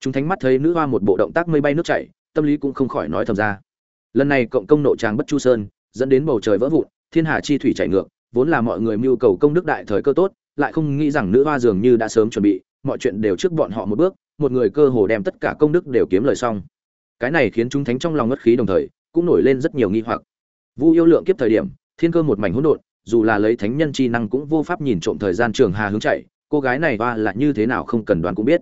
chúng thánh mắt thấy nữ hoa một bộ động tác mây bay nước chảy, tâm lý cũng không khỏi nói thầm ra. Lần này cộng công nộ tràng bất chu sơn, dẫn đến bầu trời vỡ vụn, thiên hà chi thủy chảy ngược, vốn là mọi người mưu cầu công đức đại thời cơ tốt, lại không nghĩ rằng nữ hoa dường như đã sớm chuẩn bị, mọi chuyện đều trước bọn họ một bước, một người cơ hồ đem tất cả công đức đều kiếm lời xong. Cái này khiến chúng thánh trong lòng ngất khí đồng thời, cũng nổi lên rất nhiều nghi hoặc. Vu yêu lượng kiếp thời điểm, thiên cơ một mảnh hỗn độn, dù là lấy thánh nhân chi năng cũng vô pháp nhìn trộm thời gian trường hà hướng chạy, cô gái này hoa là như thế nào không cần đoán cũng biết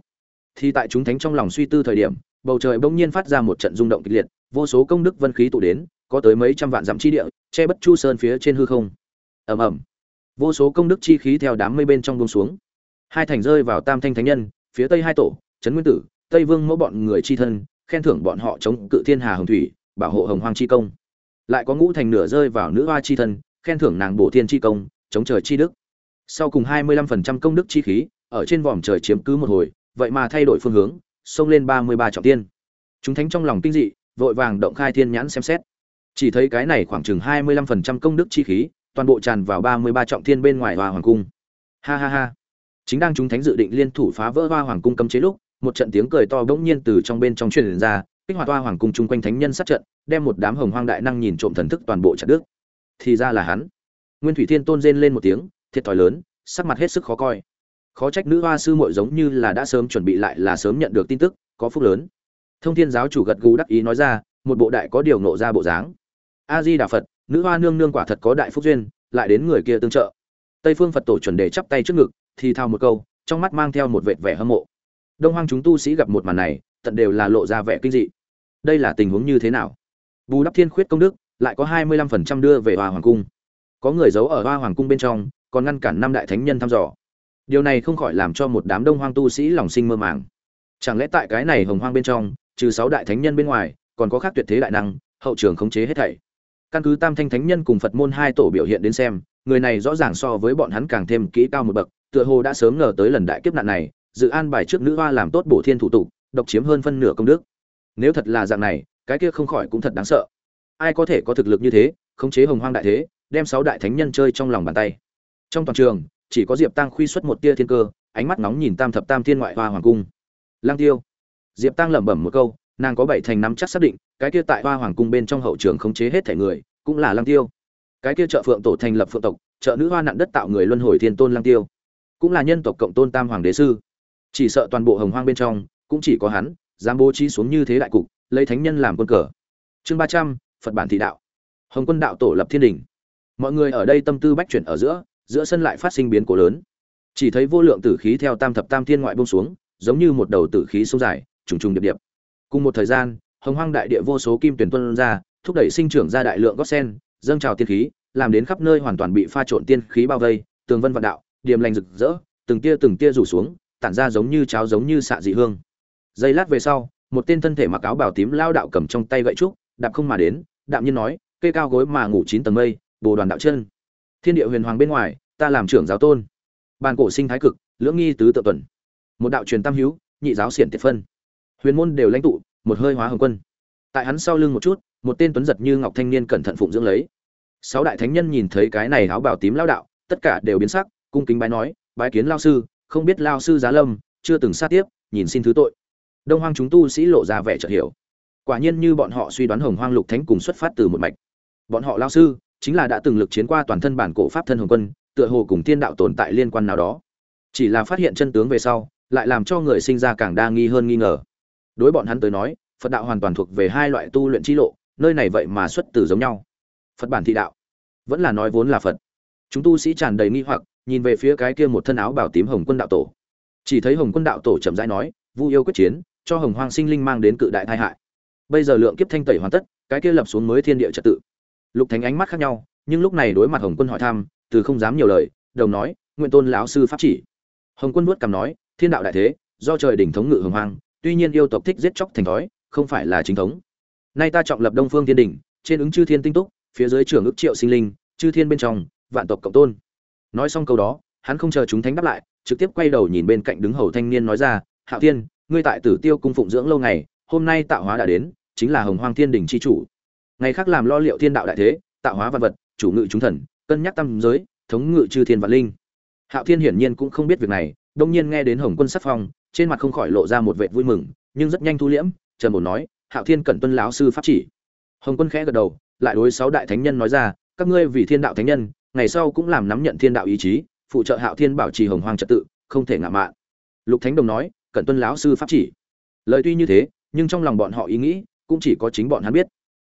thì tại chúng thánh trong lòng suy tư thời điểm, bầu trời bỗng nhiên phát ra một trận rung động kịch liệt, vô số công đức vân khí tụ đến, có tới mấy trăm vạn dặm chi địa, che bất chu sơn phía trên hư không. Ầm ầm. Vô số công đức chi khí theo đám mây bên trong buông xuống. Hai thành rơi vào tam thanh thánh nhân, phía tây hai tổ, trấn nguyên tử, tây vương mẫu bọn người chi thân, khen thưởng bọn họ chống cự thiên hà hồng thủy, bảo hộ hồng hoang chi công. Lại có ngũ thành nửa rơi vào nữ hoa chi thân, khen thưởng nàng bổ thiên chi công, chống trời chi đức. Sau cùng hai mươi lăm phần trăm công đức chi khí, ở trên vòm trời chiếm cứ một hồi vậy mà thay đổi phương hướng, xông lên ba mươi ba trọng tiên. Chúng thánh trong lòng kinh dị, vội vàng động khai thiên nhãn xem xét. Chỉ thấy cái này khoảng chừng hai mươi lăm phần trăm công đức chi khí, toàn bộ tràn vào ba mươi ba trọng thiên bên ngoài hoa hoàng cung. Ha ha ha. Chính đang chúng thánh dự định liên thủ phá vỡ hoa hoàng cung cấm chế lúc, một trận tiếng cười to bỗng nhiên từ trong bên trong truyền ra, kích hoạt hoa hoàng cung chung quanh thánh nhân sát trận, đem một đám hồng hoang đại năng nhìn trộm thần thức toàn bộ chặt đứt. Thì ra là hắn. Nguyên thủy thiên tôn rên lên một tiếng, thiệt thòi lớn, sắc mặt hết sức khó coi khó trách nữ hoa sư muội giống như là đã sớm chuẩn bị lại là sớm nhận được tin tức, có phúc lớn. Thông thiên giáo chủ gật gù đắc ý nói ra, một bộ đại có điều nộ ra bộ dáng. A di đà phật, nữ hoa nương nương quả thật có đại phúc duyên, lại đến người kia tương trợ. Tây phương phật tổ chuẩn đề chắp tay trước ngực, thì thao một câu, trong mắt mang theo một vệt vẻ hâm mộ. Đông hoang chúng tu sĩ gặp một màn này, tận đều là lộ ra vẻ kinh dị. Đây là tình huống như thế nào? Bù đắp thiên khuyết công đức, lại có hai mươi lăm phần trăm đưa về hoa hoàng cung. Có người giấu ở hoa hoàng cung bên trong, còn ngăn cản năm đại thánh nhân thăm dò điều này không khỏi làm cho một đám đông hoang tu sĩ lòng sinh mơ màng. Chẳng lẽ tại cái này hồng hoang bên trong, trừ sáu đại thánh nhân bên ngoài, còn có khác tuyệt thế đại năng, hậu trường khống chế hết thảy? Căn cứ tam thanh thánh nhân cùng phật môn hai tổ biểu hiện đến xem, người này rõ ràng so với bọn hắn càng thêm kỹ cao một bậc, tựa hồ đã sớm ngờ tới lần đại kiếp nạn này, dự an bài trước nữ hoa làm tốt bổ thiên thủ tục, độc chiếm hơn phân nửa công đức. Nếu thật là dạng này, cái kia không khỏi cũng thật đáng sợ. Ai có thể có thực lực như thế, khống chế hồng hoang đại thế, đem sáu đại thánh nhân chơi trong lòng bàn tay. Trong toàn trường chỉ có diệp tăng khuy xuất một tia thiên cơ, ánh mắt nóng nhìn tam thập tam thiên ngoại hoa hoàng cung. Lang tiêu. Diệp tăng lẩm bẩm một câu, nàng có bảy thành năm chắc xác định, cái kia tại hoa hoàng cung bên trong hậu trường khống chế hết thể người, cũng là lang tiêu. Cái kia trợ phượng tổ thành lập phượng tộc, trợ nữ hoa nạn đất tạo người luân hồi thiên tôn lang tiêu. Cũng là nhân tộc cộng tôn tam hoàng đế sư. Chỉ sợ toàn bộ hồng hoang bên trong, cũng chỉ có hắn, dám bố trí xuống như thế đại cục, lấy thánh nhân làm quân cờ. Chương ba trăm, phật bản thị đạo. Hồng quân đạo tổ lập thiên đình. Mọi người ở đây tâm tư bách chuyển ở giữa giữa sân lại phát sinh biến cố lớn. Chỉ thấy vô lượng tử khí theo tam thập tam thiên ngoại bông xuống, giống như một đầu tử khí sông dài, trùng trùng điệp điệp. Cùng một thời gian, hồng hoang đại địa vô số kim tuyển tuân ra, thúc đẩy sinh trưởng ra đại lượng gót sen, dâng trào tiên khí, làm đến khắp nơi hoàn toàn bị pha trộn tiên khí bao vây, tường vân vạn đạo, điềm lành rực rỡ, từng tia từng tia rủ xuống, tản ra giống như cháo giống như xạ dị hương. Giây lát về sau, một tên thân thể mặc áo bào tím lao đạo cầm trong tay gậy trúc, đạp không mà đến, đạm nhiên nói cây cao gối mà ngủ chín tầng mây, bồ đoàn đạo chân thiên địa huyền hoàng bên ngoài, ta làm trưởng giáo tôn. Bàn cổ sinh thái cực, lưỡng nghi tứ tự tuần. Một đạo truyền tam hữu, nhị giáo xiển tiệt phân. Huyền môn đều lãnh tụ, một hơi hóa hồng quân. Tại hắn sau lưng một chút, một tên tuấn giật như ngọc thanh niên cẩn thận phụng dưỡng lấy. Sáu đại thánh nhân nhìn thấy cái này áo bào tím lao đạo, tất cả đều biến sắc, cung kính bái nói, bái kiến lao sư, không biết lao sư giá lâm, chưa từng sát tiếp, nhìn xin thứ tội. Đông hoang chúng tu sĩ lộ ra vẻ chợt hiểu. Quả nhiên như bọn họ suy đoán hồng hoang lục thánh cùng xuất phát từ một mạch. Bọn họ lao sư chính là đã từng lực chiến qua toàn thân bản cổ pháp thân hồng quân, tựa hồ cùng thiên đạo tồn tại liên quan nào đó. Chỉ là phát hiện chân tướng về sau, lại làm cho người sinh ra càng đa nghi hơn nghi ngờ. Đối bọn hắn tới nói, phật đạo hoàn toàn thuộc về hai loại tu luyện chi lộ, nơi này vậy mà xuất từ giống nhau. Phật bản thị đạo. Vẫn là nói vốn là phật. Chúng tu sĩ tràn đầy nghi hoặc, nhìn về phía cái kia một thân áo bảo tím hồng quân đạo tổ. Chỉ thấy hồng quân đạo tổ chậm rãi nói, vu yêu quyết chiến, cho hồng hoang sinh linh mang đến cự đại tai hại. Bây giờ lượng kiếp thanh tẩy hoàn tất, cái kia lập xuống mới thiên địa trật tự lục thánh ánh mắt khác nhau, nhưng lúc này đối mặt hồng quân hỏi thăm, từ không dám nhiều lời, đồng nói, nguyện tôn lão sư pháp chỉ. Hồng quân nuốt cằm nói, thiên đạo đại thế, do trời đỉnh thống ngự hồng hoang, tuy nhiên yêu tộc thích giết chóc thành thói, không phải là chính thống. Nay ta trọng lập đông phương thiên đỉnh, trên ứng chư thiên tinh túc, phía dưới trưởng ức triệu sinh linh, chư thiên bên trong, vạn tộc cộng tôn. Nói xong câu đó, hắn không chờ chúng thánh đáp lại, trực tiếp quay đầu nhìn bên cạnh đứng hầu thanh niên nói ra, hạo thiên, ngươi tại tử tiêu cung phụng dưỡng lâu ngày, hôm nay tạo hóa đã đến, chính là hồng hoang thiên đỉnh chi chủ ngày khác làm lo liệu thiên đạo đại thế, tạo hóa văn vật, chủ ngự chúng thần, cân nhắc tâm giới, thống ngự chư thiên vạn linh. Hạo thiên hiển nhiên cũng không biết việc này, đông nhiên nghe đến hồng quân sắc phong, trên mặt không khỏi lộ ra một vệ vui mừng, nhưng rất nhanh thu liễm trần bổn nói, hạo thiên cẩn tuân lão sư pháp chỉ. Hồng quân khẽ gật đầu, lại đối sáu đại thánh nhân nói ra, các ngươi vì thiên đạo thánh nhân, ngày sau cũng làm nắm nhận thiên đạo ý chí, phụ trợ hạo thiên bảo trì hồng hoàng trật tự, không thể ngạo mạn. Lục thánh đồng nói, cẩn tuân lão sư pháp chỉ. Lời tuy như thế, nhưng trong lòng bọn họ ý nghĩ cũng chỉ có chính bọn hắn biết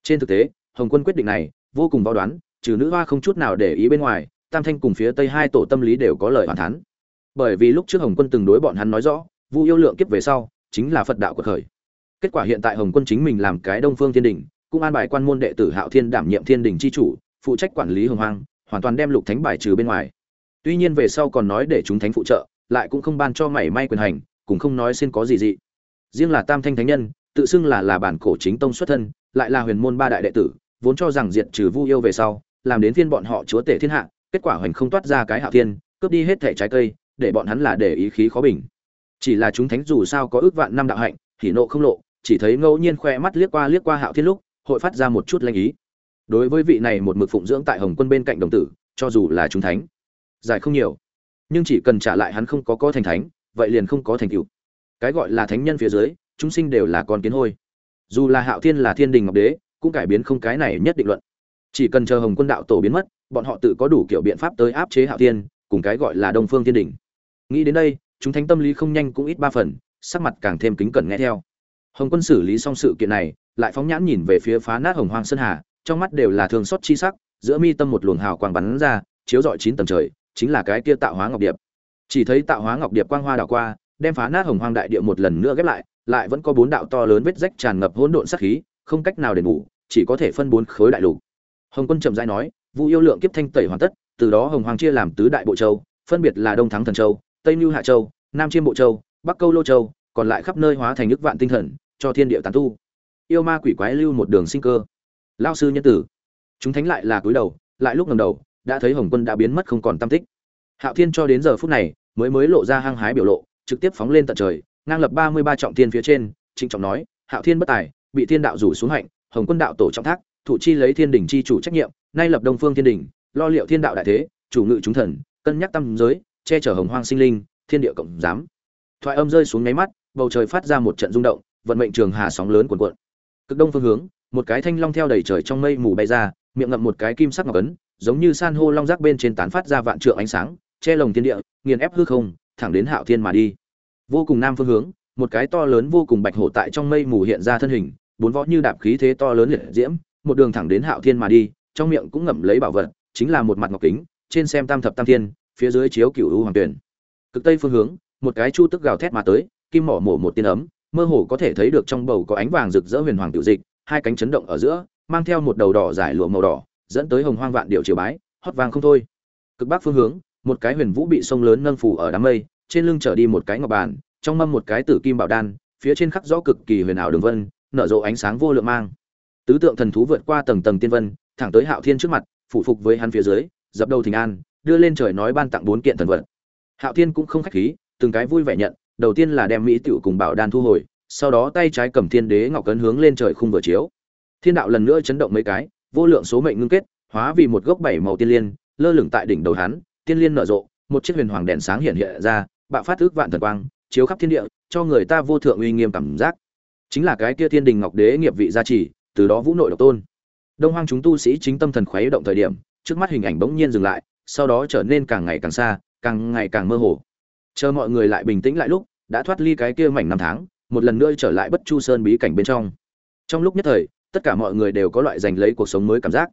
trên thực tế, hồng quân quyết định này, vô cùng võ đoán, trừ nữ hoa không chút nào để ý bên ngoài, tam thanh cùng phía tây hai tổ tâm lý đều có lời hoàn thắn. Bởi vì lúc trước hồng quân từng đối bọn hắn nói rõ, vu yêu lượng kiếp về sau, chính là phật đạo của khởi kết quả hiện tại hồng quân chính mình làm cái đông phương thiên đình, cũng an bài quan môn đệ tử hạo thiên đảm nhiệm thiên đình c h i chủ, phụ trách quản lý hồng hoang, hoàn toàn đem lục thánh bài trừ bên ngoài. Tuy nhiên về sau còn nói để chúng thánh phụ trợ, lại cũng không ban cho mảy may quyền hành, cũng không nói xin có gì dị. Riêng là tam thanh thánh nhân tự xưng là là bản cổ chính tông xuất thân, lại là huyền môn ba đại đệ tử, vốn cho rằng diệt trừ vu yêu về sau, làm đến phiên bọn họ chúa tể thiên hạ, kết quả hoành không toát ra cái hạo thiên, cướp đi hết thảy trái cây, để bọn hắn là để ý khí khó bình. Chỉ là chúng thánh dù sao có ước vạn năm đạo hạnh thì nộ không lộ, chỉ thấy ngẫu nhiên khoe mắt liếc qua liếc qua hạo thiên lúc, hội phát ra một chút lanh ý. Đối với vị này một mực phụng dưỡng tại hồng quân bên cạnh đồng tử, cho dù là chúng thánh, giải không nhiều. Nhưng chỉ cần trả lại hắn không có có thành thánh, vậy liền không có thành tựu. Cái gọi là thánh nhân phía dưới chúng sinh đều là con kiến hôi. Dù là hạo thiên là thiên đình ngọc đế, cũng cải biến không cái này nhất định luận. Chỉ cần chờ hồng quân đạo tổ biến mất, bọn họ tự có đủ kiểu biện pháp tới áp chế hạo thiên, cùng cái gọi là đông phương thiên đình. Nghĩ đến đây, chúng thánh tâm lý không nhanh cũng ít ba phần, sắc mặt càng thêm kính cẩn nghe theo. Hồng quân xử lý xong sự kiện này, lại phóng nhãn nhìn về phía phá nát hồng hoang sơn hà, trong mắt đều là thương xót chi sắc, giữa mi tâm một luồng hào quang bắn ra, chiếu rọi chín tầng trời, chính là cái kia tạo hóa ngọc điệp. Chỉ thấy tạo hóa ngọc điệp quang hoa đảo qua, đem phá nát hồng hoang đại địa một lần nữa ghép lại lại vẫn có bốn đạo to lớn vết rách tràn ngập hỗn độn sát khí không cách nào để ngủ, chỉ có thể phân bốn khối đại lục. Hồng quân chậm rãi nói vu yêu lượng kiếp thanh tẩy hoàn tất từ đó hồng hoàng chia làm tứ đại bộ châu phân biệt là đông thắng thần châu tây Nưu hạ châu nam chiêm bộ châu bắc câu lô châu còn lại khắp nơi hóa thành nước vạn tinh thần cho thiên địa tán tu. Yêu ma quỷ quái lưu một đường sinh cơ. Lão sư nhân tử. Chúng thánh lại là cúi đầu lại lúc ngầm đầu đã thấy hồng quân đã biến mất không còn tam tích. Hạo thiên cho đến giờ phút này mới mới lộ ra hăng hái biểu lộ trực tiếp phóng lên tận trời ngang lập ba mươi ba trọng thiên phía trên trịnh trọng nói hạo thiên bất tài bị thiên đạo rủ xuống hạnh hồng quân đạo tổ trọng thác thụ chi lấy thiên đỉnh chi chủ trách nhiệm nay lập đông phương thiên đỉnh, lo liệu thiên đạo đại thế chủ ngự chúng thần cân nhắc tâm giới che chở hồng hoang sinh linh thiên địa cộng giám. Thoại âm rơi xuống ngáy mắt bầu trời phát ra một trận rung động vận mệnh trường hà sóng lớn cuồn cuộn. Cực đông phương hướng một cái thanh long theo đầy trời trong mây mù bay ra miệng ngậm một cái kim sắc ngọc ấn giống như san hô long rác bên trên tán phát ra vạn trượng ánh sáng che lồng thiên địa nghiền ép hư không thẳng đến hạo thiên mà đi vô cùng nam phương hướng, một cái to lớn vô cùng bạch hổ tại trong mây mù hiện ra thân hình, bốn võ như đạp khí thế to lớn liệt diễm, một đường thẳng đến hạo thiên mà đi, trong miệng cũng ngậm lấy bảo vật, chính là một mặt ngọc kính, trên xem tam thập tam thiên, phía dưới chiếu cửu u hoàng tuyển. Cực tây phương hướng, một cái chu tức gào thét mà tới, kim mỏ mổ một tiên ấm, mơ hồ có thể thấy được trong bầu có ánh vàng rực rỡ huyền hoàng tiểu dịch, hai cánh chấn động ở giữa, mang theo một đầu đỏ dài lụa màu đỏ, dẫn tới hồng hoang vạn điệu triều bái, hót vàng không thôi. Cực bắc phương hướng, một cái huyền vũ bị sông lớn nâng phủ ở đám mây trên lưng trở đi một cái ngọc bàn, trong mâm một cái tử kim bảo đan, phía trên khắc rõ cực kỳ huyền ảo đường vân, nở rộ ánh sáng vô lượng mang. Tứ tượng thần thú vượt qua tầng tầng tiên vân, thẳng tới hạo thiên trước mặt, phủ phục với hắn phía dưới, dập đầu thỉnh an, đưa lên trời nói ban tặng bốn kiện thần vật. Hạo thiên cũng không khách khí, từng cái vui vẻ nhận, đầu tiên là đem mỹ tiểu cùng bảo đan thu hồi, sau đó tay trái cầm thiên đế ngọc cấn hướng lên trời khung vừa chiếu. Thiên đạo lần nữa chấn động mấy cái, vô lượng số mệnh ngưng kết, hóa vì một gốc bảy màu tiên liên, lơ lửng tại đỉnh đầu hắn, tiên liên nở rộ, một chiếc huyền hoàng đèn sáng hiện hiện ra bạo phát ước vạn thần quang, chiếu khắp thiên địa, cho người ta vô thượng uy nghiêm cảm giác. Chính là cái kia thiên đình ngọc đế nghiệp vị gia trì, từ đó vũ nội độc tôn. Đông hoang chúng tu sĩ chính tâm thần khuấy động thời điểm, trước mắt hình ảnh bỗng nhiên dừng lại, sau đó trở nên càng ngày càng xa, càng ngày càng mơ hồ. Chờ mọi người lại bình tĩnh lại lúc, đã thoát ly cái kia mảnh năm tháng, một lần nữa trở lại bất chu sơn bí cảnh bên trong. Trong lúc nhất thời, tất cả mọi người đều có loại giành lấy cuộc sống mới cảm giác.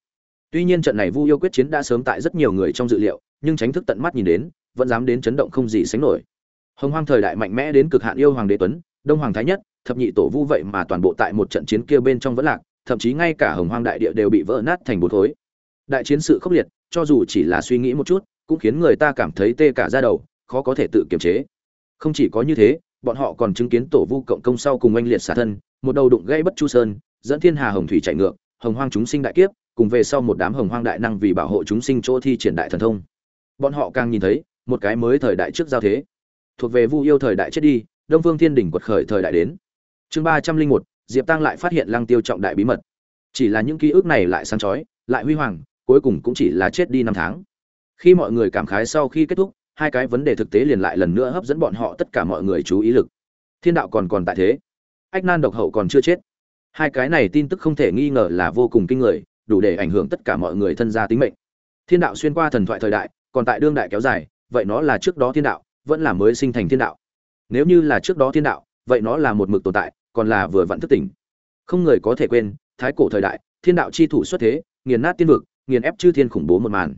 Tuy nhiên trận này vu yêu quyết chiến đã sớm tại rất nhiều người trong dự liệu, nhưng tránh thức tận mắt nhìn đến vẫn dám đến chấn động không gì sánh nổi. Hồng hoang thời đại mạnh mẽ đến cực hạn yêu hoàng đế tuấn, đông hoàng thái nhất, thập nhị tổ vu vậy mà toàn bộ tại một trận chiến kia bên trong vẫn lạc, thậm chí ngay cả hồng hoang đại địa đều bị vỡ nát thành bột khối. Đại chiến sự khốc liệt, cho dù chỉ là suy nghĩ một chút, cũng khiến người ta cảm thấy tê cả da đầu, khó có thể tự kiềm chế. Không chỉ có như thế, bọn họ còn chứng kiến tổ vu cộng công sau cùng oanh liệt xả thân, một đầu đụng gãy bất chu sơn, dẫn thiên hà hồng thủy chạy ngược, hồng hoang chúng sinh đại kiếp, cùng về sau một đám hồng hoang đại năng vì bảo hộ chúng sinh chỗ thi triển đại thần thông. Bọn họ càng nhìn thấy một cái mới thời đại trước giao thế. Thuộc về vu yêu thời đại chết đi, đông phương thiên đỉnh quật khởi thời đại đến. Chương ba trăm linh một, diệp tăng lại phát hiện lăng tiêu trọng đại bí mật. Chỉ là những ký ức này lại sáng chói, lại huy hoàng, cuối cùng cũng chỉ là chết đi năm tháng. Khi mọi người cảm khái sau khi kết thúc, hai cái vấn đề thực tế liền lại lần nữa hấp dẫn bọn họ tất cả mọi người chú ý lực. Thiên đạo còn còn tại thế. Ách nan độc hậu còn chưa chết. Hai cái này tin tức không thể nghi ngờ là vô cùng kinh người, đủ để ảnh hưởng tất cả mọi người thân gia tính mệnh. Thiên đạo xuyên qua thần thoại thời đại, còn tại đương đại kéo dài vậy nó là trước đó thiên đạo, vẫn là mới sinh thành thiên đạo. Nếu như là trước đó thiên đạo, vậy nó là một mực tồn tại, còn là vừa vặn thức tỉnh. Không người có thể quên, thái cổ thời đại, thiên đạo chi thủ xuất thế, nghiền nát tiên vực, nghiền ép chư thiên khủng bố một màn.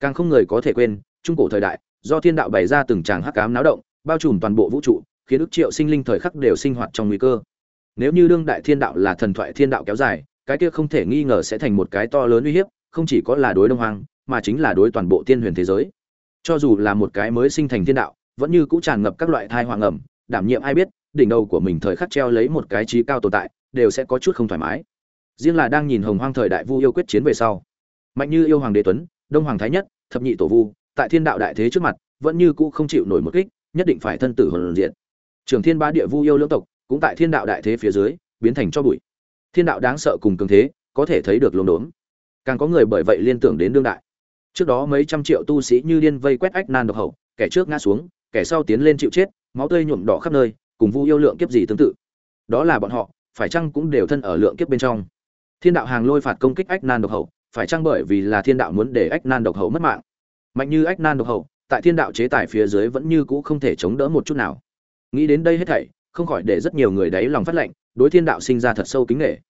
Càng không người có thể quên, trung cổ thời đại, do thiên đạo bày ra từng tràng hắc ám náo động, bao trùm toàn bộ vũ trụ, khiến ức triệu sinh linh thời khắc đều sinh hoạt trong nguy cơ. Nếu như đương đại thiên đạo là thần thoại thiên đạo kéo dài, cái kia không thể nghi ngờ sẽ thành một cái to lớn uy hiếp, không chỉ có là đối đông hoàng mà chính là đối toàn bộ tiên huyền thế giới cho dù là một cái mới sinh thành thiên đạo, vẫn như cũ tràn ngập các loại thai hoàng ẩm, đảm nhiệm ai biết, đỉnh đầu của mình thời khắc treo lấy một cái trí cao tồn tại, đều sẽ có chút không thoải mái. Riêng là đang nhìn hồng hoang thời đại vu yêu quyết chiến về sau. Mạnh như yêu hoàng đế tuấn, đông hoàng thái nhất, thập nhị tổ vu, tại thiên đạo đại thế trước mặt, vẫn như cũ không chịu nổi một kích, nhất định phải thân tử hồn diện trường thiên ba địa vu yêu lưỡng tộc, cũng tại thiên đạo đại thế phía dưới, biến thành cho bụi. Thiên đạo đáng sợ cùng cường thế, có thể thấy được lốm đốm càng có người bởi vậy liên tưởng đến đương đại trước đó mấy trăm triệu tu sĩ như điên vây quét ách nan độc hậu, kẻ trước ngã xuống, kẻ sau tiến lên chịu chết, máu tươi nhuộm đỏ khắp nơi, cùng vu yêu lượng kiếp gì tương tự. Đó là bọn họ, phải chăng cũng đều thân ở lượng kiếp bên trong? Thiên đạo hàng lôi phạt công kích ách nan độc hậu, phải chăng bởi vì là thiên đạo muốn để ách nan độc hậu mất mạng? Mạnh như ách nan độc hậu, tại thiên đạo chế tài phía dưới vẫn như cũ không thể chống đỡ một chút nào. Nghĩ đến đây hết thảy, không khỏi để rất nhiều người đáy lòng phát lệnh, đối thiên đạo sinh ra thật sâu kính nghệ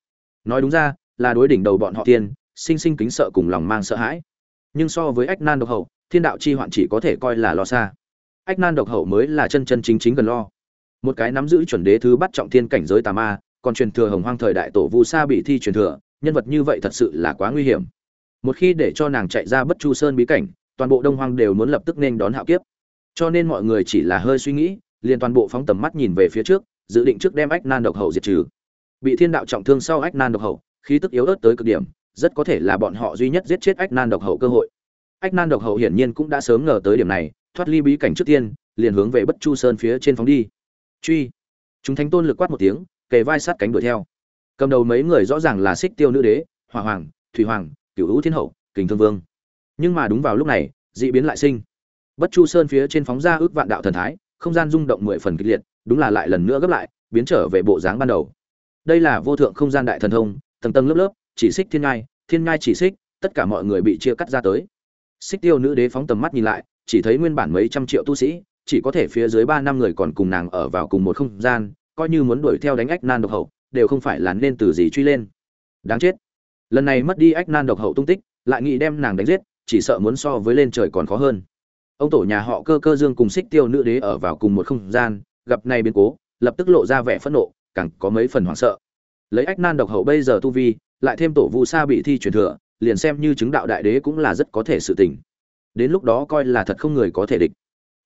nói đúng ra, là đối đỉnh đầu bọn họ tiên, sinh sinh kính sợ cùng lòng mang sợ hãi nhưng so với ách nan độc hậu, thiên đạo chi hoạn chỉ có thể coi là lo xa. Ách nan độc hậu mới là chân chân chính chính gần lo. Một cái nắm giữ chuẩn đế thứ bắt trọng thiên cảnh giới tà ma, còn truyền thừa hồng hoang thời đại tổ vu sa bị thi truyền thừa, nhân vật như vậy thật sự là quá nguy hiểm. Một khi để cho nàng chạy ra bất chu sơn bí cảnh, toàn bộ đông hoang đều muốn lập tức nên đón hạo kiếp. Cho nên mọi người chỉ là hơi suy nghĩ, liền toàn bộ phóng tầm mắt nhìn về phía trước, dự định trước đem ách nan độc hậu diệt trừ. Bị thiên đạo trọng thương sau ách nan độc hậu, khí tức yếu ớt tới cực điểm rất có thể là bọn họ duy nhất giết chết ách nan độc hậu cơ hội. Ách nan độc hậu hiển nhiên cũng đã sớm ngờ tới điểm này, thoát ly bí cảnh trước tiên, liền hướng về bất chu sơn phía trên phóng đi. Truy. Chúng thánh tôn lực quát một tiếng, kề vai sát cánh đuổi theo. Cầm đầu mấy người rõ ràng là xích tiêu nữ đế, hỏa hoàng, thủy hoàng, cửu hữu thiên hậu, kình thương vương. Nhưng mà đúng vào lúc này, dị biến lại sinh. Bất chu sơn phía trên phóng ra ước vạn đạo thần thái, không gian rung động mười phần kịch liệt, đúng là lại lần nữa gấp lại, biến trở về bộ dáng ban đầu. Đây là vô thượng không gian đại thần thông, tầng tầng lớp lớp chỉ xích thiên ngai thiên ngai chỉ xích, tất cả mọi người bị chia cắt ra tới. Xích tiêu nữ đế phóng tầm mắt nhìn lại, chỉ thấy nguyên bản mấy trăm triệu tu sĩ, chỉ có thể phía dưới ba năm người còn cùng nàng ở vào cùng một không gian, coi như muốn đuổi theo đánh ách nan độc hậu, đều không phải là nên từ gì truy lên. Đáng chết. Lần này mất đi ách nan độc hậu tung tích, lại nghĩ đem nàng đánh giết, chỉ sợ muốn so với lên trời còn khó hơn. Ông tổ nhà họ cơ cơ dương cùng xích tiêu nữ đế ở vào cùng một không gian, gặp này biến cố, lập tức lộ ra vẻ phẫn nộ, càng có mấy phần hoảng sợ. Lấy ách nan độc hậu bây giờ tu vi lại thêm tổ vu sa bị thi truyền thừa, liền xem như chứng đạo đại đế cũng là rất có thể sự tình. Đến lúc đó coi là thật không người có thể địch.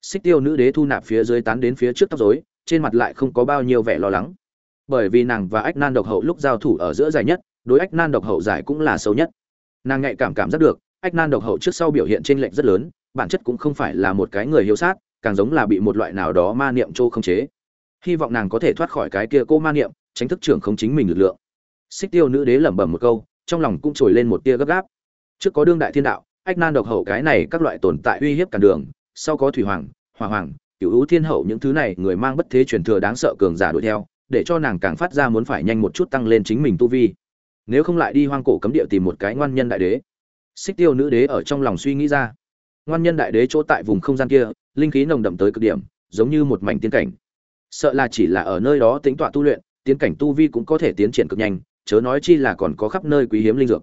Xích tiêu nữ đế thu nạp phía dưới tán đến phía trước tóc rối, trên mặt lại không có bao nhiêu vẻ lo lắng. Bởi vì nàng và ách nan độc hậu lúc giao thủ ở giữa dài nhất, đối ách nan độc hậu giải cũng là sâu nhất. Nàng nhạy cảm cảm giác được, ách nan độc hậu trước sau biểu hiện trên lệnh rất lớn, bản chất cũng không phải là một cái người hiếu sát, càng giống là bị một loại nào đó ma niệm trô không chế. Hy vọng nàng có thể thoát khỏi cái kia cô ma niệm, tránh thức trưởng không chính mình lực lượng xích tiêu nữ đế lẩm bẩm một câu, trong lòng cũng trồi lên một tia gấp gáp. Trước có đương đại thiên đạo, ách nan độc hậu cái này các loại tồn tại uy hiếp cản đường, sau có thủy hoàng, hỏa hoàng cựu hữu thiên hậu những thứ này người mang bất thế truyền thừa đáng sợ cường giả đuổi theo, để cho nàng càng phát ra muốn phải nhanh một chút tăng lên chính mình tu vi. Nếu không lại đi hoang cổ cấm địa tìm một cái ngoan nhân đại đế. Xích tiêu nữ đế ở trong lòng suy nghĩ ra. Ngoan nhân đại đế chỗ tại vùng không gian kia, linh khí nồng đậm tới cực điểm, giống như một mảnh tiên cảnh. Sợ là chỉ là ở nơi đó tính tọa tu luyện tiến cảnh tu vi cũng có thể tiến triển cực nhanh chớ nói chi là còn có khắp nơi quý hiếm linh dược.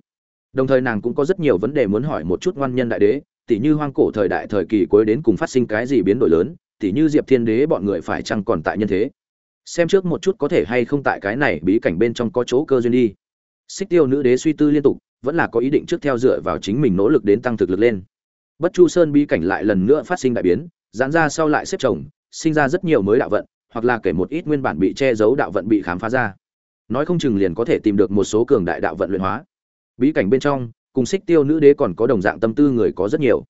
Đồng thời nàng cũng có rất nhiều vấn đề muốn hỏi một chút ngoan nhân đại đế, tỉ như hoang cổ thời đại thời kỳ cuối đến cùng phát sinh cái gì biến đổi lớn, tỉ như diệp thiên đế bọn người phải chăng còn tại nhân thế? Xem trước một chút có thể hay không tại cái này bí cảnh bên trong có chỗ cơ duyên đi. Xích tiêu nữ đế suy tư liên tục, vẫn là có ý định trước theo dựa vào chính mình nỗ lực đến tăng thực lực lên. Bất chu sơn bí cảnh lại lần nữa phát sinh đại biến, giãn ra sau lại xếp chồng, sinh ra rất nhiều mới đạo vận, hoặc là kể một ít nguyên bản bị che giấu đạo vận bị khám phá ra nói không chừng liền có thể tìm được một số cường đại đạo vận luyện hóa. Bí cảnh bên trong, cùng xích tiêu nữ đế còn có đồng dạng tâm tư người có rất nhiều.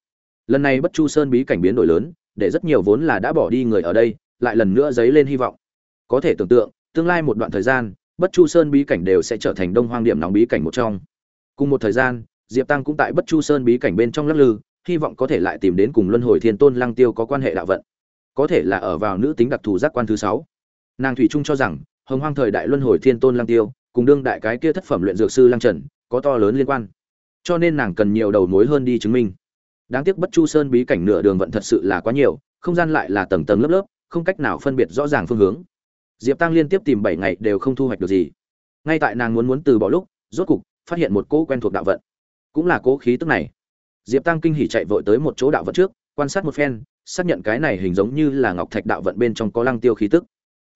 Lần này bất chu sơn bí cảnh biến đổi lớn, để rất nhiều vốn là đã bỏ đi người ở đây, lại lần nữa dấy lên hy vọng. Có thể tưởng tượng, tương lai một đoạn thời gian, bất chu sơn bí cảnh đều sẽ trở thành đông hoang điểm nóng bí cảnh một trong. Cùng một thời gian, diệp tăng cũng tại bất chu sơn bí cảnh bên trong lắc lư, hy vọng có thể lại tìm đến cùng luân hồi thiên tôn lăng tiêu có quan hệ đạo vận. Có thể là ở vào nữ tính đặc thù giác quan thứ sáu. Nàng thủy trung cho rằng hồng hoang thời đại luân hồi thiên tôn lang tiêu, cùng đương đại cái kia thất phẩm luyện dược sư lang trần, có to lớn liên quan. Cho nên nàng cần nhiều đầu mối hơn đi chứng minh. Đáng tiếc bất chu sơn bí cảnh nửa đường vận thật sự là quá nhiều, không gian lại là tầng tầng lớp lớp, không cách nào phân biệt rõ ràng phương hướng. Diệp tăng liên tiếp tìm bảy ngày đều không thu hoạch được gì. Ngay tại nàng muốn muốn từ bỏ lúc, rốt cục phát hiện một cỗ quen thuộc đạo vận. Cũng là cỗ khí tức này. Diệp tăng kinh hỉ chạy vội tới một chỗ đạo vận trước, quan sát một phen, xác nhận cái này hình giống như là ngọc thạch đạo vận bên trong có lăng tiêu khí tức.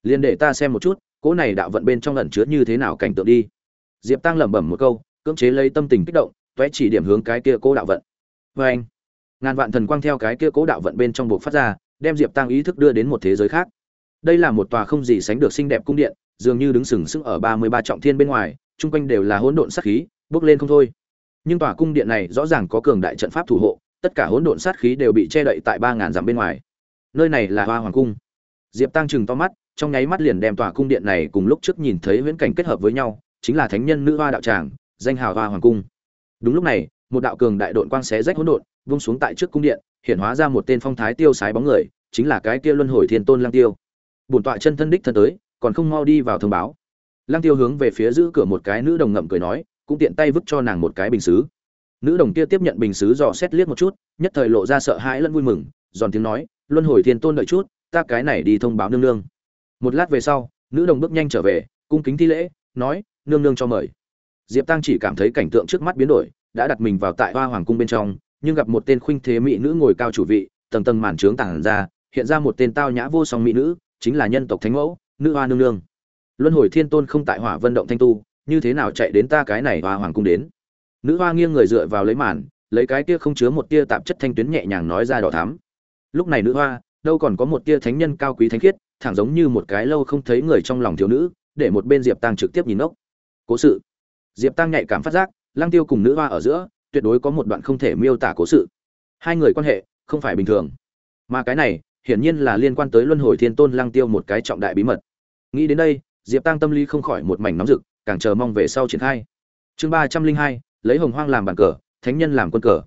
Liền để ta xem một chút cỗ này đạo vận bên trong ẩn chứa như thế nào cảnh tượng đi? Diệp tăng lẩm bẩm một câu, cưỡng chế lấy tâm tình kích động, toé chỉ điểm hướng cái kia cố đạo vận. Vê anh, ngàn vạn thần quang theo cái kia cố đạo vận bên trong buộc phát ra, đem diệp tăng ý thức đưa đến một thế giới khác. Đây là một tòa không gì sánh được xinh đẹp cung điện, dường như đứng sừng sững ở ba mươi ba trọng thiên bên ngoài, chung quanh đều là hỗn độn sát khí, bước lên không thôi. Nhưng tòa cung điện này rõ ràng có cường đại trận pháp thủ hộ, tất cả hỗn độn sát khí đều bị che đậy tại ba ngàn dặm bên ngoài. Nơi này là hoa hoàng cung. Diệp tăng chừng to mắt trong nháy mắt liền đem tòa cung điện này cùng lúc trước nhìn thấy viễn cảnh kết hợp với nhau, chính là thánh nhân nữ hoa đạo tràng, danh hào hoa hoàng cung. Đúng lúc này, một đạo cường đại độn quang xé rách hỗn độn, vung xuống tại trước cung điện, hiện hóa ra một tên phong thái tiêu sái bóng người, chính là cái kia luân hồi thiên tôn lang tiêu. Bổn tọa chân thân đích thân tới, còn không mau đi vào thông báo. Lang tiêu hướng về phía giữ cửa một cái nữ đồng ngậm cười nói, cũng tiện tay vứt cho nàng một cái bình sứ nữ đồng kia tiếp nhận bình sứ dò xét liếc một chút, nhất thời lộ ra sợ hãi lẫn vui mừng, giòn tiếng nói, luân hồi thiên tôn đợi chút, ta cái này đi thông báo nương nương một lát về sau, nữ đồng bước nhanh trở về, cung kính thi lễ, nói, nương nương cho mời. Diệp tăng chỉ cảm thấy cảnh tượng trước mắt biến đổi, đã đặt mình vào tại hoa hoàng cung bên trong, nhưng gặp một tên khuynh thế mỹ nữ ngồi cao chủ vị, tầng tầng màn trướng tảng ra, hiện ra một tên tao nhã vô song mỹ nữ, chính là nhân tộc thánh mẫu, nữ hoa nương nương. Luân hồi thiên tôn không tại hỏa vân động thanh tu, như thế nào chạy đến ta cái này hoa hoàng cung đến? Nữ hoa nghiêng người dựa vào lấy màn, lấy cái kia không chứa một tia tạp chất thanh tuyến nhẹ nhàng nói ra đỏ thắm. Lúc này nữ hoa, đâu còn có một tia thánh nhân cao quý thánh khiết thẳng giống như một cái lâu không thấy người trong lòng thiếu nữ, để một bên diệp tăng trực tiếp nhìn ốc cố sự. Diệp tăng nhạy cảm phát giác lang tiêu cùng nữ hoa ở giữa, tuyệt đối có một đoạn không thể miêu tả cố sự. Hai người quan hệ, không phải bình thường. Mà cái này, hiển nhiên là liên quan tới luân hồi thiên tôn lang tiêu một cái trọng đại bí mật. Nghĩ đến đây, diệp tăng tâm lý không khỏi một mảnh nóng rực, càng chờ mong về sau triển khai. Chương ba trăm linh hai, lấy hồng hoang làm bàn cờ, thánh nhân làm quân cờ.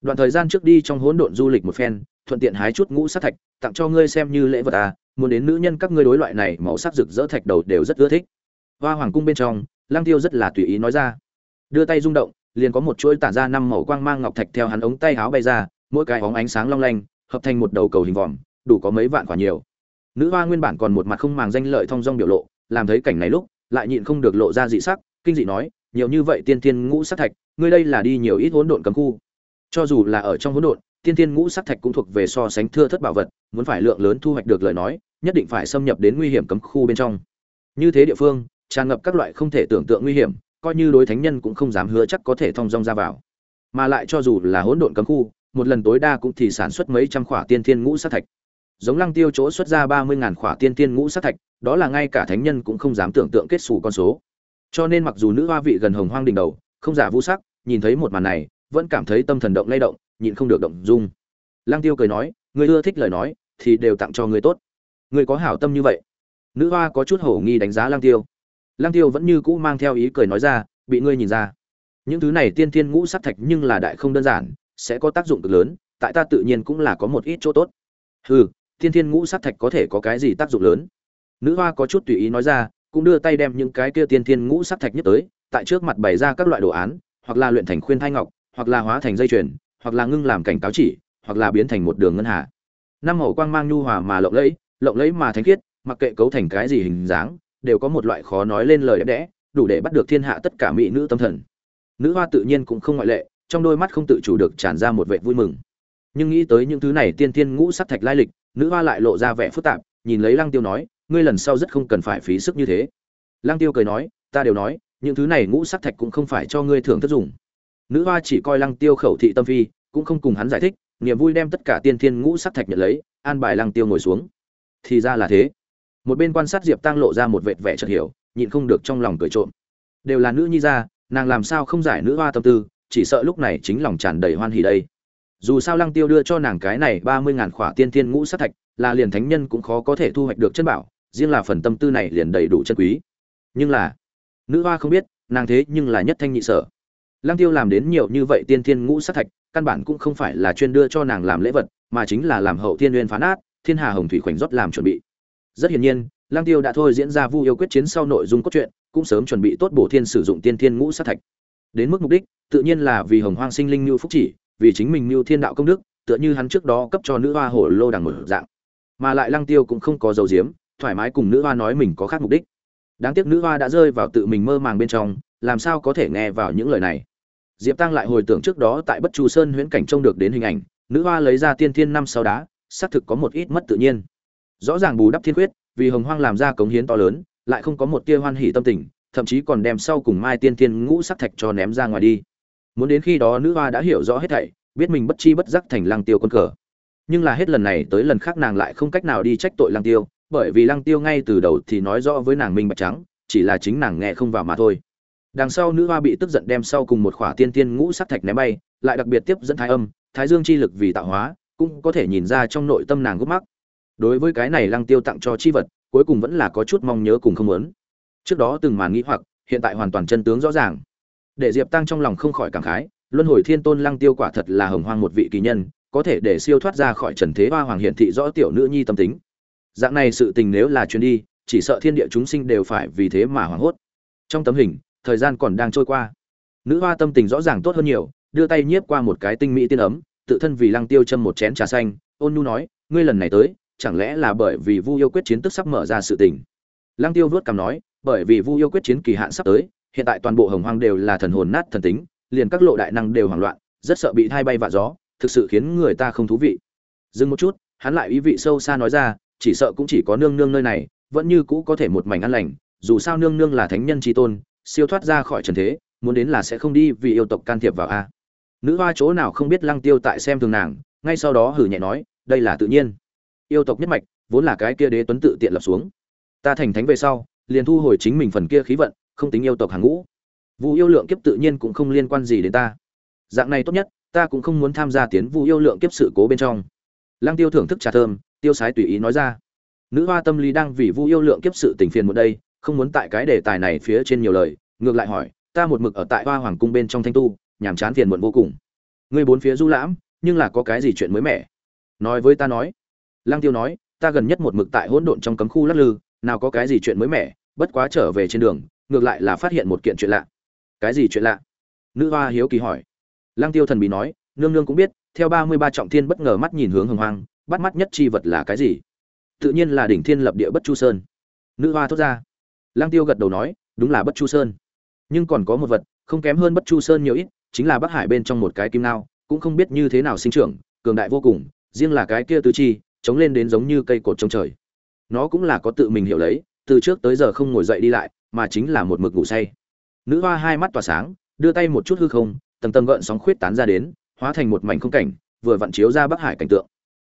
Đoạn thời gian trước đi trong hỗn độn du lịch một phen, thuận tiện hái chút ngũ sát thạch, tặng cho ngươi xem như lễ vật à muốn đến nữ nhân các ngươi đối loại này màu sắc rực rỡ thạch đầu đều rất ưa thích. Hoa hoàng cung bên trong lang tiêu rất là tùy ý nói ra. Đưa tay rung động, liền có một chuỗi tản ra năm màu quang mang ngọc thạch theo hắn ống tay áo bay ra, mỗi cái bóng ánh sáng long lanh, hợp thành một đầu cầu hình vòm, đủ có mấy vạn quả nhiều. Nữ hoa nguyên bản còn một mặt không màng danh lợi thông dong biểu lộ, làm thấy cảnh này lúc, lại nhịn không được lộ ra dị sắc, kinh dị nói, nhiều như vậy tiên thiên ngũ sắc thạch, ngươi đây là đi nhiều ít hỗn độn cấm khu. Cho dù là ở trong hỗn độn tiên thiên ngũ sắc thạch cũng thuộc về so sánh thưa thất bảo vật, muốn phải lượng lớn thu hoạch được lời nói, nhất định phải xâm nhập đến nguy hiểm cấm khu bên trong. Như thế địa phương, tràn ngập các loại không thể tưởng tượng nguy hiểm, coi như đối thánh nhân cũng không dám hứa chắc có thể thông dong ra vào. Mà lại cho dù là hỗn độn cấm khu, một lần tối đa cũng thì sản xuất mấy trăm khỏa tiên thiên ngũ sắc thạch. Giống lăng tiêu chỗ xuất ra ba mươi ngàn khỏa tiên thiên ngũ sắc thạch, đó là ngay cả thánh nhân cũng không dám tưởng tượng kết sủ con số. Cho nên mặc dù nữ hoa vị gần hồng hoang đỉnh đầu, không giả vũ sắc, nhìn thấy một màn này, vẫn cảm thấy tâm thần động lay động nhịn không được động dung. Lăng tiêu cười nói người ưa thích lời nói, thì đều tặng cho người tốt. Người có hảo tâm như vậy. Nữ hoa có chút hổ nghi đánh giá lăng tiêu. Lăng tiêu vẫn như cũ mang theo ý cười nói ra, bị ngươi nhìn ra. Những thứ này tiên thiên ngũ sắc thạch nhưng là đại không đơn giản, sẽ có tác dụng cực lớn, tại ta tự nhiên cũng là có một ít chỗ tốt. Hừ, tiên thiên ngũ sắc thạch có thể có cái gì tác dụng lớn? Nữ hoa có chút tùy ý nói ra, cũng đưa tay đem những cái kia tiên thiên ngũ sắc thạch nhất tới, tại trước mặt bày ra các loại đồ án, hoặc là luyện thành khuyên thai ngọc, hoặc là hóa thành dây chuyền hoặc là ngưng làm cảnh cáo chỉ, hoặc là biến thành một đường ngân hà. Năm màu quang mang nhu hòa mà lộng lẫy lộng lẫy mà thánh khiết, mặc kệ cấu thành cái gì hình dáng, đều có một loại khó nói lên lời đẹp đẽ, đủ để bắt được thiên hạ tất cả mỹ nữ tâm thần. Nữ hoa tự nhiên cũng không ngoại lệ, trong đôi mắt không tự chủ được tràn ra một vẻ vui mừng. Nhưng nghĩ tới những thứ này tiên tiên ngũ sắc thạch lai lịch, nữ hoa lại lộ ra vẻ phức tạp, nhìn lấy lăng tiêu nói, ngươi lần sau rất không cần phải phí sức như thế. Lăng tiêu cười nói, ta đều nói, những thứ này ngũ sắc thạch cũng không phải cho ngươi thưởng thức dùng nữ hoa chỉ coi lăng tiêu khẩu thị tâm phi, cũng không cùng hắn giải thích, niềm vui đem tất cả tiên thiên ngũ sắc thạch nhận lấy, an bài lăng tiêu ngồi xuống. Thì ra là thế. Một bên quan sát diệp tăng lộ ra một vệt vẻ chợt hiểu, nhịn không được trong lòng cười trộm. Đều là nữ nhi ra nàng làm sao không giải nữ hoa tâm tư, chỉ sợ lúc này chính lòng tràn đầy hoan hỉ đây. Dù sao lăng tiêu đưa cho nàng cái này ba mươi ngàn khỏa tiên thiên ngũ sắc thạch, là liền thánh nhân cũng khó có thể thu hoạch được chân bảo, riêng là phần tâm tư này liền đầy đủ chân quý. Nhưng là, nữ hoa không biết, nàng thế nhưng là nhất thanh nhị sở lăng tiêu làm đến nhiều như vậy tiên thiên ngũ sát thạch căn bản cũng không phải là chuyên đưa cho nàng làm lễ vật mà chính là làm hậu thiên nguyên phán nát thiên hà hồng thủy khoảnh rót làm chuẩn bị rất hiển nhiên Lang Tiêu đã thôi diễn ra Vu yêu quyết chiến sau nội dung cốt truyện, cũng sớm chuẩn bị tốt bổ thiên sử dụng tiên thiên ngũ sát thạch. Đến mức mục đích, tự nhiên là vì Hồng Hoang sinh linh Nhu phúc chỉ, vì chính mình Nhu thiên đạo công đức, tựa như hắn trước đó cấp cho nữ hoa hổ lô đằng một dạng. Mà lại Lăng Tiêu cũng không có dầu diếm, thoải mái cùng nữ hoa nói mình có khác mục đích. Đáng tiếc nữ hoa đã rơi vào tự mình mơ màng bên trong, làm sao có thể nghe vào những lời này. Diệp Tăng lại hồi tưởng trước đó tại Bất Chu Sơn huyễn cảnh trông được đến hình ảnh, nữ hoa lấy ra tiên thiên năm sau đá, xác thực có một ít mất tự nhiên. Rõ ràng bù đắp thiên quyết, vì Hồng Hoang làm ra cống hiến to lớn, lại không có một tia hoan hỷ tâm tình, thậm chí còn đem sau cùng Mai Tiên Thiên ngũ sắc thạch cho ném ra ngoài đi. Muốn đến khi đó nữ hoa đã hiểu rõ hết thảy, biết mình bất chi bất giác thành Lăng Tiêu con cờ. Nhưng là hết lần này tới lần khác nàng lại không cách nào đi trách tội Lăng Tiêu, bởi vì Lăng Tiêu ngay từ đầu thì nói rõ với nàng minh bạch trắng, chỉ là chính nàng nghe không vào mà thôi. Đằng sau nữ hoa bị tức giận đem sau cùng một khỏa tiên tiên ngũ sắc thạch ném bay, lại đặc biệt tiếp dẫn thái âm, thái dương chi lực vì tạo hóa, cũng có thể nhìn ra trong nội tâm nàng gốc mắc. Đối với cái này Lăng Tiêu tặng cho chi vật, cuối cùng vẫn là có chút mong nhớ cùng không muốn. Trước đó từng màn nghĩ hoặc, hiện tại hoàn toàn chân tướng rõ ràng. Để Diệp Tăng trong lòng không khỏi cảm khái, luân hồi thiên tôn Lăng Tiêu quả thật là hồng hoang một vị kỳ nhân, có thể để siêu thoát ra khỏi trần thế hoa hoàng hiện thị rõ tiểu nữ nhi tâm tính. Dạng này sự tình nếu là chuyến đi, chỉ sợ thiên địa chúng sinh đều phải vì thế mà hoảng hốt. Trong tấm hình, thời gian còn đang trôi qua. Nữ hoa tâm tình rõ ràng tốt hơn nhiều, đưa tay nhiếp qua một cái tinh mỹ tiên ấm, tự thân vì lăng tiêu châm một chén trà xanh, ôn nhu nói, ngươi lần này tới, chẳng lẽ là bởi vì vu yêu quyết chiến tức sắp mở ra sự tình? Lăng tiêu vuốt cằm nói, bởi vì vu yêu quyết chiến kỳ hạn sắp tới, hiện tại toàn bộ hồng hoang đều là thần hồn nát thần tính, liền các lộ đại năng đều hoảng loạn, rất sợ bị thay bay vạ gió, thực sự khiến người ta không thú vị. Dừng một chút, hắn lại ý vị sâu xa nói ra, chỉ sợ cũng chỉ có nương nương nơi này, vẫn như cũ có thể một mảnh an lành, dù sao nương nương là thánh nhân tri tôn siêu thoát ra khỏi trần thế, muốn đến là sẽ không đi vì yêu tộc can thiệp vào a. Nữ hoa chỗ nào không biết lăng tiêu tại xem thường nàng, ngay sau đó hử nhẹ nói, đây là tự nhiên. Yêu tộc nhất mạch, vốn là cái kia đế tuấn tự tiện lập xuống. Ta thành thánh về sau, liền thu hồi chính mình phần kia khí vận, không tính yêu tộc hàng ngũ. Vụ yêu lượng kiếp tự nhiên cũng không liên quan gì đến ta. Dạng này tốt nhất, ta cũng không muốn tham gia tiến vụ yêu lượng kiếp sự cố bên trong. Lăng tiêu thưởng thức trà thơm, tiêu sái tùy ý nói ra. Nữ hoa tâm lý đang vì vu yêu lượng kiếp sự tình phiền một đây không muốn tại cái đề tài này phía trên nhiều lời, ngược lại hỏi, ta một mực ở tại hoa hoàng cung bên trong thanh tu, nhàm chán phiền muộn vô cùng. Ngươi bốn phía du lãm, nhưng là có cái gì chuyện mới mẻ? Nói với ta nói. Lăng tiêu nói, ta gần nhất một mực tại hỗn độn trong cấm khu lắc lư, nào có cái gì chuyện mới mẻ, bất quá trở về trên đường, ngược lại là phát hiện một kiện chuyện lạ. Cái gì chuyện lạ? Nữ hoa hiếu kỳ hỏi. Lăng tiêu thần bí nói, nương nương cũng biết, theo ba mươi ba trọng thiên bất ngờ mắt nhìn hướng hồng hoang, bắt mắt nhất chi vật là cái gì? Tự nhiên là đỉnh thiên lập địa bất chu sơn. Nữ hoa thốt ra lăng tiêu gật đầu nói đúng là bất chu sơn. Nhưng còn có một vật không kém hơn bất chu sơn nhiều ít chính là bắc hải bên trong một cái kim ngao, cũng không biết như thế nào sinh trưởng cường đại vô cùng riêng là cái kia tứ chi chống lên đến giống như cây cột trong trời. Nó cũng là có tự mình hiểu lấy từ trước tới giờ không ngồi dậy đi lại mà chính là một mực ngủ say. Nữ hoa hai mắt tỏa sáng đưa tay một chút hư không tầng tầng gợn sóng khuyết tán ra đến hóa thành một mảnh không cảnh vừa vặn chiếu ra bắc hải cảnh tượng.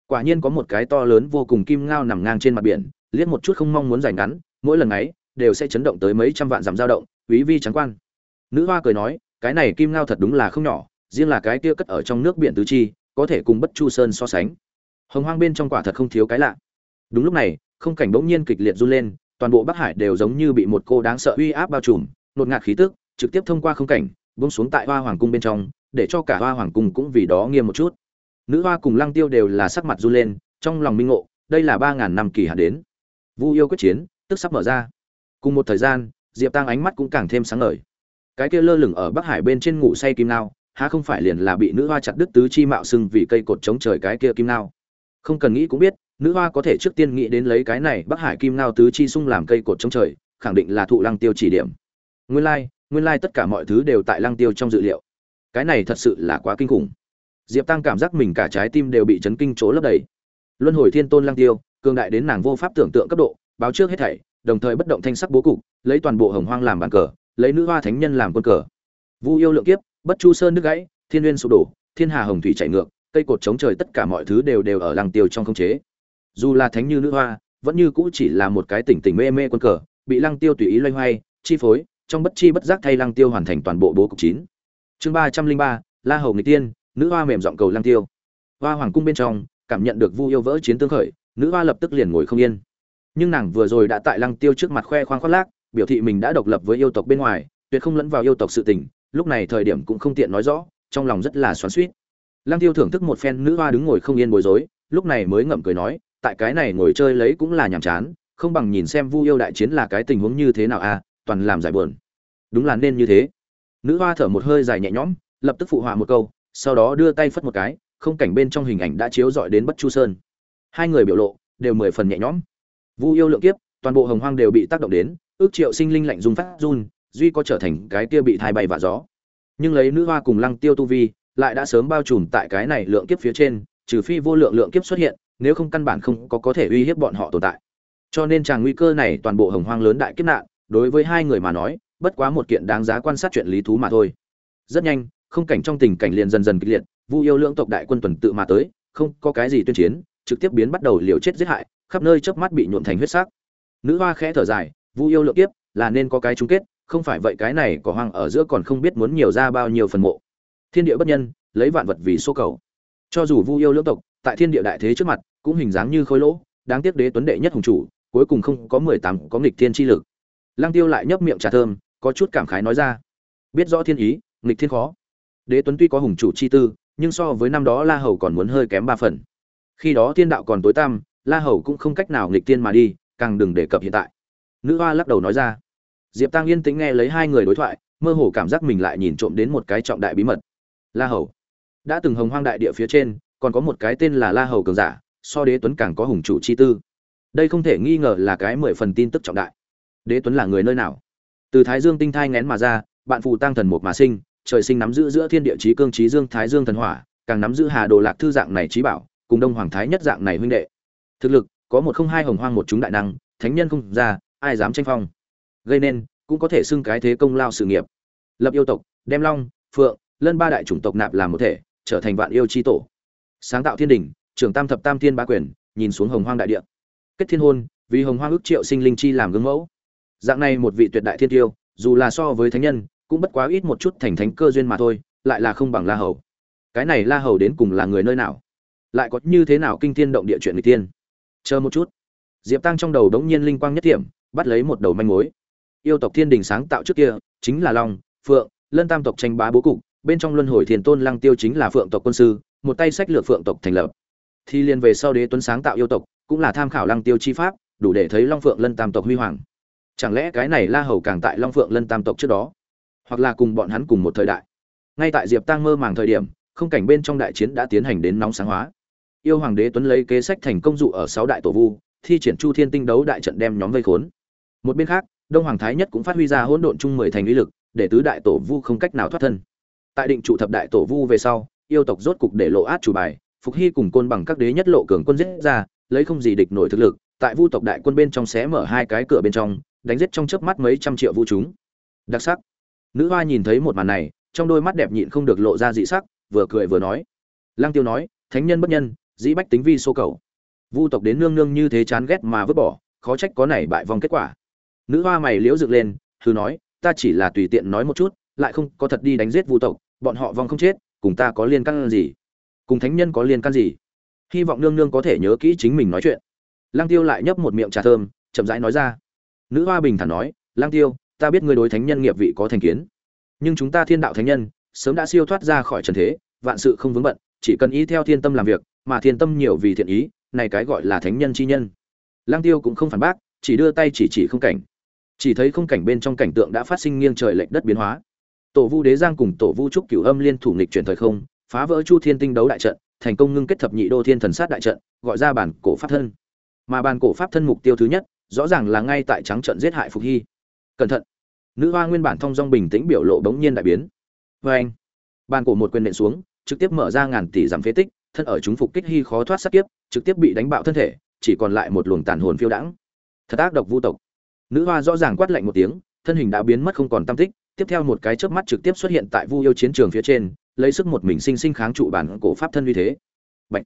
Quả nhiên có một cái to lớn vô cùng kim ngao nằm ngang trên mặt biển liếc một chút không mong muốn giành ngắn mỗi lần ấy đều sẽ chấn động tới mấy trăm vạn dặm dao động, quý vi trắng quan. Nữ hoa cười nói, cái này kim ngao thật đúng là không nhỏ, riêng là cái kia cất ở trong nước biển tứ chi, có thể cùng bất chu sơn so sánh. Hồng hoang bên trong quả thật không thiếu cái lạ. Đúng lúc này, không cảnh bỗng nhiên kịch liệt run lên, toàn bộ bắc hải đều giống như bị một cô đáng sợ uy áp bao trùm, nột ngạt khí tức, trực tiếp thông qua không cảnh, buông xuống tại hoa hoàng cung bên trong, để cho cả hoa hoàng cung cũng vì đó nghiêm một chút. Nữ hoa cùng lăng tiêu đều là sắc mặt run lên, trong lòng minh ngộ, đây là ba ngàn năm kỳ hạn đến. Vu yêu quyết chiến, tức sắp mở ra cùng một thời gian, diệp tăng ánh mắt cũng càng thêm sáng ngời. Cái kia lơ lửng ở bắc hải bên trên ngủ say kim nao há không phải liền là bị nữ hoa chặt đứt tứ chi mạo sưng vì cây cột chống trời cái kia kim nao không cần nghĩ cũng biết, nữ hoa có thể trước tiên nghĩ đến lấy cái này bắc hải kim nao tứ chi sung làm cây cột chống trời, khẳng định là thụ lăng tiêu chỉ điểm. Nguyên lai nguyên lai tất cả mọi thứ đều tại lăng tiêu trong dự liệu. Cái này thật sự là quá kinh khủng. Diệp tăng cảm giác mình cả trái tim đều bị chấn kinh chỗ lấp đầy. Luân hồi thiên tôn lăng tiêu, cường đại đến nàng vô pháp tưởng tượng cấp độ, báo trước hết thảy đồng thời bất động thanh sắc bố cục, lấy toàn bộ hồng hoang làm bàn cờ, lấy nữ hoa thánh nhân làm quân cờ. Vu yêu lượng kiếp, bất chu sơn nước gãy, thiên nguyên sụp đổ, thiên hà hồng thủy chảy ngược, cây cột chống trời tất cả mọi thứ đều đều ở lăng tiêu trong không chế. Dù là thánh như nữ hoa, vẫn như cũ chỉ là một cái tỉnh tỉnh mê mê quân cờ, bị lăng tiêu tùy ý loay hoay, chi phối, trong bất chi bất giác thay lăng tiêu hoàn thành toàn bộ bố cục chín. Chương ba trăm linh ba, la hầu người tiên, nữ hoa mềm giọng cầu lăng tiêu. Hoa hoàng cung bên trong, cảm nhận được vu yêu vỡ chiến tương khởi, nữ hoa lập tức liền ngồi không yên nhưng nàng vừa rồi đã tại lăng tiêu trước mặt khoe khoang khoác lác, biểu thị mình đã độc lập với yêu tộc bên ngoài, tuyệt không lẫn vào yêu tộc sự tình, lúc này thời điểm cũng không tiện nói rõ, trong lòng rất là xoắn suýt lăng tiêu thưởng thức một phen nữ hoa đứng ngồi không yên bối rối, lúc này mới ngậm cười nói, tại cái này ngồi chơi lấy cũng là nhàm chán, không bằng nhìn xem vu yêu đại chiến là cái tình huống như thế nào à toàn làm giải buồn. Đúng là nên như thế. Nữ hoa thở một hơi dài nhẹ nhõm, lập tức phụ họa một câu, sau đó đưa tay phất một cái, không cảnh bên trong hình ảnh đã chiếu dọi đến bất chu sơn. Hai người biểu lộ đều mười phần nhẹ nhõm vu yêu lượng kiếp, toàn bộ hồng hoang đều bị tác động đến, ước triệu sinh linh lạnh dùng phát run, duy có trở thành cái kia bị thai bay và gió. Nhưng lấy nữ hoa cùng lăng tiêu tu vi, lại đã sớm bao trùm tại cái này lượng kiếp phía trên, trừ phi vô lượng lượng kiếp xuất hiện, nếu không căn bản không có có thể uy hiếp bọn họ tồn tại. Cho nên chàng nguy cơ này toàn bộ hồng hoang lớn đại kiếp nạn, đối với hai người mà nói, bất quá một kiện đáng giá quan sát chuyện lý thú mà thôi. Rất nhanh, không cảnh trong tình cảnh liền dần dần kịch liệt, vu yêu lượng tộc đại quân tuần tự mà tới, không có cái gì tuyên chiến, trực tiếp biến bắt đầu liều chết giết hại khắp nơi chớp mắt bị nhuộm thành huyết sắc. Nữ hoa khẽ thở dài, vu yêu lượng kiếp, là nên có cái chung kết, không phải vậy cái này có hoang ở giữa còn không biết muốn nhiều ra bao nhiêu phần mộ. Thiên địa bất nhân, lấy vạn vật vì số cầu. Cho dù vu yêu lưỡng tộc, tại thiên địa đại thế trước mặt, cũng hình dáng như khối lỗ, đáng tiếc đế tuấn đệ nhất hùng chủ, cuối cùng không có mười tám có nghịch thiên chi lực. Lang tiêu lại nhấp miệng trà thơm, có chút cảm khái nói ra, biết rõ thiên ý, nghịch thiên khó. Đế tuấn tuy có hùng chủ chi tư, nhưng so với năm đó la hầu còn muốn hơi kém ba phần. Khi đó thiên đạo còn tối tăm la hầu cũng không cách nào nghịch tiên mà đi, càng đừng đề cập hiện tại. Nữ hoa lắc đầu nói ra. Diệp tăng yên tĩnh nghe lấy hai người đối thoại, mơ hồ cảm giác mình lại nhìn trộm đến một cái trọng đại bí mật. La hầu. Đã từng hồng hoang đại địa phía trên, còn có một cái tên là la hầu cường giả, so đế tuấn càng có hùng chủ chi tư. Đây không thể nghi ngờ là cái mười phần tin tức trọng đại. Đế tuấn là người nơi nào? Từ thái dương tinh thai ngén mà ra, bạn phù tăng thần một mà sinh, trời sinh nắm giữ giữa thiên địa chí cương chí dương thái dương thần hỏa, càng nắm giữ hà đồ lạc thư dạng này trí bảo, cùng đông hoàng thái nhất dạng này huynh đệ thực lực, có một không hai hồng hoang một chúng đại năng, thánh nhân không ra, ai dám tranh phong. Gây nên, cũng có thể xưng cái thế công lao sự nghiệp. Lập yêu tộc, đem long, phượng, lân ba đại chủng tộc nạp làm một thể, trở thành vạn yêu chi tổ. Sáng tạo thiên đình, trưởng tam thập tam thiên ba quyền, nhìn xuống hồng hoang đại địa. Kết thiên hôn, vì hồng hoang ước triệu sinh linh chi làm gương mẫu. Dạng này một vị tuyệt đại thiên tiêu, dù là so với thánh nhân, cũng bất quá ít một chút thành thánh cơ duyên mà thôi, lại là không bằng la hầu. Cái này la hầu đến cùng là người nơi nào? Lại có như thế nào kinh thiên động địa chuyện người tiên chờ một chút. Diệp tăng trong đầu đống nhiên linh quang nhất điểm bắt lấy một đầu manh mối. Yêu tộc thiên đình sáng tạo trước kia, chính là long, phượng, lân tam tộc tranh bá bố cục, bên trong luân hồi thiền tôn lăng tiêu chính là phượng tộc quân sư, một tay sách lược phượng tộc thành lập. Thì liền về sau đế tuấn sáng tạo yêu tộc, cũng là tham khảo lăng tiêu chi pháp, đủ để thấy long phượng lân tam tộc huy hoàng. Chẳng lẽ cái này la hầu càng tại long phượng lân tam tộc trước đó? Hoặc là cùng bọn hắn cùng một thời đại? Ngay tại diệp tăng mơ màng thời điểm, không cảnh bên trong đại chiến đã tiến hành đến nóng sáng hóa yêu hoàng đế tuấn lấy kế sách thành công dụ ở sáu đại tổ vu, thi triển chu thiên tinh đấu đại trận đem nhóm vây khốn. Một bên khác, đông hoàng thái nhất cũng phát huy ra hỗn độn chung mười thành uy lực, để tứ đại tổ vu không cách nào thoát thân. Tại định trụ thập đại tổ vu về sau, yêu tộc rốt cục để lộ át chủ bài, phục hy cùng côn bằng các đế nhất lộ cường quân giết ra, lấy không gì địch nổi thực lực, tại vu tộc đại quân bên trong xé mở hai cái cửa bên trong, đánh giết trong chớp mắt mấy trăm triệu vu chúng. Đặc sắc. Nữ hoa nhìn thấy một màn này, trong đôi mắt đẹp nhịn không được lộ ra dị sắc, vừa cười vừa nói. Lang tiêu nói, thánh nhân bất nhân dĩ bách tính vi số cầu. Vu tộc đến nương nương như thế chán ghét mà vứt bỏ, khó trách có này bại vong kết quả. Nữ hoa mày liễu dựng lên thử nói, ta chỉ là tùy tiện nói một chút, lại không có thật đi đánh giết vu tộc, bọn họ vong không chết, cùng ta có liên căn gì? Cùng thánh nhân có liên căn gì? Hy vọng nương nương có thể nhớ kỹ chính mình nói chuyện. Lang tiêu lại nhấp một miệng trà thơm, chậm rãi nói ra. Nữ hoa bình thản nói lang tiêu, ta biết ngươi đối thánh nhân nghiệp vị có thành kiến. Nhưng chúng ta thiên đạo thánh nhân, sớm đã siêu thoát ra khỏi trần thế, vạn sự không vướng bận, chỉ cần ý theo thiên tâm làm việc mà thiên tâm nhiều vì thiện ý, này cái gọi là thánh nhân chi nhân. Lang tiêu cũng không phản bác, chỉ đưa tay chỉ chỉ không cảnh. Chỉ thấy không cảnh bên trong cảnh tượng đã phát sinh nghiêng trời lệch đất biến hóa. Tổ vu đế giang cùng tổ vu trúc cửu âm liên thủ nghịch chuyển thời không, phá vỡ chu thiên tinh đấu đại trận, thành công ngưng kết thập nhị đô thiên thần sát đại trận, gọi ra bản cổ pháp thân. Mà bản cổ pháp thân mục tiêu thứ nhất, rõ ràng là ngay tại trắng trận giết hại phục hy. Cẩn thận. Nữ hoa nguyên bản thông dong bình tĩnh biểu lộ bỗng nhiên đại biến. Vâng. Vê anh bàn cổ một quyền nện xuống, trực tiếp mở ra ngàn tỷ giảm phế tích thân ở chúng phục kích hy khó thoát sát kiếp, trực tiếp bị đánh bạo thân thể, chỉ còn lại một luồng tàn hồn phiêu đãng. Thật ác độc vu tộc. Nữ hoa rõ ràng quát lạnh một tiếng, thân hình đã biến mất không còn tâm tích, tiếp theo một cái chớp mắt trực tiếp xuất hiện tại vu yêu chiến trường phía trên, lấy sức một mình sinh sinh kháng trụ bản cổ pháp thân uy thế. Bạch.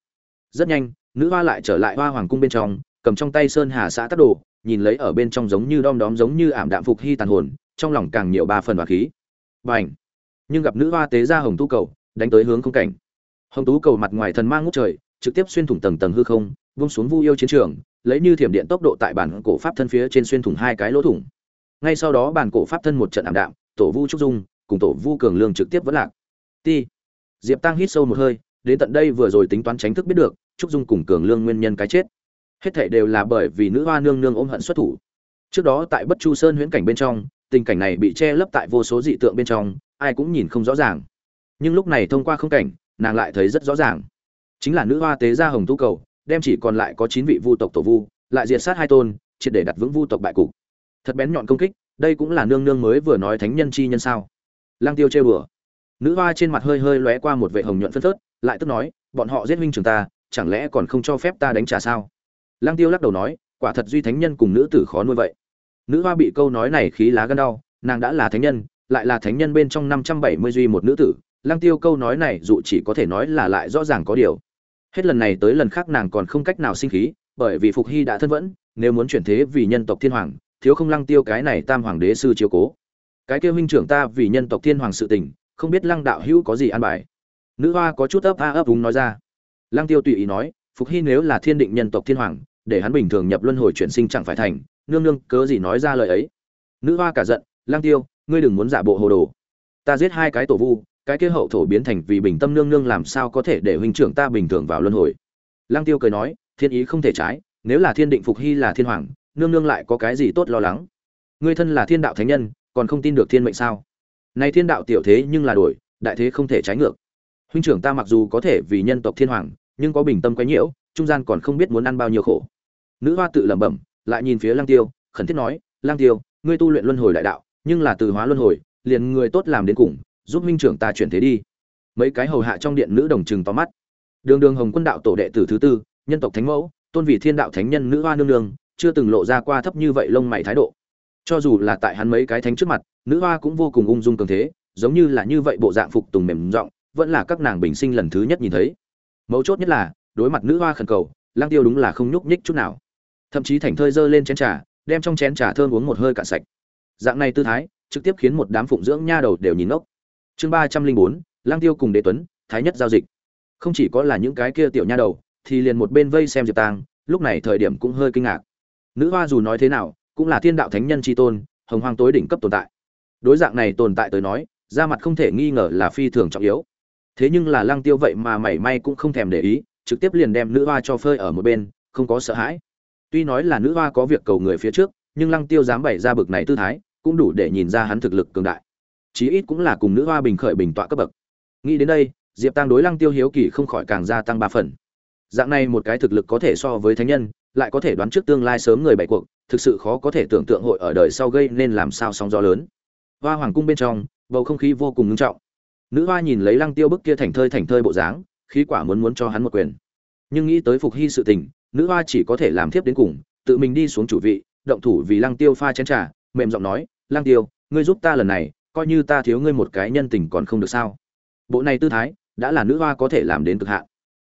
rất nhanh, nữ hoa lại trở lại hoa hoàng cung bên trong, cầm trong tay sơn hà xã tác đồ, nhìn lấy ở bên trong giống như đom đóm giống như ảm đạm phục hy tàn hồn, trong lòng càng nhiều ba phần và khí. Bành. Nhưng gặp nữ hoa tế ra hồng tu cầu, đánh tới hướng không cảnh hồng tú cầu mặt ngoài thần mang ngút trời, trực tiếp xuyên thủng tầng tầng hư không vung xuống vu yêu chiến trường, lấy như thiểm điện tốc độ tại bản cổ pháp thân phía trên xuyên thủng hai cái lỗ thủng. Ngay sau đó bản cổ pháp thân một trận ảm đạm, tổ vu trúc dung cùng tổ vu cường lương trực tiếp vẫn lạc. Ti. Diệp tăng hít sâu một hơi, đến tận đây vừa rồi tính toán tránh thức biết được, trúc dung cùng cường lương nguyên nhân cái chết. Hết thảy đều là bởi vì nữ hoa nương nương ôm hận xuất thủ. Trước đó tại bất chu sơn huyễn cảnh bên trong, tình cảnh này bị che lấp tại vô số dị tượng bên trong, ai cũng nhìn không rõ ràng. Nhưng lúc này thông qua không cảnh nàng lại thấy rất rõ ràng. Chính là nữ hoa tế ra hồng tu cầu đem chỉ còn lại có chín vị vu tộc tổ vu lại diệt sát hai tôn triệt để đặt vững vu tộc bại cục. Thật bén nhọn công kích đây cũng là nương nương mới vừa nói thánh nhân chi nhân sao? Lang tiêu trêu bừa, nữ hoa trên mặt hơi hơi lóe qua một vệ hồng nhuận phân phớt lại tức nói bọn họ giết huynh trường ta chẳng lẽ còn không cho phép ta đánh trả sao? Lang tiêu lắc đầu nói quả thật duy thánh nhân cùng nữ tử khó nuôi vậy. Nữ hoa bị câu nói này khí lá gân đau nàng đã là thánh nhân lại là thánh nhân bên trong năm trăm bảy mươi duy một nữ tử lang tiêu câu nói này dụ chỉ có thể nói là lại rõ ràng có điều. Hết lần này tới lần khác nàng còn không cách nào sinh khí, bởi vì phục hy đã thân vẫn, nếu muốn chuyển thế vì nhân tộc thiên hoàng, thiếu không lăng tiêu cái này tam hoàng đế sư chiếu cố. Cái kia huynh trưởng ta vì nhân tộc thiên hoàng sự tình, không biết lăng đạo hữu có gì an bài. Nữ hoa có chút ấp a ấp úng nói ra. Lăng tiêu tùy ý nói, phục hy nếu là thiên định nhân tộc thiên hoàng, để hắn bình thường nhập luân hồi chuyển sinh chẳng phải thành, nương nương cớ gì nói ra lời ấy. Nữ hoa cả giận, lăng tiêu, ngươi đừng muốn giả bộ hồ đồ. Ta giết hai cái tổ vu cái kia hậu thổ biến thành vì bình tâm nương nương làm sao có thể để huynh trưởng ta bình thường vào luân hồi? Lăng tiêu cười nói, thiên ý không thể trái, nếu là thiên định phục hy là thiên hoàng, nương nương lại có cái gì tốt lo lắng? Ngươi thân là thiên đạo thánh nhân, còn không tin được thiên mệnh sao? Nay thiên đạo tiểu thế nhưng là đổi đại thế không thể trái ngược. Huynh trưởng ta mặc dù có thể vì nhân tộc thiên hoàng, nhưng có bình tâm quấy nhiễu, trung gian còn không biết muốn ăn bao nhiêu khổ. Nữ hoa tự lẩm bẩm, lại nhìn phía lang tiêu, khẩn thiết nói lang tiêu, ngươi tu luyện luân hồi đại đạo, nhưng là từ hóa luân hồi, liền người tốt làm đến cùng giúp Minh trưởng ta chuyển thế đi. Mấy cái hầu hạ trong điện nữ đồng chừng to mắt. Đường đường hồng quân đạo tổ đệ tử thứ tư, nhân tộc thánh mẫu, tôn vị thiên đạo thánh nhân nữ hoa nương nương, chưa từng lộ ra qua thấp như vậy lông mày thái độ. Cho dù là tại hắn mấy cái thánh trước mặt, nữ hoa cũng vô cùng ung dung cường thế, giống như là như vậy bộ dạng phục tùng mềm giọng, vẫn là các nàng bình sinh lần thứ nhất nhìn thấy. Mấu chốt nhất là, đối mặt nữ hoa khẩn cầu lang tiêu đúng là không nhúc nhích chút nào. Thậm chí thành thơi dơ lên chén trà, đem trong chén trà thơm uống một hơi cạn sạch. Dạng này tư thái, trực tiếp khiến một đám phụng dưỡng nha đầu đều nhìn ngốc chương ba trăm linh bốn, lang tiêu cùng đế tuấn, thái nhất giao dịch. Không chỉ có là những cái kia tiểu nha đầu, thì liền một bên vây xem diệp tàng, lúc này thời điểm cũng hơi kinh ngạc. Nữ hoa dù nói thế nào, cũng là thiên đạo thánh nhân tri tôn, hồng hoang tối đỉnh cấp tồn tại. Đối dạng này tồn tại tới nói ra mặt không thể nghi ngờ là phi thường trọng yếu. Thế nhưng là lăng tiêu vậy mà mảy may cũng không thèm để ý, trực tiếp liền đem nữ hoa cho phơi ở một bên, không có sợ hãi. Tuy nói là nữ hoa có việc cầu người phía trước, nhưng lăng tiêu dám bày ra bực này tư thái, cũng đủ để nhìn ra hắn thực lực cường đại chí ít cũng là cùng nữ hoa bình khởi bình tọa cấp bậc. Nghĩ đến đây, diệp tăng đối lăng tiêu hiếu kỳ không khỏi càng gia tăng ba phần. Dạng này một cái thực lực có thể so với thánh nhân, lại có thể đoán trước tương lai sớm người bảy cuộc, thực sự khó có thể tưởng tượng hội ở đời sau gây nên làm sao sóng gió lớn. Hoa hoàng cung bên trong, bầu không khí vô cùng ngưng trọng. Nữ hoa nhìn lấy lăng tiêu bức kia thành thơi thành thơi bộ dáng, khí quả muốn muốn cho hắn một quyền. Nhưng nghĩ tới phục hy sự tình, nữ hoa chỉ có thể làm tiếp đến cùng, tự mình đi xuống chủ vị, động thủ vì lăng tiêu pha chén trà, mềm giọng nói, lăng tiêu, ngươi giúp ta lần này coi như ta thiếu ngươi một cái nhân tình còn không được sao. Bộ này tư thái, đã là nữ hoa có thể làm đến cực hạn.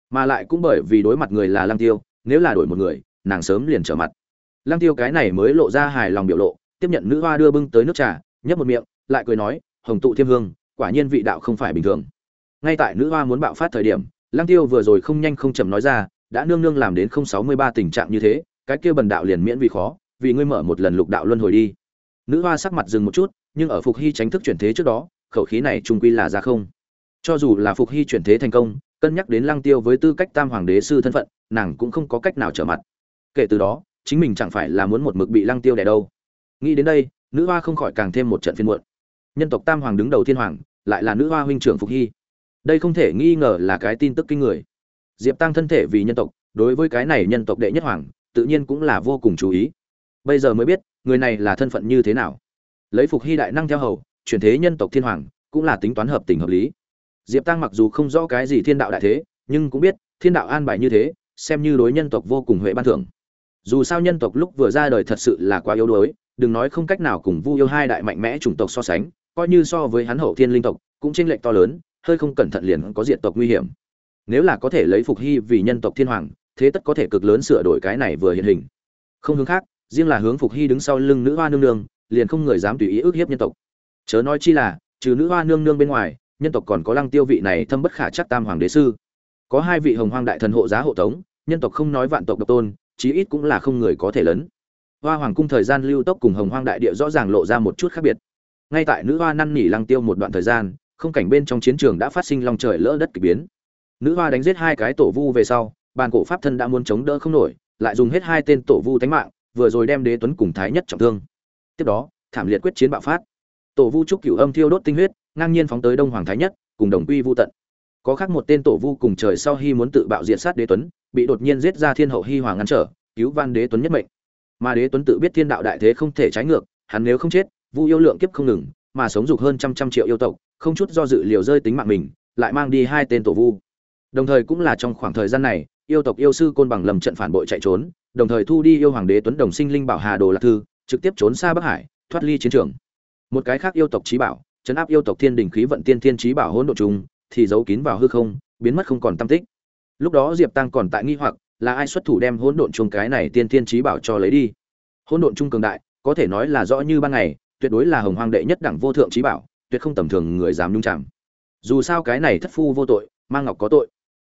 Mà lại cũng bởi vì đối mặt người là lăng tiêu, nếu là đổi một người, nàng sớm liền trở mặt. Lăng tiêu cái này mới lộ ra hài lòng biểu lộ, tiếp nhận nữ hoa đưa bưng tới nước trà, nhấp một miệng, lại cười nói, hồng tụ thiêm hương, quả nhiên vị đạo không phải bình thường. Ngay tại nữ hoa muốn bạo phát thời điểm, lăng tiêu vừa rồi không nhanh không chậm nói ra, đã nương nương làm đến không sáu mươi ba tình trạng như thế, cái kia bần đạo liền miễn vì khó, vì ngươi mở một lần lục đạo luân hồi đi nữ hoa sắc mặt dừng một chút, nhưng ở phục hy tránh thức chuyển thế trước đó, khẩu khí này trung quy là ra không. Cho dù là phục hy chuyển thế thành công, cân nhắc đến lăng tiêu với tư cách tam hoàng đế sư thân phận, nàng cũng không có cách nào trở mặt. Kể từ đó, chính mình chẳng phải là muốn một mực bị lăng tiêu đè đâu. Nghĩ đến đây, nữ hoa không khỏi càng thêm một trận phiên muộn. Nhân tộc tam hoàng đứng đầu thiên hoàng, lại là nữ hoa huynh trưởng phục hy. Đây không thể nghi ngờ là cái tin tức kinh người. Diệp tăng thân thể vì nhân tộc, đối với cái này nhân tộc đệ nhất hoàng, tự nhiên cũng là vô cùng chú ý. Bây giờ mới biết người này là thân phận như thế nào? Lấy phục hy đại năng theo hầu, chuyển thế nhân tộc thiên hoàng, cũng là tính toán hợp tình hợp lý. Diệp tăng mặc dù không rõ cái gì thiên đạo đại thế, nhưng cũng biết, thiên đạo an bài như thế, xem như đối nhân tộc vô cùng huệ ban thưởng. Dù sao nhân tộc lúc vừa ra đời thật sự là quá yếu đuối, đừng nói không cách nào cùng vu yêu hai đại mạnh mẽ chủng tộc so sánh, coi như so với hắn hậu thiên linh tộc, cũng tranh lệch to lớn, hơi không cẩn thận liền có diện tộc nguy hiểm. Nếu là có thể lấy phục hy vì nhân tộc thiên hoàng, thế tất có thể cực lớn sửa đổi cái này vừa hiện hình. Không hướng khác riêng là hướng phục hy đứng sau lưng nữ hoa nương nương, liền không người dám tùy ý ức hiếp nhân tộc. Chớ nói chi là, trừ nữ hoa nương nương bên ngoài, nhân tộc còn có lăng tiêu vị này thâm bất khả chắc tam hoàng đế sư. Có hai vị hồng hoang đại thần hộ giá hộ tống, nhân tộc không nói vạn tộc độc tôn, chí ít cũng là không người có thể lớn hoa hoàng cung thời gian lưu tốc cùng hồng hoang đại địa rõ ràng lộ ra một chút khác biệt. Ngay tại nữ hoa năn nỉ lăng tiêu một đoạn thời gian, không cảnh bên trong chiến trường đã phát sinh long trời lỡ đất kỳ biến. Nữ hoa đánh giết hai cái tổ vu về sau, bàn cổ pháp thân đã muốn chống đỡ không nổi, lại dùng hết hai tên tổ vu tánh mạng vừa rồi đem đế tuấn cùng thái nhất trọng thương. Tiếp đó, thảm liệt quyết chiến bạo phát. Tổ vu trúc cửu âm thiêu đốt tinh huyết, ngang nhiên phóng tới đông hoàng thái nhất, cùng đồng quy vu tận. Có khác một tên tổ vu cùng trời sau hy muốn tự bạo diện sát đế tuấn, bị đột nhiên giết ra thiên hậu hy hoàng ngăn trở, cứu van đế tuấn nhất mệnh. Mà đế tuấn tự biết thiên đạo đại thế không thể trái ngược, hắn nếu không chết, vu yêu lượng kiếp không ngừng, mà sống dục hơn trăm trăm triệu yêu tộc, không chút do dự liều rơi tính mạng mình, lại mang đi hai tên tổ vu. Đồng thời cũng là trong khoảng thời gian này yêu tộc yêu sư côn bằng lầm trận phản bội chạy trốn, đồng thời thu đi yêu hoàng đế tuấn đồng sinh linh bảo hà đồ lạc thư, trực tiếp trốn xa bắc hải, thoát ly chiến trường. Một cái khác yêu tộc trí bảo chấn áp yêu tộc thiên đình khí vận tiên thiên trí bảo hỗn độ trùng, thì giấu kín vào hư không, biến mất không còn tâm tích. Lúc đó diệp tăng còn tại nghi hoặc, là ai xuất thủ đem hỗn độn chung cái này tiên thiên trí bảo cho lấy đi? Hỗn độn chung cường đại, có thể nói là rõ như ban ngày, tuyệt đối là hồng hoàng đệ nhất đẳng vô thượng trí bảo, tuyệt không tầm thường người dám nhung chạm. Dù sao cái này thất phu vô tội mang ngọc có tội.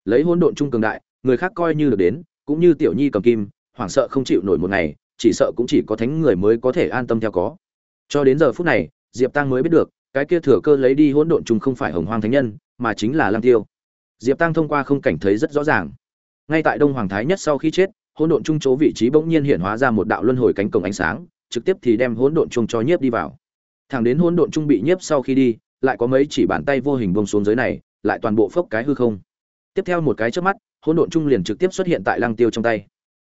Lấy hỗn độn chung cường đại người khác coi như được đến, cũng như tiểu nhi cầm kim, hoảng sợ không chịu nổi một ngày, chỉ sợ cũng chỉ có thánh người mới có thể an tâm theo có. Cho đến giờ phút này, diệp tăng mới biết được, cái kia thừa cơ lấy đi hỗn độn chung không phải hồng hoang thánh nhân, mà chính là Lang tiêu. Diệp tăng thông qua không cảnh thấy rất rõ ràng. Ngay tại đông hoàng thái nhất sau khi chết, hỗn độn chung chỗ vị trí bỗng nhiên hiện hóa ra một đạo luân hồi cánh cổng ánh sáng, trực tiếp thì đem hỗn độn chung cho nhiếp đi vào. Thẳng đến hỗn độn chung bị nhiếp sau khi đi, lại có mấy chỉ bàn tay vô hình bông xuống dưới này, lại toàn bộ phốc cái hư không. Tiếp theo một cái trước mắt hỗn độn trung liền trực tiếp xuất hiện tại lăng tiêu trong tay.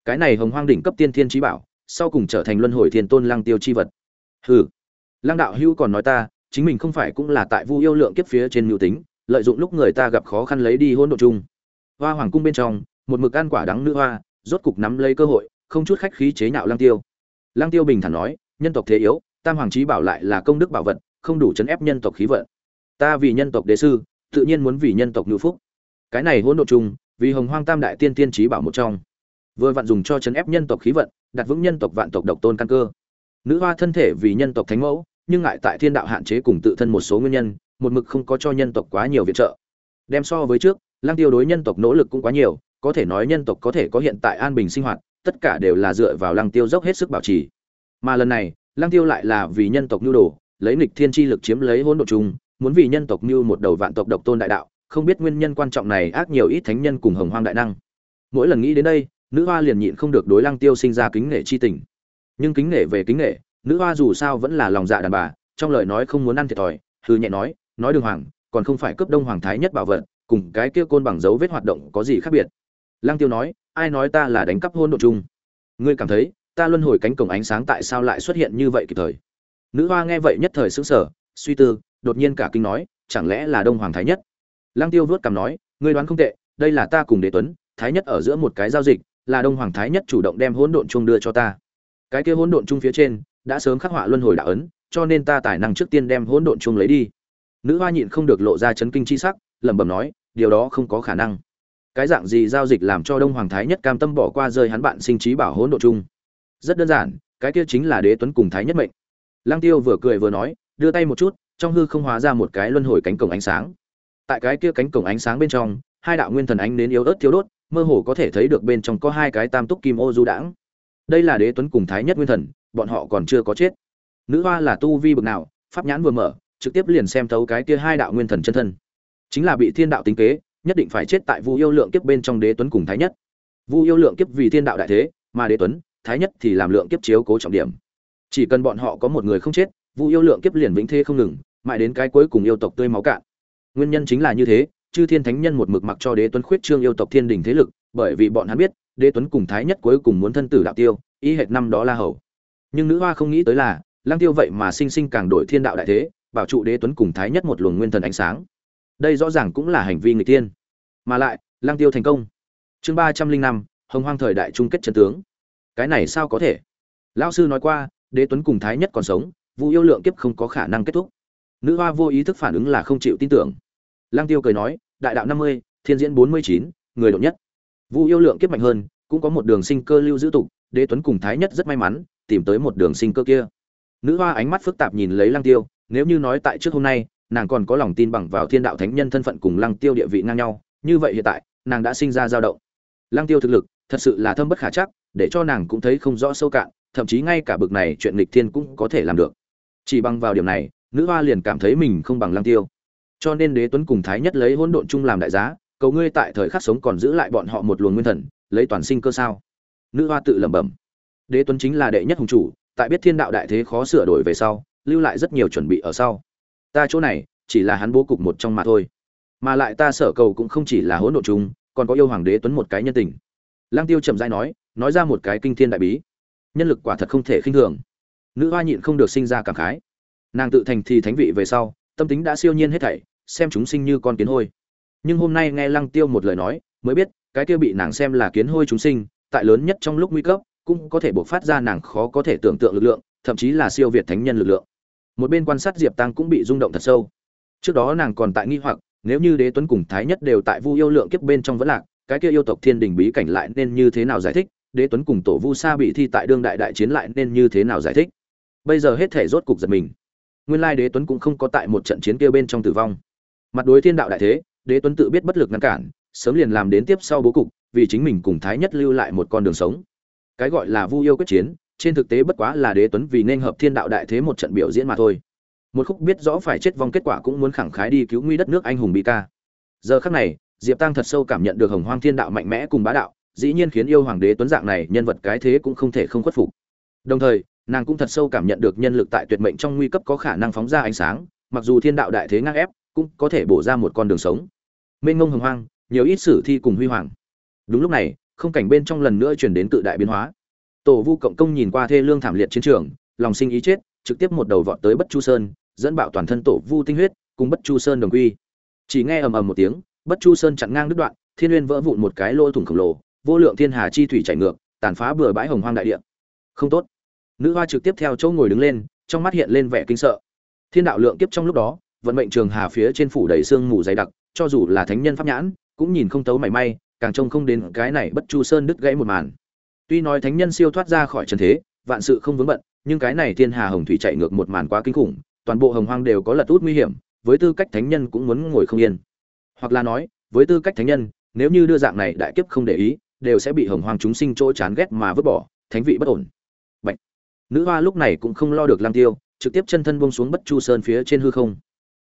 Cái này hồng hoang đỉnh cấp tiên thiên trí bảo, sau cùng trở thành luân hồi thiên tôn lăng tiêu chi vật. Hừ. Lăng đạo hữu còn nói ta, chính mình không phải cũng là tại vu yêu lượng kiếp phía trên mưu tính, lợi dụng lúc người ta gặp khó khăn lấy đi hỗn độn chung. Hoa hoàng cung bên trong, một mực ăn quả đắng nữ hoa, rốt cục nắm lấy cơ hội, không chút khách khí chế nhạo lăng tiêu. Lăng tiêu bình thản nói, nhân tộc thế yếu, tam hoàng trí bảo lại là công đức bảo vật, không đủ chấn ép nhân tộc khí vận. Ta vì nhân tộc đế sư, tự nhiên muốn vì nhân tộc nhu phúc. Cái này hỗn độn chung vì hồng hoang tam đại tiên tiên trí bảo một trong. Vừa vặn dùng cho chấn ép nhân tộc khí vận, đặt vững nhân tộc vạn tộc độc tôn căn cơ. Nữ hoa thân thể vì nhân tộc thánh mẫu, nhưng ngại tại thiên đạo hạn chế cùng tự thân một số nguyên nhân, một mực không có cho nhân tộc quá nhiều viện trợ. Đem so với trước lang tiêu đối nhân tộc nỗ lực cũng quá nhiều, có thể nói nhân tộc có thể có hiện tại an bình sinh hoạt, tất cả đều là dựa vào lang tiêu dốc hết sức bảo trì. Mà lần này lang tiêu lại là vì nhân tộc nhu đồ, lấy nghịch thiên chi lực chiếm lấy hỗn độ chung, muốn vì nhân tộc mưu một đầu vạn tộc độc tôn đại đạo không biết nguyên nhân quan trọng này ác nhiều ít thánh nhân cùng hồng hoang đại năng. Mỗi lần nghĩ đến đây, nữ hoa liền nhịn không được đối lăng tiêu sinh ra kính nể chi tình. Nhưng kính nể về kính nể, nữ hoa dù sao vẫn là lòng dạ đàn bà, trong lời nói không muốn ăn thiệt thòi hư nhẹ nói nói đường hoàng, còn không phải cướp đông hoàng thái nhất bảo vật, cùng cái kia côn bằng dấu vết hoạt động có gì khác biệt. Lăng tiêu nói, ai nói ta là đánh cắp hôn độ chung? Ngươi cảm thấy, ta luân hồi cánh cổng ánh sáng tại sao lại xuất hiện như vậy kịp thời? Nữ hoa nghe vậy nhất thời sững sờ, suy tư, đột nhiên cả kinh nói, chẳng lẽ là đông hoàng thái nhất? Lăng tiêu vuốt cằm nói, ngươi đoán không tệ, đây là ta cùng đế tuấn, thái nhất ở giữa một cái giao dịch, là đông hoàng thái nhất chủ động đem hỗn độn chung đưa cho ta. Cái kia hỗn độn chung phía trên, đã sớm khắc họa luân hồi đạo ấn, cho nên ta tài năng trước tiên đem hỗn độn chung lấy đi. Nữ hoa nhịn không được lộ ra chấn kinh chi sắc, lẩm bẩm nói, điều đó không có khả năng. Cái dạng gì giao dịch làm cho đông hoàng thái nhất cam tâm bỏ qua rơi hắn bạn sinh trí bảo hỗn độn chung rất đơn giản, cái kia chính là đế tuấn cùng thái nhất mệnh. Lăng tiêu vừa cười vừa nói, đưa tay một chút, trong hư không hóa ra một cái luân hồi cánh cổng ánh sáng tại cái kia cánh cổng ánh sáng bên trong, hai đạo nguyên thần ánh đến yếu ớt thiếu đốt, mơ hồ có thể thấy được bên trong có hai cái tam túc kim ô du đãng. Đây là đế tuấn cùng thái nhất nguyên thần, bọn họ còn chưa có chết. Nữ hoa là tu vi bực nào, pháp nhãn vừa mở, trực tiếp liền xem thấu cái kia hai đạo nguyên thần chân thân. Chính là bị thiên đạo tính kế, nhất định phải chết tại vu yêu lượng kiếp bên trong đế tuấn cùng thái nhất. Vu yêu lượng kiếp vì thiên đạo đại thế, mà đế tuấn, thái nhất thì làm lượng kiếp chiếu cố trọng điểm. Chỉ cần bọn họ có một người không chết, vu yêu lượng kiếp liền vĩnh thế không ngừng, mãi đến cái cuối cùng yêu tộc tươi máu cạn nguyên nhân chính là như thế, chư thiên thánh nhân một mực mặc cho đế tuấn khuyết trương yêu tộc thiên đình thế lực, bởi vì bọn hắn biết, đế tuấn cùng thái nhất cuối cùng muốn thân tử đạo tiêu ý hệt năm đó la hầu. Nhưng nữ hoa không nghĩ tới là, lang tiêu vậy mà sinh sinh càng đổi thiên đạo đại thế, bảo trụ đế tuấn cùng thái nhất một luồng nguyên thần ánh sáng. Đây rõ ràng cũng là hành vi người tiên mà lại, lang tiêu thành công. Chương ba trăm linh năm, hồng hoang thời đại chung kết chân tướng. Cái này sao có thể? Lão sư nói qua, đế tuấn cùng thái nhất còn sống vụ yêu lượng kiếp không có khả năng kết thúc. Nữ hoa vô ý thức phản ứng là không chịu tin tưởng lang tiêu cười nói, đại đạo năm mươi, thiên diễn bốn mươi chín, người độ nhất. Vu yêu lượng kiếp mạnh hơn, cũng có một đường sinh cơ lưu giữ tục, đế tuấn cùng thái nhất rất may mắn, tìm tới một đường sinh cơ kia. Nữ hoa ánh mắt phức tạp nhìn lấy lăng tiêu, nếu như nói tại trước hôm nay, nàng còn có lòng tin bằng vào thiên đạo thánh nhân thân phận cùng lăng tiêu địa vị ngang nhau, như vậy hiện tại, nàng đã sinh ra dao động. Lăng tiêu thực lực, thật sự là thâm bất khả chắc, để cho nàng cũng thấy không rõ sâu cạn, thậm chí ngay cả bực này chuyện nghịch thiên cũng có thể làm được. Chỉ bằng vào điểm này, nữ hoa liền cảm thấy mình không bằng lăng tiêu cho nên đế tuấn cùng thái nhất lấy hỗn độn chung làm đại giá, cầu ngươi tại thời khắc sống còn giữ lại bọn họ một luồng nguyên thần, lấy toàn sinh cơ sao? Nữ hoa tự lẩm bẩm. Đế tuấn chính là đệ nhất hùng chủ, tại biết thiên đạo đại thế khó sửa đổi về sau, lưu lại rất nhiều chuẩn bị ở sau. Ta chỗ này, chỉ là hắn bố cục một trong mà thôi. Mà lại ta sở cầu cũng không chỉ là hỗn độn chung, còn có yêu hoàng đế tuấn một cái nhân tình. Lang tiêu chậm rãi nói nói ra một cái kinh thiên đại bí. Nhân lực quả thật không thể khinh thường. Nữ hoa nhịn không được sinh ra cảm khái. Nàng tự thành thì thánh vị về sau tâm tính đã siêu nhiên hết thảy, xem chúng sinh như con kiến hôi. Nhưng hôm nay nghe lăng tiêu một lời nói, mới biết, cái kia bị nàng xem là kiến hôi chúng sinh, tại lớn nhất trong lúc nguy cấp, cũng có thể buộc phát ra nàng khó có thể tưởng tượng lực lượng, thậm chí là siêu việt thánh nhân lực lượng. Một bên quan sát diệp tăng cũng bị rung động thật sâu. Trước đó nàng còn tại nghi hoặc, nếu như đế tuấn cùng thái nhất đều tại vu yêu lượng kiếp bên trong vẫn lạc, cái kia yêu tộc thiên đình bí cảnh lại nên như thế nào giải thích? Đế tuấn cùng tổ vu sa bị thi tại đương đại đại chiến lại nên như thế nào giải thích? Bây giờ hết thể rốt cục giật mình nguyên lai đế tuấn cũng không có tại một trận chiến kia bên trong tử vong. Mặt đối thiên đạo đại thế, đế tuấn tự biết bất lực ngăn cản, sớm liền làm đến tiếp sau bố cục, vì chính mình cùng thái nhất lưu lại một con đường sống. Cái gọi là vu yêu quyết chiến, trên thực tế bất quá là đế tuấn vì nên hợp thiên đạo đại thế một trận biểu diễn mà thôi. Một khúc biết rõ phải chết vong kết quả cũng muốn khẳng khái đi cứu nguy đất nước anh hùng bị ca. Giờ khắc này, diệp tăng thật sâu cảm nhận được hồng hoang thiên đạo mạnh mẽ cùng bá đạo, dĩ nhiên khiến yêu hoàng đế tuấn dạng này nhân vật cái thế cũng không thể không khuất phục. Đồng thời nàng cũng thật sâu cảm nhận được nhân lực tại tuyệt mệnh trong nguy cấp có khả năng phóng ra ánh sáng, mặc dù thiên đạo đại thế ngang ép, cũng có thể bổ ra một con đường sống. Mênh ngông hồng hoang, nhiều ít sử thi cùng huy hoàng. Đúng lúc này, không cảnh bên trong lần nữa chuyển đến tự đại biến hóa. Tổ vu cộng công nhìn qua thê lương thảm liệt chiến trường, lòng sinh ý chết, trực tiếp một đầu vọt tới bất chu sơn, dẫn bạo toàn thân tổ vu tinh huyết, cùng bất chu sơn đồng quy. Chỉ nghe ầm ầm một tiếng, bất chu sơn chặn ngang đứt đoạn, thiên uyên vỡ vụn một cái lỗ thủng khổng lồ, vô lượng thiên hà chi thủy chảy ngược, tàn phá bừa bãi hồng hoang đại địa. Không tốt nữ hoa trực tiếp theo chỗ ngồi đứng lên, trong mắt hiện lên vẻ kinh sợ. Thiên đạo lượng kiếp trong lúc đó, vận mệnh trường hà phía trên phủ đầy sương mù dày đặc, cho dù là thánh nhân pháp nhãn, cũng nhìn không tấu mảy may, càng trông không đến cái này bất chu sơn đứt gãy một màn. Tuy nói thánh nhân siêu thoát ra khỏi trần thế, vạn sự không vướng bận, nhưng cái này thiên hà hồng thủy chạy ngược một màn quá kinh khủng, toàn bộ hồng hoang đều có lật út nguy hiểm, với tư cách thánh nhân cũng muốn ngồi không yên. Hoặc là nói, với tư cách thánh nhân, nếu như đưa dạng này đại kiếp không để ý, đều sẽ bị hồng hoang chúng sinh chỗ chán ghét mà vứt bỏ, thánh vị bất ổn nữ hoa lúc này cũng không lo được lang tiêu, trực tiếp chân thân buông xuống bất chu sơn phía trên hư không.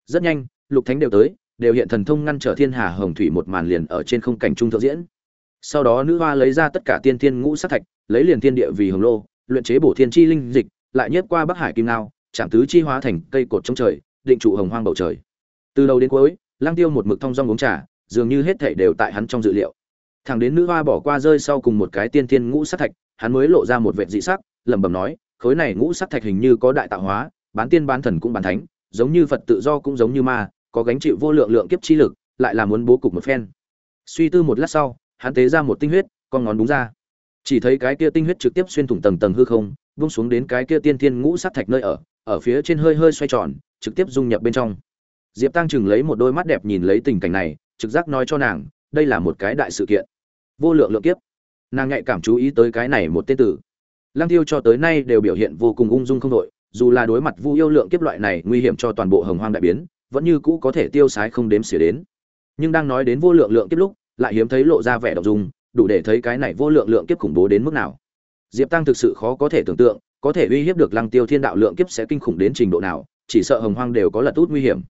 Rất nhanh, lục thánh đều tới, đều hiện thần thông ngăn trở thiên hà hồng thủy một màn liền ở trên không cảnh trung thượng diễn. Sau đó nữ hoa lấy ra tất cả tiên thiên ngũ sát thạch, lấy liền thiên địa vì hồng lô, luyện chế bổ thiên chi linh dịch, lại nhất qua bắc hải kim lao chạm tứ chi hóa thành cây cột trong trời, định trụ hồng hoang bầu trời. Từ đầu đến cuối lang tiêu một mực thông dong uống trà, dường như hết thảy đều tại hắn trong dự liệu. Thằng đến nữ hoa bỏ qua rơi sau cùng một cái tiên thiên ngũ sát thạch, hắn mới lộ ra một vệt dị sắc, lẩm bẩm nói khối này ngũ sắc thạch hình như có đại tạo hóa, bán tiên bán thần cũng bán thánh, giống như phật tự do cũng giống như ma, có gánh chịu vô lượng lượng kiếp chi lực, lại là muốn bố cục một phen. Suy tư một lát sau, hắn tế ra một tinh huyết, con ngón đúng ra. Chỉ thấy cái kia tinh huyết trực tiếp xuyên thủng tầng tầng hư không, buông xuống đến cái kia tiên thiên ngũ sắc thạch nơi ở ở phía trên hơi hơi xoay tròn, trực tiếp dung nhập bên trong. Diệp tăng chừng lấy một đôi mắt đẹp nhìn lấy tình cảnh này, trực giác nói cho nàng, đây là một cái đại sự kiện. Vô lượng lượng kiếp. Nàng nhạy cảm chú ý tới cái này một tên tử lăng tiêu cho tới nay đều biểu hiện vô cùng ung dung không đội, dù là đối mặt vu yêu lượng kiếp loại này nguy hiểm cho toàn bộ hồng hoang đại biến, vẫn như cũ có thể tiêu sái không đếm xỉa đến. Nhưng đang nói đến vô lượng lượng kiếp lúc, lại hiếm thấy lộ ra vẻ động dung, đủ để thấy cái này vô lượng lượng kiếp khủng bố đến mức nào. Diệp tăng thực sự khó có thể tưởng tượng, có thể uy hiếp được lăng tiêu thiên đạo lượng kiếp sẽ kinh khủng đến trình độ nào, chỉ sợ hồng hoang đều có lật út nguy hiểm.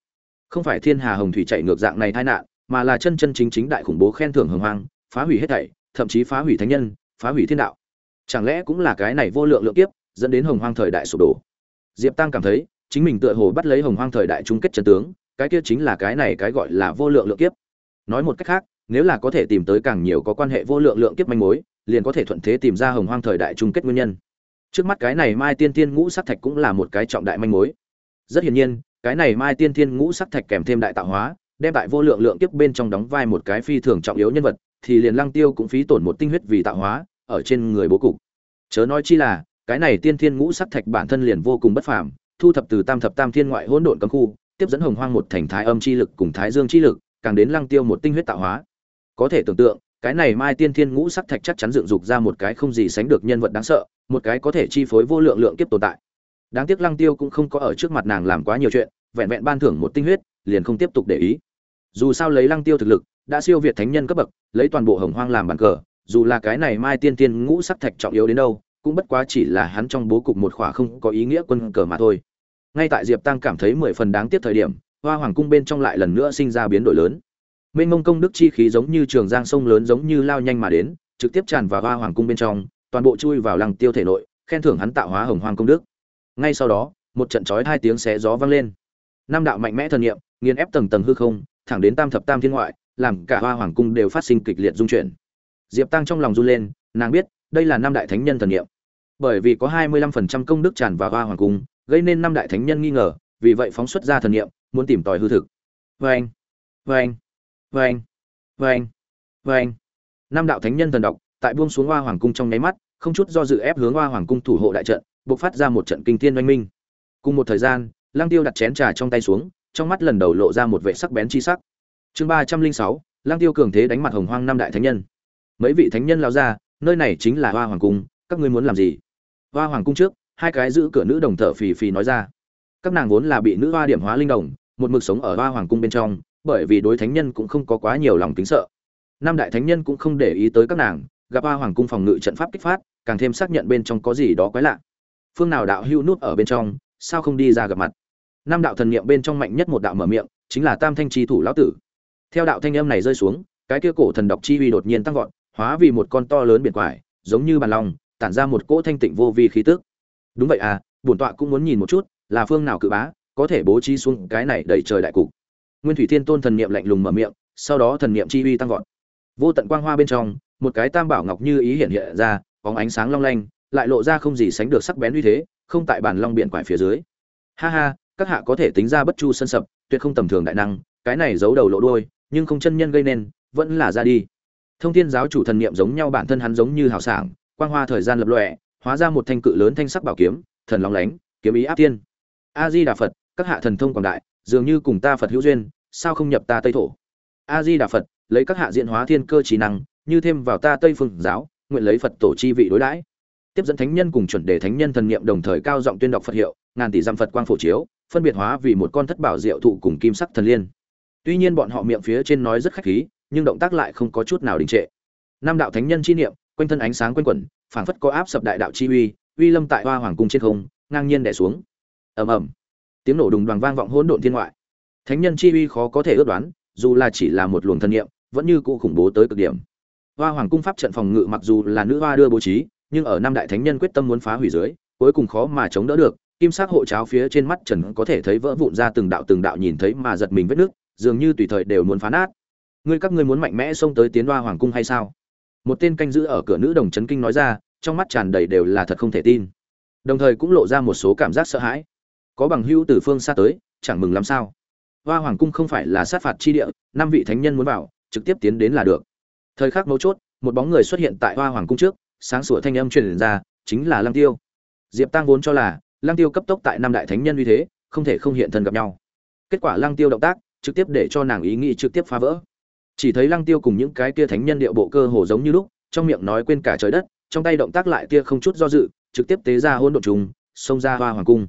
Không phải thiên hà hồng thủy chạy ngược dạng này tai nạn, mà là chân chân chính chính đại khủng bố khen thưởng hồng hoang, phá hủy hết thảy, thậm chí phá hủy thánh nhân, phá hủy thiên đạo chẳng lẽ cũng là cái này vô lượng lượng kiếp, dẫn đến hồng hoang thời đại sụp đổ? Diệp tăng cảm thấy, chính mình tựa hồ bắt lấy hồng hoang thời đại chung kết trần tướng, cái kia chính là cái này cái gọi là vô lượng lượng kiếp. Nói một cách khác, nếu là có thể tìm tới càng nhiều có quan hệ vô lượng lượng kiếp manh mối, liền có thể thuận thế tìm ra hồng hoang thời đại chung kết nguyên nhân. Trước mắt cái này mai tiên tiên ngũ sắc thạch cũng là một cái trọng đại manh mối. Rất hiển nhiên, cái này mai tiên tiên ngũ sắc thạch kèm thêm đại tạo hóa, đem tại vô lượng lượng kiếp bên trong đóng vai một cái phi thường trọng yếu nhân vật, thì liền lăng tiêu cũng phí tổn một tinh huyết vì tạo hóa ở trên người bố cục. Chớ nói chi là, cái này tiên thiên ngũ sắc thạch bản thân liền vô cùng bất phàm, thu thập từ tam thập tam thiên ngoại hỗn độn cấm khu, tiếp dẫn hồng hoang một thành thái âm chi lực cùng thái dương chi lực, càng đến lăng tiêu một tinh huyết tạo hóa. Có thể tưởng tượng, cái này mai tiên thiên ngũ sắc thạch chắc chắn dựng dục ra một cái không gì sánh được nhân vật đáng sợ, một cái có thể chi phối vô lượng lượng kiếp tồn tại. Đáng tiếc lăng tiêu cũng không có ở trước mặt nàng làm quá nhiều chuyện, vẹn vẹn ban thưởng một tinh huyết, liền không tiếp tục để ý. Dù sao lấy lăng tiêu thực lực, đã siêu việt thánh nhân cấp bậc, lấy toàn bộ hồng hoang làm bàn cờ dù là cái này mai tiên tiên ngũ sắc thạch trọng yếu đến đâu, cũng bất quá chỉ là hắn trong bố cục một khỏa không có ý nghĩa quân cờ mà thôi. Ngay tại diệp tăng cảm thấy mười phần đáng tiếc thời điểm, hoa hoàng cung bên trong lại lần nữa sinh ra biến đổi lớn. Mênh mông công đức chi khí giống như trường giang sông lớn giống như lao nhanh mà đến, trực tiếp tràn vào hoa hoàng cung bên trong, toàn bộ chui vào lăng tiêu thể nội, khen thưởng hắn tạo hóa hồng hoàng công đức. Ngay sau đó, một trận chói hai tiếng xé gió vang lên. Năm đạo mạnh mẽ thần niệm, nghiền ép tầng tầng hư không, thẳng đến tam thập tam thiên ngoại, làm cả hoa hoàng cung đều phát sinh kịch liệt dung chuyển diệp tăng trong lòng run lên, nàng biết, đây là năm đại thánh nhân thần niệm. Bởi vì có hai mươi lăm phần trăm công đức tràn vào hoa hoàng cung, gây nên năm đại thánh nhân nghi ngờ, vì vậy phóng xuất ra thần niệm, muốn tìm tòi hư thực. Vâng vâng vâng vâng vâng. Năm đạo thánh nhân thần độc, tại buông xuống hoa hoàng cung trong nháy mắt, không chút do dự ép hướng hoa hoàng cung thủ hộ đại trận buộc phát ra một trận kinh thiên oanh minh. Cùng một thời gian lang tiêu đặt chén trà trong tay xuống, trong mắt lần đầu lộ ra một vệ sắc bén chi sắc. Chương ba trăm linh sáu lang tiêu cường thế đánh mặt hồng hoang năm đại thánh nhân mấy vị thánh nhân lao ra, nơi này chính là hoa hoàng cung, các ngươi muốn làm gì? Hoa hoàng cung trước, hai cái giữ cửa nữ đồng thở phì phì nói ra. Các nàng vốn là bị nữ hoa điểm hóa linh đồng, một mực sống ở hoa hoàng cung bên trong, bởi vì đối thánh nhân cũng không có quá nhiều lòng tính sợ. Năm đại thánh nhân cũng không để ý tới các nàng, gặp hoa hoàng cung phòng ngự trận pháp kích phát, càng thêm xác nhận bên trong có gì đó quái lạ. Phương nào đạo hưu nút ở bên trong, sao không đi ra gặp mặt? Năm đạo thần niệm bên trong mạnh nhất một đạo mở miệng, chính là tam thanh tri thủ lão tử. Theo đạo thanh âm này rơi xuống, cái kia cổ thần độc chi uy đột nhiên tăng vọt hóa vì một con to lớn biển quải, giống như bàn long, tản ra một cỗ thanh tịnh vô vi khí tức. Đúng vậy à bổn tọa cũng muốn nhìn một chút, là phương nào cự bá, có thể bố trí xuống cái này đầy trời đại cục. Nguyên thủy thiên tôn thần niệm lạnh lùng mở miệng, sau đó thần niệm chi uy tăng vọt. Vô tận quang hoa bên trong, một cái tam bảo ngọc như ý hiện hiện ra, bóng ánh sáng long lanh, lại lộ ra không gì sánh được sắc bén uy thế, không tại bản long biển quải phía dưới. Ha ha, các hạ có thể tính ra bất chu sân sập, tuyệt không tầm thường đại năng, cái này giấu đầu lộ đôi nhưng không chân nhân gây nên, vẫn là ra đi thông thiên giáo chủ thần niệm giống nhau bản thân hắn giống như hào sảng, quang hoa thời gian lập lòe, hóa ra một thanh cự lớn thanh sắc bảo kiếm, thần long lánh, kiếm ý áp tiên a di đà phật, các hạ thần thông quảng đại, dường như cùng ta phật hữu duyên, sao không nhập ta tây thổ? A di đà phật, lấy các hạ diện hóa thiên cơ trí năng, như thêm vào ta tây phương giáo, nguyện lấy phật tổ chi vị đối đãi. Tiếp dẫn thánh nhân cùng chuẩn đề thánh nhân thần niệm đồng thời cao giọng tuyên đọc phật hiệu, ngàn tỷ dặm phật quang phổ chiếu, phân biệt hóa vì một con thất bảo diệu thụ cùng kim sắc thần liên. Tuy nhiên bọn họ miệng phía trên nói rất khách khí nhưng động tác lại không có chút nào đình trệ. Năm đạo thánh nhân chi niệm, quanh thân ánh sáng quanh quẩn, phảng phất có áp sập đại đạo chi uy uy lâm tại hoa hoàng cung trên không, ngang nhiên đè xuống. Ầm ầm. Tiếng nổ đùng đoàn vang vọng hỗn độn thiên ngoại. Thánh nhân chi uy khó có thể ước đoán, dù là chỉ là một luồng thân niệm, vẫn như cụ khủng bố tới cực điểm. Hoa hoàng cung pháp trận phòng ngự mặc dù là nữ hoa đưa bố trí, nhưng ở năm đại thánh nhân quyết tâm muốn phá hủy dưới, cuối cùng khó mà chống đỡ được. Kim sắc hộ cháo phía trên mắt trần có thể thấy vỡ vụn ra từng đạo từng đạo nhìn thấy mà giật mình vết nước, dường như tùy thời đều muốn phá nát ngươi các ngươi muốn mạnh mẽ xông tới tiến đoa hoàng cung hay sao? Một tên canh giữ ở cửa nữ đồng chấn kinh nói ra, trong mắt tràn đầy đều là thật không thể tin. Đồng thời cũng lộ ra một số cảm giác sợ hãi. Có bằng hữu từ phương xa tới, chẳng mừng làm sao? Hoa hoàng cung không phải là sát phạt chi địa, năm vị thánh nhân muốn vào, trực tiếp tiến đến là được. Thời khắc mấu chốt, một bóng người xuất hiện tại hoa hoàng cung trước, sáng sủa thanh âm truyền ra, chính là lăng tiêu. Diệp tăng vốn cho là, lăng tiêu cấp tốc tại năm đại thánh nhân uy thế, không thể không hiện thân gặp nhau. Kết quả lăng tiêu động tác, trực tiếp để cho nàng ý nghĩ trực tiếp phá vỡ chỉ thấy lăng tiêu cùng những cái kia thánh nhân điệu bộ cơ hồ giống như lúc, trong miệng nói quên cả trời đất, trong tay động tác lại tia không chút do dự, trực tiếp tế ra hỗn độn trùng, xông ra hoa hoàng cung.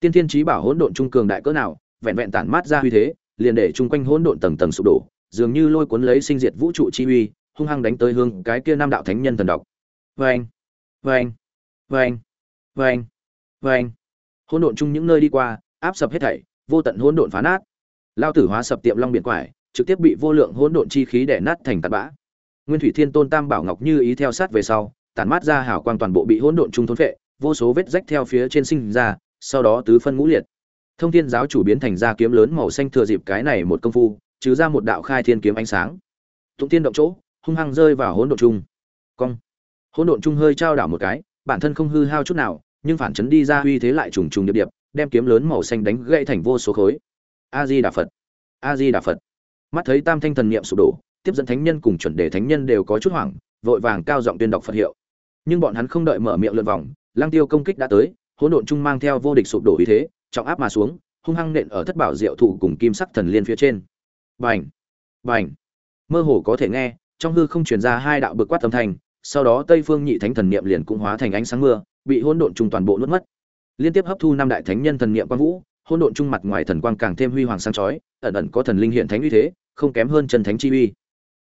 Tiên thiên trí bảo hỗn độn trung cường đại cỡ nào, vẹn vẹn tản mát ra uy thế, liền để chung quanh hỗn độn tầng tầng sụp đổ, dường như lôi cuốn lấy sinh diệt vũ trụ chi uy, hung hăng đánh tới hương cái kia nam đạo thánh nhân thần độc. Vâng vâng vâng vâng vâng. Hỗn độn chung những nơi đi qua, áp sập hết thảy, vô tận hỗn độn phá nát. Lao tử hóa sập tiệm long biển quải trực tiếp bị vô lượng hỗn độn chi khí đè nát thành tạt bã. Nguyên thủy thiên tôn tam bảo ngọc như ý theo sát về sau, tản mát ra hào quang toàn bộ bị hỗn độn chung thôn phệ, vô số vết rách theo phía trên sinh ra, sau đó tứ phân ngũ liệt. Thông thiên giáo chủ biến thành ra kiếm lớn màu xanh thừa dịp cái này một công phu, trừ ra một đạo khai thiên kiếm ánh sáng. Tụng tiên động chỗ, hung hăng rơi vào hỗn độn chung cong. Hỗn độn chung hơi trao đảo một cái, bản thân không hư hao chút nào, nhưng phản chấn đi ra uy thế lại trùng trùng điệp điệp, đem kiếm lớn màu xanh đánh gãy thành vô số khối. A di đà phật. A di đà phật mắt thấy tam thanh thần niệm sụp đổ, tiếp dẫn thánh nhân cùng chuẩn đề thánh nhân đều có chút hoảng, vội vàng cao giọng tuyên đọc phật hiệu. Nhưng bọn hắn không đợi mở miệng lượn vòng lang tiêu công kích đã tới, hỗn độn chung mang theo vô địch sụp đổ uy thế, trọng áp mà xuống, hung hăng nện ở thất bảo diệu thụ cùng kim sắc thần liên phía trên. Bành! Bành! Mơ hồ có thể nghe, trong hư không truyền ra hai đạo bực quát âm thanh, sau đó tây phương nhị thánh thần niệm liền cũng hóa thành ánh sáng mưa, bị hỗn độn chung toàn bộ nuốt mất. Liên tiếp hấp thu năm đại thánh nhân thần niệm quang vũ hỗn độn trung mặt ngoài thần quang càng thêm huy hoàng sáng chói, ẩn ẩn có thần linh hiện thánh uy thế, không kém hơn chân thánh chi uy.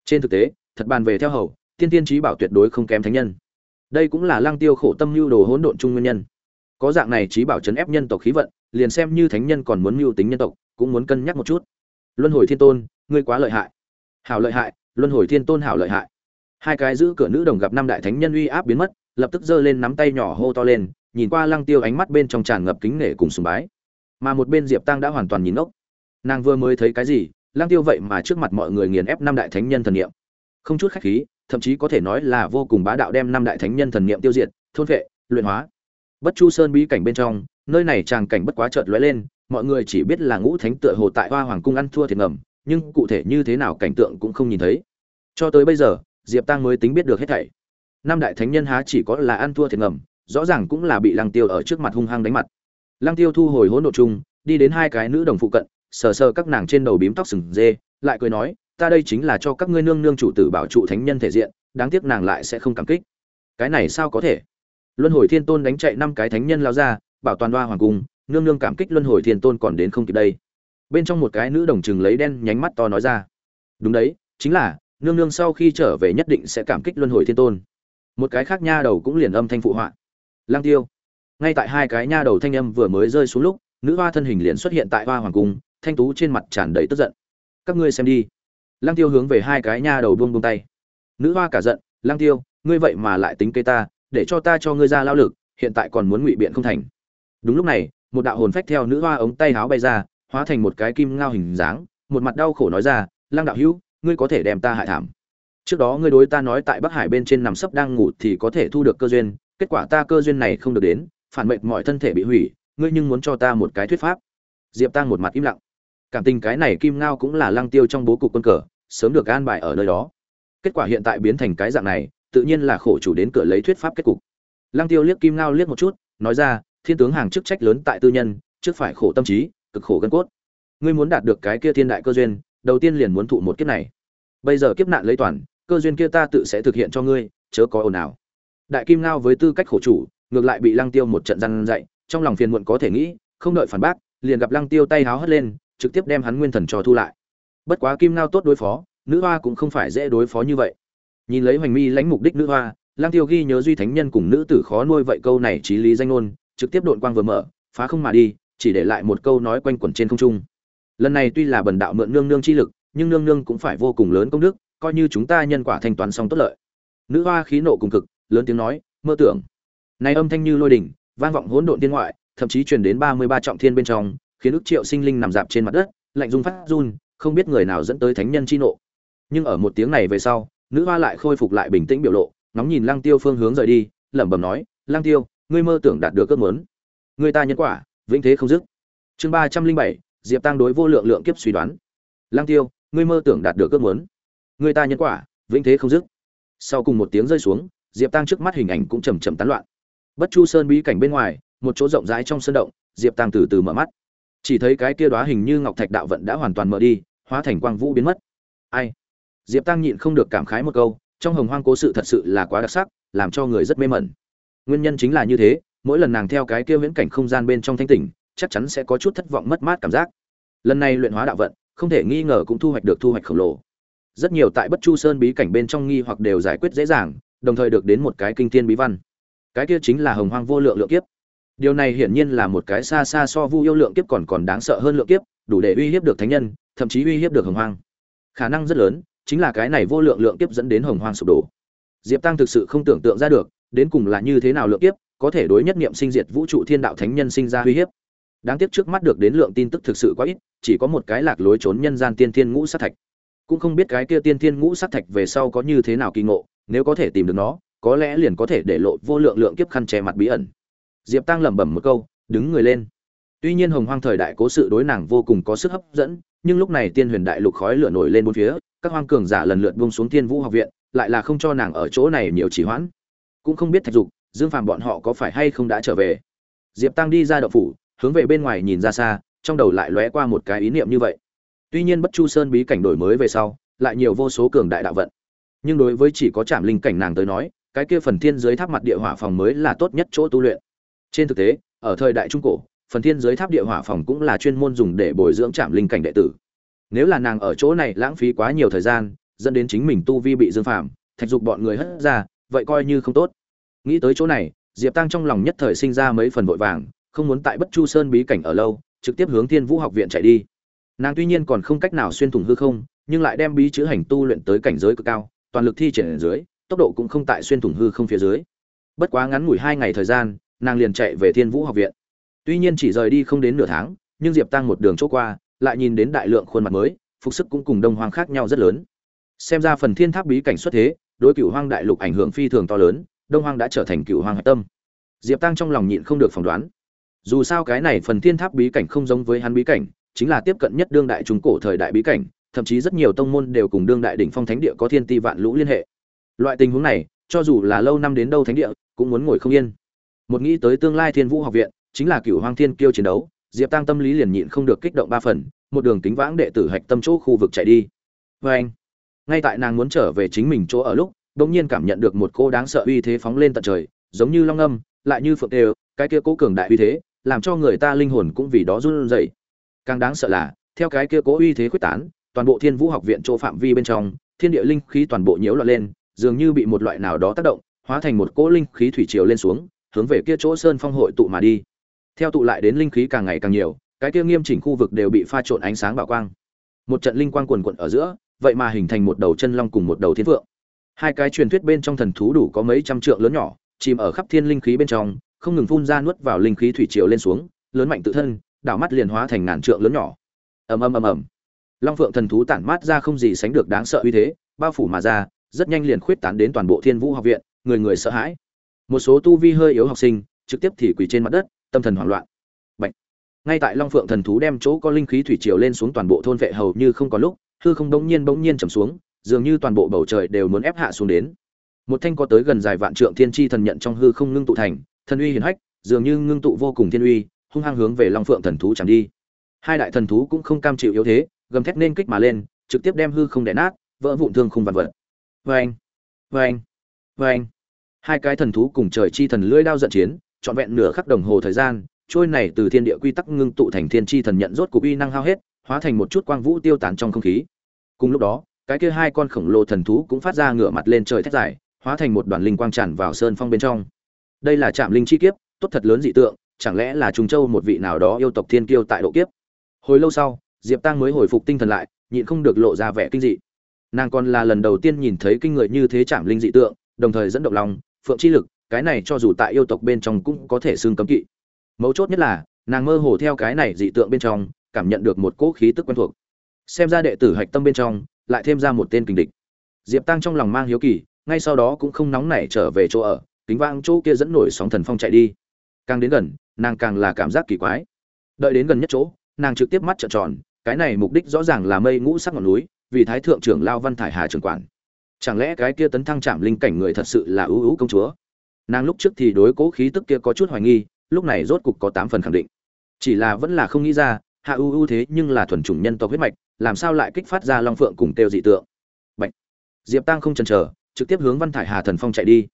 Trên thực tế, thật bàn về theo hầu, tiên tiên trí bảo tuyệt đối không kém thánh nhân. Đây cũng là lang tiêu khổ tâm lưu đồ hỗn độn trung nguyên nhân. Có dạng này trí bảo chấn ép nhân tộc khí vận, liền xem như thánh nhân còn muốn mưu tính nhân tộc, cũng muốn cân nhắc một chút. Luân hồi thiên tôn, ngươi quá lợi hại. Hảo lợi hại, luân hồi thiên tôn hảo lợi hại. Hai cái giữ cửa nữ đồng gặp năm đại thánh nhân uy áp biến mất, lập tức giơ lên nắm tay nhỏ hô to lên, nhìn qua lăng tiêu ánh mắt bên trong tràn ngập kính nể cùng sùng bái mà một bên diệp tăng đã hoàn toàn nhìn ngốc. Nàng vừa mới thấy cái gì Lang tiêu vậy mà trước mặt mọi người nghiền ép năm đại thánh nhân thần niệm. Không chút khách khí, thậm chí có thể nói là vô cùng bá đạo đem năm đại thánh nhân thần niệm tiêu diệt, thôn vệ, luyện hóa. Bất chu sơn bí cảnh bên trong, nơi này tràng cảnh bất quá chợt lóe lên, mọi người chỉ biết là ngũ thánh tựa hồ tại hoa hoàng cung ăn thua thiệt ngầm, nhưng cụ thể như thế nào cảnh tượng cũng không nhìn thấy. Cho tới bây giờ, diệp tăng mới tính biết được hết thảy. Năm đại thánh nhân há chỉ có là ăn thua thiệt ngầm, rõ ràng cũng là bị lăng tiêu ở trước mặt hung hăng đánh mặt lăng tiêu thu hồi hỗn độn chung, đi đến hai cái nữ đồng phụ cận, sờ sờ các nàng trên đầu bím tóc sừng dê, lại cười nói, ta đây chính là cho các ngươi nương nương chủ tử bảo trụ thánh nhân thể diện, đáng tiếc nàng lại sẽ không cảm kích. Cái này sao có thể? Luân hồi thiên tôn đánh chạy năm cái thánh nhân lao ra, bảo toàn đoa hoàng cung, nương nương cảm kích luân hồi thiên tôn còn đến không kịp đây. Bên trong một cái nữ đồng chừng lấy đen nhánh mắt to nói ra, đúng đấy, chính là, nương nương sau khi trở về nhất định sẽ cảm kích luân hồi thiên tôn. Một cái khác nha đầu cũng liền âm thanh phụ họa lang tiêu ngay tại hai cái nha đầu thanh âm vừa mới rơi xuống lúc, nữ hoa thân hình liền xuất hiện tại hoa hoàng cung, thanh tú trên mặt tràn đầy tức giận. Các ngươi xem đi. Lang tiêu hướng về hai cái nha đầu buông buông tay. Nữ hoa cả giận lang tiêu, ngươi vậy mà lại tính kế ta, để cho ta cho ngươi ra lao lực, hiện tại còn muốn ngụy biện không thành. Đúng lúc này, một đạo hồn phách theo nữ hoa ống tay háo bay ra, hóa thành một cái kim ngao hình dáng, một mặt đau khổ nói ra lang đạo hữu, ngươi có thể đem ta hại thảm. Trước đó ngươi đối ta nói tại bắc hải bên trên nằm sấp đang ngủ thì có thể thu được cơ duyên, kết quả ta cơ duyên này không được đến phản mệnh mọi thân thể bị hủy, ngươi nhưng muốn cho ta một cái thuyết pháp. Diệp tang một mặt im lặng. Cảm tình cái này kim ngao cũng là lăng tiêu trong bố cục quân cờ, sớm được an bài ở nơi đó. Kết quả hiện tại biến thành cái dạng này, tự nhiên là khổ chủ đến cửa lấy thuyết pháp kết cục. Lăng tiêu liếc kim ngao liếc một chút, nói ra, thiên tướng hàng chức trách lớn tại tư nhân, trước phải khổ tâm trí, cực khổ gân cốt. Ngươi muốn đạt được cái kia thiên đại cơ duyên, đầu tiên liền muốn thụ một kiếp này. Bây giờ kiếp nạn lấy toàn, cơ duyên kia ta tự sẽ thực hiện cho ngươi, chớ có ồn ào. Đại kim ngao với tư cách khổ chủ ngược lại bị lăng tiêu một trận răn dạy, trong lòng phiền muộn có thể nghĩ không đợi phản bác liền gặp lăng tiêu tay háo hất lên trực tiếp đem hắn nguyên thần cho thu lại. Bất quá kim ngao tốt đối phó nữ hoa cũng không phải dễ đối phó như vậy. Nhìn lấy hoành mi lãnh mục đích nữ hoa lăng tiêu ghi nhớ duy thánh nhân cùng nữ tử khó nuôi vậy câu này trí lý danh ngôn trực tiếp đội quang vừa mở phá không mà đi chỉ để lại một câu nói quanh quẩn trên không trung. Lần này tuy là bần đạo mượn nương nương chi lực nhưng nương nương cũng phải vô cùng lớn công đức coi như chúng ta nhân quả thanh toán xong tốt lợi. Nữ hoa khí nộ cùng cực lớn tiếng nói mơ tưởng này âm thanh như lôi đỉnh, vang vọng hỗn độn thiên ngoại, thậm chí truyền đến ba mươi ba trọng thiên bên trong, khiến ức triệu sinh linh nằm dạp trên mặt đất, lạnh rung phát run, không biết người nào dẫn tới thánh nhân chi nộ. Nhưng ở một tiếng này về sau, nữ hoa lại khôi phục lại bình tĩnh biểu lộ, ngóng nhìn lăng tiêu phương hướng rời đi, lẩm bẩm nói, lăng tiêu, ngươi mơ tưởng đạt được ước muốn. Người ta nhân quả, vĩnh thế không dứt. Chương ba trăm linh bảy, diệp tăng đối vô lượng lượng kiếp suy đoán. Lăng tiêu, ngươi mơ tưởng đạt được ước muốn. Người ta nhân quả, vĩnh thế không dứt. Sau cùng một tiếng rơi xuống, diệp tăng trước mắt hình ảnh cũng chậm chậm tán loạn bất chu sơn bí cảnh bên ngoài, một chỗ rộng rãi trong sân động, diệp tăng từ từ mở mắt. Chỉ thấy cái kia đoá hình như ngọc thạch đạo vận đã hoàn toàn mở đi, hóa thành quang vũ biến mất. Ai? Diệp tăng nhịn không được cảm khái một câu, trong hồng hoang cố sự thật sự là quá đặc sắc, làm cho người rất mê mẩn. Nguyên nhân chính là như thế, mỗi lần nàng theo cái kia viễn cảnh không gian bên trong thanh tỉnh, chắc chắn sẽ có chút thất vọng mất mát cảm giác. Lần này luyện hóa đạo vận, không thể nghi ngờ cũng thu hoạch được thu hoạch khổng lồ. Rất nhiều tại bất chu sơn bí cảnh bên trong nghi hoặc đều giải quyết dễ dàng, đồng thời được đến một cái kinh thiên bí văn cái kia chính là hồng hoang vô lượng lượng kiếp. Điều này hiển nhiên là một cái xa xa so vu yêu lượng kiếp còn còn đáng sợ hơn lượng kiếp, đủ để uy hiếp được thánh nhân, thậm chí uy hiếp được hồng hoang. Khả năng rất lớn, chính là cái này vô lượng lượng kiếp dẫn đến hồng hoang sụp đổ. Diệp tăng thực sự không tưởng tượng ra được, đến cùng là như thế nào lượng kiếp, có thể đối nhất niệm sinh diệt vũ trụ thiên đạo thánh nhân sinh ra uy hiếp. Đáng tiếc trước mắt được đến lượng tin tức thực sự quá ít, chỉ có một cái lạc lối trốn nhân gian tiên thiên ngũ sát thạch. Cũng không biết cái kia tiên thiên ngũ sát thạch về sau có như thế nào kỳ ngộ, nếu có thể tìm được nó có lẽ liền có thể để lộ vô lượng lượng kiếp khăn che mặt bí ẩn. Diệp tăng lẩm bẩm một câu, đứng người lên. Tuy nhiên hồng hoang thời đại cố sự đối nàng vô cùng có sức hấp dẫn, nhưng lúc này tiên huyền đại lục khói lửa nổi lên bốn phía, các hoang cường giả lần lượt buông xuống tiên vũ học viện, lại là không cho nàng ở chỗ này nhiều trì hoãn. Cũng không biết thạch dục, dương phàm bọn họ có phải hay không đã trở về. Diệp tăng đi ra đậu phủ, hướng về bên ngoài nhìn ra xa, trong đầu lại lóe qua một cái ý niệm như vậy. Tuy nhiên bất chu sơn bí cảnh đổi mới về sau, lại nhiều vô số cường đại đạo vận. Nhưng đối với chỉ có trạm linh cảnh nàng tới nói cái kia phần thiên dưới tháp mặt địa hỏa phòng mới là tốt nhất chỗ tu luyện. Trên thực tế, ở thời đại trung cổ, phần thiên dưới tháp địa hỏa phòng cũng là chuyên môn dùng để bồi dưỡng trạm linh cảnh đệ tử. Nếu là nàng ở chỗ này lãng phí quá nhiều thời gian, dẫn đến chính mình tu vi bị dương phạm thạch dục bọn người hất ra, vậy coi như không tốt. Nghĩ tới chỗ này, diệp tăng trong lòng nhất thời sinh ra mấy phần vội vàng, không muốn tại bất chu sơn bí cảnh ở lâu, trực tiếp hướng thiên vũ học viện chạy đi. Nàng tuy nhiên còn không cách nào xuyên thủng hư không, nhưng lại đem bí chữ hành tu luyện tới cảnh giới cực cao, toàn lực thi triển ở dưới tốc độ cũng không tại xuyên thủng hư không phía dưới. Bất quá ngắn ngủi hai ngày thời gian, nàng liền chạy về thiên vũ học viện. Tuy nhiên chỉ rời đi không đến nửa tháng, nhưng diệp tăng một đường chỗ qua, lại nhìn đến đại lượng khuôn mặt mới, phục sức cũng cùng đông hoang khác nhau rất lớn. Xem ra phần thiên tháp bí cảnh xuất thế, đối cựu hoang đại lục ảnh hưởng phi thường to lớn, đông hoang đã trở thành cựu hoang hạch tâm. Diệp tăng trong lòng nhịn không được phỏng đoán. Dù sao cái này phần thiên tháp bí cảnh không giống với hắn bí cảnh, chính là tiếp cận nhất đương đại trung cổ thời đại bí cảnh, thậm chí rất nhiều tông môn đều cùng đương đại đỉnh phong thánh địa có thiên ti vạn lũ liên hệ loại tình huống này, cho dù là lâu năm đến đâu thánh địa, cũng muốn ngồi không yên. Một nghĩ tới tương lai thiên vũ học viện, chính là cựu hoàng thiên kiêu chiến đấu, diệp tăng tâm lý liền nhịn không được kích động ba phần, một đường kính vãng đệ tử hạch tâm chỗ khu vực chạy đi. Vê anh, ngay tại nàng muốn trở về chính mình chỗ ở lúc đ ỗ n g nhiên cảm nhận được một cô đáng sợ uy thế phóng lên tận trời, giống như long âm, lại như phượng đều, cái kia cố cường đại uy thế, làm cho người ta linh hồn cũng vì đó run rẩy. Càng đáng sợ là, theo cái kia cố uy thế quyết tán, toàn bộ thiên vũ học viện chỗ phạm vi bên trong, thiên địa linh khí toàn bộ nhiễu loạn lên dường như bị một loại nào đó tác động, hóa thành một cỗ linh khí thủy triều lên xuống, hướng về kia chỗ sơn phong hội tụ mà đi. Theo tụ lại đến linh khí càng ngày càng nhiều, cái kia nghiêm chỉnh khu vực đều bị pha trộn ánh sáng bảo quang. Một trận linh quang quần cuộn ở giữa, vậy mà hình thành một đầu chân long cùng một đầu thiên vượng hai cái truyền thuyết bên trong thần thú đủ có mấy trăm trượng lớn nhỏ, chìm ở khắp thiên linh khí bên trong, không ngừng phun ra nuốt vào linh khí thủy triều lên xuống, lớn mạnh tự thân, đảo mắt liền hóa thành ngàn trượng lớn nhỏ. Ầm ầm ầm ầm. Long phượng thần thú tản mát ra không gì sánh được đáng sợ uy thế, bao phủ mà ra rất nhanh liền khuyết tán đến toàn bộ thiên vũ học viện, người người sợ hãi. Một số tu vi hơi yếu học sinh, trực tiếp thì quỳ trên mặt đất, tâm thần hoảng loạn. Bạch. ngay tại long phượng thần thú đem chỗ có linh khí thủy triều lên xuống toàn bộ thôn vệ hầu như không có lúc, hư không bỗng nhiên bỗng nhiên trầm xuống, dường như toàn bộ bầu trời đều muốn ép hạ xuống đến. Một thanh có tới gần dài vạn trượng thiên chi thần nhận trong hư không ngưng tụ thành, thần uy hiển hách, dường như ngưng tụ vô cùng thiên uy, hung hăng hướng về long phượng thần thú chẳng đi. Hai đại thần thú cũng không cam chịu yếu thế, gầm thét nên kích mà lên, trực tiếp đem hư không đè nát, vỡ vụn thương khung vạn vật. Vâng, vâng, vâng. hai cái thần thú cùng trời chi thần lưỡi đao giận chiến trọn vẹn nửa khắc đồng hồ thời gian trôi này từ thiên địa quy tắc ngưng tụ thành thiên chi thần nhận rốt cục uy năng hao hết hóa thành một chút quang vũ tiêu tán trong không khí. Cùng lúc đó cái kia hai con khổng lồ thần thú cũng phát ra ngửa mặt lên trời thét dài hóa thành một đoàn linh quang tràn vào sơn phong bên trong. Đây là trạm linh chi kiếp tốt thật lớn dị tượng chẳng lẽ là trùng châu một vị nào đó yêu tộc thiên kiêu tại độ kiếp? Hồi lâu sau diệp tăng mới hồi phục tinh thần lại nhịn không được lộ ra vẻ kinh dị nàng còn là lần đầu tiên nhìn thấy kinh người như thế chạm linh dị tượng, đồng thời dẫn động lòng, phượng chi lực, cái này cho dù tại yêu tộc bên trong cũng có thể xương cấm kỵ. Mấu chốt nhất là, nàng mơ hồ theo cái này dị tượng bên trong, cảm nhận được một cỗ khí tức quen thuộc. Xem ra đệ tử hạch tâm bên trong, lại thêm ra một tên kình địch. Diệp tăng trong lòng mang hiếu kỳ, ngay sau đó cũng không nóng nảy trở về chỗ ở, kính vang chỗ kia dẫn nổi sóng thần phong chạy đi. Càng đến gần, nàng càng là cảm giác kỳ quái. Đợi đến gần nhất chỗ, nàng trực tiếp mắt trợn tròn, cái này mục đích rõ ràng là mây ngũ sắc ngọn núi vì thái thượng trưởng lao văn thải hà trưởng quản. Chẳng lẽ cái kia tấn thăng chạm linh cảnh người thật sự là ưu ưu công chúa? Nàng lúc trước thì đối cố khí tức kia có chút hoài nghi, lúc này rốt cục có tám phần khẳng định. Chỉ là vẫn là không nghĩ ra, hạ ưu ưu thế nhưng là thuần chủng nhân tộc huyết mạch, làm sao lại kích phát ra long phượng cùng tiêu dị tượng? Bạch. diệp tăng không chần chờ, trực tiếp hướng văn thải hà thần phong chạy đi.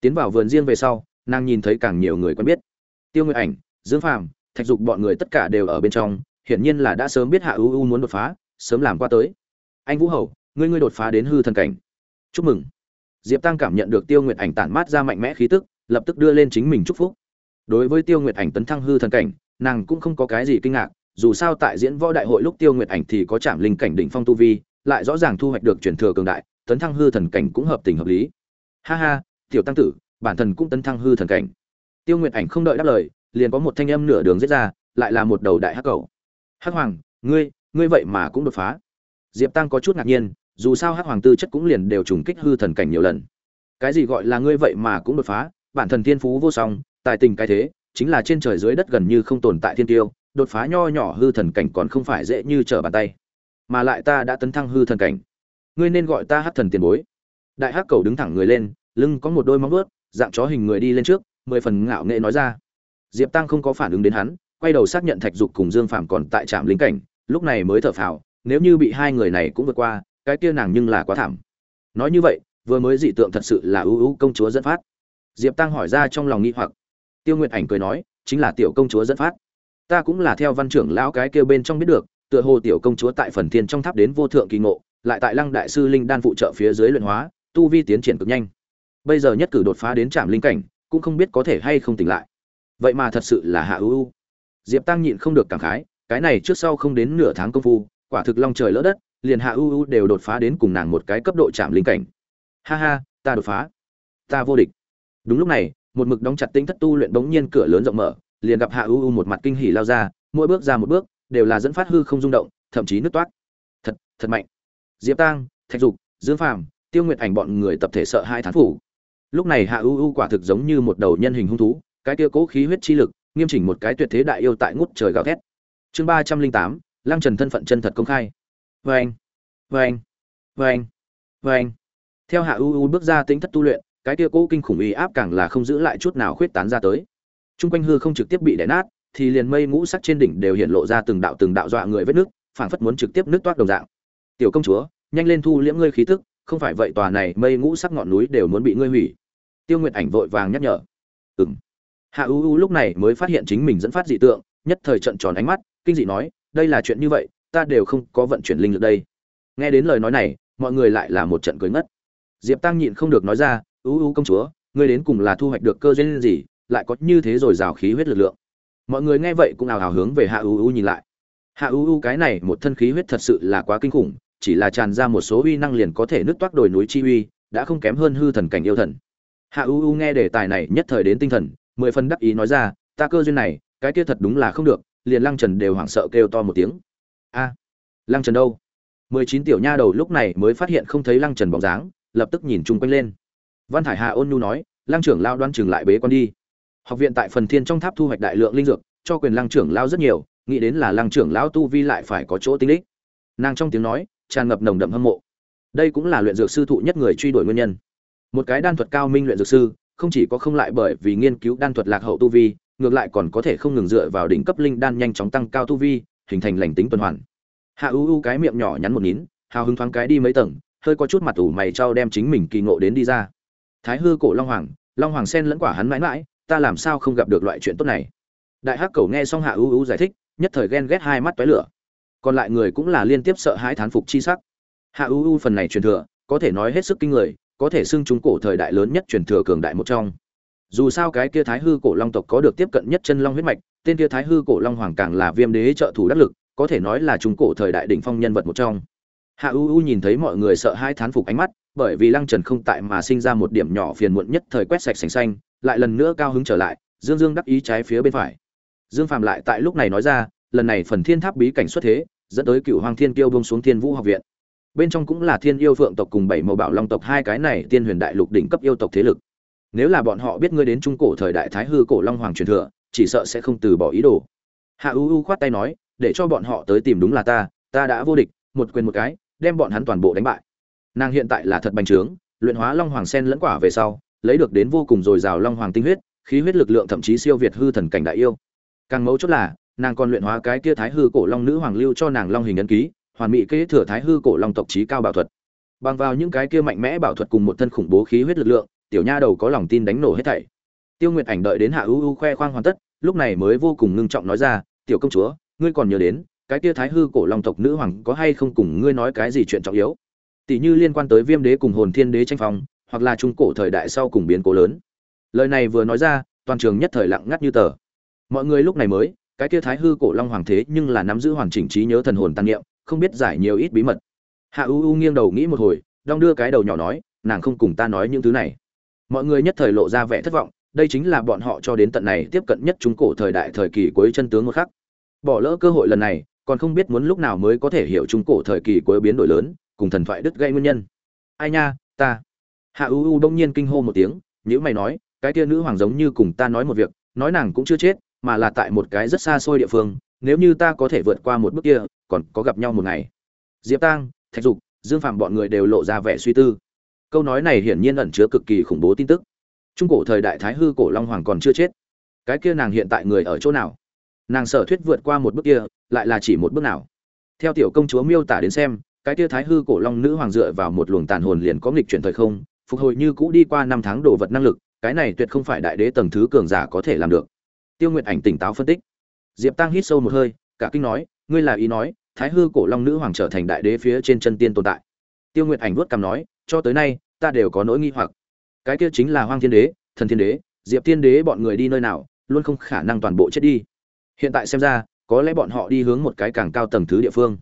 Tiến vào vườn riêng về sau, nàng nhìn thấy càng nhiều người quen biết. Tiêu nguyệt ảnh, dương phàm, thạch dục bọn người tất cả đều ở bên trong, hiển nhiên là đã sớm biết hạ ưu ưu muốn đột phá, sớm làm qua tới anh vũ hầu, ngươi ngươi đột phá đến hư thần cảnh. Chúc mừng. Diệp tăng cảm nhận được tiêu nguyệt ảnh tản mát ra mạnh mẽ khí tức, lập tức đưa lên chính mình chúc phúc. Đối với tiêu nguyệt ảnh tấn thăng hư thần cảnh, nàng cũng không có cái gì kinh ngạc, dù sao tại diễn võ đại hội lúc tiêu nguyệt ảnh thì có chạm linh cảnh đỉnh phong tu vi, lại rõ ràng thu hoạch được truyền thừa cường đại, tấn thăng hư thần cảnh cũng hợp tình hợp lý. Ha ha, tiểu tăng tử, bản thân cũng tấn thăng hư thần cảnh. Tiêu nguyệt ảnh không đợi đáp lời, liền có một thanh âm nửa đường giết ra, lại là một đầu đại hắc cầu. Hắc hoàng, ngươi ngươi vậy mà cũng đột phá diệp tăng có chút ngạc nhiên, dù sao hắc hoàng tư chất cũng liền đều trùng kích hư thần cảnh nhiều lần. Cái gì gọi là ngươi vậy mà cũng đột phá, bản thần thiên phú vô song, tài tình cái thế, chính là trên trời dưới đất gần như không tồn tại thiên tiêu, đột phá nho nhỏ hư thần cảnh còn không phải dễ như trở bàn tay. Mà lại ta đã tấn thăng hư thần cảnh. Ngươi nên gọi ta hắc thần tiền bối. Đại hắc cầu đứng thẳng người lên, lưng có một đôi móng vuốt, dạng chó hình người đi lên trước, mười phần ngạo nghệ nói ra. Diệp tăng không có phản ứng đến hắn, quay đầu xác nhận thạch dục cùng dương phàm còn tại trạm lính cảnh, lúc này mới thở phào nếu như bị hai người này cũng vượt qua, cái kia nàng nhưng là quá thảm. Nói như vậy, vừa mới dị tượng thật sự là ưu ưu công chúa dẫn phát. Diệp tăng hỏi ra trong lòng nghi hoặc. Tiêu nguyệt ảnh cười nói, chính là tiểu công chúa dẫn phát. Ta cũng là theo văn trưởng lão cái kêu bên trong biết được, tựa hồ tiểu công chúa tại phần thiên trong tháp đến vô thượng kỳ ngộ, lại tại lăng đại sư linh đan phụ trợ phía dưới luyện hóa, tu vi tiến triển cực nhanh. Bây giờ nhất cử đột phá đến trạm linh cảnh, cũng không biết có thể hay không tỉnh lại. Vậy mà thật sự là hạ ưu ưu. Diệp tăng nhịn không được cảm khái, cái này trước sau không đến nửa tháng công phu quả thực long trời lỡ đất, liền hạ ưu ưu đều đột phá đến cùng nàng một cái cấp độ chạm linh cảnh. Ha ha, ta đột phá. Ta vô địch. Đúng lúc này, một mực đóng chặt tính thất tu luyện bỗng nhiên cửa lớn rộng mở, liền gặp hạ ưu một mặt kinh hỉ lao ra, mỗi bước ra một bước, đều là dẫn phát hư không rung động, thậm chí nứt toát. Thật thật mạnh. Diệp tang, thạch dục, dương phàm, tiêu nguyệt ảnh bọn người tập thể sợ hai thán phủ. Lúc này hạ ưu quả thực giống như một đầu nhân hình hung thú, cái kia cố khí huyết chi lực, nghiêm chỉnh một cái tuyệt thế đại yêu tại ngút trời gào thét. Chương ba trăm linh tám lăng trần thân phận chân thật công khai vê anh vê anh vê anh vê anh theo hạ u u bước ra tính thất tu luyện cái kia cũ kinh khủng uy áp càng là không giữ lại chút nào khuyết tán ra tới Trung quanh hư không trực tiếp bị đè nát, thì liền mây ngũ sắc trên đỉnh đều hiện lộ ra từng đạo từng đạo dọa người vết nước, phảng phất muốn trực tiếp nước toát đồng dạng. "Tiểu công chúa, nhanh lên thu liễm ngươi khí tức, không phải vậy tòa này mây ngũ sắc ngọn núi đều muốn bị ngươi hủy." Tiêu Nguyệt Ảnh vội vàng nhắc nhở. "Ừm." Hạ U U lúc này mới phát hiện chính mình dẫn phát dị tượng, nhất thời trận tròn ánh mắt, kinh dị nói, "Đây là chuyện như vậy, ta đều không có vận chuyển linh lực đây." Nghe đến lời nói này, mọi người lại là một trận cười ngất. Diệp Tăng nhịn không được nói ra, ưu ưu công chúa, ngươi đến cùng là thu hoạch được cơ duyên gì, lại có như thế rồi rào khí huyết lực lượng mọi người nghe vậy cũng ào ào hướng về hạ u u nhìn lại hạ u u cái này một thân khí huyết thật sự là quá kinh khủng chỉ là tràn ra một số uy năng liền có thể nứt toát đồi núi chi uy đã không kém hơn hư thần cảnh yêu thần hạ u u nghe đề tài này nhất thời đến tinh thần mười phần đắc ý nói ra ta cơ duyên này cái kia thật đúng là không được liền lăng trần đều hoảng sợ kêu to một tiếng. A, lăng trần đâu? Mười chín tiểu nha đầu lúc này mới phát hiện không thấy lăng trần bóng dáng, lập tức nhìn chung quanh lên. Văn thải hà ôn nhu nói, lăng trưởng lao đoan chừng lại bế con đi. Học viện tại phần thiên trong tháp thu hoạch đại lượng linh dược, cho quyền lăng trưởng lao rất nhiều, nghĩ đến là lăng trưởng lao tu vi lại phải có chỗ tinh đích. Nàng trong tiếng nói, tràn ngập nồng đậm hâm mộ. Đây cũng là luyện dược sư thụ nhất người truy đuổi nguyên nhân. Một cái đan thuật cao minh luyện dược sư, không chỉ có không lại bởi vì nghiên cứu đan thuật lạc hậu tu vi ngược lại còn có thể không ngừng dựa vào đỉnh cấp linh đan nhanh chóng tăng cao tu vi, hình thành lành tính tuần hoàn. Hạ u u cái miệng nhỏ nhắn một nín, hào hứng thoáng cái đi mấy tầng, hơi có chút mặt ủ mày trao đem chính mình kỳ ngộ đến đi ra. Thái hư cổ long hoàng long hoàng sen lẫn quả hắn mãi mãi, ta làm sao không gặp được loại chuyện tốt này? Đại hắc cầu nghe xong hạ U U giải thích, nhất thời ghen ghét hai mắt tóe lửa. Còn lại người cũng là liên tiếp sợ hãi thán phục chi sắc. Hạ U U phần này truyền thừa, có thể nói hết sức kinh người, có thể xưng chúng cổ thời đại lớn nhất truyền thừa cường đại một trong dù sao cái kia thái hư cổ long tộc có được tiếp cận nhất chân long huyết mạch, tên kia thái hư cổ long hoàng càng là viêm đế trợ thủ đắc lực, có thể nói là chúng cổ thời đại đỉnh phong nhân vật một trong. Hạ u u nhìn thấy mọi người sợ hai thán phục ánh mắt, bởi vì lăng trần không tại mà sinh ra một điểm nhỏ phiền muộn nhất thời quét sạch sành xanh, lại lần nữa cao hứng trở lại, dương dương đắc ý trái phía bên phải. Dương phạm lại tại lúc này nói ra, lần này phần thiên tháp bí cảnh xuất thế, dẫn tới cựu hoàng thiên kiêu bông xuống thiên vũ học viện. Bên trong cũng là thiên yêu phượng tộc cùng bảy màu bảo long tộc hai cái này tiên huyền đại lục đỉnh cấp yêu tộc thế lực nếu là bọn họ biết ngươi đến trung cổ thời đại thái hư cổ long hoàng truyền thừa, chỉ sợ sẽ không từ bỏ ý đồ. Hạ u u khoát tay nói, để cho bọn họ tới tìm đúng là ta ta đã vô địch, một quyền một cái, đem bọn hắn toàn bộ đánh bại. Nàng hiện tại là thật bành trướng, luyện hóa long hoàng sen lẫn quả về sau, lấy được đến vô cùng dồi dào long hoàng tinh huyết, khí huyết lực lượng thậm chí siêu việt hư thần cảnh đại yêu. Càng mấu chốt là, nàng còn luyện hóa cái kia thái hư cổ long nữ hoàng lưu cho nàng long hình ấn ký, hoàn mỹ kế thừa thái hư cổ long tộc trí cao bảo thuật. Bằng vào những cái kia mạnh mẽ bảo thuật cùng một thân khủng bố khí huyết lực lượng tiểu nha đầu có lòng tin đánh nổ hết thảy. Tiêu nguyệt ảnh đợi đến hạ ưu ưu khoe khoang hoàn tất, lúc này mới vô cùng ngưng trọng nói ra, tiểu công chúa, ngươi còn nhớ đến, cái kia thái hư cổ long tộc nữ hoàng có hay không cùng ngươi nói cái gì chuyện trọng yếu? Tỷ như liên quan tới viêm đế cùng hồn thiên đế tranh phong, hoặc là trung cổ thời đại sau cùng biến cố lớn. Lời này vừa nói ra, toàn trường nhất thời lặng ngắt như tờ. Mọi người lúc này mới, cái kia thái hư cổ long hoàng thế nhưng là nắm giữ hoàn chỉnh trí nhớ thần hồn tàn niệm, không biết giải nhiều ít bí mật. Hạ u u nghiêng đầu nghĩ một hồi, đong đưa cái đầu nhỏ nói, nàng không cùng ta nói những thứ này mọi người nhất thời lộ ra vẻ thất vọng, đây chính là bọn họ cho đến tận này tiếp cận nhất trung cổ thời đại thời kỳ cuối chân tướng một khắc. Bỏ lỡ cơ hội lần này, còn không biết muốn lúc nào mới có thể hiểu trung cổ thời kỳ cuối biến đổi lớn, cùng thần thoại đứt gây nguyên nhân. Ai nha, ta. Hạ u u đông nhiên kinh hô một tiếng nhữ mày nói, cái tia nữ hoàng giống như cùng ta nói một việc, nói nàng cũng chưa chết, mà là tại một cái rất xa xôi địa phương, nếu như ta có thể vượt qua một bước kia, còn có gặp nhau một ngày. Diệp tang, thạch dục, dương phạm bọn người đều lộ ra vẻ suy tư câu nói này hiển nhiên ẩn chứa cực kỳ khủng bố tin tức. Trung cổ thời đại thái hư cổ long hoàng còn chưa chết. Cái kia nàng hiện tại người ở chỗ nào? Nàng sở thuyết vượt qua một bước kia, lại là chỉ một bước nào? Theo tiểu công chúa miêu tả đến xem, cái kia thái hư cổ long nữ hoàng dựa vào một luồng tàn hồn liền có nghịch chuyển thời không, phục hồi như cũ đi qua năm tháng đồ vật năng lực, cái này tuyệt không phải đại đế tầng thứ cường giả có thể làm được. Tiêu nguyệt ảnh tỉnh táo phân tích. Diệp tăng hít sâu một hơi, cả kinh nói, ngươi là ý nói, thái hư cổ long nữ hoàng trở thành đại đế phía trên chân tiên tồn tại. Tiêu nguyệt ảnh vuốt cằm nói cho tới nay, ta đều có nỗi nghi hoặc. Cái kia chính là hoang thiên đế, thần thiên đế, diệp thiên đế bọn người đi nơi nào, luôn không khả năng toàn bộ chết đi. Hiện tại xem ra, có lẽ bọn họ đi hướng một cái càng cao tầng thứ địa phương.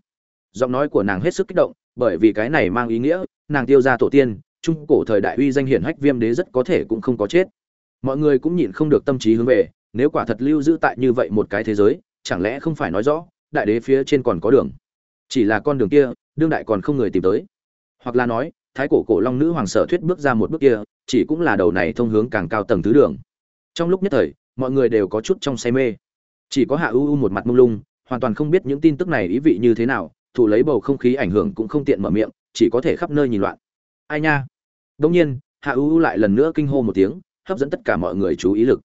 Giọng nói của nàng hết sức kích động, bởi vì cái này mang ý nghĩa, nàng tiêu ra tổ tiên, trung cổ thời đại uy danh hiển hách viêm đế rất có thể cũng không có chết. Mọi người cũng nhịn không được tâm trí hướng về, nếu quả thật lưu giữ tại như vậy một cái thế giới, chẳng lẽ không phải nói rõ, đại đế phía trên còn có đường. Chỉ là con đường kia, đương đại còn không người tìm tới. Hoặc là nói thái cổ cổ long nữ hoàng sở thuyết bước ra một bước kia, chỉ cũng là đầu này thông hướng càng cao tầng thứ đường. Trong lúc nhất thời, mọi người đều có chút trong say mê. Chỉ có hạ u u một mặt mông lung, hoàn toàn không biết những tin tức này ý vị như thế nào thủ lấy bầu không khí ảnh hưởng cũng không tiện mở miệng, chỉ có thể khắp nơi nhìn loạn. Ai nha? Đông nhiên, hạ u u lại lần nữa kinh hô một tiếng, hấp dẫn tất cả mọi người chú ý lực.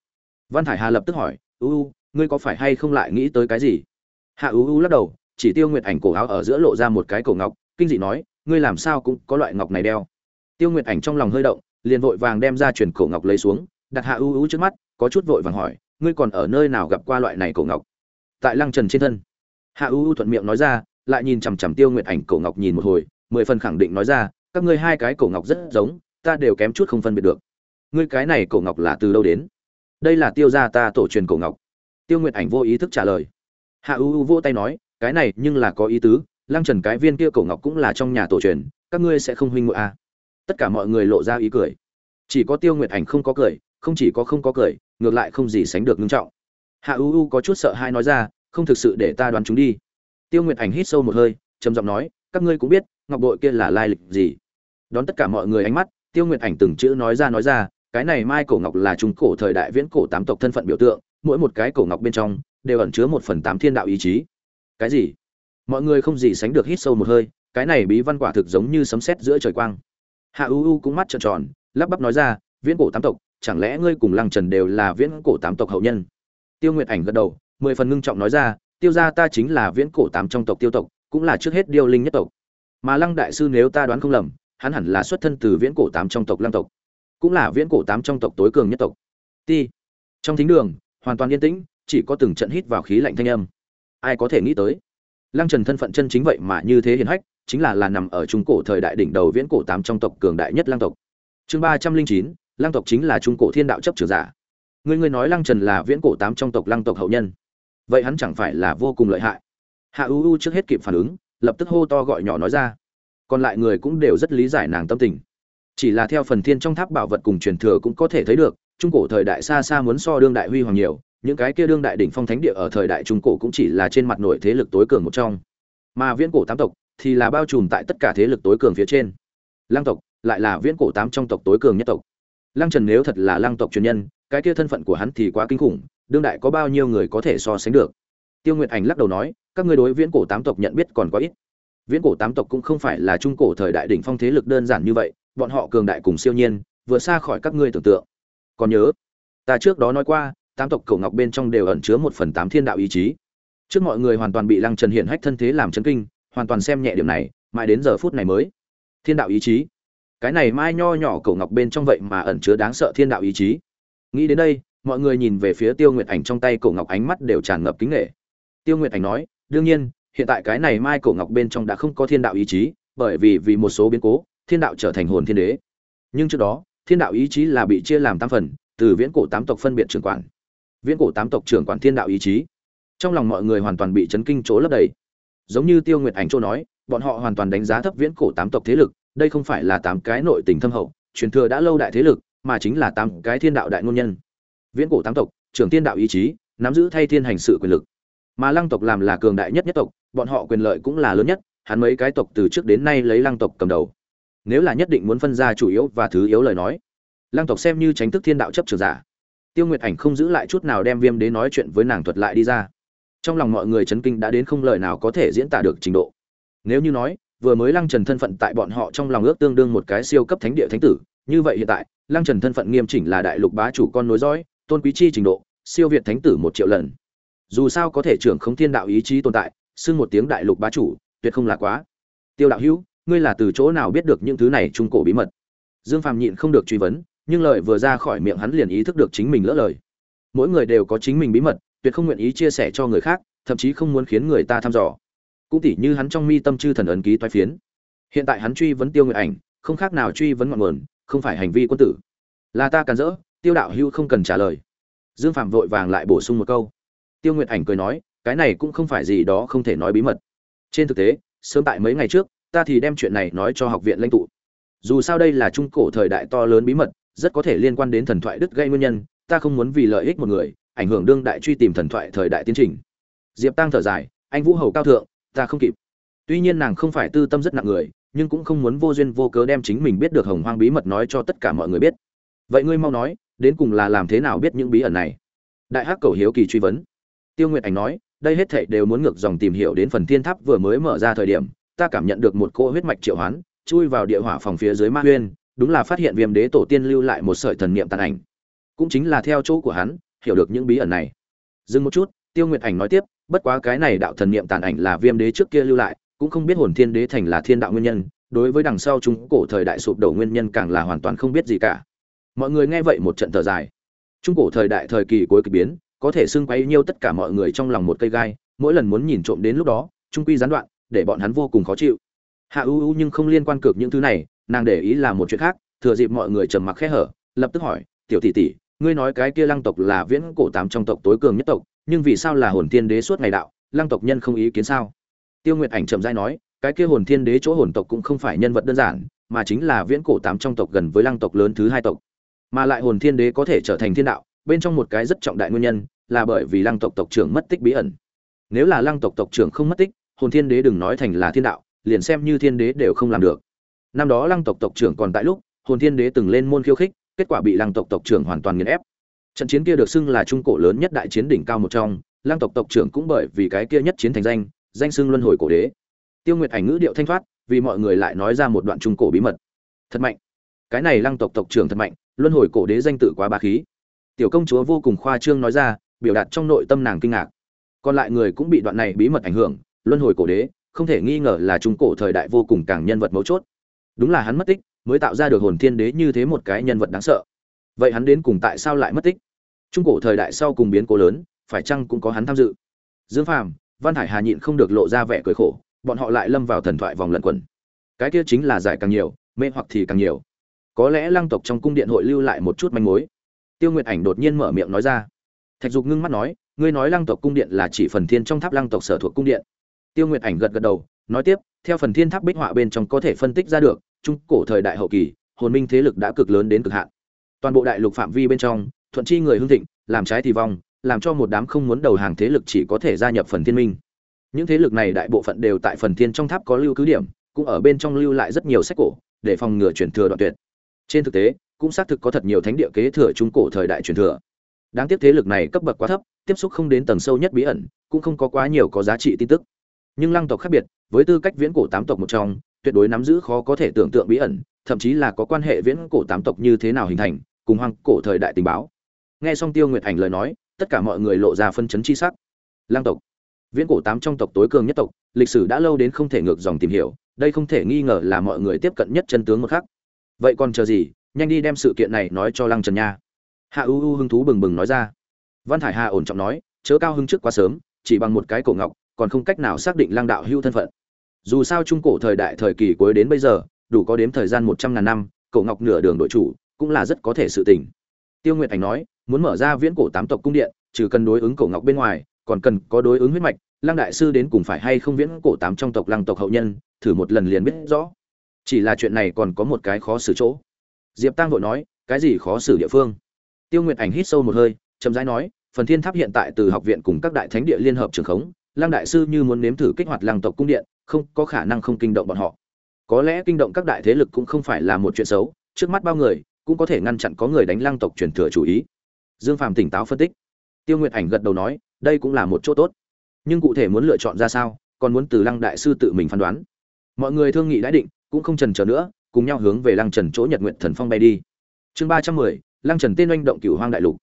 Văn thải hà lập tức hỏi, u u, ngươi có phải hay không lại nghĩ tới cái gì? Hạ u u lắc đầu, chỉ tiêu nguyệt ảnh cổ áo ở giữa lộ ra một cái cổ ngọc, kinh dị nói ngươi làm sao cũng có loại ngọc này đeo. Tiêu nguyệt ảnh trong lòng hơi động, liền vội vàng đem ra truyền cổ ngọc lấy xuống, đặt hạ u u trước mắt, có chút vội vàng hỏi, ngươi còn ở nơi nào gặp qua loại này cổ ngọc? Tại lăng trần trên thân. Hạ u u thuận miệng nói ra, lại nhìn chằm chằm tiêu nguyệt ảnh cổ ngọc nhìn một hồi, mười phần khẳng định nói ra, các ngươi hai cái cổ ngọc rất giống, ta đều kém chút không phân biệt được. Ngươi cái này cổ ngọc là từ đâu đến? Đây là tiêu gia ta tổ truyền cổ ngọc. Tiêu nguyệt ảnh vô ý thức trả lời. Hạ u u vô tay nói, cái này nhưng là có ý tứ lăng trần cái viên kia cổ ngọc cũng là trong nhà tổ truyền, các ngươi sẽ không huynh ngội à. tất cả mọi người lộ ra ý cười. Chỉ có tiêu nguyệt ảnh không có cười, không chỉ có không có cười, ngược lại không gì sánh được ngưng trọng. Hạ u u có chút sợ hai nói ra, không thực sự để ta đoán chúng đi. Tiêu nguyệt ảnh hít sâu một hơi, trầm giọng nói, các ngươi cũng biết, ngọc bội kia là lai lịch gì? Đón tất cả mọi người ánh mắt, tiêu nguyệt ảnh từng chữ nói ra nói ra, cái này mai cổ ngọc là trung cổ thời đại viễn cổ tám tộc thân phận biểu tượng, mỗi một cái cổ ngọc bên trong, đều ẩn chứa một phần tám thiên đạo ý chí. Cái gì? Mọi người không gì sánh được hít sâu một hơi, cái này bí văn quả thực giống như sấm sét giữa trời quang. Hạ u u cũng mắt trợn tròn, lắp bắp nói ra, viễn cổ tám tộc, chẳng lẽ ngươi cùng lăng trần đều là viễn cổ tám tộc hậu nhân? Tiêu nguyệt ảnh gật đầu, mười phần ngưng trọng nói ra, tiêu gia ta chính là viễn cổ tám trong tộc tiêu tộc, cũng là trước hết điêu linh nhất tộc. Mà lăng đại sư nếu ta đoán không lầm, hắn hẳn là xuất thân từ viễn cổ tám trong tộc lăng tộc, cũng là viễn cổ tám trong tộc tối cường nhất tộc. Ti. Trong thính đường, hoàn toàn yên tĩnh, chỉ có từng trận hít vào khí lạnh thanh âm. Ai có thể nghĩ tới? Lăng trần thân phận chân chính vậy mà như thế hiển hách, chính là là nằm ở trung cổ thời đại đỉnh đầu viễn cổ tám trong tộc cường đại nhất lăng tộc. Chương ba trăm linh chín, lăng tộc chính là trung cổ thiên đạo chấp trưởng giả. Người người nói lăng trần là viễn cổ tám trong tộc lăng tộc hậu nhân. Vậy hắn chẳng phải là vô cùng lợi hại? Hạ u u trước hết kịp phản ứng, lập tức hô to gọi nhỏ nói ra. Còn lại người cũng đều rất lý giải nàng tâm tình. Chỉ là theo phần thiên trong tháp bảo vật cùng truyền thừa cũng có thể thấy được, trung cổ thời đại xa xa muốn so đương đại huy hoàng nhiều những cái kia đương đại đỉnh phong thánh địa ở thời đại trung cổ cũng chỉ là trên mặt nội thế lực tối cường một trong. Mà viễn cổ tám tộc thì là bao trùm tại tất cả thế lực tối cường phía trên. Lăng tộc lại là viễn cổ tám trong tộc tối cường nhất tộc. Lăng trần nếu thật là lăng tộc truyền nhân, cái kia thân phận của hắn thì quá kinh khủng, đương đại có bao nhiêu người có thể so sánh được? Tiêu nguyệt ảnh lắc đầu nói, các ngươi đối viễn cổ tám tộc nhận biết còn quá ít. Viễn cổ tám tộc cũng không phải là trung cổ thời đại đỉnh phong thế lực đơn giản như vậy, bọn họ cường đại cùng siêu nhiên vừa xa khỏi các ngươi tưởng tượng. Còn nhớ, ta trước đó nói qua tám tộc cổ ngọc bên trong đều ẩn chứa một phần tám thiên đạo ý chí. Trước mọi người hoàn toàn bị lăng trần hiện hách thân thế làm chấn kinh, hoàn toàn xem nhẹ điểm này, mãi đến giờ phút này mới. Thiên đạo ý chí. Cái này mai nho nhỏ cổ ngọc bên trong vậy mà ẩn chứa đáng sợ thiên đạo ý chí. Nghĩ đến đây, mọi người nhìn về phía tiêu nguyệt ảnh trong tay cổ ngọc ánh mắt đều tràn ngập kính nghệ tiêu nguyệt ảnh nói, đương nhiên, hiện tại cái này mai cổ ngọc bên trong đã không có thiên đạo ý chí, bởi vì vì một số biến cố, thiên đạo trở thành hồn thiên đế. Nhưng trước đó, thiên đạo ý chí là bị chia làm tám phần, từ viễn cổ tám tộc phân biệt trưởng quản viễn cổ tám tộc trưởng quản thiên đạo ý chí. Trong lòng mọi người hoàn toàn bị chấn kinh chỗ lấp đầy. Giống như tiêu nguyệt ảnh châu nói, bọn họ hoàn toàn đánh giá thấp viễn cổ tám tộc thế lực, đây không phải là tám cái nội tình thâm hậu, truyền thừa đã lâu đại thế lực, mà chính là tám cái thiên đạo đại ngôn nhân. Viễn cổ tám tộc, trưởng thiên đạo ý chí, nắm giữ thay thiên hành sự quyền lực. Mà lăng tộc làm là cường đại nhất nhất tộc, bọn họ quyền lợi cũng là lớn nhất, hắn mấy cái tộc từ trước đến nay lấy lăng tộc cầm đầu. Nếu là nhất định muốn phân ra chủ yếu và thứ yếu lời nói, lăng tộc xem như tránh thức thiên đạo chấp trường giả tiêu nguyệt ảnh không giữ lại chút nào đem viêm đế nói chuyện với nàng thuật lại đi ra. Trong lòng mọi người chấn kinh đã đến không lời nào có thể diễn tả được trình độ. Nếu như nói, vừa mới lăng trần thân phận tại bọn họ trong lòng ước tương đương một cái siêu cấp thánh địa thánh tử, như vậy hiện tại, lăng trần thân phận nghiêm chỉnh là đại lục bá chủ con nối dõi, tôn quý chi trình độ, siêu việt thánh tử một triệu lần. Dù sao có thể trưởng không thiên đạo ý chí tồn tại, xưng một tiếng đại lục bá chủ, tuyệt không là quá. Tiêu đạo hữu, ngươi là từ chỗ nào biết được những thứ này trung cổ bí mật? Dương phàm nhịn không được truy vấn nhưng lời vừa ra khỏi miệng hắn liền ý thức được chính mình lỡ lời. Mỗi người đều có chính mình bí mật, tuyệt không nguyện ý chia sẻ cho người khác, thậm chí không muốn khiến người ta thăm dò. Cũng tỉ như hắn trong mi tâm chư thần ấn ký toái phiến. Hiện tại hắn truy vấn tiêu nguyện ảnh, không khác nào truy vấn ngọn nguồn, không phải hành vi quân tử. Là ta cần rỡ, tiêu đạo hữu không cần trả lời. Dương phạm vội vàng lại bổ sung một câu. Tiêu nguyện ảnh cười nói, cái này cũng không phải gì đó không thể nói bí mật. Trên thực tế, sớm tại mấy ngày trước, ta thì đem chuyện này nói cho học viện lãnh tụ. Dù sao đây là trung cổ thời đại to lớn bí mật rất có thể liên quan đến thần thoại đứt gây nguyên nhân, ta không muốn vì lợi ích một người, ảnh hưởng đương đại truy tìm thần thoại thời đại tiến trình. Diệp tăng thở dài, anh vũ hầu cao thượng, ta không kịp. Tuy nhiên nàng không phải tư tâm rất nặng người, nhưng cũng không muốn vô duyên vô cớ đem chính mình biết được hồng hoang bí mật nói cho tất cả mọi người biết. Vậy ngươi mau nói, đến cùng là làm thế nào biết những bí ẩn này? Đại hắc cầu hiếu kỳ truy vấn. Tiêu nguyệt ảnh nói, đây hết thảy đều muốn ngược dòng tìm hiểu đến phần thiên tháp vừa mới mở ra thời điểm, ta cảm nhận được một cỗ huyết mạch triệu hoán, chui vào địa hỏa phòng phía dưới ma huyên đúng là phát hiện viêm đế tổ tiên lưu lại một sợi thần niệm tàn ảnh. Cũng chính là theo chỗ của hắn, hiểu được những bí ẩn này. Dừng một chút, tiêu nguyệt ảnh nói tiếp, bất quá cái này đạo thần niệm tàn ảnh là viêm đế trước kia lưu lại, cũng không biết hồn thiên đế thành là thiên đạo nguyên nhân, đối với đằng sau chúng cổ thời đại sụp đổ nguyên nhân càng là hoàn toàn không biết gì cả. Mọi người nghe vậy một trận thở dài. Trung cổ thời đại thời kỳ cuối kỳ biến, có thể xưng quấy nhiêu tất cả mọi người trong lòng một cây gai, mỗi lần muốn nhìn trộm đến lúc đó, trung quy gián đoạn, để bọn hắn vô cùng khó chịu. Hạ u u nhưng không liên quan cực những thứ này nàng để ý là một chuyện khác, thừa dịp mọi người trầm mặc khẽ hở, lập tức hỏi, tiểu tỷ tỷ, ngươi nói cái kia lăng tộc là viễn cổ tám trong tộc tối cường nhất tộc, nhưng vì sao là hồn thiên đế suốt ngày đạo, lăng tộc nhân không ý kiến sao? Tiêu nguyệt ảnh trầm dai nói, cái kia hồn thiên đế chỗ hồn tộc cũng không phải nhân vật đơn giản, mà chính là viễn cổ tám trong tộc gần với lăng tộc lớn thứ hai tộc. Mà lại hồn thiên đế có thể trở thành thiên đạo, bên trong một cái rất trọng đại nguyên nhân, là bởi vì lăng tộc tộc trưởng mất tích bí ẩn. Nếu là lăng tộc tộc trưởng không mất tích, hồn thiên đế đừng nói thành là thiên đạo, liền xem như thiên đế đều không làm được năm đó lăng tộc tộc trưởng còn tại lúc, hồn thiên đế từng lên môn khiêu khích, kết quả bị lăng tộc tộc trưởng hoàn toàn nghiền ép. Trận chiến kia được xưng là trung cổ lớn nhất đại chiến đỉnh cao một trong, lăng tộc tộc trưởng cũng bởi vì cái kia nhất chiến thành danh danh xưng luân hồi cổ đế. Tiêu nguyệt ảnh ngữ điệu thanh thoát, vì mọi người lại nói ra một đoạn trung cổ bí mật. Thật mạnh. Cái này lăng tộc tộc trưởng thật mạnh, luân hồi cổ đế danh tự quá ba khí. Tiểu công chúa vô cùng khoa trương nói ra, biểu đạt trong nội tâm nàng kinh ngạc. Còn lại người cũng bị đoạn này bí mật ảnh hưởng, luân hồi cổ đế, không thể nghi ngờ là trung cổ thời đại vô cùng càng nhân vật mấu chốt đúng là hắn mất tích, mới tạo ra được hồn thiên đế như thế một cái nhân vật đáng sợ. Vậy hắn đến cùng tại sao lại mất tích? Trung cổ thời đại sau cùng biến cố lớn, phải chăng cũng có hắn tham dự? Dương phàm, văn hải hà nhịn không được lộ ra vẻ cười khổ, bọn họ lại lâm vào thần thoại vòng lẩn quẩn. Cái kia chính là giải càng nhiều, mê hoặc thì càng nhiều. Có lẽ lăng tộc trong cung điện hội lưu lại một chút manh mối. Tiêu nguyệt ảnh đột nhiên mở miệng nói ra. Thạch dục ngưng mắt nói, ngươi nói lăng tộc cung điện là chỉ phần thiên trong tháp lăng tộc sở thuộc cung điện. Tiêu nguyệt ảnh gật gật đầu, nói tiếp, theo phần thiên tháp bích họa bên trong có thể phân tích ra được trung cổ thời đại hậu kỳ, hồn minh thế lực đã cực lớn đến cực hạn. Toàn bộ đại lục phạm vi bên trong, thuận chi người hưng thịnh, làm trái thì vong, làm cho một đám không muốn đầu hàng thế lực chỉ có thể gia nhập phần thiên minh. Những thế lực này đại bộ phận đều tại phần thiên trong tháp có lưu cứ điểm, cũng ở bên trong lưu lại rất nhiều sách cổ, để phòng ngừa chuyển thừa đoạn tuyệt. Trên thực tế, cũng xác thực có thật nhiều thánh địa kế thừa trung cổ thời đại truyền thừa. Đáng tiếc thế lực này cấp bậc quá thấp, tiếp xúc không đến tầng sâu nhất bí ẩn, cũng không có quá nhiều có giá trị tin tức. Nhưng lăng tộc khác biệt, với tư cách viễn cổ tám tộc một trong tuyệt đối nắm giữ khó có thể tưởng tượng bí ẩn, thậm chí là có quan hệ viễn cổ tám tộc như thế nào hình thành, cùng hoang cổ thời đại tình báo. Nghe xong tiêu nguyệt ảnh lời nói, tất cả mọi người lộ ra phân chấn chi sắc. Lang tộc. Viễn cổ tám trong tộc tối cường nhất tộc, lịch sử đã lâu đến không thể ngược dòng tìm hiểu, đây không thể nghi ngờ là mọi người tiếp cận nhất chân tướng một khắc. Vậy còn chờ gì? Nhanh đi đem sự kiện này nói cho lăng trần nha. Hạ u u hứng thú bừng bừng nói ra. Văn thải hà ổn trọng nói, chớ cao hứng trước quá sớm, chỉ bằng một cái cổ ngọc, còn không cách nào xác định lăng đạo hưu thân phận dù sao trung cổ thời đại thời kỳ cuối đến bây giờ, đủ có đếm thời gian một trăm ngàn năm cổ ngọc nửa đường đội chủ, cũng là rất có thể sự tình. Tiêu nguyệt ảnh nói, muốn mở ra viễn cổ tám tộc cung điện, trừ cần đối ứng cổ ngọc bên ngoài, còn cần có đối ứng huyết mạch, lăng đại sư đến cùng phải hay không viễn cổ tám trong tộc lăng tộc hậu nhân, thử một lần liền biết rõ. Chỉ là chuyện này còn có một cái khó xử chỗ. Diệp tăng vội nói, cái gì khó xử địa phương? Tiêu nguyệt ảnh hít sâu một hơi, chậm rãi nói, phần thiên tháp hiện tại từ học viện cùng các đại thánh địa liên hợp trường khống, lăng đại sư như muốn nếm thử kích hoạt lăng tộc cung điện không có khả năng không kinh động bọn họ. Có lẽ kinh động các đại thế lực cũng không phải là một chuyện xấu, trước mắt bao người cũng có thể ngăn chặn có người đánh lăng tộc truyền thừa chủ ý. Dương phàm tỉnh táo phân tích. Tiêu nguyệt ảnh gật đầu nói, đây cũng là một chỗ tốt. Nhưng cụ thể muốn lựa chọn ra sao, còn muốn từ lăng đại sư tự mình phán đoán. Mọi người thương nghị đã định, cũng không trần chờ nữa, cùng nhau hướng về lăng trần chỗ nhật nguyện thần phong bay đi. Chương ba trăm mười, lăng trần tên oanh động cửu hoang đại lục.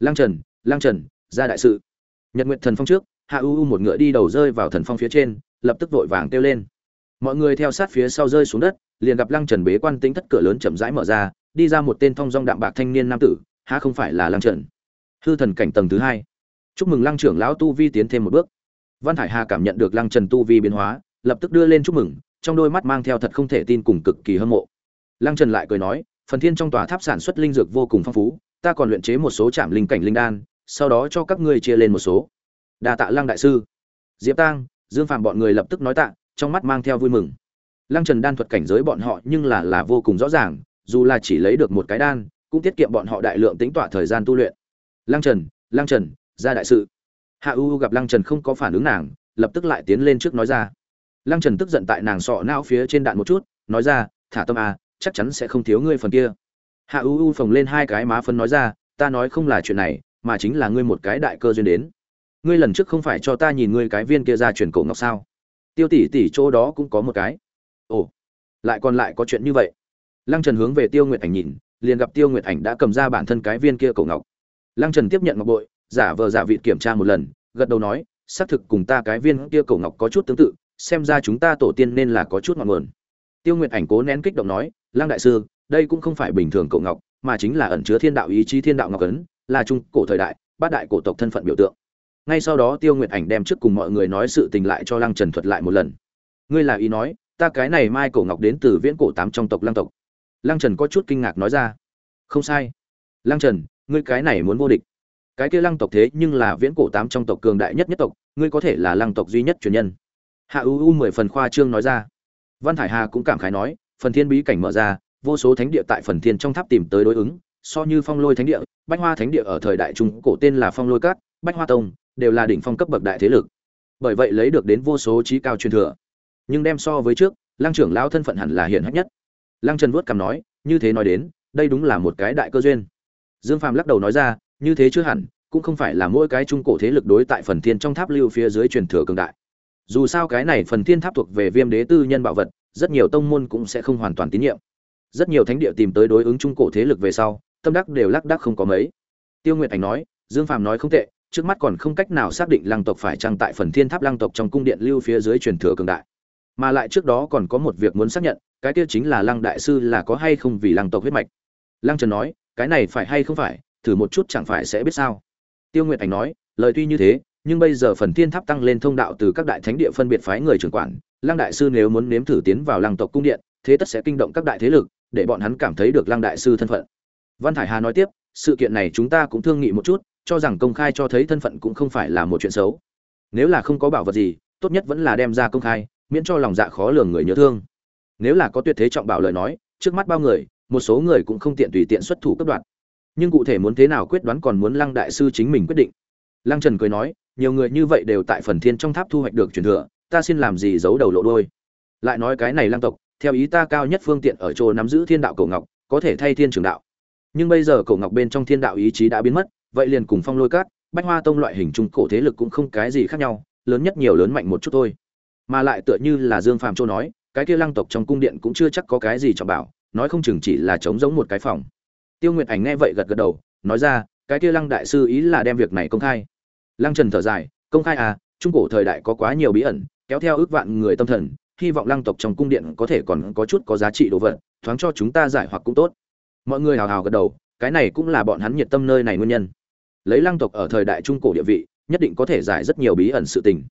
Lăng trần lăng trần, ra đại sự. Nhật nguyện thần phong trước, hạ u u một ngựa đi đầu rơi vào thần phong phía trên lập tức vội vàng kêu lên. Mọi người theo sát phía sau rơi xuống đất, liền gặp lăng trần bế quan tính thất cửa lớn chậm rãi mở ra, đi ra một tên thong dong đạm bạc thanh niên nam tử, há không phải là lăng trần? Hư thần cảnh tầng thứ hai. Chúc mừng lăng trưởng lão tu vi tiến thêm một bước. Văn hải hà cảm nhận được lăng trần tu vi biến hóa, lập tức đưa lên chúc mừng, trong đôi mắt mang theo thật không thể tin cùng cực kỳ hâm mộ. Lăng trần lại cười nói, phần thiên trong tòa tháp sản xuất linh dược vô cùng phong phú, ta còn luyện chế một số trạm linh cảnh linh đan, sau đó cho các ngươi chia lên một số. Đa tạ lăng đại sư. Diệp tang dương phạm bọn người lập tức nói tạ, trong mắt mang theo vui mừng. Lăng trần đan thuật cảnh giới bọn họ nhưng là là vô cùng rõ ràng, dù là chỉ lấy được một cái đan, cũng tiết kiệm bọn họ đại lượng tính tỏa thời gian tu luyện. Lăng trần lăng trần, ra đại sự. Hạ u gặp lăng trần không có phản ứng nàng, lập tức lại tiến lên trước nói ra. Lăng trần tức giận tại nàng sọ não phía trên đạn một chút, nói ra, thả tâm à chắc chắn sẽ không thiếu ngươi phần kia. Hạ u u phồng lên hai cái má phân nói ra, ta nói không là chuyện này, mà chính là ngươi một cái đại cơ duyên đến ngươi lần trước không phải cho ta nhìn ngươi cái viên kia ra truyền cổ ngọc sao? Tiêu tỷ tỷ chỗ đó cũng có một cái. Ồ, lại còn lại có chuyện như vậy. Lăng trần hướng về tiêu nguyệt ảnh nhìn, liền gặp tiêu nguyệt ảnh đã cầm ra bản thân cái viên kia cổ ngọc. Lăng trần tiếp nhận ngọc bội, giả vờ giả vịt kiểm tra một lần, gật đầu nói, xác thực cùng ta cái viên kia cổ ngọc có chút tương tự, xem ra chúng ta tổ tiên nên là có chút ngọn nguồn. Tiêu nguyệt ảnh cố nén kích động nói, lăng đại sư, đây cũng không phải bình thường cổ ngọc, mà chính là ẩn chứa thiên đạo ý chí thiên đạo ngọc ấn, là trung cổ thời đại, bát đại cổ tộc thân phận biểu tượng ngay sau đó tiêu nguyệt ảnh đem trước cùng mọi người nói sự tình lại cho lăng trần thuật lại một lần. Ngươi là ý nói, ta cái này mai cổ ngọc đến từ viễn cổ tám trong tộc lăng tộc. Lăng trần có chút kinh ngạc nói ra. Không sai. Lăng trần, ngươi cái này muốn vô địch. Cái kia lăng tộc thế nhưng là viễn cổ tám trong tộc cường đại nhất nhất tộc, ngươi có thể là lăng tộc duy nhất truyền nhân. Hạ u u mười phần khoa trương nói ra. Văn thải hà cũng cảm khái nói, phần thiên bí cảnh mở ra, vô số thánh địa tại phần thiên trong tháp tìm tới đối ứng, so như phong lôi thánh địa, bách hoa thánh địa ở thời đại trung cổ tên là phong lôi cát, bách hoa tông đều là đỉnh phong cấp bậc đại thế lực. Bởi vậy lấy được đến vô số trí cao truyền thừa. Nhưng đem so với trước, lăng trưởng lão thân phận hẳn là hiển hách nhất. Lăng trần vuốt cằm nói, như thế nói đến, đây đúng là một cái đại cơ duyên. Dương phàm lắc đầu nói ra, như thế chưa hẳn, cũng không phải là mỗi cái trung cổ thế lực đối tại phần thiên trong tháp lưu phía dưới truyền thừa cường đại. Dù sao cái này phần thiên tháp thuộc về viêm đế tư nhân bảo vật, rất nhiều tông môn cũng sẽ không hoàn toàn tín nhiệm. Rất nhiều thánh địa tìm tới đối ứng trung cổ thế lực về sau, tâm đắc đều lắc đắc không có mấy. Tiêu nguyệt ảnh nói, dương phàm nói không tệ trước mắt còn không cách nào xác định lăng tộc phải chăng tại phần thiên tháp lăng tộc trong cung điện lưu phía dưới truyền thừa cường đại. Mà lại trước đó còn có một việc muốn xác nhận, cái kia chính là lăng đại sư là có hay không vì lăng tộc huyết mạch. Lăng trần nói, cái này phải hay không phải, thử một chút chẳng phải sẽ biết sao. Tiêu nguyệt ảnh nói, lời tuy như thế, nhưng bây giờ phần thiên tháp tăng lên thông đạo từ các đại thánh địa phân biệt phái người trưởng quản, lăng đại sư nếu muốn nếm thử tiến vào lăng tộc cung điện, thế tất sẽ kinh động các đại thế lực, để bọn hắn cảm thấy được lăng đại sư thân phận. Văn thải hà nói tiếp, sự kiện này chúng ta cũng thương nghị một chút cho rằng công khai cho thấy thân phận cũng không phải là một chuyện xấu. Nếu là không có bảo vật gì, tốt nhất vẫn là đem ra công khai, miễn cho lòng dạ khó lường người nhớ thương. Nếu là có tuyệt thế trọng bảo lời nói, trước mắt bao người, một số người cũng không tiện tùy tiện xuất thủ cấp đoạn nhưng cụ thể muốn thế nào quyết đoán còn muốn lăng đại sư chính mình quyết định. Lăng trần cười nói, nhiều người như vậy đều tại phần thiên trong tháp thu hoạch được truyền thừa, ta xin làm gì giấu đầu lộ đôi lại nói cái này lăng tộc, theo ý ta cao nhất phương tiện ở chỗ nắm giữ thiên đạo cổ ngọc, có thể thay thiên trường đạo. Nhưng bây giờ cổ ngọc bên trong thiên đạo ý chí đã biến mất vậy liền cùng phong lôi cát, bách hoa tông loại hình trung cổ thế lực cũng không cái gì khác nhau, lớn nhất nhiều lớn mạnh một chút thôi. Mà lại tựa như là dương phàm châu nói, cái kia lăng tộc trong cung điện cũng chưa chắc có cái gì trọng bảo, nói không chừng chỉ là trống giống một cái phòng. Tiêu nguyệt ảnh nghe vậy gật gật đầu, nói ra, cái kia lăng đại sư ý là đem việc này công khai. Lăng trần thở dài, công khai à trung cổ thời đại có quá nhiều bí ẩn, kéo theo ước vạn người tâm thần, hy vọng lăng tộc trong cung điện có thể còn có chút có giá trị đồ vật, thoáng cho chúng ta giải hoặc cũng tốt. Mọi người hào hào gật đầu, cái này cũng là bọn hắn nhiệt tâm nơi này nguyên nhân lấy lăng tộc ở thời đại trung cổ địa vị, nhất định có thể giải rất nhiều bí ẩn sự tình.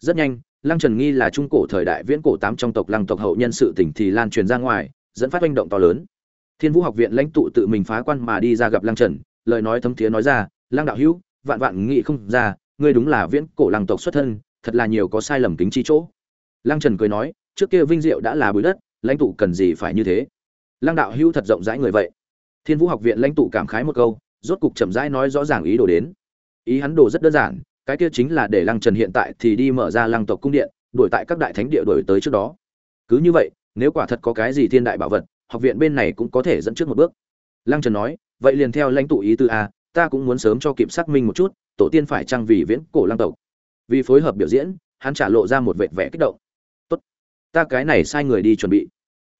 Rất nhanh, lăng trần nghi là trung cổ thời đại viễn cổ tám trong tộc lăng tộc hậu nhân sự tình thì lan truyền ra ngoài, dẫn phát manh động to lớn. Thiên vũ học viện lãnh tụ tự mình phá quan mà đi ra gặp lăng trần, lời nói thấm thiế nói ra, lăng đạo hữu, vạn vạn nghị không ra, ngươi đúng là viễn cổ lăng tộc xuất thân, thật là nhiều có sai lầm kính chi chỗ. Lăng trần cười nói, trước kia vinh diệu đã là bụi đất, lãnh tụ cần gì phải như thế? Lăng đạo hữu thật rộng rãi người vậy. Thiên vũ học viện lãnh tụ cảm khái một câu rốt cục chậm rãi nói rõ ràng ý đồ đến. Ý hắn đồ rất đơn giản, cái kia chính là để lăng trần hiện tại thì đi mở ra lăng tộc cung điện, đuổi tại các đại thánh địa đuổi tới trước đó. Cứ như vậy, nếu quả thật có cái gì thiên đại bảo vật, học viện bên này cũng có thể dẫn trước một bước. Lăng trần nói, vậy liền theo lãnh tụ ý tư a, ta cũng muốn sớm cho kịp xác minh một chút, tổ tiên phải trang vì viễn cổ lăng tộc. Vì phối hợp biểu diễn, hắn trả lộ ra một vệt vẻ kích động. Tốt, ta cái này sai người đi chuẩn bị.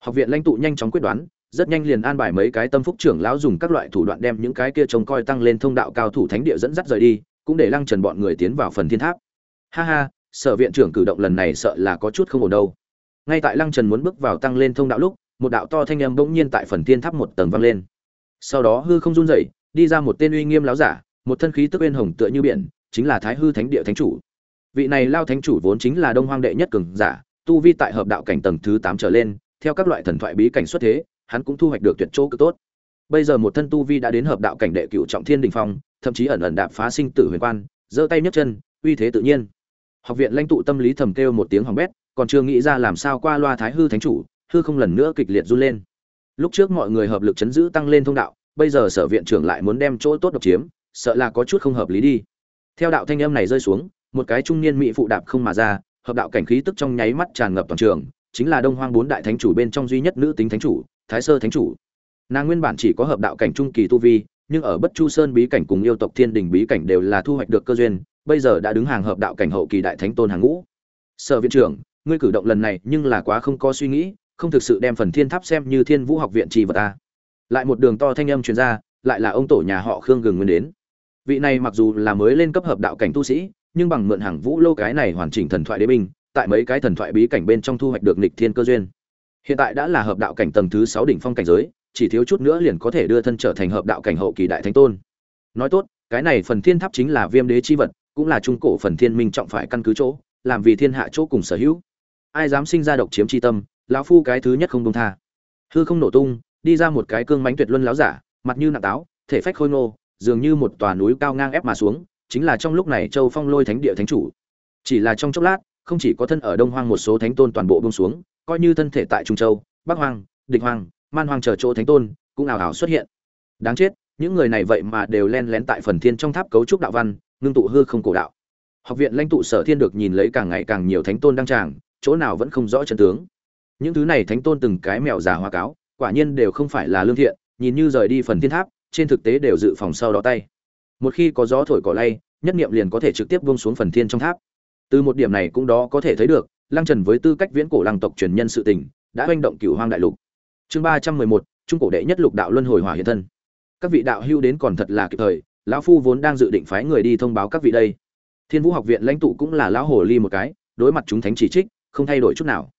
Học viện lãnh tụ nhanh chóng quyết đoán rất nhanh liền an bài mấy cái tâm phúc trưởng lão dùng các loại thủ đoạn đem những cái kia trông coi tăng lên thông đạo cao thủ thánh địa dẫn dắt rời đi, cũng để lăng trần bọn người tiến vào phần thiên tháp. Ha ha, sở viện trưởng cử động lần này sợ là có chút không ổn đâu. Ngay tại lăng trần muốn bước vào tăng lên thông đạo lúc, một đạo to thanh âm bỗng nhiên tại phần thiên tháp một tầng vang lên. Sau đó hư không run rẩy, đi ra một tên uy nghiêm láo giả, một thân khí tức bên hồng tựa như biển, chính là thái hư thánh địa thánh chủ. Vị này lao thánh chủ vốn chính là đông hoang đệ nhất cường giả, tu vi tại hợp đạo cảnh tầng thứ tám trở lên, theo các loại thần thoại bí cảnh xuất thế hắn cũng thu hoạch được tuyệt chỗ cực tốt. Bây giờ một thân tu vi đã đến hợp đạo cảnh đệ cửu trọng thiên đỉnh phong, thậm chí ẩn ẩn đạp phá sinh tử huyền quan, giơ tay nhấc chân, uy thế tự nhiên. Học viện lãnh tụ tâm lý thầm kêu một tiếng hỏng bét, còn chưa nghĩ ra làm sao qua loa thái hư thánh chủ, hư không lần nữa kịch liệt run lên. Lúc trước mọi người hợp lực chấn giữ tăng lên thông đạo, bây giờ sở viện trưởng lại muốn đem chỗ tốt độc chiếm, sợ là có chút không hợp lý đi. Theo đạo thanh âm này rơi xuống, một cái trung niên mỹ phụ đạp không mà ra, hợp đạo cảnh khí tức trong nháy mắt tràn ngập toàn trường, chính là đông hoang bốn đại thánh chủ bên trong duy nhất nữ tính thánh chủ thái sơ thánh chủ. Nàng nguyên bản chỉ có hợp đạo cảnh trung kỳ tu vi, nhưng ở bất chu sơn bí cảnh cùng yêu tộc thiên đình bí cảnh đều là thu hoạch được cơ duyên, bây giờ đã đứng hàng hợp đạo cảnh hậu kỳ đại thánh tôn hàng ngũ. Sở viện trưởng, ngươi cử động lần này nhưng là quá không có suy nghĩ, không thực sự đem phần thiên tháp xem như thiên vũ học viện trì vật ta lại một đường to thanh âm truyền ra, lại là ông tổ nhà họ khương gừng nguyên đến. Vị này mặc dù là mới lên cấp hợp đạo cảnh tu sĩ, nhưng bằng mượn hàng vũ lô cái này hoàn chỉnh thần thoại đế binh, tại mấy cái thần thoại bí cảnh bên trong thu hoạch được nịch thiên cơ duyên hiện tại đã là hợp đạo cảnh tầng thứ sáu đỉnh phong cảnh giới, chỉ thiếu chút nữa liền có thể đưa thân trở thành hợp đạo cảnh hậu kỳ đại thánh tôn. Nói tốt, cái này phần thiên tháp chính là viêm đế chi vật, cũng là trung cổ phần thiên minh trọng phải căn cứ chỗ, làm vì thiên hạ chỗ cùng sở hữu. Ai dám sinh ra độc chiếm chi tâm, lão phu cái thứ nhất không đông tha. Hư không nổ tung, đi ra một cái cương mánh tuyệt luân láo giả, mặt như nặng táo, thể phách khôi ngô, dường như một tòa núi cao ngang ép mà xuống, chính là trong lúc này châu phong lôi thánh địa thánh chủ. Chỉ là trong chốc lát không chỉ có thân ở đông hoang một số thánh tôn toàn bộ bông xuống, coi như thân thể tại trung châu, bắc hoang, địch hoang, man hoang chờ chỗ thánh tôn, cũng ảo ảo xuất hiện. Đáng chết, những người này vậy mà đều len lén tại phần thiên trong tháp cấu trúc đạo văn, ngưng tụ hư không cổ đạo. Học viện lãnh tụ sở thiên được nhìn lấy càng ngày càng nhiều thánh tôn đăng tràng, chỗ nào vẫn không rõ chân tướng. Những thứ này thánh tôn từng cái mèo già hoa cáo, quả nhiên đều không phải là lương thiện, nhìn như rời đi phần thiên tháp, trên thực tế đều dự phòng sau đó tay. Một khi có gió thổi cỏ lay, nhất niệm liền có thể trực tiếp buông xuống phần thiên trong tháp từ một điểm này cũng đó có thể thấy được, lăng trần với tư cách viễn cổ lăng tộc truyền nhân sự tình, đã oanh động cửu hoang đại lục. Chương ba trăm mười một, trung cổ đệ nhất lục đạo luân hồi hỏa hiện thân. Các vị đạo hưu đến còn thật là kịp thời, lão phu vốn đang dự định phái người đi thông báo các vị đây. Thiên vũ học viện lãnh tụ cũng là lão hồ ly một cái, đối mặt chúng thánh chỉ trích, không thay đổi chút nào.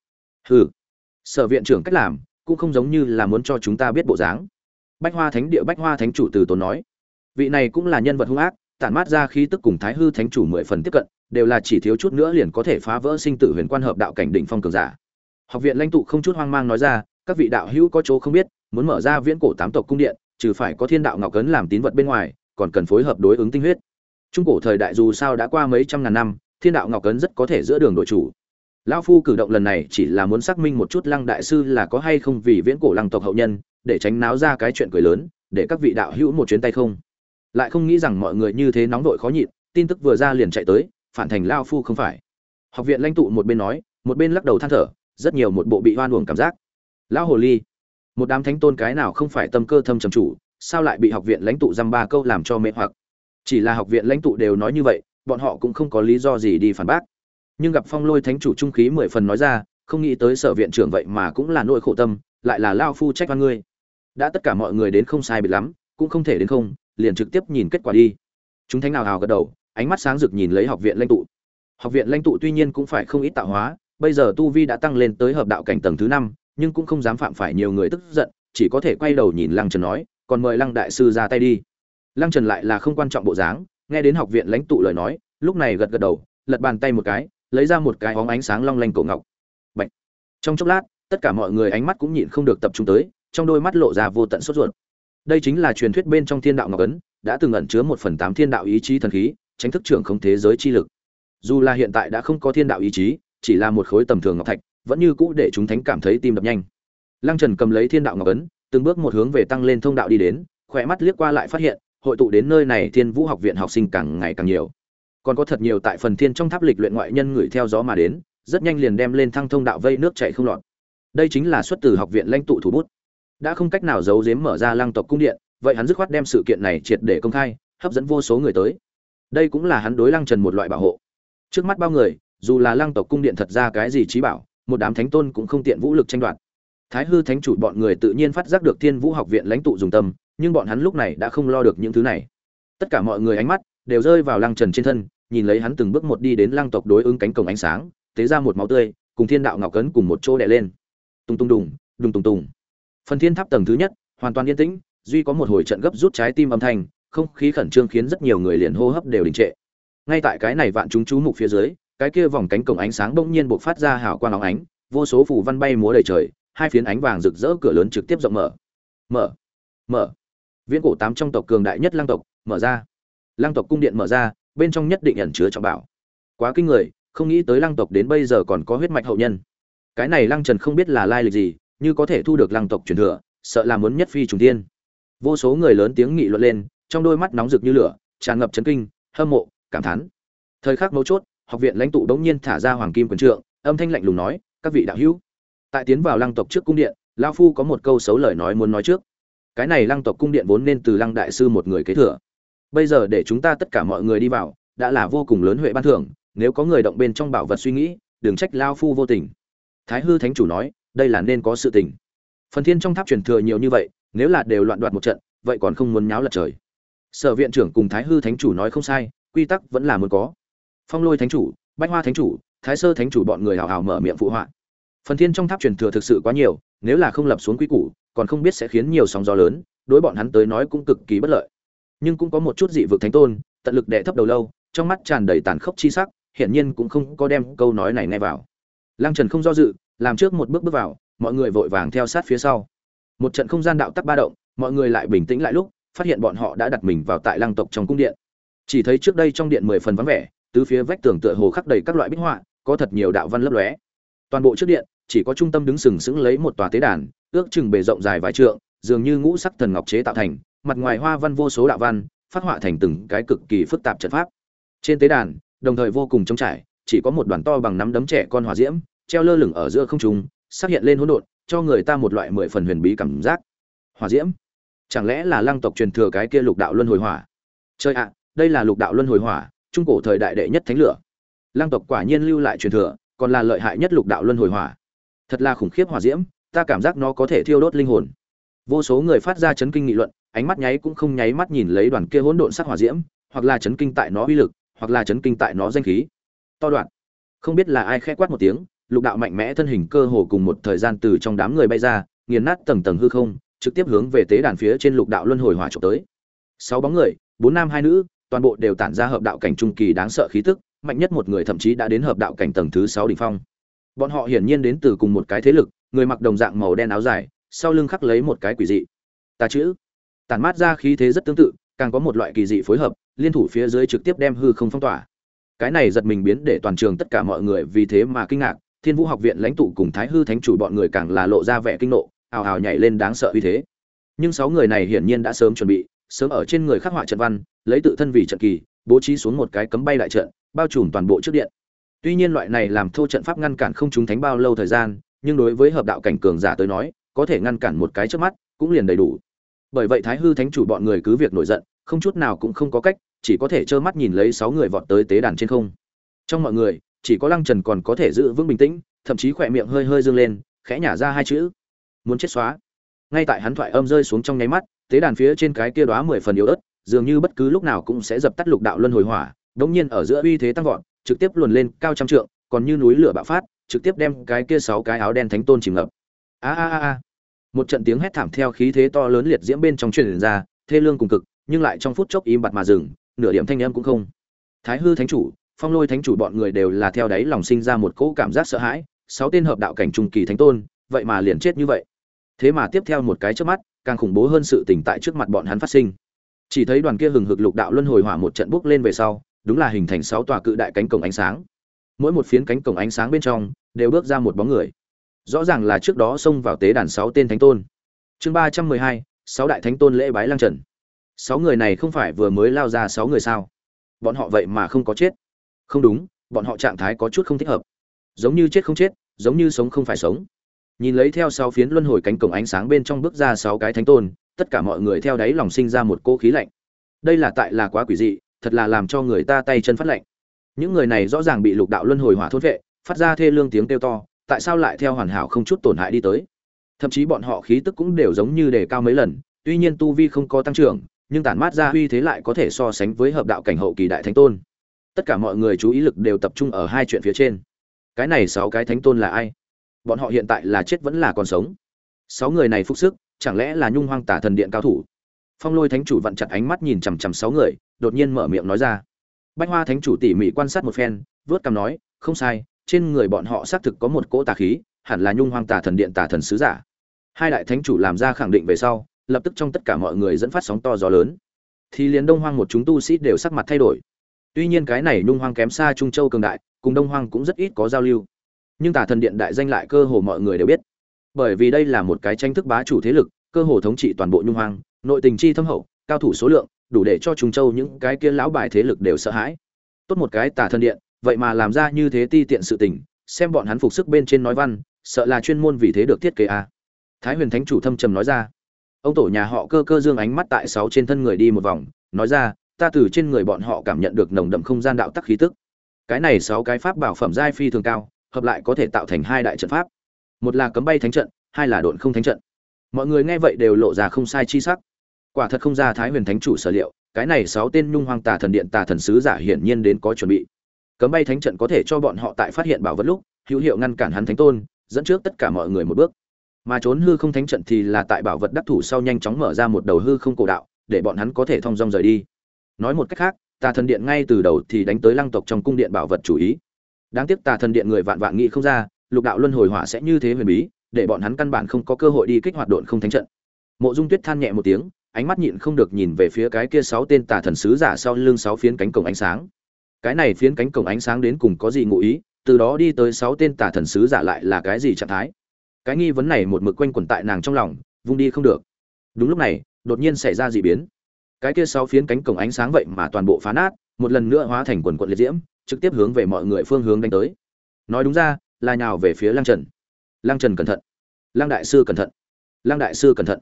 Hừ. Sở viện trưởng cách làm, cũng không giống như là muốn cho chúng ta biết bộ dáng. Bách hoa thánh địa bách hoa thánh chủ từ tốn nói. Vị này cũng là nhân vật hung ác, tản mát ra khí tức cùng thái hư thánh chủ mười phần tiếp cận đều là chỉ thiếu chút nữa liền có thể phá vỡ sinh tử huyền quan hợp đạo cảnh đỉnh phong cường giả. Học viện lãnh tụ không chút hoang mang nói ra, các vị đạo hữu có chỗ không biết, muốn mở ra viễn cổ tám tộc cung điện, trừ phải có thiên đạo ngọc cấn làm tín vật bên ngoài, còn cần phối hợp đối ứng tinh huyết. Trung cổ thời đại dù sao đã qua mấy trăm ngàn năm, thiên đạo ngọc cấn rất có thể giữa đường đội chủ. Lão phu cử động lần này chỉ là muốn xác minh một chút lăng đại sư là có hay không vì viễn cổ lăng tộc hậu nhân, để tránh náo ra cái chuyện cười lớn, để các vị đạo hữu một chuyến tay không. Lại không nghĩ rằng mọi người như thế nóng vội khó nhịn, tin tức vừa ra liền chạy tới phản thành lao phu không phải. Học viện lãnh tụ một bên nói, một bên lắc đầu than thở, rất nhiều một bộ bị hoan uổng cảm giác. Lão hồ ly, một đám thánh tôn cái nào không phải tâm cơ thâm trầm chủ, sao lại bị học viện lãnh tụ dăm ba câu làm cho mê hoặc? Chỉ là học viện lãnh tụ đều nói như vậy, bọn họ cũng không có lý do gì đi phản bác. Nhưng gặp phong lôi thánh chủ trung khí mười phần nói ra, không nghĩ tới sở viện trưởng vậy mà cũng là nỗi khổ tâm, lại là lao phu trách văn ngươi. Đã tất cả mọi người đến không sai biệt lắm, cũng không thể đến không, liền trực tiếp nhìn kết quả đi. Chúng thánh nào hào gật đầu ánh mắt sáng rực nhìn lấy học viện lãnh tụ. Học viện lãnh tụ tuy nhiên cũng phải không ít tạo hóa, bây giờ tu vi đã tăng lên tới hợp đạo cảnh tầng thứ năm, nhưng cũng không dám phạm phải nhiều người tức giận, chỉ có thể quay đầu nhìn lăng trần nói, còn mời lăng đại sư ra tay đi. Lăng trần lại là không quan trọng bộ dáng, nghe đến học viện lãnh tụ lời nói, lúc này gật gật đầu, lật bàn tay một cái, lấy ra một cái hóng ánh sáng long lanh cổ ngọc. Bạch. trong chốc lát, tất cả mọi người ánh mắt cũng nhịn không được tập trung tới, trong đôi mắt lộ ra vô tận sốt ruột. Đây chính là truyền thuyết bên trong thiên đạo ngọc ấn, đã từng ẩn chứa một phần tám thiên đạo ý chí thần khí tránh thức trưởng không thế giới chi lực. Dù là hiện tại đã không có thiên đạo ý chí, chỉ là một khối tầm thường ngọc thạch, vẫn như cũ để chúng thánh cảm thấy tim đập nhanh. Lăng trần cầm lấy thiên đạo ngọc ấn, từng bước một hướng về tăng lên thông đạo đi đến, khỏe mắt liếc qua lại phát hiện, hội tụ đến nơi này thiên vũ học viện học sinh càng ngày càng nhiều. Còn có thật nhiều tại phần thiên trong tháp lịch luyện ngoại nhân người theo gió mà đến, rất nhanh liền đem lên thăng thông đạo vây nước chảy không lọt. Đây chính là xuất từ học viện lãnh tụ thủ bút. Đã không cách nào giấu giếm mở ra lăng tộc cung điện, vậy hắn dứt khoát đem sự kiện này triệt để công khai, hấp dẫn vô số người tới đây cũng là hắn đối lăng trần một loại bảo hộ. Trước mắt bao người, dù là lăng tộc cung điện thật ra cái gì trí bảo, một đám thánh tôn cũng không tiện vũ lực tranh đoạt. Thái hư thánh chủ bọn người tự nhiên phát giác được thiên vũ học viện lãnh tụ dùng tâm, nhưng bọn hắn lúc này đã không lo được những thứ này. Tất cả mọi người ánh mắt đều rơi vào lăng trần trên thân, nhìn lấy hắn từng bước một đi đến lăng tộc đối ứng cánh cổng ánh sáng, tế ra một máu tươi, cùng thiên đạo ngọc cấn cùng một chỗ đè lên. Tung tung đùng đùng tung tung. Phần thiên tháp tầng thứ nhất, hoàn toàn yên tĩnh, duy có một hồi trận gấp rút trái tim âm thanh không khí khẩn trương khiến rất nhiều người liền hô hấp đều đình trệ. Ngay tại cái này vạn chúng chú mục phía dưới, cái kia vòng cánh cổng ánh sáng bỗng nhiên bộc phát ra hào quang óng ánh, vô số phù văn bay múa đầy trời, hai phiến ánh vàng rực rỡ cửa lớn trực tiếp rộng mở. Mở mở. Viễn cổ tám trong tộc cường đại nhất lang tộc, mở ra. Lang tộc cung điện mở ra, bên trong nhất định ẩn chứa trọng bảo. Quá kinh người, không nghĩ tới lang tộc đến bây giờ còn có huyết mạch hậu nhân. Cái này Lang trần không biết là lai lịch gì, như có thể thu được Lang tộc truyền thừa, sợ là muốn nhất phi trùng tiên vô số người lớn tiếng nghị luận lên trong đôi mắt nóng rực như lửa, tràn ngập chấn kinh, hâm mộ, cảm thán. Thời khắc mấu chốt, học viện lãnh tụ đống nhiên thả ra hoàng kim quần trượng, âm thanh lạnh lùng nói, các vị đạo hữu. Tại tiến vào lăng tộc trước cung điện lao phu có một câu xấu lời nói muốn nói trước. Cái này lăng tộc cung điện vốn nên từ lăng đại sư một người kế thừa. Bây giờ để chúng ta tất cả mọi người đi vào, đã là vô cùng lớn huệ ban thưởng, nếu có người động bên trong bảo vật suy nghĩ, đừng trách lao phu vô tình. Thái hư thánh chủ nói, đây là nên có sự tình. Phần thiên trong tháp truyền thừa nhiều như vậy, nếu là đều loạn đoạt một trận, vậy còn không muốn nháo lật trời sở viện trưởng cùng thái hư thánh chủ nói không sai, quy tắc vẫn là muốn có. Phong lôi thánh chủ, bách hoa thánh chủ, thái sơ thánh chủ bọn người hào hào mở miệng phụ họa. Phần thiên trong tháp truyền thừa thực sự quá nhiều, nếu là không lập xuống quy củ, còn không biết sẽ khiến nhiều sóng gió lớn, đối bọn hắn tới nói cũng cực kỳ bất lợi. Nhưng cũng có một chút dị vực thánh tôn, tận lực đệ thấp đầu lâu, trong mắt tràn đầy tàn khốc chi sắc, hiển nhiên cũng không có đem câu nói này nghe vào. Lăng trần không do dự, làm trước một bước bước vào, mọi người vội vàng theo sát phía sau. Một trận không gian đạo tắc ba động, mọi người lại bình tĩnh lại lúc phát hiện bọn họ đã đặt mình vào tại lăng tộc trong cung điện. Chỉ thấy trước đây trong điện mười phần vắng vẻ, tứ phía vách tường tựa hồ khắc đầy các loại bích họa, có thật nhiều đạo văn lấp lóe. Toàn bộ trước điện, chỉ có trung tâm đứng sừng sững lấy một tòa tế đàn, ước chừng bề rộng dài vài trượng, dường như ngũ sắc thần ngọc chế tạo thành, mặt ngoài hoa văn vô số đạo văn, phát họa thành từng cái cực kỳ phức tạp trận pháp. Trên tế đàn, đồng thời vô cùng trống trải, chỉ có một đoàn to bằng nắm đấm trẻ con hỏa diễm, treo lơ lửng ở giữa không trung xác hiện lên hỗn độn, cho người ta một loại mười phần huyền bí cảm giác. Hỏa diễm? Chẳng lẽ là lăng tộc truyền thừa cái kia lục đạo luân hồi hỏa? Chơi ạ, đây là lục đạo luân hồi hỏa, trung cổ thời đại đệ nhất thánh lửa. Lăng tộc quả nhiên lưu lại truyền thừa, còn là lợi hại nhất lục đạo luân hồi hỏa. Thật là khủng khiếp hỏa diễm, ta cảm giác nó có thể thiêu đốt linh hồn. Vô số người phát ra chấn kinh nghị luận, ánh mắt nháy cũng không nháy mắt nhìn lấy đoàn kia hỗn độn sắc hỏa diễm, hoặc là chấn kinh tại nó uy lực, hoặc là chấn kinh tại nó danh khí. To đoạn. Không biết là ai khẽ quát một tiếng, lục đạo mạnh mẽ thân hình cơ hồ cùng một thời gian từ trong đám người bay ra, nghiền nát tầng tầng hư không trực tiếp hướng về tế đàn phía trên lục đạo luân hồi hỏa trộm tới. Sáu bóng người, bốn nam hai nữ, toàn bộ đều tản ra hợp đạo cảnh trung kỳ đáng sợ khí tức, mạnh nhất một người thậm chí đã đến hợp đạo cảnh tầng thứ sáu đỉnh phong. Bọn họ hiển nhiên đến từ cùng một cái thế lực, người mặc đồng dạng màu đen áo dài, sau lưng khắc lấy một cái quỷ dị. Tà chữ. Tản mát ra khí thế rất tương tự, càng có một loại kỳ dị phối hợp, liên thủ phía dưới trực tiếp đem hư không phong tỏa. Cái này giật mình biến để toàn trường tất cả mọi người vì thế mà kinh ngạc, thiên vũ học viện lãnh tụ cùng thái hư thánh chủ bọn người càng là lộ ra vẻ kinh nộ ào ào nhảy lên đáng sợ uy thế. Nhưng sáu người này hiển nhiên đã sớm chuẩn bị, sớm ở trên người khắc họa trận văn, lấy tự thân vì trận kỳ, bố trí xuống một cái cấm bay đại trận, bao trùm toàn bộ trước điện. Tuy nhiên loại này làm thô trận pháp ngăn cản không chúng thánh bao lâu thời gian, nhưng đối với hợp đạo cảnh cường giả tới nói, có thể ngăn cản một cái trước mắt, cũng liền đầy đủ. Bởi vậy thái hư thánh chủ bọn người cứ việc nổi giận, không chút nào cũng không có cách, chỉ có thể trơ mắt nhìn lấy sáu người vọt tới tế đàn trên không. Trong mọi người, chỉ có lăng trần còn có thể giữ vững bình tĩnh, thậm chí khỏe miệng hơi hơi dương lên, khẽ nhả ra hai chữ muốn chết xóa. Ngay tại hắn thoại âm rơi xuống trong nháy mắt, tế đàn phía trên cái kia đóa mười phần yếu ớt, dường như bất cứ lúc nào cũng sẽ dập tắt lục đạo luân hồi hỏa, đống nhiên ở giữa uy thế tăng vọt, trực tiếp luồn lên cao trăm trượng, còn như núi lửa bạo phát, trực tiếp đem cái kia sáu cái áo đen thánh tôn chìm ngập. A a a a. Một trận tiếng hét thảm theo khí thế to lớn liệt diễm bên trong truyền ra, thê lương cùng cực, nhưng lại trong phút chốc im bặt mà dừng, nửa điểm thanh âm cũng không. Thái hư thánh chủ, phong lôi thánh chủ bọn người đều là theo đáy lòng sinh ra một cỗ cảm giác sợ hãi, sáu tên hợp đạo cảnh trung kỳ thánh tôn, vậy mà liền chết như vậy thế mà tiếp theo một cái trước mắt, càng khủng bố hơn sự tỉnh tại trước mặt bọn hắn phát sinh. Chỉ thấy đoàn kia hừng hực lục đạo luân hồi hỏa một trận bước lên về sau, đúng là hình thành sáu tòa cự đại cánh cổng ánh sáng. Mỗi một phiến cánh cổng ánh sáng bên trong, đều bước ra một bóng người. Rõ ràng là trước đó xông vào tế đàn sáu tên thánh tôn. Chương ba trăm mười hai, sáu đại thánh tôn lễ bái lang trần. Sáu người này không phải vừa mới lao ra sáu người sao? Bọn họ vậy mà không có chết. Không đúng, bọn họ trạng thái có chút không thích hợp. Giống như chết không chết, giống như sống không phải sống nhìn lấy theo sáu phiến luân hồi cánh cổng ánh sáng bên trong bước ra sáu cái thánh tôn, tất cả mọi người theo đáy lòng sinh ra một cô khí lạnh. Đây là tại là quá quỷ dị, thật là làm cho người ta tay chân phát lạnh. Những người này rõ ràng bị lục đạo luân hồi hỏa thốt vệ, phát ra thê lương tiếng kêu to, tại sao lại theo hoàn hảo không chút tổn hại đi tới? Thậm chí bọn họ khí tức cũng đều giống như đề cao mấy lần, tuy nhiên tu vi không có tăng trưởng, nhưng tản mát ra uy thế lại có thể so sánh với hợp đạo cảnh hậu kỳ đại thánh tôn. Tất cả mọi người chú ý lực đều tập trung ở hai chuyện phía trên. Cái này sáu cái thánh tôn là ai? Bọn họ hiện tại là chết vẫn là còn sống. Sáu người này phúc sức, chẳng lẽ là nhung hoang tả thần điện cao thủ? Phong lôi thánh chủ vặn chặt ánh mắt nhìn chằm chằm sáu người, đột nhiên mở miệng nói ra. Bách hoa thánh chủ tỉ mỉ quan sát một phen, vớt cằm nói, không sai, trên người bọn họ xác thực có một cỗ tà khí, hẳn là nhung hoang tà thần điện tà thần sứ giả. Hai đại thánh chủ làm ra khẳng định về sau, lập tức trong tất cả mọi người dẫn phát sóng to gió lớn. Thì liền đông hoang một chúng tu sĩ đều sắc mặt thay đổi. Tuy nhiên cái này nhung hoang kém xa trung châu cường đại, cùng đông hoang cũng rất ít có giao lưu nhưng tà thần điện đại danh lại cơ hồ mọi người đều biết. Bởi vì đây là một cái tranh thức bá chủ thế lực, cơ hồ thống trị toàn bộ nhung hoang, nội tình chi thâm hậu, cao thủ số lượng, đủ để cho Trung châu những cái kia lão bài thế lực đều sợ hãi. Tốt một cái tà thần điện, vậy mà làm ra như thế ti tiện sự tình, xem bọn hắn phục sức bên trên nói văn, sợ là chuyên môn vì thế được thiết kế à. thái huyền thánh chủ thâm trầm nói ra. Ông tổ nhà họ cơ cơ dương ánh mắt tại sáu trên thân người đi một vòng, nói ra, ta từ trên người bọn họ cảm nhận được nồng đậm không gian đạo tắc khí tức. Cái này sáu cái pháp bảo phẩm giai phi thường cao hợp lại có thể tạo thành hai đại trận pháp. Một là cấm bay thánh trận, hai là độn không thánh trận. Mọi người nghe vậy đều lộ ra không sai chi sắc. Quả thật không ra thái huyền thánh chủ sở liệu, cái này sáu tên nhung hoang tà thần điện tà thần sứ giả hiển nhiên đến có chuẩn bị. Cấm bay thánh trận có thể cho bọn họ tại phát hiện bảo vật lúc, hữu hiệu ngăn cản hắn thánh tôn, dẫn trước tất cả mọi người một bước. Mà trốn hư không thánh trận thì là tại bảo vật đắc thủ sau nhanh chóng mở ra một đầu hư không cổ đạo, để bọn hắn có thể thong dong rời đi. Nói một cách khác, tà thần điện ngay từ đầu thì đánh tới lăng tộc trong cung điện bảo vật chủ ý đáng tiếc tà thần điện người vạn vạn nghĩ không ra, lục đạo luân hồi hỏa sẽ như thế huyền bí, để bọn hắn căn bản không có cơ hội đi kích hoạt độn không thánh trận. Mộ dung tuyết than nhẹ một tiếng, ánh mắt nhịn không được nhìn về phía cái kia sáu tên tà thần sứ giả sau lưng sáu phiến cánh cổng ánh sáng. Cái này phiến cánh cổng ánh sáng đến cùng có gì ngụ ý, từ đó đi tới sáu tên tà thần sứ giả lại là cái gì trạng thái? Cái nghi vấn này một mực quanh quẩn tại nàng trong lòng, vung đi không được. Đúng lúc này, đột nhiên xảy ra dị biến. Cái kia sáu phiến cánh cổng ánh sáng vậy mà toàn bộ phá nát, một lần nữa hóa thành quần quận liệt diễm trực tiếp hướng về mọi người phương hướng đánh tới. Nói đúng ra, là nhào về phía lăng trần. Lăng trần cẩn thận. Lăng đại sư cẩn thận. Lăng đại sư cẩn thận.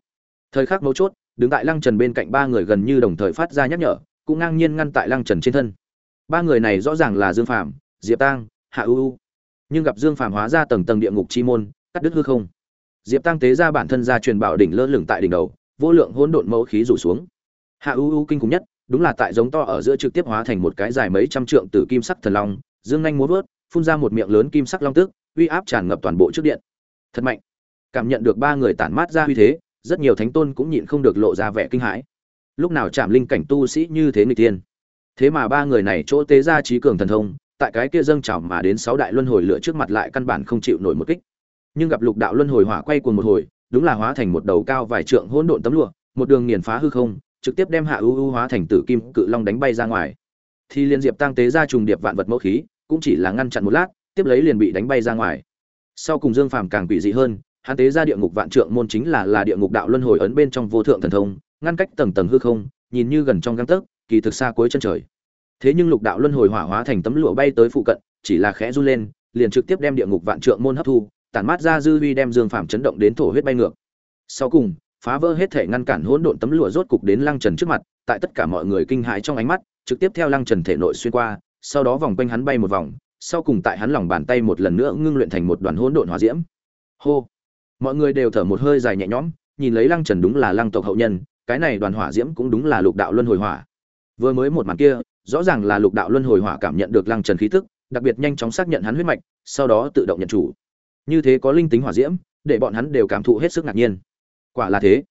Thời khắc mấu chốt, đứng tại lăng trần bên cạnh ba người gần như đồng thời phát ra nhắc nhở, cũng ngang nhiên ngăn tại lăng trần trên thân. Ba người này rõ ràng là dương phàm, diệp tang, hạ ưu nhưng gặp dương phàm hóa ra tầng tầng địa ngục chi môn, cắt đứt hư không. Diệp tăng tế ra bản thân ra truyền bảo đỉnh lơ lửng tại đỉnh đầu, vô lượng hỗn độn mẫu khí rủ xuống. Hạ u ưu kinh khủng nhất đúng là tại giống to ở giữa trực tiếp hóa thành một cái dài mấy trăm trượng từ kim sắc thần long, dương nhanh muốn vớt, phun ra một miệng lớn kim sắc long tức, uy áp tràn ngập toàn bộ trước điện. Thật mạnh. Cảm nhận được ba người tản mát ra uy thế, rất nhiều thánh tôn cũng nhịn không được lộ ra vẻ kinh hãi. Lúc nào chạm linh cảnh tu sĩ như thế người tiên thế mà ba người này chỗ tế ra trí cường thần thông, tại cái kia dâng trào mà đến sáu đại luân hồi lửa trước mặt lại căn bản không chịu nổi một kích. Nhưng gặp lục đạo luân hồi hỏa quay cuồng một hồi, đúng là hóa thành một đầu cao vài trượng hỗn độn tấm lụa, một đường nghiền phá hư không trực tiếp đem hạ ưu ưu hóa thành tử kim cự long đánh bay ra ngoài. Thì liên diệp tăng tế ra trùng điệp vạn vật mẫu khí, cũng chỉ là ngăn chặn một lát, tiếp lấy liền bị đánh bay ra ngoài. Sau cùng dương phàm càng quỷ dị hơn, hắn tế ra địa ngục vạn trượng môn chính là là địa ngục đạo luân hồi ấn bên trong vô thượng thần thông, ngăn cách tầng tầng hư không, nhìn như gần trong găng tấc, kỳ thực xa cuối chân trời. Thế nhưng lục đạo luân hồi hỏa hóa thành tấm lụa bay tới phụ cận, chỉ là khẽ run lên, liền trực tiếp đem địa ngục vạn trượng môn hấp thu, tản mát ra dư vi đem dương phàm chấn động đến thổ huyết bay ngược. Sau cùng phá vỡ hết thể ngăn cản hỗn độn tấm lụa rốt cục đến lăng trần trước mặt, tại tất cả mọi người kinh hãi trong ánh mắt, trực tiếp theo lăng trần thể nội xuyên qua, sau đó vòng quanh hắn bay một vòng, sau cùng tại hắn lòng bàn tay một lần nữa ngưng luyện thành một đoàn hỗn độn hỏa diễm. Hô! Mọi người đều thở một hơi dài nhẹ nhõm, nhìn lấy lăng trần đúng là lăng tộc hậu nhân, cái này đoàn hỏa diễm cũng đúng là lục đạo luân hồi hỏa. Vừa mới một màn kia, rõ ràng là lục đạo luân hồi hỏa cảm nhận được lăng trần khí tức, đặc biệt nhanh chóng xác nhận hắn huyết mạch, sau đó tự động nhận chủ. Như thế có linh tính hỏa diễm, để bọn hắn đều cảm thụ hết sức ngạc nhiên quả là thế.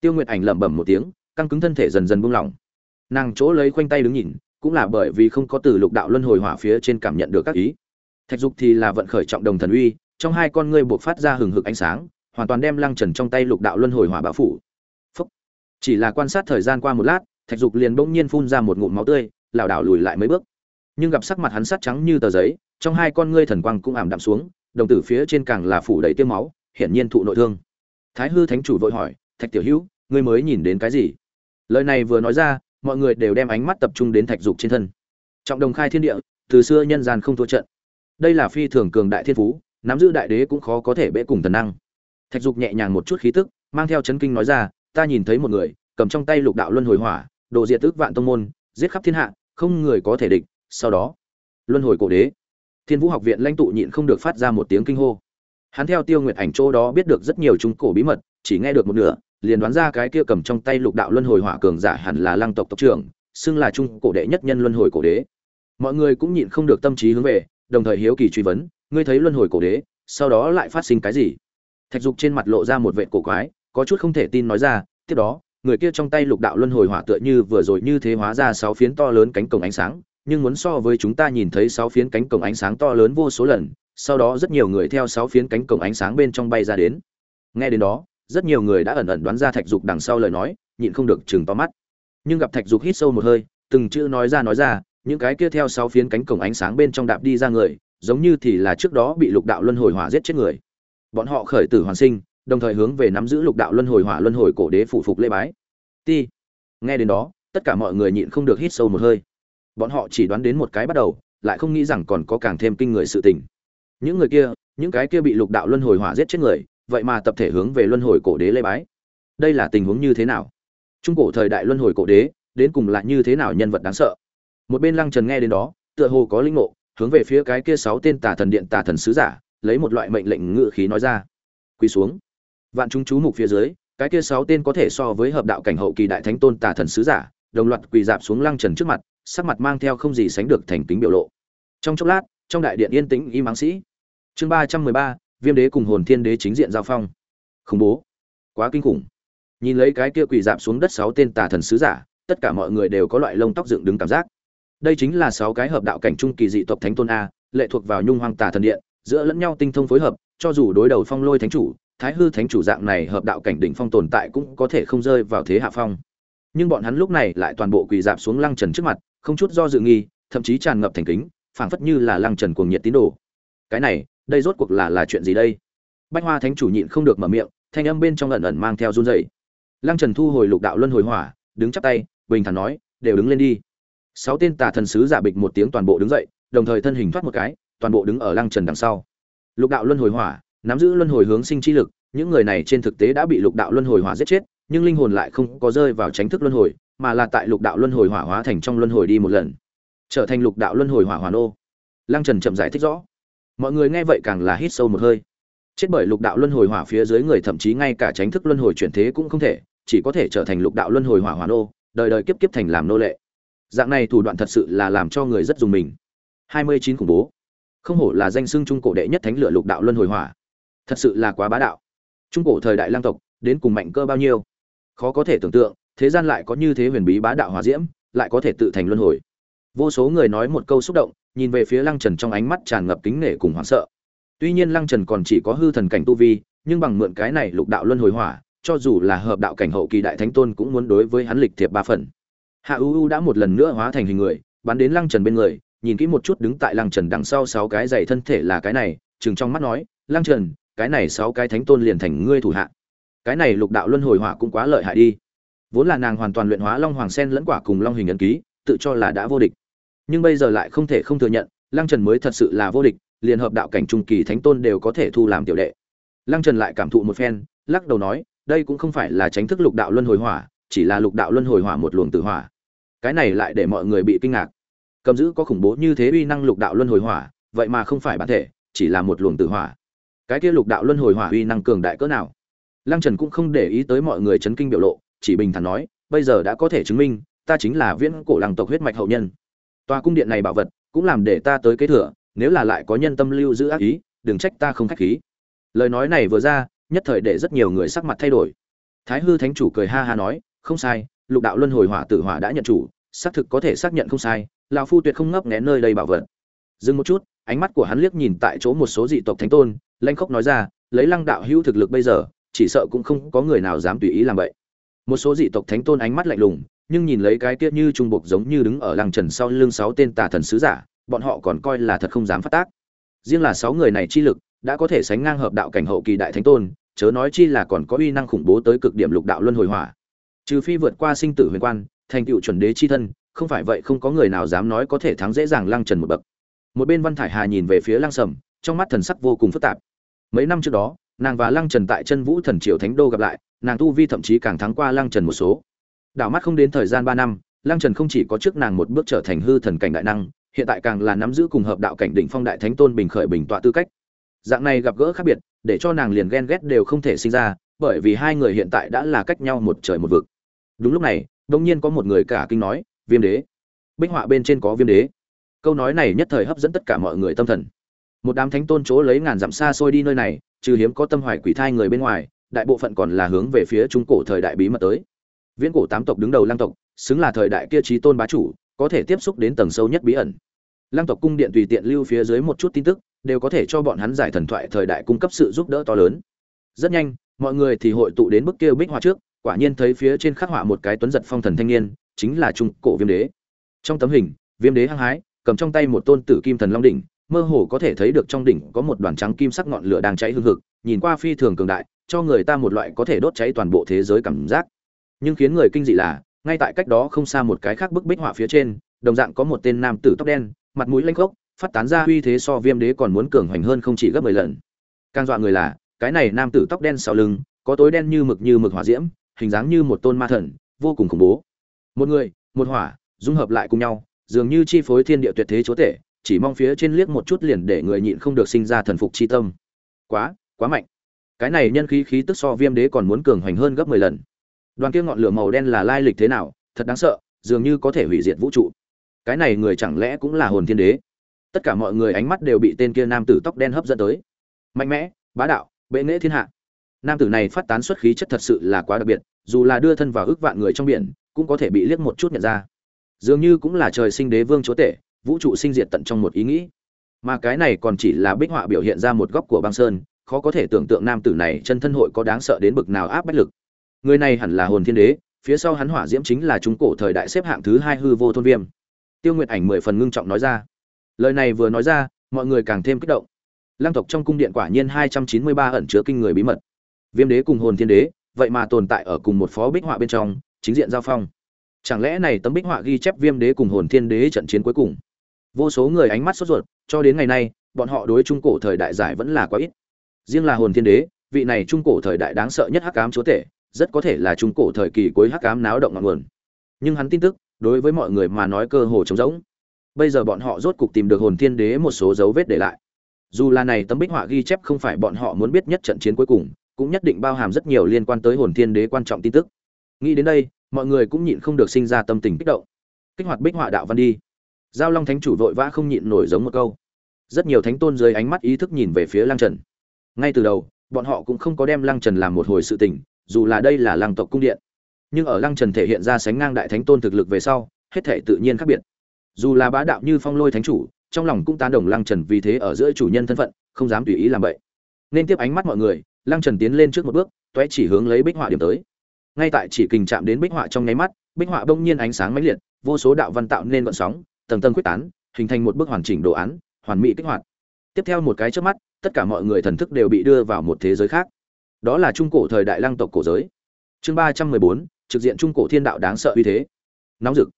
Tiêu nguyệt ảnh lẩm bẩm một tiếng, căng cứng thân thể dần dần buông lỏng. Nàng chỗ lấy khoanh tay đứng nhìn, cũng là bởi vì không có từ lục đạo luân hồi hỏa phía trên cảm nhận được các ý. Thạch dục thì là vận khởi trọng đồng thần uy, trong hai con ngươi buộc phát ra hừng hực ánh sáng, hoàn toàn đem lăng trần trong tay lục đạo luân hồi hỏa bão phủ. Phúc. chỉ là quan sát thời gian qua một lát, thạch dục liền bỗng nhiên phun ra một ngụm máu tươi, lảo đảo lùi lại mấy bước. Nhưng gặp sắc mặt hắn sắt trắng như tờ giấy, trong hai con ngươi thần quang cũng ảm đạm xuống, đồng tử phía trên càng là phủ đầy tiêu máu, hiển nhiên thụ nội thương thái hư thánh chủ vội hỏi, thạch tiểu hữu, ngươi mới nhìn đến cái gì? Lời này vừa nói ra, mọi người đều đem ánh mắt tập trung đến thạch dục trên thân. Trọng đồng khai thiên địa, từ xưa nhân gian không thua trận. Đây là phi thường cường đại thiên phú, nắm giữ đại đế cũng khó có thể bẽ cùng tần năng. Thạch dục nhẹ nhàng một chút khí tức, mang theo chấn kinh nói ra, ta nhìn thấy một người, cầm trong tay lục đạo luân hồi hỏa, độ diệt tức vạn tông môn, giết khắp thiên hạ, không người có thể địch. Sau đó, luân hồi cổ đế, thiên vũ học viện lãnh tụ nhịn không được phát ra một tiếng kinh hô hắn theo tiêu nguyệt ảnh chỗ đó biết được rất nhiều trung cổ bí mật, chỉ nghe được một nửa, liền đoán ra cái kia cầm trong tay lục đạo luân hồi hỏa cường giả hẳn là lăng tộc tộc trưởng, xưng là trung cổ đệ nhất nhân luân hồi cổ đế. Mọi người cũng nhịn không được tâm trí hướng về, đồng thời hiếu kỳ truy vấn, ngươi thấy luân hồi cổ đế, sau đó lại phát sinh cái gì? Thạch dục trên mặt lộ ra một vệ cổ quái, có chút không thể tin nói ra, tiếp đó, người kia trong tay lục đạo luân hồi hỏa tựa như vừa rồi như thế hóa ra sáu phiến to lớn cánh cổng ánh sáng, nhưng muốn so với chúng ta nhìn thấy sáu phiến cánh cổng ánh sáng to lớn vô số lần sau đó rất nhiều người theo sáu phiến cánh cổng ánh sáng bên trong bay ra đến. Nghe đến đó, rất nhiều người đã ẩn ẩn đoán ra thạch dục đằng sau lời nói, nhịn không được chừng to mắt. Nhưng gặp thạch dục hít sâu một hơi, từng chữ nói ra nói ra, những cái kia theo sáu phiến cánh cổng ánh sáng bên trong đạp đi ra người, giống như thì là trước đó bị lục đạo luân hồi hỏa giết chết người. Bọn họ khởi tử hoàn sinh, đồng thời hướng về nắm giữ lục đạo luân hồi hỏa luân hồi cổ đế phụ phục lễ bái. Ti. Nghe đến đó, tất cả mọi người nhịn không được hít sâu một hơi. Bọn họ chỉ đoán đến một cái bắt đầu, lại không nghĩ rằng còn có càng thêm kinh người sự tình những người kia, những cái kia bị lục đạo luân hồi hỏa giết chết người, vậy mà tập thể hướng về luân hồi cổ đế lê bái. Đây là tình huống như thế nào? Trung cổ thời đại luân hồi cổ đế, đến cùng là như thế nào nhân vật đáng sợ? Một bên lăng trần nghe đến đó, tựa hồ có linh ngộ, hướng về phía cái kia sáu tên tà thần điện tà thần sứ giả, lấy một loại mệnh lệnh ngự khí nói ra. Quỳ xuống. Vạn chúng chú mục phía dưới, cái kia sáu tên có thể so với hợp đạo cảnh hậu kỳ đại thánh tôn tà thần sứ giả, đồng loạt quỳ dạp xuống lăng trần trước mặt, sắc mặt mang theo không gì sánh được thành kính biểu lộ. Trong chốc lát, trong đại điện yên tĩnh y áng sĩ chương ba trăm mười ba, viêm đế cùng hồn thiên đế chính diện giao phong. Khủng bố. Quá kinh khủng. Nhìn lấy cái kia quỳ dạp xuống đất sáu tên tà thần sứ giả, tất cả mọi người đều có loại lông tóc dựng đứng cảm giác. Đây chính là sáu cái hợp đạo cảnh trung kỳ dị tộc thánh tôn a, lệ thuộc vào nhung hoang tà thần điện, giữa lẫn nhau tinh thông phối hợp, cho dù đối đầu phong lôi thánh chủ, thái hư thánh chủ dạng này hợp đạo cảnh đỉnh phong tồn tại cũng có thể không rơi vào thế hạ phong. Nhưng bọn hắn lúc này lại toàn bộ quỳ dạp xuống lăng trần trước mặt, không chút do dự nghi, thậm chí tràn ngập thành kính, phảng phất như là lăng trần cuồng nhiệt tín đồ. Cái này đây rốt cuộc là là chuyện gì đây? Bách hoa thánh chủ nhịn không được mở miệng, thanh âm bên trong ẩn ẩn mang theo run rẩy. Lăng trần thu hồi lục đạo luân hồi hỏa, đứng chắp tay, bình thản nói, đều đứng lên đi. Sáu tên tà thần sứ giả bịch một tiếng toàn bộ đứng dậy, đồng thời thân hình thoát một cái, toàn bộ đứng ở lăng trần đằng sau. Lục đạo luân hồi hỏa, nắm giữ luân hồi hướng sinh chi lực, những người này trên thực tế đã bị lục đạo luân hồi hỏa giết chết, nhưng linh hồn lại không có rơi vào tránh thức luân hồi, mà là tại lục đạo luân hồi hỏa hóa thành trong luân hồi đi một lần, trở thành lục đạo luân hồi hỏa hoàn ô. Lăng trần chậm giải thích rõ mọi người nghe vậy càng là hít sâu một hơi. Chết bởi lục đạo luân hồi hỏa phía dưới người thậm chí ngay cả tránh thức luân hồi chuyển thế cũng không thể, chỉ có thể trở thành lục đạo luân hồi hỏa hoàn ô đời đời kiếp kiếp thành làm nô lệ. Dạng này thủ đoạn thật sự là làm cho người rất dùng mình. Hai mươi chín khủng bố. Không hổ là danh xưng trung cổ đệ nhất thánh lửa lục đạo luân hồi hỏa. Thật sự là quá bá đạo. Trung cổ thời đại lang tộc, đến cùng mạnh cơ bao nhiêu? Khó có thể tưởng tượng, thế gian lại có như thế huyền bí bá đạo hòa diễm, lại có thể tự thành luân hồi. Vô số người nói một câu xúc động nhìn về phía lăng trần trong ánh mắt tràn ngập kính nể cùng hoảng sợ. Tuy nhiên lăng trần còn chỉ có hư thần cảnh tu vi, nhưng bằng mượn cái này lục đạo luân hồi hỏa, cho dù là hợp đạo cảnh hậu kỳ đại thánh tôn cũng muốn đối với hắn lịch thiệp ba phần. Hạ u u đã một lần nữa hóa thành hình người, bắn đến lăng trần bên người, nhìn kỹ một chút đứng tại lăng trần đằng sau sáu cái dày thân thể là cái này, trừng trong mắt nói, lăng trần, cái này sáu cái thánh tôn liền thành ngươi thủ hạ. Cái này lục đạo luân hồi hỏa cũng quá lợi hại đi. Vốn là nàng hoàn toàn luyện hóa long hoàng sen lẫn quả cùng long hình ấn ký, tự cho là đã vô địch nhưng bây giờ lại không thể không thừa nhận, lăng trần mới thật sự là vô địch, liền hợp đạo cảnh trung kỳ thánh tôn đều có thể thu làm tiểu đệ. Lăng trần lại cảm thụ một phen, lắc đầu nói, đây cũng không phải là tránh thức lục đạo luân hồi hỏa, chỉ là lục đạo luân hồi hỏa một luồng tử hỏa. Cái này lại để mọi người bị kinh ngạc. Cầm giữ có khủng bố như thế uy năng lục đạo luân hồi hỏa, vậy mà không phải bản thể, chỉ là một luồng tử hỏa. Cái kia lục đạo luân hồi hỏa uy năng cường đại cỡ nào? Lăng trần cũng không để ý tới mọi người chấn kinh biểu lộ, chỉ bình thản nói, bây giờ đã có thể chứng minh, ta chính là viễn cổ làng tộc huyết mạch hậu nhân tòa cung điện này bảo vật cũng làm để ta tới kế thừa, nếu là lại có nhân tâm lưu giữ ác ý, đừng trách ta không khách khí. Lời nói này vừa ra, nhất thời để rất nhiều người sắc mặt thay đổi. Thái hư thánh chủ cười ha ha nói, không sai, lục đạo luân hồi hỏa tử hỏa đã nhận chủ, xác thực có thể xác nhận không sai, lão phu tuyệt không ngấp nghé nơi đây bảo vật. Dừng một chút, ánh mắt của hắn liếc nhìn tại chỗ một số dị tộc thánh tôn, lanh khóc nói ra, lấy lăng đạo hữu thực lực bây giờ, chỉ sợ cũng không có người nào dám tùy ý làm vậy. Một số dị tộc thánh tôn ánh mắt lạnh lùng nhưng nhìn lấy cái kia như trung bộc giống như đứng ở lăng trần sau lưng sáu tên tà thần sứ giả, bọn họ còn coi là thật không dám phát tác. Riêng là sáu người này chi lực, đã có thể sánh ngang hợp đạo cảnh hậu kỳ đại thánh tôn, chớ nói chi là còn có uy năng khủng bố tới cực điểm lục đạo luân hồi hỏa. Trừ phi vượt qua sinh tử huyền quan, thành tựu chuẩn đế chi thân, không phải vậy không có người nào dám nói có thể thắng dễ dàng lăng trần một bậc. Một bên văn thải hà nhìn về phía lăng sầm, trong mắt thần sắc vô cùng phức tạp. Mấy năm trước đó, nàng và lăng trần tại chân vũ thần triều thánh đô gặp lại, nàng tu vi thậm chí càng thắng qua lăng trần một số đảo mắt không đến thời gian ba năm, lăng trần không chỉ có trước nàng một bước trở thành hư thần cảnh đại năng, hiện tại càng là nắm giữ cùng hợp đạo cảnh đỉnh phong đại thánh tôn bình khởi bình tọa tư cách. Dạng này gặp gỡ khác biệt, để cho nàng liền ghen ghét đều không thể sinh ra, bởi vì hai người hiện tại đã là cách nhau một trời một vực. Đúng lúc này đông nhiên có một người cả kinh nói, viêm đế. Bích họa bên trên có viêm đế. Câu nói này nhất thời hấp dẫn tất cả mọi người tâm thần. Một đám thánh tôn chỗ lấy ngàn dặm xa xôi đi nơi này, trừ hiếm có tâm hoài quỷ thai người bên ngoài, đại bộ phận còn là hướng về phía trung cổ thời đại bí mật tới viễn cổ tám tộc đứng đầu lang tộc, xứng là thời đại kia trí tôn bá chủ, có thể tiếp xúc đến tầng sâu nhất bí ẩn. Lang tộc cung điện tùy tiện lưu phía dưới một chút tin tức, đều có thể cho bọn hắn giải thần thoại thời đại cung cấp sự giúp đỡ to lớn. Rất nhanh, mọi người thì hội tụ đến bức kia bích họa trước, quả nhiên thấy phía trên khắc họa một cái tuấn giật phong thần thanh niên, chính là trung cổ viêm đế. Trong tấm hình, viêm đế hăng hái, cầm trong tay một tôn tử kim thần long đỉnh, mơ hồ có thể thấy được trong đỉnh có một đoàn trắng kim sắc ngọn lửa đang cháy hương hực, nhìn qua phi thường cường đại, cho người ta một loại có thể đốt cháy toàn bộ thế giới cảm giác nhưng khiến người kinh dị là, ngay tại cách đó không xa một cái khác bức bích họa phía trên, đồng dạng có một tên nam tử tóc đen, mặt mũi lanh khốc, phát tán ra uy thế so viêm đế còn muốn cường hoành hơn không chỉ gấp mười lần. Càng dọa người là, cái này nam tử tóc đen sau lưng, có tối đen như mực như mực hỏa diễm, hình dáng như một tôn ma thần, vô cùng khủng bố. Một người, một hỏa, dung hợp lại cùng nhau, dường như chi phối thiên địa tuyệt thế chúa tể, chỉ mong phía trên liếc một chút liền để người nhịn không được sinh ra thần phục chi tâm. Quá quá mạnh. Cái này nhân khí khí tức so viêm đế còn muốn cường hoành hơn gấp mười lần đoàn kia ngọn lửa màu đen là lai lịch thế nào, thật đáng sợ, dường như có thể hủy diệt vũ trụ. Cái này người chẳng lẽ cũng là hồn thiên đế? Tất cả mọi người ánh mắt đều bị tên kia nam tử tóc đen hấp dẫn tới. Mạnh mẽ, bá đạo, bệ nghễ thiên hạ. Nam tử này phát tán xuất khí chất thật sự là quá đặc biệt, dù là đưa thân vào ước vạn người trong biển, cũng có thể bị liếc một chút nhận ra. Dường như cũng là trời sinh đế vương chúa tể, vũ trụ sinh diệt tận trong một ý nghĩ. Mà cái này còn chỉ là bích họa biểu hiện ra một góc của băng sơn, khó có thể tưởng tượng nam tử này chân thân hội có đáng sợ đến bực nào áp bách lực người này hẳn là hồn thiên đế, phía sau hắn hỏa diễm chính là trung cổ thời đại xếp hạng thứ hai hư vô thôn viêm. Tiêu nguyệt ảnh mười phần ngưng trọng nói ra. Lời này vừa nói ra, mọi người càng thêm kích động. Lăng tộc trong cung điện quả nhiên hai trăm chín mươi ba ẩn chứa kinh người bí mật. Viêm đế cùng hồn thiên đế, vậy mà tồn tại ở cùng một phó bích họa bên trong, chính diện giao phong. Chẳng lẽ này tấm bích họa ghi chép viêm đế cùng hồn thiên đế trận chiến cuối cùng? Vô số người ánh mắt sốt ruột, cho đến ngày nay, bọn họ đối trung cổ thời đại giải vẫn là quá ít. Riêng là hồn thiên đế, vị này trung cổ thời đại đáng sợ nhất hắc ám chúa tể rất có thể là trung cổ thời kỳ cuối hắc ám náo động ngọn nguồn. Nhưng hắn tin tức, đối với mọi người mà nói cơ hồ trống rỗng. Bây giờ bọn họ rốt cục tìm được hồn thiên đế một số dấu vết để lại. Dù là này tấm bích họa ghi chép không phải bọn họ muốn biết nhất trận chiến cuối cùng, cũng nhất định bao hàm rất nhiều liên quan tới hồn thiên đế quan trọng tin tức. Nghĩ đến đây, mọi người cũng nhịn không được sinh ra tâm tình kích động. Kích hoạt bích họa đạo văn đi. Giao long thánh chủ vội vã không nhịn nổi giống một câu. Rất nhiều thánh tôn dưới ánh mắt ý thức nhìn về phía lăng trần. Ngay từ đầu, bọn họ cũng không có đem lăng trần làm một hồi sự tình dù là đây là lăng tộc cung điện, nhưng ở lăng trần thể hiện ra sánh ngang đại thánh tôn thực lực về sau, hết thể tự nhiên khác biệt. Dù là bá đạo như phong lôi thánh chủ, trong lòng cũng tán đồng lăng trần vì thế ở giữa chủ nhân thân phận, không dám tùy ý làm vậy nên tiếp ánh mắt mọi người, lăng trần tiến lên trước một bước, toé chỉ hướng lấy bích họa điểm tới. Ngay tại chỉ kình chạm đến bích họa trong nháy mắt, bích họa bỗng nhiên ánh sáng mãnh liệt, vô số đạo văn tạo nên vận sóng, tầng tầng quyết tán, hình thành một bức hoàn chỉnh đồ án, hoàn mỹ kích hoạt. Tiếp theo một cái trước mắt, tất cả mọi người thần thức đều bị đưa vào một thế giới khác đó là trung cổ thời đại lăng tộc cổ giới. Chương ba trăm mười bốn, trực diện trung cổ thiên đạo đáng sợ uy thế. Nóng rực.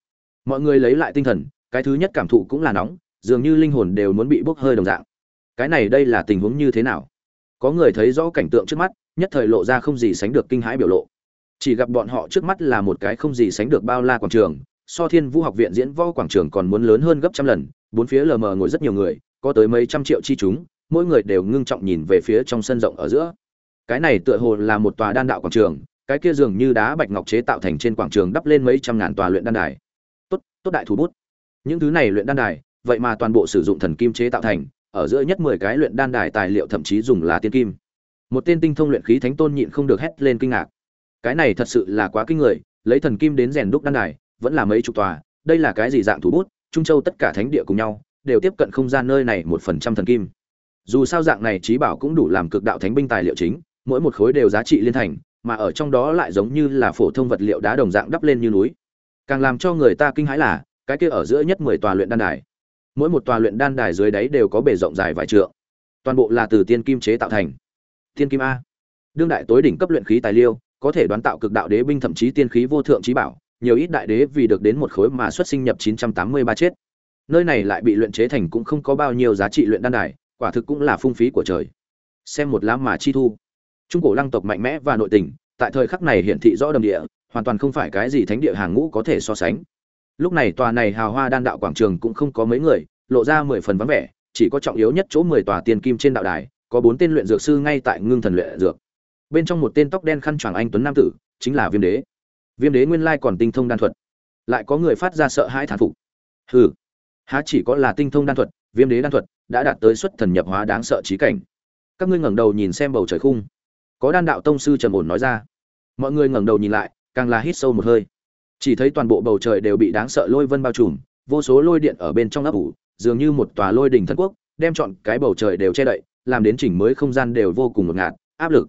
Mọi người lấy lại tinh thần, cái thứ nhất cảm thụ cũng là nóng, dường như linh hồn đều muốn bị bốc hơi đồng dạng. Cái này đây là tình huống như thế nào? Có người thấy rõ cảnh tượng trước mắt, nhất thời lộ ra không gì sánh được kinh hãi biểu lộ. Chỉ gặp bọn họ trước mắt là một cái không gì sánh được bao la quảng trường, so thiên vũ học viện diễn võ quảng trường còn muốn lớn hơn gấp trăm lần, bốn phía lờ mờ ngồi rất nhiều người, có tới mấy trăm triệu chi chúng, mỗi người đều ngưng trọng nhìn về phía trong sân rộng ở giữa cái này tựa hồ là một tòa đan đạo quảng trường, cái kia dường như đá bạch ngọc chế tạo thành trên quảng trường đắp lên mấy trăm ngàn tòa luyện đan đài. Tốt tốt đại thủ bút. Những thứ này luyện đan đài, vậy mà toàn bộ sử dụng thần kim chế tạo thành, ở giữa nhất mười cái luyện đan đài tài liệu thậm chí dùng là tiên kim. Một tên tinh thông luyện khí thánh tôn nhịn không được hét lên kinh ngạc. Cái này thật sự là quá kinh người, lấy thần kim đến rèn đúc đan đài, vẫn là mấy chục tòa, đây là cái gì dạng thủ bút? Trung châu tất cả thánh địa cùng nhau, đều tiếp cận không gian nơi này một phần trăm thần kim. Dù sao dạng này trí bảo cũng đủ làm cực đạo thánh binh tài liệu chính mỗi một khối đều giá trị liên thành, mà ở trong đó lại giống như là phổ thông vật liệu đá đồng dạng đắp lên như núi. Càng làm cho người ta kinh hãi là, cái kia ở giữa nhất mười tòa luyện đan đài, mỗi một tòa luyện đan đài dưới đáy đều có bề rộng dài vài trượng. Toàn bộ là từ tiên kim chế tạo thành. Tiên kim a. Đương đại tối đỉnh cấp luyện khí tài liệu, có thể đoán tạo cực đạo đế binh thậm chí tiên khí vô thượng trí bảo, nhiều ít đại đế vì được đến một khối mà xuất sinh nhập 983 chết. Nơi này lại bị luyện chế thành cũng không có bao nhiêu giá trị luyện đan đài, quả thực cũng là phung phí của trời. Xem một lá mà chi thu trung cổ lăng tộc mạnh mẽ và nội tình, tại thời khắc này hiển thị rõ đầm địa, hoàn toàn không phải cái gì thánh địa hàng ngũ có thể so sánh. Lúc này tòa này hào hoa đan đạo quảng trường cũng không có mấy người, lộ ra mười phần vắng vẻ, chỉ có trọng yếu nhất chỗ mười tòa tiền kim trên đạo đài, có bốn tên luyện dược sư ngay tại ngưng thần luyện dược. Bên trong một tên tóc đen khăn choàng anh tuấn nam tử, chính là viêm đế. Viêm đế nguyên lai còn tinh thông đan thuật. Lại có người phát ra sợ hãi thán phục. Hừ, há chỉ có là tinh thông đan thuật, viêm đế đan thuật đã đạt tới xuất thần nhập hóa đáng sợ trí cảnh. Các ngươi ngẩng đầu nhìn xem bầu trời khung có đan đạo tông sư trầm ổn nói ra. Mọi người ngẩng đầu nhìn lại, càng là hít sâu một hơi. Chỉ thấy toàn bộ bầu trời đều bị đáng sợ lôi vân bao trùm, vô số lôi điện ở bên trong ấp ủ, dường như một tòa lôi đỉnh thần quốc, đem chọn cái bầu trời đều che đậy, làm đến chỉnh mới không gian đều vô cùng ngột ngạt, áp lực.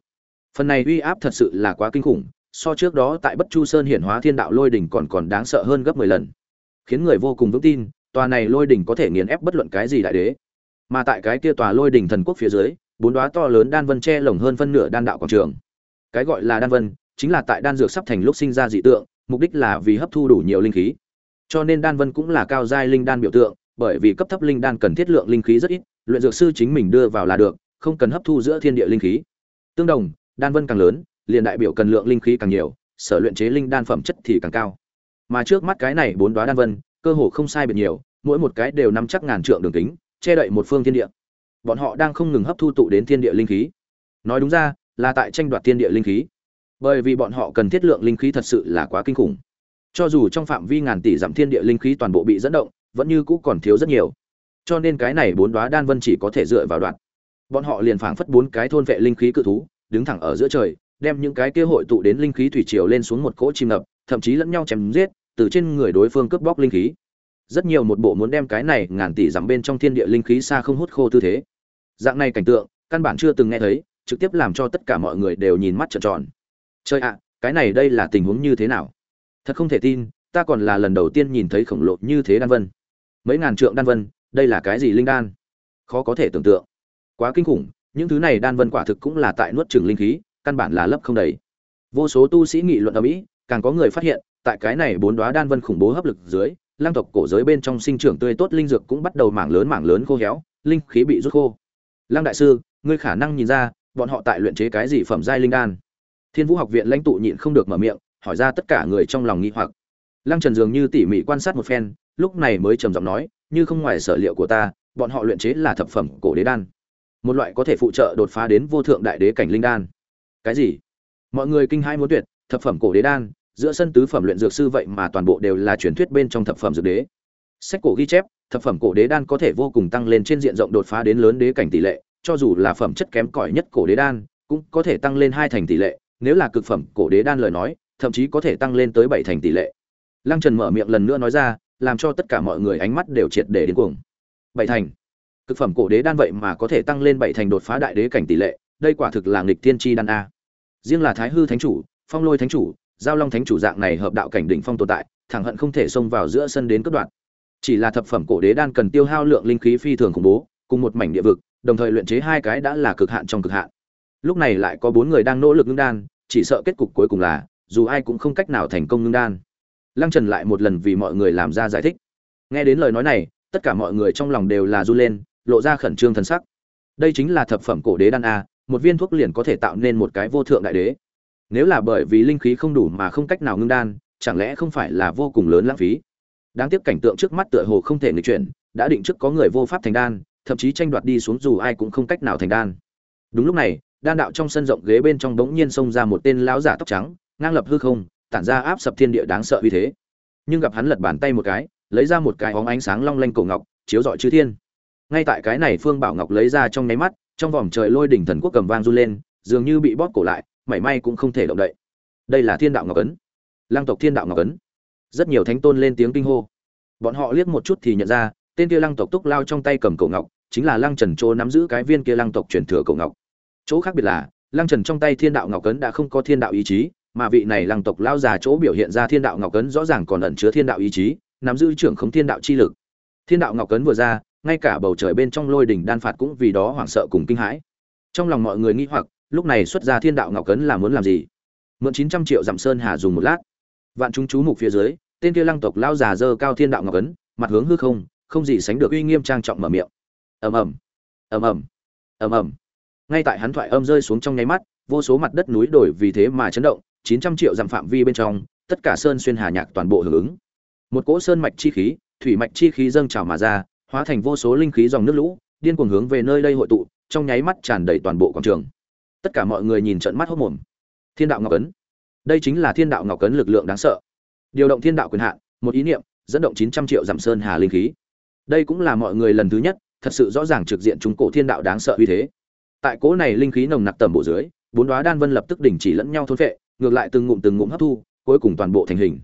Phần này uy áp thật sự là quá kinh khủng, so trước đó tại bất chu sơn hiển hóa thiên đạo lôi đỉnh còn còn đáng sợ hơn gấp mười lần. Khiến người vô cùng vững tin, tòa này lôi đỉnh có thể nghiền ép bất luận cái gì đại đế. Mà tại cái kia tòa lôi đỉnh thần quốc phía dưới bốn đóa to lớn đan vân che lồng hơn phân nửa đan đạo quảng trường. Cái gọi là đan vân chính là tại đan dược sắp thành lúc sinh ra dị tượng, mục đích là vì hấp thu đủ nhiều linh khí. Cho nên đan vân cũng là cao giai linh đan biểu tượng, bởi vì cấp thấp linh đan cần thiết lượng linh khí rất ít, luyện dược sư chính mình đưa vào là được, không cần hấp thu giữa thiên địa linh khí. Tương đồng, đan vân càng lớn, liền đại biểu cần lượng linh khí càng nhiều, sở luyện chế linh đan phẩm chất thì càng cao. Mà trước mắt cái này bốn đóa đan vân, cơ hồ không sai biệt nhiều, mỗi một cái đều nắm chắc ngàn trượng đường kính, che đậy một phương thiên địa bọn họ đang không ngừng hấp thu tụ đến thiên địa linh khí. Nói đúng ra, là tại tranh đoạt thiên địa linh khí. Bởi vì bọn họ cần thiết lượng linh khí thật sự là quá kinh khủng. Cho dù trong phạm vi ngàn tỷ giảm thiên địa linh khí toàn bộ bị dẫn động, vẫn như cũ còn thiếu rất nhiều. Cho nên cái này bốn đoá đan vân chỉ có thể dựa vào đoạn. Bọn họ liền phảng phất bốn cái thôn vệ linh khí cự thú, đứng thẳng ở giữa trời, đem những cái kia hội tụ đến linh khí thủy triều lên xuống một cỗ chìm ngập, thậm chí lẫn nhau chém giết, từ trên người đối phương cướp bóc linh khí. Rất nhiều một bộ muốn đem cái này ngàn tỷ dặm bên trong thiên địa linh khí xa không hút khô tư thế dạng này cảnh tượng, căn bản chưa từng nghe thấy, trực tiếp làm cho tất cả mọi người đều nhìn mắt trợn tròn. Chơi ạ, cái này đây là tình huống như thế nào? Thật không thể tin, ta còn là lần đầu tiên nhìn thấy khổng lồ như thế đan vân. Mấy ngàn trượng đan vân, đây là cái gì linh đan? Khó có thể tưởng tượng. Quá kinh khủng, những thứ này đan vân quả thực cũng là tại nuốt trừng linh khí, căn bản là lấp không đầy. Vô số tu sĩ nghị luận ở mỹ, càng có người phát hiện, tại cái này bốn đoá đan vân khủng bố hấp lực dưới lang tộc cổ giới bên trong sinh trưởng tươi tốt linh dược cũng bắt đầu mảng lớn mảng lớn khô héo, linh khí bị rút khô lang đại sư, ngươi khả năng nhìn ra, bọn họ tại luyện chế cái gì phẩm giai linh đan. Thiên vũ học viện lãnh tụ nhịn không được mở miệng, hỏi ra tất cả người trong lòng nghi hoặc. Lăng trần dường như tỉ mỉ quan sát một phen, lúc này mới trầm giọng nói, như không ngoài sở liệu của ta, bọn họ luyện chế là thập phẩm cổ đế đan. Một loại có thể phụ trợ đột phá đến vô thượng đại đế cảnh linh đan. Cái gì? Mọi người kinh hai muốn tuyệt, thập phẩm cổ đế đan, giữa sân tứ phẩm luyện dược sư vậy mà toàn bộ đều là truyền thuyết bên trong thập phẩm dược đế. Sách cổ ghi chép thập phẩm cổ đế đan có thể vô cùng tăng lên trên diện rộng đột phá đến lớn đế cảnh tỷ lệ, cho dù là phẩm chất kém cỏi nhất cổ đế đan, cũng có thể tăng lên hai thành tỷ lệ, nếu là cực phẩm cổ đế đan lời nói, thậm chí có thể tăng lên tới bảy thành tỷ lệ. Lăng trần mở miệng lần nữa nói ra, làm cho tất cả mọi người ánh mắt đều triệt để đến cuồng. Bảy thành. Cực phẩm cổ đế đan vậy mà có thể tăng lên bảy thành đột phá đại đế cảnh tỷ lệ, đây quả thực là nghịch thiên chi đan a. Riêng là thái hư thánh chủ, phong lôi thánh chủ, giao long thánh chủ dạng này hợp đạo cảnh đỉnh phong tồn tại, thẳng hận không thể xông vào giữa sân đến cất đoạn chỉ là thập phẩm cổ đế đan cần tiêu hao lượng linh khí phi thường khủng bố, cùng một mảnh địa vực, đồng thời luyện chế hai cái đã là cực hạn trong cực hạn. Lúc này lại có bốn người đang nỗ lực ngưng đan, chỉ sợ kết cục cuối cùng là, dù ai cũng không cách nào thành công ngưng đan. Lăng trần lại một lần vì mọi người làm ra giải thích. Nghe đến lời nói này, tất cả mọi người trong lòng đều là run lên, lộ ra khẩn trương thần sắc. Đây chính là thập phẩm cổ đế đan a, một viên thuốc liền có thể tạo nên một cái vô thượng đại đế. Nếu là bởi vì linh khí không đủ mà không cách nào ngưng đan, chẳng lẽ không phải là vô cùng lớn lãng phí? Đáng tiếc cảnh tượng trước mắt tựa hồ không thể nghịch chuyển, đã định trước có người vô pháp thành đan, thậm chí tranh đoạt đi xuống dù ai cũng không cách nào thành đan. Đúng lúc này, đan đạo trong sân rộng ghế bên trong bỗng nhiên xông ra một tên lão giả tóc trắng, ngang lập hư không, tản ra áp sập thiên địa đáng sợ uy thế. Nhưng gặp hắn lật bàn tay một cái, lấy ra một cái hóng ánh sáng long lanh cổ ngọc, chiếu rọi chư thiên. Ngay tại cái này phương bảo ngọc lấy ra trong nháy mắt, trong vòng trời lôi đỉnh thần quốc cầm vang run lên, dường như bị bóp cổ lại, mảy may cũng không thể động đậy. Đây là thiên đạo ngọc ấn. Lang tộc thiên đạo ngọc ấn rất nhiều thánh tôn lên tiếng kinh hô. Bọn họ liếc một chút thì nhận ra, tên kia lăng tộc túc lao trong tay cầm cổ ngọc, chính là lăng trần chỗ nắm giữ cái viên kia lăng tộc truyền thừa cổ ngọc. Chỗ khác biệt là, lăng trần trong tay thiên đạo ngọc cấn đã không có thiên đạo ý chí, mà vị này lăng tộc lao già chỗ biểu hiện ra thiên đạo ngọc cấn rõ ràng còn ẩn chứa thiên đạo ý chí, nắm giữ trưởng khống thiên đạo chi lực. Thiên đạo ngọc cấn vừa ra, ngay cả bầu trời bên trong lôi đỉnh đan phạt cũng vì đó hoảng sợ cùng kinh hãi. Trong lòng mọi người nghi hoặc, lúc này xuất ra thiên đạo ngọc cấn là muốn làm gì? Mượn chín trăm triệu dặm sơn hà dùng một lát. Vạn chúng chú mục phía dưới tên kia lăng tộc lao già dơ cao thiên đạo ngọc ấn, mặt hướng hư không không gì sánh được uy nghiêm trang trọng mở miệng. Ầm ầm ầm ầm ầm ầm. Ngay tại hắn thoại âm rơi xuống trong nháy mắt, vô số mặt đất núi đổi vì thế mà chấn động, chín trăm triệu dặm phạm vi bên trong, tất cả sơn xuyên hà nhạc toàn bộ hưởng ứng. Một cỗ sơn mạch chi khí, thủy mạch chi khí dâng trào mà ra, hóa thành vô số linh khí dòng nước lũ, điên cuồng hướng về nơi đây hội tụ, trong nháy mắt tràn đầy toàn bộ quảng trường. Tất cả mọi người nhìn trận mắt hốc mồm thiên đạo ngọc ấn. Đây chính là thiên đạo ngọc ấn lực lượng đáng sợ điều động thiên đạo quyền hạn, một ý niệm, dẫn động chín trăm triệu giảm sơn hà linh khí. Đây cũng là mọi người lần thứ nhất, thật sự rõ ràng trực diện trung cổ thiên đạo đáng sợ uy thế. Tại cố này linh khí nồng nặc tầm bộ dưới, bốn đoá đan vân lập tức đình chỉ lẫn nhau thôn vệ ngược lại từng ngụm từng ngụm hấp thu, cuối cùng toàn bộ thành hình.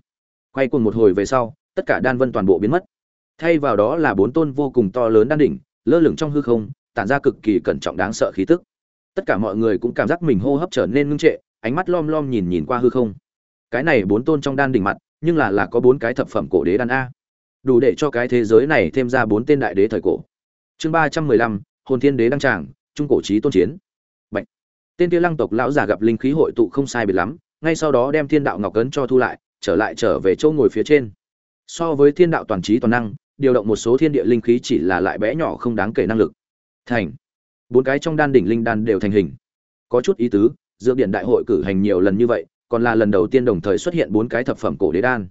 Quay cùng một hồi về sau, tất cả đan vân toàn bộ biến mất. Thay vào đó là bốn tôn vô cùng to lớn đan đỉnh, lơ lửng trong hư không, tản ra cực kỳ cẩn trọng đáng sợ khí tức. Tất cả mọi người cũng cảm giác mình hô hấp trở nên ngưng trệ, ánh mắt lom lom nhìn nhìn qua hư không. Cái này bốn tôn trong đan đỉnh mặt nhưng là là có bốn cái thập phẩm cổ đế đan a. Đủ để cho cái thế giới này thêm ra bốn tên đại đế thời cổ. Chương ba trăm mười lăm, hồn thiên đế đăng tràng, trung cổ trí tôn chiến. Bạch. tên kia lăng tộc lão già gặp linh khí hội tụ không sai biệt lắm, ngay sau đó đem thiên đạo ngọc cấn cho thu lại, trở lại trở về chỗ ngồi phía trên. So với thiên đạo toàn trí toàn năng, điều động một số thiên địa linh khí chỉ là lại bé nhỏ không đáng kể năng lực. Thành. Bốn cái trong đan đỉnh linh đan đều thành hình. Có chút ý tứ, dược điện đại hội cử hành nhiều lần như vậy còn là lần đầu tiên đồng thời xuất hiện bốn cái thập phẩm cổ đế đan.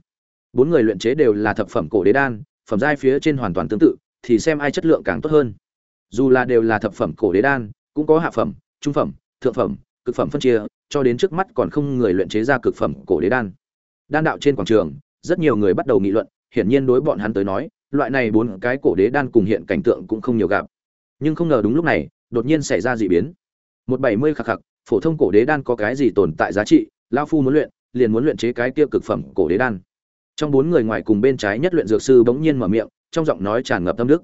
Bốn người luyện chế đều là thập phẩm cổ đế đan, phẩm giai phía trên hoàn toàn tương tự, thì xem ai chất lượng càng tốt hơn. Dù là đều là thập phẩm cổ đế đan, cũng có hạ phẩm, trung phẩm, thượng phẩm, cực phẩm phân chia, cho đến trước mắt còn không người luyện chế ra cực phẩm cổ đế đan. Đan đạo trên quảng trường, rất nhiều người bắt đầu nghị luận, hiển nhiên đối bọn hắn tới nói, loại này bốn cái cổ đế đan cùng hiện cảnh tượng cũng không nhiều gặp. Nhưng không ngờ đúng lúc này, đột nhiên xảy ra dị biến. Một bảy mươi khắc khắc, phổ thông cổ đế đan có cái gì tồn tại giá trị lao phu muốn luyện, liền muốn luyện chế cái kia cực phẩm cổ đế đan. Trong bốn người ngoài cùng bên trái nhất luyện dược sư bỗng nhiên mở miệng, trong giọng nói tràn ngập tâm đức.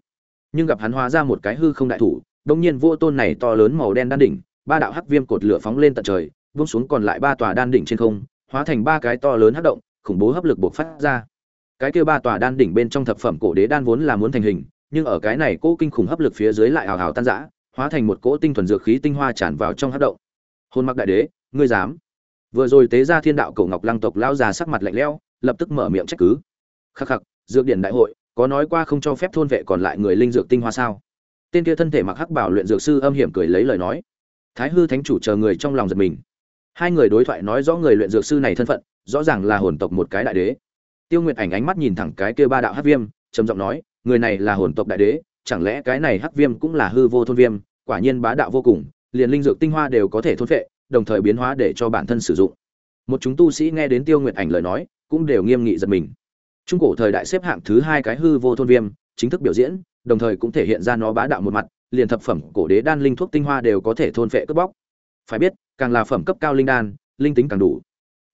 Nhưng gặp hắn hóa ra một cái hư không đại thủ, bỗng nhiên vô tôn này to lớn màu đen đan đỉnh, ba đạo hắc viêm cột lửa phóng lên tận trời vung xuống còn lại ba tòa đan đỉnh trên không, hóa thành ba cái to lớn hắc động, khủng bố hấp lực bộc phát ra. Cái kia ba tòa đan đỉnh bên trong thập phẩm cổ đế đan vốn là muốn thành hình, nhưng ở cái này cỗ kinh khủng hấp lực phía dưới lại hào hào tan rã, hóa thành một cỗ tinh thuần dược khí tinh hoa tràn vào trong hắc động. Hôn mặc đại đế, ngươi dám? Vừa rồi tế ra thiên đạo cổ ngọc lăng tộc lao già sắc mặt lạnh lẽo, lập tức mở miệng trách cứ. Khắc khắc, dược điển đại hội, có nói qua không cho phép thôn vệ còn lại người linh dược tinh hoa sao? Tên kia thân thể mặc hắc bảo luyện dược sư âm hiểm cười lấy lời nói. Thái hư thánh chủ chờ người trong lòng giật mình. Hai người đối thoại nói rõ người luyện dược sư này thân phận, rõ ràng là hồn tộc một cái đại đế. Tiêu nguyệt ảnh ánh mắt nhìn thẳng cái kia ba đạo hắc viêm, trầm giọng nói, người này là hồn tộc đại đế, chẳng lẽ cái này hắc viêm cũng là hư vô thôn viêm, quả nhiên bá đạo vô cùng, liền linh dược tinh hoa đều có thể thôn phệ đồng thời biến hóa để cho bản thân sử dụng. Một chúng tu sĩ nghe đến tiêu nguyệt ảnh lời nói, cũng đều nghiêm nghị giật mình. Trung cổ thời đại xếp hạng thứ hai cái hư vô thôn viêm, chính thức biểu diễn, đồng thời cũng thể hiện ra nó bá đạo một mặt, liền thập phẩm cổ đế đan linh thuốc tinh hoa đều có thể thôn phệ cướp bóc. Phải biết, càng là phẩm cấp cao linh đan, linh tính càng đủ.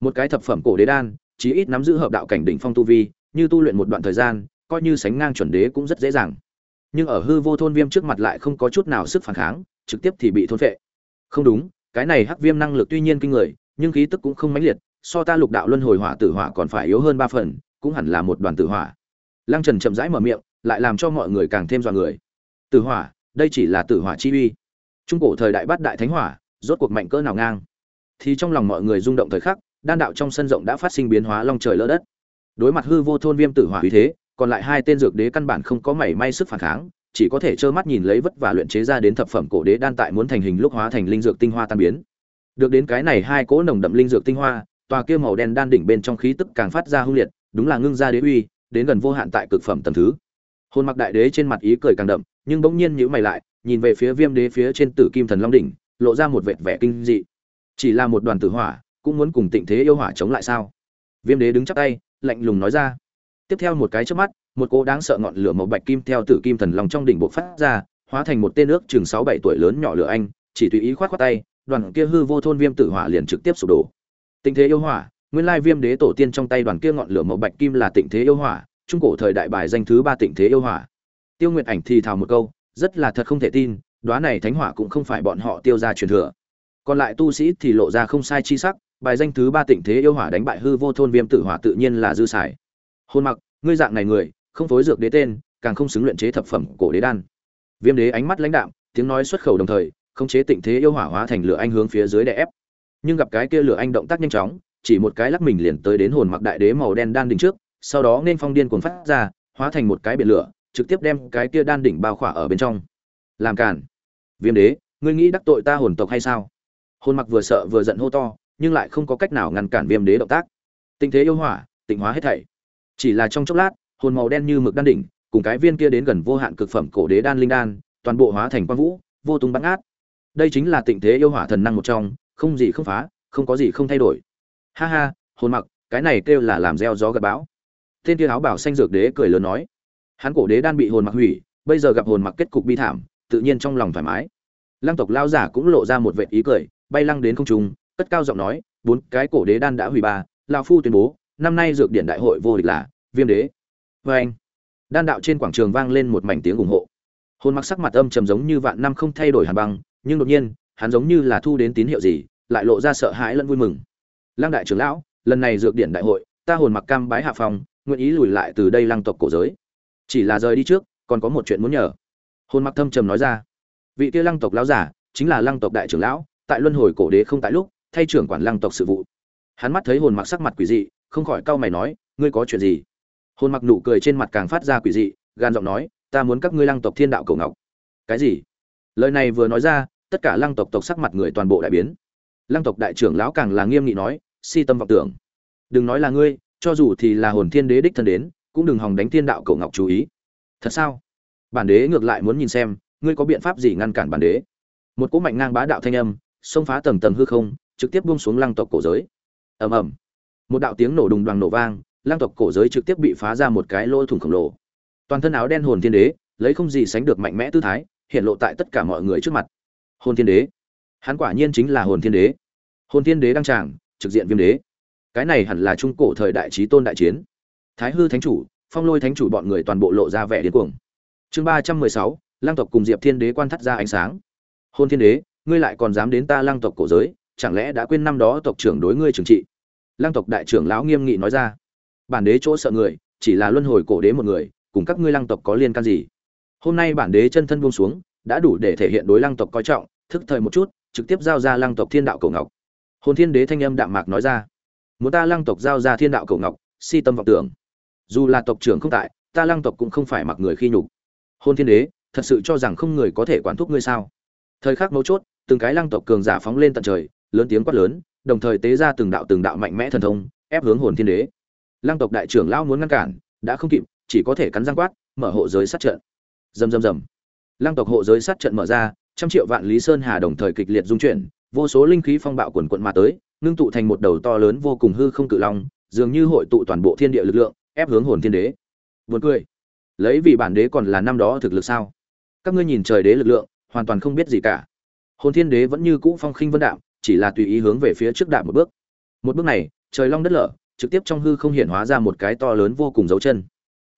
Một cái thập phẩm cổ đế đan, chí ít nắm giữ hợp đạo cảnh đỉnh phong tu vi, như tu luyện một đoạn thời gian, coi như sánh ngang chuẩn đế cũng rất dễ dàng. Nhưng ở hư vô thôn viêm trước mặt lại không có chút nào sức phản kháng, trực tiếp thì bị thôn phệ. Không đúng cái này hắc viêm năng lực tuy nhiên kinh người, nhưng khí tức cũng không mãnh liệt, so ta lục đạo luân hồi hỏa tử hỏa còn phải yếu hơn ba phần, cũng hẳn là một đoàn tử hỏa. Lăng trần chậm rãi mở miệng, lại làm cho mọi người càng thêm dọa người. Tử hỏa, đây chỉ là tử hỏa chi uy. Trung cổ thời đại bát đại thánh hỏa, rốt cuộc mạnh cỡ nào ngang. Thì trong lòng mọi người rung động thời khắc, đan đạo trong sân rộng đã phát sinh biến hóa long trời lỡ đất. Đối mặt hư vô thôn viêm tử hỏa uy thế, còn lại hai tên dược đế căn bản không có mảy may sức phản kháng chỉ có thể trơ mắt nhìn lấy vất vả luyện chế ra đến thập phẩm cổ đế đan tại muốn thành hình lúc hóa thành linh dược tinh hoa tan biến. Được đến cái này hai cỗ nồng đậm linh dược tinh hoa, tòa kia màu đen đan đỉnh bên trong khí tức càng phát ra hung liệt, đúng là ngưng ra đế uy, đến gần vô hạn tại cực phẩm tầng thứ. Hôn mặc đại đế trên mặt ý cười càng đậm, nhưng bỗng nhiên nhíu mày lại, nhìn về phía viêm đế phía trên tử kim thần long đỉnh, lộ ra một vẻ vẻ kinh dị. Chỉ là một đoàn tử hỏa, cũng muốn cùng tịnh thế yêu hỏa chống lại sao? Viêm đế đứng chắp tay, lạnh lùng nói ra. Tiếp theo một cái chớp mắt một cô đáng sợ ngọn lửa màu bạch kim theo tử kim thần long trong đỉnh bộ phát ra, hóa thành một tên nước chừng sáu bảy tuổi lớn nhỏ lửa anh, chỉ tùy ý khoát khoát tay, đoàn kia hư vô thôn viêm tử hỏa liền trực tiếp sụp đổ. Tịnh thế yêu hỏa, nguyên lai viêm đế tổ tiên trong tay đoàn kia ngọn lửa màu bạch kim là tịnh thế yêu hỏa, trung cổ thời đại bài danh thứ ba tịnh thế yêu hỏa. Tiêu nguyệt ảnh thì thào một câu, rất là thật không thể tin đoá này thánh hỏa cũng không phải bọn họ tiêu ra truyền thừa. Còn lại tu sĩ thì lộ ra không sai chi sắc, bài danh thứ ba tịnh thế yêu hỏa đánh bại hư vô thôn viêm tử hỏa tự nhiên là dư xài. Hôn mặc, ngươi dạng này người không phối dược đế tên, càng không xứng luyện chế thập phẩm cổ đế đan. Viêm đế ánh mắt lãnh đạm, tiếng nói xuất khẩu đồng thời, khống chế tịnh thế yêu hỏa hóa thành lửa anh hướng phía dưới đè ép. Nhưng gặp cái kia lửa anh động tác nhanh chóng, chỉ một cái lắc mình liền tới đến hồn mặc đại đế màu đen đan đỉnh trước, sau đó nên phong điên cuồng phát ra, hóa thành một cái biển lửa, trực tiếp đem cái kia đan đỉnh bao khỏa ở bên trong. Làm cản viêm đế, ngươi nghĩ đắc tội ta hồn tộc hay sao? Hồn mặc vừa sợ vừa giận hô to, nhưng lại không có cách nào ngăn cản viêm đế động tác. Tình thế yêu hỏa, tịnh hóa hết thảy. Chỉ là trong chốc lát hồn màu đen như mực đan đỉnh, cùng cái viên kia đến gần vô hạn cực phẩm cổ đế đan linh đan, toàn bộ hóa thành quang vũ, vô tung bắn át đây chính là tịnh thế yêu hỏa thần năng một trong, không gì không phá, không có gì không thay đổi. Ha ha, hồn mặc, cái này kêu là làm gieo gió gặt bão. Tên kia áo bảo xanh dược đế cười lớn nói, hắn cổ đế đan bị hồn mặc hủy, bây giờ gặp hồn mặc kết cục bi thảm, tự nhiên trong lòng thoải mái. Lăng tộc lao giả cũng lộ ra một vệt ý cười, bay lăng đến không trung, cất cao giọng nói, bốn cái cổ đế đan đã hủy ba, Lão phu tuyên bố, năm nay dược điện đại hội vô địch là, viêm đế vê anh, đan đạo trên quảng trường vang lên một mảnh tiếng ủng hộ. Hồn mặc sắc mặt âm trầm giống như vạn năm không thay đổi hàn băng, nhưng đột nhiên, hắn giống như là thu đến tín hiệu gì, lại lộ ra sợ hãi lẫn vui mừng. Lăng đại trưởng lão, lần này dược điển đại hội, ta hồn mặc cam bái hạ phòng nguyện ý lùi lại từ đây lăng tộc cổ giới. Chỉ là rời đi trước, còn có một chuyện muốn nhờ. Hồn mặc thâm trầm nói ra. Vị kia lăng tộc lão giả, chính là lăng tộc đại trưởng lão, tại luân hồi cổ đế không tại lúc, thay trưởng quản lăng tộc sự vụ. Hắn mắt thấy hồn mặc sắc mặt quỷ dị, không khỏi cau mày nói, ngươi có chuyện gì? Hồn mặc nụ cười trên mặt càng phát ra quỷ dị, gan giọng nói, ta muốn các ngươi lăng tộc thiên đạo cầu ngọc. Cái gì? Lời này vừa nói ra, tất cả lăng tộc tộc sắc mặt người toàn bộ đại biến. Lăng tộc đại trưởng lão càng là nghiêm nghị nói, si tâm vọng tưởng. Đừng nói là ngươi, cho dù thì là hồn thiên đế đích thân đến, cũng đừng hòng đánh thiên đạo cầu ngọc chú ý. Thật sao? Bản đế ngược lại muốn nhìn xem, ngươi có biện pháp gì ngăn cản bản đế? Một cỗ mạnh ngang bá đạo thanh âm, xông phá tầng tầng hư không, trực tiếp buông xuống lăng tộc cổ giới. Ầm ầm. Một đạo tiếng nổ đùng đoàn nổ vang Lang tộc cổ giới trực tiếp bị phá ra một cái lỗ thủng khổng lồ. Toàn thân áo đen hồn thiên đế, lấy không gì sánh được mạnh mẽ tư thái, hiện lộ tại tất cả mọi người trước mặt. Hồn thiên đế. Hắn quả nhiên chính là hồn thiên đế. Hồn thiên đế đăng tràng, trực diện viêm đế. Cái này hẳn là trung cổ thời đại trí tôn đại chiến. Thái hư thánh chủ, phong lôi thánh chủ bọn người toàn bộ lộ ra vẻ điên cuồng. Chương ba trăm mười sáu, lang tộc cùng diệp thiên đế quan thắt ra ánh sáng. Hôn thiên đế, ngươi lại còn dám đến ta lang tộc cổ giới, chẳng lẽ đã quên năm đó tộc trưởng đối ngươi trừng trị? Lang tộc đại trưởng lão nghiêm nghị nói ra bản đế chỗ sợ người, chỉ là luân hồi cổ đế một người, cùng các ngươi lang tộc có liên can gì? Hôm nay bản đế chân thân buông xuống, đã đủ để thể hiện đối lang tộc coi trọng, thức thời một chút, trực tiếp giao ra lang tộc thiên đạo cổ ngọc. Hồn thiên đế thanh âm đạm mạc nói ra. Muốn ta lang tộc giao ra thiên đạo cổ ngọc, si tâm vọng tưởng. Dù là tộc trưởng không tại, ta lang tộc cũng không phải mặc người khi nhục. Hôn thiên đế, thật sự cho rằng không người có thể quản thúc ngươi sao? Thời khắc mấu chốt, từng cái lang tộc cường giả phóng lên tận trời, lớn tiếng quát lớn, đồng thời tế ra từng đạo từng đạo mạnh mẽ thần thông, ép hướng hồn thiên đế lang tộc đại trưởng lão muốn ngăn cản, đã không kịp, chỉ có thể cắn răng quát, mở hộ giới sát trận. Rầm rầm rầm. Lang tộc hộ giới sát trận mở ra, trăm triệu vạn lý sơn hà đồng thời kịch liệt dung chuyển, vô số linh khí phong bạo quần quận mà tới, ngưng tụ thành một đầu to lớn vô cùng hư không cự long, dường như hội tụ toàn bộ thiên địa lực lượng, ép hướng hồn thiên đế. Buồn cười. Lấy vì bản đế còn là năm đó thực lực sao? Các ngươi nhìn trời đế lực lượng, hoàn toàn không biết gì cả. Hồn thiên đế vẫn như cũ phong khinh vân đạm, chỉ là tùy ý hướng về phía trước đạm một bước. Một bước này, trời long đất lở trực tiếp trong hư không hiện hóa ra một cái to lớn vô cùng dấu chân.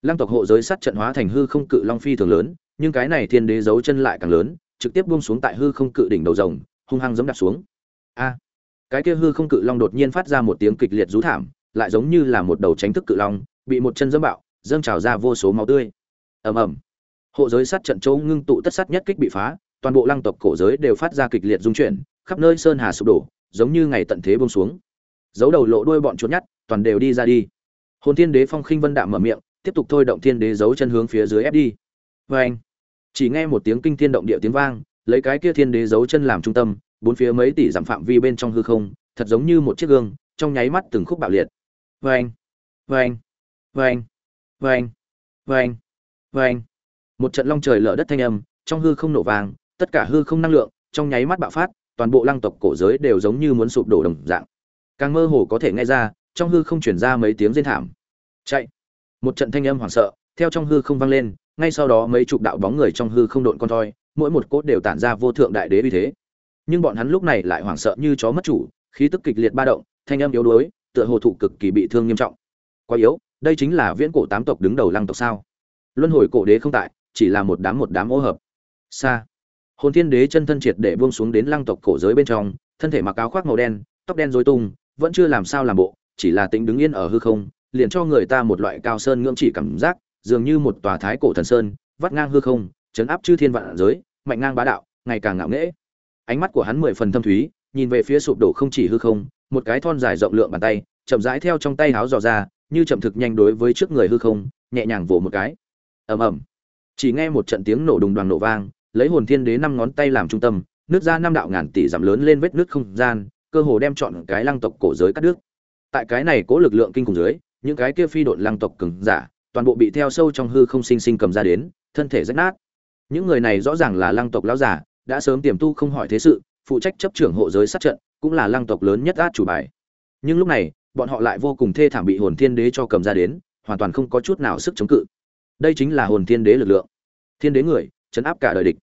Lăng tộc hộ giới sắt trận hóa thành hư không cự long phi thường lớn, nhưng cái này thiên đế dấu chân lại càng lớn, trực tiếp buông xuống tại hư không cự đỉnh đầu rồng, hung hăng giẫm đạp xuống. A! Cái kia hư không cự long đột nhiên phát ra một tiếng kịch liệt rú thảm, lại giống như là một đầu tránh thức cự long, bị một chân dẫm bạo, dâng trào ra vô số máu tươi. Ầm ầm. Hộ giới sắt trận châu ngưng tụ tất sắt nhất kích bị phá, toàn bộ lăng tộc cổ giới đều phát ra kịch liệt dung chuyển, khắp nơi sơn hà sụp đổ, giống như ngày tận thế buông xuống giấu đầu lộ đuôi bọn chuột nhắt, toàn đều đi ra đi. Hồn thiên đế phong khinh vân đạm mở miệng, tiếp tục thôi động thiên đế giấu chân hướng phía dưới ép đi. Vê anh, chỉ nghe một tiếng kinh thiên động địa tiếng vang, lấy cái kia thiên đế giấu chân làm trung tâm, bốn phía mấy tỷ dặm phạm vi bên trong hư không, thật giống như một chiếc gương, trong nháy mắt từng khúc bạo liệt. Vê anh vê anh vê anh vê anh vê anh vê anh. Một trận long trời lở đất thanh âm, trong hư không nổ vàng, tất cả hư không năng lượng, trong nháy mắt bạo phát, toàn bộ lăng tộc cổ giới đều giống như muốn sụp đổ đồng dạng càng mơ hồ có thể nghe ra, trong hư không chuyển ra mấy tiếng rên thảm. Chạy! Một trận thanh âm hoảng sợ, theo trong hư không vang lên, ngay sau đó mấy chục đạo bóng người trong hư không độn con thoi, mỗi một cốt đều tản ra vô thượng đại đế uy thế. Nhưng bọn hắn lúc này lại hoảng sợ như chó mất chủ, khí tức kịch liệt ba động, thanh âm yếu đuối, tựa hồ thụ cực kỳ bị thương nghiêm trọng. Quá yếu, đây chính là viễn cổ tám tộc đứng đầu lăng tộc sao? Luân hồi cổ đế không tại, chỉ là một đám một đám ô hợp. Xa hồn thiên đế chân thân triệt để buông xuống đến lăng tộc cổ giới bên trong, thân thể mặc áo khoác màu đen, tóc đen rối tung vẫn chưa làm sao làm bộ, chỉ là tính đứng yên ở hư không, liền cho người ta một loại cao sơn ngưỡng chỉ cảm giác, dường như một tòa thái cổ thần sơn, vắt ngang hư không, chấn áp chư thiên vạn giới, mạnh ngang bá đạo, ngày càng ngạo nghễ. Ánh mắt của hắn mười phần thâm thúy, nhìn về phía sụp đổ không chỉ hư không, một cái thon dài rộng lượng bàn tay, chậm rãi theo trong tay háo dò ra, như chậm thực nhanh đối với trước người hư không, nhẹ nhàng vỗ một cái. Ầm ầm. Chỉ nghe một trận tiếng nổ đùng đoàn nổ vang, lấy hồn thiên đế năm ngón tay làm trung tâm, nước ra năm đạo ngàn tỷ giảm lớn lên vết nước không gian cơ hồ đem chọn cái lăng tộc cổ giới cắt đứt. Tại cái này cố lực lượng kinh khủng dưới, những cái kia phi độn lăng tộc cường giả, toàn bộ bị theo sâu trong hư không sinh sinh cầm ra đến, thân thể rách nát. Những người này rõ ràng là lăng tộc lão giả, đã sớm tiềm tu không hỏi thế sự, phụ trách chấp trưởng hộ giới sát trận, cũng là lăng tộc lớn nhất át chủ bài. Nhưng lúc này, bọn họ lại vô cùng thê thảm bị hồn thiên đế cho cầm ra đến, hoàn toàn không có chút nào sức chống cự. Đây chính là hồn thiên đế lực lượng. Thiên đế người, chấn áp cả đời địch.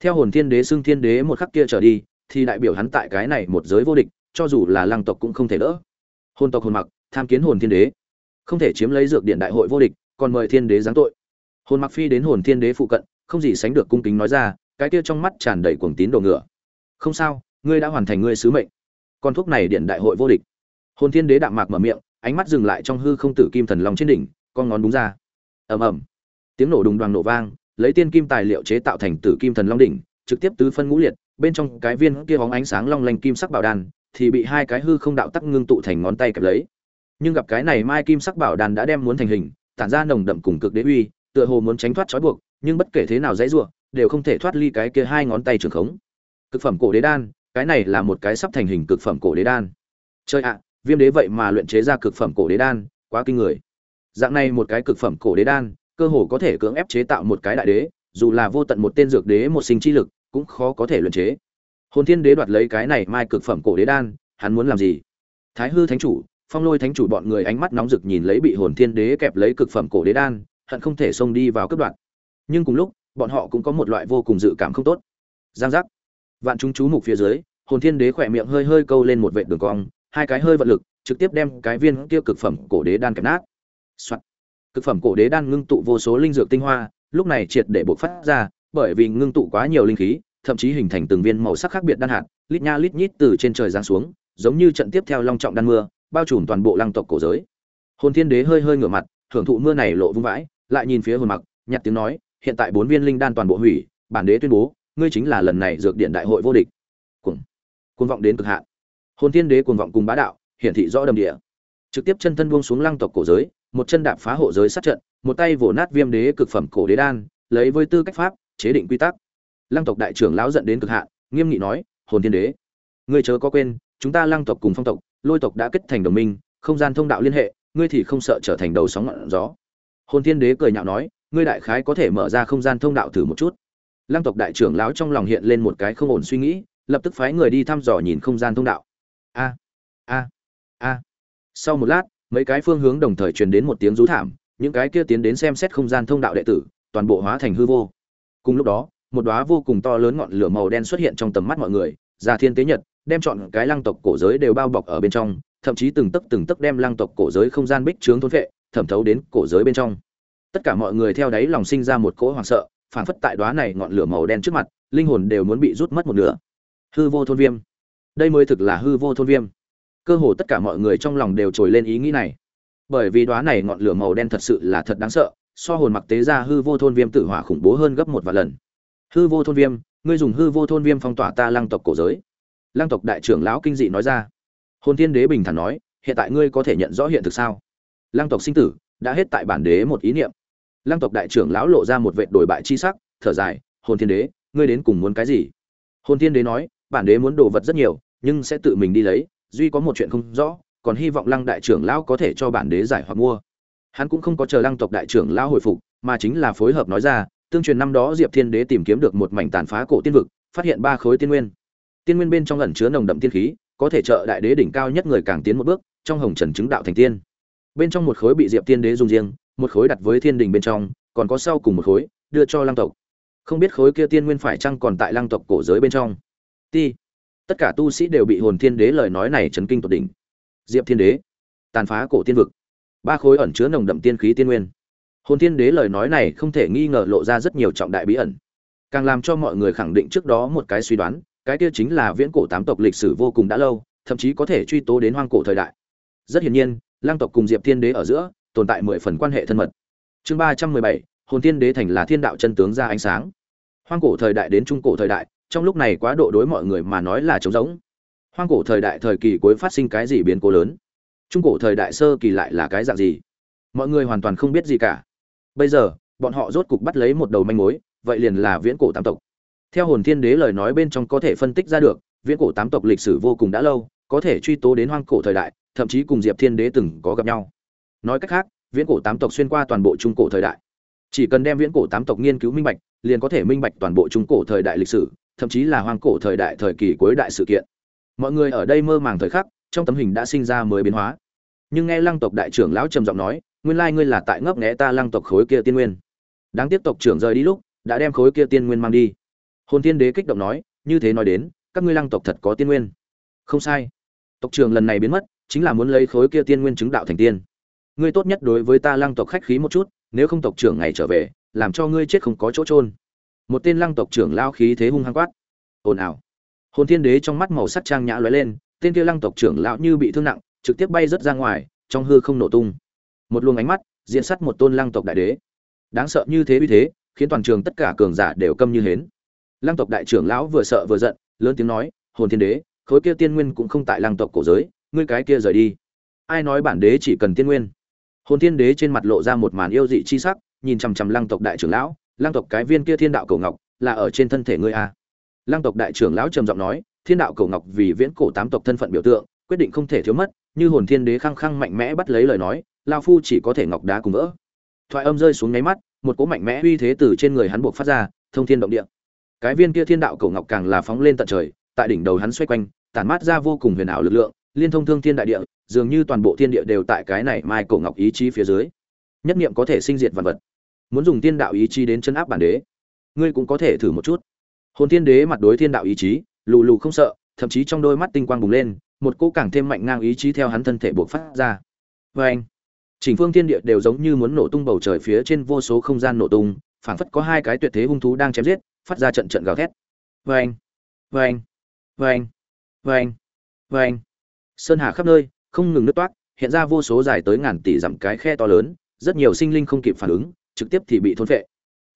Theo hồn thiên đế xưng thiên đế một khắc kia trở đi thì đại biểu hắn tại cái này một giới vô địch, cho dù là lăng tộc cũng không thể đỡ. Hồn tộc hồn mặc, tham kiến hồn thiên đế. Không thể chiếm lấy dược điện đại hội vô địch, còn mời thiên đế giáng tội. Hồn mặc phi đến hồn thiên đế phụ cận, không gì sánh được cung kính nói ra, cái kia trong mắt tràn đầy cuồng tín đồ ngựa. Không sao, ngươi đã hoàn thành ngươi sứ mệnh. Con thuốc này điện đại hội vô địch. Hồn thiên đế đạm mạc mở miệng, ánh mắt dừng lại trong hư không tử kim thần long trên đỉnh, con ngón đúng ra. Ầm ầm. Tiếng nổ đùng đoàn nổ vang, lấy tiên kim tài liệu chế tạo thành tử kim thần long đỉnh, trực tiếp tứ phân ngũ liệt bên trong cái viên kia bóng ánh sáng long lanh kim sắc bảo đan, thì bị hai cái hư không đạo tắc ngưng tụ thành ngón tay kẹp lấy. Nhưng gặp cái này mai kim sắc bảo đàn đã đem muốn thành hình, tản ra nồng đậm cùng cực đế uy, tựa hồ muốn tránh thoát trói buộc, nhưng bất kể thế nào dãy rủa, đều không thể thoát ly cái kia hai ngón tay trường khống. Cực phẩm cổ đế đan, cái này là một cái sắp thành hình cực phẩm cổ đế đan. Chơi ạ, viêm đế vậy mà luyện chế ra cực phẩm cổ đế đan, quá kinh người. Dạng này một cái cực phẩm cổ đế đan, cơ hồ có thể cưỡng ép chế tạo một cái đại đế, dù là vô tận một tên dược đế một sinh chi lực cũng khó có thể luyện chế. Hồn thiên đế đoạt lấy cái này mai cực phẩm cổ đế đan, hắn muốn làm gì? Thái hư thánh chủ, phong lôi thánh chủ bọn người ánh mắt nóng rực nhìn lấy bị hồn thiên đế kẹp lấy cực phẩm cổ đế đan, hận không thể xông đi vào cấp đoạn nhưng cùng lúc, bọn họ cũng có một loại vô cùng dự cảm không tốt. Giang giác. Vạn chúng chú mục phía dưới, hồn thiên đế khỏe miệng hơi hơi câu lên một vệt đường cong, hai cái hơi vận lực, trực tiếp đem cái viên kia cực phẩm cổ đế đan kẹp nát. Soạn. cực phẩm cổ đế đan ngưng tụ vô số linh dược tinh hoa, lúc này triệt để bộc phát ra bởi vì ngưng tụ quá nhiều linh khí, thậm chí hình thành từng viên màu sắc khác biệt đan hạt, lít nha lít nhít từ trên trời giáng xuống, giống như trận tiếp theo long trọng đan mưa, bao trùm toàn bộ lăng tộc cổ giới. Hồn thiên đế hơi hơi ngửa mặt hưởng thụ mưa này lộ vung vãi, lại nhìn phía hồn mặc, nhặt tiếng nói, hiện tại bốn viên linh đan toàn bộ hủy, bản đế tuyên bố, ngươi chính là lần này dược điện đại hội vô địch. Cuồng cuồng vọng đến cực hạn. Hồn thiên đế cuồng vọng cùng bá đạo, hiển thị rõ đầm địa. Trực tiếp chân thân buông xuống lăng tộc cổ giới, một chân đạp phá hộ giới sát trận, một tay vồ nát viêm đế cực phẩm cổ đế đan, lấy với tư cách pháp chế định quy tắc. Lăng tộc đại trưởng lão giận đến cực hạn, nghiêm nghị nói, hồn thiên đế, ngươi chớ có quên, chúng ta lăng tộc cùng phong tộc, lôi tộc đã kết thành đồng minh, không gian thông đạo liên hệ, ngươi thì không sợ trở thành đầu sóng ngọn gió. Hồn thiên đế cười nhạo nói, ngươi đại khái có thể mở ra không gian thông đạo thử một chút. Lăng tộc đại trưởng lão trong lòng hiện lên một cái không ổn suy nghĩ, lập tức phái người đi thăm dò nhìn không gian thông đạo. A a a. Sau một lát, mấy cái phương hướng đồng thời truyền đến một tiếng rú thảm, những cái kia tiến đến xem xét không gian thông đạo đệ tử, toàn bộ hóa thành hư vô cùng lúc đó, một đóa vô cùng to lớn ngọn lửa màu đen xuất hiện trong tầm mắt mọi người già thiên tế nhật, đem chọn cái lăng tộc cổ giới đều bao bọc ở bên trong, thậm chí từng tấc từng tấc đem lăng tộc cổ giới không gian bích trướng thôn vệ thẩm thấu đến cổ giới bên trong. Tất cả mọi người theo đáy lòng sinh ra một cỗ hoảng sợ phảng phất tại đóa này ngọn lửa màu đen trước mặt, linh hồn đều muốn bị rút mất một nửa. Hư vô thôn viêm. Đây mới thực là hư vô thôn viêm. Cơ hồ tất cả mọi người trong lòng đều trồi lên ý nghĩ này. Bởi vì đóa này ngọn lửa màu đen thật sự là thật đáng sợ so hồn mặc tế ra hư vô thôn viêm tử hỏa khủng bố hơn gấp một vài lần. Hư vô thôn viêm, ngươi dùng hư vô thôn viêm phong tỏa ta lăng tộc cổ giới. Lăng tộc đại trưởng lão kinh dị nói ra. Hồn thiên đế bình thản nói, hiện tại ngươi có thể nhận rõ hiện thực sao? Lăng tộc sinh tử, đã hết tại bản đế một ý niệm. Lăng tộc đại trưởng lão lộ ra một vệ đổi bại chi sắc, thở dài, hồn thiên đế, ngươi đến cùng muốn cái gì? Hồn thiên đế nói, bản đế muốn đồ vật rất nhiều, nhưng sẽ tự mình đi lấy, duy có một chuyện không rõ, còn hy vọng lăng đại trưởng lão có thể cho bản đế giải hoặc mua hắn cũng không có chờ lăng tộc đại trưởng lão hồi phục, mà chính là phối hợp nói ra, tương truyền năm đó diệp thiên đế tìm kiếm được một mảnh tàn phá cổ tiên vực, phát hiện ba khối tiên nguyên. Tiên nguyên bên trong ẩn chứa nồng đậm tiên khí, có thể trợ đại đế đỉnh cao nhất người càng tiến một bước, trong hồng trần chứng đạo thành tiên. Bên trong một khối bị diệp tiên đế dùng riêng, một khối đặt với thiên đình bên trong, còn có sau cùng một khối, đưa cho lăng tộc. Không biết khối kia tiên nguyên phải chăng còn tại lăng tộc cổ giới bên trong? Ti. Tất cả tu sĩ đều bị hồn thiên đế lời nói này chấn kinh tột đỉnh. Diệp thiên đế, tàn phá cổ tiên vực ba khối ẩn chứa nồng đậm tiên khí tiên nguyên. Hồn thiên đế lời nói này không thể nghi ngờ lộ ra rất nhiều trọng đại bí ẩn. Càng làm cho mọi người khẳng định trước đó một cái suy đoán, cái kia chính là viễn cổ tám tộc lịch sử vô cùng đã lâu, thậm chí có thể truy tố đến hoang cổ thời đại. Rất hiển nhiên, lang tộc cùng diệp thiên đế ở giữa, tồn tại mười phần quan hệ thân mật. Chương ba trăm mười bảy, hồn thiên đế thành là thiên đạo chân tướng ra ánh sáng. Hoang cổ thời đại đến trung cổ thời đại, trong lúc này quá độ đối mọi người mà nói là trống rỗng. Hoang cổ thời đại thời kỳ cuối phát sinh cái gì biến cố lớn? Trung cổ thời đại sơ kỳ lại là cái dạng gì? Mọi người hoàn toàn không biết gì cả. Bây giờ, bọn họ rốt cục bắt lấy một đầu manh mối, vậy liền là viễn cổ tam tộc. Theo hồn thiên đế lời nói bên trong có thể phân tích ra được, viễn cổ tám tộc lịch sử vô cùng đã lâu, có thể truy tố đến hoang cổ thời đại, thậm chí cùng diệp thiên đế từng có gặp nhau. Nói cách khác, viễn cổ tám tộc xuyên qua toàn bộ trung cổ thời đại. Chỉ cần đem viễn cổ tám tộc nghiên cứu minh bạch, liền có thể minh bạch toàn bộ trung cổ thời đại lịch sử, thậm chí là hoang cổ thời đại thời kỳ cuối đại sự kiện. Mọi người ở đây mơ màng thời khắc trong tấm hình đã sinh ra mới biến hóa. Nhưng nghe lăng tộc đại trưởng lão trầm giọng nói, nguyên lai ngươi là tại ngấp nghé ta lăng tộc khối kia tiên nguyên. Đáng tiếc tộc trưởng rời đi lúc, đã đem khối kia tiên nguyên mang đi. Hồn tiên đế kích động nói, như thế nói đến, các ngươi lăng tộc thật có tiên nguyên. Không sai. Tộc trưởng lần này biến mất, chính là muốn lấy khối kia tiên nguyên chứng đạo thành tiên. Ngươi tốt nhất đối với ta lăng tộc khách khí một chút, nếu không tộc trưởng ngày trở về, làm cho ngươi chết không có chỗ trôn một tên lăng tộc trưởng lao khí thế hung hăng quát. Ồn ào. Hồn thiên đế trong mắt màu sắc trang nhã lóe lên tên kia lăng tộc trưởng lão như bị thương nặng, trực tiếp bay rớt ra ngoài, trong hư không nổ tung. Một luồng ánh mắt diện sắt một tôn lăng tộc đại đế. Đáng sợ như thế uy thế, khiến toàn trường tất cả cường giả đều câm như hến. Lăng tộc đại trưởng lão vừa sợ vừa giận, lớn tiếng nói, hồn thiên đế, khối kia tiên nguyên cũng không tại lăng tộc cổ giới, ngươi cái kia rời đi. Ai nói bản đế chỉ cần tiên nguyên? Hồn thiên đế trên mặt lộ ra một màn yêu dị chi sắc, nhìn chằm chằm lăng tộc đại trưởng lão, lăng tộc cái viên kia thiên đạo cầu ngọc, là ở trên thân thể ngươi a à. lăng tộc đại trưởng lão trầm giọng nói thiên đạo cổ ngọc vì viễn cổ tám tộc thân phận biểu tượng, quyết định không thể thiếu mất, như hồn thiên đế khăng khăng mạnh mẽ bắt lấy lời nói, lao phu chỉ có thể ngọc đá cùng vỡ. Thoại âm rơi xuống nháy mắt, một cỗ mạnh mẽ uy thế từ trên người hắn buộc phát ra, thông thiên động địa. Cái viên kia thiên đạo cổ ngọc càng là phóng lên tận trời, tại đỉnh đầu hắn xoay quanh, tản mát ra vô cùng huyền ảo lực lượng, liên thông thương thiên đại địa, dường như toàn bộ thiên địa đều tại cái này mai cổ ngọc ý chí phía dưới. Nhất niệm có thể sinh diệt vật vật. Muốn dùng thiên đạo ý chí đến chân áp bản đế, ngươi cũng có thể thử một chút. Hồn thiên đế mặt đối thiên đạo ý chí lù lù không sợ, thậm chí trong đôi mắt tinh quang bùng lên, một cỗ càng thêm mạnh ngang ý chí theo hắn thân thể buộc phát ra. Vê anh, chỉnh phương thiên địa đều giống như muốn nổ tung bầu trời phía trên vô số không gian nổ tung, phảng phất có hai cái tuyệt thế hung thú đang chém giết, phát ra trận trận gào thét. Vê anh vê anh vê anh vê anh vê anh. Sơn hà khắp nơi, không ngừng nứt toát hiện ra vô số dài tới ngàn tỷ dặm cái khe to lớn, rất nhiều sinh linh không kịp phản ứng, trực tiếp thì bị thôn phệ.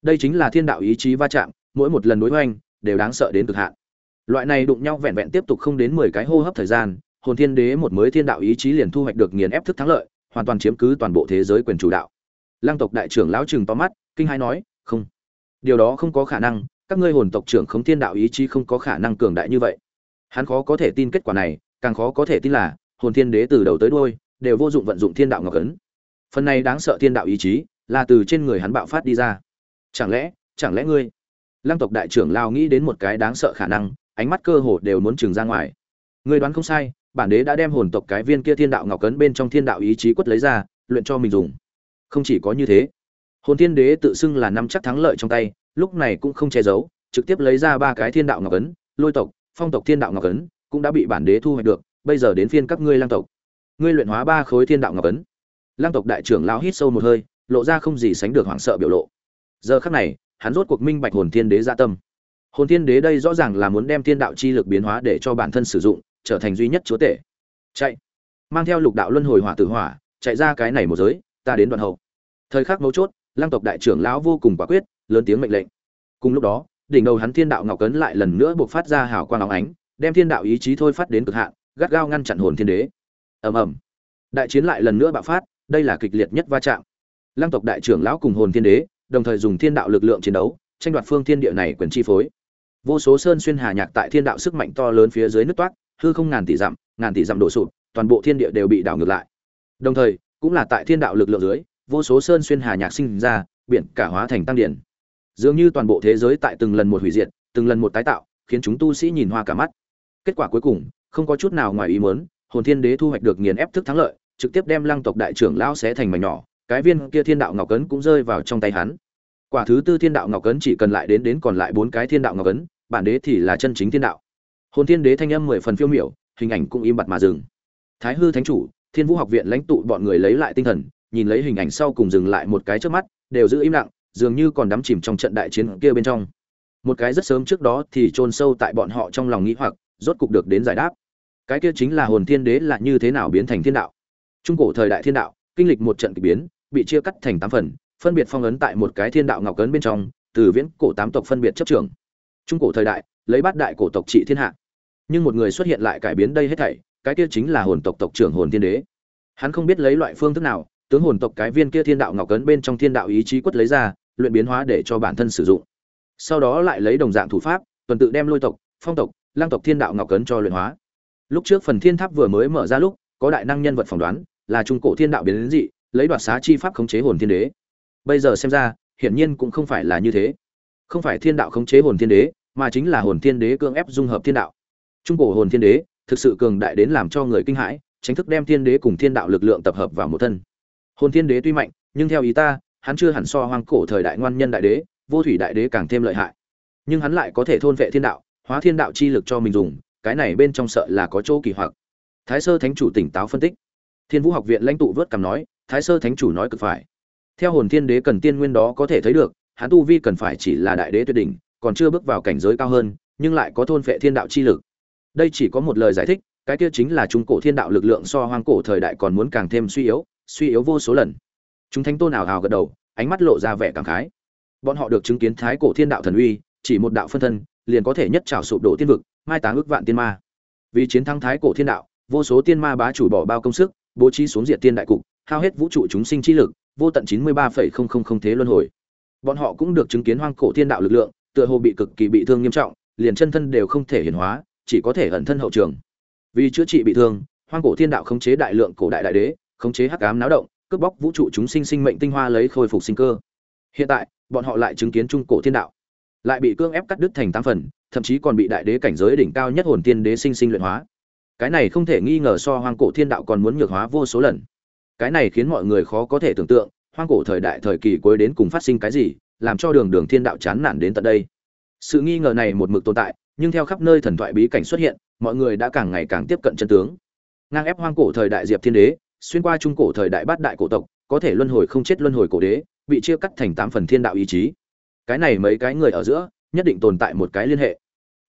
Đây chính là thiên đạo ý chí va chạm, mỗi một lần đối hoành, đều đáng sợ đến cực hạn loại này đụng nhau vẹn vẹn tiếp tục không đến mười cái hô hấp thời gian, hồn thiên đế một mới thiên đạo ý chí liền thu hoạch được nghiền ép thức thắng lợi, hoàn toàn chiếm cứ toàn bộ thế giới quyền chủ đạo. Lăng tộc đại trưởng lão trừng to mắt, kinh hai nói, không, điều đó không có khả năng, các ngươi hồn tộc trưởng không thiên đạo ý chí không có khả năng cường đại như vậy. Hắn khó có thể tin kết quả này, càng khó có thể tin là, hồn thiên đế từ đầu tới đuôi, đều vô dụng vận dụng thiên đạo ngọc ấn. Phần này đáng sợ thiên đạo ý chí, là từ trên người hắn bạo phát đi ra. Chẳng lẽ chẳng lẽ ngươi? Lăng tộc đại trưởng lao nghĩ đến một cái đáng sợ khả năng ánh mắt cơ hồ đều muốn trừng ra ngoài. Ngươi đoán không sai bản đế đã đem hồn tộc cái viên kia thiên đạo ngọc cấn bên trong thiên đạo ý chí quất lấy ra luyện cho mình dùng. Không chỉ có như thế hồn thiên đế tự xưng là năm chắc thắng lợi trong tay lúc này cũng không che giấu trực tiếp lấy ra ba cái thiên đạo ngọc cấn, lôi tộc phong tộc thiên đạo ngọc cấn cũng đã bị bản đế thu hoạch được bây giờ đến phiên các ngươi lang tộc. Ngươi luyện hóa ba khối thiên đạo ngọc cấn. lang tộc đại trưởng lão hít sâu một hơi lộ ra không gì sánh được hoảng sợ biểu lộ. Giờ khắc này hắn rốt cuộc minh bạch hồn thiên đế dạ tâm hồn thiên đế đây rõ ràng là muốn đem thiên đạo chi lực biến hóa để cho bản thân sử dụng, trở thành duy nhất chúa tể. Chạy. Mang theo lục đạo luân hồi hỏa tử hỏa, chạy ra cái này một giới, ta đến đoạn hậu. Thời khắc mấu chốt lang tộc đại trưởng lão vô cùng quả quyết, lớn tiếng mệnh lệnh. Cùng lúc đó, đỉnh đầu hắn thiên đạo ngọc cấn lại lần nữa buộc phát ra hào quang óng ánh, đem thiên đạo ý chí thôi phát đến cực hạn, gắt gao ngăn chặn hồn thiên đế. Ầm ầm. Đại chiến lại lần nữa bạo phát, đây là kịch liệt nhất va chạm. Lăng tộc đại trưởng lão cùng hồn thiên đế, đồng thời dùng thiên đạo lực lượng chiến đấu, tranh đoạt phương thiên địa này quyền chi phối vô số sơn xuyên hà nhạc tại thiên đạo sức mạnh to lớn phía dưới nước toát hư không ngàn tỷ dặm, ngàn tỷ dặm đổ sụp, toàn bộ thiên địa đều bị đảo ngược lại. Đồng thời, cũng là tại thiên đạo lực lượng dưới, vô số sơn xuyên hà nhạc sinh ra, biển cả hóa thành tăng điển. Dường như toàn bộ thế giới tại từng lần một hủy diệt, từng lần một tái tạo, khiến chúng tu sĩ nhìn hoa cả mắt. Kết quả cuối cùng, không có chút nào ngoài ý muốn, hồn thiên đế thu hoạch được nghiền ép thức thắng lợi, trực tiếp đem lăng tộc đại trưởng lão xé thành mảnh nhỏ, cái viên kia thiên đạo ngọc cấn cũng rơi vào trong tay hắn. Quả thứ tư thiên đạo ngọc cấn chỉ cần lại đến đến còn lại bốn cái thiên đạo ngọc cấn bản đế thì là chân chính thiên đạo. Hồn thiên đế thanh âm mười phần phiêu miểu, hình ảnh cũng im bặt mà dừng. Thái hư thánh chủ, thiên vũ học viện lãnh tụ bọn người lấy lại tinh thần, nhìn lấy hình ảnh sau cùng dừng lại một cái trước mắt, đều giữ im lặng, dường như còn đắm chìm trong trận đại chiến kia bên trong. Một cái rất sớm trước đó thì chôn sâu tại bọn họ trong lòng nghĩ hoặc, rốt cục được đến giải đáp. Cái kia chính là hồn thiên đế là như thế nào biến thành thiên đạo? Trung cổ thời đại thiên đạo, kinh lịch một trận kỳ biến, bị chia cắt thành tám phần, phân biệt phong ấn tại một cái thiên đạo ngọc ấn bên trong, từ viễn cổ tám tộc phân biệt chấp trưởng trung cổ thời đại, lấy bát đại cổ tộc trị thiên hạ. Nhưng một người xuất hiện lại cải biến đây hết thảy, cái kia chính là hồn tộc tộc trưởng hồn thiên đế. Hắn không biết lấy loại phương thức nào, tướng hồn tộc cái viên kia thiên đạo ngọc cấn bên trong thiên đạo ý chí quất lấy ra, luyện biến hóa để cho bản thân sử dụng. Sau đó lại lấy đồng dạng thủ pháp, tuần tự đem lôi tộc, phong tộc, lang tộc thiên đạo ngọc cấn cho luyện hóa. Lúc trước phần thiên tháp vừa mới mở ra lúc, có đại năng nhân vật phỏng đoán, là trung cổ thiên đạo biến đến dị, lấy đoạt xá chi pháp khống chế hồn thiên đế. Bây giờ xem ra, hiển nhiên cũng không phải là như thế không phải thiên đạo khống chế hồn thiên đế, mà chính là hồn thiên đế cưỡng ép dung hợp thiên đạo. Trung cổ hồn thiên đế, thực sự cường đại đến làm cho người kinh hãi tránh thức đem thiên đế cùng thiên đạo lực lượng tập hợp vào một thân. Hồn thiên đế tuy mạnh, nhưng theo ý ta, hắn chưa hẳn so hoang cổ thời đại ngoan nhân đại đế, vô thủy đại đế càng thêm lợi hại. Nhưng hắn lại có thể thôn vệ thiên đạo, hóa thiên đạo chi lực cho mình dùng, cái này bên trong sợ là có chỗ kỳ hoặc. Thái sơ thánh chủ tỉnh táo phân tích. Thiên vũ học viện lãnh tụ vớt cằm nói, thái sơ thánh chủ nói cực phải. Theo hồn thiên đế cần tiên nguyên đó có thể thấy được hắn tu vi cần phải chỉ là đại đế tuyệt đỉnh, còn chưa bước vào cảnh giới cao hơn, nhưng lại có thôn vệ thiên đạo chi lực. Đây chỉ có một lời giải thích, cái kia chính là trung cổ thiên đạo lực lượng so hoang cổ thời đại còn muốn càng thêm suy yếu suy yếu vô số lần. Chúng thánh tôn ảo hào gật đầu, ánh mắt lộ ra vẻ cảm khái. Bọn họ được chứng kiến thái cổ thiên đạo thần uy, chỉ một đạo phân thân, liền có thể nhất trảo sụp đổ tiên vực, mai táng ước vạn tiên ma. Vì chiến thắng thái cổ thiên đạo, vô số tiên ma bá chủ bỏ bao công sức, bố trí xuống diệt tiên đại cục, hao hết vũ trụ chúng sinh chi lực, vô tận chín mươi ba phẩy không không không thế luân hồi bọn họ cũng được chứng kiến hoang cổ thiên đạo lực lượng, tựa hồ bị cực kỳ bị thương nghiêm trọng, liền chân thân đều không thể hiển hóa, chỉ có thể ẩn thân hậu trường. Vì chữa trị bị thương, hoang cổ thiên đạo khống chế đại lượng cổ đại đại đế, khống chế hắc ám náo động, cướp bóc vũ trụ chúng sinh sinh mệnh tinh hoa lấy khôi phục sinh cơ. Hiện tại, bọn họ lại chứng kiến trung cổ thiên đạo, lại bị cương ép cắt đứt thành tám phần, thậm chí còn bị đại đế cảnh giới đỉnh cao nhất hồn tiên đế sinh sinh luyện hóa. Cái này không thể nghi ngờ so hoang cổ thiên đạo còn muốn nhược hóa vô số lần. Cái này khiến mọi người khó có thể tưởng tượng hoang cổ thời đại thời kỳ cuối đến cùng phát sinh cái gì, làm cho đường đường thiên đạo chán nản đến tận đây. Sự nghi ngờ này một mực tồn tại, nhưng theo khắp nơi thần thoại bí cảnh xuất hiện, mọi người đã càng ngày càng tiếp cận chân tướng. Ngang ép hoang cổ thời đại diệp thiên đế, xuyên qua trung cổ thời đại bát đại cổ tộc, có thể luân hồi không chết luân hồi cổ đế, bị chia cắt thành tám phần thiên đạo ý chí. Cái này mấy cái người ở giữa, nhất định tồn tại một cái liên hệ.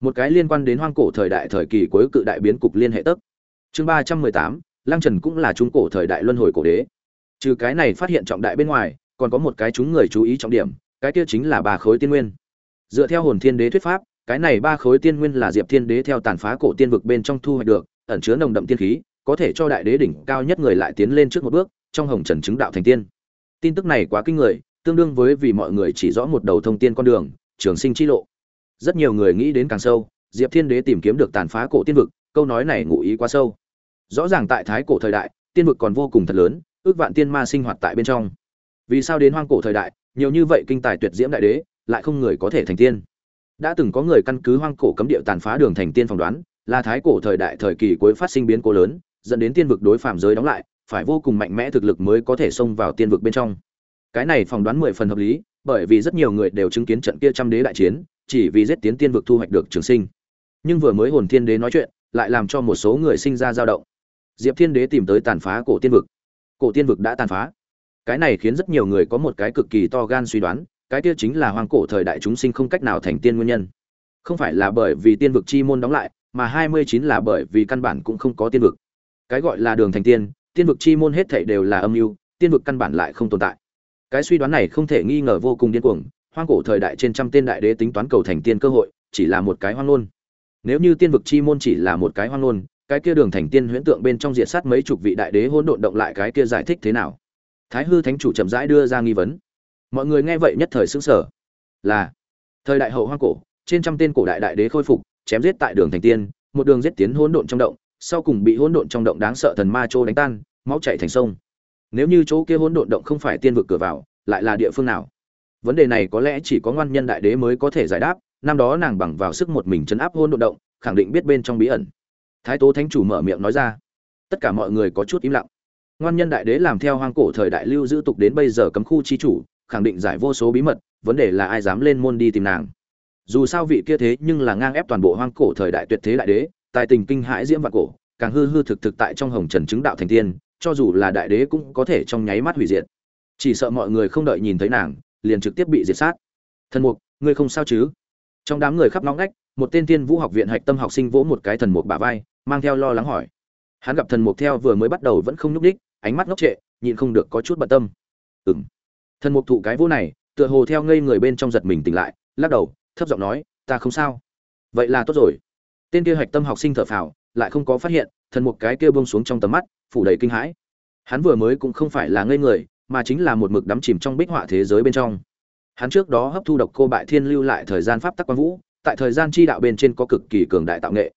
Một cái liên quan đến hoang cổ thời đại thời kỳ cuối cự đại biến cục liên hệ tấp chương ba trăm mười tám, lăng trần cũng là trung cổ thời đại luân hồi cổ đế trừ cái này phát hiện trọng đại bên ngoài, còn có một cái chúng người chú ý trọng điểm, cái kia chính là ba khối tiên nguyên. Dựa theo hồn thiên đế thuyết pháp, cái này ba khối tiên nguyên là diệp thiên đế theo tàn phá cổ tiên vực bên trong thu hoạch được, ẩn chứa nồng đậm tiên khí, có thể cho đại đế đỉnh cao nhất người lại tiến lên trước một bước, trong hồng trần chứng đạo thành tiên. Tin tức này quá kinh người, tương đương với vì mọi người chỉ rõ một đầu thông tiên con đường, trường sinh chi lộ. Rất nhiều người nghĩ đến càng sâu, diệp thiên đế tìm kiếm được tàn phá cổ tiên vực, câu nói này ngụ ý quá sâu. Rõ ràng tại thái cổ thời đại, tiên vực còn vô cùng thật lớn ước vạn tiên ma sinh hoạt tại bên trong. Vì sao đến hoang cổ thời đại, nhiều như vậy kinh tài tuyệt diễm đại đế, lại không người có thể thành tiên? Đã từng có người căn cứ hoang cổ cấm địa tàn phá đường thành tiên phỏng đoán, là thái cổ thời đại thời kỳ cuối phát sinh biến cố lớn, dẫn đến tiên vực đối phạm giới đóng lại, phải vô cùng mạnh mẽ thực lực mới có thể xông vào tiên vực bên trong. Cái này phỏng đoán mười phần hợp lý, bởi vì rất nhiều người đều chứng kiến trận kia trăm đế đại chiến, chỉ vì giết tiến tiên vực thu hoạch được trường sinh. Nhưng vừa mới hồn thiên đế nói chuyện, lại làm cho một số người sinh ra dao động. Diệp thiên đế tìm tới tàn phá cổ tiên vực cổ tiên vực đã tàn phá. Cái này khiến rất nhiều người có một cái cực kỳ to gan suy đoán, cái kia chính là hoang cổ thời đại chúng sinh không cách nào thành tiên nguyên nhân. Không phải là bởi vì tiên vực chi môn đóng lại, mà hai mươi chín là bởi vì căn bản cũng không có tiên vực. Cái gọi là đường thành tiên tiên vực chi môn hết thảy đều là âm mưu, tiên vực căn bản lại không tồn tại. Cái suy đoán này không thể nghi ngờ vô cùng điên cuồng, hoang cổ thời đại trên trăm tên đại đế tính toán cầu thành tiên cơ hội, chỉ là một cái hoang ngôn. Nếu như tiên vực chi môn chỉ là một cái hoang ngôn cái kia đường thành tiên huyễn tượng bên trong diện sát mấy chục vị đại đế hỗn độn động lại cái kia giải thích thế nào? Thái hư thánh chủ chậm rãi đưa ra nghi vấn. Mọi người nghe vậy nhất thời xứng sở là, thời đại hậu hoang cổ, trên trăm tên cổ đại đại đế khôi phục, chém giết tại đường thành tiên, một đường giết tiến hỗn độn trong động, sau cùng bị hỗn độn trong động đáng sợ thần ma trô đánh tan, máu chảy thành sông. Nếu như chỗ kia hỗn độn động không phải tiên vực cửa vào, lại là địa phương nào? Vấn đề này có lẽ chỉ có ngoan nhân đại đế mới có thể giải đáp, năm đó nàng bằng vào sức một mình chấn áp hỗn độn động, khẳng định biết bên trong bí ẩn thái tố thánh chủ mở miệng nói ra. Tất cả mọi người có chút im lặng. Ngoan nhân đại đế làm theo hoang cổ thời đại lưu giữ tục đến bây giờ cấm khu chi chủ khẳng định giải vô số bí mật vấn đề là ai dám lên môn đi tìm nàng. Dù sao vị kia thế nhưng là ngang ép toàn bộ hoang cổ thời đại tuyệt thế đại đế tài tình kinh hãi diễm vạn cổ càng hư hư thực thực tại trong hồng trần chứng đạo thành tiên cho dù là đại đế cũng có thể trong nháy mắt hủy diệt. Chỉ sợ mọi người không đợi nhìn thấy nàng liền trực tiếp bị diệt sát. Thần mục ngươi không sao chứ? Trong đám người khắp nóng nách, một tên tiên vũ học viện hạch tâm học sinh vỗ một cái thần mục bả vai mang theo lo lắng hỏi. Hắn gặp thần mục theo vừa mới bắt đầu vẫn không nhúc đích ánh mắt ngốc trệ, nhịn không được có chút bận tâm. Ừng thần mục thụ cái vỗ này, tựa hồ theo ngây người bên trong giật mình tỉnh lại, lắc đầu, thấp giọng nói, ta không sao. Vậy là tốt rồi. Tên kia hạch tâm học sinh thở phào, lại không có phát hiện, thần mục cái kia bông xuống trong tầm mắt, phủ đầy kinh hãi. Hắn vừa mới cũng không phải là ngây người, mà chính là một mực đắm chìm trong bích họa thế giới bên trong. Hắn trước đó hấp thu độc cô bại thiên lưu lại thời gian pháp tắc quan vũ, tại thời gian chi đạo bên trên có cực kỳ cường đại tạo nghệ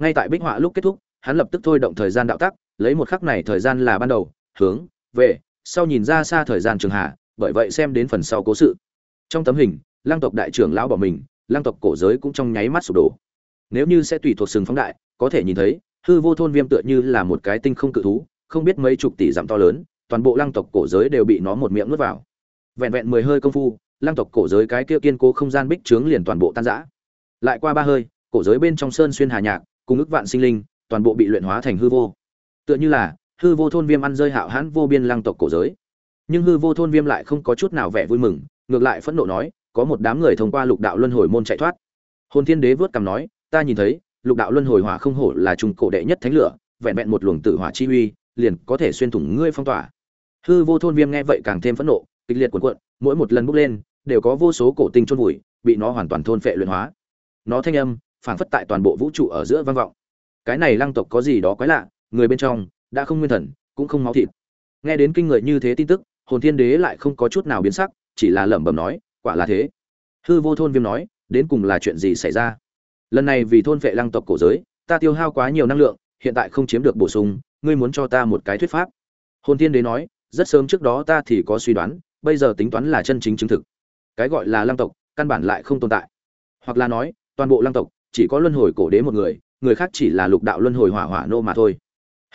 ngay tại bích họa lúc kết thúc, hắn lập tức thôi động thời gian đạo tắc, lấy một khắc này thời gian là ban đầu, hướng, về, sau nhìn ra xa thời gian trường hạ, bởi vậy xem đến phần sau cố sự. Trong tấm hình lang tộc đại trưởng lão bỏ mình lang tộc cổ giới cũng trong nháy mắt sụp đổ. Nếu như sẽ tùy thuộc sừng phóng đại, có thể nhìn thấy, hư vô thôn viêm tựa như là một cái tinh không cự thú, không biết mấy chục tỷ dặm to lớn, toàn bộ lang tộc cổ giới đều bị nó một miệng nuốt vào. Vẹn vẹn mười hơi công phu lang tộc cổ giới cái kia kiên cố không gian bích trướng liền toàn bộ tan rã. Lại qua ba hơi, cổ giới bên trong sơn xuyên hà nhạc cùng ức vạn sinh linh, toàn bộ bị luyện hóa thành hư vô. Tựa như là, hư vô thôn viêm ăn rơi hạo hãn vô biên lăng tộc cổ giới. Nhưng hư vô thôn viêm lại không có chút nào vẻ vui mừng, ngược lại phẫn nộ nói, có một đám người thông qua lục đạo luân hồi môn chạy thoát. Hồn thiên đế vớt cằm nói, ta nhìn thấy, lục đạo luân hồi hỏa không hổ là trung cổ đệ nhất thánh lửa, vẹn vẹn một luồng tử hỏa chi uy, liền có thể xuyên thủng ngươi phong tỏa. Hư vô thôn viêm nghe vậy càng thêm phẫn nộ, kịch liệt cuộn cuộn, mỗi một lần bốc lên, đều có vô số cổ tinh chôn vùi, bị nó hoàn toàn thôn phệ luyện hóa. Nó thanh âm phảng phất tại toàn bộ vũ trụ ở giữa vang vọng. Cái này lăng tộc có gì đó quái lạ, người bên trong đã không nguyên thần, cũng không máu thịt. Nghe đến kinh người như thế tin tức, hồn thiên đế lại không có chút nào biến sắc, chỉ là lẩm bẩm nói, quả là thế. Hư vô thôn viêm nói, đến cùng là chuyện gì xảy ra? Lần này vì thôn vệ lăng tộc cổ giới, ta tiêu hao quá nhiều năng lượng, hiện tại không chiếm được bổ sung, ngươi muốn cho ta một cái thuyết pháp. Hồn thiên đế nói, rất sớm trước đó ta thì có suy đoán, bây giờ tính toán là chân chính chứng thực. Cái gọi là lăng tộc, căn bản lại không tồn tại. Hoặc là nói, toàn bộ lăng tộc chỉ có luân hồi cổ đế một người người khác chỉ là lục đạo luân hồi hỏa hỏa nô mà thôi.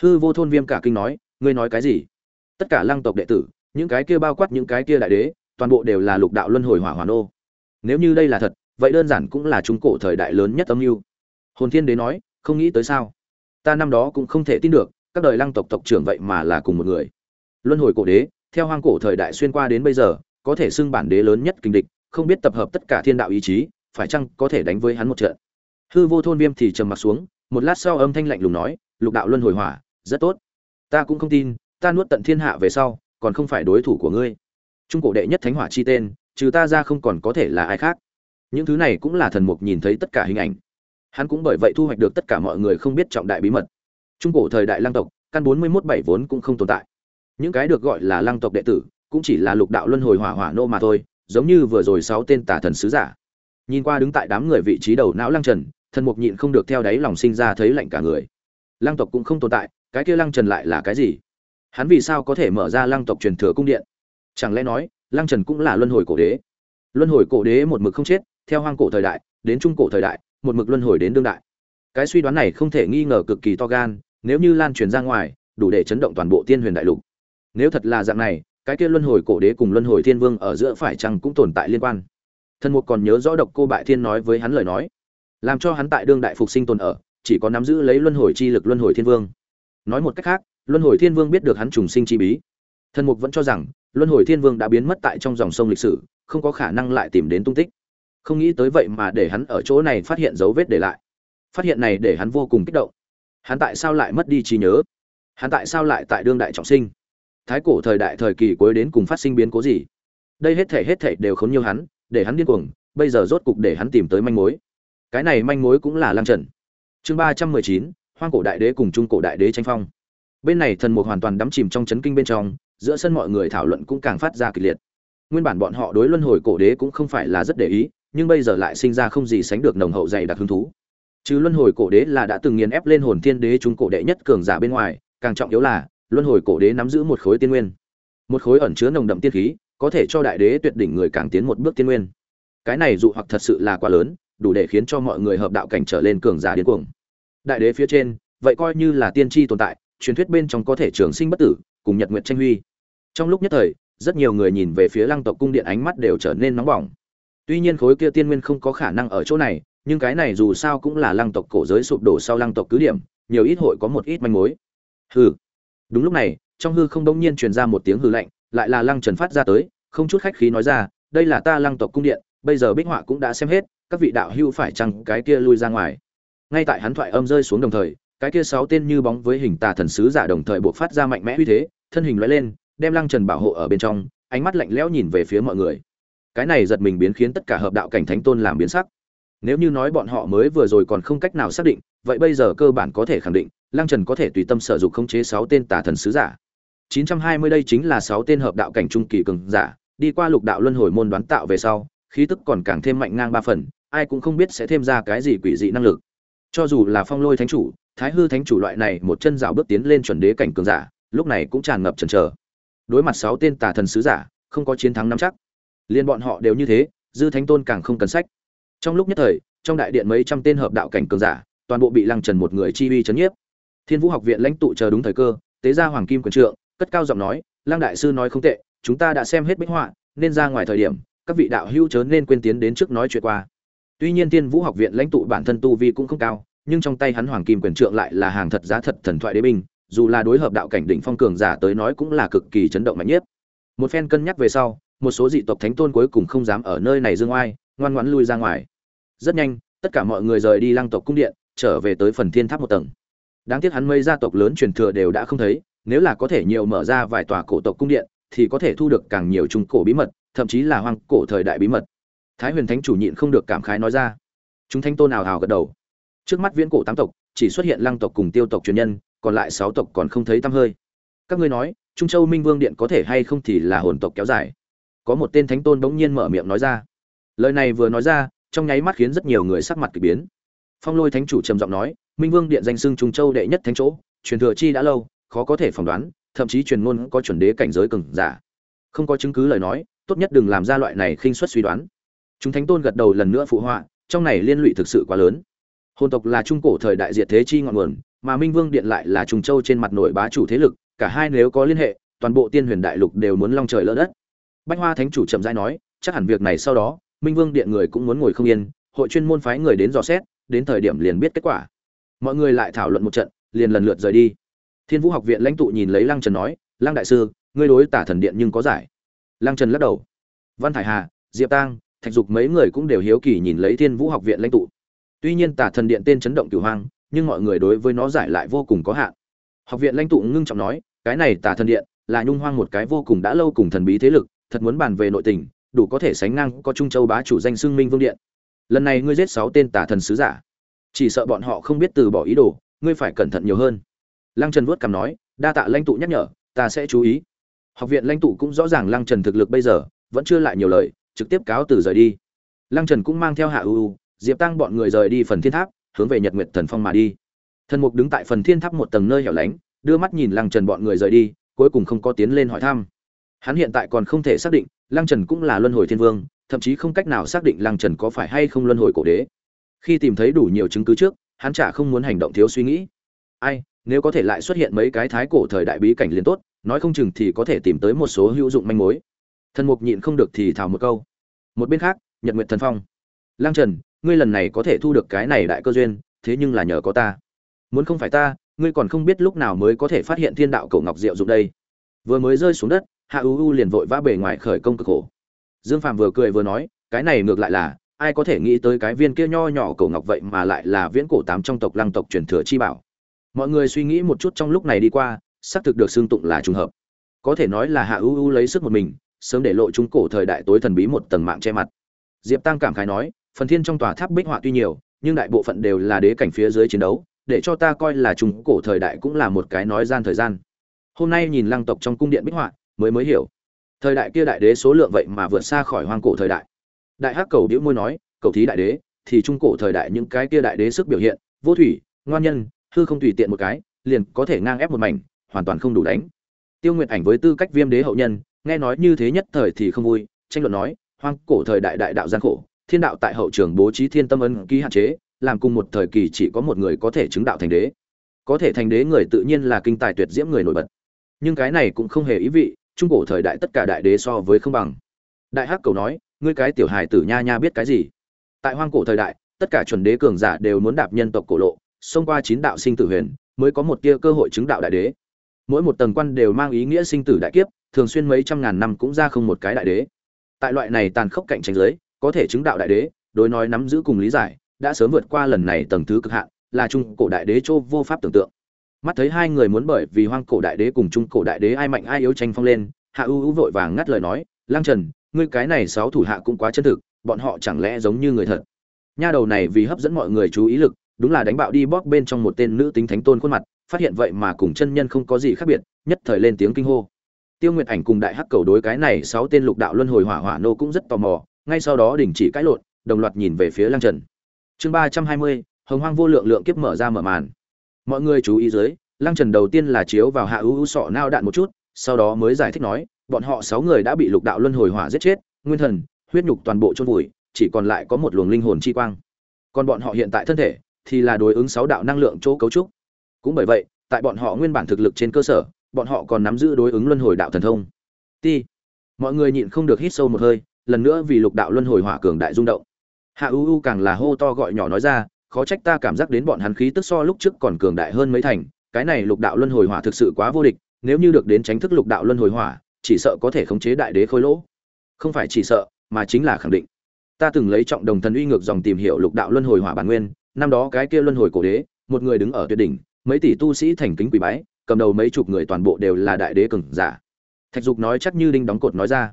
Hư vô thôn viêm cả kinh nói, ngươi nói cái gì? Tất cả lăng tộc đệ tử, những cái kia bao quát những cái kia đại đế, toàn bộ đều là lục đạo luân hồi hỏa hỏa nô. Nếu như đây là thật, vậy đơn giản cũng là trung cổ thời đại lớn nhất âm mưu. Hồn thiên đế nói, không nghĩ tới sao? Ta năm đó cũng không thể tin được, các đời lăng tộc tộc trưởng vậy mà là cùng một người. Luân hồi cổ đế, theo hoang cổ thời đại xuyên qua đến bây giờ, có thể xưng bản đế lớn nhất kinh địch, không biết tập hợp tất cả thiên đạo ý chí, phải chăng có thể đánh với hắn một trận? Hư vô thôn viêm thì trầm mặt xuống, một lát sau âm thanh lạnh lùng nói, lục đạo luân hồi hỏa, rất tốt. Ta cũng không tin, ta nuốt tận thiên hạ về sau, còn không phải đối thủ của ngươi. Trung cổ đệ nhất thánh hỏa chi tên, trừ ta ra không còn có thể là ai khác. Những thứ này cũng là thần mục nhìn thấy tất cả hình ảnh. Hắn cũng bởi vậy thu hoạch được tất cả mọi người không biết trọng đại bí mật. Trung cổ thời đại lang tộc, căn bốn mươi mốt bảy vốn cũng không tồn tại. Những cái được gọi là lang tộc đệ tử, cũng chỉ là lục đạo luân hồi hỏa hỏa nô mà thôi, giống như vừa rồi sáu tên tà thần sứ giả. Nhìn qua đứng tại đám người vị trí đầu não lăng trần thần mục nhịn không được theo đáy lòng sinh ra thấy lạnh cả người. Lăng tộc cũng không tồn tại, cái kia lăng trần lại là cái gì? Hắn vì sao có thể mở ra lăng tộc truyền thừa cung điện? Chẳng lẽ nói, lăng trần cũng là luân hồi cổ đế? Luân hồi cổ đế một mực không chết, theo hoang cổ thời đại, đến trung cổ thời đại, một mực luân hồi đến đương đại. Cái suy đoán này không thể nghi ngờ cực kỳ to gan, nếu như lan truyền ra ngoài, đủ để chấn động toàn bộ tiên huyền đại lục. Nếu thật là dạng này, cái kia luân hồi cổ đế cùng luân hồi thiên vương ở giữa phải chăng cũng tồn tại liên quan? Thần mục còn nhớ rõ độc cô bại thiên nói với hắn lời nói làm cho hắn tại đương đại phục sinh tồn ở, chỉ có nắm giữ lấy luân hồi chi lực luân hồi thiên vương. Nói một cách khác, luân hồi thiên vương biết được hắn trùng sinh chi bí. Thần mục vẫn cho rằng, luân hồi thiên vương đã biến mất tại trong dòng sông lịch sử, không có khả năng lại tìm đến tung tích. Không nghĩ tới vậy mà để hắn ở chỗ này phát hiện dấu vết để lại. Phát hiện này để hắn vô cùng kích động. Hắn tại sao lại mất đi trí nhớ? Hắn tại sao lại tại đương đại trọng sinh? Thái cổ thời đại thời kỳ cuối đến cùng phát sinh biến cố gì? Đây hết thể hết thể đều khốn nhiều hắn, để hắn điên cuồng, bây giờ rốt cục để hắn tìm tới manh mối cái này manh mối cũng là lăng trần. Chương ba trăm mười chín, hoang cổ đại đế cùng trung cổ đại đế tranh phong. Bên này thần mục hoàn toàn đắm chìm trong chấn kinh bên trong, giữa sân mọi người thảo luận cũng càng phát ra kịch liệt. Nguyên bản bọn họ đối luân hồi cổ đế cũng không phải là rất để ý, nhưng bây giờ lại sinh ra không gì sánh được nồng hậu dày đặc hứng thú. Chứ luân hồi cổ đế là đã từng nghiền ép lên hồn thiên đế trung cổ đệ nhất cường giả bên ngoài, càng trọng yếu là, luân hồi cổ đế nắm giữ một khối tiên nguyên. Một khối ẩn chứa nồng đậm tiên khí, có thể cho đại đế tuyệt đỉnh người càng tiến một bước tiên nguyên. Cái này dụ hoặc thật sự là quá lớn đủ để khiến cho mọi người hợp đạo cảnh trở lên cường giả điên cuồng. Đại đế phía trên, vậy coi như là tiên tri tồn tại, truyền thuyết bên trong có thể trường sinh bất tử, cùng nhật nguyệt tranh huy. Trong lúc nhất thời, rất nhiều người nhìn về phía lăng tộc cung điện ánh mắt đều trở nên nóng bỏng. Tuy nhiên khối kia tiên nguyên không có khả năng ở chỗ này, nhưng cái này dù sao cũng là lăng tộc cổ giới sụp đổ sau lăng tộc cứ điểm, nhiều ít hội có một ít manh mối. Hừ. Đúng lúc này, trong hư không đông nhiên truyền ra một tiếng hư lạnh, lại là lăng trần phát ra tới, không chút khách khí nói ra, đây là ta lăng tộc cung điện, bây giờ bích họa cũng đã xem hết các vị đạo hưu phải chăng cái kia lui ra ngoài? Ngay tại hắn thoại âm rơi xuống đồng thời, cái kia sáu tên như bóng với hình tà thần sứ giả đồng thời buộc phát ra mạnh mẽ uy thế, thân hình lóe lên, đem lăng trần bảo hộ ở bên trong, ánh mắt lạnh lẽo nhìn về phía mọi người. Cái này giật mình biến khiến tất cả hợp đạo cảnh thánh tôn làm biến sắc. Nếu như nói bọn họ mới vừa rồi còn không cách nào xác định, vậy bây giờ cơ bản có thể khẳng định, lăng trần có thể tùy tâm sở dụng khống chế sáu tên tà thần sứ giả. 920 đây chính là sáu tên hợp đạo cảnh trung kỳ cường giả, đi qua lục đạo luân hồi môn đoán tạo về sau, khí tức còn càng thêm mạnh ngang ba phần ai cũng không biết sẽ thêm ra cái gì quỷ dị năng lực. Cho dù là phong lôi thánh chủ, thái hư thánh chủ loại này một chân dạo bước tiến lên chuẩn đế cảnh cường giả, lúc này cũng tràn ngập chần chờ. Đối mặt sáu tên tà thần sứ giả, không có chiến thắng nắm chắc. Liên bọn họ đều như thế, dư thánh tôn càng không cần sách. Trong lúc nhất thời, trong đại điện mấy trăm tên hợp đạo cảnh cường giả, toàn bộ bị lăng trần một người chi uy chấn nhiếp. Thiên vũ học viện lãnh tụ chờ đúng thời cơ, tế ra hoàng kim quyền trượng, cất cao giọng nói, lăng đại sư nói không tệ, chúng ta đã xem hết bích họa, nên ra ngoài thời điểm, các vị đạo hữu chớ nên quên tiến đến trước nói chuyện qua tuy nhiên thiên vũ học viện lãnh tụ bản thân tu vi cũng không cao, nhưng trong tay hắn hoàng kim quyền trượng lại là hàng thật giá thật thần thoại đế binh, dù là đối hợp đạo cảnh đỉnh phong cường giả tới nói cũng là cực kỳ chấn động mạnh nhất. Một phen cân nhắc về sau, một số dị tộc thánh tôn cuối cùng không dám ở nơi này dương oai, ngoan ngoãn lui ra ngoài. Rất nhanh, tất cả mọi người rời đi lăng tộc cung điện, trở về tới phần thiên tháp một tầng. Đáng tiếc hắn mấy gia tộc lớn truyền thừa đều đã không thấy, nếu là có thể nhiều mở ra vài tòa cổ tộc cung điện, thì có thể thu được càng nhiều trung cổ bí mật, thậm chí là hoang cổ thời đại bí mật thái huyền thánh chủ nhịn không được cảm khái nói ra. Chúng thánh tôn nào hào gật đầu. Trước mắt viễn cổ tám tộc, chỉ xuất hiện lăng tộc cùng tiêu tộc truyền nhân, còn lại sáu tộc còn không thấy tăm hơi. Các ngươi nói, trung châu minh vương điện có thể hay không thì là hồn tộc kéo dài? Có một tên thánh tôn bỗng nhiên mở miệng nói ra. Lời này vừa nói ra, trong nháy mắt khiến rất nhiều người sắc mặt kỳ biến. Phong lôi thánh chủ trầm giọng nói, minh vương điện danh xưng trung châu đệ nhất thánh chỗ, truyền thừa chi đã lâu, khó có thể phỏng đoán, thậm chí truyền ngôn có chuẩn đế cảnh giới cường giả. Không có chứng cứ lời nói, tốt nhất đừng làm ra loại này khinh suất suy đoán chúng thánh tôn gật đầu lần nữa phụ họa, trong này liên lụy thực sự quá lớn. Hồn tộc là trung cổ thời đại diệt thế chi ngọn nguồn, mà minh vương điện lại là trùng châu trên mặt nội bá chủ thế lực, cả hai nếu có liên hệ, toàn bộ tiên huyền đại lục đều muốn long trời lỡ đất. Bách hoa thánh chủ chậm rãi nói, chắc hẳn việc này sau đó, minh vương điện người cũng muốn ngồi không yên, hội chuyên môn phái người đến dò xét, đến thời điểm liền biết kết quả. Mọi người lại thảo luận một trận, liền lần lượt rời đi. Thiên vũ học viện lãnh tụ nhìn lấy lăng trần nói, lăng đại sư, ngươi đối tả thần điện nhưng có giải. Lăng trần lắc đầu, văn thải hà, diệp tang thạch dục mấy người cũng đều hiếu kỳ nhìn lấy thiên vũ học viện lãnh tụ. Tuy nhiên tả thần điện tên chấn động cửu hoang, nhưng mọi người đối với nó giải lại vô cùng có hạn. Học viện lãnh tụ ngưng trọng nói, cái này tả thần điện là nhung hoang một cái vô cùng đã lâu cùng thần bí thế lực, thật muốn bàn về nội tình, đủ có thể sánh ngang có trung châu bá chủ danh xưng minh vương điện. Lần này ngươi giết sáu tên tả thần sứ giả. Chỉ sợ bọn họ không biết từ bỏ ý đồ, ngươi phải cẩn thận nhiều hơn. Lăng trần vuốt cằm nói, đa tạ lãnh tụ nhắc nhở, ta sẽ chú ý. Học viện lãnh tụ cũng rõ ràng lăng trần thực lực bây giờ vẫn chưa lại nhiều lời trực tiếp cáo từ rời đi. Lăng trần cũng mang theo hạ ưu diệp tăng bọn người rời đi phần thiên tháp, hướng về nhật nguyệt thần phong mà đi. Thần mục đứng tại phần thiên tháp một tầng nơi hẻo lánh, đưa mắt nhìn lăng trần bọn người rời đi, cuối cùng không có tiến lên hỏi thăm. Hắn hiện tại còn không thể xác định lăng trần cũng là luân hồi thiên vương, thậm chí không cách nào xác định lăng trần có phải hay không luân hồi cổ đế. Khi tìm thấy đủ nhiều chứng cứ trước, hắn chả không muốn hành động thiếu suy nghĩ. Ai, nếu có thể lại xuất hiện mấy cái thái cổ thời đại bí cảnh liền tốt, nói không chừng thì có thể tìm tới một số hữu dụng manh mối thần mục nhịn không được thì thào một câu. Một bên khác, nhật nguyệt thần phong. Lang trần, ngươi lần này có thể thu được cái này đại cơ duyên, thế nhưng là nhờ có ta. Muốn không phải ta, ngươi còn không biết lúc nào mới có thể phát hiện thiên đạo cổ ngọc diệu dụng đây. Vừa mới rơi xuống đất, hạ u u liền vội vã bề ngoài khởi công cực khổ. Dương phạm vừa cười vừa nói, cái này ngược lại là, ai có thể nghĩ tới cái viên kia nho nhỏ cổ ngọc vậy mà lại là viễn cổ tám trong tộc lăng tộc truyền thừa chi bảo. Mọi người suy nghĩ một chút trong lúc này đi qua, xác thực được xương tụng là trùng hợp. Có thể nói là hạ ưu ưu lấy sức một mình sớm để lộ trung cổ thời đại tối thần bí một tầng mạng che mặt. Diệp tăng cảm khái nói, phần thiên trong tòa tháp bích họa tuy nhiều, nhưng đại bộ phận đều là đế cảnh phía dưới chiến đấu, để cho ta coi là trung cổ thời đại cũng là một cái nói gian thời gian. Hôm nay nhìn lăng tộc trong cung điện bích họa, mới mới hiểu. Thời đại kia đại đế số lượng vậy mà vượt xa khỏi hoang cổ thời đại. Đại hắc cầu đĩu môi nói, cầu thí đại đế, thì trung cổ thời đại những cái kia đại đế sức biểu hiện, vô thủy, ngoan nhân, hư không tùy tiện một cái, liền có thể ngang ép một mảnh, hoàn toàn không đủ đánh. Tiêu nguyệt ảnh với tư cách viêm đế hậu nhân nghe nói như thế nhất thời thì không vui, tranh luận nói, hoang cổ thời đại đại đạo gian khổ, thiên đạo tại hậu trường bố trí thiên tâm ân ký hạn chế, làm cùng một thời kỳ chỉ có một người có thể chứng đạo thành đế. Có thể thành đế người tự nhiên là kinh tài tuyệt diễm người nổi bật. Nhưng cái này cũng không hề ý vị, trung cổ thời đại tất cả đại đế so với không bằng. Đại hắc cầu nói, ngươi cái tiểu hài tử nha nha biết cái gì? Tại hoang cổ thời đại, tất cả chuẩn đế cường giả đều muốn đạp nhân tộc cổ lộ, xông qua chín đạo sinh tử huyền, mới có một tia cơ hội chứng đạo đại đế. Mỗi một tầng quan đều mang ý nghĩa sinh tử đại kiếp thường xuyên mấy trăm ngàn năm cũng ra không một cái đại đế. Tại loại này tàn khốc cạnh tranh giới có thể chứng đạo đại đế, đối nói nắm giữ cùng lý giải, đã sớm vượt qua lần này tầng thứ cực hạn, là trung cổ đại đế châu vô pháp tưởng tượng. Mắt thấy hai người muốn bởi vì hoang cổ đại đế cùng trung cổ đại đế ai mạnh ai yếu tranh phong lên, hạ ưu ưu vội vàng ngắt lời nói, lang trần, ngươi cái này sáu thủ hạ cũng quá chân thực, bọn họ chẳng lẽ giống như người thật? Nha đầu này vì hấp dẫn mọi người chú ý lực, đúng là đánh bạo đi bóp bên trong một tên nữ tính thánh tôn khuôn mặt, phát hiện vậy mà cùng chân nhân không có gì khác biệt, nhất thời lên tiếng kinh hô tiêu nguyệt ảnh cùng đại hắc cầu đối cái này sáu tên lục đạo luân hồi hỏa hỏa nô cũng rất tò mò, ngay sau đó đình chỉ cãi lộn, đồng loạt nhìn về phía lăng trần. Chương ba trăm hai mươi, hồng hoang vô lượng lượng kiếp mở ra mở màn. Mọi người chú ý dưới, lăng trần đầu tiên là chiếu vào hạ ưu sọ nao đạn một chút, sau đó mới giải thích nói, bọn họ sáu người đã bị lục đạo luân hồi hỏa giết chết, nguyên thần, huyết nhục toàn bộ chôn vùi, chỉ còn lại có một luồng linh hồn chi quang. Còn bọn họ hiện tại thân thể thì là đối ứng sáu đạo năng lượng chỗ cấu trúc. Cũng bởi vậy, tại bọn họ nguyên bản thực lực trên cơ sở bọn họ còn nắm giữ đối ứng luân hồi đạo thần thông. Ti, mọi người nhịn không được hít sâu một hơi, lần nữa vì lục đạo luân hồi hỏa cường đại rung động. Hạ u u càng là hô to gọi nhỏ nói ra, khó trách ta cảm giác đến bọn hắn khí tức so lúc trước còn cường đại hơn mấy thành, cái này lục đạo luân hồi hỏa thực sự quá vô địch, nếu như được đến tránh thức lục đạo luân hồi hỏa, chỉ sợ có thể khống chế đại đế khôi lỗ. Không phải chỉ sợ, mà chính là khẳng định. Ta từng lấy trọng đồng thần uy ngược dòng tìm hiểu lục đạo luân hồi hỏa bản nguyên, năm đó cái kia luân hồi cổ đế, một người đứng ở tuyệt đỉnh, mấy tỷ tu sĩ thành kính quỳ bái cầm đầu mấy chục người toàn bộ đều là đại đế cường giả. Thạch dục nói chắc như đinh đóng cột nói ra.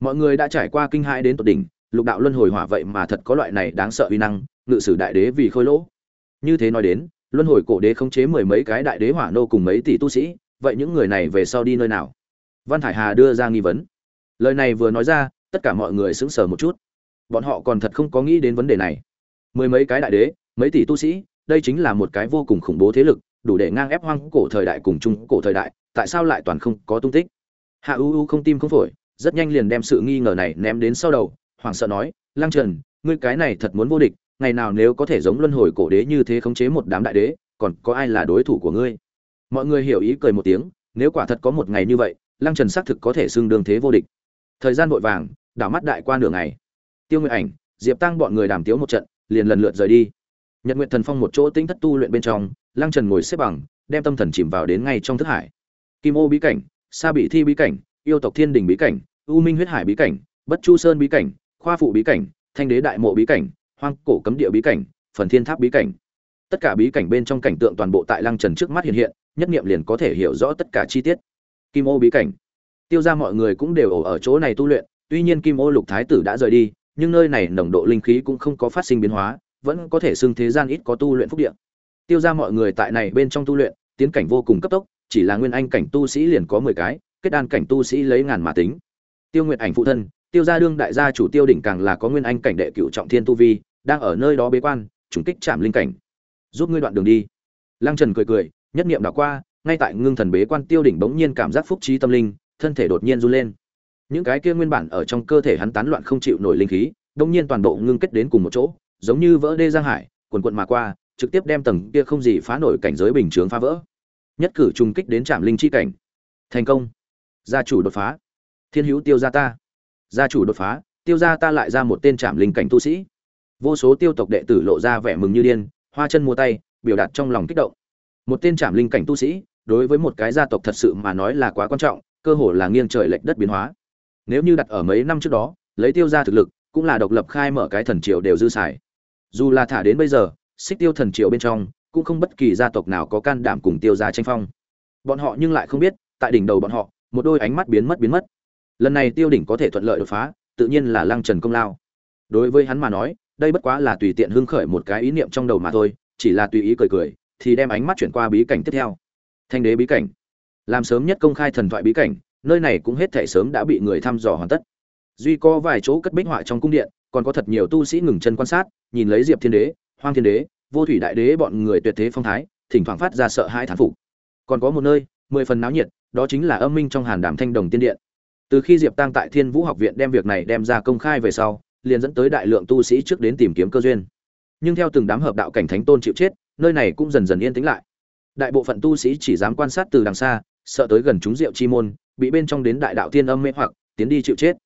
Mọi người đã trải qua kinh hãi đến tột đỉnh, lục đạo luân hồi hỏa vậy mà thật có loại này đáng sợ uy năng, ngự sử đại đế vì khôi lỗ. Như thế nói đến, luân hồi cổ đế khống chế mười mấy cái đại đế hỏa nô cùng mấy tỷ tu sĩ, vậy những người này về sau đi nơi nào? Văn thải hà đưa ra nghi vấn. Lời này vừa nói ra, tất cả mọi người sững sờ một chút. Bọn họ còn thật không có nghĩ đến vấn đề này. Mười mấy cái đại đế, mấy tỷ tu sĩ, đây chính là một cái vô cùng khủng bố thế lực đủ để ngang ép hoang cổ thời đại cùng trung cổ thời đại, tại sao lại toàn không có tung tích? Hạ u u không tim không phổi, rất nhanh liền đem sự nghi ngờ này ném đến sau đầu, hoảng sợ nói lang trần, ngươi cái này thật muốn vô địch, ngày nào nếu có thể giống luân hồi cổ đế như thế khống chế một đám đại đế, còn có ai là đối thủ của ngươi? Mọi người hiểu ý cười một tiếng, nếu quả thật có một ngày như vậy Lang trần xác thực có thể xưng đương thế vô địch. Thời gian vội vàng, đảo mắt đại qua nửa ngày. Tiêu nguyện ảnh, diệp tăng bọn người đàm tiếu một trận, liền lần lượt rời đi. Nhật nguyện thần phong một chỗ tĩnh thất tu luyện bên trong lăng trần ngồi xếp bằng, đem tâm thần chìm vào đến ngay trong thức hải. Kim ô bí cảnh, sa bị thi bí cảnh, yêu tộc thiên đình bí cảnh, u minh huyết hải bí cảnh, bất chu sơn bí cảnh, khoa phụ bí cảnh, thanh đế đại mộ bí cảnh, hoang cổ cấm địa bí cảnh, phần thiên tháp bí cảnh. Tất cả bí cảnh bên trong cảnh tượng toàn bộ tại lăng trần trước mắt hiện hiện, nhất nghiệm liền có thể hiểu rõ tất cả chi tiết. Kim ô bí cảnh. Tiêu ra mọi người cũng đều ở chỗ này tu luyện, tuy nhiên kim ô lục thái tử đã rời đi, nhưng nơi này nồng độ linh khí cũng không có phát sinh biến hóa, vẫn có thể xưng thế gian ít có tu luyện phúc điện tiêu ra mọi người tại này bên trong tu luyện, tiến cảnh vô cùng cấp tốc, chỉ là nguyên anh cảnh tu sĩ liền có mười cái, kết đan cảnh tu sĩ lấy ngàn mà tính. Tiêu nguyện ảnh phụ thân, tiêu gia đương đại gia chủ tiêu đỉnh càng là có nguyên anh cảnh đệ cựu trọng thiên tu vi, đang ở nơi đó bế quan, trùng kích chạm linh cảnh. Giúp ngươi đoạn đường đi. Lăng trần cười cười, nhất niệm đảo qua, ngay tại ngưng thần bế quan tiêu đỉnh bỗng nhiên cảm giác phúc trí tâm linh, thân thể đột nhiên run lên. Những cái kia nguyên bản ở trong cơ thể hắn tán loạn không chịu nổi linh khí, bỗng nhiên toàn bộ ngưng kết đến cùng một chỗ, giống như vỡ đê giang hải quần quận mà qua trực tiếp đem tầng kia không gì phá nổi cảnh giới bình chướng phá vỡ. Nhất cử trùng kích đến trạm linh chi cảnh. Thành công. Gia chủ đột phá. Thiên hữu tiêu gia ta. Gia chủ đột phá, tiêu gia ta lại ra một tên trạm linh cảnh tu sĩ. Vô số tiêu tộc đệ tử lộ ra vẻ mừng như điên, hoa chân mua tay, biểu đạt trong lòng kích động. Một tên trạm linh cảnh tu sĩ, đối với một cái gia tộc thật sự mà nói là quá quan trọng, cơ hồ là nghiêng trời lệch đất biến hóa. Nếu như đặt ở mấy năm trước đó, lấy tiêu gia thực lực, cũng là độc lập khai mở cái thần triều đều dư xài. Dù là thả đến bây giờ xích tiêu thần triều bên trong, cũng không bất kỳ gia tộc nào có can đảm cùng tiêu gia tranh phong. Bọn họ nhưng lại không biết, tại đỉnh đầu bọn họ, một đôi ánh mắt biến mất biến mất. Lần này tiêu đỉnh có thể thuận lợi đột phá, tự nhiên là lăng trần công lao. Đối với hắn mà nói, đây bất quá là tùy tiện hưng khởi một cái ý niệm trong đầu mà thôi, chỉ là tùy ý cười cười, thì đem ánh mắt chuyển qua bí cảnh tiếp theo. Thanh đế bí cảnh. Làm sớm nhất công khai thần thoại bí cảnh, nơi này cũng hết thể sớm đã bị người thăm dò hoàn tất. Duy có vài chỗ cất bích họa trong cung điện, còn có thật nhiều tu sĩ ngừng chân quan sát, nhìn lấy diệp thiên đế hoang thiên đế, vô thủy đại đế bọn người tuyệt thế phong thái, thỉnh thoảng phát ra sợ hai thán phục. Còn có một nơi, mười phần náo nhiệt, đó chính là âm minh trong hàn đàm thanh đồng tiên điện. Từ khi diệp tăng tại thiên vũ học viện đem việc này đem ra công khai về sau, liền dẫn tới đại lượng tu sĩ trước đến tìm kiếm cơ duyên. Nhưng theo từng đám hợp đạo cảnh thánh tôn chịu chết, nơi này cũng dần dần yên tĩnh lại. Đại bộ phận tu sĩ chỉ dám quan sát từ đằng xa, sợ tới gần chúng rượu chi môn, bị bên trong đến đại đạo thiên âm mê hoặc, tiến đi chịu chết.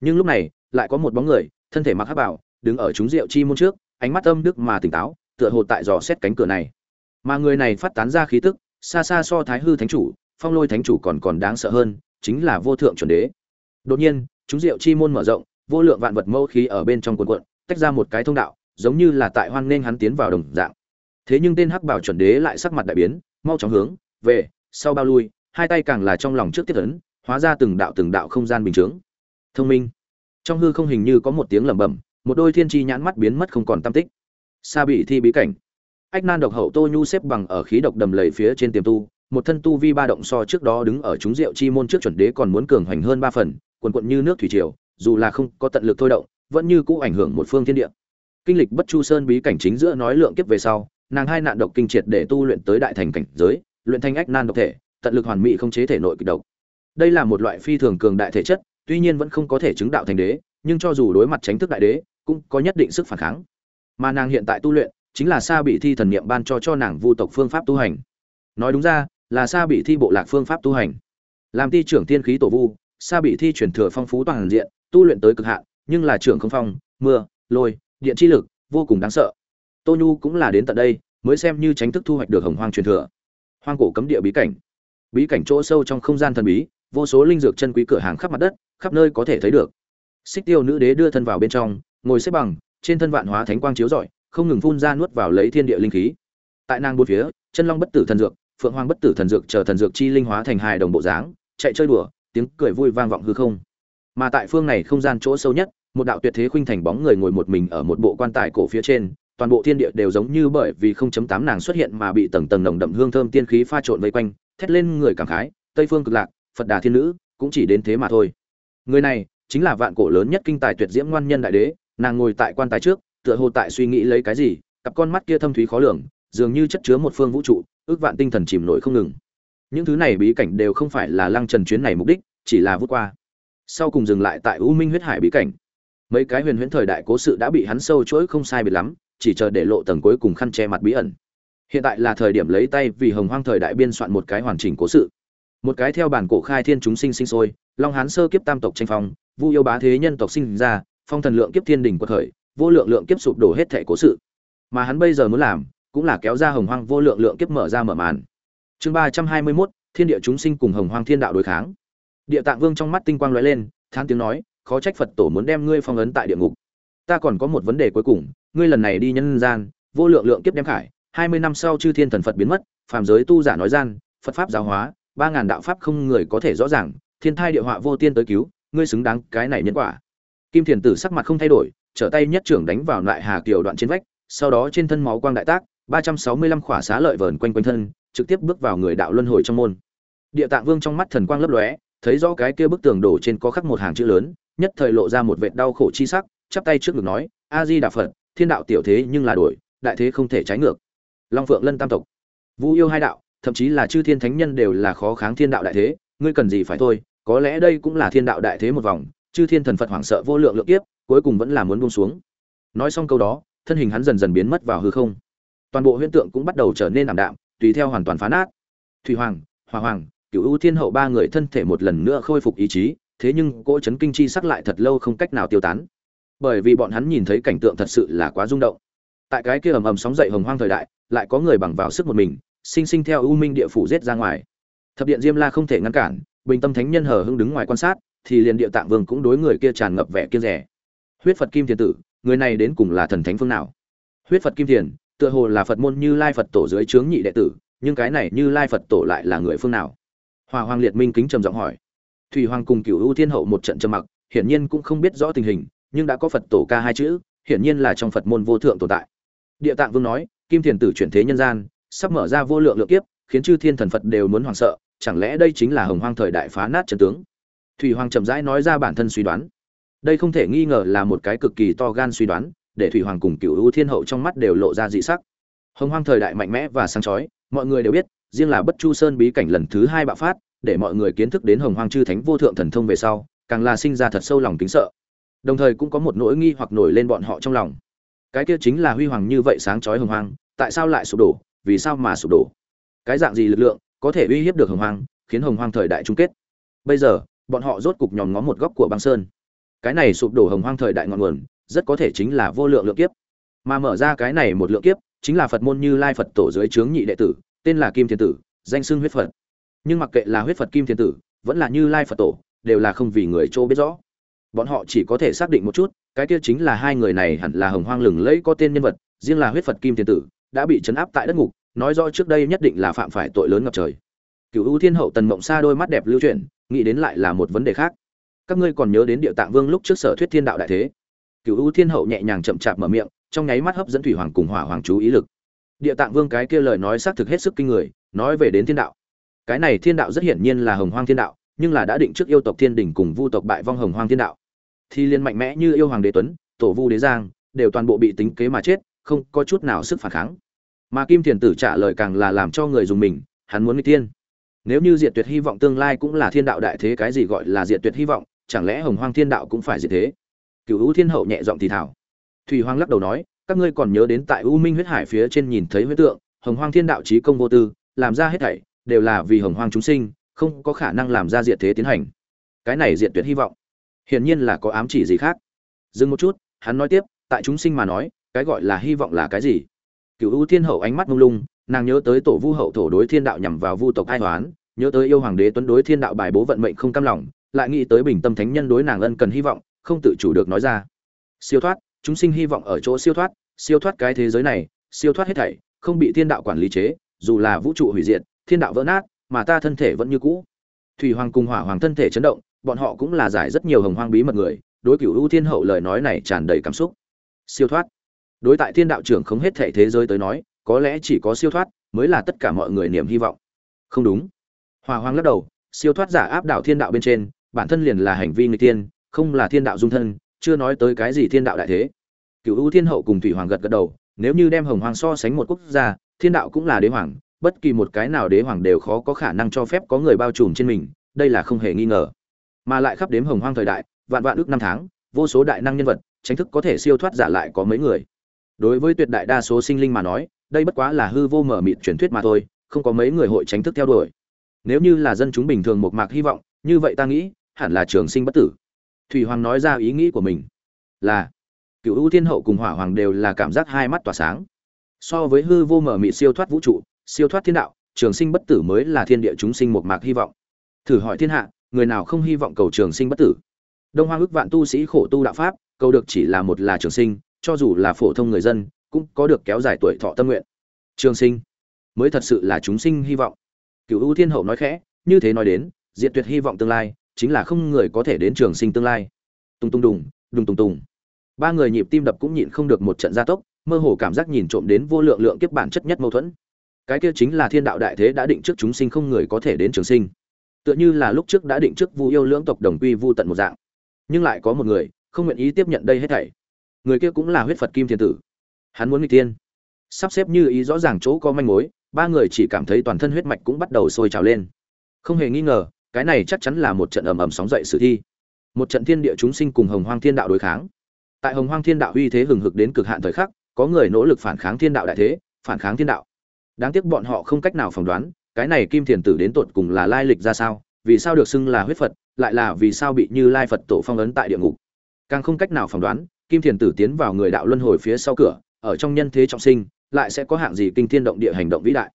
Nhưng lúc này, lại có một bóng người, thân thể mặc hắc bảo, đứng ở chúng rượu chi môn trước ánh mắt âm đức mà tỉnh táo, tựa hồ tại dò xét cánh cửa này. Mà người này phát tán ra khí tức, xa xa so thái hư thánh chủ, phong lôi thánh chủ còn còn đáng sợ hơn, chính là vô thượng chuẩn đế. Đột nhiên, chúng rượu chi môn mở rộng, vô lượng vạn vật mâu khí ở bên trong cuộn cuộn, tách ra một cái thông đạo, giống như là tại hoan nên hắn tiến vào đồng dạng. Thế nhưng tên hắc bảo chuẩn đế lại sắc mặt đại biến, mau chóng hướng về sau bao lui, hai tay càng là trong lòng trước tiếp ấn, hóa ra từng đạo từng đạo không gian bình chướng. Thông minh. Trong hư không hình như có một tiếng lẩm bẩm một đôi thiên tri nhãn mắt biến mất không còn tam tích. Xa bị thi bí cảnh. Ách nan độc hậu tô nhu xếp bằng ở khí độc đầm lầy phía trên tiềm tu, một thân tu vi ba động so trước đó đứng ở chúng rượu chi môn trước chuẩn đế còn muốn cường hoành hơn ba phần quần quận như nước thủy triều, dù là không có tận lực thôi động, vẫn như cũ ảnh hưởng một phương thiên địa. Kinh lịch bất chu sơn bí cảnh chính giữa nói lượng kiếp về sau, nàng hai nạn độc kinh triệt để tu luyện tới đại thành cảnh giới, luyện thanh ách nan độc thể, tận lực hoàn mỹ không chế thể nội kịch độc. Đây là một loại phi thường cường đại thể chất, tuy nhiên vẫn không có thể chứng đạo thành đế, nhưng cho dù đối mặt tránh thức đại đế cũng có nhất định sức phản kháng. Mà nàng hiện tại tu luyện, chính là sa bị thi thần niệm ban cho cho nàng vu tộc phương pháp tu hành. Nói đúng ra, là sa bị thi bộ lạc phương pháp tu hành. Làm ti trưởng tiên khí tổ vu, sa bị thi chuyển thừa phong phú toàn diện, tu luyện tới cực hạn, nhưng là trưởng không phong, mưa, lôi, điện chi lực, vô cùng đáng sợ. Tô nhu cũng là đến tận đây, mới xem như tránh thức thu hoạch được hồng hoang truyền thừa. Hoang cổ cấm địa bí cảnh. Bí cảnh chỗ sâu trong không gian thần bí, vô số linh dược chân quý cửa hàng khắp mặt đất, khắp nơi có thể thấy được. Xích tiêu nữ đế đưa thân vào bên trong ngồi xếp bằng trên thân vạn hóa thánh quang chiếu rọi không ngừng phun ra nuốt vào lấy thiên địa linh khí tại nàng bốn phía chân long bất tử thần dược phượng hoàng bất tử thần dược chờ thần dược chi linh hóa thành hài đồng bộ dáng chạy chơi đùa tiếng cười vui vang vọng hư không mà tại phương này không gian chỗ sâu nhất một đạo tuyệt thế khuynh thành bóng người ngồi một mình ở một bộ quan tài cổ phía trên toàn bộ thiên địa đều giống như bởi vì 0.8 nàng xuất hiện mà bị tầng tầng nồng đậm hương thơm tiên khí pha trộn vây quanh, thét lên người cảm khái, Tây phương cực lạc, Phật Đà thiên nữ, cũng chỉ đến thế mà thôi. Người này chính là vạn cổ lớn nhất kinh tài tuyệt diễm ngoan nhân đại đế, nàng ngồi tại quan tài trước, tựa hồ tại suy nghĩ lấy cái gì, cặp con mắt kia thâm thúy khó lường, dường như chất chứa một phương vũ trụ, ước vạn tinh thần chìm nổi không ngừng. Những thứ này bí cảnh đều không phải là Lăng Trần chuyến này mục đích, chỉ là vút qua. Sau cùng dừng lại tại U Minh huyết hải bí cảnh. Mấy cái huyền huyễn thời đại cố sự đã bị hắn sâu chuỗi không sai biệt lắm, chỉ chờ để lộ tầng cuối cùng khăn che mặt bí ẩn hiện tại là thời điểm lấy tay vì hồng hoang thời đại biên soạn một cái hoàn chỉnh cố sự một cái theo bản cổ khai thiên chúng sinh sinh sôi long hán sơ kiếp tam tộc tranh phong vu yêu bá thế nhân tộc sinh ra phong thần lượng kiếp thiên đình quật khởi vô lượng lượng kiếp sụp đổ hết thể cố sự. Mà hắn bây giờ muốn làm cũng là kéo ra hồng hoang vô lượng lượng kiếp mở ra mở màn. Chương ba trăm hai mươi 321, thiên địa chúng sinh cùng hồng hoang thiên đạo đối kháng. Địa tạng vương trong mắt tinh quang lóe lên than tiếng nói khó trách phật tổ muốn đem ngươi phong ấn tại địa ngục. Ta còn có một vấn đề cuối cùng ngươi lần này đi nhân gian vô lượng lượng kiếp đem khải hai mươi năm sau chư thiên thần phật biến mất phàm giới tu giả nói gian phật pháp giáo hóa ba ngàn đạo pháp không người có thể rõ ràng thiên thai địa họa vô tiên tới cứu ngươi xứng đáng cái này nhân quả kim thiền tử sắc mặt không thay đổi, trở tay nhất trưởng đánh vào lại hà kiều đoạn trên vách, sau đó trên thân máu quang đại tác, ba trăm sáu mươi lăm khỏa xá lợi vờn quanh quanh thân, trực tiếp bước vào người đạo luân hồi trong môn. Địa tạng vương trong mắt thần quang lấp lóe, thấy rõ cái kia bức tường đổ trên có khắc một hàng chữ lớn, nhất thời lộ ra một vệt đau khổ chi sắc, chắp tay trước ngực nói, a di đà phật, thiên đạo tiểu thế nhưng là đổi, đại thế không thể trái ngược. Long phượng lân tam tộc. Vũ yêu hai đạo, thậm chí là chư thiên thánh nhân đều là khó kháng thiên đạo đại thế, ngươi cần gì phải thôi, có lẽ đây cũng là thiên đạo đại thế một vòng chư thiên thần phật hoảng sợ vô lượng lượng kiếp, cuối cùng vẫn là muốn buông xuống. Nói xong câu đó, thân hình hắn dần dần biến mất vào hư không. Toàn bộ huyễn tượng cũng bắt đầu trở nên ảm đạm, tùy theo hoàn toàn phá nát. Thủy hoàng hòa hoàng cựu ưu thiên hậu ba người thân thể một lần nữa khôi phục ý chí, thế nhưng cỗ chấn kinh chi sắc lại thật lâu không cách nào tiêu tán. Bởi vì bọn hắn nhìn thấy cảnh tượng thật sự là quá rung động. Tại cái kia ầm ầm sóng dậy hồng hoang thời đại, lại có người bằng vào sức một mình, sinh sinh theo ưu minh địa phủ giết ra ngoài. Thập điện diêm la không thể ngăn cản, bình tâm thánh nhân hờ hưng đứng ngoài quan sát thì liền địa tạng vương cũng đối người kia tràn ngập vẻ kiên rẻ. Huyết phật kim thiền tử, người này đến cùng là thần thánh phương nào? Huyết phật kim thiền, tựa hồ là phật môn như lai phật tổ dưới trướng nhị đệ tử, nhưng cái này như lai phật tổ lại là người phương nào? Hòa hoàng liệt minh kính trầm giọng hỏi. Thủy hoàng cùng cửu ưu thiên hậu một trận trầm mặc, hiển nhiên cũng không biết rõ tình hình, nhưng đã có phật tổ ca hai chữ, hiển nhiên là trong phật môn vô thượng tồn tại. Địa tạng vương nói, kim thiền tử chuyển thế nhân gian, sắp mở ra vô lượng lượng kiếp, khiến chư thiên thần phật đều muốn hoảng sợ, chẳng lẽ đây chính là hồng hoang thời đại phá nát trần tướng? Thủy hoàng chậm rãi nói ra bản thân suy đoán. Đây không thể nghi ngờ là một cái cực kỳ to gan suy đoán, để thủy hoàng cùng cựu ưu thiên hậu trong mắt đều lộ ra dị sắc. Hồng hoang thời đại mạnh mẽ và sáng chói, mọi người đều biết, riêng là bất chu sơn bí cảnh lần thứ hai bạo phát, để mọi người kiến thức đến hồng hoang chư thánh vô thượng thần thông về sau, càng là sinh ra thật sâu lòng kính sợ. Đồng thời cũng có một nỗi nghi hoặc nổi lên bọn họ trong lòng. Cái kia chính là huy hoàng như vậy sáng chói hồng hoang, tại sao lại sụp đổ, vì sao mà sụp đổ? Cái dạng gì lực lượng có thể uy hiếp được hồng hoang, khiến hồng hoang thời đại chung kết? Bây giờ bọn họ rốt cục nhòm ngó một góc của băng sơn. Cái này sụp đổ hồng hoang thời đại ngọn nguồn, rất có thể chính là vô lượng lượng kiếp. Mà mở ra cái này một lượng kiếp, chính là phật môn như lai phật tổ dưới trướng nhị đệ tử, tên là kim thiên tử, danh xưng huyết phật. Nhưng mặc kệ là huyết phật kim thiên tử, vẫn là như lai phật tổ, đều là không vì người châu biết rõ. Bọn họ chỉ có thể xác định một chút, cái kia chính là hai người này hẳn là hồng hoang lừng lẫy có tên nhân vật, riêng là huyết phật kim thiên tử, đã bị chấn áp tại đất ngục, nói rõ trước đây nhất định là phạm phải tội lớn ngập trời cựu ưu thiên hậu tần mộng xa đôi mắt đẹp lưu chuyển, nghĩ đến lại là một vấn đề khác. Các ngươi còn nhớ đến địa tạng vương lúc trước sở thuyết thiên đạo đại thế? Cựu ưu thiên hậu nhẹ nhàng chậm chạp mở miệng, trong nháy mắt hấp dẫn thủy hoàng cùng hỏa hoàng chú ý lực. Địa tạng vương cái kia lời nói xác thực hết sức kinh người, nói về đến thiên đạo. Cái này thiên đạo rất hiển nhiên là hồng hoang thiên đạo, nhưng là đã định trước yêu tộc thiên đình cùng vu tộc bại vong hồng hoang thiên đạo. Thì liên mạnh mẽ như yêu hoàng đế tuấn, tổ vu đế giang, đều toàn bộ bị tính kế mà chết, không có chút nào sức phản kháng. Mà kim thiền tử trả lời càng là làm cho người dùng mình, hắn muốn người tiên nếu như diệt tuyệt hy vọng tương lai cũng là thiên đạo đại thế, cái gì gọi là diệt tuyệt hy vọng? Chẳng lẽ hồng hoang thiên đạo cũng phải diệt thế? Cựu hữu thiên hậu nhẹ giọng thì thảo thủy hoàng lắc đầu nói, các ngươi còn nhớ đến tại u minh huyết hải phía trên nhìn thấy huyết tượng, hồng hoang thiên đạo trí công vô tư, làm ra hết thảy, đều là vì hồng hoang chúng sinh, không có khả năng làm ra diệt thế tiến hành. Cái này diệt tuyệt hy vọng, hiển nhiên là có ám chỉ gì khác. Dừng một chút, hắn nói tiếp, tại chúng sinh mà nói, cái gọi là hy vọng là cái gì? Cựu ưu thiên hậu ánh mắt mông lung nàng nhớ tới tổ vu hậu thổ đối thiên đạo nhằm vào vu tộc ai hoán, nhớ tới yêu hoàng đế tuấn đối thiên đạo bài bố vận mệnh không cam lòng, lại nghĩ tới bình tâm thánh nhân đối nàng ân cần hy vọng, không tự chủ được nói ra. Siêu thoát, chúng sinh hy vọng ở chỗ siêu thoát siêu thoát cái thế giới này, siêu thoát hết thảy, không bị thiên đạo quản lý chế, dù là vũ trụ hủy diệt, thiên đạo vỡ nát, mà ta thân thể vẫn như cũ. Thủy hoàng cùng hỏa hoàng thân thể chấn động, bọn họ cũng là giải rất nhiều hồng hoang bí mật người, đối cửu ưu thiên hậu lời nói này tràn đầy cảm xúc. Siêu thoát. Đối tại thiên đạo trưởng không hết thể thế giới tới nói có lẽ chỉ có siêu thoát mới là tất cả mọi người niềm hy vọng. Không đúng. Hòa hoang lắc đầu, siêu thoát giả áp đảo thiên đạo bên trên, bản thân liền là hành vi người tiên không là thiên đạo dung thân, chưa nói tới cái gì thiên đạo đại thế. Cựu ưu thiên hậu cùng thủy hoàng gật gật đầu, nếu như đem hồng hoàng so sánh một quốc gia, thiên đạo cũng là đế hoàng, bất kỳ một cái nào đế hoàng đều khó có khả năng cho phép có người bao trùm trên mình, đây là không hề nghi ngờ. Mà lại khắp đếm hồng hoang thời đại, vạn vạn ước năm tháng, vô số đại năng nhân vật tranh thức có thể siêu thoát giả lại có mấy người. Đối với tuyệt đại đa số sinh linh mà nói đây bất quá là hư vô mở mịt truyền thuyết mà thôi, không có mấy người hội tránh thức theo đuổi. Nếu như là dân chúng bình thường một mạc hy vọng, như vậy ta nghĩ, hẳn là trường sinh bất tử. Thủy hoàng nói ra ý nghĩ của mình là, cựu ưu thiên hậu cùng hỏa hoàng đều là cảm giác hai mắt tỏa sáng. So với hư vô mở mị siêu thoát vũ trụ, siêu thoát thiên đạo, trường sinh bất tử mới là thiên địa chúng sinh một mạc hy vọng. Thử hỏi thiên hạ, người nào không hy vọng cầu trường sinh bất tử? Đông hoa ước vạn tu sĩ khổ tu đạo pháp, cầu được chỉ là một là trường sinh, cho dù là phổ thông người dân cũng có được kéo dài tuổi thọ tâm nguyện. Trường sinh, mới thật sự là chúng sinh hy vọng. Cựu ưu thiên hậu nói khẽ, như thế nói đến diện tuyệt hy vọng tương lai, chính là không người có thể đến trường sinh tương lai. Tung tung đùng đùng tung tung ba người nhịp tim đập cũng nhịn không được một trận gia tốc, mơ hồ cảm giác nhìn trộm đến vô lượng lượng kiếp bản chất nhất mâu thuẫn. Cái kia chính là thiên đạo đại thế đã định trước chúng sinh không người có thể đến trường sinh. Tựa như là lúc trước đã định trước vu yêu lưỡng tộc đồng quy vu tận một dạng. Nhưng lại có một người, không nguyện ý tiếp nhận đây hết thảy. Người kia cũng là huyết phật kim thiên tử hắn muốn người tiên sắp xếp như ý rõ ràng chỗ có manh mối, ba người chỉ cảm thấy toàn thân huyết mạch cũng bắt đầu sôi trào lên. Không hề nghi ngờ, cái này chắc chắn là một trận ầm ầm sóng dậy sử thi. Một trận thiên địa chúng sinh cùng hồng hoang thiên đạo đối kháng. Tại hồng hoang thiên đạo uy thế hừng hực đến cực hạn thời khắc, có người nỗ lực phản kháng thiên đạo đại thế, phản kháng thiên đạo. Đáng tiếc bọn họ không cách nào phỏng đoán, cái này kim thiền tử đến tột cùng là lai lịch ra sao, vì sao được xưng là huyết phật, lại là vì sao bị như lai phật tổ phong ấn tại địa ngục. Càng không cách nào phỏng đoán, kim thiền tử tiến vào người đạo luân hồi phía sau cửa ở trong nhân thế trọng sinh, lại sẽ có hạng gì kinh thiên động địa hành động vĩ đại.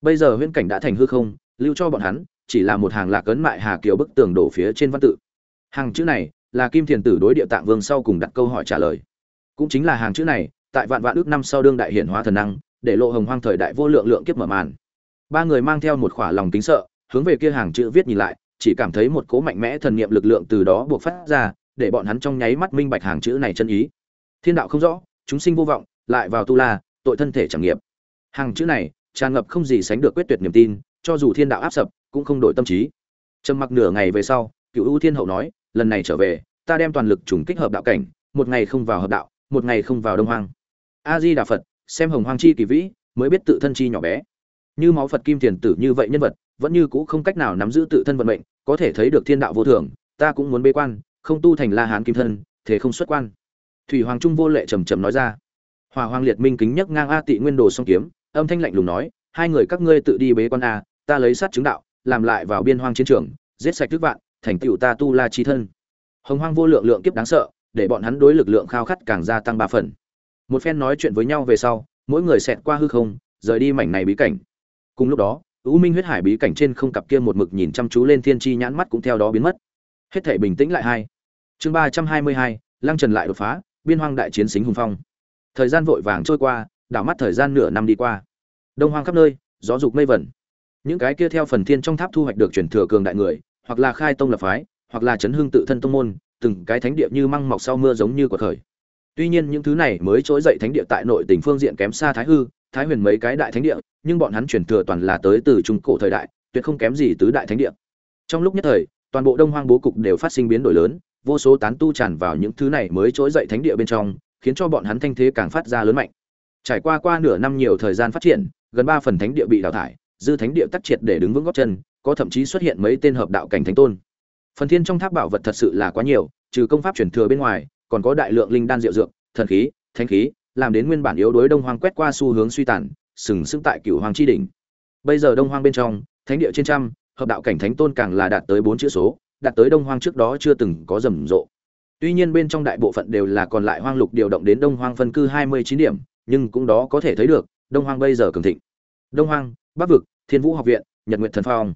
Bây giờ huyễn cảnh đã thành hư không, lưu cho bọn hắn, chỉ là một hàng lạc cấn mại hà kiều bức tường đổ phía trên văn tự. Hàng chữ này là kim thiền tử đối địa tạng vương sau cùng đặt câu hỏi trả lời. Cũng chính là hàng chữ này, tại vạn vạn ước năm sau đương đại hiển hóa thần năng, để lộ hồng hoang thời đại vô lượng lượng kiếp mở màn. Ba người mang theo một khỏa lòng kính sợ, hướng về kia hàng chữ viết nhìn lại, chỉ cảm thấy một cố mạnh mẽ thần niệm lực lượng từ đó buộc phát ra, để bọn hắn trong nháy mắt minh bạch hàng chữ này chân ý. Thiên đạo không rõ, chúng sinh vô vọng lại vào tu la, tội thân thể chẳng nghiệp. Hàng chữ này, tràn ngập không gì sánh được quyết tuyệt niềm tin, cho dù thiên đạo áp sập, cũng không đổi tâm trí. Trầm mặc nửa ngày về sau, cựu ưu thiên hậu nói, lần này trở về, ta đem toàn lực trùng kích hợp đạo cảnh, một ngày không vào hợp đạo, một ngày không vào đông hoang. A di đà phật, xem hồng hoang chi kỳ vĩ, mới biết tự thân chi nhỏ bé. Như máu phật kim thiền tử như vậy nhân vật, vẫn như cũ không cách nào nắm giữ tự thân vận mệnh, có thể thấy được thiên đạo vô thường, ta cũng muốn bế quan, không tu thành la hán kim thân, thế không xuất quan. Thủy hoàng trung vô lệ trầm trầm nói ra. Hỏa hoàng liệt minh kính nhấc ngang a tị nguyên đồ song kiếm, âm thanh lạnh lùng nói, hai người các ngươi tự đi bế quan a, ta lấy sát chứng đạo, làm lại vào biên hoang chiến trường, giết sạch tứ vạn, thành tựu ta tu la chi thân. Hồng hoang vô lượng lượng kiếp đáng sợ, để bọn hắn đối lực lượng khao khát càng gia tăng ba phần. Một phen nói chuyện với nhau về sau, mỗi người xẹt qua hư không, rời đi mảnh này bí cảnh. Cùng lúc đó, u minh huyết hải bí cảnh trên không cặp kia một mực nhìn chăm chú lên thiên chi nhãn mắt cũng theo đó biến mất. Hết thảy bình tĩnh lại hai. Chương ba trăm hai mươi hai, lăng trần lại đột phá, biên hoang đại chiến xính hùng phong thời gian vội vàng trôi qua, đảo mắt thời gian nửa năm đi qua. Đông hoang khắp nơi, gió dục mây vẩn. Những cái kia theo phần thiên trong tháp thu hoạch được truyền thừa cường đại người, hoặc là khai tông lập phái, hoặc là chấn hương tự thân tông môn, từng cái thánh địa như măng mọc sau mưa giống như quả khởi. Tuy nhiên những thứ này mới trỗi dậy thánh địa tại nội tỉnh phương diện kém xa thái hư, thái huyền mấy cái đại thánh địa, nhưng bọn hắn truyền thừa toàn là tới từ trung cổ thời đại, tuyệt không kém gì tứ đại thánh địa. Trong lúc nhất thời, toàn bộ đông hoang bố cục đều phát sinh biến đổi lớn, vô số tán tu tràn vào những thứ này mới trỗi dậy thánh địa bên trong khiến cho bọn hắn thanh thế càng phát ra lớn mạnh. Trải qua qua nửa năm nhiều thời gian phát triển, gần ba phần thánh địa bị đào thải, dư thánh địa tắc triệt để đứng vững gót chân, có thậm chí xuất hiện mấy tên hợp đạo cảnh thánh tôn. Phần thiên trong tháp bảo vật thật sự là quá nhiều, trừ công pháp truyền thừa bên ngoài, còn có đại lượng linh đan diệu dược, thần khí thanh khí, làm đến nguyên bản yếu đuối đông hoang quét qua xu hướng suy tàn, sừng sững tại cửu hoàng chi đỉnh. Bây giờ đông hoang bên trong, thánh địa trên trăm, hợp đạo cảnh thánh tôn càng là đạt tới bốn chữ số, đạt tới đông hoang trước đó chưa từng có rầm rộ tuy nhiên bên trong đại bộ phận đều là còn lại hoang lục điều động đến đông hoang phân cư hai mươi chín điểm, nhưng cũng đó có thể thấy được, đông hoang bây giờ cường thịnh. Đông hoang, bắc vực, thiên vũ học viện, nhật Nguyệt thần phong.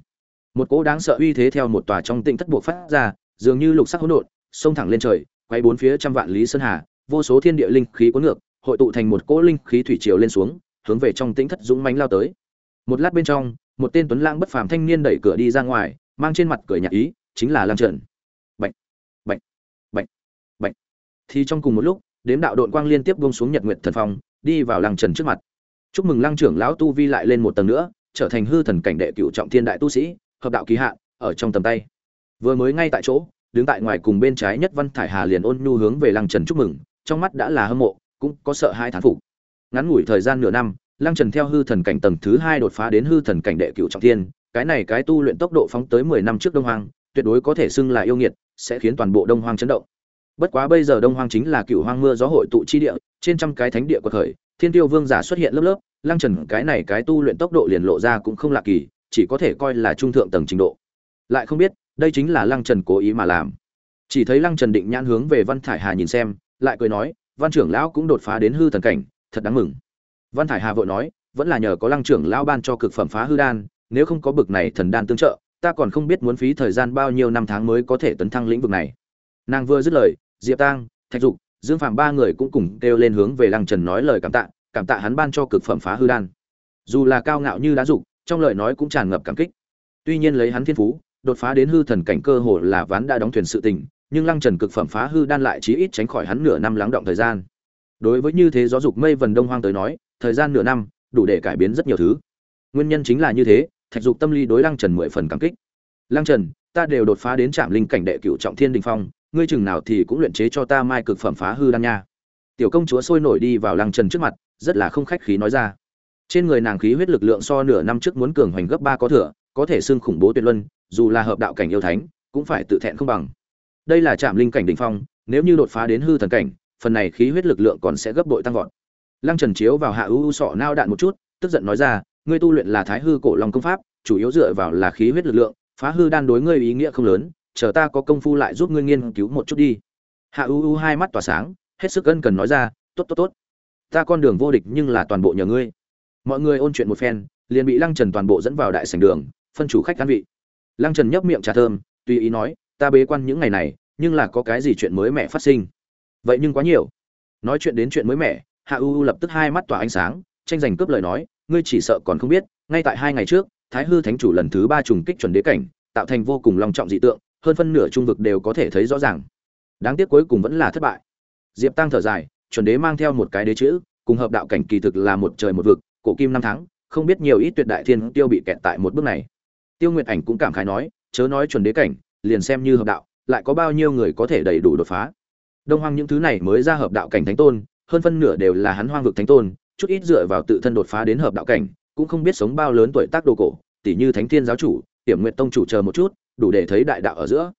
Một cỗ đáng sợ uy thế theo một tòa trong tịnh thất buộc phát ra, dường như lục sắc hỗn độn, xông thẳng lên trời, quay bốn phía trăm vạn lý sơn hà, vô số thiên địa linh khí cuốn ngược, hội tụ thành một cỗ linh khí thủy triều lên xuống, hướng về trong tĩnh thất dũng mãnh lao tới. Một lát bên trong, một tên tuấn lãng bất phàm thanh niên đẩy cửa đi ra ngoài, mang trên mặt cười nhạt ý, chính là lam trần. Thì trong cùng một lúc, đếm đạo đội quang liên tiếp buông xuống nhật nguyệt thần phong, đi vào lăng trần trước mặt. Chúc mừng lăng trưởng lão tu vi lại lên một tầng nữa, trở thành hư thần cảnh đệ cựu trọng thiên đại tu sĩ, hợp đạo kỳ hạn, ở trong tầm tay. Vừa mới ngay tại chỗ, đứng tại ngoài cùng bên trái nhất văn thải hà liền ôn nhu hướng về lăng trần chúc mừng, trong mắt đã là hâm mộ, cũng có sợ hai thán phục. Ngắn ngủi thời gian nửa năm, lăng trần theo hư thần cảnh tầng thứ hai đột phá đến hư thần cảnh đệ cựu trọng thiên, cái này cái tu luyện tốc độ phóng tới mười năm trước đông hoang, tuyệt đối có thể xưng là yêu nghiệt, sẽ khiến toàn bộ đông hoang chấn động bất quá bây giờ đông hoang chính là cựu hoang mưa gió hội tụ chi địa, trên trăm cái thánh địa của khởi, thiên tiêu vương giả xuất hiện lớp lớp, lăng trần cái này cái tu luyện tốc độ liền lộ ra cũng không lạ kỳ, chỉ có thể coi là trung thượng tầng trình độ. Lại không biết, đây chính là lăng trần cố ý mà làm. Chỉ thấy lăng trần định nhãn hướng về văn thải hà nhìn xem, lại cười nói, văn trưởng lão cũng đột phá đến hư thần cảnh, thật đáng mừng. Văn thải hà vội nói, vẫn là nhờ có lăng trưởng lão ban cho cực phẩm phá hư đan, nếu không có bực này thần đan tương trợ, ta còn không biết muốn phí thời gian bao nhiêu năm tháng mới có thể tấn thăng lĩnh vực này nàng vừa dứt lời, diệp tang, thạch dục, dương phạm ba người cũng cùng kêu lên hướng về lăng trần nói lời cảm tạ cảm tạ hắn ban cho cực phẩm phá hư đan. Dù là cao ngạo như đá dục, trong lời nói cũng tràn ngập cảm kích. Tuy nhiên lấy hắn thiên phú, đột phá đến hư thần cảnh cơ hồ là ván đã đóng thuyền sự tình, nhưng lăng trần cực phẩm phá hư đan lại chí ít tránh khỏi hắn nửa năm lắng động thời gian. Đối với như thế gió dục mây vần đông hoang tới nói, thời gian nửa năm, đủ để cải biến rất nhiều thứ. Nguyên nhân chính là như thế, thạch dục tâm lý đối lăng trần mười phần cảm kích. Lăng trần, ta đều đột phá đến trạm linh cảnh đệ cựu trọng thiên đình phong ngươi chừng nào thì cũng luyện chế cho ta mai cực phẩm phá hư đan nha. Tiểu công chúa sôi nổi đi vào lăng trần trước mặt, rất là không khách khí nói ra. Trên người nàng khí huyết lực lượng so nửa năm trước muốn cường hoành gấp ba có thừa, có thể xưng khủng bố tuyệt luân, dù là hợp đạo cảnh yêu thánh, cũng phải tự thẹn không bằng. Đây là trạm linh cảnh đỉnh phong, nếu như đột phá đến hư thần cảnh, phần này khí huyết lực lượng còn sẽ gấp bội tăng vọt. Lăng trần chiếu vào hạ ưu sọ nao đạn một chút, tức giận nói ra, ngươi tu luyện là thái hư cổ long công pháp, chủ yếu dựa vào là khí huyết lực lượng, phá hư đan đối ngươi ý nghĩa không lớn chờ ta có công phu lại giúp ngươi nghiên cứu một chút đi. Hạ U U hai mắt tỏa sáng, hết sức ân cần nói ra, tốt tốt tốt. Ta con đường vô địch nhưng là toàn bộ nhờ ngươi. Mọi người ôn chuyện một phen, liền bị lăng trần toàn bộ dẫn vào đại sảnh đường, phân chủ khách cán vị. Lăng trần nhấp miệng trà thơm, tùy ý nói, ta bế quan những ngày này, nhưng là có cái gì chuyện mới mẻ phát sinh? Vậy nhưng quá nhiều. Nói chuyện đến chuyện mới mẻ, hạ u u lập tức hai mắt tỏa ánh sáng, tranh giành cướp lời nói, ngươi chỉ sợ còn không biết, ngay tại hai ngày trước, thái hư thánh chủ lần thứ ba trùng kích chuẩn đế cảnh, tạo thành vô cùng long trọng dị tượng hơn phân nửa trung vực đều có thể thấy rõ ràng. Đáng tiếc cuối cùng vẫn là thất bại. Diệp tăng thở dài, chuẩn đế mang theo một cái đế chữ, cùng hợp đạo cảnh kỳ thực là một trời một vực, cổ kim năm tháng, không biết nhiều ít tuyệt đại thiên tiêu bị kẹt tại một bước này. Tiêu nguyệt ảnh cũng cảm khái nói, chớ nói chuẩn đế cảnh, liền xem như hợp đạo, lại có bao nhiêu người có thể đầy đủ đột phá. Đông hoang những thứ này mới ra hợp đạo cảnh thánh tôn, hơn phân nửa đều là hắn hoang vực thánh tôn, chút ít dựa vào tự thân đột phá đến hợp đạo cảnh, cũng không biết sống bao lớn tuổi tác đồ cổ tỷ như thánh thiên giáo chủ, tiểm nguyện tông chủ chờ một chút đủ để thấy đại đạo ở giữa.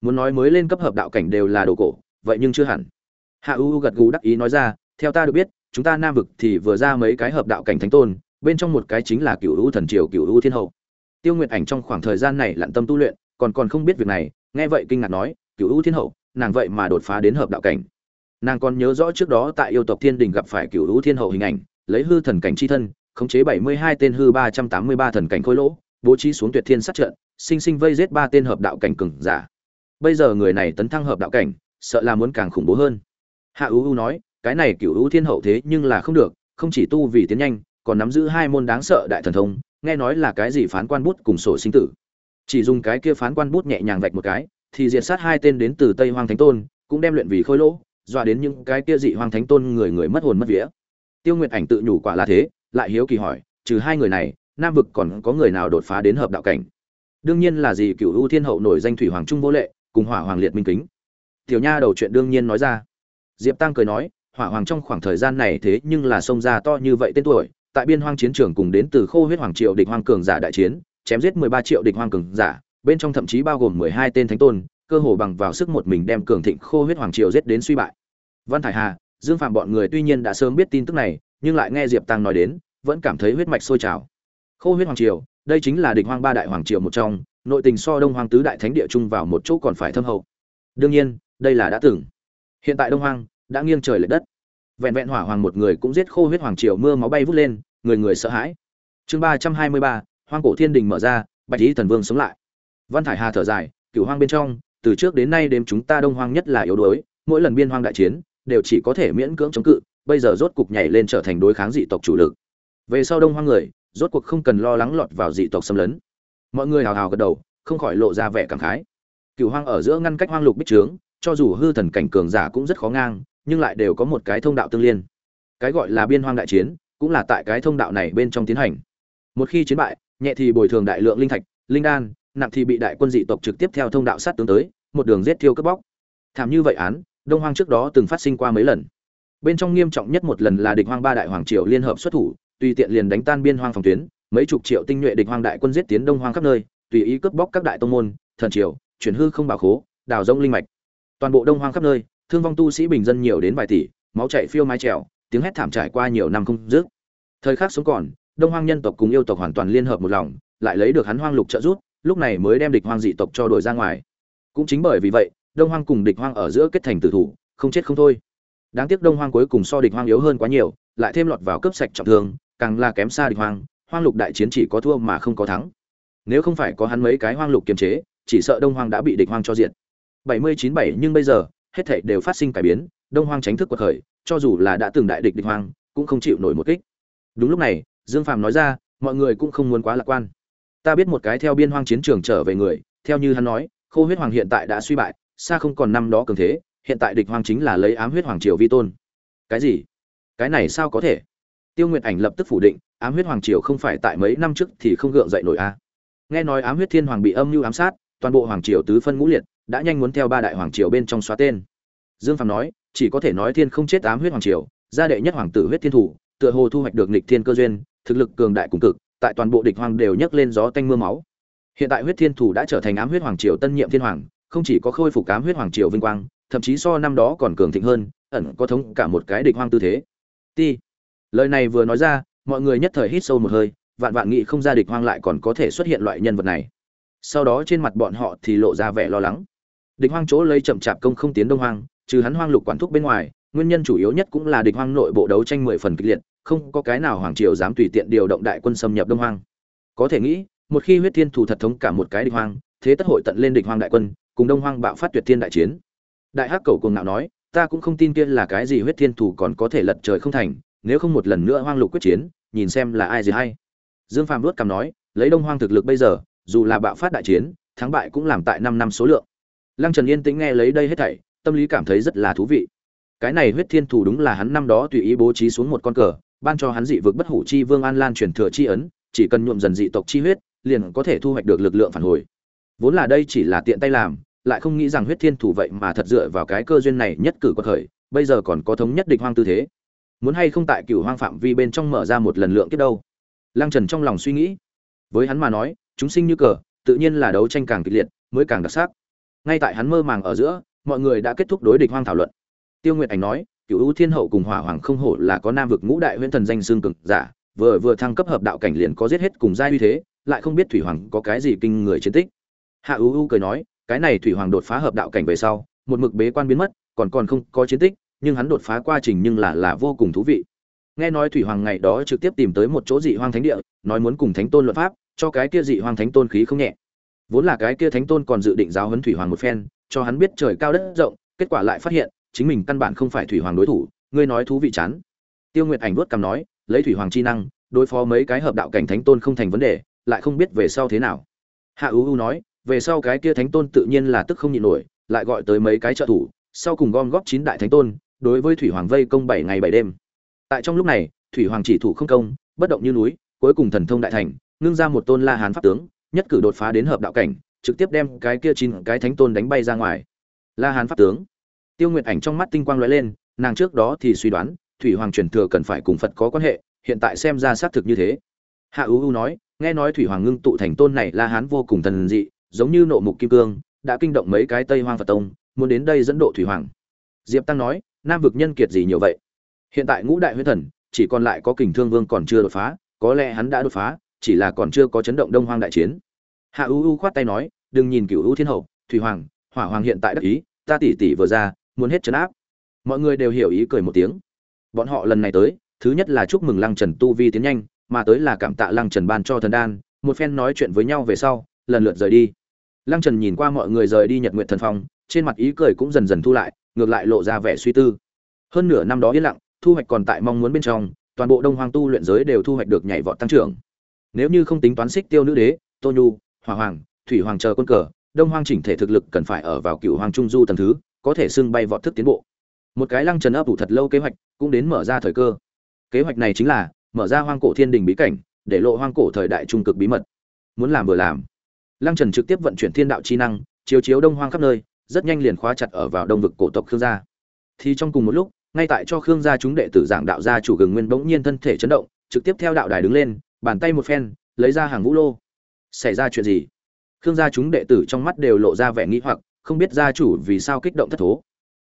Muốn nói mới lên cấp hợp đạo cảnh đều là đồ cổ, vậy nhưng chưa hẳn. Hạ u gật gù đắc ý nói ra, theo ta được biết, chúng ta nam vực thì vừa ra mấy cái hợp đạo cảnh thánh tôn, bên trong một cái chính là cựu u thần triều cựu u thiên hậu. Tiêu nguyệt ảnh trong khoảng thời gian này lặn tâm tu luyện, còn còn không biết việc này, nghe vậy kinh ngạc nói cựu u thiên hậu, nàng vậy mà đột phá đến hợp đạo cảnh. Nàng còn nhớ rõ trước đó tại yêu tộc thiên đình gặp phải cựu u thiên hậu hình ảnh, lấy hư thần cảnh c h i thân, khống chế bảy mươi hai tên hư ba trăm tám mươi ba thần cảnh khối lỗ bố trí xuống tuyệt thiên sát trận, sinh sinh vây giết ba tên hợp đạo cảnh cừng giả. Bây giờ người này tấn thăng hợp đạo cảnh, sợ là muốn càng khủng bố hơn. Hạ u u nói, cái này cựu ưu thiên hậu thế nhưng là không được, không chỉ tu vì tiến nhanh, còn nắm giữ hai môn đáng sợ đại thần thông, nghe nói là cái gì phán quan bút cùng sổ sinh tử. Chỉ dùng cái kia phán quan bút nhẹ nhàng vạch một cái, thì diệt sát hai tên đến từ tây hoang thánh tôn, cũng đem luyện vì khôi lỗ, dọa đến những cái kia dị hoang thánh tôn người người mất hồn mất vía. Tiêu nguyệt ảnh tự nhủ quả là thế, lại hiếu kỳ hỏi, trừ hai người này nam vực còn có người nào đột phá đến hợp đạo cảnh? Đương nhiên là gì cựu ưu thiên hậu nổi danh thủy hoàng trung vô lệ, cùng hỏa hoàng liệt minh kính. Tiểu nha đầu chuyện đương nhiên nói ra. Diệp tăng cười nói, hỏa hoàng trong khoảng thời gian này thế nhưng là sông ra to như vậy tên tuổi, tại biên hoang chiến trường cùng đến từ khô huyết hoàng triệu địch hoang cường giả đại chiến, chém giết mười ba triệu địch hoang cường giả, bên trong thậm chí bao gồm mười hai tên thánh tôn, cơ hồ bằng vào sức một mình đem cường thịnh khô huyết hoàng triều giết đến suy bại. Văn thải hà, dương phạm bọn người tuy nhiên đã sớm biết tin tức này, nhưng lại nghe diệp tăng nói đến, vẫn cảm thấy huyết mạch sôi trào khô huyết hoàng triều, đây chính là địch hoang ba đại hoàng triều một trong, nội tình so đông hoang tứ đại thánh địa chung vào một chỗ còn phải thâm hậu. Đương nhiên, đây là đã từng. Hiện tại đông hoang đã nghiêng trời lệch đất. Vẹn vẹn hỏa hoàng một người cũng giết khô huyết hoàng triều mưa máu bay vút lên, người người sợ hãi. Chương ba trăm hai mươi ba, hoang cổ thiên đình mở ra, bạch lý thần vương sống lại. Văn thải hà thở dài, cửu hoang bên trong, từ trước đến nay đêm chúng ta đông hoang nhất là yếu đuối, mỗi lần biên hoang đại chiến, đều chỉ có thể miễn cưỡng chống cự, bây giờ rốt cục nhảy lên trở thành đối kháng dị tộc chủ lực. Về sau đông hoang người rốt cuộc không cần lo lắng lọt vào dị tộc xâm lấn. Mọi người hào hào gật đầu, không khỏi lộ ra vẻ cảm khái. Cửu hoang ở giữa ngăn cách hoang lục bích trướng, cho dù hư thần cảnh cường giả cũng rất khó ngang, nhưng lại đều có một cái thông đạo tương liên. Cái gọi là biên hoang đại chiến, cũng là tại cái thông đạo này bên trong tiến hành. Một khi chiến bại, nhẹ thì bồi thường đại lượng linh thạch, linh đan, nặng thì bị đại quân dị tộc trực tiếp theo thông đạo sát tướng tới, một đường giết thiêu cướp bóc. Thảm như vậy án, đông hoang trước đó từng phát sinh qua mấy lần. Bên trong nghiêm trọng nhất một lần là địch hoang ba đại hoàng triều liên hợp xuất thủ tùy tiện liền đánh tan biên hoang phòng tuyến, mấy chục triệu tinh nhuệ địch hoang đại quân giết tiến đông hoang khắp nơi, tùy ý cướp bóc các đại tông môn, thần triều, chuyển hư không bảo khố, đào rông linh mạch. Toàn bộ đông hoang khắp nơi, thương vong tu sĩ bình dân nhiều đến vài tỷ, máu chảy phiêu mái trèo, tiếng hét thảm trải qua nhiều năm không dứt. Thời khắc sống còn, đông hoang nhân tộc cùng yêu tộc hoàn toàn liên hợp một lòng, lại lấy được hắn hoang lục trợ rút lúc này mới đem địch hoang dị tộc cho đổi ra ngoài. Cũng chính bởi vì vậy, đông hoang cùng địch hoang ở giữa kết thành tử thủ, không chết không thôi. Đáng tiếc đông hoang cuối cùng so địch hoang yếu hơn quá nhiều, lại thêm lọt vào cướp sạch trọng thương càng là kém xa địch hoang hoang lục đại chiến chỉ có thua mà không có thắng. Nếu không phải có hắn mấy cái hoang lục kiềm chế, chỉ sợ đông hoang đã bị địch hoang cho diệt. Bảy mươi chín bảy nhưng bây giờ, hết thảy đều phát sinh cải biến, đông hoang tránh thức quật khởi, cho dù là đã từng đại địch địch hoang, cũng không chịu nổi một kích. Đúng lúc này, dương phàm nói ra, mọi người cũng không muốn quá lạc quan. Ta biết một cái theo biên hoang chiến trường trở về người, theo như hắn nói, khô huyết hoàng hiện tại đã suy bại, xa không còn năm đó cường thế, hiện tại địch hoang chính là lấy ám huyết hoàng triều vi tôn. Cái gì? Cái này sao có thể? Tiêu nguyệt ảnh lập tức phủ định, ám huyết hoàng triều không phải tại mấy năm trước thì không gượng dậy nổi a. Nghe nói ám huyết thiên hoàng bị âm mưu ám sát, toàn bộ hoàng triều tứ phân ngũ liệt, đã nhanh muốn theo ba đại hoàng triều bên trong xóa tên. Dương phàm nói, chỉ có thể nói thiên không chết ám huyết hoàng triều, gia đệ nhất hoàng tử huyết thiên thủ, tựa hồ thu hoạch được nghịch thiên cơ duyên, thực lực cường đại cùng cực, tại toàn bộ địch hoàng đều nhấc lên gió tanh mưa máu. Hiện tại huyết thiên thủ đã trở thành ám huyết hoàng triều tân nhiệm thiên hoàng, không chỉ có khôi phục ám huyết hoàng triều vinh quang, thậm chí so năm đó còn cường thịnh hơn, ẩn có thống cả một cái địch hoang tư thế. Ti lời này vừa nói ra, mọi người nhất thời hít sâu một hơi, vạn vạn nghị không ra địch hoang lại còn có thể xuất hiện loại nhân vật này. Sau đó trên mặt bọn họ thì lộ ra vẻ lo lắng. Địch hoang chỗ lấy chậm chạp công không tiến đông hoang, trừ hắn hoang lục quản thúc bên ngoài, nguyên nhân chủ yếu nhất cũng là địch hoang nội bộ đấu tranh mười phần kịch liệt, không có cái nào hoàng triều dám tùy tiện điều động đại quân xâm nhập đông hoang. Có thể nghĩ, một khi huyết thiên thủ thật thống cả một cái địch hoang, thế tất hội tận lên địch hoang đại quân, cùng đông hoang bạo phát tuyệt thiên đại chiến. Đại hắc cầu cùng ngạo nói, ta cũng không tin kia là cái gì huyết thiên thủ còn có thể lật trời không thành nếu không một lần nữa hoang lục quyết chiến, nhìn xem là ai gì hay. Dương phàm luốt cằm nói, lấy đông hoang thực lực bây giờ, dù là bạo phát đại chiến, thắng bại cũng làm tại năm năm số lượng. Lăng trần yên tĩnh nghe lấy đây hết thảy, tâm lý cảm thấy rất là thú vị. Cái này huyết thiên thủ đúng là hắn năm đó tùy ý bố trí xuống một con cờ, ban cho hắn dị vực bất hủ chi vương an lan truyền thừa chi ấn, chỉ cần nhuộm dần dị tộc chi huyết, liền có thể thu hoạch được lực lượng phản hồi. Vốn là đây chỉ là tiện tay làm, lại không nghĩ rằng huyết thiên thủ vậy mà thật dựa vào cái cơ duyên này nhất cử có khởi, bây giờ còn có thống nhất địch hoang tư thế muốn hay không tại cửu hoang phạm vi bên trong mở ra một lần lượng kiếp đâu? Lăng trần trong lòng suy nghĩ. Với hắn mà nói, chúng sinh như cờ, tự nhiên là đấu tranh càng kịch liệt, mới càng đặc sắc. Ngay tại hắn mơ màng ở giữa, mọi người đã kết thúc đối địch hoang thảo luận. Tiêu nguyệt ảnh nói, cửu ưu thiên hậu cùng hỏa hoàng không hổ là có nam vực ngũ đại huyễn thần danh xương cực giả, vừa vừa thăng cấp hợp đạo cảnh liền có giết hết cùng giai uy thế, lại không biết thủy hoàng có cái gì kinh người chiến tích. Hạ ưu ưu cười nói, cái này thủy hoàng đột phá hợp đạo cảnh về sau, một mực bế quan biến mất, còn còn không có chiến tích nhưng hắn đột phá quá trình nhưng là là vô cùng thú vị. Nghe nói thủy hoàng ngày đó trực tiếp tìm tới một chỗ dị hoang thánh địa, nói muốn cùng thánh tôn luận pháp, cho cái kia dị hoang thánh tôn khí không nhẹ. Vốn là cái kia thánh tôn còn dự định giáo huấn thủy hoàng một phen, cho hắn biết trời cao đất rộng, kết quả lại phát hiện, chính mình căn bản không phải thủy hoàng đối thủ, ngươi nói thú vị chán. Tiêu nguyệt ảnh vuốt cằm nói, lấy thủy hoàng chi năng, đối phó mấy cái hợp đạo cảnh thánh tôn không thành vấn đề, lại không biết về sau thế nào. Hạ ưu ưu nói, về sau cái kia thánh tôn tự nhiên là tức không nhịn nổi, lại gọi tới mấy cái trợ thủ, sau cùng gom góp chín đại thánh tôn đối với thủy hoàng vây công bảy ngày bảy đêm. Tại trong lúc này, thủy hoàng chỉ thủ không công, bất động như núi, cuối cùng thần thông đại thành, ngưng ra một tôn la hán pháp tướng, nhất cử đột phá đến hợp đạo cảnh, trực tiếp đem cái kia chín cái thánh tôn đánh bay ra ngoài. La hán pháp tướng. Tiêu nguyệt ảnh trong mắt tinh quang lóe lên, nàng trước đó thì suy đoán, thủy hoàng truyền thừa cần phải cùng phật có quan hệ, hiện tại xem ra xác thực như thế. Hạ ưu ưu nói, nghe nói thủy hoàng ngưng tụ thành tôn này la hán vô cùng thần dị, giống như nộ mục kim cương, đã kinh động mấy cái tây hoang phật tông, muốn đến đây dẫn độ thủy hoàng. Diệp tăng nói nam vực nhân kiệt gì nhiều vậy? Hiện tại ngũ đại huyết thần, chỉ còn lại có kình thương vương còn chưa đột phá, có lẽ hắn đã đột phá, chỉ là còn chưa có chấn động đông hoang đại chiến. Hạ u u khoát tay nói, đừng nhìn cửu u thiên hậu, thủy hoàng, hỏa hoàng hiện tại đắc ý, ta tỷ tỷ vừa ra, muốn hết chấn áp. Mọi người đều hiểu ý cười một tiếng. Bọn họ lần này tới, thứ nhất là chúc mừng lăng trần tu vi tiến nhanh, mà tới là cảm tạ lăng trần ban cho thần đan, một phen nói chuyện với nhau về sau, lần lượt rời đi. Lăng trần nhìn qua mọi người rời đi nhật nguyện thần phong, trên mặt ý cười cũng dần dần thu lại ngược lại lộ ra vẻ suy tư. Hơn nửa năm đó yên lặng, thu hoạch còn tại mong muốn bên trong, toàn bộ đông hoang tu luyện giới đều thu hoạch được nhảy vọt tăng trưởng. Nếu như không tính toán xích tiêu nữ đế, tô nhu, hỏa hoàng, thủy hoàng chờ quân cờ, đông hoang chỉnh thể thực lực cần phải ở vào cựu hoàng trung du tầng thứ, có thể xưng bay vọt thức tiến bộ. Một cái lăng trần ấp ủ thật lâu kế hoạch cũng đến mở ra thời cơ. Kế hoạch này chính là mở ra hoang cổ thiên đình bí cảnh, để lộ hoang cổ thời đại trung cực bí mật. Muốn làm vừa làm. Lăng trần trực tiếp vận chuyển thiên đạo chi năng, chiếu chiếu đông hoang khắp nơi rất nhanh liền khóa chặt ở vào đông vực cổ tộc khương gia. Thì trong cùng một lúc, ngay tại cho khương gia chúng đệ tử giảng đạo gia chủ gừng nguyên bỗng nhiên thân thể chấn động, trực tiếp theo đạo đài đứng lên, bàn tay một phen, lấy ra hàng vũ lô. Xảy ra chuyện gì? Khương gia chúng đệ tử trong mắt đều lộ ra vẻ nghĩ hoặc, không biết gia chủ vì sao kích động thất thố.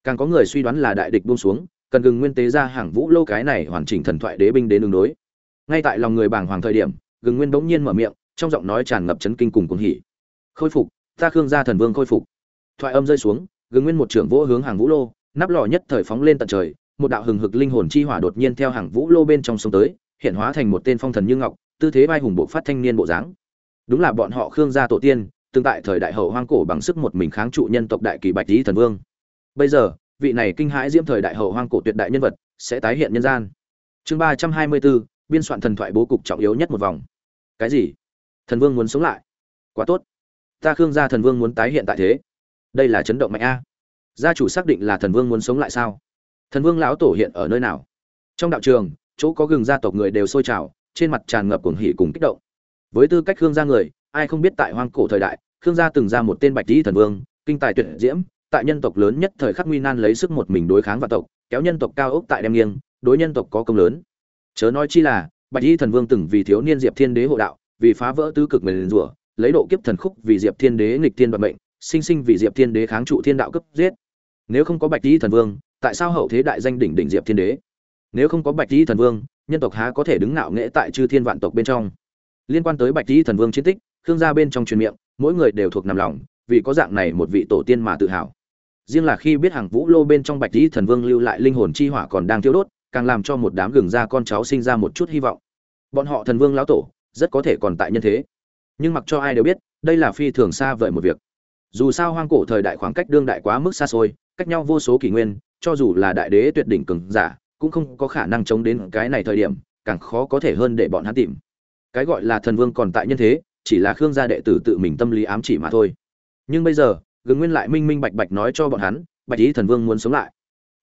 Càng có người suy đoán là đại địch buông xuống, cần gừng nguyên tế ra hàng vũ lô cái này hoàn chỉnh thần thoại đế binh đến đường đối. Ngay tại lòng người bảng hoàng thời điểm, gừng nguyên bỗng nhiên mở miệng, trong giọng nói tràn ngập chấn kinh cùng cuồng hỉ. Khôi phục, ta khương gia thần vương khôi phục thoại âm rơi xuống, gừng nguyên một trưởng vỗ hướng hàng vũ lô, nắp lò nhất thời phóng lên tận trời, một đạo hừng hực linh hồn chi hỏa đột nhiên theo hàng vũ lô bên trong sông tới, hiện hóa thành một tên phong thần như ngọc, tư thế vai hùng bộ phát thanh niên bộ dáng. Đúng là bọn họ khương gia tổ tiên, tương tại thời đại hậu hoang cổ bằng sức một mình kháng trụ nhân tộc đại kỳ bạch lý thần vương. Bây giờ, vị này kinh hãi diễm thời đại hậu hoang cổ tuyệt đại nhân vật, sẽ tái hiện nhân gian. Chương ba trăm hai mươi bốn, biên soạn thần thoại bố cục trọng yếu nhất một vòng. Cái gì? Thần vương muốn sống lại? Quá tốt. Ta khương gia thần vương muốn tái hiện tại thế đây là chấn động mạnh a. Gia chủ xác định là thần vương muốn sống lại sao? Thần vương lão tổ hiện ở nơi nào? Trong đạo trường, chỗ có gừng gia tộc người đều sôi trào, trên mặt tràn ngập cuồng hỉ cùng kích động. Với tư cách khương gia người, ai không biết tại hoang cổ thời đại, khương gia từng ra một tên bạch tý thần vương, kinh tài tuyệt diễm, tại nhân tộc lớn nhất thời khắc nguy nan lấy sức một mình đối kháng vạn tộc, kéo nhân tộc cao ốc tại đem nghiêng, đối nhân tộc có công lớn. Chớ nói chi là, bạch tý thần vương từng vì thiếu niên diệp thiên đế hộ đạo, vì phá vỡ tứ cực mềm rủa, lấy độ kiếp thần khúc vì diệp thiên đế nghịch thiên vận mệnh sinh sinh vì diệp thiên đế kháng trụ thiên đạo cấp giết. Nếu không có bạch tý thần vương, tại sao hậu thế đại danh đỉnh đỉnh diệp thiên đế? Nếu không có bạch tý thần vương, nhân tộc há có thể đứng ngạo nghễ tại chư thiên vạn tộc bên trong? Liên quan tới bạch tý thần vương chiến tích, khương gia bên trong truyền miệng, mỗi người đều thuộc nằm lòng, vì có dạng này một vị tổ tiên mà tự hào. Riêng là khi biết hàng vũ lô bên trong bạch tý thần vương lưu lại linh hồn chi hỏa còn đang thiêu đốt, càng làm cho một đám gừng ra con cháu sinh ra một chút hy vọng. Bọn họ thần vương lão tổ, rất có thể còn tại nhân thế. Nhưng mặc cho ai đều biết, đây là phi thường xa vời một việc dù sao hoang cổ thời đại khoảng cách đương đại quá mức xa xôi, cách nhau vô số kỷ nguyên, cho dù là đại đế tuyệt đỉnh cường giả, cũng không có khả năng chống đến cái này thời điểm, càng khó có thể hơn để bọn hắn tìm. Cái gọi là thần vương còn tại nhân thế, chỉ là khương gia đệ tử tự mình tâm lý ám chỉ mà thôi. Nhưng bây giờ, gừng nguyên lại minh minh bạch bạch nói cho bọn hắn, bạch ý thần vương muốn sống lại.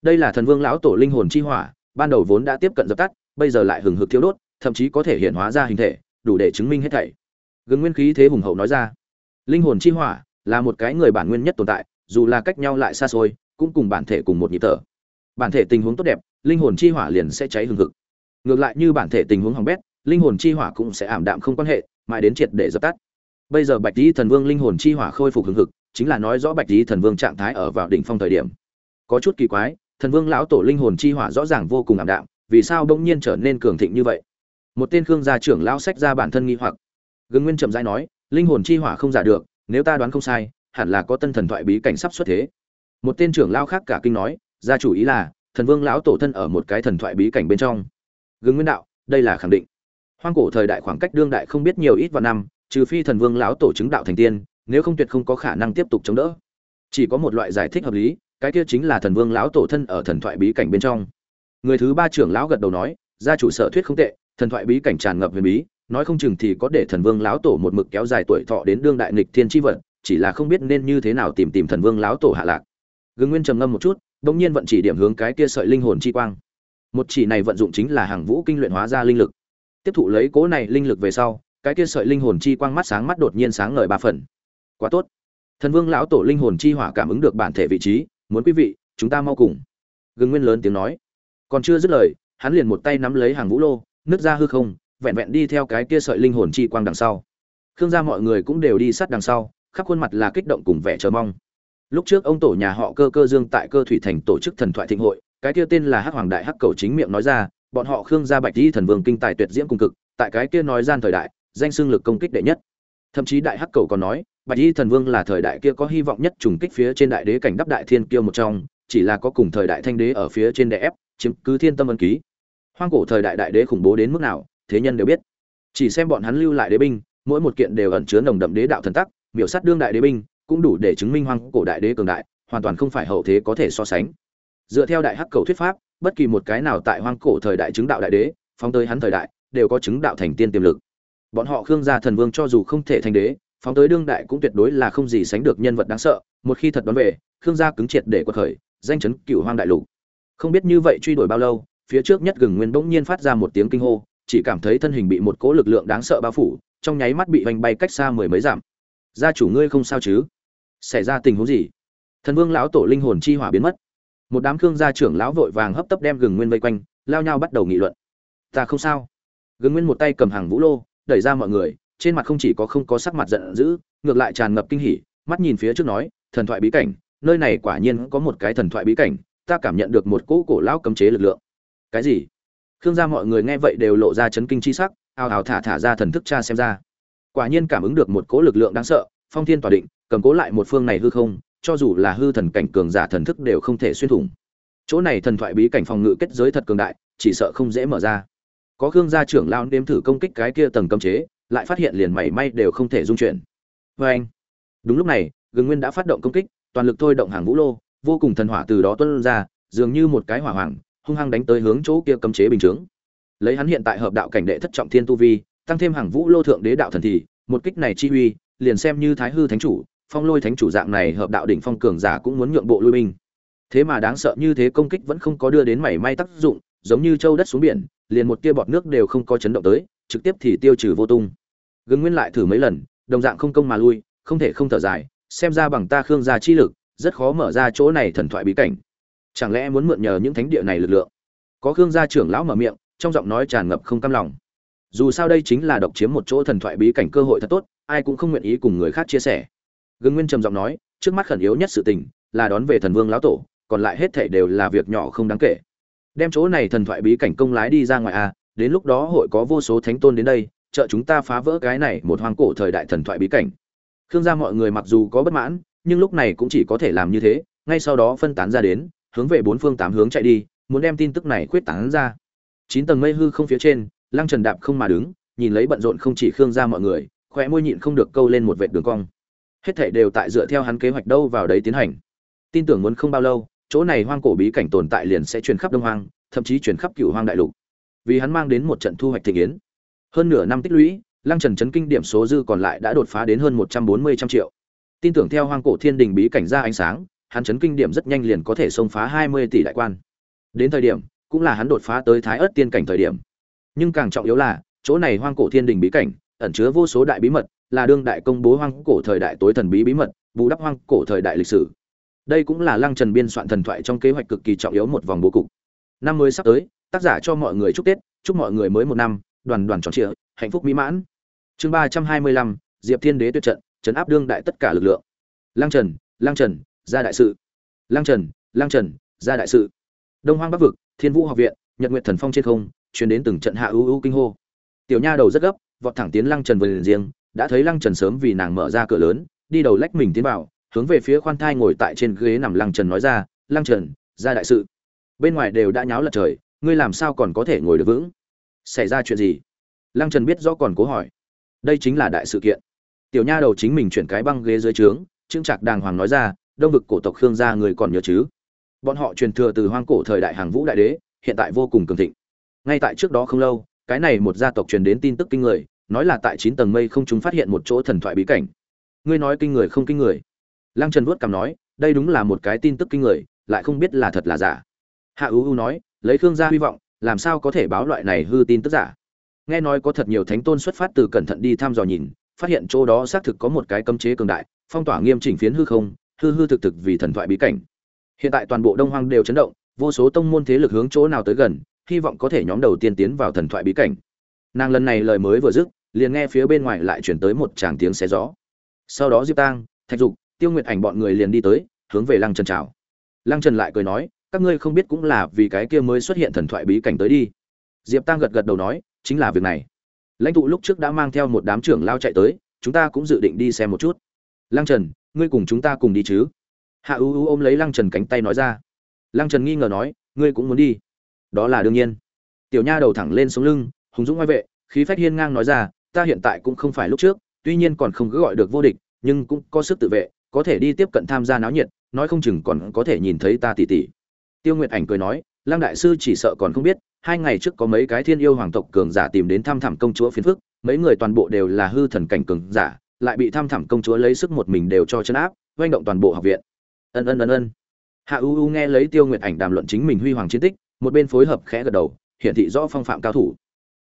Đây là thần vương lão tổ linh hồn chi hỏa, ban đầu vốn đã tiếp cận dập tắt, bây giờ lại hừng hực thiếu đốt, thậm chí có thể hiện hóa ra hình thể, đủ để chứng minh hết thảy. Gừng nguyên khí thế hùng hậu nói ra, linh hồn chi hỏa là một cái người bản nguyên nhất tồn tại, dù là cách nhau lại xa xôi, cũng cùng bản thể cùng một nhịp thở. Bản thể tình huống tốt đẹp, linh hồn chi hỏa liền sẽ cháy hừng hực. Ngược lại như bản thể tình huống hỏng bét, linh hồn chi hỏa cũng sẽ ảm đạm không quan hệ, mãi đến triệt để dập tắt. Bây giờ bạch lý thần vương linh hồn chi hỏa khôi phục hừng hực, chính là nói rõ bạch lý thần vương trạng thái ở vào đỉnh phong thời điểm. Có chút kỳ quái, thần vương lão tổ linh hồn chi hỏa rõ ràng vô cùng ảm đạm, vì sao bỗng nhiên trở nên cường thịnh như vậy? Một tên khương gia trưởng lão sách ra bản thân nghi hoặc. Gương nguyên chậm rãi nói, linh hồn chi hỏa không giả được nếu ta đoán không sai, hẳn là có tân thần thoại bí cảnh sắp xuất thế. Một tên trưởng lão khác cả kinh nói, gia chủ ý là, thần vương lão tổ thân ở một cái thần thoại bí cảnh bên trong. Gừng nguyên đạo, đây là khẳng định. Hoang cổ thời đại khoảng cách đương đại không biết nhiều ít vào năm, trừ phi thần vương lão tổ chứng đạo thành tiên, nếu không tuyệt không có khả năng tiếp tục chống đỡ. Chỉ có một loại giải thích hợp lý, cái kia chính là thần vương lão tổ thân ở thần thoại bí cảnh bên trong. Người thứ ba trưởng lão gật đầu nói, gia chủ sở thuyết không tệ, thần thoại bí cảnh tràn ngập huyền bí nói không chừng thì có để thần vương lão tổ một mực kéo dài tuổi thọ đến đương đại nghịch thiên tri vật, chỉ là không biết nên như thế nào tìm tìm thần vương lão tổ hạ lạc. Gương nguyên trầm ngâm một chút, bỗng nhiên vận chỉ điểm hướng cái kia sợi linh hồn chi quang. Một chỉ này vận dụng chính là hàng vũ kinh luyện hóa ra linh lực. Tiếp thụ lấy cố này linh lực về sau, cái kia sợi linh hồn chi quang mắt sáng mắt đột nhiên sáng ngời ba phần. Quá tốt. Thần vương lão tổ linh hồn chi hỏa cảm ứng được bản thể vị trí, muốn quý vị, chúng ta mau cùng. Gương nguyên lớn tiếng nói. Còn chưa dứt lời, hắn liền một tay nắm lấy hàng vũ lô nước ra hư không vẹn vẹn đi theo cái kia sợi linh hồn chi quang đằng sau. Khương gia mọi người cũng đều đi sát đằng sau, khắp khuôn mặt là kích động cùng vẻ chờ mong. Lúc trước ông tổ nhà họ cơ cơ dương tại cơ thủy thành tổ chức thần thoại thịnh hội, cái kia tên là hắc hoàng đại hắc cầu chính miệng nói ra, bọn họ khương gia bạch di thần vương kinh tài tuyệt diễm cùng cực, tại cái kia nói gian thời đại, danh xưng lực công kích đệ nhất. Thậm chí đại hắc cầu còn nói, bạch di thần vương là thời đại kia có hy vọng nhất trùng kích phía trên đại đế cảnh đắp đại thiên kiêu một trong, chỉ là có cùng thời đại thanh đế ở phía trên đè ép, chiếm cứ thiên tâm ân ký. Hoang cổ thời đại đại đế khủng bố đến mức nào thế nhân đều biết. Chỉ xem bọn hắn lưu lại đế binh, mỗi một kiện đều ẩn chứa nồng đậm đế đạo thần tắc, miểu sát đương đại đế binh, cũng đủ để chứng minh hoang cổ đại đế cường đại, hoàn toàn không phải hậu thế có thể so sánh. Dựa theo đại hắc cầu thuyết pháp, bất kỳ một cái nào tại hoang cổ thời đại chứng đạo đại đế, phóng tới hắn thời đại, đều có chứng đạo thành tiên tiềm lực. Bọn họ khương gia thần vương cho dù không thể thành đế, phóng tới đương đại cũng tuyệt đối là không gì sánh được nhân vật đáng sợ, một khi thật đón về, khương gia cứng triệt để quật khởi, danh chấn cửu hoang đại lục. Không biết như vậy truy đuổi bao lâu, phía trước nhất gừng nguyên bỗng nhiên phát ra một tiếng kinh hô chỉ cảm thấy thân hình bị một cỗ lực lượng đáng sợ bao phủ, trong nháy mắt bị vành bay cách xa mười mấy dặm. Gia chủ ngươi không sao chứ? Xảy ra tình huống gì? Thần vương lão tổ linh hồn chi hỏa biến mất. Một đám cương gia trưởng lão vội vàng hấp tấp đem gừng nguyên vây quanh, lao nhau bắt đầu nghị luận. Ta không sao. Gừng nguyên một tay cầm hàng vũ lô, đẩy ra mọi người, trên mặt không chỉ có không có sắc mặt giận dữ, ngược lại tràn ngập kinh hỉ, mắt nhìn phía trước nói, thần thoại bí cảnh, nơi này quả nhiên có một cái thần thoại bí cảnh, ta cảm nhận được một cỗ cổ lão cấm chế lực lượng. Cái gì? Khương gia mọi người nghe vậy đều lộ ra chấn kinh chi sắc ào ào thả thả ra thần thức cha xem ra. Quả nhiên cảm ứng được một cỗ lực lượng đáng sợ, phong thiên tỏa định, cầm cố lại một phương này hư không, cho dù là hư thần cảnh cường giả thần thức đều không thể xuyên thủng. Chỗ này thần thoại bí cảnh phòng ngự kết giới thật cường đại, chỉ sợ không dễ mở ra. Có khương gia trưởng lao đếm thử công kích cái kia tầng cấm chế, lại phát hiện liền mảy may đều không thể dung chuyển. Vê anh, đúng lúc này, gừng nguyên đã phát động công kích, toàn lực thôi động hàng vũ lô, vô cùng thần hỏa từ đó tuân ra, dường như một cái hỏa hoàng hung hăng đánh tới hướng chỗ kia cấm chế bình chướng. Lấy hắn hiện tại hợp đạo cảnh đệ thất trọng thiên tu vi, tăng thêm hàng vũ lô thượng đế đạo thần thì, một kích này chi uy, liền xem như thái hư thánh chủ, phong lôi thánh chủ dạng này hợp đạo đỉnh phong cường giả cũng muốn nhượng bộ lui binh. Thế mà đáng sợ như thế công kích vẫn không có đưa đến mảy may tác dụng, giống như châu đất xuống biển, liền một tia bọt nước đều không có chấn động tới, trực tiếp thì tiêu trừ vô tung. Gừng nguyên lại thử mấy lần, đồng dạng không công mà lui, không thể không thở dài, xem ra bằng ta khương gia chi lực, rất khó mở ra chỗ này thần thoại bí cảnh chẳng lẽ muốn mượn nhờ những thánh địa này lực lượng? Có khương gia trưởng lão mở miệng, trong giọng nói tràn ngập không cam lòng. Dù sao đây chính là độc chiếm một chỗ thần thoại bí cảnh cơ hội thật tốt, ai cũng không nguyện ý cùng người khác chia sẻ. Gừng nguyên trầm giọng nói, trước mắt khẩn yếu nhất sự tình, là đón về thần vương lão tổ, còn lại hết thể đều là việc nhỏ không đáng kể. Đem chỗ này thần thoại bí cảnh công lái đi ra ngoài a đến lúc đó hội có vô số thánh tôn đến đây, trợ chúng ta phá vỡ cái này một hoang cổ thời đại thần thoại bí cảnh. Khương gia mọi người mặc dù có bất mãn, nhưng lúc này cũng chỉ có thể làm như thế, ngay sau đó phân tán ra đến hướng về bốn phương tám hướng chạy đi, muốn đem tin tức này khuyết tán ra. Chín tầng mây hư không phía trên, lăng trần đạp không mà đứng, nhìn lấy bận rộn không chỉ khương gia mọi người, khóe môi nhịn không được câu lên một vệt đường cong. Hết thảy đều tại dựa theo hắn kế hoạch đâu vào đấy tiến hành. Tin tưởng muốn không bao lâu, chỗ này hoang cổ bí cảnh tồn tại liền sẽ truyền khắp đông hoang, thậm chí truyền khắp cửu hoang đại lục. Vì hắn mang đến một trận thu hoạch thịnh yến. Hơn nửa năm tích lũy, lăng trần chấn kinh điểm số dư còn lại đã đột phá đến hơn một trăm bốn mươi trăm triệu. Tin tưởng theo hoang cổ thiên đình bí cảnh ra ánh sáng hắn chấn kinh điểm rất nhanh liền có thể xông phá hai mươi tỷ đại quan. Đến thời điểm, cũng là hắn đột phá tới thái ớt tiên cảnh thời điểm. Nhưng càng trọng yếu là, chỗ này hoang cổ thiên đình bí cảnh, ẩn chứa vô số đại bí mật, là đương đại công bố hoang cổ thời đại tối thần bí bí mật, bù đắp hoang cổ thời đại lịch sử. Đây cũng là lăng trần biên soạn thần thoại trong kế hoạch cực kỳ trọng yếu một vòng bố cục. Năm mới sắp tới, tác giả cho mọi người chúc tết, chúc mọi người mới một năm, đoàn đoàn tròn trịa, hạnh phúc mỹ mãn. Chương ba trăm hai mươi lăm, diệp thiên đế tuyệt trận, chấn áp đương đại tất cả lực lượng. Lăng trần lăng trần ra đại sự. Lang trần lang trần, ra đại sự. Đông hoang bắc vực, thiên vũ học viện, nhật nguyện thần phong trên không chuyển đến từng trận hạ ưu ưu kinh hô. Tiểu nha đầu rất gấp, vọt thẳng tiến lăng trần về liền riêng, đã thấy lăng trần sớm vì nàng mở ra cửa lớn, đi đầu lách mình tiến vào, hướng về phía khoan thai ngồi tại trên ghế nằm lăng trần nói ra, lăng trần, ra đại sự. Bên ngoài đều đã nháo lật trời, ngươi làm sao còn có thể ngồi được vững? Xảy ra chuyện gì? Lăng trần biết rõ còn cố hỏi. Đây chính là đại sự kiện. Tiểu nha đầu chính mình chuyển cái băng ghế dưới trướng trưng trạc đàng hoàng nói ra đông vực cổ tộc khương gia người còn nhớ chứ? Bọn họ truyền thừa từ hoang cổ thời đại hàng vũ đại đế, hiện tại vô cùng cường thịnh. Ngay tại trước đó không lâu, cái này một gia tộc truyền đến tin tức kinh người, nói là tại chín tầng mây không chúng phát hiện một chỗ thần thoại bí cảnh. Ngươi nói kinh người không kinh người? Lăng trần vuốt cằm nói, đây đúng là một cái tin tức kinh người, lại không biết là thật là giả. Hạ ưu ưu nói, lấy khương gia hy vọng, làm sao có thể báo loại này hư tin tức giả? Nghe nói có thật nhiều thánh tôn xuất phát từ cẩn thận đi thăm dò nhìn, phát hiện chỗ đó xác thực có một cái cấm chế cường đại, phong tỏa nghiêm chỉnh phiến hư không hư hư thực thực vì thần thoại bí cảnh. Hiện tại toàn bộ đông hoang đều chấn động, vô số tông môn thế lực hướng chỗ nào tới gần, hy vọng có thể nhóm đầu tiên tiến vào thần thoại bí cảnh. Nàng lần này lời mới vừa dứt, liền nghe phía bên ngoài lại chuyển tới một tràng tiếng xé gió. Sau đó diệp tang, thạch dục, tiêu nguyệt ảnh bọn người liền đi tới, hướng về lăng trần chào. Lăng trần lại cười nói, các ngươi không biết cũng là vì cái kia mới xuất hiện thần thoại bí cảnh tới đi. Diệp tang gật gật đầu nói, chính là việc này. Lãnh tụ lúc trước đã mang theo một đám trưởng lao chạy tới, chúng ta cũng dự định đi xem một chút. Lăng trần ngươi cùng chúng ta cùng đi chứ? Hạ ưu ưu ôm lấy lăng trần cánh tay nói ra. Lăng trần nghi ngờ nói, ngươi cũng muốn đi. Đó là đương nhiên. Tiểu nha đầu thẳng lên sống lưng, hùng dũng ngoại vệ, khí phách hiên ngang nói ra, ta hiện tại cũng không phải lúc trước, tuy nhiên còn không cứ gọi được vô địch, nhưng cũng có sức tự vệ, có thể đi tiếp cận tham gia náo nhiệt, nói không chừng còn có thể nhìn thấy ta tỉ tỉ. Tiêu nguyệt ảnh cười nói, lăng đại sư chỉ sợ còn không biết, hai ngày trước có mấy cái thiên yêu hoàng tộc cường giả tìm đến thăm thẳm công chúa phiến phức, mấy người toàn bộ đều là hư thần cảnh cường giả lại bị tham thẳm công chúa lấy sức một mình đều cho chân áp, oanh động toàn bộ học viện. Ân ân ân ân. Hạ u u nghe lấy tiêu nguyệt ảnh đàm luận chính mình huy hoàng chiến tích, một bên phối hợp khẽ gật đầu hiện thị rõ phong phạm cao thủ.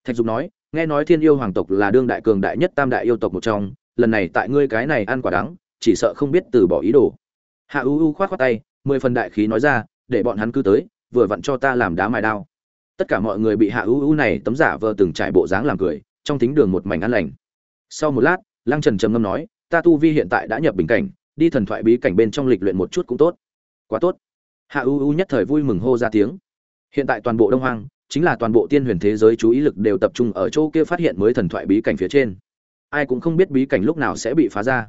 Thạch dục nói, nghe nói thiên yêu hoàng tộc là đương đại cường đại nhất tam đại yêu tộc một trong, lần này tại ngươi cái này ăn quả đắng, chỉ sợ không biết từ bỏ ý đồ. Hạ u u khoát khoát tay, mười phần đại khí nói ra, để bọn hắn cứ tới, vừa vặn cho ta làm đá mài đao. Tất cả mọi người bị hạ u u này tấm giả vờ từng trải bộ dáng làm cười, trong tính đường một mảnh ăn lành. Sau một lát lăng trần trầm ngâm nói, ta tu vi hiện tại đã nhập bình cảnh, đi thần thoại bí cảnh bên trong lịch luyện một chút cũng tốt. Quá tốt. Hạ u u nhất thời vui mừng hô ra tiếng. Hiện tại toàn bộ đông hoang, chính là toàn bộ tiên huyền thế giới chú ý lực đều tập trung ở chỗ kia phát hiện mới thần thoại bí cảnh phía trên. Ai cũng không biết bí cảnh lúc nào sẽ bị phá ra.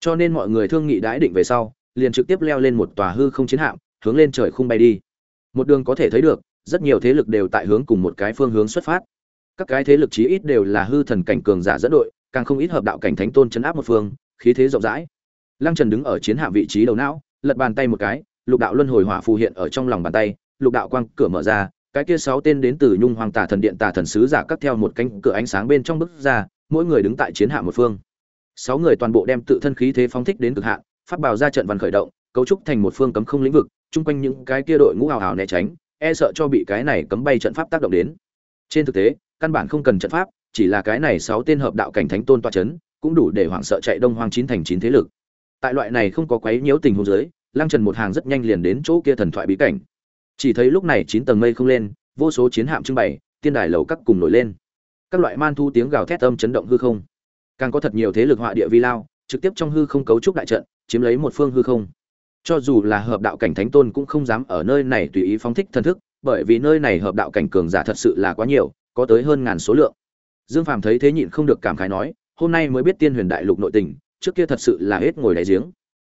Cho nên mọi người thương nghị đãi định về sau, liền trực tiếp leo lên một tòa hư không chiến hạm, hướng lên trời khung bay đi. Một đường có thể thấy được, rất nhiều thế lực đều tại hướng cùng một cái phương hướng xuất phát. Các cái thế lực chí ít đều là hư thần cảnh cường giả dẫn đội càng không ít hợp đạo cảnh thánh tôn chấn áp một phương, khí thế rộng rãi. Lăng trần đứng ở chiến hạm vị trí đầu não, lật bàn tay một cái, lục đạo luân hồi hỏa phù hiện ở trong lòng bàn tay, lục đạo quang cửa mở ra, cái kia sáu tên đến từ nhung hoàng tà thần điện tà thần sứ giả cắt theo một cánh cửa ánh sáng bên trong bức ra, mỗi người đứng tại chiến hạm một phương. Sáu người toàn bộ đem tự thân khí thế phóng thích đến cực hạn phát bào ra trận văn khởi động, cấu trúc thành một phương cấm không lĩnh vực, chung quanh những cái kia đội ngũ hào hào né tránh e sợ cho bị cái này cấm bay trận pháp tác động đến. Trên thực tế, căn bản không cần trận pháp chỉ là cái này sáu tên hợp đạo cảnh thánh tôn toa chấn, cũng đủ để hoảng sợ chạy đông hoang chín thành chín thế lực. Tại loại này không có quấy nhiễu tình huống dưới, lăng trần một hàng rất nhanh liền đến chỗ kia thần thoại bí cảnh. Chỉ thấy lúc này chín tầng mây không lên, vô số chiến hạm trưng bày, tiên đài lầu các cùng nổi lên. Các loại man thu tiếng gào thét âm chấn động hư không. Càng có thật nhiều thế lực họa địa vi lao, trực tiếp trong hư không cấu trúc đại trận, chiếm lấy một phương hư không. Cho dù là hợp đạo cảnh thánh tôn cũng không dám ở nơi này tùy ý phóng thích thần thức, bởi vì nơi này hợp đạo cảnh cường giả thật sự là quá nhiều, có tới hơn ngàn số lượng dương phàm thấy thế nhịn không được cảm khái nói, hôm nay mới biết tiên huyền đại lục nội tình, trước kia thật sự là hết ngồi đáy giếng.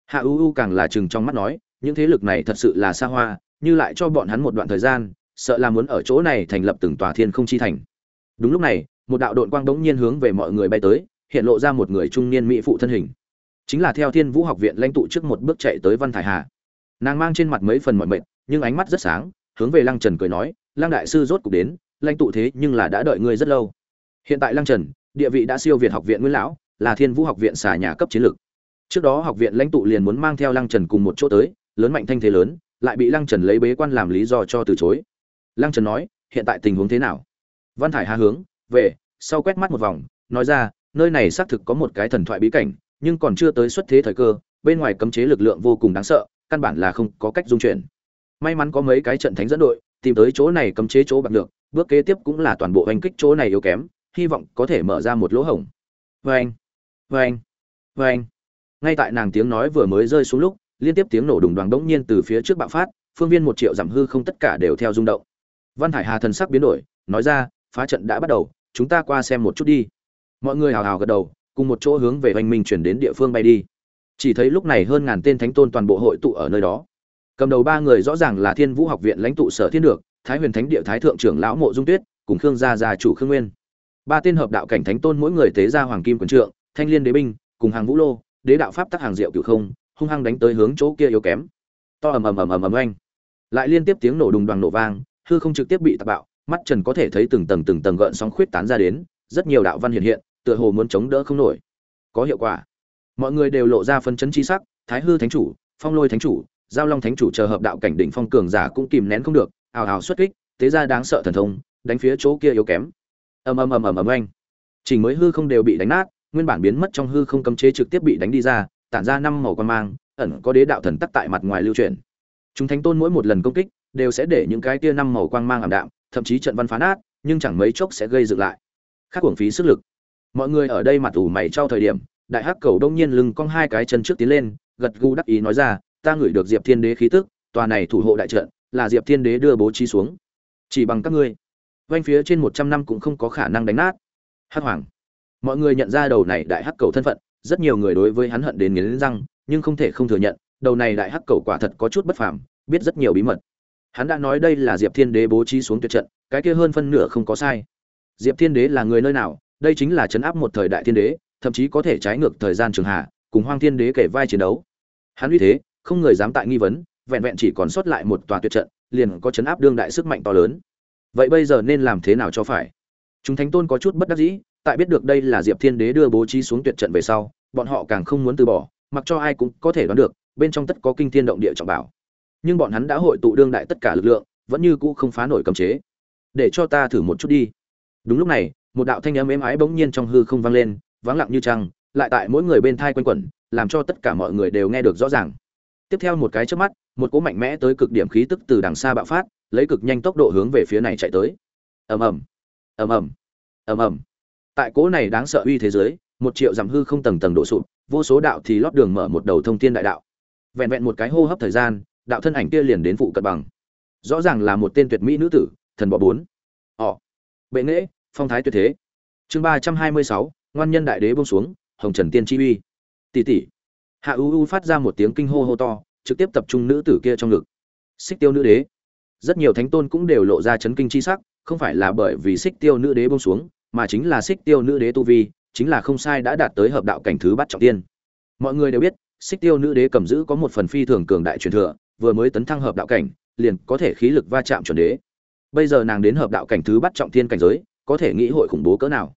Hạ u u càng là chừng trong mắt nói, những thế lực này thật sự là xa hoa, như lại cho bọn hắn một đoạn thời gian, sợ là muốn ở chỗ này thành lập từng tòa thiên không chi thành. Đúng lúc này, một đạo độn quang đống nhiên hướng về mọi người bay tới, hiện lộ ra một người trung niên mỹ phụ thân hình. Chính là theo thiên vũ học viện lãnh tụ trước một bước chạy tới văn thải hà. Nàng mang trên mặt mấy phần mọi mệt, nhưng ánh mắt rất sáng, hướng về lăng trần cười nói, lăng đại sư rốt cục đến, lãnh tụ thế nhưng là đã đợi ngươi rất lâu hiện tại lăng trần, địa vị đã siêu việt học viện nguyễn lão, là thiên vũ học viện xà nhà cấp chiến lược. Trước đó học viện lãnh tụ liền muốn mang theo lăng trần cùng một chỗ tới, lớn mạnh thanh thế lớn, lại bị lăng trần lấy bế quan làm lý do cho từ chối. Lăng trần nói, hiện tại tình huống thế nào? Văn thải hà hướng, về. Sau quét mắt một vòng, nói ra, nơi này xác thực có một cái thần thoại bí cảnh, nhưng còn chưa tới xuất thế thời cơ, bên ngoài cấm chế lực lượng vô cùng đáng sợ, căn bản là không có cách dung chuyển. May mắn có mấy cái trận thánh dẫn đội, tìm tới chỗ này cấm chế chỗ bạc được bước kế tiếp cũng là toàn bộ hành kích chỗ này yếu kém hy vọng có thể mở ra một lỗ hổng. Vê anh vê anh vê anh. Ngay tại nàng tiếng nói vừa mới rơi xuống lúc, liên tiếp tiếng nổ đùng đoàn đống nhiên từ phía trước bạo phát, phương viên một triệu giảm hư không tất cả đều theo rung động. Văn hải hà thần sắc biến đổi, nói ra, phá trận đã bắt đầu, chúng ta qua xem một chút đi. Mọi người hào hào gật đầu, cùng một chỗ hướng về oanh minh chuyển đến địa phương bay đi. Chỉ thấy lúc này hơn ngàn tên thánh tôn toàn bộ hội tụ ở nơi đó. Cầm đầu ba người rõ ràng là thiên vũ học viện lãnh tụ sở thiên được, thái huyền thánh địa thái thượng trưởng lão mộ dung tuyết, cùng khương gia gia chủ khương nguyên ba tên hợp đạo cảnh thánh tôn mỗi người tế ra hoàng kim quần trượng, thanh liên đế binh, cùng hàng vũ lô, đế đạo pháp tắc hàng diệu cửu không, hung hăng đánh tới hướng chỗ kia yếu kém. To ầm ầm ầm ầm ầm oanh. Lại liên tiếp tiếng nổ đùng đoàn nổ vang, hư không trực tiếp bị tạt bạo, mắt trần có thể thấy từng tầng từng tầng gợn sóng khuyết tán ra đến, rất nhiều đạo văn hiện hiện, tựa hồ muốn chống đỡ không nổi. Có hiệu quả. Mọi người đều lộ ra phân chấn chi sắc, thái hư thánh chủ, phong lôi thánh chủ, giao long thánh chủ chờ hợp đạo cảnh đỉnh phong cường giả cũng kìm nén không được, ào ào xuất kích, tế ra đáng sợ thần thông, đánh phía chỗ kia yếu kém ầm ầm ầm ầm ầm oanh. Chỉnh mới hư không đều bị đánh nát, nguyên bản biến mất trong hư không cấm chế trực tiếp bị đánh đi ra, tản ra năm màu quan mang, ẩn có đế đạo thần tắc tại mặt ngoài lưu truyền chúng thánh tôn mỗi một lần công kích, đều sẽ để những cái kia năm màu quang mang ảm đạm, thậm chí trận văn phá nát, nhưng chẳng mấy chốc sẽ gây dựng lại. Khác uổng phí sức lực. Mọi người ở đây mặt ủ mày trao thời điểm, đại hắc cầu đông nhiên lưng cong hai cái chân trước tiến lên, gật gù đắc ý nói ra, ta ngửi được diệp thiên đế khí tức, tòa này thủ hộ đại trận, là diệp thiên đế đưa bố trí xuống. Chỉ bằng các ngươi quanh phía trên một trăm năm cũng không có khả năng đánh nát. Hắc hoàng. Mọi người nhận ra đầu này đại hắc cầu thân phận, rất nhiều người đối với hắn hận đến nghiến răng, nhưng không thể không thừa nhận, đầu này đại hắc cầu quả thật có chút bất phàm, biết rất nhiều bí mật. Hắn đã nói đây là diệp thiên đế bố trí xuống tuyệt trận, cái kia hơn phân nửa không có sai. Diệp thiên đế là người nơi nào? Đây chính là chấn áp một thời đại thiên đế, thậm chí có thể trái ngược thời gian trường hạ, cùng hoang thiên đế kể vai chiến đấu. Hắn uy thế, không người dám tại nghi vấn, vẹn vẹn chỉ còn sót lại một tòa tuyệt trận, liền có chấn áp đương đại sức mạnh to lớn vậy bây giờ nên làm thế nào cho phải? Chúng thánh tôn có chút bất đắc dĩ, tại biết được đây là diệp thiên đế đưa bố trí xuống tuyệt trận về sau, bọn họ càng không muốn từ bỏ, mặc cho ai cũng có thể đoán được, bên trong tất có kinh thiên động địa trọng bảo. Nhưng bọn hắn đã hội tụ đương đại tất cả lực lượng, vẫn như cũ không phá nổi cấm chế. Để cho ta thử một chút đi. Đúng lúc này, một đạo thanh âm êm ái bỗng nhiên trong hư không vang lên, vắng lặng như trăng, lại tại mỗi người bên thai quanh quẩn, làm cho tất cả mọi người đều nghe được rõ ràng. Tiếp theo một cái trước mắt, một cỗ mạnh mẽ tới cực điểm khí tức từ đằng xa bạo phát lấy cực nhanh tốc độ hướng về phía này chạy tới. Ầm ầm ầm ầm ầm ầm. Tại cỗ này đáng sợ uy thế giới một triệu dặm hư không tầng tầng độ sụp, vô số đạo thì lót đường mở một đầu thông thiên đại đạo. Vẹn vẹn một cái hô hấp thời gian, đạo thân ảnh kia liền đến phụ cận bằng. Rõ ràng là một tên tuyệt mỹ nữ tử, thần bọ bốn. Họ, bệ nghễ phong thái tuyệt thế. Chương ba trăm hai mươi sáu, ngoan nhân đại đế bông xuống, hồng trần tiên chi uy. Tỷ tỷ. Hạ u u phát ra một tiếng kinh hô hô to, trực tiếp tập trung nữ tử kia trong ngực. Xích tiêu nữ đế rất nhiều thánh tôn cũng đều lộ ra chấn kinh chi sắc, không phải là bởi vì xích tiêu nữ đế buông xuống, mà chính là xích tiêu nữ đế tu vi, chính là không sai đã đạt tới hợp đạo cảnh thứ bát trọng tiên. Mọi người đều biết, xích tiêu nữ đế cầm giữ có một phần phi thường cường đại truyền thừa, vừa mới tấn thăng hợp đạo cảnh, liền có thể khí lực va chạm chuẩn đế. Bây giờ nàng đến hợp đạo cảnh thứ bát trọng thiên cảnh giới, có thể nghĩ hội khủng bố cỡ nào?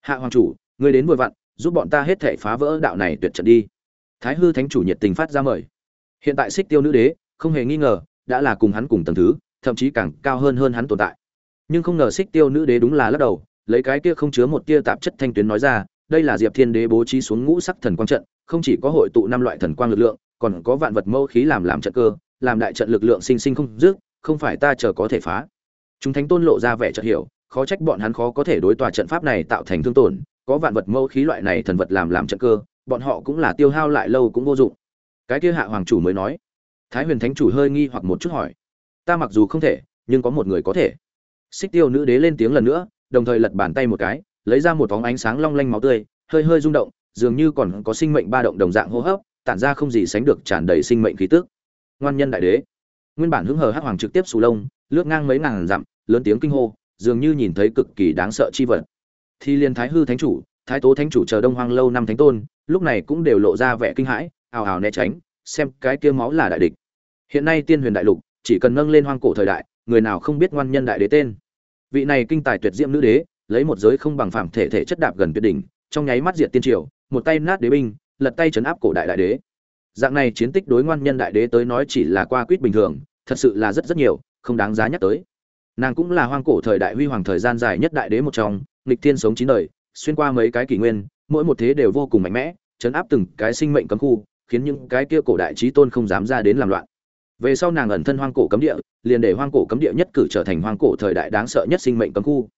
Hạ hoàng chủ, người đến vui vặn, giúp bọn ta hết thảy phá vỡ đạo này tuyệt trận đi. Thái hư thánh chủ nhiệt tình phát ra mời. Hiện tại xích tiêu nữ đế, không hề nghi ngờ, đã là cùng hắn cùng tầng thứ thậm chí càng cao hơn hơn hắn tồn tại. Nhưng không ngờ xích tiêu nữ đế đúng là lắc đầu, lấy cái kia không chứa một tia tạp chất thanh tuyến nói ra, đây là diệp thiên đế bố trí xuống ngũ sắc thần quang trận, không chỉ có hội tụ năm loại thần quang lực lượng, còn có vạn vật mâu khí làm làm trận cơ, làm đại trận lực lượng sinh sinh không dứt, không phải ta chờ có thể phá. Chúng thánh tôn lộ ra vẻ chợt hiểu, khó trách bọn hắn khó có thể đối tòa trận pháp này tạo thành thương tổn, có vạn vật mâu khí loại này thần vật làm làm trận cơ, bọn họ cũng là tiêu hao lại lâu cũng vô dụng. Cái kia hạ hoàng chủ mới nói. Thái huyền thánh chủ hơi nghi hoặc một chút hỏi ta mặc dù không thể, nhưng có một người có thể. Xích tiêu nữ đế lên tiếng lần nữa, đồng thời lật bàn tay một cái, lấy ra một vóng ánh sáng long lanh máu tươi, hơi hơi rung động, dường như còn có sinh mệnh ba động đồng dạng hô hấp, tản ra không gì sánh được tràn đầy sinh mệnh khí tức. Ngoan nhân đại đế. Nguyên bản hứng hờ hắc hoàng trực tiếp sù lông, lướt ngang mấy ngàn dặm, lớn tiếng kinh hô, dường như nhìn thấy cực kỳ đáng sợ chi vật. Thì liên thái hư thánh chủ, thái tố thánh chủ chờ đông hoang lâu năm thánh tôn, lúc này cũng đều lộ ra vẻ kinh hãi, ào ào né tránh, xem cái kia máu là đại địch. Hiện nay tiên huyền đại lục chỉ cần nâng lên hoang cổ thời đại, người nào không biết ngoan nhân đại đế tên. Vị này kinh tài tuyệt diễm nữ đế, lấy một giới không bằng phạm thể thể chất đạp gần tuyệt đỉnh, trong nháy mắt diệt tiên triều, một tay nát đế binh, lật tay chấn áp cổ đại đại đế. Dạng này chiến tích đối ngoan nhân đại đế tới nói chỉ là qua quýt bình thường, thật sự là rất rất nhiều, không đáng giá nhắc tới. Nàng cũng là hoang cổ thời đại huy hoàng thời gian dài nhất đại đế một trong, nghịch thiên sống chín đời, xuyên qua mấy cái kỷ nguyên, mỗi một thế đều vô cùng mạnh mẽ, chấn áp từng cái sinh mệnh cấm khu, khiến những cái kia cổ đại trí tôn không dám ra đến làm loạn về sau nàng ẩn thân hoang cổ cấm địa, liền để hoang cổ cấm địa nhất cử trở thành hoang cổ thời đại đáng sợ nhất sinh mệnh cấm khu.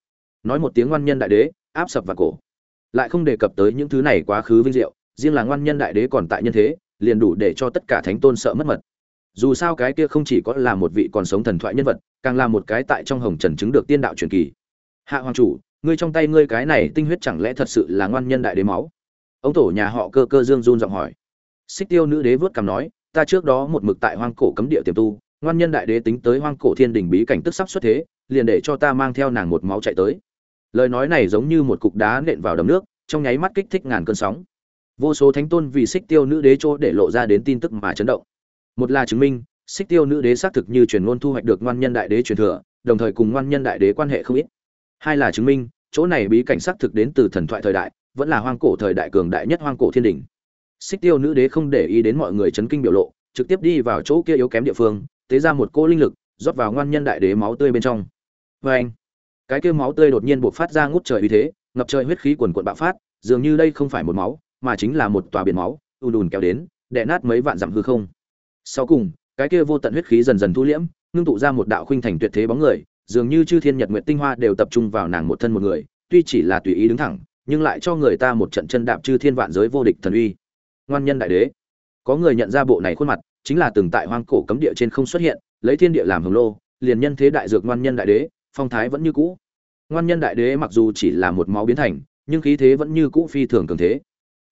Nói một tiếng ngoan nhân đại đế, áp sập vào cổ. Lại không đề cập tới những thứ này quá khứ vinh diệu, riêng là ngoan nhân đại đế còn tại nhân thế, liền đủ để cho tất cả thánh tôn sợ mất mật. Dù sao cái kia không chỉ có là một vị còn sống thần thoại nhân vật, càng là một cái tại trong hồng trần chứng được tiên đạo truyền kỳ. Hạ hoàng chủ, ngươi trong tay ngươi cái này tinh huyết chẳng lẽ thật sự là ngoan nhân đại đế máu? Ông tổ nhà họ cơ cơ dương run giọng hỏi. Xích tiêu nữ đế vớt cằm nói ta trước đó một mực tại hoang cổ cấm địa tiềm tu, ngoan nhân đại đế tính tới hoang cổ thiên đình bí cảnh tức sắp xuất thế, liền để cho ta mang theo nàng một máu chạy tới. Lời nói này giống như một cục đá nện vào đầm nước, trong nháy mắt kích thích ngàn cơn sóng. Vô số thánh tôn vì xích tiêu nữ đế chỗ để lộ ra đến tin tức mà chấn động. Một là chứng minh, xích tiêu nữ đế xác thực như truyền ngôn thu hoạch được ngoan nhân đại đế truyền thừa, đồng thời cùng ngoan nhân đại đế quan hệ không ít. Hai là chứng minh, chỗ này bí cảnh xác thực đến từ thần thoại thời đại, vẫn là hoang cổ thời đại cường đại nhất hoang cổ thiên đình xích tiêu nữ đế không để ý đến mọi người chấn kinh biểu lộ, trực tiếp đi vào chỗ kia yếu kém địa phương, tế ra một cô linh lực, rót vào ngoan nhân đại đế máu tươi bên trong. Vê anh, cái kia máu tươi đột nhiên buộc phát ra ngút trời uy thế, ngập trời huyết khí quần quận bạo phát, dường như đây không phải một máu, mà chính là một tòa biển máu, ùn ùn kéo đến, đè nát mấy vạn dặm hư không. Sau cùng, cái kia vô tận huyết khí dần dần thu liễm, ngưng tụ ra một đạo khuynh thành tuyệt thế bóng người, dường như chư thiên nhật nguyện tinh hoa đều tập trung vào nàng một thân một người, tuy chỉ là tùy ý đứng thẳng, nhưng lại cho người ta một trận chân đạp chư thiên vạn giới vô địch thần uy ngoan nhân đại đế. Có người nhận ra bộ này khuôn mặt, chính là từng tại hoang cổ cấm địa trên không xuất hiện, lấy thiên địa làm hồng lô, liền nhân thế đại dược ngoan nhân đại đế, phong thái vẫn như cũ. Ngoan nhân đại đế mặc dù chỉ là một máu biến thành, nhưng khí thế vẫn như cũ phi thường cường thế.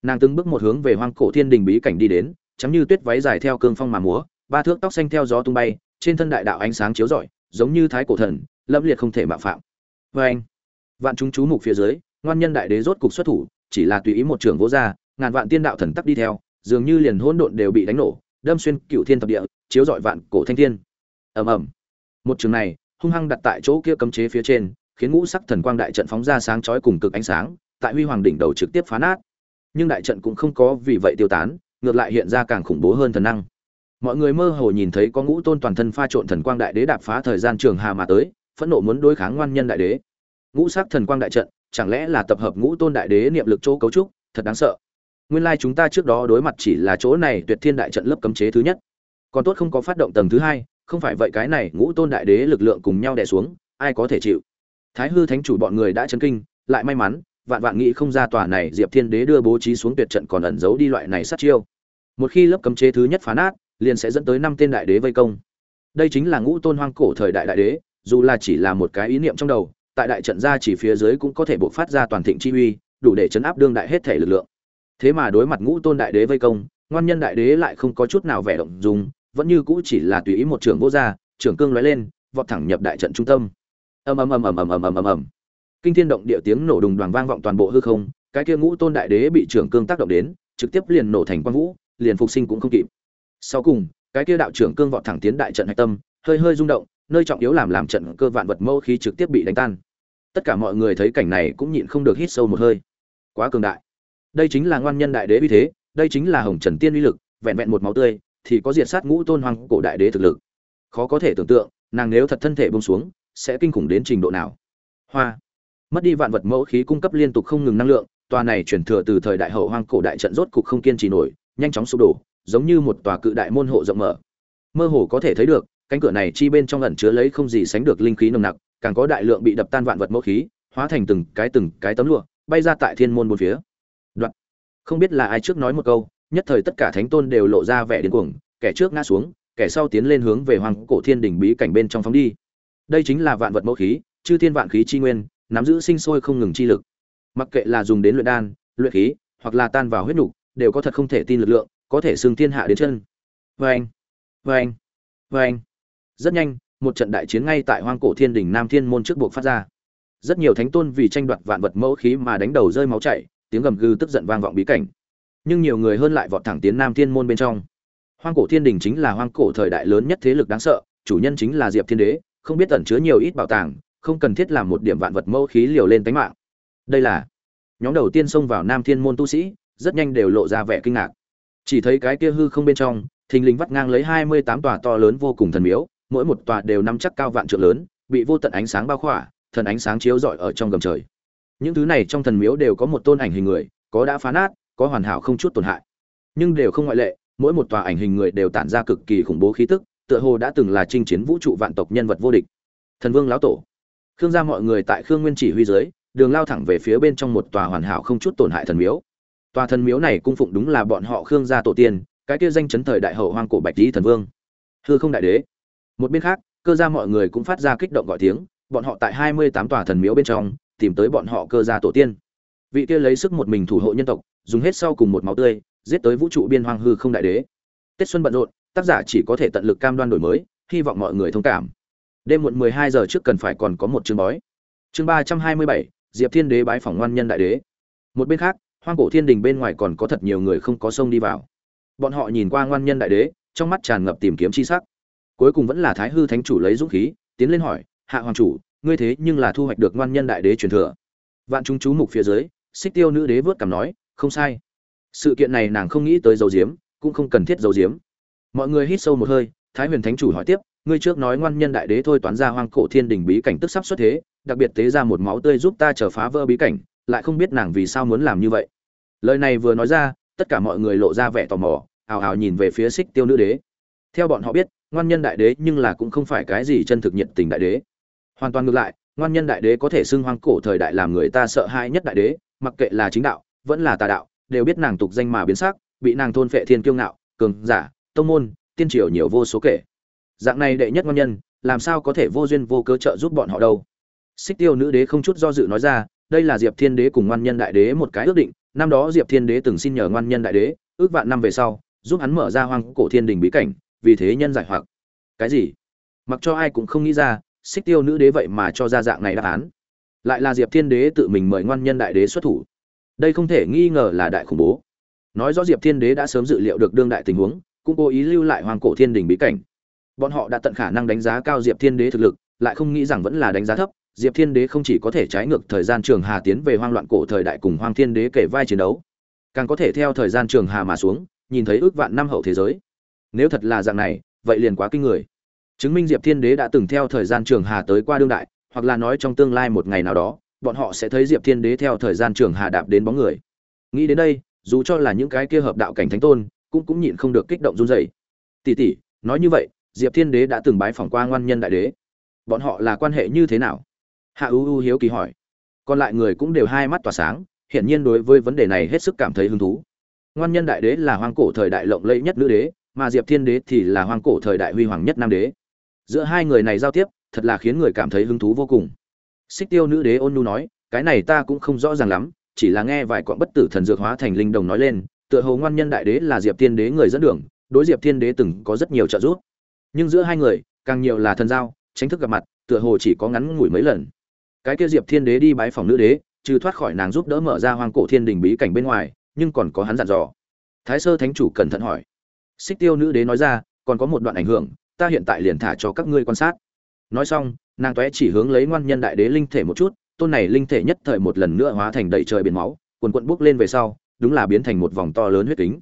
Nàng từng bước một hướng về hoang cổ thiên đình bí cảnh đi đến chắm như tuyết váy dài theo cương phong mà múa, ba thước tóc xanh theo gió tung bay, trên thân đại đạo ánh sáng chiếu rọi, giống như thái cổ thần, lâm liệt không thể mạo phạm. Vê anh vạn chúng chú mục phía dưới, ngoan nhân đại đế rốt cục xuất thủ, chỉ là tùy ý một trưởng vỗ ra ngàn vạn tiên đạo thần tắc đi theo, dường như liền hỗn độn đều bị đánh nổ, đâm xuyên cửu thiên thập địa, chiếu rọi vạn cổ thanh thiên. Ầm ầm. Một trường này, hung hăng đặt tại chỗ kia cấm chế phía trên, khiến ngũ sắc thần quang đại trận phóng ra sáng chói cùng cực ánh sáng, tại huy hoàng đỉnh đầu trực tiếp phá nát. Nhưng đại trận cũng không có vì vậy tiêu tán, ngược lại hiện ra càng khủng bố hơn thần năng. Mọi người mơ hồ nhìn thấy có ngũ tôn toàn thân pha trộn thần quang đại đế đạp phá thời gian trường hà mà tới, phẫn nộ muốn đối kháng ngoan nhân đại đế. Ngũ sắc thần quang đại trận, chẳng lẽ là tập hợp ngũ tôn đại đế niệm lực chỗ cấu trúc, thật đáng sợ nguyên lai chúng ta trước đó đối mặt chỉ là chỗ này tuyệt thiên đại trận lớp cấm chế thứ nhất. Còn tốt không có phát động tầng thứ hai, không phải vậy cái này ngũ tôn đại đế lực lượng cùng nhau đè xuống, ai có thể chịu? Thái hư thánh chủ bọn người đã chấn kinh, lại may mắn, vạn vạn nghĩ không ra tòa này diệp thiên đế đưa bố trí xuống tuyệt trận còn ẩn giấu đi loại này sát chiêu. Một khi lớp cấm chế thứ nhất phá nát, liền sẽ dẫn tới năm tên đại đế vây công. Đây chính là ngũ tôn hoang cổ thời đại đại đế, dù là chỉ là một cái ý niệm trong đầu, tại đại trận ra chỉ phía dưới cũng có thể buộc phát ra toàn thịnh chi uy, đủ để chấn áp đương đại hết thể lực lượng thế mà đối mặt ngũ tôn đại đế vây công, ngoan nhân đại đế lại không có chút nào vẻ động dùng vẫn như cũ chỉ là tùy ý một trưởng vô gia, trưởng cương lóe lên, vọt thẳng nhập đại trận trung tâm. Ầm ầm ầm ầm ầm ầm ầm ầm ầm. Kinh thiên động địa tiếng nổ đùng đoàn vang vọng toàn bộ hư không, cái kia ngũ tôn đại đế bị trưởng cương tác động đến, trực tiếp liền nổ thành quang vũ, liền phục sinh cũng không kịp. Sau cùng, cái kia đạo trưởng cương vọt thẳng tiến đại trận hạch tâm, hơi hơi rung động, nơi trọng yếu làm làm trận cơ vạn vật mâu khí trực tiếp bị đánh tan. Tất cả mọi người thấy cảnh này cũng nhịn không được hít sâu một hơi. Quá cường đại đây chính là ngoan nhân đại đế uy thế, đây chính là hồng trần tiên uy lực, vẹn vẹn một máu tươi, thì có diệt sát ngũ tôn hoàng cổ đại đế thực lực. Khó có thể tưởng tượng, nàng nếu thật thân thể bông xuống, sẽ kinh khủng đến trình độ nào. Hoa. Mất đi vạn vật mẫu khí cung cấp liên tục không ngừng năng lượng, tòa này chuyển thừa từ thời đại hậu hoang cổ đại trận rốt cục không kiên trì nổi, nhanh chóng sụp đổ, giống như một tòa cự đại môn hộ rộng mở. Mơ hồ có thể thấy được, cánh cửa này chi bên trong ẩn chứa lấy không gì sánh được linh khí nồng nặc, càng có đại lượng bị đập tan vạn vật mẫu khí, hóa thành từng cái từng cái tấm lụa, bay ra tại thiên môn bốn phía không biết là ai trước nói một câu, nhất thời tất cả thánh tôn đều lộ ra vẻ điên cuồng, kẻ trước ngã xuống, kẻ sau tiến lên hướng về hoàng cổ thiên đỉnh bí cảnh bên trong phóng đi. Đây chính là vạn vật mẫu khí, chư thiên vạn khí chi nguyên, nắm giữ sinh sôi không ngừng chi lực. Mặc kệ là dùng đến luyện đan, luyện khí, hoặc là tan vào huyết nục, đều có thật không thể tin lực lượng, có thể xưng thiên hạ đến chân. Vê anh vê rất nhanh, một trận đại chiến ngay tại hoang cổ thiên đỉnh nam thiên môn trước buộc phát ra. Rất nhiều thánh tôn vì tranh đoạt vạn vật mẫu khí mà đánh đầu rơi máu chảy tiếng gầm gừ tức giận vang vọng bí cảnh. Nhưng nhiều người hơn lại vọt thẳng tiến nam thiên môn bên trong. Hoang cổ thiên đình chính là hoang cổ thời đại lớn nhất thế lực đáng sợ, chủ nhân chính là diệp thiên đế, không biết ẩn chứa nhiều ít bảo tàng, không cần thiết làm một điểm vạn vật mẫu khí liều lên tánh mạng. Đây là nhóm đầu tiên xông vào nam thiên môn tu sĩ, rất nhanh đều lộ ra vẻ kinh ngạc. Chỉ thấy cái kia hư không bên trong, thình lình vắt ngang lấy hai mươi tám tòa to lớn vô cùng thần miếu, mỗi một tòa đều nắm chắc cao vạn trượng lớn, bị vô tận ánh sáng bao khỏa, thần ánh sáng chiếu rọi ở trong gầm trời những thứ này trong thần miếu đều có một tôn ảnh hình người, có đã phá nát, có hoàn hảo không chút tổn hại. Nhưng đều không ngoại lệ, mỗi một tòa ảnh hình người đều tản ra cực kỳ khủng bố khí tức, tựa hồ đã từng là chinh chiến vũ trụ vạn tộc nhân vật vô địch. Thần vương lão tổ. Khương gia mọi người tại khương nguyên chỉ huy dưới, đường lao thẳng về phía bên trong một tòa hoàn hảo không chút tổn hại thần miếu. Tòa thần miếu này cung phụng đúng là bọn họ khương gia tổ tiên, cái kia danh chấn thời đại hậu hoang cổ bạch lý thần vương. Hư không đại đế. Một bên khác, cơ gia mọi người cũng phát ra kích động gọi tiếng, bọn họ tại hai mươi tám tòa thần miếu bên trong tìm tới bọn họ cơ gia tổ tiên. Vị kia lấy sức một mình thủ hộ nhân tộc, dùng hết sau cùng một máu tươi, giết tới vũ trụ biên hoang hư không đại đế. Tết xuân bận rộn, tác giả chỉ có thể tận lực cam đoan đổi mới, hy vọng mọi người thông cảm. Đêm muộn mười hai giờ trước cần phải còn có một chương bói. Chương ba trăm hai mươi bảy, diệp thiên đế bái phỏng ngoan nhân đại đế. Một bên khác, hoang cổ thiên đình bên ngoài còn có thật nhiều người không có sông đi vào. Bọn họ nhìn qua ngoan nhân đại đế, trong mắt tràn ngập tìm kiếm chi sắc. Cuối cùng vẫn là thái hư thánh chủ lấy dũng khí, tiến lên hỏi, hạ hoàng chủ ngươi thế nhưng là thu hoạch được ngoan nhân đại đế truyền thừa. Vạn chúng chú mục phía dưới, xích tiêu nữ đế vớt cằm nói, không sai. Sự kiện này nàng không nghĩ tới dầu diếm, cũng không cần thiết dầu diếm. Mọi người hít sâu một hơi, thái huyền thánh chủ hỏi tiếp, ngươi trước nói ngoan nhân đại đế thôi toán ra hoang cổ thiên đình bí cảnh tức sắp xuất thế, đặc biệt tế ra một máu tươi giúp ta trở phá vỡ bí cảnh, lại không biết nàng vì sao muốn làm như vậy. Lời này vừa nói ra, tất cả mọi người lộ ra vẻ tò mò, ào ào nhìn về phía xích tiêu nữ đế. Theo bọn họ biết, ngoan nhân đại đế nhưng là cũng không phải cái gì chân thực nhiệt tình đại đế hoàn toàn ngược lại, ngoan nhân đại đế có thể xưng hoang cổ thời đại làm người ta sợ hãi nhất đại đế, mặc kệ là chính đạo, vẫn là tà đạo, đều biết nàng tục danh mà biến sắc, bị nàng thôn phệ thiên kiêu ngạo, cường giả, tông môn, tiên triều nhiều vô số kể. Dạng này đệ nhất ngoan nhân, làm sao có thể vô duyên vô cớ trợ giúp bọn họ đâu? Xích tiêu nữ đế không chút do dự nói ra, đây là diệp thiên đế cùng ngoan nhân đại đế một cái ước định, năm đó diệp thiên đế từng xin nhờ ngoan nhân đại đế, ước vạn năm về sau, giúp hắn mở ra hoang cổ thiên đình bí cảnh, vì thế nhân giải hoặc. Cái gì? Mặc cho ai cũng không nghĩ ra xích tiêu nữ đế vậy mà cho ra dạng này đáp án. Lại là diệp thiên đế tự mình mời ngoan nhân đại đế xuất thủ. Đây không thể nghi ngờ là đại khủng bố. Nói rõ diệp thiên đế đã sớm dự liệu được đương đại tình huống, cũng cố ý lưu lại hoàng cổ thiên đình bí cảnh. Bọn họ đã tận khả năng đánh giá cao diệp thiên đế thực lực, lại không nghĩ rằng vẫn là đánh giá thấp, diệp thiên đế không chỉ có thể trái ngược thời gian trường hà tiến về hoang loạn cổ thời đại cùng hoàng thiên đế kể vai chiến đấu, càng có thể theo thời gian trường hà mà xuống, nhìn thấy ước vạn năm hậu thế giới. Nếu thật là dạng này, vậy liền quá kinh người chứng minh diệp thiên đế đã từng theo thời gian trường hà tới qua đương đại, hoặc là nói trong tương lai một ngày nào đó, bọn họ sẽ thấy diệp thiên đế theo thời gian trường hà đạp đến bóng người. Nghĩ đến đây, dù cho là những cái kia hợp đạo cảnh thánh tôn, cũng cũng nhịn không được kích động run rẩy. Tỷ tỷ, nói như vậy, diệp thiên đế đã từng bái phỏng qua ngoan nhân đại đế. Bọn họ là quan hệ như thế nào? Hạ U U hiếu kỳ hỏi. Còn lại người cũng đều hai mắt tỏa sáng, hiển nhiên đối với vấn đề này hết sức cảm thấy hứng thú. Ngoan nhân đại đế là hoang cổ thời đại lộng lẫy nhất nữ đế, mà diệp thiên đế thì là hoang cổ thời đại huy hoàng nhất nam đế giữa hai người này giao tiếp, thật là khiến người cảm thấy hứng thú vô cùng. Xích tiêu nữ đế ôn nhu nói, cái này ta cũng không rõ ràng lắm, chỉ là nghe vài quãng bất tử thần dược hóa thành linh đồng nói lên, tựa hồ ngoan nhân đại đế là diệp thiên đế người dẫn đường, đối diệp thiên đế từng có rất nhiều trợ giúp. Nhưng giữa hai người, càng nhiều là thần giao, tránh thức gặp mặt, tựa hồ chỉ có ngắn ngủi mấy lần. Cái kia diệp thiên đế đi bái phòng nữ đế, trừ thoát khỏi nàng giúp đỡ mở ra hoang cổ thiên đình bí cảnh bên ngoài, nhưng còn có hắn dặn dò. Thái sơ thánh chủ cẩn thận hỏi. Xích tiêu nữ đế nói ra, còn có một đoạn ảnh hưởng ta hiện tại liền thả cho các ngươi quan sát. Nói xong, nàng toé chỉ hướng lấy ngoan nhân đại đế linh thể một chút, tôn này linh thể nhất thời một lần nữa hóa thành đầy trời biển máu quần quận bốc lên về sau, đúng là biến thành một vòng to lớn huyết kính.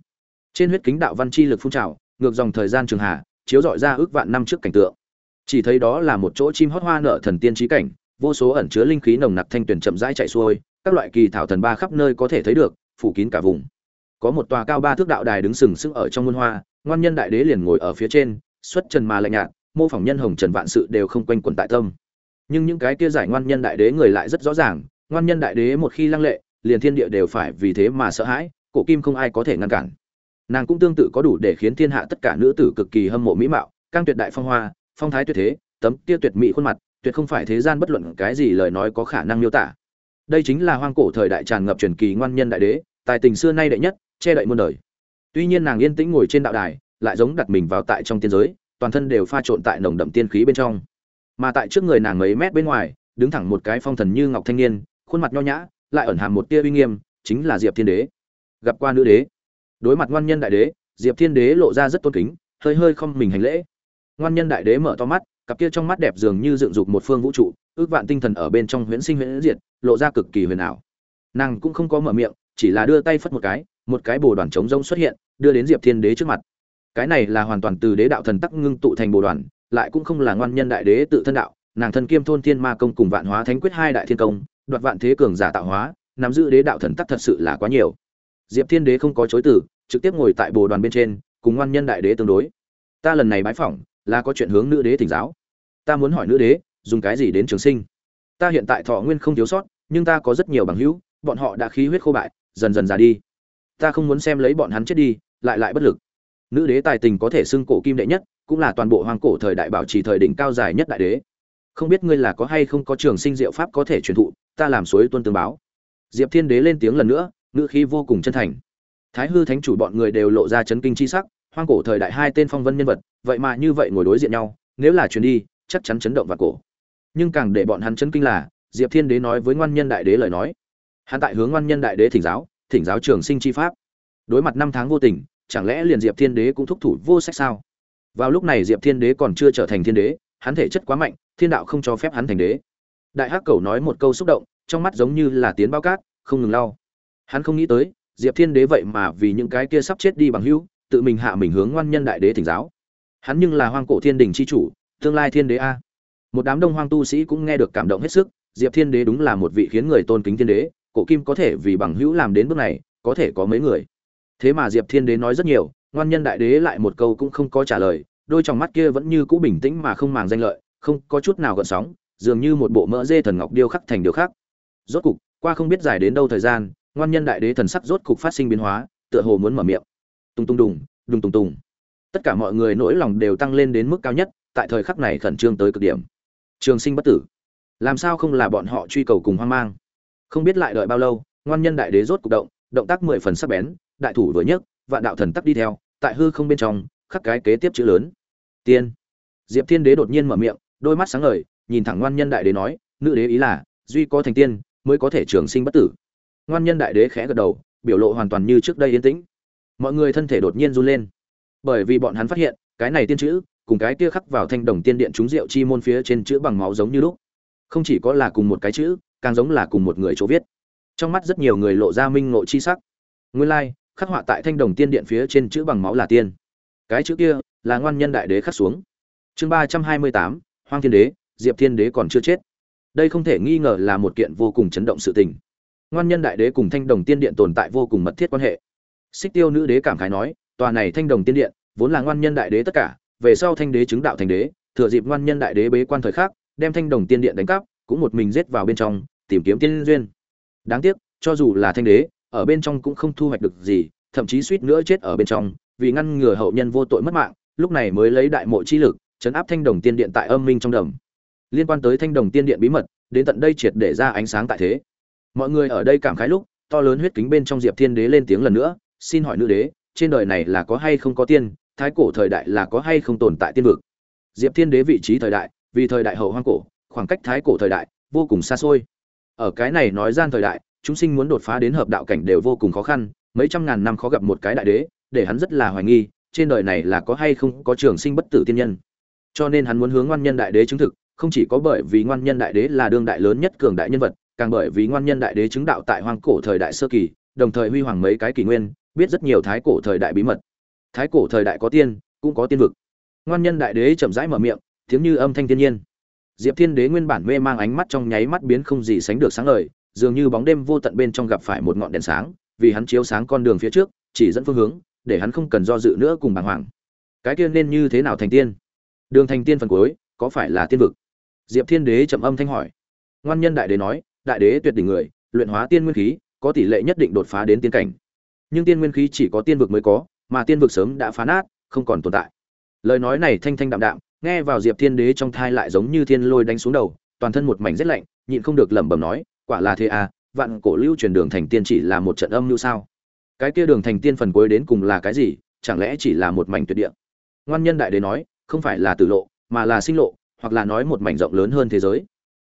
Trên huyết kính đạo văn chi lực phun trào, ngược dòng thời gian trường hạ, chiếu dọi ra ước vạn năm trước cảnh tượng. Chỉ thấy đó là một chỗ chim hót hoa nở thần tiên trí cảnh, vô số ẩn chứa linh khí nồng nặc thanh tuyển chậm rãi chạy xuôi, các loại kỳ thảo thần ba khắp nơi có thể thấy được, phủ kín cả vùng. Có một tòa cao ba thước đạo đài đứng sừng sững ở trong muôn hoa, ngoan nhân đại đế liền ngồi ở phía trên xuất trần mà lạnh nhạt, mô phỏng nhân hồng trần vạn sự đều không quanh quẩn tại tâm. Nhưng những cái kia giải ngoan nhân đại đế người lại rất rõ ràng, ngoan nhân đại đế một khi lăng lệ, liền thiên địa đều phải vì thế mà sợ hãi, cổ kim không ai có thể ngăn cản. Nàng cũng tương tự có đủ để khiến thiên hạ tất cả nữ tử cực kỳ hâm mộ mỹ mạo, cang tuyệt đại phong hoa, phong thái tuyệt thế, tấm kia tuyệt mỹ khuôn mặt, tuyệt không phải thế gian bất luận cái gì lời nói có khả năng miêu tả. Đây chính là hoang cổ thời đại tràn ngập truyền kỳ ngoan nhân đại đế, tài tình xưa nay đệ nhất, che đậy muôn đời. Tuy nhiên nàng yên tĩnh ngồi trên đạo đài lại giống đặt mình vào tại trong tiên giới, toàn thân đều pha trộn tại nồng đậm tiên khí bên trong. Mà tại trước người nàng mấy mét bên ngoài, đứng thẳng một cái phong thần như ngọc thanh niên, khuôn mặt nho nhã, lại ẩn hàm một tia uy nghiêm, chính là diệp thiên đế. Gặp qua nữ đế. Đối mặt ngoan nhân đại đế, diệp thiên đế lộ ra rất tôn kính, hơi hơi không mình hành lễ. Ngoan nhân đại đế mở to mắt, cặp kia trong mắt đẹp dường như dựng dục một phương vũ trụ, ước vạn tinh thần ở bên trong huyễn sinh huyễn diệt, lộ ra cực kỳ huyền ảo. Nàng cũng không có mở miệng, chỉ là đưa tay phất một cái một cái bồ đoàn trống rông xuất hiện, đưa đến diệp thiên đế trước mặt cái này là hoàn toàn từ đế đạo thần tắc ngưng tụ thành bồ đoàn, lại cũng không là ngoan nhân đại đế tự thân đạo. Nàng thân kiêm thôn thiên ma công cùng vạn hóa thánh quyết hai đại thiên công, đoạt vạn thế cường giả tạo hóa, nắm giữ đế đạo thần tắc thật sự là quá nhiều. Diệp thiên đế không có chối từ, trực tiếp ngồi tại bồ đoàn bên trên, cùng ngoan nhân đại đế tương đối. Ta lần này bái phỏng, là có chuyện hướng nữ đế thỉnh giáo. Ta muốn hỏi nữ đế, dùng cái gì đến trường sinh? Ta hiện tại thọ nguyên không thiếu sót, nhưng ta có rất nhiều bằng hữu, bọn họ đã khí huyết khô bại, dần dần già đi. Ta không muốn xem lấy bọn hắn chết đi, lại lại bất lực nữ đế tài tình có thể xưng cổ kim đệ nhất, cũng là toàn bộ hoàng cổ thời đại bảo trì thời đỉnh cao dài nhất đại đế. Không biết ngươi là có hay không có trường sinh diệu pháp có thể truyền thụ, ta làm suối tuân tương báo. Diệp thiên đế lên tiếng lần nữa, ngữ khí vô cùng chân thành. Thái hư thánh chủ bọn người đều lộ ra chấn kinh chi sắc, hoang cổ thời đại hai tên phong vân nhân vật, vậy mà như vậy ngồi đối diện nhau, nếu là chuyền đi, chắc chắn chấn động và cổ. Nhưng càng để bọn hắn chấn kinh là, diệp thiên đế nói với ngoan nhân đại đế lời nói. Hắn tại hướng ngoan nhân đại đế thỉnh giáo thỉnh giáo trường sinh chi pháp. Đối mặt năm tháng vô tình chẳng lẽ liền diệp thiên đế cũng thúc thủ vô sách sao? Vào lúc này diệp thiên đế còn chưa trở thành thiên đế, hắn thể chất quá mạnh, thiên đạo không cho phép hắn thành đế. Đại hắc cầu nói một câu xúc động, trong mắt giống như là tiến bao cát, không ngừng lau. Hắn không nghĩ tới, diệp thiên đế vậy mà vì những cái kia sắp chết đi bằng hữu, tự mình hạ mình hướng ngoan nhân đại đế thỉnh giáo. Hắn nhưng là hoang cổ thiên đình c h i chủ, tương lai thiên đế a. Một đám đông hoang tu sĩ cũng nghe được cảm động hết sức, diệp thiên đế đúng là một vị khiến người tôn kính thiên đế, cổ kim có thể vì bằng hữu làm đến bước này, có thể có mấy người thế mà diệp thiên đế nói rất nhiều, ngoan nhân đại đế lại một câu cũng không có trả lời, đôi t mắt kia vẫn như cũ bình tĩnh mà không màng danh lợi, không có chút nào gợn sóng, dường như một bộ mỡ dê thần ngọc điêu khắc thành điều khác. Rốt cục, qua không biết dài đến đâu thời gian, ngoan nhân đại đế thần sắc rốt cục phát sinh biến hóa, tựa hồ muốn mở miệng. Tung tung đùng đùng tung tung tất cả mọi người nỗi lòng đều tăng lên đến mức cao nhất, tại thời khắc này khẩn trương tới cực điểm. Trường sinh bất tử. Làm sao không là bọn họ truy cầu cùng hoang mang? Không biết lại đợi bao lâu, ngoan nhân đại đế rốt cục động động tác mười phần sắc bén đại thủ vừa nhấc, vạn đạo thần tắc đi theo, tại hư không bên trong, khắc cái kế tiếp chữ lớn. Tiên. Diệp thiên đế đột nhiên mở miệng, đôi mắt sáng ngời, nhìn thẳng ngoan nhân đại đế nói, nữ đế ý là, duy có thành tiên, mới có thể trường sinh bất tử. Ngoan nhân đại đế khẽ gật đầu, biểu lộ hoàn toàn như trước đây yên tĩnh. Mọi người thân thể đột nhiên run lên. Bởi vì bọn hắn phát hiện, cái này tiên chữ, cùng cái kia khắc vào thanh đồng tiên điện trúng rượu chi môn phía trên chữ bằng máu giống như lúc. Không chỉ có là cùng một cái chữ, càng giống là cùng một người chỗ viết. Trong mắt rất nhiều người lộ ra minh ngộ chi sắc. Nguyên lai khắc họa tại thanh đồng tiên điện phía trên chữ bằng máu là tiên. Cái chữ kia là ngoan nhân đại đế khắc xuống. Chương ba trăm hai mươi tám, hoang thiên đế, diệp thiên đế còn chưa chết. Đây không thể nghi ngờ là một kiện vô cùng chấn động sự tình. Ngoan nhân đại đế cùng thanh đồng tiên điện tồn tại vô cùng mật thiết quan hệ. Xích tiêu nữ đế cảm khái nói, tòa này thanh đồng tiên điện vốn là ngoan nhân đại đế tất cả, về sau thanh đế chứng đạo thành đế, thừa dịp ngoan nhân đại đế bế quan thời khắc, đem thanh đồng tiên điện đánh cắp, cũng một mình giết vào bên trong, tìm kiếm tiên duyên. Đáng tiếc, cho dù là thanh đế ở bên trong cũng không thu hoạch được gì, thậm chí suýt nữa chết ở bên trong, vì ngăn ngừa hậu nhân vô tội mất mạng, lúc này mới lấy đại mộ chi lực, chấn áp thanh đồng tiên điện tại âm minh trong đầm. Liên quan tới thanh đồng tiên điện bí mật, đến tận đây triệt để ra ánh sáng tại thế. Mọi người ở đây cảm khái lúc, to lớn huyết kính bên trong diệp thiên đế lên tiếng lần nữa, xin hỏi nữ đế, trên đời này là có hay không có tiên, thái cổ thời đại là có hay không tồn tại tiên vực? Diệp thiên đế vị trí thời đại, vì thời đại hậu hoang cổ, khoảng cách thái cổ thời đại vô cùng xa xôi. Ở cái này nói gian thời đại chúng sinh muốn đột phá đến hợp đạo cảnh đều vô cùng khó khăn, mấy trăm ngàn năm khó gặp một cái đại đế, để hắn rất là hoài nghi, trên đời này là có hay không có trường sinh bất tử tiên nhân. Cho nên hắn muốn hướng ngoan nhân đại đế chứng thực, không chỉ có bởi vì ngoan nhân đại đế là đương đại lớn nhất cường đại nhân vật, càng bởi vì ngoan nhân đại đế chứng đạo tại hoang cổ thời đại sơ kỳ, đồng thời huy hoàng mấy cái kỷ nguyên, biết rất nhiều thái cổ thời đại bí mật. Thái cổ thời đại có tiên, cũng có tiên vực. Ngoan nhân đại đế chậm rãi mở miệng, tiếng như âm thanh thiên nhiên. Diệp thiên đế nguyên bản mê mang ánh mắt trong nháy mắt biến không gì sánh được sáng ngời dường như bóng đêm vô tận bên trong gặp phải một ngọn đèn sáng, vì hắn chiếu sáng con đường phía trước, chỉ dẫn phương hướng, để hắn không cần do dự nữa cùng bàng hoàng. Cái tiên nên như thế nào thành tiên? Đường thành tiên phần cuối, có phải là tiên vực? Diệp thiên đế trầm âm thanh hỏi. Ngoan nhân đại đế nói, đại đế tuyệt đỉnh người, luyện hóa tiên nguyên khí, có tỷ lệ nhất định đột phá đến tiên cảnh. Nhưng tiên nguyên khí chỉ có tiên vực mới có, mà tiên vực sớm đã phá nát, không còn tồn tại. Lời nói này thanh thanh đạm đạm, nghe vào diệp thiên đế trong thai lại giống như thiên lôi đánh xuống đầu, toàn thân một mảnh rét lạnh, nhịn không được lẩm bẩm nói quả là thế à vạn cổ lưu truyền đường thành tiên chỉ là một trận âm như sao? Cái kia đường thành tiên phần cuối đến cùng là cái gì, chẳng lẽ chỉ là một mảnh tuyệt địa? Ngoan nhân đại đế nói, không phải là tử lộ, mà là sinh lộ, hoặc là nói một mảnh rộng lớn hơn thế giới.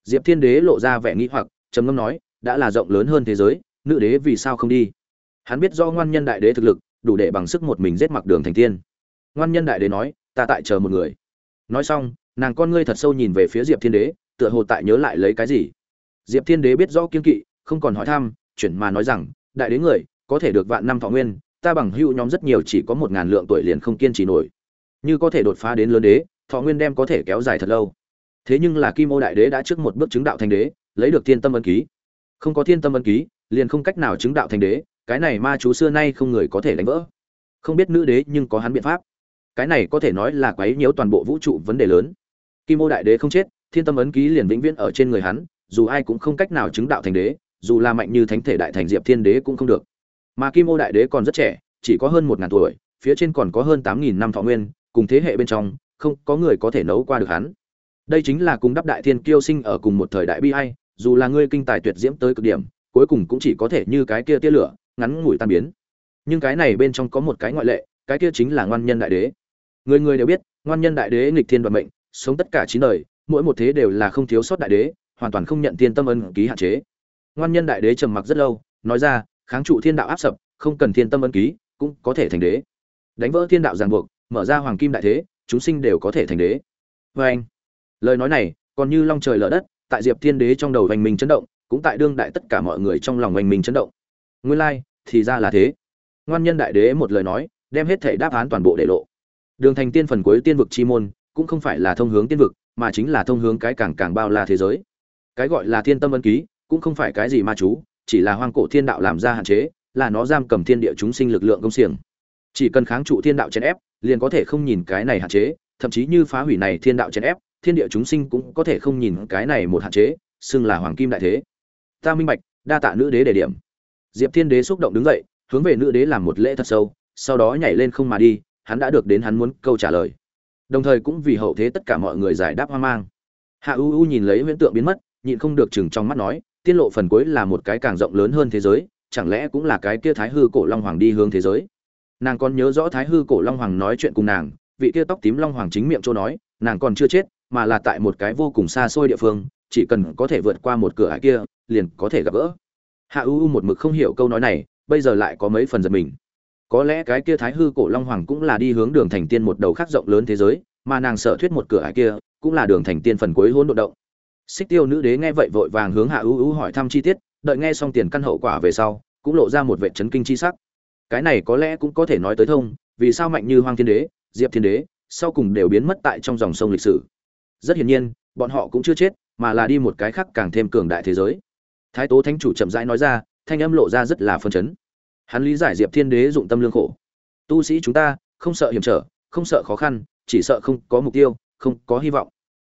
Diệp thiên đế lộ ra vẻ nghi hoặc, trầm ngâm nói, đã là rộng lớn hơn thế giới, nữ đế vì sao không đi? Hắn biết do ngoan nhân đại đế thực lực, đủ để bằng sức một mình giết mặc đường thành tiên. Ngoan nhân đại đế nói, ta tại chờ một người. Nói xong, nàng con ngươi thật sâu nhìn về phía diệp thiên đế, tựa hồ tại nhớ lại lấy cái gì diệp thiên đế biết rõ kiên kỵ, không còn hỏi thăm, chuyển mà nói rằng, đại đế người, có thể được vạn năm thọ nguyên, ta bằng hữu nhóm rất nhiều chỉ có một ngàn lượng tuổi liền không kiên trì nổi. Như có thể đột phá đến lớn đế, thọ nguyên đem có thể kéo dài thật lâu. Thế nhưng là kim ô đại đế đã trước một bước chứng đạo thành đế, lấy được thiên tâm ân ký. Không có thiên tâm ân ký, liền không cách nào chứng đạo thành đế, cái này ma chú xưa nay không người có thể đánh vỡ. Không biết nữ đế nhưng có hắn biện pháp. Cái này có thể nói là quấy nhiễu toàn bộ vũ trụ vấn đề lớn. Kim ô đại đế không chết, thiên tâm ấn ký liền vĩnh viễn ở trên người hắn dù ai cũng không cách nào chứng đạo thành đế dù là mạnh như thánh thể đại thành diệp thiên đế cũng không được. Mà kim ô đại đế còn rất trẻ chỉ có hơn một ngàn tuổi phía trên còn có hơn tám nghìn năm thọ nguyên cùng thế hệ bên trong không có người có thể nấu qua được hắn. Đây chính là cùng đắp đại thiên kiêu sinh ở cùng một thời đại bi ai, dù là ngươi kinh tài tuyệt diễm tới cực điểm cuối cùng cũng chỉ có thể như cái kia tia lửa ngắn ngủi tan biến. Nhưng cái này bên trong có một cái ngoại lệ cái kia chính là ngoan nhân đại đế. Người người đều biết ngoan nhân đại đế nghịch thiên vận mệnh sống tất cả chín đời mỗi một thế đều là không thiếu sót đại đế hoàn toàn không nhận tiên tâm ân ký hạn chế. Ngoan nhân đại đế trầm mặc rất lâu, nói ra, kháng trụ thiên đạo áp sập, không cần thiên tâm ân ký, cũng có thể thành đế. Đánh vỡ thiên đạo ràng buộc, mở ra hoàng kim đại thế, chúng sinh đều có thể thành đế. Vê anh, lời nói này còn như long trời lở đất, tại diệp thiên đế trong đầu hoành minh chấn động, cũng tại đương đại tất cả mọi người trong lòng hoành minh chấn động. Nguyên lai, thì ra là thế. Ngoan nhân đại đế một lời nói, đem hết thể đáp án toàn bộ để lộ. Đường thành tiên phần cuối tiên vực chi môn, cũng không phải là thông hướng tiên vực, mà chính là thông hướng cái càng càng bao la thế giới cái gọi là thiên tâm ân ký, cũng không phải cái gì ma chú, chỉ là hoang cổ thiên đạo làm ra hạn chế, là nó giam cầm thiên địa chúng sinh lực lượng công xiềng. Chỉ cần kháng trụ thiên đạo chèn ép, liền có thể không nhìn cái này hạn chế, thậm chí như phá hủy này thiên đạo chèn ép, thiên địa chúng sinh cũng có thể không nhìn cái này một hạn chế, xưng là hoàng kim đại thế. Ta minh bạch, đa tạ nữ đế đề điểm. Diệp thiên đế xúc động đứng dậy, hướng về nữ đế làm một lễ thật sâu, sau đó nhảy lên không mà đi, hắn đã được đến hắn muốn câu trả lời. Đồng thời cũng vì hậu thế tất cả mọi người giải đáp hoang mang. Hạ u u nhìn lấy huyễn tượng biến mất nhịn không được chừng trong mắt nói, tiên lộ phần cuối là một cái càng rộng lớn hơn thế giới, chẳng lẽ cũng là cái kia thái hư cổ long hoàng đi hướng thế giới? Nàng còn nhớ rõ thái hư cổ long hoàng nói chuyện cùng nàng, vị kia tóc tím long hoàng chính miệng cho nói, nàng còn chưa chết, mà là tại một cái vô cùng xa xôi địa phương, chỉ cần có thể vượt qua một cửa ải kia, liền có thể gặp gỡ. Hạ u u một mực không hiểu câu nói này, bây giờ lại có mấy phần giật mình. Có lẽ cái kia thái hư cổ long hoàng cũng là đi hướng đường thành tiên một đầu khác rộng lớn thế giới, mà nàng sợ thuyết một cửa ải kia, cũng là đường thành tiên phần cuối hỗn độ động xích tiêu nữ đế nghe vậy vội vàng hướng hạ ưu ưu hỏi thăm chi tiết, đợi nghe xong tiền căn hậu quả về sau, cũng lộ ra một vệ chấn kinh chi sắc. Cái này có lẽ cũng có thể nói tới thông, vì sao mạnh như Hoàng thiên đế, diệp thiên đế, sau cùng đều biến mất tại trong dòng sông lịch sử. Rất hiển nhiên, bọn họ cũng chưa chết, mà là đi một cái khác càng thêm cường đại thế giới. Thái tố thánh chủ chậm rãi nói ra, thanh âm lộ ra rất là phân chấn. Hắn lý giải diệp thiên đế dụng tâm lương khổ. Tu sĩ chúng ta, không sợ hiểm trở, không sợ khó khăn, chỉ sợ không có mục tiêu, không có hy vọng.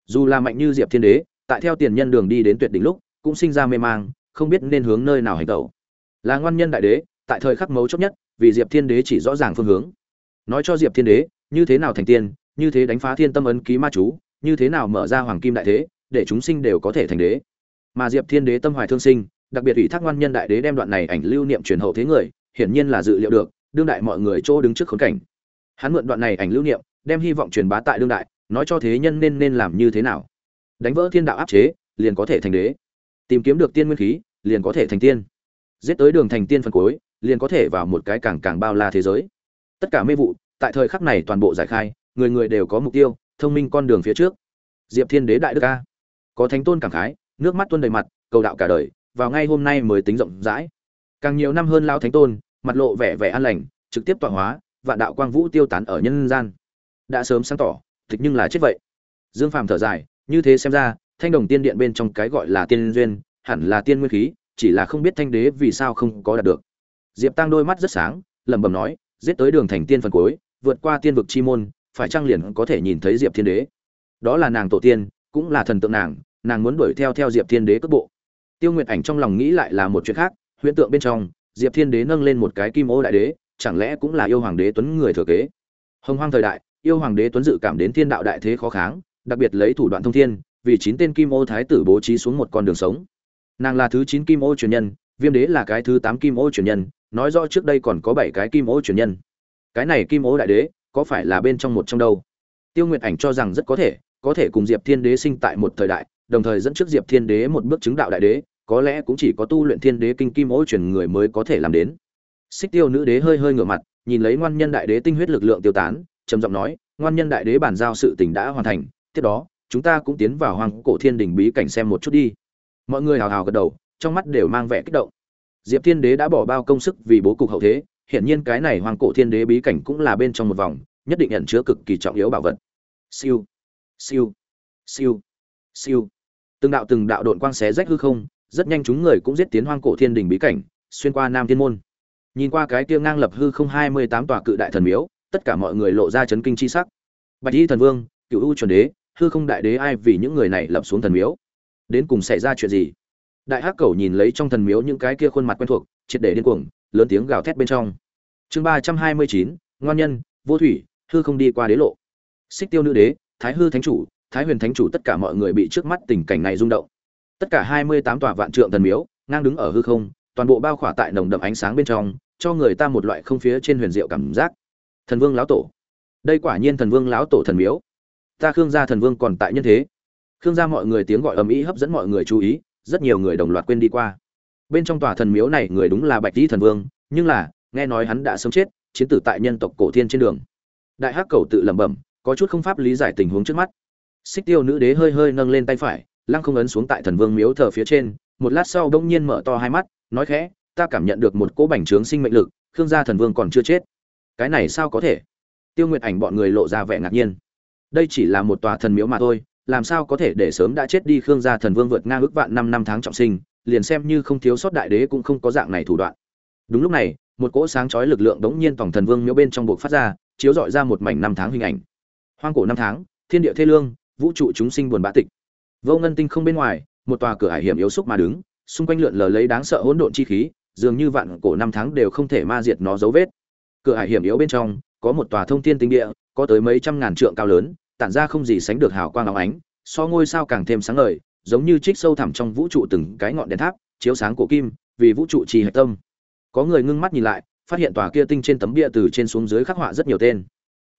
Dù là mạnh như diệp thiên đế tại theo tiền nhân đường đi đến tuyệt đỉnh lúc, cũng sinh ra mê mang, không biết nên hướng nơi nào hành tẩu. Là ngoan nhân đại đế, tại thời khắc mấu chốt nhất, vì diệp thiên đế chỉ rõ ràng phương hướng. Nói cho diệp thiên đế, như thế nào thành tiên, như thế đánh phá thiên tâm ấn ký ma chú, như thế nào mở ra hoàng kim đại thế, để chúng sinh đều có thể thành đế. Mà diệp thiên đế tâm hoài thương sinh, đặc biệt ủy thác ngoan nhân đại đế đem đoạn này ảnh lưu niệm truyền hậu thế người, hiển nhiên là dự liệu được, đương đại mọi người chỗ đứng trước khốn cảnh. Hắn mượn đoạn này ảnh lưu niệm, đem hy vọng truyền bá tại đương đại, nói cho thế nhân nên nên làm như thế nào đánh vỡ thiên đạo áp chế, liền có thể thành đế. Tìm kiếm được tiên nguyên khí, liền có thể thành tiên. Giết tới đường thành tiên phần cuối, liền có thể vào một cái càng càng bao la thế giới. Tất cả mê vụ, tại thời khắc này toàn bộ giải khai, người người đều có mục tiêu, thông minh con đường phía trước. Diệp thiên đế đại đức ca có thánh tôn cảm khái, nước mắt tuôn đầy mặt, cầu đạo cả đời, vào ngay hôm nay mới tính rộng rãi. Càng nhiều năm hơn lao thánh tôn, mặt lộ vẻ vẻ an lành, trực tiếp tọa hóa, vạn đạo quang vũ tiêu tán ở nhân gian. Đã sớm sáng tỏ thực nhưng là chết vậy. Dương phàm thở dài như thế xem ra, thanh đồng tiên điện bên trong cái gọi là tiên duyên, hẳn là tiên nguyên khí, chỉ là không biết thanh đế vì sao không có đạt được. Diệp tăng đôi mắt rất sáng, lẩm bẩm nói, giết tới đường thành tiên phần cuối, vượt qua tiên vực chi môn, phải trang liền có thể nhìn thấy diệp thiên đế? Đó là nàng tổ tiên, cũng là thần tượng nàng nàng muốn đuổi theo theo diệp thiên đế cước bộ. Tiêu nguyệt ảnh trong lòng nghĩ lại là một chuyện khác, huyễn tượng bên trong, diệp thiên đế nâng lên một cái kim ô đại đế, chẳng lẽ cũng là yêu hoàng đế tuấn người thừa kế? Hồng hoang thời đại, yêu hoàng đế tuấn dự cảm đến thiên đạo đại thế khó kháng đặc biệt lấy thủ đoạn thông thiên, vì chín tên kim ô thái tử bố trí xuống một con đường sống. Nàng là thứ chín kim ô truyền nhân, viêm đế là cái thứ tám kim ô truyền nhân, nói rõ trước đây còn có bảy cái kim ô truyền nhân. Cái này kim ô đại đế, có phải là bên trong một trong đâu? Tiêu nguyệt ảnh cho rằng rất có thể có thể cùng diệp thiên đế sinh tại một thời đại, đồng thời dẫn trước diệp thiên đế một bước chứng đạo đại đế, có lẽ cũng chỉ có tu luyện thiên đế kinh kim ô truyền người mới có thể làm đến. Xích tiêu nữ đế hơi hơi ngửa mặt, nhìn lấy ngoan nhân đại đế tinh huyết lực lượng tiêu tán, trầm giọng nói, ngoan nhân đại đế bản giao sự tình đã hoàn thành tiếp đó, chúng ta cũng tiến vào hoàng cổ thiên đình bí cảnh xem một chút đi. Mọi người hào hào gật đầu, trong mắt đều mang vẻ kích động. Diệp thiên đế đã bỏ bao công sức vì bố cục hậu thế, hiển nhiên cái này hoàng cổ thiên đế bí cảnh cũng là bên trong một vòng, nhất định nhận chứa cực kỳ trọng yếu bảo vật. Siêu siêu siêu siêu. Từng đạo từng đạo đội quang xé rách hư không, rất nhanh chúng người cũng giết tiến hoang cổ thiên đình bí cảnh, xuyên qua nam thiên môn. Nhìn qua cái kia ngang lập hư không hai mươi tám tòa cự đại thần miếu, tất cả mọi người lộ ra chấn kinh chi sắc. Bạch y thần vương cựu u chuẩn đế hư không đại đế ai vì những người này lập xuống thần miếu? Đến cùng xảy ra chuyện gì? Đại hắc cầu nhìn lấy trong thần miếu những cái kia khuôn mặt quen thuộc, triệt để điên cuồng, lớn tiếng gào thét bên trong. Chương ba trăm hai mươi chín, ngoan nhân, vô thủy, hư không đi qua đế lộ. Xích tiêu nữ đế, thái hư thánh chủ, thái huyền thánh chủ tất cả mọi người bị trước mắt tình cảnh này rung động. Tất cả hai mươi tám tòa vạn trượng thần miếu, ngang đứng ở hư không, toàn bộ bao khỏa tại nồng đậm ánh sáng bên trong, cho người ta một loại không phía trên huyền diệu cảm giác. Thần vương lão tổ. Đây quả nhiên thần vương lão tổ thần miếu ta khương gia thần vương còn tại nhân thế. Khương gia mọi người tiếng gọi ầm ĩ hấp dẫn mọi người chú ý, rất nhiều người đồng loạt quên đi qua. Bên trong tòa thần miếu này người đúng là bạch tý thần vương, nhưng là, nghe nói hắn đã sớm chết, chiến tử tại nhân tộc cổ thiên trên đường. Đại hắc cầu tự lẩm bẩm, có chút không pháp lý giải tình huống trước mắt. Xích tiêu nữ đế hơi hơi nâng lên tay phải, lăng không ấn xuống tại thần vương miếu thờ phía trên, một lát sau đông nhiên mở to hai mắt, nói khẽ, ta cảm nhận được một cỗ bành trướng sinh mệnh lực, khương gia thần vương còn chưa chết. Cái này sao có thể? Tiêu nguyệt ảnh bọn người lộ ra vẻ ngạc nhiên đây chỉ là một tòa thần miếu mà thôi, làm sao có thể để sớm đã chết đi khương gia thần vương vượt ngang ước vạn năm năm tháng trọng sinh, liền xem như không thiếu sót đại đế cũng không có dạng này thủ đoạn. Đúng lúc này, một cỗ sáng chói lực lượng đống nhiên tổng thần vương miếu bên trong buộc phát ra, chiếu dọi ra một mảnh năm tháng hình ảnh. Hoang cổ năm tháng, thiên địa thê lương, vũ trụ chúng sinh buồn bã tịch. Vô ngân tinh không bên ngoài, một tòa cửa hải hiểm yếu xúc mà đứng, xung quanh lượn lờ lấy đáng sợ hỗn độn chi khí, dường như vạn cổ năm tháng đều không thể ma diệt nó dấu vết. Cửa hải hiểm yếu bên trong, có một tòa thông thiên tinh địa, có tới mấy trăm ngàn trượng cao lớn tản ra không gì sánh được hào quang óng ánh, so ngôi sao càng thêm sáng ngời, giống như trích sâu thẳm trong vũ trụ từng cái ngọn đèn tháp, chiếu sáng cổ kim, vì vũ trụ trì hạch tâm. Có người ngưng mắt nhìn lại, phát hiện tòa kia tinh trên tấm bia từ trên xuống dưới khắc họa rất nhiều tên.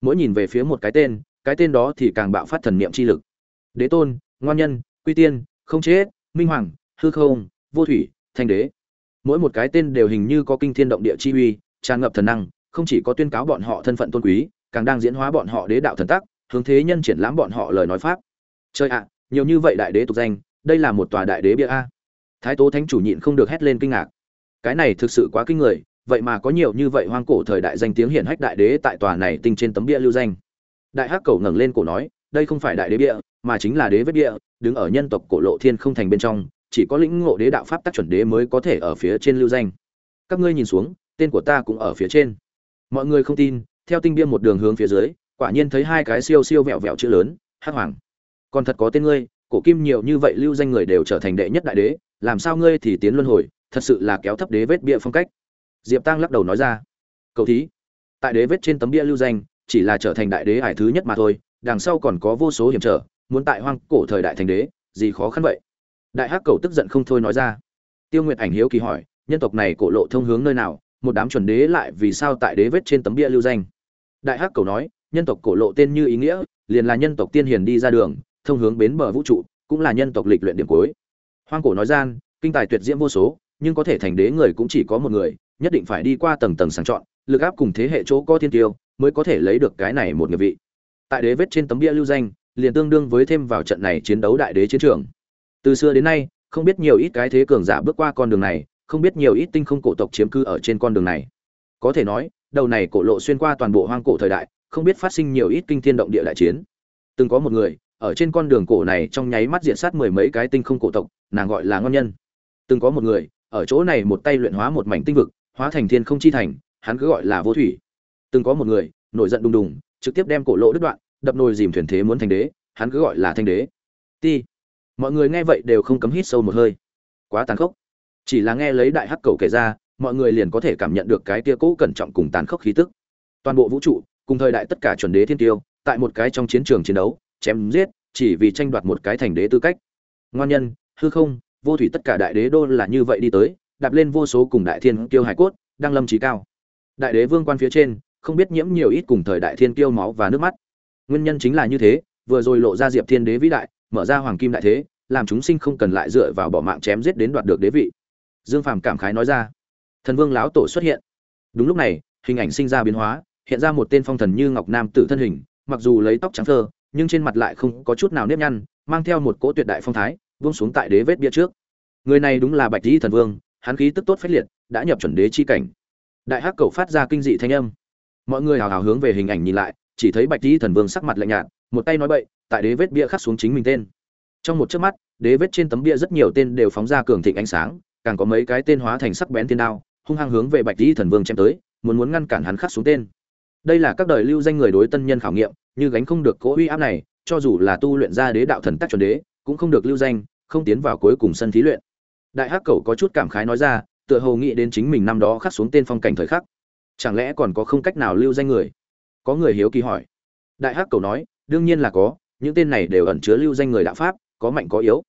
Mỗi nhìn về phía một cái tên cái tên đó thì càng bạo phát thần niệm chi lực. Đế tôn, ngoan nhân, quy tiên, không chết, minh hoàng, hư không, vô thủy, thanh đế. Mỗi một cái tên đều hình như có kinh thiên động địa chi uy, tràn ngập thần năng, không chỉ có tuyên cáo bọn họ thân phận tôn quý, càng đang diễn hóa bọn họ đế đạo thần tắc hướng thế nhân triển lãm bọn họ lời nói pháp. Chơi ạ, nhiều như vậy đại đế tục danh, đây là một tòa đại đế bia a. Thái tố thánh chủ nhịn không được hét lên kinh ngạc. Cái này thực sự quá kinh người, vậy mà có nhiều như vậy hoang cổ thời đại danh tiếng hiển hách đại đế tại tòa này tinh trên tấm bia lưu danh. Đại hắc cầu ngẩng lên cổ nói, đây không phải đại đế bia, mà chính là đế vết bia, đứng ở nhân tộc cổ lộ thiên không thành bên trong, chỉ có lĩnh ngộ đế đạo pháp tác chuẩn đế mới có thể ở phía trên lưu danh. Các ngươi nhìn xuống, tên của ta cũng ở phía trên. Mọi người không tin, theo tinh bia một đường hướng phía dưới quả nhiên thấy hai cái siêu siêu vẹo vẹo chữ lớn, hắc hoàng. Còn thật có tên ngươi, cổ kim nhiều như vậy lưu danh người đều trở thành đệ nhất đại đế, làm sao ngươi thì tiến luân hồi, thật sự là kéo thấp đế vết bia phong cách. Diệp tăng lắc đầu nói ra. Cầu thí. Tại đế vết trên tấm bia lưu danh, chỉ là trở thành đại đế hải thứ nhất mà thôi, đằng sau còn có vô số hiểm trở, muốn tại hoang cổ thời đại thành đế, gì khó khăn vậy? Đại hắc cầu tức giận không thôi nói ra. Tiêu nguyệt ảnh hiếu kỳ hỏi, nhân tộc này cổ lộ thông hướng nơi nào, một đám chuẩn đế lại vì sao tại đế vết trên tấm bia lưu danh? Đại hắc cầu nói nhân tộc cổ lộ tên như ý nghĩa, liền là nhân tộc tiên hiền đi ra đường, thông hướng bến bờ vũ trụ, cũng là nhân tộc lịch luyện điểm cuối. Hoang cổ nói gian, kinh tài tuyệt diễm vô số, nhưng có thể thành đế người cũng chỉ có một người, nhất định phải đi qua tầng tầng sàng chọn, lực áp cùng thế hệ chỗ có thiên tiêu, mới có thể lấy được cái này một người vị. Tại đế vết trên tấm bia lưu danh, liền tương đương với thêm vào trận này chiến đấu đại đế chiến trường. Từ xưa đến nay, không biết nhiều ít cái thế cường giả bước qua con đường này, không biết nhiều ít tinh không cổ tộc chiếm cư ở trên con đường này. Có thể nói, đầu này cổ lộ xuyên qua toàn bộ hoang cổ thời đại không biết phát sinh nhiều ít kinh thiên động địa đại chiến. Từng có một người, ở trên con đường cổ này trong nháy mắt diện sát mười mấy cái tinh không cổ tộc, nàng gọi là ngon nhân. Từng có một người, ở chỗ này một tay luyện hóa một mảnh tinh vực, hóa thành thiên không chi thành, hắn cứ gọi là vô thủy. Từng có một người, nổi giận đùng đùng, trực tiếp đem cổ lộ đứt đoạn, đập nồi dìm thuyền thế muốn thành đế, hắn cứ gọi là thanh đế. Ti. Mọi người nghe vậy đều không cấm hít sâu một hơi. Quá tàn khốc. Chỉ là nghe lấy đại hắc cầu kể ra, mọi người liền có thể cảm nhận được cái tia cũ cẩn trọng cùng tàn khốc khí tức. Toàn bộ vũ trụ cùng thời đại tất cả chuẩn đế thiên tiêu, tại một cái trong chiến trường chiến đấu, chém giết, chỉ vì tranh đoạt một cái thành đế tư cách. Ngoan nhân, hư không, vô thủy tất cả đại đế đô là như vậy đi tới, đạp lên vô số cùng đại thiên tiêu hải cốt, đang lâm trí cao. Đại đế vương quan phía trên, không biết nhiễm nhiều ít cùng thời đại thiên tiêu máu và nước mắt. Nguyên nhân chính là như thế, vừa rồi lộ ra diệp thiên đế vĩ đại, mở ra hoàng kim đại thế, làm chúng sinh không cần lại dựa vào bỏ mạng chém giết đến đoạt được đế vị. Dương phàm cảm khái nói ra. Thần vương lão tổ xuất hiện. Đúng lúc này, hình ảnh sinh ra biến hóa hiện ra một tên phong thần như ngọc nam tử thân hình mặc dù lấy tóc trắng phơ, nhưng trên mặt lại không có chút nào nếp nhăn mang theo một cỗ tuyệt đại phong thái buông xuống tại đế vết bia trước. Người này đúng là bạch tỷ thần vương hắn khí tức tốt phách liệt đã nhập chuẩn đế chi cảnh. Đại hắc cầu phát ra kinh dị thanh âm. Mọi người hào hào hướng về hình ảnh nhìn lại chỉ thấy bạch tỷ thần vương sắc mặt lạnh nhạt một tay nói bậy tại đế vết bia khắc xuống chính mình tên. Trong một chớp mắt đế vết trên tấm bia rất nhiều tên đều phóng ra cường thịnh ánh sáng càng có mấy cái tên hóa thành sắc bén tiên đao hung hăng hướng về bạch tỷ thần vương chém tới muốn muốn ngăn cản hắn khắc xuống tên đây là các đời lưu danh người đối tân nhân khảo nghiệm, như gánh không được cố uy áp này, cho dù là tu luyện ra đế đạo thần tác chuẩn đế, cũng không được lưu danh, không tiến vào cuối cùng sân thí luyện. Đại hắc cầu có chút cảm khái nói ra, tựa hồ nghĩ đến chính mình năm đó khắc xuống tên phong cảnh thời khắc. Chẳng lẽ còn có không cách nào lưu danh người? Có người hiếu kỳ hỏi. Đại hắc cầu nói, đương nhiên là có, những tên này đều ẩn chứa lưu danh người đạo pháp, có mạnh có yếu.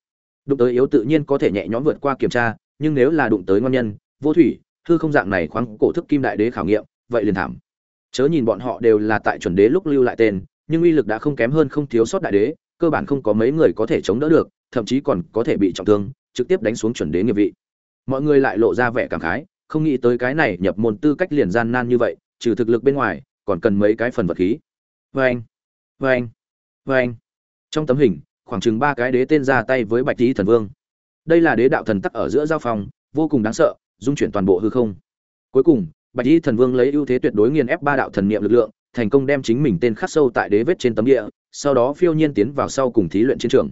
Đụng tới yếu tự nhiên có thể nhẹ nhõm vượt qua kiểm tra, nhưng nếu là đụng tới ngon nhân, vô thủy thư không dạng này khoáng cổ thức kim đại đế khảo nghiệm, vậy liền thảm chớ nhìn bọn họ đều là tại chuẩn đế lúc lưu lại tên, nhưng uy lực đã không kém hơn không thiếu sót đại đế, cơ bản không có mấy người có thể chống đỡ được, thậm chí còn có thể bị trọng thương, trực tiếp đánh xuống chuẩn đế nghiệp vị. Mọi người lại lộ ra vẻ cảm khái, không nghĩ tới cái này nhập môn tư cách liền gian nan như vậy, trừ thực lực bên ngoài, còn cần mấy cái phần vật khí. Vê anh vê anh vê anh trong tấm hình, khoảng chừng ba cái đế tên ra tay với bạch tý thần vương. Đây là đế đạo thần tắc ở giữa giao phòng vô cùng đáng sợ, dung chuyển toàn bộ hư không. Cuối cùng bạch y thần vương lấy ưu thế tuyệt đối nghiền ép ba đạo thần niệm lực lượng, thành công đem chính mình tên khắc sâu tại đế vết trên tấm địa, sau đó phiêu nhiên tiến vào sau cùng thí luyện chiến trường.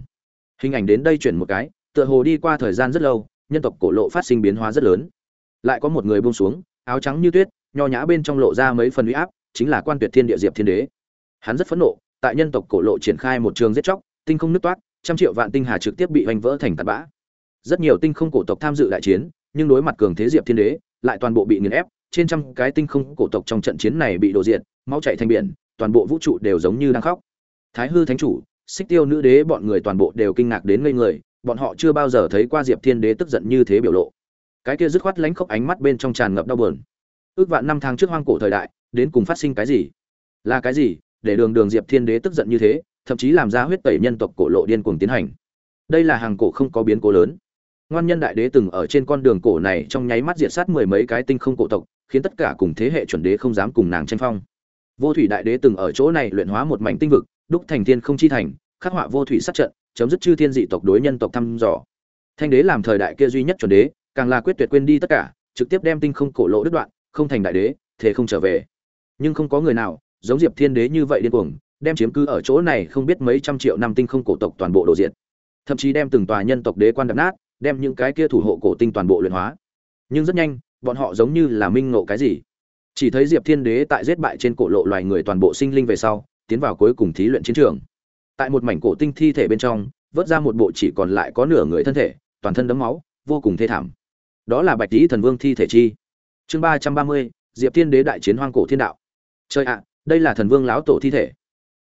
Hình ảnh đến đây chuyển một cái, tựa hồ đi qua thời gian rất lâu, nhân tộc cổ lộ phát sinh biến hóa rất lớn. Lại có một người buông xuống, áo trắng như tuyết, nho nhã bên trong lộ ra mấy phần uy áp, chính là quan tuyệt thiên địa diệp thiên đế. Hắn rất phẫn nộ, tại nhân tộc cổ lộ triển khai một trường giết chóc, tinh không nứt toát, trăm triệu vạn tinh hà trực tiếp bị hoành vỡ thành tạt bã. Rất nhiều tinh không cổ tộc tham dự đại chiến, nhưng đối mặt cường thế diệp thiên đế, lại toàn bộ bị nghiền ép trên trăm cái tinh không cổ tộc trong trận chiến này bị đổ diệt máu chảy thành biển, toàn bộ vũ trụ đều giống như đang khóc. Thái hư thánh chủ, xích tiêu nữ đế, bọn người toàn bộ đều kinh ngạc đến ngây người, bọn họ chưa bao giờ thấy qua diệp thiên đế tức giận như thế biểu lộ. Cái kia dứt khoát lánh khóc ánh mắt bên trong tràn ngập đau buồn. Ước vạn năm tháng trước hoang cổ thời đại, đến cùng phát sinh cái gì? Là cái gì để đường đường diệp thiên đế tức giận như thế, thậm chí làm ra huyết tẩy nhân tộc cổ lộ điên cuồng tiến hành? Đây là hàng cổ không có biến cố lớn. Ngoan nhân đại đế từng ở trên con đường cổ này trong nháy mắt diệt sát mười mấy cái tinh không cổ tộc khiến tất cả cùng thế hệ chuẩn đế không dám cùng nàng tranh phong. Vô thủy đại đế từng ở chỗ này luyện hóa một mảnh tinh vực, đúc thành thiên không chi thành, khắc họa vô thủy sát trận, chấm dứt chư thiên dị tộc đối nhân tộc thăm dò. Thanh đế làm thời đại kia duy nhất chuẩn đế, càng là quyết tuyệt quên đi tất cả, trực tiếp đem tinh không cổ lộ đứt đoạn, không thành đại đế thế không trở về. Nhưng không có người nào, giống diệp thiên đế như vậy điên cuồng, đem chiếm cứ ở chỗ này không biết mấy trăm triệu năm tinh không cổ tộc toàn bộ đồ diệt. Thậm chí đem từng tòa nhân tộc đế quan đập nát, đem những cái kia thủ hộ cổ tinh toàn bộ luyện hóa. Nhưng rất nhanh bọn họ giống như là minh ngộ cái gì. Chỉ thấy diệp thiên đế tại giết bại trên cổ lộ loài người toàn bộ sinh linh về sau, tiến vào cuối cùng thí luyện chiến trường. Tại một mảnh cổ tinh thi thể bên trong, vớt ra một bộ chỉ còn lại có nửa người thân thể, toàn thân đấm máu, vô cùng thê thảm. Đó là bạch tý thần vương thi thể chi. Chương ba trăm ba mươi, diệp thiên đế đại chiến hoang cổ thiên đạo. Chơi ạ, đây là thần vương lão tổ thi thể.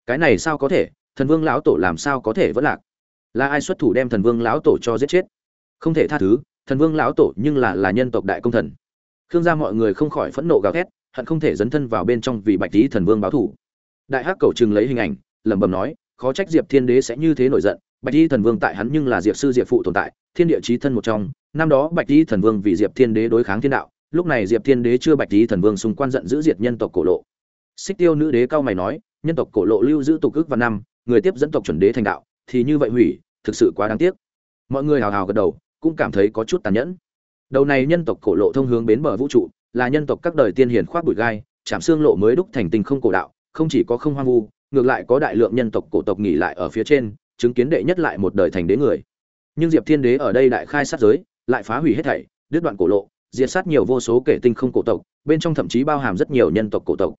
Cái này sao có thể, thần vương lão tổ làm sao có thể vẫn lạc? Là ai xuất thủ đem thần vương lão tổ cho giết chết? Không thể tha thứ, thần vương lão tổ nhưng là là nhân tộc đại công thần khương gia mọi người không khỏi phẫn nộ gào thét, hận không thể dấn thân vào bên trong vì bạch tý thần vương báo thủ đại hắc cầu chừng lấy hình ảnh, lẩm bẩm nói, khó trách diệp thiên đế sẽ như thế nổi giận, bạch tý thần vương tại hắn nhưng là diệp sư diệp phụ tồn tại, thiên địa chí thân một trong, năm đó bạch tý thần vương vì diệp thiên đế đối kháng thiên đạo, lúc này diệp thiên đế chưa bạch tý thần vương xung quan giận giữ diệt nhân tộc cổ lộ. Xích tiêu nữ đế cao mày nói, nhân tộc cổ lộ lưu giữ tục ước và năm, người tiếp dẫn tộc chuẩn đế thành đạo, thì như vậy hủy, thực sự quá đáng tiếc. Mọi người hào hào gật đầu, cũng cảm thấy có chút tàn nhẫn đầu này nhân tộc cổ lộ thông hướng bến bờ vũ trụ, là nhân tộc các đời tiên hiền khoác bụi gai, chạm xương lộ mới đúc thành tinh không cổ đạo, không chỉ có không hoang vu, ngược lại có đại lượng nhân tộc cổ tộc nghỉ lại ở phía trên, chứng kiến đệ nhất lại một đời thành đế người. Nhưng diệp thiên đế ở đây đại khai sát giới, lại phá hủy hết thảy, đứt đoạn cổ lộ, diệt sát nhiều vô số kể tinh không cổ tộc, bên trong thậm chí bao hàm rất nhiều nhân tộc cổ tộc.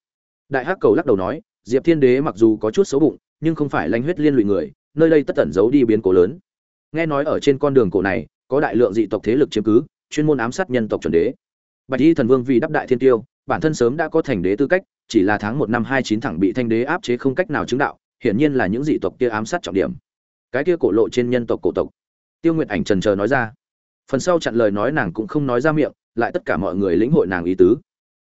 Đại hắc cầu lắc đầu nói, diệp thiên đế mặc dù có chút xấu bụng, nhưng không phải lanh huyết liên lụy người, nơi đây tất tẩn giấu đi biến cố lớn. Nghe nói ở trên con đường cổ này, có đại lượng dị tộc thế lực chiếm cứ chuyên môn ám sát nhân tộc chuẩn đế. Bạch y thần vương vì đắp đại thiên tiêu, bản thân sớm đã có thành đế tư cách, chỉ là tháng một năm hai chín thẳng bị thanh đế áp chế không cách nào chứng đạo, hiển nhiên là những dị tộc kia ám sát trọng điểm. Cái kia cổ lộ trên nhân tộc cổ tộc. Tiêu nguyệt ảnh trần chờ nói ra. Phần sau chặn lời nói nàng cũng không nói ra miệng, lại tất cả mọi người lĩnh hội nàng ý tứ.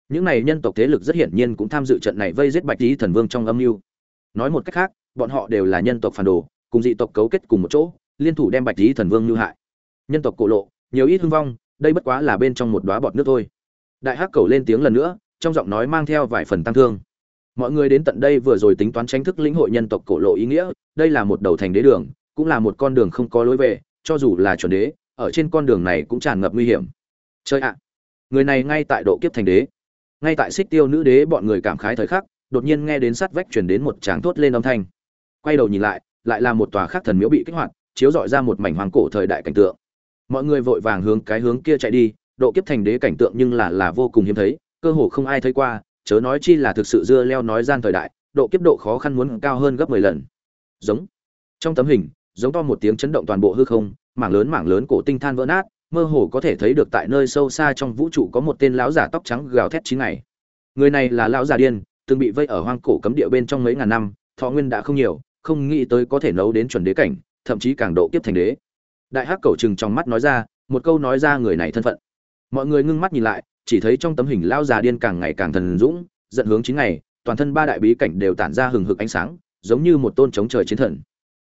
Những này nhân tộc thế lực rất hiển nhiên cũng tham dự trận này vây giết bạch lý thần vương trong âm mưu. Nói một cách khác, bọn họ đều là nhân tộc phản đồ, cùng dị tộc cấu kết cùng một chỗ, liên thủ đem bạch lý thần vương lưu hại. Nhân tộc cổ lộ, nhiều ít hưng vong đây bất quá là bên trong một đóa bọt nước thôi. Đại hắc cầu lên tiếng lần nữa, trong giọng nói mang theo vài phần tăng thương. Mọi người đến tận đây vừa rồi tính toán tranh thức lĩnh hội nhân tộc cổ lộ ý nghĩa, đây là một đầu thành đế đường, cũng là một con đường không có lối về, cho dù là chuẩn đế, ở trên con đường này cũng tràn ngập nguy hiểm. Chơi ạ. Người này ngay tại độ kiếp thành đế. Ngay tại xích tiêu nữ đế bọn người cảm khái thời khắc, đột nhiên nghe đến sát vách chuyển đến một tràng thốt lên âm thanh. Quay đầu nhìn lại lại là một tòa khác thần miếu bị kích hoạt, chiếu dọi ra một mảnh hoàng cổ thời đại cảnh tượng mọi người vội vàng hướng cái hướng kia chạy đi, độ kiếp thành đế cảnh tượng nhưng là là vô cùng hiếm thấy, cơ hồ không ai thấy qua, chớ nói chi là thực sự dưa leo nói gian thời đại, độ kiếp độ khó khăn muốn cao hơn gấp mười lần. Giống. Trong tấm hình, giống to một tiếng chấn động toàn bộ hư không, mảng lớn mảng lớn cổ tinh than vỡ nát, mơ hồ có thể thấy được tại nơi sâu xa trong vũ trụ có một tên lão giả tóc trắng gào thét chín ngày. Người này là lão già điên, từng bị vây ở hoang cổ cấm địa bên trong mấy ngàn năm, thọ nguyên đã không nhiều, không nghĩ tới có thể nấu đến chuẩn đế cảnh, thậm chí càng độ kiếp thành đế đại hắc cầu chừng trong mắt nói ra, một câu nói ra người này thân phận. Mọi người ngưng mắt nhìn lại, chỉ thấy trong tấm hình lão già điên càng ngày càng thần dũng, giận hướng chính ngày toàn thân ba đại bí cảnh đều tản ra hừng hực ánh sáng, giống như một tôn chống trời chiến thần.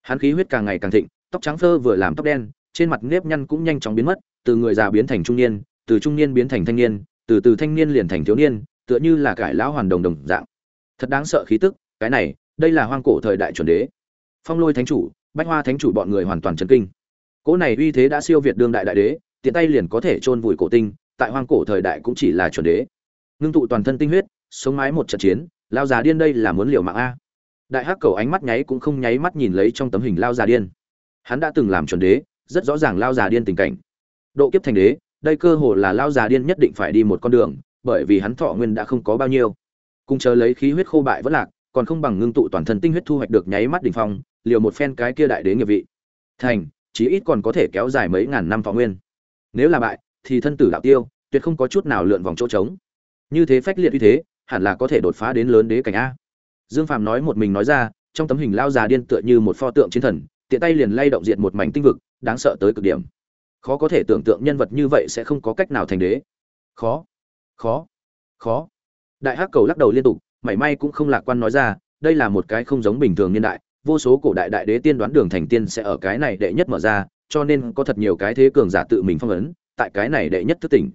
Hắn khí huyết càng ngày càng thịnh, tóc trắng phơ vừa làm tóc đen, trên mặt nếp nhăn cũng nhanh chóng biến mất, từ người già biến thành trung niên, từ trung niên biến thành thanh niên, từ từ thanh niên liền thành thiếu niên, tựa như là cải lão hoàn đồng đồng dạng. Thật đáng sợ khí tức, cái này, đây là hoang cổ thời đại chuẩn đế. Phong lôi thánh chủ, bách hoa thánh chủ bọn người hoàn toàn chấn kinh cỗ này uy thế đã siêu việt đương đại đại đế, tiện tay liền có thể chôn vùi cổ tinh, tại hoang cổ thời đại cũng chỉ là chuẩn đế. Ngưng tụ toàn thân tinh huyết, sống mái một trận chiến, lao già điên đây là muốn liều mạng a. Đại hắc cầu ánh mắt nháy cũng không nháy mắt nhìn lấy trong tấm hình lao già điên. Hắn đã từng làm chuẩn đế, rất rõ ràng lao già điên tình cảnh. Độ kiếp thành đế, đây cơ hồ là lao già điên nhất định phải đi một con đường, bởi vì hắn thọ nguyên đã không có bao nhiêu. Cùng chờ lấy khí huyết khô bại vẫn lạc, còn không bằng ngưng tụ toàn thân tinh huyết thu hoạch được nháy mắt đỉnh phong, liều một phen cái kia đại đế nghiệp vị. Thành chí ít còn có thể kéo dài mấy ngàn năm thọ nguyên. Nếu là bại, thì thân tử đạo tiêu, tuyệt không có chút nào lượn vòng chỗ trống. Như thế phách liệt như thế, hẳn là có thể đột phá đến lớn đế cảnh a. Dương phàm nói một mình nói ra, trong tấm hình lao già điên tựa như một pho tượng chiến thần, tiện tay liền lay động diện một mảnh tinh vực, đáng sợ tới cực điểm. Khó có thể tưởng tượng nhân vật như vậy sẽ không có cách nào thành đế. Khó khó khó. Đại hắc cầu lắc đầu liên tục, mảy may cũng không lạc quan nói ra, đây là một cái không giống bình thường niên đại vô số cổ đại đại đế tiên đoán đường thành tiên sẽ ở cái này đệ nhất mở ra, cho nên có thật nhiều cái thế cường giả tự mình phong ấn, tại cái này đệ nhất thức tỉnh.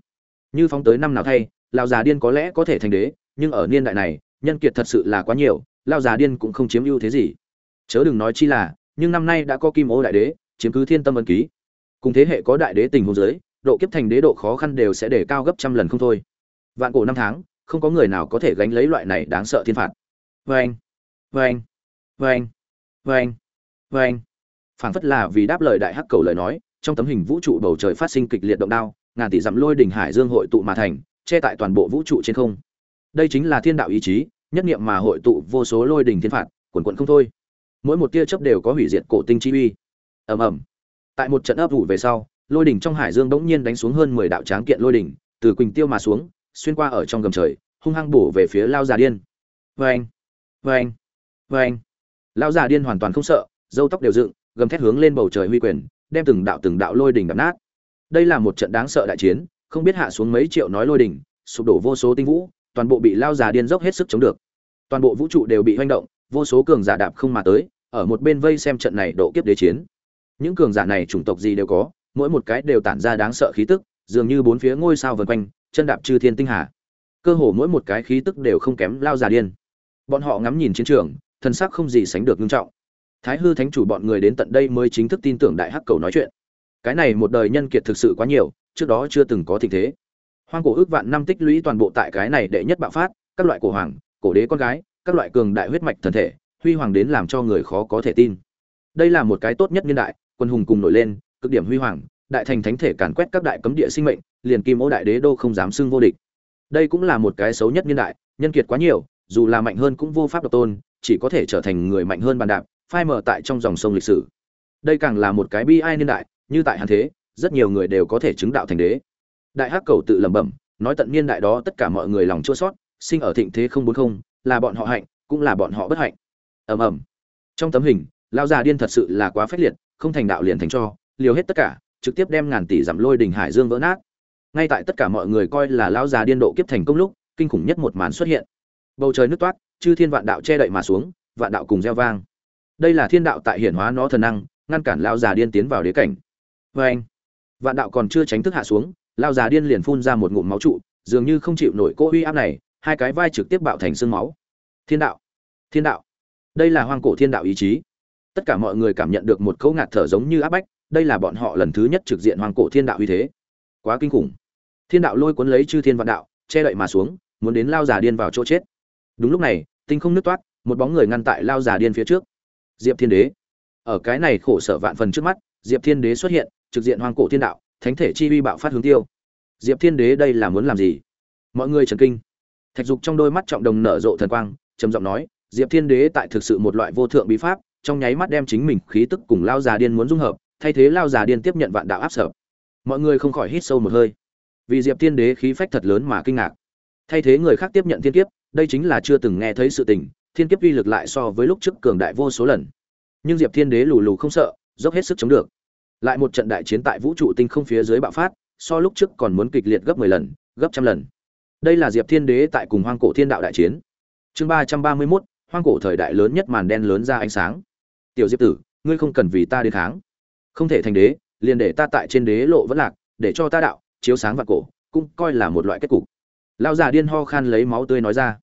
Như phóng tới năm nào thay, lão già điên có lẽ có thể thành đế, nhưng ở niên đại này, nhân kiệt thật sự là quá nhiều, lão già điên cũng không chiếm ưu thế gì. Chớ đừng nói chi là, nhưng năm nay đã có kim ô đại đế, chiếm cứ thiên tâm ấn ký. Cùng thế hệ có đại đế tình huống dưới độ kiếp thành đế độ khó khăn đều sẽ để cao gấp trăm lần không thôi. Vạn cổ năm tháng, không có người nào có thể gánh lấy loại này đáng sợ thiên phạt. Vâng, vâng, vâng vê anh vê anh. Vâng vâng phảng phất là vì đáp lời đại hắc cầu lời nói, trong tấm hình vũ trụ bầu trời phát sinh kịch liệt động đao, ngàn tỷ dặm lôi đỉnh hải dương hội tụ mà thành, che tại toàn bộ vũ trụ trên không. Đây chính là thiên đạo ý chí, nhất niệm mà hội tụ vô số lôi đỉnh thiên phạt, quần quận không thôi. Mỗi một tia chớp đều có hủy diệt cổ tinh chi uy. Ầm ầm. Tại một trận ấp ủ về sau, lôi đỉnh trong hải dương bỗng nhiên đánh xuống hơn mười đạo tráng kiện lôi đỉnh, từ quỳnh tiêu mà xuống, xuyên qua ở trong gầm trời, hung hăng bổ về phía lao già điên. Vê anh vâng vê Lão già điên hoàn toàn không sợ, râu tóc đều dựng, gầm thét hướng lên bầu trời huy quyền, đem từng đạo từng đạo lôi đỉnh đập nát. Đây là một trận đáng sợ đại chiến, không biết hạ xuống mấy triệu nói lôi đỉnh, sụp đổ vô số tinh vũ, toàn bộ bị lao già điên dốc hết sức chống được. Toàn bộ vũ trụ đều bị hoành động, vô số cường giả đạp không mà tới, ở một bên vây xem trận này độ kiếp đế chiến. Những cường giả này chủng tộc gì đều có, mỗi một cái đều tản ra đáng sợ khí tức, dường như bốn phía ngôi sao vần quanh, chân đạp chư thiên tinh hà. Cơ hồ mỗi một cái khí tức đều không kém lao già điên. Bọn họ ngắm nhìn chiến trường thân sắc không gì sánh được nghiêm trọng. Thái hư thánh chủ bọn người đến tận đây mới chính thức tin tưởng đại hắc cầu nói chuyện. Cái này một đời nhân kiệt thực sự quá nhiều, trước đó chưa từng có tình thế. Hoang cổ ước vạn năm tích lũy toàn bộ tại cái này đệ nhất bạo phát, các loại cổ hoàng, cổ đế con gái, các loại cường đại huyết mạch thần thể, huy hoàng đến làm cho người khó có thể tin. Đây là một cái tốt nhất niên đại, quân hùng cùng nổi lên, cực điểm huy hoàng, đại thành thánh thể càn quét các đại cấm địa sinh mệnh, liền kim ô đại đế đô không dám xưng vô địch. Đây cũng là một cái xấu nhất niên đại, nhân kiệt quá nhiều dù là mạnh hơn cũng vô pháp độc tôn, chỉ có thể trở thành người mạnh hơn bàn đạp, phai mờ tại trong dòng sông lịch sử. Đây càng là một cái bi ai niên đại, như tại hàn thế, rất nhiều người đều có thể chứng đạo thành đế. Đại hắc cầu tự lẩm bẩm, nói tận niên đại đó tất cả mọi người lòng chua sót sinh ở thịnh thế không bốn không, là bọn họ hạnh, cũng là bọn họ bất hạnh. Ầm ầm. Trong tấm hình, lão già điên thật sự là quá phách liệt, không thành đạo liền thành cho, liều hết tất cả, trực tiếp đem ngàn tỷ giảm lôi đỉnh hải dương vỡ nát. Ngay tại tất cả mọi người coi là lão già điên độ kiếp thành công lúc, kinh khủng nhất một màn xuất hiện bầu trời nứt toát, chư thiên vạn đạo che đậy mà xuống, vạn đạo cùng gieo vang. Đây là thiên đạo tại hiển hóa nó thần năng, ngăn cản lão già điên tiến vào đế cảnh. Vê anh, vạn đạo còn chưa tránh thức hạ xuống, lão già điên liền phun ra một ngụm máu trụ, dường như không chịu nổi cỗ uy áp này, hai cái vai trực tiếp bạo thành xương máu. Thiên đạo thiên đạo. Đây là hoang cổ thiên đạo ý chí. Tất cả mọi người cảm nhận được một câu ngạt thở giống như áp bách, đây là bọn họ lần thứ nhất trực diện hoang cổ thiên đạo uy thế. Quá kinh khủng. Thiên đạo lôi cuốn lấy chư thiên vạn đạo, che đậy mà xuống, muốn đến lao già điên vào chỗ chết đúng lúc này, tinh không nứt toát một bóng người ngăn tại lao già điên phía trước. Diệp thiên đế. Ở cái này khổ sở vạn phần trước mắt, diệp thiên đế xuất hiện, trực diện hoang cổ thiên đạo, thánh thể chi uy bạo phát hướng tiêu. Diệp thiên đế đây là muốn làm gì? Mọi người trần kinh. Thạch dục trong đôi mắt trọng đồng nở rộ thần quang, trầm giọng nói, diệp thiên đế tại thực sự một loại vô thượng bí pháp, trong nháy mắt đem chính mình khí tức cùng lao già điên muốn dung hợp, thay thế lao già điên tiếp nhận vạn đạo áp sở. Mọi người không khỏi hít sâu một hơi. Vì diệp thiên đế khí phách thật lớn mà kinh ngạc. Thay thế người khác tiếp nhận thiên kiếp đây chính là chưa từng nghe thấy sự tình, thiên kiếp uy lực lại so với lúc trước cường đại vô số lần. Nhưng diệp thiên đế lù lù không sợ, dốc hết sức chống được. Lại một trận đại chiến tại vũ trụ tinh không phía dưới bạo phát, so lúc trước còn muốn kịch liệt gấp mười lần, gấp trăm lần. Đây là diệp thiên đế tại cùng hoang cổ thiên đạo đại chiến. Chương ba trăm ba mươi mốt, hoang cổ thời đại lớn nhất màn đen lớn ra ánh sáng. Tiểu diệp tử, ngươi không cần vì ta đến kháng. Không thể thành đế, liền để ta tại trên đế lộ vẫn lạc, để cho ta đạo, chiếu sáng và cổ, cũng coi là một loại kết cục. Lao già điên ho khan lấy máu tươi nói ra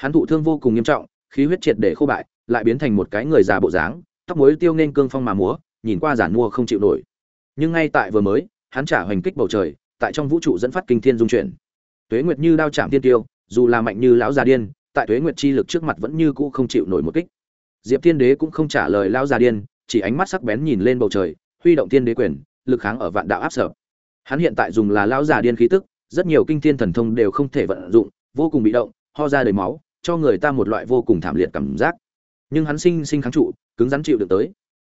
hắn thụ thương vô cùng nghiêm trọng, khí huyết triệt để khô bại, lại biến thành một cái người già bộ dáng, tóc mối tiêu nên cương phong mà múa, nhìn qua giản mua không chịu nổi. Nhưng ngay tại vừa mới, hắn trả hoành kích bầu trời, tại trong vũ trụ dẫn phát kinh thiên dung chuyển. Tuế nguyệt như đao chạm tiên tiêu, dù là mạnh như lão già điên, tại tuế nguyệt chi lực trước mặt vẫn như cũ không chịu nổi một kích. Diệp thiên đế cũng không trả lời lão già điên, chỉ ánh mắt sắc bén nhìn lên bầu trời, huy động thiên đế quyền, lực kháng ở vạn đạo áp sở hắn hiện tại dùng là lão già điên khí tức, rất nhiều kinh thiên thần thông đều không thể vận dụng, vô cùng bị động, ho ra đầy máu cho người ta một loại vô cùng thảm liệt cảm giác. Nhưng hắn sinh sinh kháng trụ, cứng rắn chịu được tới.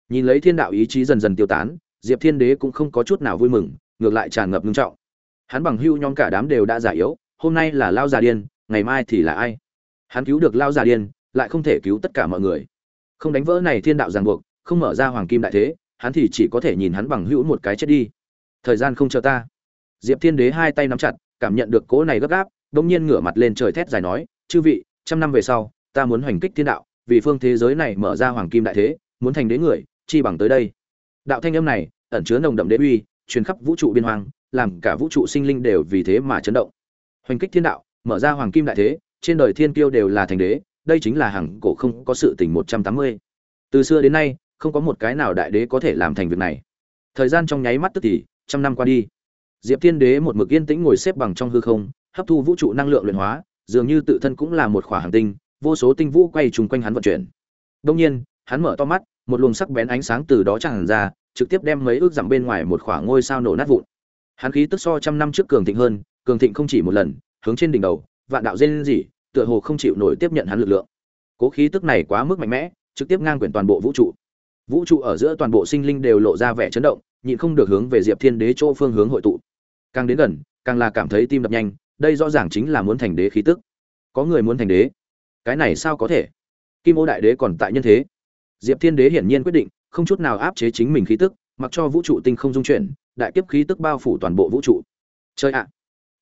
Nhìn lấy thiên đạo ý chí dần dần tiêu tán, diệp thiên đế cũng không có chút nào vui mừng, ngược lại tràn ngập ngưng trọng. Hắn bằng hưu nhóm cả đám đều đã giả yếu, hôm nay là lao già điên, ngày mai thì là ai? Hắn cứu được lao già điên, lại không thể cứu tất cả mọi người. Không đánh vỡ này thiên đạo ràng buộc, không mở ra hoàng kim đại thế, hắn thì chỉ có thể nhìn hắn bằng hữu một cái chết đi. Thời gian không chờ ta. Diệp thiên đế hai tay nắm chặt, cảm nhận được cỗ này gấp gáp đông nhiên ngửa mặt lên trời thét dài nói, chư vị trăm năm về sau, ta muốn hoành kích thiên đạo, vì phương thế giới này mở ra hoàng kim đại thế, muốn thành đế người, chi bằng tới đây. Đạo thanh âm này ẩn chứa nồng đậm đế uy, truyền khắp vũ trụ biên hoàng làm cả vũ trụ sinh linh đều vì thế mà chấn động. Hoành kích thiên đạo, mở ra hoàng kim đại thế, trên đời thiên kiêu đều là thành đế, đây chính là hàng cổ không có sự tình một trăm tám mươi. Từ xưa đến nay, không có một cái nào đại đế có thể làm thành việc này. Thời gian trong nháy mắt tức thì, trăm năm qua đi. Diệp thiên đế một mực yên tĩnh ngồi xếp bằng trong hư không, hấp thu vũ trụ năng lượng luyện hóa dường như tự thân cũng là một khỏa hành tinh, vô số tinh vũ quay trùng quanh hắn vận chuyển. Đông nhiên, hắn mở to mắt, một luồng sắc bén ánh sáng từ đó tràn ra, trực tiếp đem mấy ước dặm bên ngoài một khoảng ngôi sao nổ nát vụn. Hắn khí tức so trăm năm trước cường thịnh hơn, cường thịnh không chỉ một lần, hướng trên đỉnh đầu, vạn đạo dên gì tựa hồ không chịu nổi tiếp nhận hắn lực lượng. Cố khí tức này quá mức mạnh mẽ, trực tiếp ngang quyển toàn bộ vũ trụ. Vũ trụ ở giữa toàn bộ sinh linh đều lộ ra vẻ chấn động, nhịn không được hướng về diệp thiên đế chỗ phương hướng hội tụ. Càng đến gần, càng là cảm thấy tim đập nhanh đây rõ ràng chính là muốn thành đế khí tức. Có người muốn thành đế. Cái này sao có thể? Kim ô đại đế còn tại nhân thế. Diệp thiên đế hiển nhiên quyết định không chút nào áp chế chính mình khí tức, mặc cho vũ trụ tinh không dung chuyển, đại kiếp khí tức bao phủ toàn bộ vũ trụ. Chơi ạ!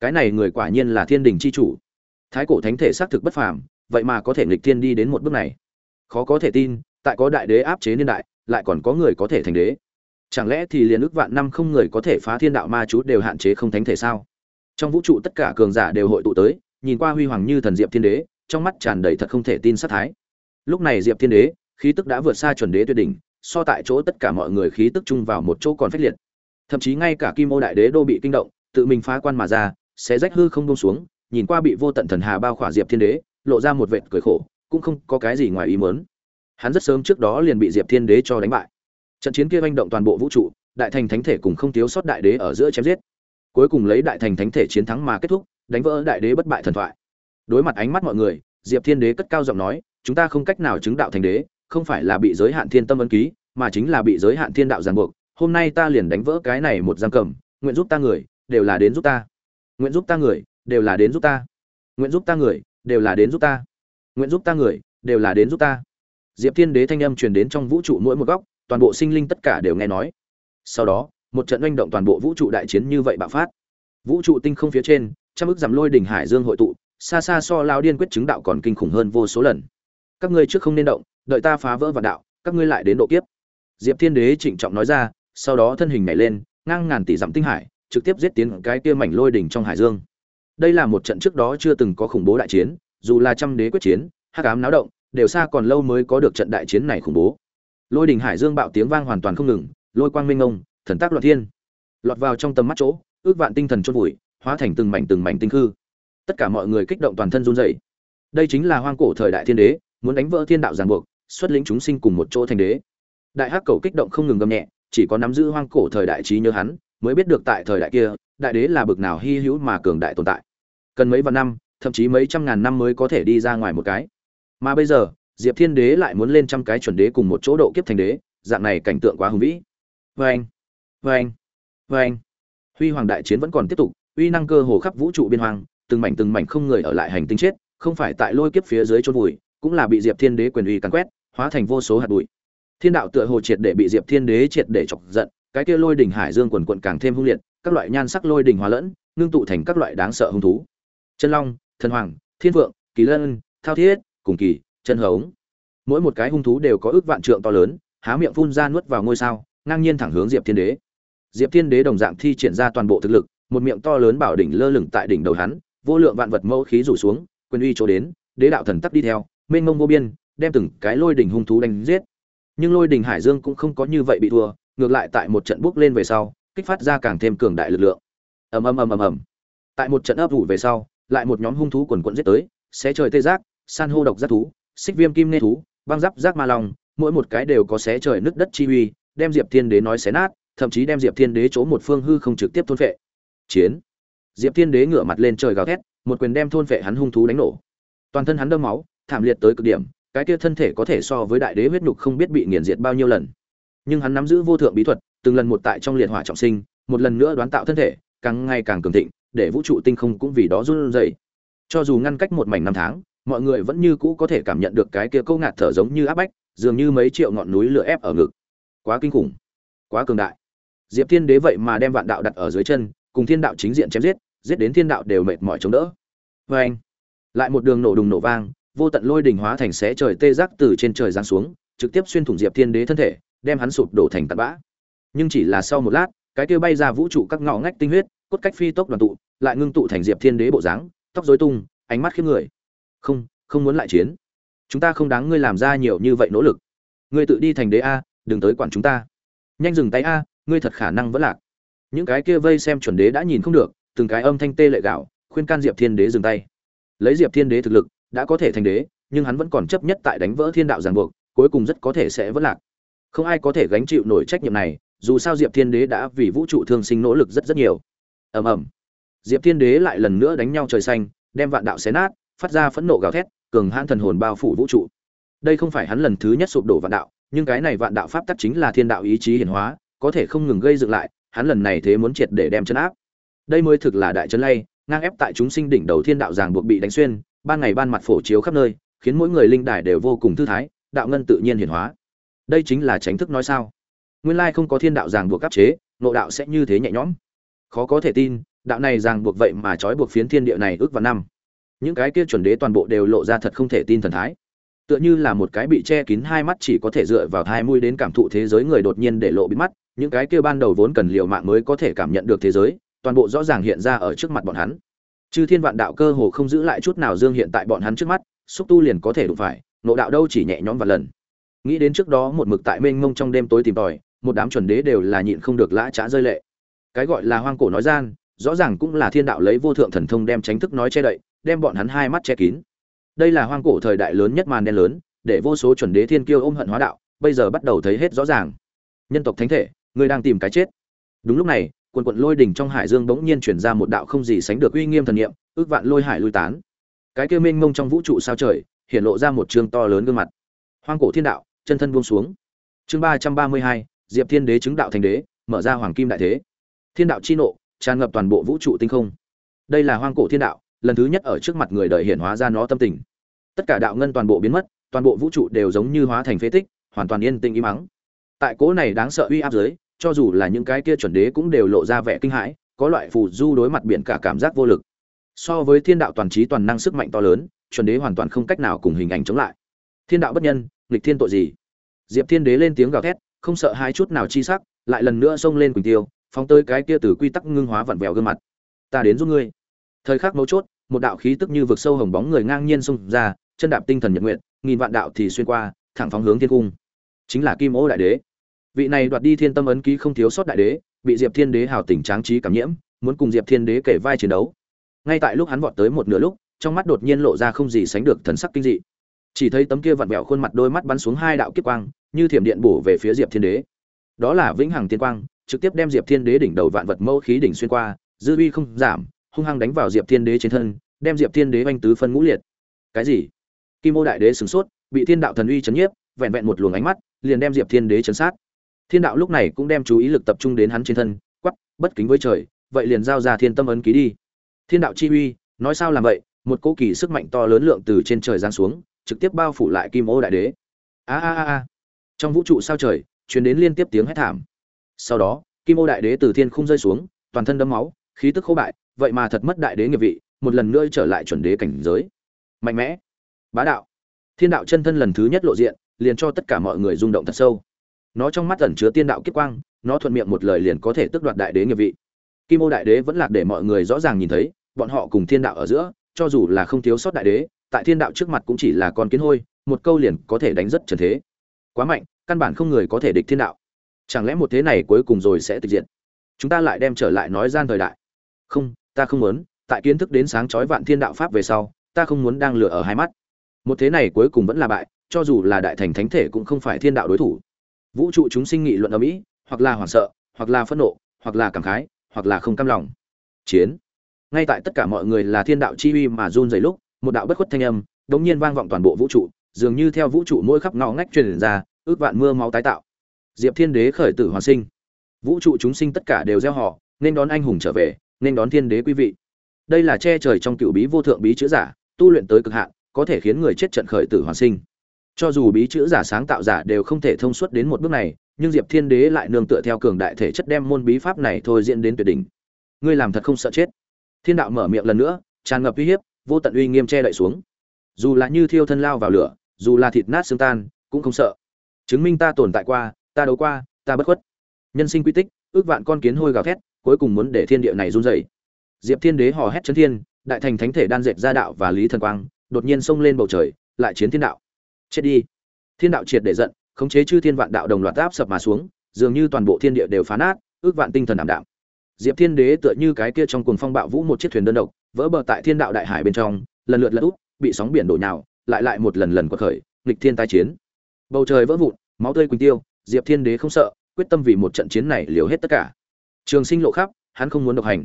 Cái này người quả nhiên là thiên đình c h i chủ. Thái cổ thánh thể xác thực bất phàm, vậy mà có thể nghịch thiên đi đến một bước này. Khó có thể tin, tại có đại đế áp chế niên đại, lại còn có người có thể thành đế. Chẳng lẽ thì liền ước vạn năm không người có thể phá thiên đạo ma chú đều hạn chế không thánh thể sao? Trong vũ trụ tất cả cường giả đều hội tụ tới, nhìn qua huy hoàng như thần diệp thiên đế, trong mắt tràn đầy thật không thể tin sát thái. Lúc này diệp thiên đế, khí tức đã vượt xa chuẩn đế tuyệt đỉnh, so tại chỗ tất cả mọi người khí tức chung vào một chỗ còn phách liệt. Thậm chí ngay cả kim ô đại đế đô bị kinh động, tự mình phá quan mà ra sẽ rách hư không bông xuống, nhìn qua bị vô tận thần hà bao khỏa diệp thiên đế, lộ ra một vệt cười khổ, cũng không có cái gì ngoài ý mớn hắn rất sớm trước đó liền bị diệp thiên đế cho đánh bại. Trận chiến kia manh động toàn bộ vũ trụ, đại thành thánh thể cùng không thiếu sót đại đế ở giữa chém giết cuối cùng lấy đại thành thánh thể chiến thắng mà kết thúc, đánh vỡ đại đế bất bại thần thoại. Đối mặt ánh mắt mọi người, diệp thiên đế cất cao giọng nói, chúng ta không cách nào chứng đạo thành đế, không phải là bị giới hạn thiên tâm ấn ký, mà chính là bị giới hạn thiên đạo ràng buộc. Hôm nay ta liền đánh vỡ cái này một giam cầm, nguyện giúp ta người, đều là đến giúp ta. Nguyện giúp ta người, đều là đến giúp ta. Nguyện giúp ta người, đều là đến giúp ta. Nguyện giúp ta người, đều là đến giúp ta. Diệp thiên đế thanh âm truyền đến trong vũ trụ mỗi một góc, toàn bộ sinh linh tất cả đều nghe nói. Sau đó một trận oanh động toàn bộ vũ trụ đại chiến như vậy bạo phát. Vũ trụ tinh không phía trên, trăm ức giảm lôi đỉnh hải dương hội tụ, xa xa so lao điên quyết chứng đạo còn kinh khủng hơn vô số lần. Các ngươi trước không nên động, đợi ta phá vỡ vạn đạo, các ngươi lại đến độ kiếp. Diệp thiên đế trịnh trọng nói ra, sau đó thân hình nhảy lên, ngang ngàn tỷ dặm tinh hải, trực tiếp giết tiến cái kia mảnh lôi đỉnh trong hải dương. Đây là một trận trước đó chưa từng có khủng bố đại chiến, dù là trăm đế quyết chiến, hắc ám náo động, đều xa còn lâu mới có được trận đại chiến này khủng bố. Lôi đỉnh hải dương bạo tiếng vang hoàn toàn không ngừng, lôi quang minh ông thần tác loạn thiên. Lọt vào trong tầm mắt chỗ, ước vạn tinh thần chôn vùi, hóa thành từng mảnh từng mảnh tinh khư. Tất cả mọi người kích động toàn thân run rẩy. Đây chính là hoang cổ thời đại thiên đế, muốn đánh vỡ thiên đạo giàn buộc, xuất lĩnh chúng sinh cùng một chỗ thành đế. Đại hắc cầu kích động không ngừng gầm nhẹ, chỉ có nắm giữ hoang cổ thời đại trí nhớ hắn, mới biết được tại thời đại kia, đại đế là bực nào hy hữu mà cường đại tồn tại. Cần mấy vạn năm, thậm chí mấy trăm ngàn năm mới có thể đi ra ngoài một cái. Mà bây giờ, diệp thiên đế lại muốn lên trăm cái chuẩn đế cùng một chỗ độ kiếp thành đế, dạng này cảnh tượng quá hùng vĩ. Vê anh vê anh. Vê anh. Huy hoàng đại chiến vẫn còn tiếp tục, uy năng cơ hồ khắp vũ trụ biên hoàng từng mảnh từng mảnh không người ở lại hành tinh chết, không phải tại lôi kiếp phía dưới chôn vùi, cũng là bị diệp thiên đế quyền uy càn quét, hóa thành vô số hạt bụi. Thiên đạo tựa hồ triệt để bị diệp thiên đế triệt để chọc giận, cái kia lôi đỉnh hải dương quần quận càng thêm hung liệt, các loại nhan sắc lôi đỉnh hóa lẫn, ngưng tụ thành các loại đáng sợ hung thú. Chân long, thần hoàng, thiên vượng, kỳ lân, thao thiết, cùng kỳ, chân hống. Mỗi một cái hung thú đều có ước vạn trượng to lớn, há miệng phun ra nuốt vào ngôi sao, ngang nhiên thẳng hướng diệp thiên đế diệp thiên đế đồng dạng thi triển ra toàn bộ thực lực, một miệng to lớn bảo đỉnh lơ lửng tại đỉnh đầu hắn, vô lượng vạn vật mẫu khí rủ xuống, quyền uy chỗ đến, đế đạo thần tắc đi theo, mênh mông vô biên, đem từng cái lôi đỉnh hung thú đánh giết. Nhưng lôi đỉnh hải dương cũng không có như vậy bị thua, ngược lại tại một trận bước lên về sau, kích phát ra càng thêm cường đại lực lượng. Ầm ầm ầm ầm ầm. Tại một trận ấp ủ về sau, lại một nhóm hung thú quần quật giết tới, xé trời tê giác, san hô độc giác thú, xích viêm kim nê thú, băng giáp giác ma long, mỗi một cái đều có xé trời nứt đất chi uy, đem diệp thiên đế nói xé nát thậm chí đem diệp thiên đế chỗ một phương hư không trực tiếp thôn phệ. Chiến. Diệp thiên đế ngửa mặt lên trời gào thét, một quyền đem thôn phệ hắn hung thú đánh nổ. Toàn thân hắn đâm máu, thảm liệt tới cực điểm, cái kia thân thể có thể so với đại đế huyết nhục không biết bị nghiền diệt bao nhiêu lần. Nhưng hắn nắm giữ vô thượng bí thuật, từng lần một tại trong liệt hỏa trọng sinh, một lần nữa đoán tạo thân thể, càng ngày càng cường thịnh, để vũ trụ tinh không cũng vì đó run rẩy. Cho dù ngăn cách một mảnh năm tháng, mọi người vẫn như cũ có thể cảm nhận được cái kia câu ngạt thở giống như áp bách, dường như mấy triệu ngọn núi lửa ép ở ngực. Quá kinh khủng. Quá cường đại diệp thiên đế vậy mà đem vạn đạo đặt ở dưới chân, cùng thiên đạo chính diện chém giết giết đến thiên đạo đều mệt mỏi chống đỡ. Vê anh, lại một đường nổ đùng nổ vang, vô tận lôi đình hóa thành xé trời tê giác từ trên trời giáng xuống, trực tiếp xuyên thủng diệp thiên đế thân thể, đem hắn sụp đổ thành tạt bã. Nhưng chỉ là sau một lát, cái kia bay ra vũ trụ các ngõ ngách tinh huyết, cốt cách phi tốc đoàn tụ, lại ngưng tụ thành diệp thiên đế bộ dáng, tóc rối tung, ánh mắt khiếp người. Không không muốn lại chiến. Chúng ta không đáng ngươi làm ra nhiều như vậy nỗ lực. Ngươi tự đi thành đế a, đừng tới quản chúng ta. Nhanh dừng tay a ngươi thật khả năng vẫn lạc. Những cái kia vây xem chuẩn đế đã nhìn không được, từng cái âm thanh tê lệ gạo, khuyên can diệp thiên đế dừng tay. Lấy diệp thiên đế thực lực, đã có thể thành đế, nhưng hắn vẫn còn chấp nhất tại đánh vỡ thiên đạo ràng buộc, cuối cùng rất có thể sẽ vẫn lạc. Không ai có thể gánh chịu nổi trách nhiệm này, dù sao diệp thiên đế đã vì vũ trụ thương sinh nỗ lực rất rất nhiều. Ầm ầm. Diệp thiên đế lại lần nữa đánh nhau trời xanh, đem vạn đạo xé nát, phát ra phẫn nộ gào thét, cường hãn thần hồn bao phủ vũ trụ. Đây không phải hắn lần thứ nhất sụp đổ vạn đạo, nhưng cái này vạn đạo pháp tắc chính là thiên đạo ý chí hiển hóa có thể không ngừng gây dựng lại, hắn lần này thế muốn triệt để đem chân áp. Đây mới thực là đại chấn lay, ngang ép tại chúng sinh đỉnh đầu thiên đạo giảng buộc bị đánh xuyên, ban ngày ban mặt phổ chiếu khắp nơi, khiến mỗi người linh đài đều vô cùng thư thái, đạo ngân tự nhiên hiển hóa. Đây chính là tránh thức nói sao. Nguyên lai không có thiên đạo giảng buộc áp chế nộ đạo sẽ như thế nhẹ nhõm. Khó có thể tin, đạo này giàng buộc vậy mà trói buộc phiến thiên địa này ước vào năm. Những cái kia chuẩn đế toàn bộ đều lộ ra thật không thể tin thần thái. Tựa như là một cái bị che kín hai mắt chỉ có thể dựa vào hai mũi đến cảm thụ thế giới người đột nhiên để lộ bị mắt những cái kia ban đầu vốn cần liều mạng mới có thể cảm nhận được thế giới, toàn bộ rõ ràng hiện ra ở trước mặt bọn hắn. Chư thiên vạn đạo cơ hồ không giữ lại chút nào dương hiện tại bọn hắn trước mắt, xúc tu liền có thể đụng phải nộ đạo đâu chỉ nhẹ nhõm vài lần. Nghĩ đến trước đó một mực tại mênh mông trong đêm tối tìm tòi, một đám chuẩn đế đều là nhịn không được lã chã rơi lệ. Cái gọi là hoang cổ nói gian, rõ ràng cũng là thiên đạo lấy vô thượng thần thông đem tránh thức nói che đậy, đem bọn hắn hai mắt che kín. Đây là hoang cổ thời đại lớn nhất màn đen lớn, để vô số chuẩn đế thiên kiêu ôm hận hóa đạo, bây giờ bắt đầu thấy hết rõ ràng. Nhân tộc thánh thể Ngươi đang tìm cái chết. Đúng lúc này, quần quận lôi đỉnh trong hải dương bỗng nhiên chuyển ra một đạo không gì sánh được uy nghiêm thần niệm, ước vạn lôi hải lui tán. Cái kia mênh mông trong vũ trụ sao trời, hiện lộ ra một chương to lớn gương mặt. Hoang cổ thiên đạo, chân thân buông xuống. Chương ba trăm ba mươi hai, diệp thiên đế chứng đạo thành đế, mở ra hoàng kim đại thế. Thiên đạo chi nộ, tràn ngập toàn bộ vũ trụ tinh không. Đây là hoang cổ thiên đạo, lần thứ nhất ở trước mặt người đời hiện hóa ra nó tâm tình. Tất cả đạo ngân toàn bộ biến mất, toàn bộ vũ trụ đều giống như hóa thành phế tích, hoàn toàn yên tĩnh im mắng tại cố này đáng sợ uy áp dưới cho dù là những cái kia chuẩn đế cũng đều lộ ra vẻ kinh hãi, có loại phù du đối mặt biển cả cảm giác vô lực. So với thiên đạo toàn trí toàn năng sức mạnh to lớn, chuẩn đế hoàn toàn không cách nào cùng hình ảnh chống lại. Thiên đạo bất nhân, nghịch thiên tội gì? Diệp thiên đế lên tiếng gào thét, không sợ hai chút nào chi sắc, lại lần nữa xông lên quỳnh tiêu, phóng tới cái kia từ quy tắc ngưng hóa vặn vẹo gương mặt. Ta đến giúp ngươi. Thời khắc mấu chốt, một đạo khí tức như vực sâu hồng bóng người ngang nhiên xông ra, chân đạp tinh thần nhật nguyện, nghìn vạn đạo thì xuyên qua, thẳng phóng hướng thiên cung. Chính là kim ô đại đế vị này đoạt đi thiên tâm ấn ký không thiếu sót đại đế, bị diệp thiên đế hào tình tráng trí cảm nhiễm, muốn cùng diệp thiên đế kể vai chiến đấu. Ngay tại lúc hắn vọt tới một nửa lúc, trong mắt đột nhiên lộ ra không gì sánh được thần sắc kinh dị. Chỉ thấy tấm kia vặn vẹo khuôn mặt đôi mắt bắn xuống hai đạo kiếp quang, như thiểm điện bổ về phía diệp thiên đế. Đó là vĩnh hằng tiên quang, trực tiếp đem diệp thiên đế đỉnh đầu vạn vật mẫu khí đỉnh xuyên qua, dư uy không giảm, hung hăng đánh vào diệp thiên đế trên thân, đem diệp thiên đế oanh tứ phân ngũ liệt. Cái gì? Kim ô đại đế sửng sốt, bị thiên đạo thần uy chấn nhiếp, vẹn vẹn một luồng ánh mắt, liền đem diệp thiên đế chấn sát thiên đạo lúc này cũng đem chú ý lực tập trung đến hắn trên thân quắp bất kính với trời, vậy liền giao ra thiên tâm ấn ký đi. Thiên đạo chi uy, nói sao làm vậy? Một cỗ kỳ sức mạnh to lớn lượng từ trên trời giáng xuống, trực tiếp bao phủ lại kim ô đại đế. A a a a. Trong vũ trụ sao trời, truyền đến liên tiếp tiếng hét thảm. Sau đó, kim ô đại đế từ thiên không rơi xuống, toàn thân đấm máu, khí tức khô bại, vậy mà thật mất đại đế nghiệp vị, một lần nữa trở lại chuẩn đế cảnh giới. Mạnh mẽ. Bá đạo. Thiên đạo chân thân lần thứ nhất lộ diện, liền cho tất cả mọi người rung động thật sâu nó trong mắt ẩn chứa tiên đạo kiếp quang, nó thuận miệng một lời liền có thể tước đoạt đại đế nghiệp vị. Kim ô đại đế vẫn lạc để mọi người rõ ràng nhìn thấy, bọn họ cùng thiên đạo ở giữa, cho dù là không thiếu sót đại đế, tại thiên đạo trước mặt cũng chỉ là con kiến hôi, một câu liền có thể đánh rất trần thế. Quá mạnh, căn bản không người có thể địch thiên đạo. Chẳng lẽ một thế này cuối cùng rồi sẽ tịch diện chúng ta lại đem trở lại nói gian thời đại. Không, ta không muốn, tại kiến thức đến sáng chói vạn thiên đạo pháp về sau, ta không muốn đang lừa ở hai mắt. Một thế này cuối cùng vẫn là bại, cho dù là đại thành thánh thể cũng không phải thiên đạo đối thủ vũ trụ chúng sinh nghị luận ở mỹ, hoặc là hoảng sợ, hoặc là phẫn nộ, hoặc là cảm khái, hoặc là không cam lòng. Chiến. Ngay tại tất cả mọi người là thiên đạo chi uy mà run rẩy lúc, một đạo bất khuất thanh âm đống nhiên vang vọng toàn bộ vũ trụ, dường như theo vũ trụ mỗi khắp ngõ ngách truyền ra, ước vạn mưa máu tái tạo. Diệp thiên đế khởi tử hoàn sinh. Vũ trụ chúng sinh tất cả đều gieo họ, nên đón anh hùng trở về, nên đón thiên đế quý vị. Đây là che trời trong cựu bí vô thượng bí chữ giả, tu luyện tới cực hạn, có thể khiến người chết trận khởi tử hoàn sinh cho dù bí chữ giả sáng tạo giả đều không thể thông suốt đến một bước này, nhưng diệp thiên đế lại nương tựa theo cường đại thể chất đem môn bí pháp này thôi diễn đến tuyệt đỉnh. Ngươi làm thật không sợ chết. Thiên đạo mở miệng lần nữa, tràn ngập uy hiếp, vô tận uy nghiêm che đậy xuống. Dù là như thiêu thân lao vào lửa, dù là thịt nát xương tan, cũng không sợ. Chứng minh ta tồn tại qua, ta đấu qua, ta bất khuất. Nhân sinh quy tích, ước vạn con kiến hôi gào thét, cuối cùng muốn để thiên địa này run rẩy. Diệp thiên đế hò hét chấn thiên, đại thành thánh thể đan dệt ra đạo và lý thần quang, đột nhiên xông lên bầu trời, lại chiến thiên đạo chết đi. Thiên đạo triệt để giận, khống chế chư thiên vạn đạo đồng loạt áp sập mà xuống, dường như toàn bộ thiên địa đều phá nát, ước vạn tinh thần ảm đạm. Diệp thiên đế tựa như cái kia trong cuồng phong bạo vũ một chiếc thuyền đơn độc, vỡ bờ tại thiên đạo đại hải bên trong, lần lượt lật úp, bị sóng biển đổ nhào, lại lại một lần lần quật khởi, nghịch thiên tai chiến. Bầu trời vỡ vụn, máu tươi quỳnh tiêu, diệp thiên đế không sợ, quyết tâm vì một trận chiến này liều hết tất cả. Trường sinh lộ khắp, hắn không muốn độc hành.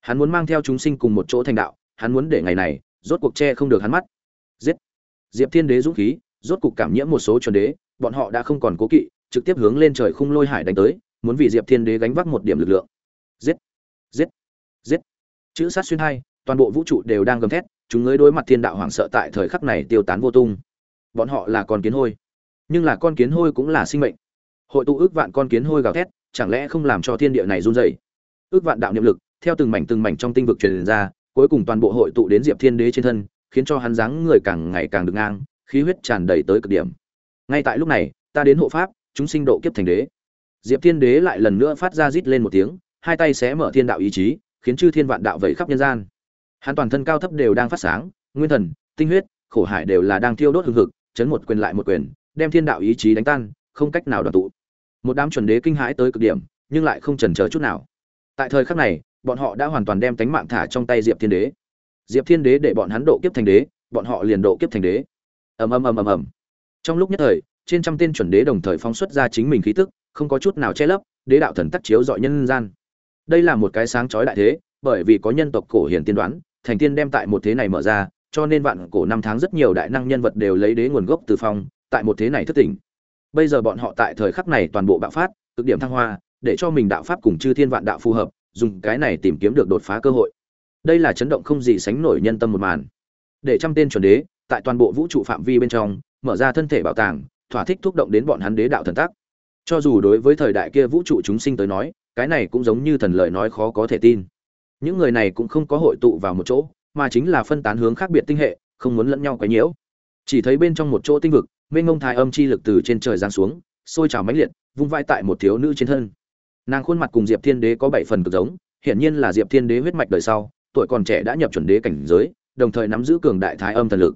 Hắn muốn mang theo chúng sinh cùng một chỗ thành đạo, hắn muốn để ngày này, rốt cuộc che không được hắn mắt. Giết. Diệp thiên đế dũng khí rốt cục cảm nhiễm một số chuẩn đế, bọn họ đã không còn cố kỵ, trực tiếp hướng lên trời khung lôi hải đánh tới, muốn vì diệp thiên đế gánh vác một điểm lực lượng. Giết! Giết! Giết! Chữ sát xuyên hai, toàn bộ vũ trụ đều đang gầm thét, chúng ngươi đối mặt thiên đạo hoảng sợ tại thời khắc này tiêu tán vô tung. Bọn họ là con kiến hôi. Nhưng là con kiến hôi cũng là sinh mệnh. Hội tụ ước vạn con kiến hôi gào thét, chẳng lẽ không làm cho thiên địa này run rẩy? Ước vạn đạo niệm lực, theo từng mảnh từng mảnh trong tinh vực truyền ra, cuối cùng toàn bộ hội tụ đến diệp thiên đế trên thân, khiến cho hắn dáng người càng ngày càng được ngang khí huyết tràn đầy tới cực điểm. Ngay tại lúc này, ta đến hộ pháp, chúng sinh độ kiếp thành đế. Diệp thiên đế lại lần nữa phát ra rít lên một tiếng, hai tay xé mở thiên đạo ý chí, khiến chư thiên vạn đạo vẩy khắp nhân gian. Hắn toàn thân cao thấp đều đang phát sáng, nguyên thần, tinh huyết, khổ hải đều là đang thiêu đốt hừng hực, chấn một quyền lại một quyền, đem thiên đạo ý chí đánh tan, không cách nào đoàn tụ. Một đám chuẩn đế kinh hãi tới cực điểm, nhưng lại không chần chờ chút nào. Tại thời khắc này, bọn họ đã hoàn toàn đem tánh mạng thả trong tay diệp thiên đế. Diệp thiên đế để bọn hắn độ kiếp thành đế, bọn họ liền độ kiếp thành đế ầm ầm ầm ầm ầm. Trong lúc nhất thời, trên trăm tên chuẩn đế đồng thời phóng xuất ra chính mình khí tức, không có chút nào che lấp, đế đạo thần tắc chiếu dọi nhân gian. Đây là một cái sáng chói đại thế, bởi vì có nhân tộc cổ hiển tiên đoán, thành tiên đem tại một thế này mở ra, cho nên vạn cổ năm tháng rất nhiều đại năng nhân vật đều lấy đế nguồn gốc từ phong, tại một thế này thất tỉnh. Bây giờ bọn họ tại thời khắc này toàn bộ bạo phát, cực điểm thăng hoa, để cho mình đạo pháp cùng chư thiên vạn đạo phù hợp, dùng cái này tìm kiếm được đột phá cơ hội. Đây là chấn động không gì sánh nổi nhân tâm một màn. Để trăm tên chuẩn đế tại toàn bộ vũ trụ phạm vi bên trong, mở ra thân thể bảo tàng, thỏa thích thúc động đến bọn hắn đế đạo thần tác cho dù đối với thời đại kia vũ trụ chúng sinh tới nói, cái này cũng giống như thần lời nói khó có thể tin. Những người này cũng không có hội tụ vào một chỗ, mà chính là phân tán hướng khác biệt tinh hệ, không muốn lẫn nhau quấy nhiễu. Chỉ thấy bên trong một chỗ tinh vực, mênh mông thái âm chi lực từ trên trời giáng xuống, sôi trào mãnh liệt, vung vai tại một thiếu nữ trên thân. Nàng khuôn mặt cùng diệp thiên đế có bảy phần cực giống, hiển nhiên là diệp thiên đế huyết mạch đời sau, tuổi còn trẻ đã nhập chuẩn đế cảnh giới, đồng thời nắm giữ cường đại thái âm thần lực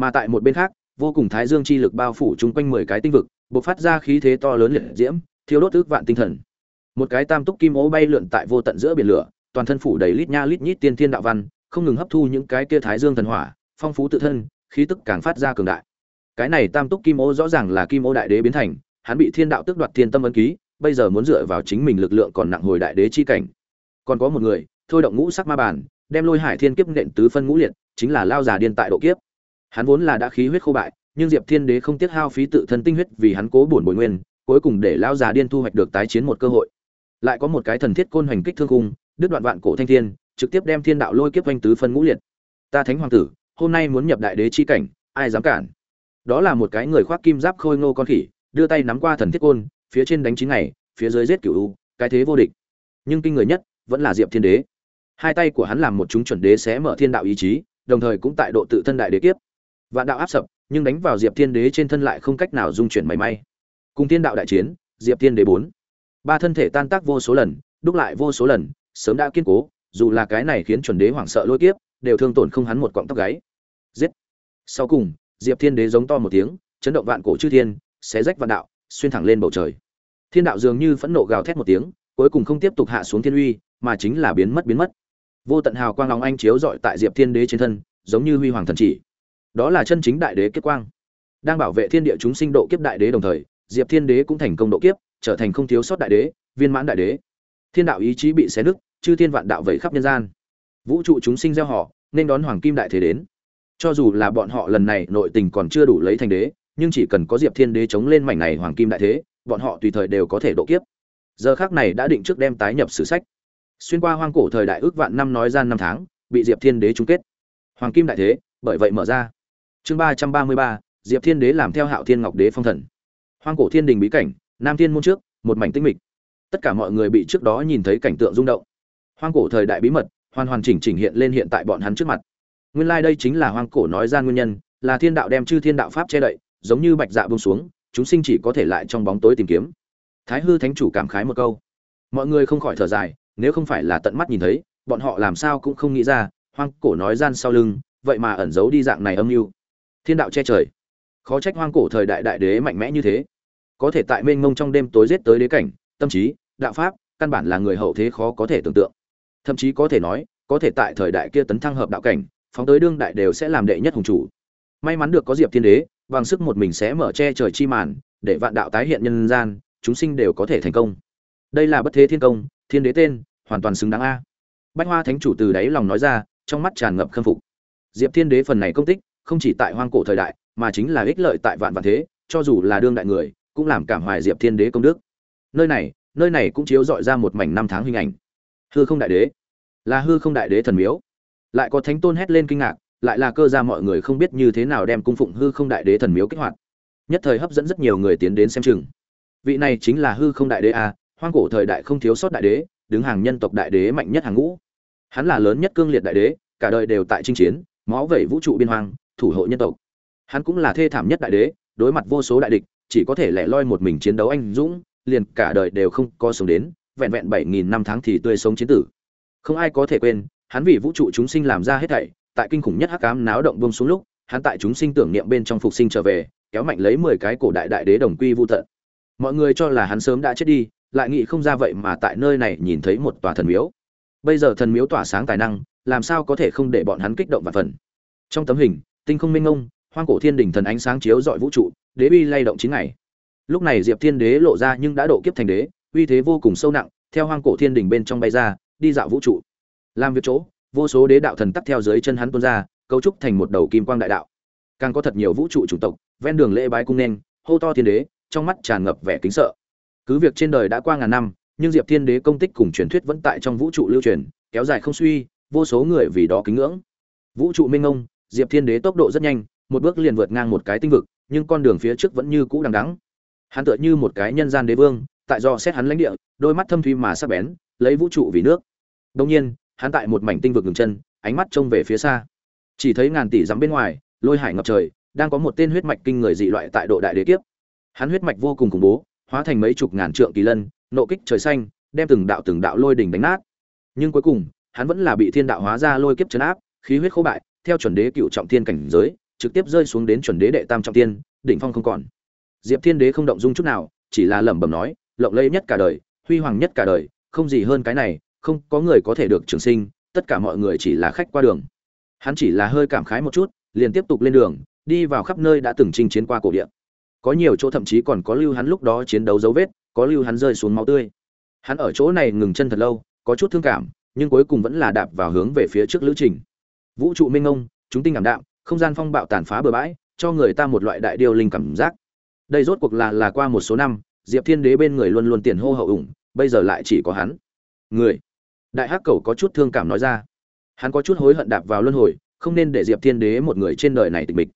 mà tại một bên khác, vô cùng thái dương chi lực bao phủ chung quanh mười cái tinh vực, bộc phát ra khí thế to lớn liệt diễm thiếu đốt ước vạn tinh thần. Một cái tam túc kim ố bay lượn tại vô tận giữa biển lửa, toàn thân phủ đầy lít nha lít nhít tiên thiên đạo văn, không ngừng hấp thu những cái kia thái dương thần hỏa, phong phú tự thân, khí tức càng phát ra cường đại. Cái này tam túc kim ô rõ ràng là kim ô đại đế biến thành, hắn bị thiên đạo tước đoạt thiên tâm ấn ký, bây giờ muốn dựa vào chính mình lực lượng còn nặng hồi đại đế chi cảnh. Còn có một người, thôi động ngũ sắc ma bản đem lôi hải thiên kiếp nện tứ phân ngũ liệt, chính là lao già điên tại độ kiếp hắn vốn là đã khí huyết khô bại, nhưng diệp thiên đế không tiếc hao phí tự thân tinh huyết vì hắn cố bổn bồi nguyên, cuối cùng để lao già điên thu hoạch được tái chiến một cơ hội. Lại có một cái thần thiết côn hành kích thương cung đứt đoạn vạn cổ thanh thiên, trực tiếp đem thiên đạo lôi kiếp quanh tứ phân ngũ liệt. Ta thánh hoàng tử, hôm nay muốn nhập đại đế chi cảnh, ai dám cản? Đó là một cái người khoác kim giáp khôi ngô con khỉ, đưa tay nắm qua thần thiết côn, phía trên đánh chín ngày, phía dưới giết cửu u, cái thế vô địch. Nhưng kinh người nhất, vẫn là diệp thiên đế. Hai tay của hắn làm một chúng chuẩn đế sẽ mở thiên đạo ý chí, đồng thời cũng tại độ tự thân đại đế kiếp vạn đạo áp sập, nhưng đánh vào diệp thiên đế trên thân lại không cách nào dung chuyển mảy may. Cùng thiên đạo đại chiến, diệp thiên đế bốn. Ba thân thể tan tác vô số lần, đúc lại vô số lần, sớm đã kiên cố, dù là cái này khiến chuẩn đế hoảng sợ lôi kiếp, đều thương tổn không hắn một quọng tóc gáy. Giết. Sau cùng, diệp thiên đế giống to một tiếng, chấn động vạn cổ chư thiên, xé rách vạn đạo, xuyên thẳng lên bầu trời. Thiên đạo dường như phẫn nộ gào thét một tiếng, cuối cùng không tiếp tục hạ xuống thiên uy, mà chính là biến mất biến mất. Vô tận hào quang lòng anh chiếu dọi tại diệp thiên đế trên thân, giống như huy hoàng thần chỉ đó là chân chính đại đế kiếp quang. Đang bảo vệ thiên địa chúng sinh độ kiếp đại đế đồng thời, diệp thiên đế cũng thành công độ kiếp, trở thành không thiếu sót đại đế, viên mãn đại đế. Thiên đạo ý chí bị xé nứt, chư thiên vạn đạo vẩy khắp nhân gian. Vũ trụ chúng sinh gieo họ, nên đón hoàng kim đại thế đến. Cho dù là bọn họ lần này nội tình còn chưa đủ lấy thành đế, nhưng chỉ cần có diệp thiên đế chống lên mảnh này hoàng kim đại thế, bọn họ tùy thời đều có thể độ kiếp. Giờ khác này đã định trước đem tái nhập sử sách. Xuyên qua hoang cổ thời đại ước vạn năm nói gian năm tháng, bị diệp thiên đế chung kết. Hoàng kim đại thế, bởi vậy mở ra chương ba trăm ba mươi ba, diệp thiên đế làm theo hạo thiên ngọc đế phong thần. Hoang cổ thiên đình bí cảnh, nam thiên môn trước, một mảnh tinh mịch. Tất cả mọi người bị trước đó nhìn thấy cảnh tượng rung động. Hoang cổ thời đại bí mật, hoàn hoàn chỉnh chỉnh hiện lên hiện tại bọn hắn trước mặt. Nguyên lai đây chính là hoang cổ nói ra nguyên nhân, là thiên đạo đem chư thiên đạo pháp che đậy, giống như bạch dạ buông xuống, chúng sinh chỉ có thể lại trong bóng tối tìm kiếm. Thái hư thánh chủ cảm khái một câu. Mọi người không khỏi thở dài, nếu không phải là tận mắt nhìn thấy, bọn họ làm sao cũng không nghĩ ra, hoang cổ nói gian sau lưng, vậy mà ẩn giấu đi dạng này âm mưu thiên đạo che trời. Khó trách hoang cổ thời đại đại đế mạnh mẽ như thế. Có thể tại mênh mông trong đêm tối giết tới đế cảnh, tâm trí, đạo pháp, căn bản là người hậu thế khó có thể tưởng tượng. Thậm chí có thể nói, có thể tại thời đại kia tấn thăng hợp đạo cảnh, phóng tới đương đại đều sẽ làm đệ nhất hùng chủ. May mắn được có diệp thiên đế, bằng sức một mình sẽ mở che trời chi màn, để vạn đạo tái hiện nhân gian, chúng sinh đều có thể thành công. Đây là bất thế thiên công, thiên đế tên, hoàn toàn xứng đáng a. Bách hoa thánh chủ từ đáy lòng nói ra, trong mắt tràn ngập khâm phục. Diệp thiên đế phần này công tích không chỉ tại hoang cổ thời đại, mà chính là ích lợi tại vạn vạn thế, cho dù là đương đại người, cũng làm cảm hoài diệp thiên đế công đức. Nơi này nơi này cũng chiếu dọi ra một mảnh năm tháng hình ảnh. Hư không đại đế. Là hư không đại đế thần miếu. Lại có thánh tôn hét lên kinh ngạc, lại là cơ ra mọi người không biết như thế nào đem cung phụng hư không đại đế thần miếu kích hoạt. Nhất thời hấp dẫn rất nhiều người tiến đến xem chừng. Vị này chính là hư không đại đế a, hoang cổ thời đại không thiếu sót đại đế, đứng hàng nhân tộc đại đế mạnh nhất hàng ngũ. Hắn là lớn nhất cương liệt đại đế, cả đời đều tại chinh chiến, máu vẩy vũ trụ biên hoang thủ hộ nhân tộc. Hắn cũng là thê thảm nhất đại đế, đối mặt vô số đại địch, chỉ có thể lẻ loi một mình chiến đấu anh dũng, liền cả đời đều không có sống đến, vẹn vẹn bảy nghìn năm tháng thì tươi sống chiến tử. Không ai có thể quên, hắn vì vũ trụ chúng sinh làm ra hết thảy, tại kinh khủng nhất hắc ám náo động buông xuống lúc, hắn tại chúng sinh tưởng niệm bên trong phục sinh trở về, kéo mạnh lấy mười cái cổ đại đại đế đồng quy vu tận. Mọi người cho là hắn sớm đã chết đi, lại nghĩ không ra vậy mà tại nơi này nhìn thấy một tòa thần miếu. Bây giờ thần miếu tỏa sáng tài năng, làm sao có thể không để bọn hắn kích động và phần? Trong tấm hình tinh không minh ngông hoang cổ thiên đỉnh thần ánh sáng chiếu dọi vũ trụ, đế uy lay động chín ngày. Lúc này diệp thiên đế lộ ra nhưng đã độ kiếp thành đế, uy thế vô cùng sâu nặng, theo hoang cổ thiên đỉnh bên trong bay ra, đi dạo vũ trụ. Làm việc chỗ, vô số đế đạo thần tắc theo dưới chân hắn tuôn ra, cấu trúc thành một đầu kim quang đại đạo. Càng có thật nhiều vũ trụ chủ tộc, ven đường lễ bái cung nên, hô to thiên đế, trong mắt tràn ngập vẻ kính sợ. Cứ việc trên đời đã qua ngàn năm, nhưng diệp thiên đế công tích cùng truyền thuyết vẫn tại trong vũ trụ lưu truyền, kéo dài không suy, vô số người vì đó kính ngưỡng. Vũ trụ minh ông diệp thiên đế tốc độ rất nhanh, một bước liền vượt ngang một cái tinh vực, nhưng con đường phía trước vẫn như cũ đằng đắng hắn tựa như một cái nhân gian đế vương, tại do xét hắn lãnh địa, đôi mắt thâm thuy mà sắc bén, lấy vũ trụ vì nước. Đông nhiên, hắn tại một mảnh tinh vực ngừng chân, ánh mắt trông về phía xa. Chỉ thấy ngàn tỷ dặm bên ngoài, lôi hải ngập trời, đang có một tên huyết mạch kinh người dị loại tại độ đại đế kiếp. Hắn huyết mạch vô cùng khủng bố, hóa thành mấy chục ngàn trượng kỳ lân, nộ kích trời xanh, đem từng đạo từng đạo lôi đỉnh đánh nát. Nhưng cuối cùng, hắn vẫn là bị thiên đạo hóa ra lôi kiếp chấn áp, khí huyết khô bại theo chuẩn đế cựu trọng thiên cảnh giới, trực tiếp rơi xuống đến chuẩn đế đệ tam trọng thiên, đỉnh phong không còn. Diệp thiên đế không động dung chút nào, chỉ là lẩm bẩm nói, lộng lẫy nhất cả đời, huy hoàng nhất cả đời, không gì hơn cái này, không có người có thể được trường sinh, tất cả mọi người chỉ là khách qua đường. Hắn chỉ là hơi cảm khái một chút, liền tiếp tục lên đường, đi vào khắp nơi đã từng chinh chiến qua cổ địa. Có nhiều chỗ thậm chí còn có lưu hắn lúc đó chiến đấu dấu vết, có lưu hắn rơi xuống máu tươi. Hắn ở chỗ này ngừng chân thật lâu, có chút thương cảm, nhưng cuối cùng vẫn là đạp vào hướng về phía trước lữ trình vũ trụ minh ông chúng tinh ảm đạm, không gian phong bạo tàn phá bừa bãi, cho người ta một loại đại điêu linh cảm giác. Đây rốt cuộc là là qua một số năm, diệp thiên đế bên người luôn luôn tiền hô hậu ủng, bây giờ lại chỉ có hắn. Người. Đại hắc cầu có chút thương cảm nói ra. Hắn có chút hối hận đạp vào luân hồi, không nên để diệp thiên đế một người trên đời này tịch mịch.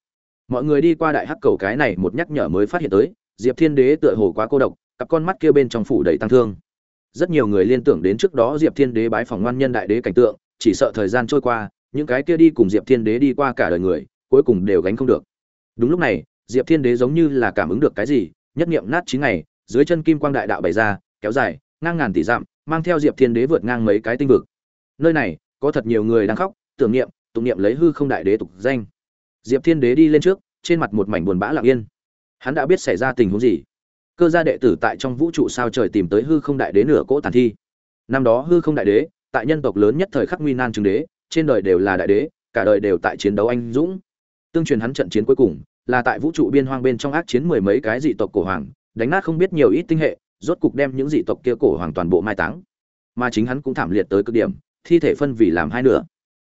Mọi người đi qua đại hắc cầu cái này một nhắc nhở mới phát hiện tới, diệp thiên đế tựa hồ quá cô độc, cặp con mắt kia bên trong phủ đầy tăng thương. Rất nhiều người liên tưởng đến trước đó diệp thiên đế bái phòng ngoan nhân đại đế cảnh tượng, chỉ sợ thời gian trôi qua những cái kia đi cùng diệp thiên đế đi qua cả đời người, cuối cùng đều gánh không được. Đúng lúc này, diệp thiên đế giống như là cảm ứng được cái gì, nhất nghiệm nát chín ngày, dưới chân kim quang đại đạo bày ra, kéo dài, ngang ngàn tỷ dặm, mang theo diệp thiên đế vượt ngang mấy cái tinh vực. Nơi này, có thật nhiều người đang khóc, tưởng niệm, tụng niệm lấy hư không đại đế tục danh. Diệp thiên đế đi lên trước, trên mặt một mảnh buồn bã lặng yên. Hắn đã biết xảy ra tình huống gì? Cơ gia đệ tử tại trong vũ trụ sao trời tìm tới hư không đại đế nửa cỗ tàn thi. Năm đó hư không đại đế, tại nhân tộc lớn nhất thời khắc nguy nan chứng đế trên đời đều là đại đế, cả đời đều tại chiến đấu anh dũng. Tương truyền hắn trận chiến cuối cùng là tại vũ trụ biên hoang bên trong ác chiến mười mấy cái dị tộc cổ hoàng, đánh nát không biết nhiều ít tinh hệ, rốt cục đem những dị tộc kia cổ hoàng toàn bộ mai táng. Mà chính hắn cũng thảm liệt tới cực điểm, thi thể phân vì làm hai nửa.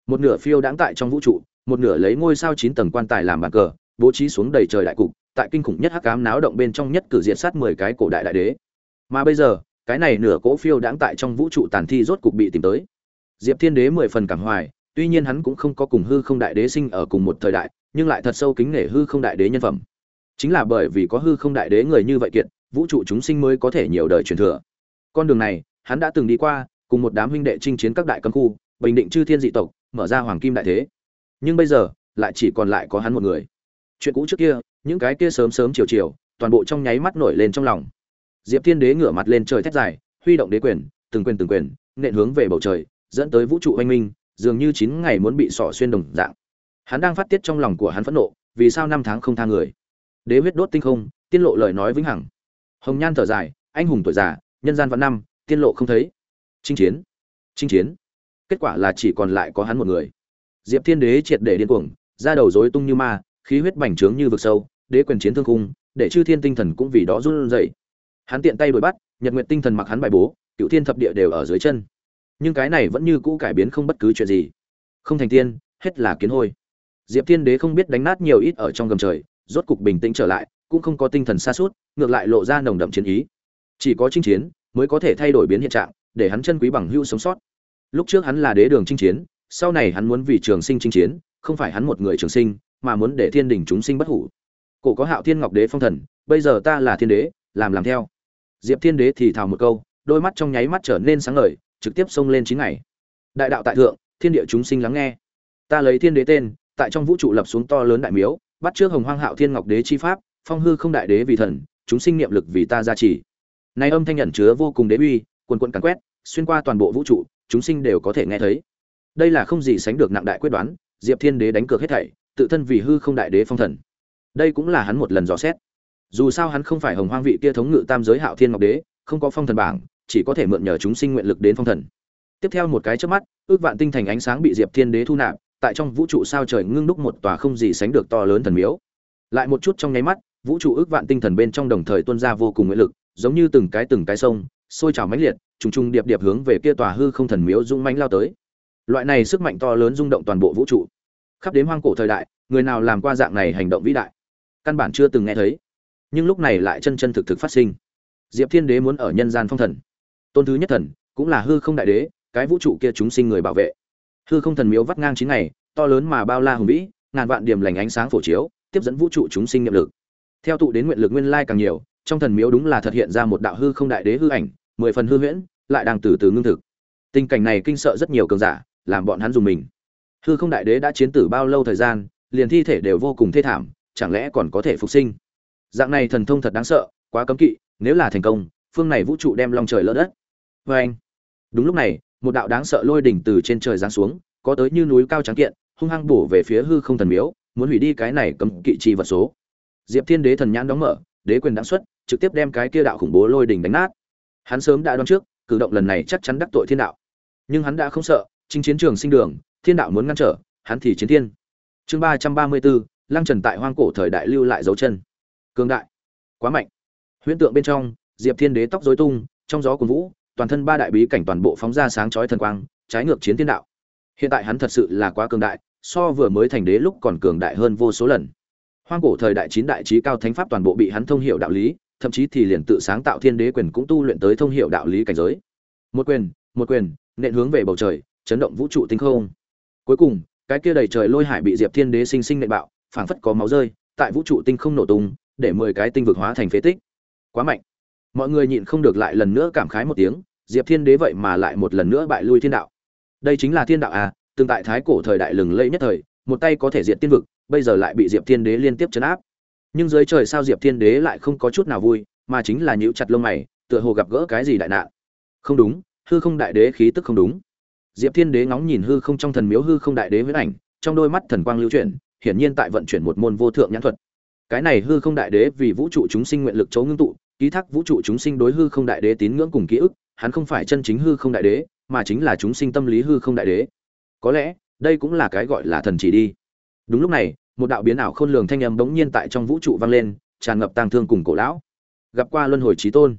Một nửa phiêu đáng tại trong vũ trụ, một nửa lấy ngôi sao chín tầng quan tài làm bàn cờ, bố trí xuống đầy trời đại cục, tại kinh khủng nhất hắc ám náo động bên trong nhất cử diện sát mười cái cổ đại đại đế. Mà bây giờ, cái này nửa cỗ phiêu đáng tại trong vũ trụ tàn thi rốt cục bị tìm tới diệp thiên đế mười phần cảm hoài tuy nhiên hắn cũng không có cùng hư không đại đế sinh ở cùng một thời đại nhưng lại thật sâu kính nể hư không đại đế nhân phẩm. Chính là bởi vì có hư không đại đế người như vậy kiện, vũ trụ chúng sinh mới có thể nhiều đời truyền thừa. Con đường này hắn đã từng đi qua cùng một đám huynh đệ chinh chiến các đại cấm khu bình định chư thiên dị tộc mở ra hoàng kim đại thế. Nhưng bây giờ lại chỉ còn lại có hắn một người. Chuyện cũ trước kia những cái kia sớm sớm chiều chiều toàn bộ trong nháy mắt nổi lên trong lòng. Diệp thiên đế ngửa mặt lên trời thét dài huy động đế quyền từng quyền từng quyền nện hướng về bầu trời dẫn tới vũ trụ oanh minh, dường như chín ngày muốn bị sỏ xuyên đồng dạng. Hắn đang phát tiết trong lòng của hắn phẫn nộ, vì sao năm tháng không tha người? Đế huyết đốt tinh không tiên lộ lời nói vĩnh hằng. Hồng nhan thở dài, anh hùng tuổi già, nhân gian vạn năm tiên lộ không thấy. Chinh chiến chinh chiến. Kết quả là chỉ còn lại có hắn một người. Diệp thiên đế triệt để điên cuồng ra đầu rối tung như ma, khí huyết bành trướng như vực sâu, đế quyền chiến thương khung, để chư thiên tinh thần cũng vì đó run rẩy. Hắn tiện tay đuổi bắt, nhật nguyện tinh thần mặc hắn bài bố, cựu thiên thập địa đều ở dưới chân nhưng cái này vẫn như cũ cải biến không bất cứ chuyện gì. Không thành tiên, hết là kiến hôi. Diệp thiên đế không biết đánh nát nhiều ít ở trong gầm trời, rốt cục bình tĩnh trở lại, cũng không có tinh thần xa suốt, ngược lại lộ ra nồng đậm chiến ý. Chỉ có chinh chiến, mới có thể thay đổi biến hiện trạng, để hắn chân quý bằng hưu sống sót. Lúc trước hắn là đế đường chinh chiến, sau này hắn muốn vì trường sinh chinh chiến, không phải hắn một người trường sinh, mà muốn để thiên đình chúng sinh bất hủ. Cổ có hạo thiên ngọc đế phong thần, bây giờ ta là thiên đế, làm làm theo. Diệp thiên đế thì thào một câu, đôi mắt trong nháy mắt trở nên sáng ngời trực tiếp xông lên chín ngày. Đại đạo tại thượng, thiên địa chúng sinh lắng nghe. Ta lấy thiên đế tên, tại trong vũ trụ lập xuống to lớn đại miếu, bắt trước hồng hoang hạo thiên ngọc đế chi pháp, phong hư không đại đế vì thần, chúng sinh niệm lực vì ta gia trì. Nay âm thanh nhận chứa vô cùng đế uy quần quận càn quét, xuyên qua toàn bộ vũ trụ, chúng sinh đều có thể nghe thấy. Đây là không gì sánh được nặng đại quyết đoán, diệp thiên đế đánh cược hết thảy, tự thân vì hư không đại đế phong thần. Đây cũng là hắn một lần dò xét. Dù sao hắn không phải hồng hoang vị kia thống ngự tam giới hạo thiên ngọc đế, không có phong thần bảng chỉ có thể mượn nhờ chúng sinh nguyện lực đến phong thần. Tiếp theo một cái trước mắt, ước vạn tinh thành ánh sáng bị diệp thiên đế thu nạp, tại trong vũ trụ sao trời ngưng đúc một tòa không gì sánh được to lớn thần miếu. Lại một chút trong nháy mắt, vũ trụ ước vạn tinh thần bên trong đồng thời tuôn ra vô cùng nguyện lực, giống như từng cái từng cái sông, sôi trào mãnh liệt, trùng trùng điệp điệp hướng về kia tòa hư không thần miếu dũng mãnh lao tới. Loại này sức mạnh to lớn rung động toàn bộ vũ trụ. Khắp đến hoang cổ thời đại, người nào làm qua dạng này hành động vĩ đại? Căn bản chưa từng nghe thấy. Nhưng lúc này lại chân chân thực thực phát sinh. Diệp thiên đế muốn ở nhân gian phong thần tôn thứ nhất thần, cũng là hư không đại đế, cái vũ trụ kia chúng sinh người bảo vệ. Hư không thần miếu vắt ngang chín ngày, to lớn mà bao la hùng vĩ, ngàn vạn điểm lành ánh sáng phổ chiếu, tiếp dẫn vũ trụ chúng sinh nhiệm lực. Theo tụ đến nguyện lực nguyên lai càng nhiều, trong thần miếu đúng là thật hiện ra một đạo hư không đại đế hư ảnh, mười phần hư huyễn, lại đang từ từ ngưng thực. Tình cảnh này kinh sợ rất nhiều cường giả, làm bọn hắn dùng mình. Hư không đại đế đã chiến tử bao lâu thời gian, liền thi thể đều vô cùng thê thảm, chẳng lẽ còn có thể phục sinh? Dạng này thần thông thật đáng sợ, quá cấm kỵ, nếu là thành công, phương này vũ trụ đem long trời lỡ đất vê anh. Đúng lúc này, một đạo đáng sợ lôi đỉnh từ trên trời giáng xuống, có tới như núi cao trắng kiện, hung hăng bổ về phía hư không thần miếu, muốn hủy đi cái này cấm kỵ chi vật số. Diệp thiên đế thần nhãn đóng mở, đế quyền đã xuất, trực tiếp đem cái kia đạo khủng bố lôi đỉnh đánh nát. Hắn sớm đã đoán trước, cử động lần này chắc chắn đắc tội thiên đạo. Nhưng hắn đã không sợ chính chiến trường sinh đường, thiên đạo muốn ngăn trở, hắn thì chiến thiên. Chương ba trăm ba mươi bốn, lăng trần tại hoang cổ thời đại lưu lại dấu chân. Cường đại. Quá mạnh. Huyễn tượng bên trong, diệp thiên đế tóc dối tung, trong gió cuồng vũ toàn thân ba đại bí cảnh toàn bộ phóng ra sáng chói thần quang, trái ngược chiến thiên đạo. Hiện tại hắn thật sự là quá cường đại, so vừa mới thành đế lúc còn cường đại hơn vô số lần. Hoang cổ thời đại chín đại chí cao thánh pháp toàn bộ bị hắn thông hiểu đạo lý, thậm chí thì liền tự sáng tạo thiên đế quyền cũng tu luyện tới thông hiểu đạo lý cảnh giới. Một quyền một quyền, nện hướng về bầu trời, chấn động vũ trụ tinh không. Cuối cùng, cái kia đầy trời lôi hải bị diệp thiên đế sinh sinh nện bạo, phảng phất có máu rơi, tại vũ trụ tinh không nổ tung, để mười cái tinh vực hóa thành phế tích. Quá mạnh mọi người nhịn không được lại lần nữa cảm khái một tiếng, diệp thiên đế vậy mà lại một lần nữa bại lui thiên đạo. Đây chính là thiên đạo à tương tại thái cổ thời đại lừng lẫy nhất thời, một tay có thể diệt tiên vực, bây giờ lại bị diệp thiên đế liên tiếp chấn áp. Nhưng dưới trời sao diệp thiên đế lại không có chút nào vui, mà chính là nhíu chặt lông mày, tựa hồ gặp gỡ cái gì đại nạn. Không đúng, hư không đại đế khí tức không đúng. Diệp thiên đế ngóng nhìn hư không trong thần miếu hư không đại đế huyết ảnh, trong đôi mắt thần quang lưu chuyển, hiển nhiên tại vận chuyển một môn vô thượng nhãn thuật. Cái này hư không đại đế vì vũ trụ chúng sinh nguyện lực chấu ngưng tụ ký thác vũ trụ chúng sinh đối hư không đại đế tín ngưỡng cùng ký ức, hắn không phải chân chính hư không đại đế, mà chính là chúng sinh tâm lý hư không đại đế. Có lẽ, đây cũng là cái gọi là thần chỉ đi. Đúng lúc này, một đạo biến ảo khôn lường thanh âm bỗng nhiên tại trong vũ trụ vang lên, tràn ngập tang thương cùng cổ lão. Gặp qua luân hồi trí tôn.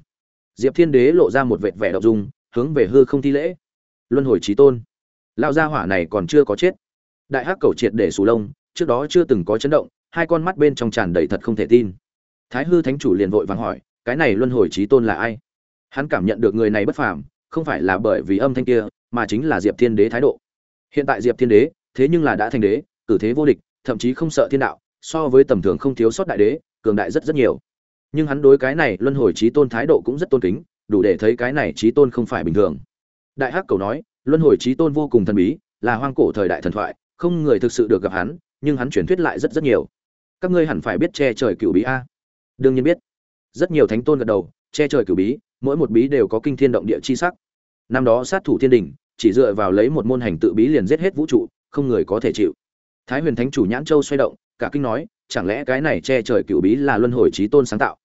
Diệp thiên đế lộ ra một vệt vẻ đậu dung, hướng về hư không thi lễ. Luân hồi trí tôn. Lão gia hỏa này còn chưa có chết. Đại hắc cầu triệt để sù lông, trước đó chưa từng có chấn động, hai con mắt bên trong tràn đầy thật không thể tin. Thái hư thánh chủ liền vội vàng hỏi cái này luân hồi trí tôn là ai? Hắn cảm nhận được người này bất phàm, không phải là bởi vì âm thanh kia, mà chính là diệp thiên đế thái độ. Hiện tại diệp thiên đế, thế nhưng là đã thành đế cử thế vô địch, thậm chí không sợ thiên đạo, so với tầm thường không thiếu sót đại đế, cường đại rất rất nhiều. Nhưng hắn đối cái này luân hồi trí tôn thái độ cũng rất tôn kính, đủ để thấy cái này trí tôn không phải bình thường. Đại hắc cầu nói, luân hồi trí tôn vô cùng thần bí, là hoang cổ thời đại thần thoại, không người thực sự được gặp hắn, nhưng hắn truyền thuyết lại rất rất nhiều. Các ngươi hẳn phải biết che trời cựu bí a. Đương nhiên biết rất nhiều thánh tôn gật đầu, che trời cửu bí, mỗi một bí đều có kinh thiên động địa chi sắc. Năm đó sát thủ thiên đình, chỉ dựa vào lấy một môn hành tự bí liền giết hết vũ trụ, không người có thể chịu. Thái huyền thánh chủ nhãn châu xoay động, cả kinh nói, chẳng lẽ cái này che trời cửu bí là luân hồi trí tôn sáng tạo?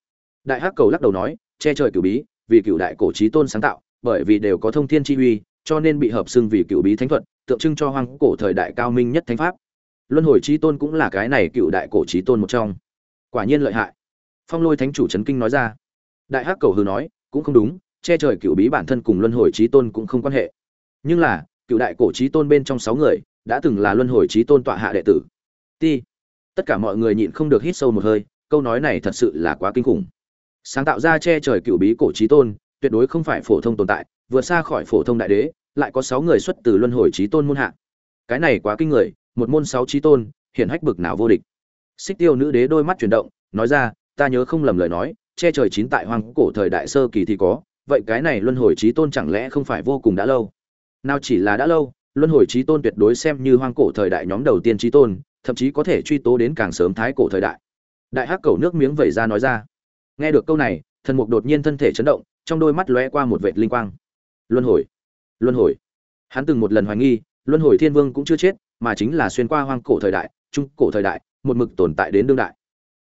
Đại hắc cầu lắc đầu nói, che trời cửu bí, vì cửu đại cổ trí tôn sáng tạo, bởi vì đều có thông thiên chi uy, cho nên bị hợp xưng vì cửu bí thánh thuật, tượng trưng cho hoang cổ thời đại cao minh nhất thánh pháp. Luân hồi trí tôn cũng là cái này cựu đại cổ trí tôn một trong. Quả nhiên lợi hại phong lôi thánh chủ trấn kinh nói ra. Đại hắc cầu hư nói, cũng không đúng, che trời cựu bí bản thân cùng luân hồi trí tôn cũng không quan hệ. Nhưng là cựu đại cổ trí tôn bên trong sáu người, đã từng là luân hồi trí tôn tọa hạ đệ tử. Ti. Tất cả mọi người nhịn không được hít sâu một hơi, câu nói này thật sự là quá kinh khủng. Sáng tạo ra che trời cựu bí cổ trí tôn, tuyệt đối không phải phổ thông tồn tại, vượt xa khỏi phổ thông đại đế, lại có sáu người xuất từ luân hồi trí tôn môn hạ. Cái này quá kinh người, một môn sáu trí tôn hiện hách bực nào vô địch. Xích tiêu nữ đế đôi mắt chuyển động, nói ra ta nhớ không lầm lời nói, che trời chín tại hoang cổ thời đại sơ kỳ thì có, vậy cái này luân hồi trí tôn chẳng lẽ không phải vô cùng đã lâu? Nào chỉ là đã lâu, luân hồi trí tôn tuyệt đối xem như hoang cổ thời đại nhóm đầu tiên trí tôn, thậm chí có thể truy tố đến càng sớm thái cổ thời đại. Đại hắc cầu nước miếng vẩy ra nói ra. Nghe được câu này, thần mục đột nhiên thân thể chấn động, trong đôi mắt lóe qua một vệt linh quang. Luân hồi luân hồi. Hắn từng một lần hoài nghi, luân hồi thiên vương cũng chưa chết, mà chính là xuyên qua hoang cổ thời đại, trung cổ thời đại, một mực tồn tại đến đương đại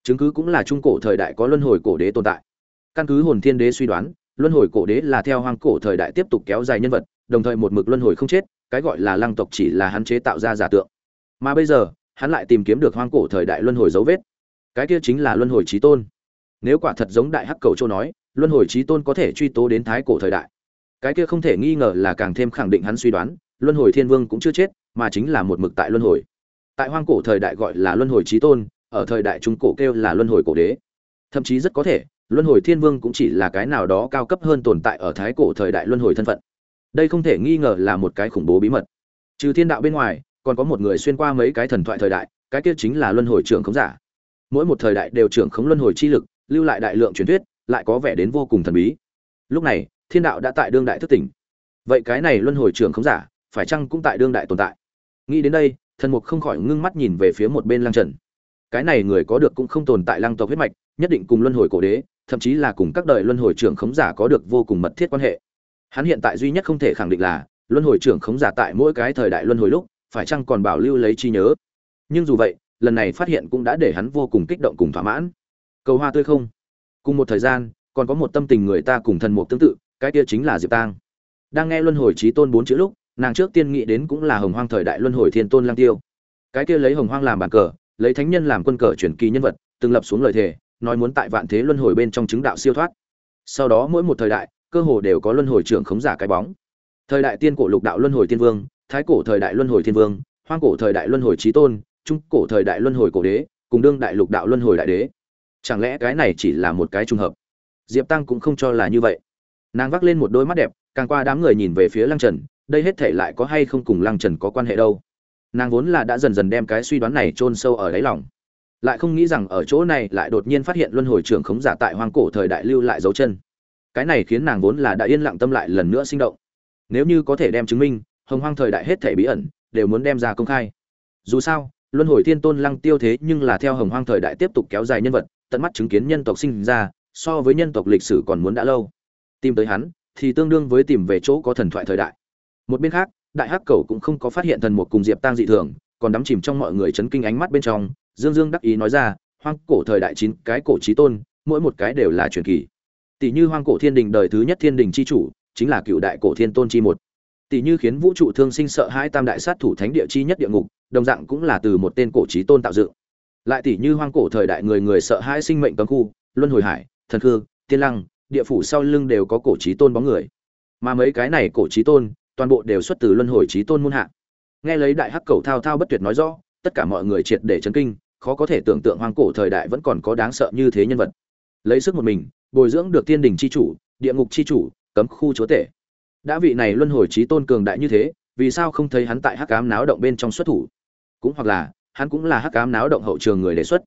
chứng cứ cũng là trung cổ thời đại có luân hồi cổ đế tồn tại. Căn cứ hồn thiên đế suy đoán, luân hồi cổ đế là theo hoang cổ thời đại tiếp tục kéo dài nhân vật, đồng thời một mực luân hồi không chết, cái gọi là lăng tộc chỉ là hắn chế tạo ra giả tượng. Mà bây giờ, hắn lại tìm kiếm được hoang cổ thời đại luân hồi dấu vết. Cái kia chính là luân hồi trí tôn. Nếu quả thật giống đại hắc cầu châu nói, luân hồi trí tôn có thể truy tố đến thái cổ thời đại. Cái kia không thể nghi ngờ là càng thêm khẳng định hắn suy đoán, luân hồi thiên vương cũng chưa chết, mà chính là một mực tại luân hồi. Tại hoang cổ thời đại gọi là luân hồi trí tôn ở thời đại trung cổ kêu là luân hồi cổ đế. Thậm chí rất có thể, luân hồi thiên vương cũng chỉ là cái nào đó cao cấp hơn tồn tại ở thái cổ thời đại luân hồi thân phận. Đây không thể nghi ngờ là một cái khủng bố bí mật. Trừ thiên đạo bên ngoài, còn có một người xuyên qua mấy cái thần thoại thời đại, cái kia chính là luân hồi trưởng khống giả. Mỗi một thời đại đều trưởng khống luân hồi chi lực, lưu lại đại lượng truyền thuyết, lại có vẻ đến vô cùng thần bí. Lúc này, thiên đạo đã tại đương đại thức tỉnh. Vậy cái này luân hồi trưởng khống giả, phải chăng cũng tại đương đại tồn tại? Nghĩ đến đây, thần mục không khỏi ngưng mắt nhìn về phía một bên lăng trần cái này người có được cũng không tồn tại lăng tộc huyết mạch, nhất định cùng luân hồi cổ đế, thậm chí là cùng các đời luân hồi trưởng khống giả có được vô cùng mật thiết quan hệ. Hắn hiện tại duy nhất không thể khẳng định là, luân hồi trưởng khống giả tại mỗi cái thời đại luân hồi lúc, phải chăng còn bảo lưu lấy trí nhớ. Nhưng dù vậy, lần này phát hiện cũng đã để hắn vô cùng kích động cùng thỏa mãn. Cầu hoa tươi không? Cùng một thời gian, còn có một tâm tình người ta cùng thần mục tương tự, cái kia chính là diệp tang. Đang nghe luân hồi trí tôn bốn chữ lúc, nàng trước tiên nghĩ đến cũng là hồng hoang thời đại luân hồi thiên tôn lang tiêu. Cái kia lấy hồng hoang làm bàn cờ lấy thánh nhân làm quân cờ chuyển kỳ nhân vật, từng lập xuống lời thề, nói muốn tại vạn thế luân hồi bên trong chứng đạo siêu thoát. Sau đó mỗi một thời đại, cơ hồ đều có luân hồi trưởng khống giả cái bóng. Thời đại tiên cổ lục đạo luân hồi thiên vương, thái cổ thời đại luân hồi thiên vương, hoang cổ thời đại luân hồi trí tôn, trung cổ thời đại luân hồi cổ đế, cùng đương đại lục đạo luân hồi đại đế. Chẳng lẽ cái này chỉ là một cái trùng hợp? Diệp tăng cũng không cho là như vậy. Nàng vác lên một đôi mắt đẹp, càng qua đám người nhìn về phía lăng trần, đây hết thể lại có hay không cùng lăng trần có quan hệ đâu? Nàng vốn là đã dần dần đem cái suy đoán này chôn sâu ở đáy lòng. Lại không nghĩ rằng ở chỗ này lại đột nhiên phát hiện luân hồi trưởng khống giả tại hoang cổ thời đại lưu lại dấu chân. Cái này khiến nàng vốn là đã yên lặng tâm lại lần nữa sinh động. Nếu như có thể đem chứng minh, hồng hoang thời đại hết thể bí ẩn, đều muốn đem ra công khai. Dù sao, luân hồi thiên tôn lăng tiêu thế nhưng là theo hồng hoang thời đại tiếp tục kéo dài nhân vật, tận mắt chứng kiến nhân tộc sinh ra, so với nhân tộc lịch sử còn muốn đã lâu. Tìm tới hắn, thì tương đương với tìm về chỗ có thần thoại thời đại. Một bên khác đại hắc cầu cũng không có phát hiện thần một cùng diệp tang dị thường, còn đắm chìm trong mọi người chấn kinh ánh mắt bên trong, dương dương đắc ý nói ra, hoang cổ thời đại chín cái cổ trí tôn, mỗi một cái đều là truyền kỳ. Tỷ như hoang cổ thiên đình đời thứ nhất thiên đình chi chủ, chính là cựu đại cổ thiên tôn chi một. Tỷ như khiến vũ trụ thương sinh sợ hai tam đại sát thủ thánh địa chi nhất địa ngục, đồng dạng cũng là từ một tên cổ trí tôn tạo dựng. Lại tỷ như hoang cổ thời đại người người sợ hai sinh mệnh cấm khu, luân hồi hải, thần khư, tiên lăng, địa phủ sau lưng đều có cổ trí tôn bóng người. Mà mấy cái này cổ trí tôn toàn bộ đều xuất từ luân hồi trí tôn môn hạ. Nghe lấy đại hắc cầu thao thao bất tuyệt nói rõ, tất cả mọi người triệt để chấn kinh, khó có thể tưởng tượng hoang cổ thời đại vẫn còn có đáng sợ như thế nhân vật. Lấy sức một mình, bồi dưỡng được tiên đình chi chủ, địa ngục chi chủ, cấm khu chúa tể. Đã vị này luân hồi trí tôn cường đại như thế, vì sao không thấy hắn tại hắc ám náo động bên trong xuất thủ? Cũng hoặc là, hắn cũng là hắc ám náo động hậu trường người đề xuất.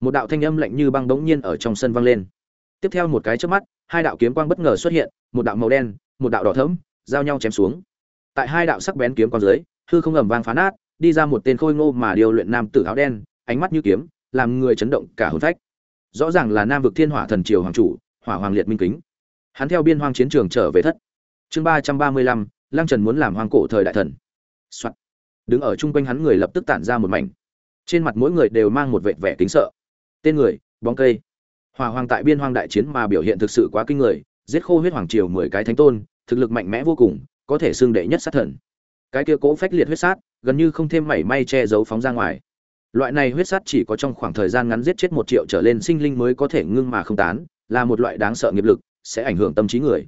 Một đạo thanh âm lạnh như băng đống nhiên ở trong sân vang lên. Tiếp theo một cái chớp mắt, hai đạo kiếm quang bất ngờ xuất hiện, một đạo màu đen, một đạo đỏ thẫm, giao nhau chém xuống tại hai đạo sắc bén kiếm con dưới, hư không ầm vang phá nát, đi ra một tên khôi ngô mà điều luyện nam tử áo đen, ánh mắt như kiếm, làm người chấn động cả hồn phách. Rõ ràng là nam vực thiên hỏa thần triều hoàng chủ, hỏa hoàng liệt minh kính. Hắn theo biên hoang chiến trường trở về thất. Chương ba trăm ba mươi lăm, lăng trần muốn làm hoang cổ thời đại thần、Soạn. đứng ở chung quanh hắn người lập tức tản ra một mảnh. Trên mặt mỗi người đều mang một vệt vẻ kính sợ. Tên người, bóng cây. Hỏa hoàng tại biên hoang đại chiến mà biểu hiện thực sự quá kinh người, giết khô huyết hoàng triều mười cái thánh tôn, thực lực mạnh mẽ vô cùng có thể xưng đệ nhất sát thần. Cái kia cố phách liệt huyết sát, gần như không thêm mảy may che giấu phóng ra ngoài. Loại này huyết sát chỉ có trong khoảng thời gian ngắn giết chết một triệu trở lên sinh linh mới có thể ngưng mà không tán, là một loại đáng sợ nghiệp lực, sẽ ảnh hưởng tâm trí người.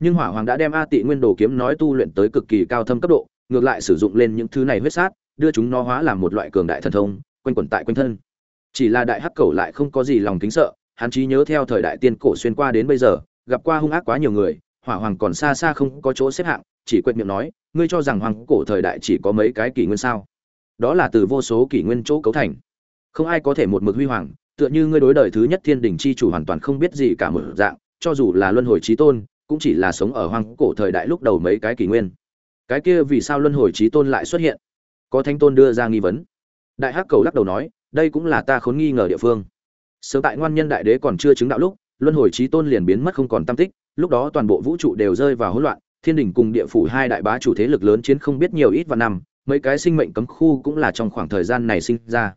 Nhưng hỏa hoàng đã đem a tị nguyên đồ kiếm nói tu luyện tới cực kỳ cao thâm cấp độ, ngược lại sử dụng lên những thứ này huyết sát, đưa chúng nó hóa làm một loại cường đại thần thông, quanh quẩn tại quanh thân. Chỉ là đại hắc cầu lại không có gì lòng kính sợ, hắn trí nhớ theo thời đại tiên cổ xuyên qua đến bây giờ, gặp qua hung ác quá nhiều người, hỏa hoàng còn xa xa không có chỗ xếp hạng chỉ quệt miệng nói, ngươi cho rằng hoàng cổ thời đại chỉ có mấy cái kỷ nguyên sao? Đó là từ vô số kỷ nguyên chỗ cấu thành. Không ai có thể một mực huy hoàng, tựa như ngươi đối đời thứ nhất thiên đình chi chủ hoàn toàn không biết gì cả một dạng, cho dù là luân hồi trí tôn, cũng chỉ là sống ở hoàng cổ thời đại lúc đầu mấy cái kỷ nguyên. Cái kia vì sao luân hồi trí tôn lại xuất hiện? Có thánh tôn đưa ra nghi vấn. Đại hắc cầu lắc đầu nói, đây cũng là ta khốn nghi ngờ địa phương. Sớm tại ngoan nhân đại đế còn chưa chứng đạo lúc, luân hồi trí tôn liền biến mất không còn tam tích, lúc đó toàn bộ vũ trụ đều rơi vào hỗn loạn thiên đình cùng địa phủ hai đại bá chủ thế lực lớn chiến không biết nhiều ít và năm, mấy cái sinh mệnh cấm khu cũng là trong khoảng thời gian này sinh ra.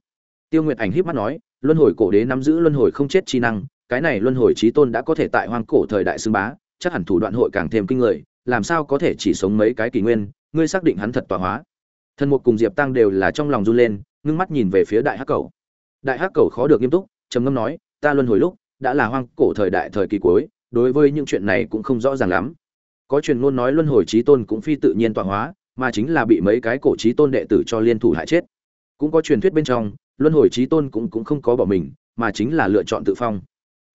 Tiêu nguyệt ảnh híp mắt nói, luân hồi cổ đế nắm giữ luân hồi không chết chi năng, cái này luân hồi trí tôn đã có thể tại hoang cổ thời đại xưng bá, chắc hẳn thủ đoạn hội càng thêm kinh người, làm sao có thể chỉ sống mấy cái kỷ nguyên, ngươi xác định hắn thật tọa hóa. Thần mục cùng diệp tăng đều là trong lòng run lên, ngưng mắt nhìn về phía đại hắc cầu. Đại hắc cầu khó được nghiêm túc, trầm ngâm nói, ta luân hồi lúc đã là hoang cổ thời đại thời kỳ cuối, đối với những chuyện này cũng không rõ ràng lắm có truyền ngôn nói luân hồi trí tôn cũng phi tự nhiên tọa hóa, mà chính là bị mấy cái cổ trí tôn đệ tử cho liên thủ hại chết. Cũng có truyền thuyết bên trong, luân hồi trí tôn cũng cũng không có bỏ mình, mà chính là lựa chọn tự phong.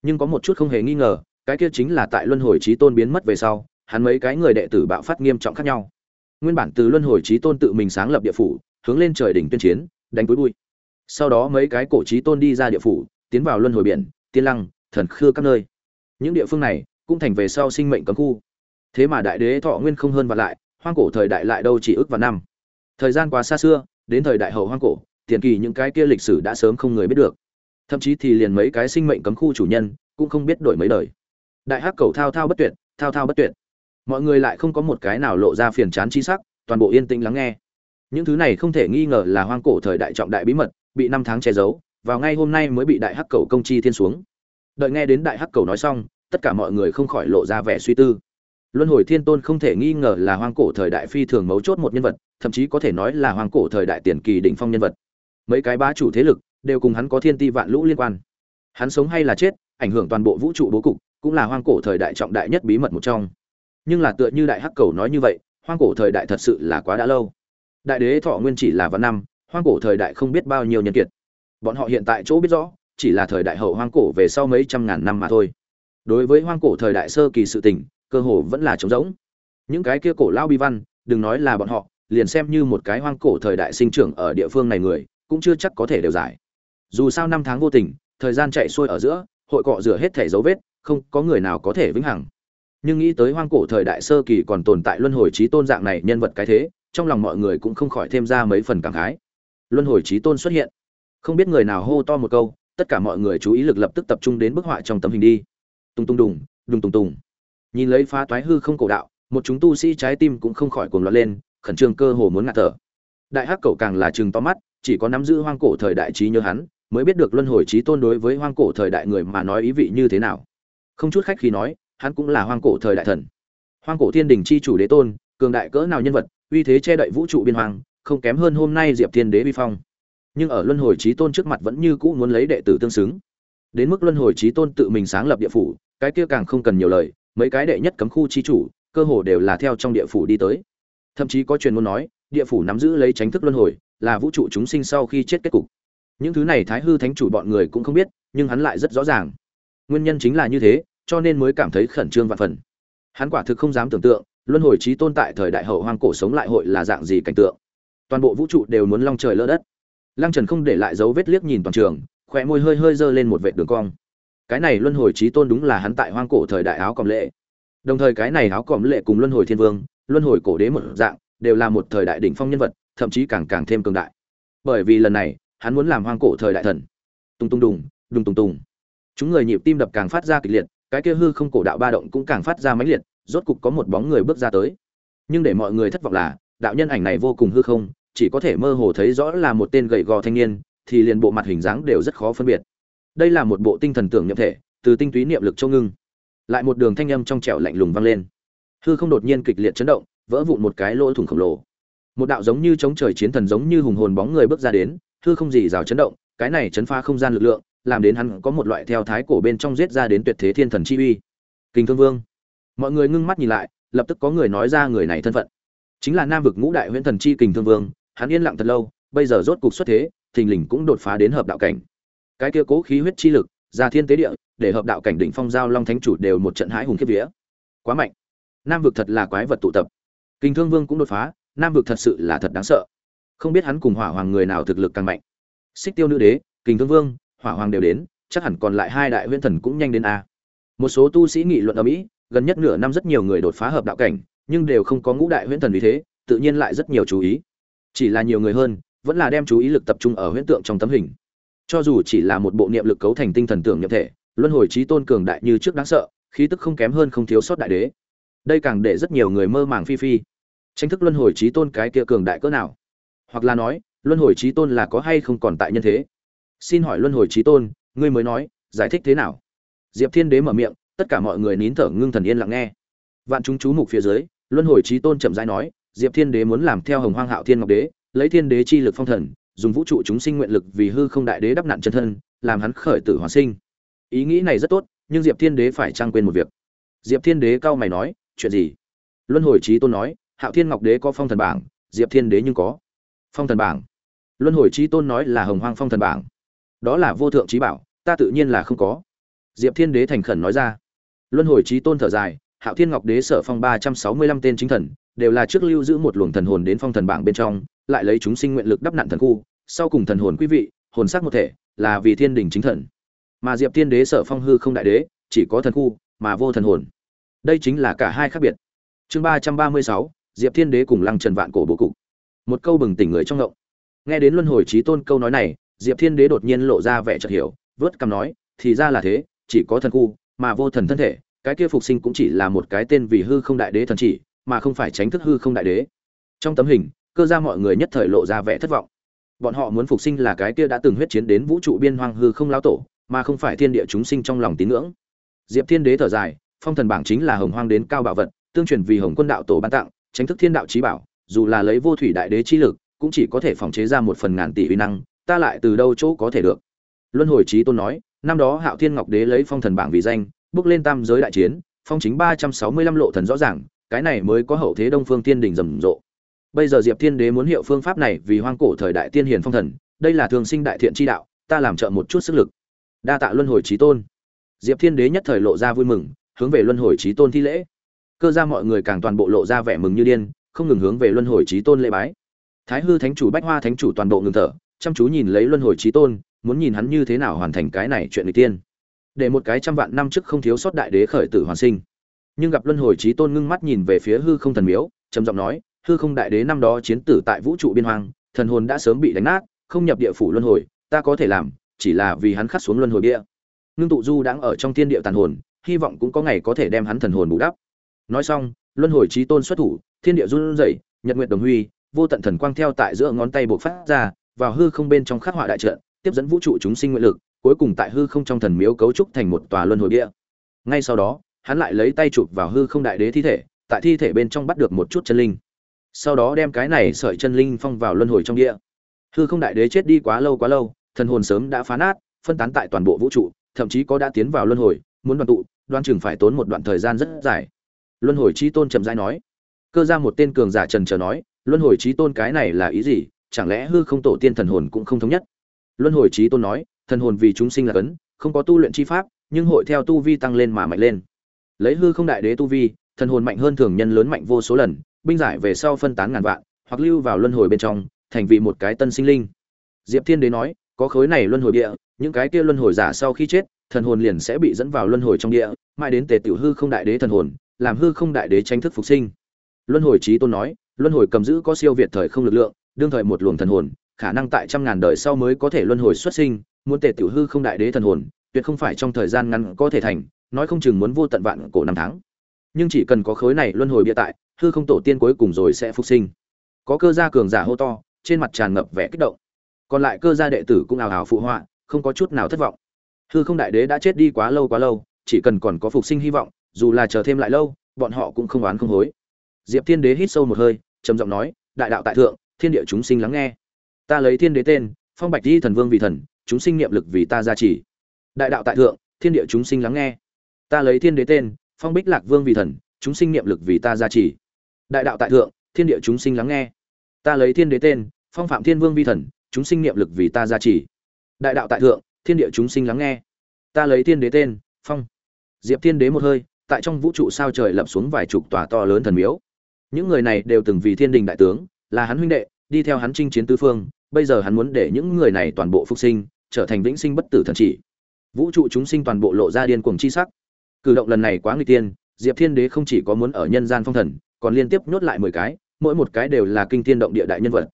Nhưng có một chút không hề nghi ngờ, cái kia chính là tại luân hồi trí tôn biến mất về sau, hắn mấy cái người đệ tử bạo phát nghiêm trọng khác nhau. Nguyên bản từ luân hồi trí tôn tự mình sáng lập địa phủ, hướng lên trời đỉnh tuyên chiến, đánh cuối bụi. Sau đó mấy cái cổ trí tôn đi ra địa phủ, tiến vào luân hồi biển, tiên lăng, thần khư các nơi. Những địa phương này cũng thành về sau sinh mệnh cấm khu thế mà đại đế thọ nguyên không hơn và lại, hoang cổ thời đại lại đâu chỉ ước và năm. Thời gian quá xa xưa, đến thời đại hậu hoang cổ, tiền kỳ những cái kia lịch sử đã sớm không người biết được. Thậm chí thì liền mấy cái sinh mệnh cấm khu chủ nhân cũng không biết đổi mấy đời. Đại hắc cầu thao thao bất tuyệt, thao thao bất tuyệt. Mọi người lại không có một cái nào lộ ra phiền chán chi sắc, toàn bộ yên tĩnh lắng nghe. Những thứ này không thể nghi ngờ là hoang cổ thời đại trọng đại bí mật, bị năm tháng che giấu, vào ngay hôm nay mới bị đại hắc cầu công chi thiên xuống. Đợi nghe đến đại hắc cầu nói xong, tất cả mọi người không khỏi lộ ra vẻ suy tư luân hồi thiên tôn không thể nghi ngờ là hoang cổ thời đại phi thường mấu chốt một nhân vật, thậm chí có thể nói là hoang cổ thời đại tiền kỳ đỉnh phong nhân vật. Mấy cái bá chủ thế lực đều cùng hắn có thiên ti vạn lũ liên quan. Hắn sống hay là chết, ảnh hưởng toàn bộ vũ trụ bố cục, cũng là hoang cổ thời đại trọng đại nhất bí mật một trong. Nhưng là tựa như đại hắc cầu nói như vậy, hoang cổ thời đại thật sự là quá đã lâu. Đại đế thọ nguyên chỉ là vạn năm, hoang cổ thời đại không biết bao nhiêu nhân kiệt. Bọn họ hiện tại chỗ biết rõ, chỉ là thời đại hậu hoang cổ về sau mấy trăm ngàn năm mà thôi. Đối với hoang cổ thời đại sơ kỳ sự tình cơ hồ vẫn là trống rỗng. Những cái kia cổ lao bi văn, đừng nói là bọn họ, liền xem như một cái hoang cổ thời đại sinh trưởng ở địa phương này người, cũng chưa chắc có thể đều giải. Dù sao năm tháng vô tình, thời gian chạy xuôi ở giữa, hội cọ rửa hết thể dấu vết, không có người nào có thể vĩnh hằng. Nhưng nghĩ tới hoang cổ thời đại sơ kỳ còn tồn tại luân hồi trí tôn dạng này nhân vật cái thế, trong lòng mọi người cũng không khỏi thêm ra mấy phần cảm khái. Luân hồi trí tôn xuất hiện. Không biết người nào hô to một câu, tất cả mọi người chú ý lực lập tức tập trung đến bức họa trong tấm hình đi. Tung tung đùng đùng tung tung nhìn lấy phá toái hư không cổ đạo, một chúng tu sĩ trái tim cũng không khỏi cuồng loạn lên, khẩn trương cơ hồ muốn ngạt thở. Đại hắc cậu càng là chừng to mắt, chỉ có nắm giữ hoang cổ thời đại trí nhớ hắn, mới biết được luân hồi trí tôn đối với hoang cổ thời đại người mà nói ý vị như thế nào. Không chút khách khi nói, hắn cũng là hoang cổ thời đại thần. Hoang cổ thiên đình chi chủ đế tôn, cường đại cỡ nào nhân vật, uy thế che đậy vũ trụ biên hoàng không kém hơn hôm nay diệp thiên đế vi phong. Nhưng ở luân hồi trí tôn trước mặt vẫn như cũ muốn lấy đệ tử tương xứng. Đến mức luân hồi trí tôn tự mình sáng lập địa phủ, cái kia càng không cần nhiều lời mấy cái đệ nhất cấm khu chi chủ, cơ hồ đều là theo trong địa phủ đi tới. Thậm chí có truyền muốn nói, địa phủ nắm giữ lấy tránh thức luân hồi, là vũ trụ chúng sinh sau khi chết kết cục. Những thứ này thái hư thánh chủ bọn người cũng không biết, nhưng hắn lại rất rõ ràng. Nguyên nhân chính là như thế, cho nên mới cảm thấy khẩn trương vạn phần. Hắn quả thực không dám tưởng tượng, luân hồi trí tôn tại thời đại hậu hoang cổ sống lại hội là dạng gì cảnh tượng. Toàn bộ vũ trụ đều muốn long trời lỡ đất. Lăng trần không để lại dấu vết liếc nhìn toàn trường khỏe môi hơi hơi dơ lên một vệt đường cong cái này luân hồi trí tôn đúng là hắn tại hoang cổ thời đại áo còm lệ. Đồng thời cái này áo còm lệ cùng luân hồi thiên vương, luân hồi cổ đế một dạng, đều là một thời đại đỉnh phong nhân vật, thậm chí càng càng thêm cường đại. Bởi vì lần này, hắn muốn làm hoang cổ thời đại thần. Tung tung đùng đùng tung tung. Chúng người nhịp tim đập càng phát ra kịch liệt, cái kia hư không cổ đạo ba động cũng càng phát ra mãnh liệt, rốt cục có một bóng người bước ra tới. Nhưng để mọi người thất vọng là, đạo nhân ảnh này vô cùng hư không, chỉ có thể mơ hồ thấy rõ là một tên gầy gò thanh niên, thì liền bộ mặt hình dáng đều rất khó phân biệt đây là một bộ tinh thần tưởng niệm thể, từ tinh túy niệm lực châu ngưng. Lại một đường thanh âm trong trẻo lạnh lùng vang lên. Hư không đột nhiên kịch liệt chấn động, vỡ vụn một cái lỗ thủng khổng lồ. Một đạo giống như chống trời chiến thần giống như hùng hồn bóng người bước ra đến, hư không gì rào chấn động, cái này chấn phá không gian lực lượng, làm đến hắn có một loại theo thái cổ bên trong giết ra đến tuyệt thế thiên thần chi uy. Kinh thương vương. Mọi người ngưng mắt nhìn lại, lập tức có người nói ra người này thân phận. Chính là nam vực ngũ đại huyễn thần chi kình thương vương, hắn yên lặng thật lâu, bây giờ rốt cục xuất thế, thình lình cũng đột phá đến hợp đạo cảnh cái kia cố khí huyết chi lực, ra thiên tế địa, để hợp đạo cảnh đỉnh phong giao long thánh chủ đều một trận hãi hùng kiếp vía. Quá mạnh. Nam vực thật là quái vật tụ tập. Kinh thương vương cũng đột phá, nam vực thật sự là thật đáng sợ. Không biết hắn cùng hỏa hoàng người nào thực lực càng mạnh. Xích tiêu nữ đế, kinh thương vương, hỏa hoàng đều đến, chắc hẳn còn lại hai đại huyễn thần cũng nhanh đến a. Một số tu sĩ nghị luận ở mỹ, gần nhất nửa năm rất nhiều người đột phá hợp đạo cảnh, nhưng đều không có ngũ đại huyễn thần vì thế, tự nhiên lại rất nhiều chú ý. Chỉ là nhiều người hơn, vẫn là đem chú ý lực tập trung ở huyễn tượng trong tấm hình cho dù chỉ là một bộ niệm lực cấu thành tinh thần tưởng nhập thể, luân hồi trí tôn cường đại như trước đáng sợ, khí tức không kém hơn không thiếu sót đại đế. Đây càng để rất nhiều người mơ màng phi phi. Tranh thức luân hồi trí tôn cái kia cường đại cỡ nào? Hoặc là nói, luân hồi trí tôn là có hay không còn tại nhân thế? Xin hỏi luân hồi trí tôn, ngươi mới nói, giải thích thế nào? Diệp thiên đế mở miệng, tất cả mọi người nín thở ngưng thần yên lặng nghe. Vạn chúng chú mục phía dưới, luân hồi trí tôn chậm rãi nói, diệp thiên đế muốn làm theo hồng hoang hạo thiên ngọc đế, lấy thiên đế chi lực phong thần dùng vũ trụ chúng sinh nguyện lực vì hư không đại đế đắp nạn chân thân, làm hắn khởi tử hoàn sinh. Ý nghĩ này rất tốt, nhưng diệp thiên đế phải trang quên một việc. Diệp thiên đế cao mày nói, chuyện gì? Luân hồi trí tôn nói, hạo thiên ngọc đế có phong thần bảng, diệp thiên đế nhưng có. Phong thần bảng? Luân hồi trí tôn nói là hồng hoang phong thần bảng. Đó là vô thượng trí bảo, ta tự nhiên là không có. Diệp thiên đế thành khẩn nói ra. Luân hồi trí tôn thở dài, hạo thiên ngọc đế sở phong ba trăm sáu mươi lăm tên chính thần, đều là trước lưu giữ một luồng thần hồn đến phong thần bảng bên trong lại lấy chúng sinh nguyện lực đắp nạn thần khu, sau cùng thần hồn quý vị, hồn sắc một thể, là vì thiên đình chính thần. Mà diệp thiên đế sở phong hư không đại đế, chỉ có thần khu, mà vô thần hồn. Đây chính là cả hai khác biệt. Chương ba trăm ba mươi sáu, diệp thiên đế cùng lăng trần vạn cổ bố cục. Một câu bừng tỉnh người trong ngộng. Nghe đến luân hồi trí tôn câu nói này, diệp thiên đế đột nhiên lộ ra vẻ chợt hiểu, vớt cằm nói, thì ra là thế, chỉ có thần khu, mà vô thần thân thể, cái kia phục sinh cũng chỉ là một cái tên vì hư không đại đế thần chỉ, mà không phải tránh thức hư không đại đế. Trong tấm hình cơ ra mọi người nhất thời lộ ra vẻ thất vọng. Bọn họ muốn phục sinh là cái kia đã từng huyết chiến đến vũ trụ biên hoang hư không lão tổ, mà không phải thiên địa chúng sinh trong lòng tín ngưỡng. Diệp thiên đế thở dài, phong thần bảng chính là hồng hoang đến cao bảo vật, tương truyền vì hồng quân đạo tổ ban tặng tránh thức thiên đạo trí bảo, dù là lấy vô thủy đại đế chi lực, cũng chỉ có thể phòng chế ra một phần ngàn tỷ uy năng, ta lại từ đâu chỗ có thể được? Luân hồi trí tôn nói, năm đó hạo thiên ngọc đế lấy phong thần bảng vì danh, bước lên tam giới đại chiến, phong chính ba trăm sáu mươi lăm lộ thần rõ ràng, cái này mới có hậu thế đông phương tiên đình rầm rộ bây giờ diệp thiên đế muốn hiệu phương pháp này vì hoang cổ thời đại tiên hiền phong thần, đây là thường sinh đại thiện chi đạo, ta làm trợ một chút sức lực. Đa tạ luân hồi trí tôn. Diệp thiên đế nhất thời lộ ra vui mừng, hướng về luân hồi trí tôn thi lễ. Cơ ra mọi người càng toàn bộ lộ ra vẻ mừng như điên, không ngừng hướng về luân hồi trí tôn lễ bái. Thái hư thánh chủ, bách hoa thánh chủ toàn bộ ngừng thở, chăm chú nhìn lấy luân hồi trí tôn, muốn nhìn hắn như thế nào hoàn thành cái này chuyện người tiên. Để một cái trăm vạn năm trước không thiếu sót đại đế khởi tử hoàn sinh. Nhưng gặp luân hồi trí tôn ngưng mắt nhìn về phía hư không thần miếu, trầm giọng nói hư không đại đế năm đó chiến tử tại vũ trụ biên hoang, thần hồn đã sớm bị đánh nát, không nhập địa phủ luân hồi, ta có thể làm, chỉ là vì hắn khắc xuống luân hồi bia. Ngưng tụ du đang ở trong thiên địa tàn hồn, hy vọng cũng có ngày có thể đem hắn thần hồn bù đắp. Nói xong, luân hồi trí tôn xuất thủ, thiên địa run rẩy, nhật nguyện đồng huy, vô tận thần quang theo tại giữa ngón tay buộc phát ra, vào hư không bên trong khắc họa đại trận, tiếp dẫn vũ trụ chúng sinh nguyện lực, cuối cùng tại hư không trong thần miếu cấu trúc thành một tòa luân hồi bia. Ngay sau đó, hắn lại lấy tay chụp vào hư không đại đế thi thể, tại thi thể bên trong bắt được một chút chân linh sau đó đem cái này sợi chân linh phong vào luân hồi trong địa. Hư không đại đế chết đi quá lâu quá lâu, thần hồn sớm đã phá nát, phân tán tại toàn bộ vũ trụ, thậm chí có đã tiến vào luân hồi, muốn đoàn tụ, đoan chừng phải tốn một đoạn thời gian rất dài. Luân hồi chí tôn trầm rãi nói. Cơ ra một tên cường giả trần chờ nói, luân hồi chí tôn cái này là ý gì? Chẳng lẽ hư không tổ tiên thần hồn cũng không thống nhất? Luân hồi chí tôn nói, thần hồn vì chúng sinh là cấn, không có tu luyện chi pháp, nhưng hội theo tu vi tăng lên mà mạnh lên. Lấy hư không đại đế tu vi, thần hồn mạnh hơn thường nhân lớn mạnh vô số lần binh giải về sau phân tán ngàn vạn, hoặc lưu vào luân hồi bên trong, thành vị một cái tân sinh linh. Diệp thiên đế nói, có khối này luân hồi địa, những cái kia luân hồi giả sau khi chết, thần hồn liền sẽ bị dẫn vào luân hồi trong địa, mãi đến tề tiểu hư không đại đế thần hồn, làm hư không đại đế tranh thức phục sinh. Luân hồi trí tôn nói, luân hồi cầm giữ có siêu việt thời không lực lượng, đương thời một luồng thần hồn, khả năng tại trăm ngàn đời sau mới có thể luân hồi xuất sinh, muốn tề tiểu hư không đại đế thần hồn, tuyệt không phải trong thời gian ngắn có thể thành, nói không chừng muốn vô tận vạn cổ năm tháng. Nhưng chỉ cần có khối này luân hồi bia tại hư không tổ tiên cuối cùng rồi sẽ phục sinh. Có cơ gia cường giả hô to, trên mặt tràn ngập vẻ kích động. Còn lại cơ gia đệ tử cũng ào ào phụ họa, không có chút nào thất vọng. Hư không đại đế đã chết đi quá lâu quá lâu, chỉ cần còn có phục sinh hy vọng, dù là chờ thêm lại lâu, bọn họ cũng không oán không hối. Diệp thiên đế hít sâu một hơi, trầm giọng nói, đại đạo tại thượng, thiên địa chúng sinh lắng nghe. Ta lấy thiên đế tên, phong bạch di thần vương vì thần, chúng sinh niệm lực vì ta gia trì. Đại đạo tại thượng, thiên địa chúng sinh lắng nghe. Ta lấy thiên đế tên, phong bích lạc vương vì thần, chúng sinh niệm lực vì ta gia trì đại đạo tại thượng, thiên địa chúng sinh lắng nghe. Ta lấy thiên đế tên, phong phạm thiên vương vi thần, chúng sinh niệm lực vì ta gia trì. Đại đạo tại thượng, thiên địa chúng sinh lắng nghe. Ta lấy thiên đế tên, phong. Diệp thiên đế một hơi, tại trong vũ trụ sao trời lập xuống vài chục tòa to lớn thần miếu. Những người này đều từng vì thiên đình đại tướng, là hắn huynh đệ, đi theo hắn chinh chiến tứ phương, bây giờ hắn muốn để những người này toàn bộ phục sinh, trở thành vĩnh sinh bất tử thần chỉ. Vũ trụ chúng sinh toàn bộ lộ ra điên cuồng chi sắc. Cử động lần này quá nguy tiên diệp thiên đế không chỉ có muốn ở nhân gian phong thần còn liên tiếp nhốt lại mười cái, mỗi một cái đều là kinh thiên động địa đại nhân vật.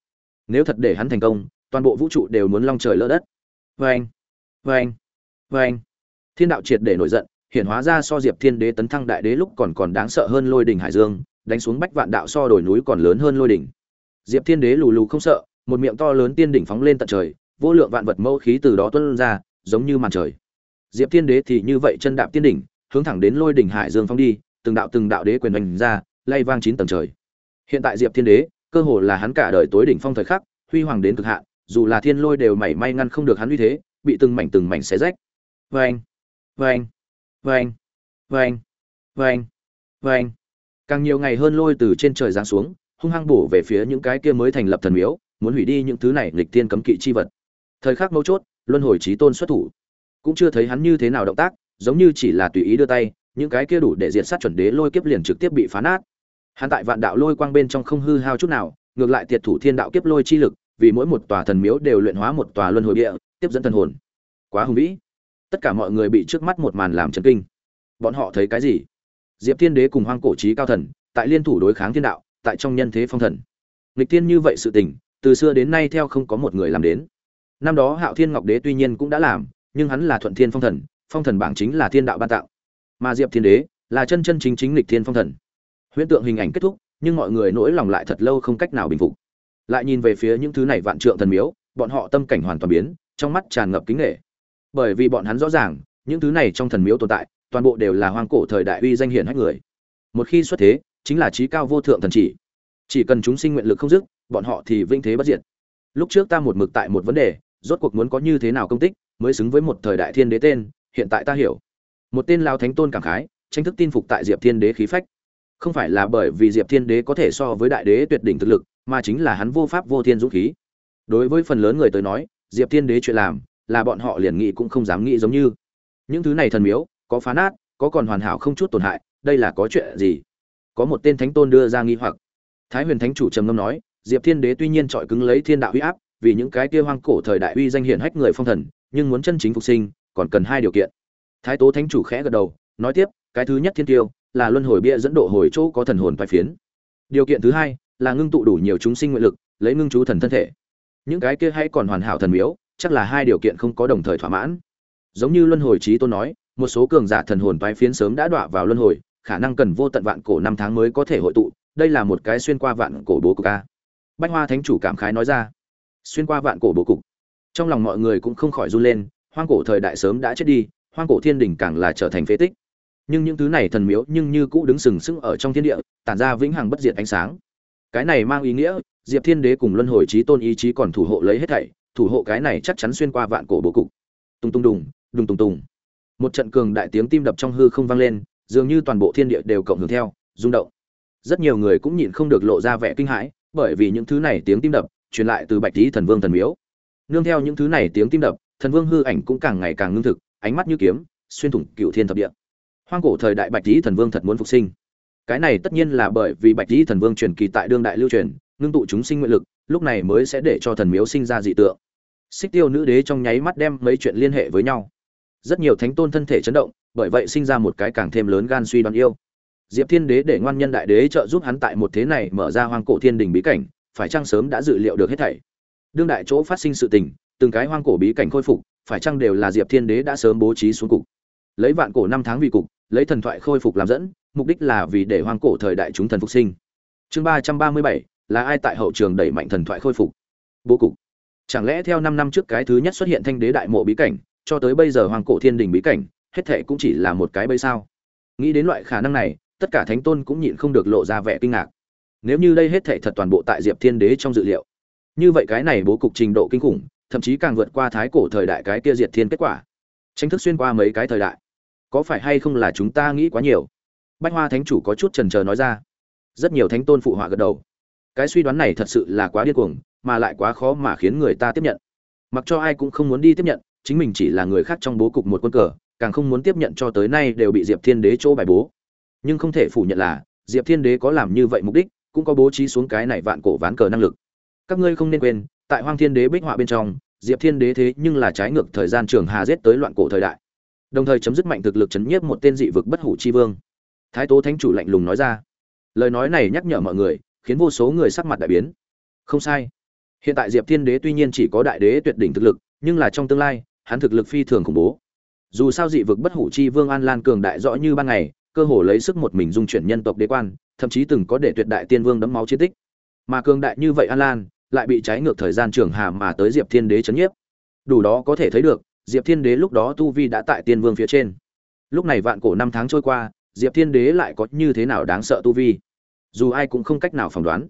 Nếu thật để hắn thành công, toàn bộ vũ trụ đều muốn long trời lỡ đất. Vê anh vê anh vê anh thiên đạo triệt để nổi giận, hiện hóa ra so diệp thiên đế tấn thăng đại đế lúc còn còn đáng sợ hơn lôi đỉnh hải dương, đánh xuống bách vạn đạo so đổi núi còn lớn hơn lôi đỉnh diệp thiên đế lù lù không sợ, một miệng to lớn tiên đỉnh phóng lên tận trời, vô lượng vạn vật mâu khí từ đó tuôn ra, giống như màn trời. Diệp thiên đế thì như vậy chân đạp tiên đỉnh, hướng thẳng đến lôi đỉnh hải dương phóng đi, từng đạo từng đạo đế quyền hành ra lay vang chín tầng trời. Hiện tại diệp thiên đế, cơ hồ là hắn cả đời tối đỉnh phong thời khắc, huy hoàng đến cực hạn, dù là thiên lôi đều mảy may ngăn không được hắn uy thế, bị từng mảnh từng mảnh xé rách. Vang vang vang vang vang vang càng nhiều ngày hơn lôi từ trên trời giáng xuống, hung hăng bổ về phía những cái kia mới thành lập thần miếu, muốn hủy đi những thứ này lịch tiên cấm kỵ chi vật. Thời khắc mấu chốt, luân hồi trí tôn xuất thủ. Cũng chưa thấy hắn như thế nào động tác, giống như chỉ là tùy ý đưa tay, những cái kia đủ để diệt sát chuẩn đế lôi kiếp liền trực tiếp bị phá nát hắn tại vạn đạo lôi quang bên trong không hư hao chút nào, ngược lại tiệt thủ thiên đạo kiếp lôi chi lực, vì mỗi một tòa thần miếu đều luyện hóa một tòa luân hồi địa, tiếp dẫn thần hồn. Quá hùng vĩ. Tất cả mọi người bị trước mắt một màn làm chấn kinh. Bọn họ thấy cái gì? Diệp thiên đế cùng hoang cổ trí cao thần, tại liên thủ đối kháng thiên đạo, tại trong nhân thế phong thần. Nghịch thiên như vậy sự tình, từ xưa đến nay theo không có một người làm đến. Năm đó hạo thiên ngọc đế tuy nhiên cũng đã làm, nhưng hắn là thuận thiên phong thần phong thần bảng chính là thiên đạo ban tạo. Mà diệp thiên đế là chân chân chính chính lịch thiên phong thần huyễn tượng hình ảnh kết thúc, nhưng mọi người nỗi lòng lại thật lâu không cách nào bình phục. Lại nhìn về phía những thứ này vạn trượng thần miếu, bọn họ tâm cảnh hoàn toàn biến, trong mắt tràn ngập kính nghệ bởi vì bọn hắn rõ ràng, những thứ này trong thần miếu tồn tại, toàn bộ đều là hoang cổ thời đại uy danh hiển hách người. Một khi xuất thế, chính là trí cao vô thượng thần chỉ. Chỉ cần chúng sinh nguyện lực không dứt, bọn họ thì vinh thế bất diệt. Lúc trước ta một mực tại một vấn đề, rốt cuộc muốn có như thế nào công tích, mới xứng với một thời đại thiên đế tên, hiện tại ta hiểu. Một tên lao thánh tôn cảm khái, tranh thức tin phục tại diệp thiên đế khí phách không phải là bởi vì diệp thiên đế có thể so với đại đế tuyệt đỉnh thực lực, mà chính là hắn vô pháp vô thiên dũng khí. Đối với phần lớn người tới nói, diệp thiên đế chuyện làm, là bọn họ liền nghĩ cũng không dám nghĩ giống như. Những thứ này thần miếu, có phá nát, có còn hoàn hảo không chút tổn hại, đây là có chuyện gì? Có một tên thánh tôn đưa ra nghi hoặc. Thái huyền thánh chủ trầm ngâm nói, diệp thiên đế tuy nhiên trọi cứng lấy thiên đạo uy áp, vì những cái kia hoang cổ thời đại uy danh hiển hách người phong thần, nhưng muốn chân chính phục sinh, còn cần hai điều kiện. Thái tố thánh chủ khẽ gật đầu, nói tiếp, cái thứ nhất thiên tiêu là luân hồi bia dẫn độ hồi chỗ có thần hồn vai phiến. Điều kiện thứ hai là ngưng tụ đủ nhiều chúng sinh nguyện lực, lấy ngưng chú thần thân thể. Những cái kia hay còn hoàn hảo thần miếu, chắc là hai điều kiện không có đồng thời thỏa mãn. Giống như luân hồi trí tôn nói, một số cường giả thần hồn phái phiến sớm đã đọa vào luân hồi, khả năng cần vô tận vạn cổ năm tháng mới có thể hội tụ, đây là một cái xuyên qua vạn cổ bố cục a. Bách hoa thánh chủ cảm khái nói ra. Xuyên qua vạn cổ bố cục. Trong lòng mọi người cũng không khỏi run lên, hoang cổ thời đại sớm đã chết đi, hoang cổ thiên đình càng là trở thành phế tích nhưng những thứ này thần miếu nhưng như cũ đứng sừng sững ở trong thiên địa, tản ra vĩnh hằng bất diệt ánh sáng. Cái này mang ý nghĩa, diệp thiên đế cùng luân hồi trí tôn ý chí còn thủ hộ lấy hết thảy, thủ hộ cái này chắc chắn xuyên qua vạn cổ bố cục. Tung tung đùng đùng tung tung. Một trận cường đại tiếng tim đập trong hư không vang lên, dường như toàn bộ thiên địa đều cộng hưởng theo, rung động. Rất nhiều người cũng nhịn không được lộ ra vẻ kinh hãi, bởi vì những thứ này tiếng tim đập truyền lại từ bạch lý thần vương thần miếu. Nương theo những thứ này tiếng tim đập, thần vương hư ảnh cũng càng ngày càng ngưng thực, ánh mắt như kiếm, xuyên thủng cựu thiên thập địa hoang cổ thời đại bạch lý thần vương thật muốn phục sinh. Cái này tất nhiên là bởi vì bạch lý thần vương truyền kỳ tại đương đại lưu truyền, ngưng tụ chúng sinh nguyện lực, lúc này mới sẽ để cho thần miếu sinh ra dị tượng. Xích tiêu nữ đế trong nháy mắt đem mấy chuyện liên hệ với nhau. Rất nhiều thánh tôn thân thể chấn động, bởi vậy sinh ra một cái càng thêm lớn gan suy đoán yêu. Diệp thiên đế để ngoan nhân đại đế trợ giúp hắn tại một thế này mở ra hoang cổ thiên đình bí cảnh, phải chăng sớm đã dự liệu được hết thảy? Đương đại chỗ phát sinh sự tình, từng cái hoang cổ bí cảnh khôi phục, phải chăng đều là diệp thiên đế đã sớm bố trí xuống cục. Lấy vạn cổ năm tháng vì cục lấy thần thoại khôi phục làm dẫn, mục đích là vì để hoang cổ thời đại chúng thần phục sinh. Chương ba trăm ba mươi bảy, là ai tại hậu trường đẩy mạnh thần thoại khôi phục? Bố cục. Chẳng lẽ theo năm năm trước cái thứ nhất xuất hiện thanh đế đại mộ bí cảnh, cho tới bây giờ hoang cổ thiên đình bí cảnh, hết thệ cũng chỉ là một cái bây sao? Nghĩ đến loại khả năng này, tất cả thánh tôn cũng nhịn không được lộ ra vẻ kinh ngạc. Nếu như đây hết thệ thật toàn bộ tại diệp thiên đế trong dự liệu, như vậy cái này bố cục trình độ kinh khủng, thậm chí càng vượt qua thái cổ thời đại cái kia diệt thiên kết quả. Tranh thức xuyên qua mấy cái thời đại có phải hay không là chúng ta nghĩ quá nhiều? Bách hoa thánh chủ có chút trần trờ nói ra. Rất nhiều thánh tôn phụ họa gật đầu. Cái suy đoán này thật sự là quá điên cuồng, mà lại quá khó mà khiến người ta tiếp nhận. Mặc cho ai cũng không muốn đi tiếp nhận, chính mình chỉ là người khác trong bố cục một quân cờ, càng không muốn tiếp nhận cho tới nay đều bị diệp thiên đế chỗ bài bố. Nhưng không thể phủ nhận là, diệp thiên đế có làm như vậy mục đích, cũng có bố trí xuống cái này vạn cổ ván cờ năng lực. Các ngươi không nên quên, tại hoang thiên đế bích họa bên trong, diệp thiên đế thế nhưng là trái ngược thời gian trường hà giết tới loạn cổ thời đại đồng thời chấm dứt mạnh thực lực chấn nhiếp một tên dị vực bất hủ chi vương. Thái tố thánh chủ lạnh lùng nói ra. Lời nói này nhắc nhở mọi người, khiến vô số người sắc mặt đại biến. Không sai. Hiện tại diệp thiên đế tuy nhiên chỉ có đại đế tuyệt đỉnh thực lực, nhưng là trong tương lai, hắn thực lực phi thường khủng bố. Dù sao dị vực bất hủ chi vương an lan cường đại rõ như ban ngày, cơ hồ lấy sức một mình dung chuyển nhân tộc đế quan, thậm chí từng có để tuyệt đại tiên vương đấm máu chiến tích. Mà cường đại như vậy an lan, lại bị trái ngược thời gian trường hà mà tới diệp thiên đế chấn nhiếp. Đủ đó có thể thấy được diệp thiên đế lúc đó tu vi đã tại tiên vương phía trên. Lúc này vạn cổ năm tháng trôi qua, diệp thiên đế lại có như thế nào đáng sợ tu vi? Dù ai cũng không cách nào phỏng đoán.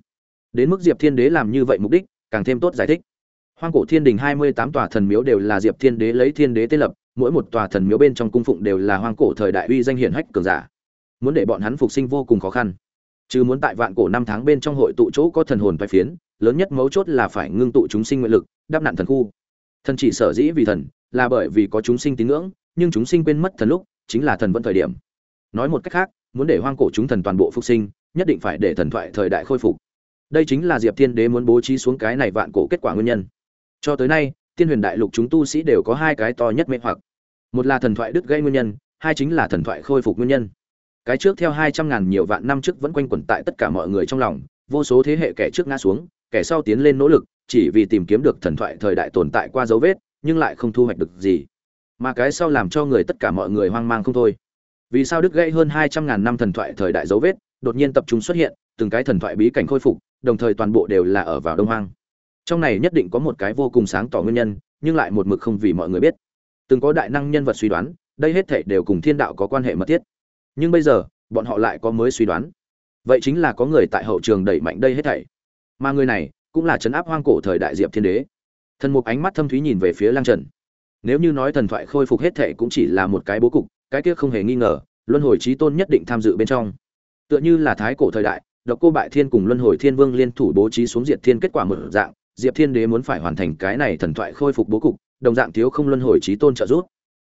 Đến mức diệp thiên đế làm như vậy mục đích, càng thêm tốt giải thích. Hoang cổ thiên đình hai mươi tám tòa thần miếu đều là diệp thiên đế lấy thiên đế tế lập, mỗi một tòa thần miếu bên trong cung phụng đều là hoang cổ thời đại uy danh hiển hách cường giả. Muốn để bọn hắn phục sinh vô cùng khó khăn. Chứ muốn tại vạn cổ năm tháng bên trong hội tụ chỗ có thần hồn phái phiến, lớn nhất mấu chốt là phải ngưng tụ chúng sinh nguyện lực đáp nạn thần khu. Thần chỉ sở dĩ vì thần là bởi vì có chúng sinh tín ngưỡng, nhưng chúng sinh quên mất thần lúc, chính là thần vẫn thời điểm. Nói một cách khác, muốn để hoang cổ chúng thần toàn bộ phục sinh, nhất định phải để thần thoại thời đại khôi phục. Đây chính là diệp thiên đế muốn bố trí xuống cái này vạn cổ kết quả nguyên nhân. Cho tới nay tiên huyền đại lục chúng tu sĩ đều có hai cái to nhất mê hoặc. Một là thần thoại đứt gây nguyên nhân, hai chính là thần thoại khôi phục nguyên nhân. Cái trước theo hai trăm ngàn nhiều vạn năm trước vẫn quanh quẩn tại tất cả mọi người trong lòng, vô số thế hệ kẻ trước ngã xuống, kẻ sau tiến lên nỗ lực, chỉ vì tìm kiếm được thần thoại thời đại tồn tại qua dấu vết nhưng lại không thu hoạch được gì. Mà cái sau làm cho người tất cả mọi người hoang mang không thôi. Vì sao đứt gãy hơn hai trăm ngàn năm thần thoại thời đại dấu vết, đột nhiên tập trung xuất hiện, từng cái thần thoại bí cảnh khôi phục, đồng thời toàn bộ đều là ở vào đông hoang. Trong này nhất định có một cái vô cùng sáng tỏ nguyên nhân, nhưng lại một mực không vì mọi người biết. Từng có đại năng nhân vật suy đoán, đây hết thảy đều cùng thiên đạo có quan hệ mật thiết. Nhưng bây giờ, bọn họ lại có mới suy đoán. Vậy chính là có người tại hậu trường đẩy mạnh đây hết thảy. Mà người này cũng là trấn áp hoang cổ thời đại diệp thiên đế thần mục ánh mắt thâm thúy nhìn về phía lang trần. Nếu như nói thần thoại khôi phục hết thệ cũng chỉ là một cái bố cục, cái kia không hề nghi ngờ, luân hồi trí tôn nhất định tham dự bên trong. Tựa như là thái cổ thời đại, độc cô bại thiên cùng luân hồi thiên vương liên thủ bố trí xuống diệt thiên kết quả mở dạng, diệp thiên đế muốn phải hoàn thành cái này thần thoại khôi phục bố cục, đồng dạng thiếu không luân hồi trí tôn trợ giúp.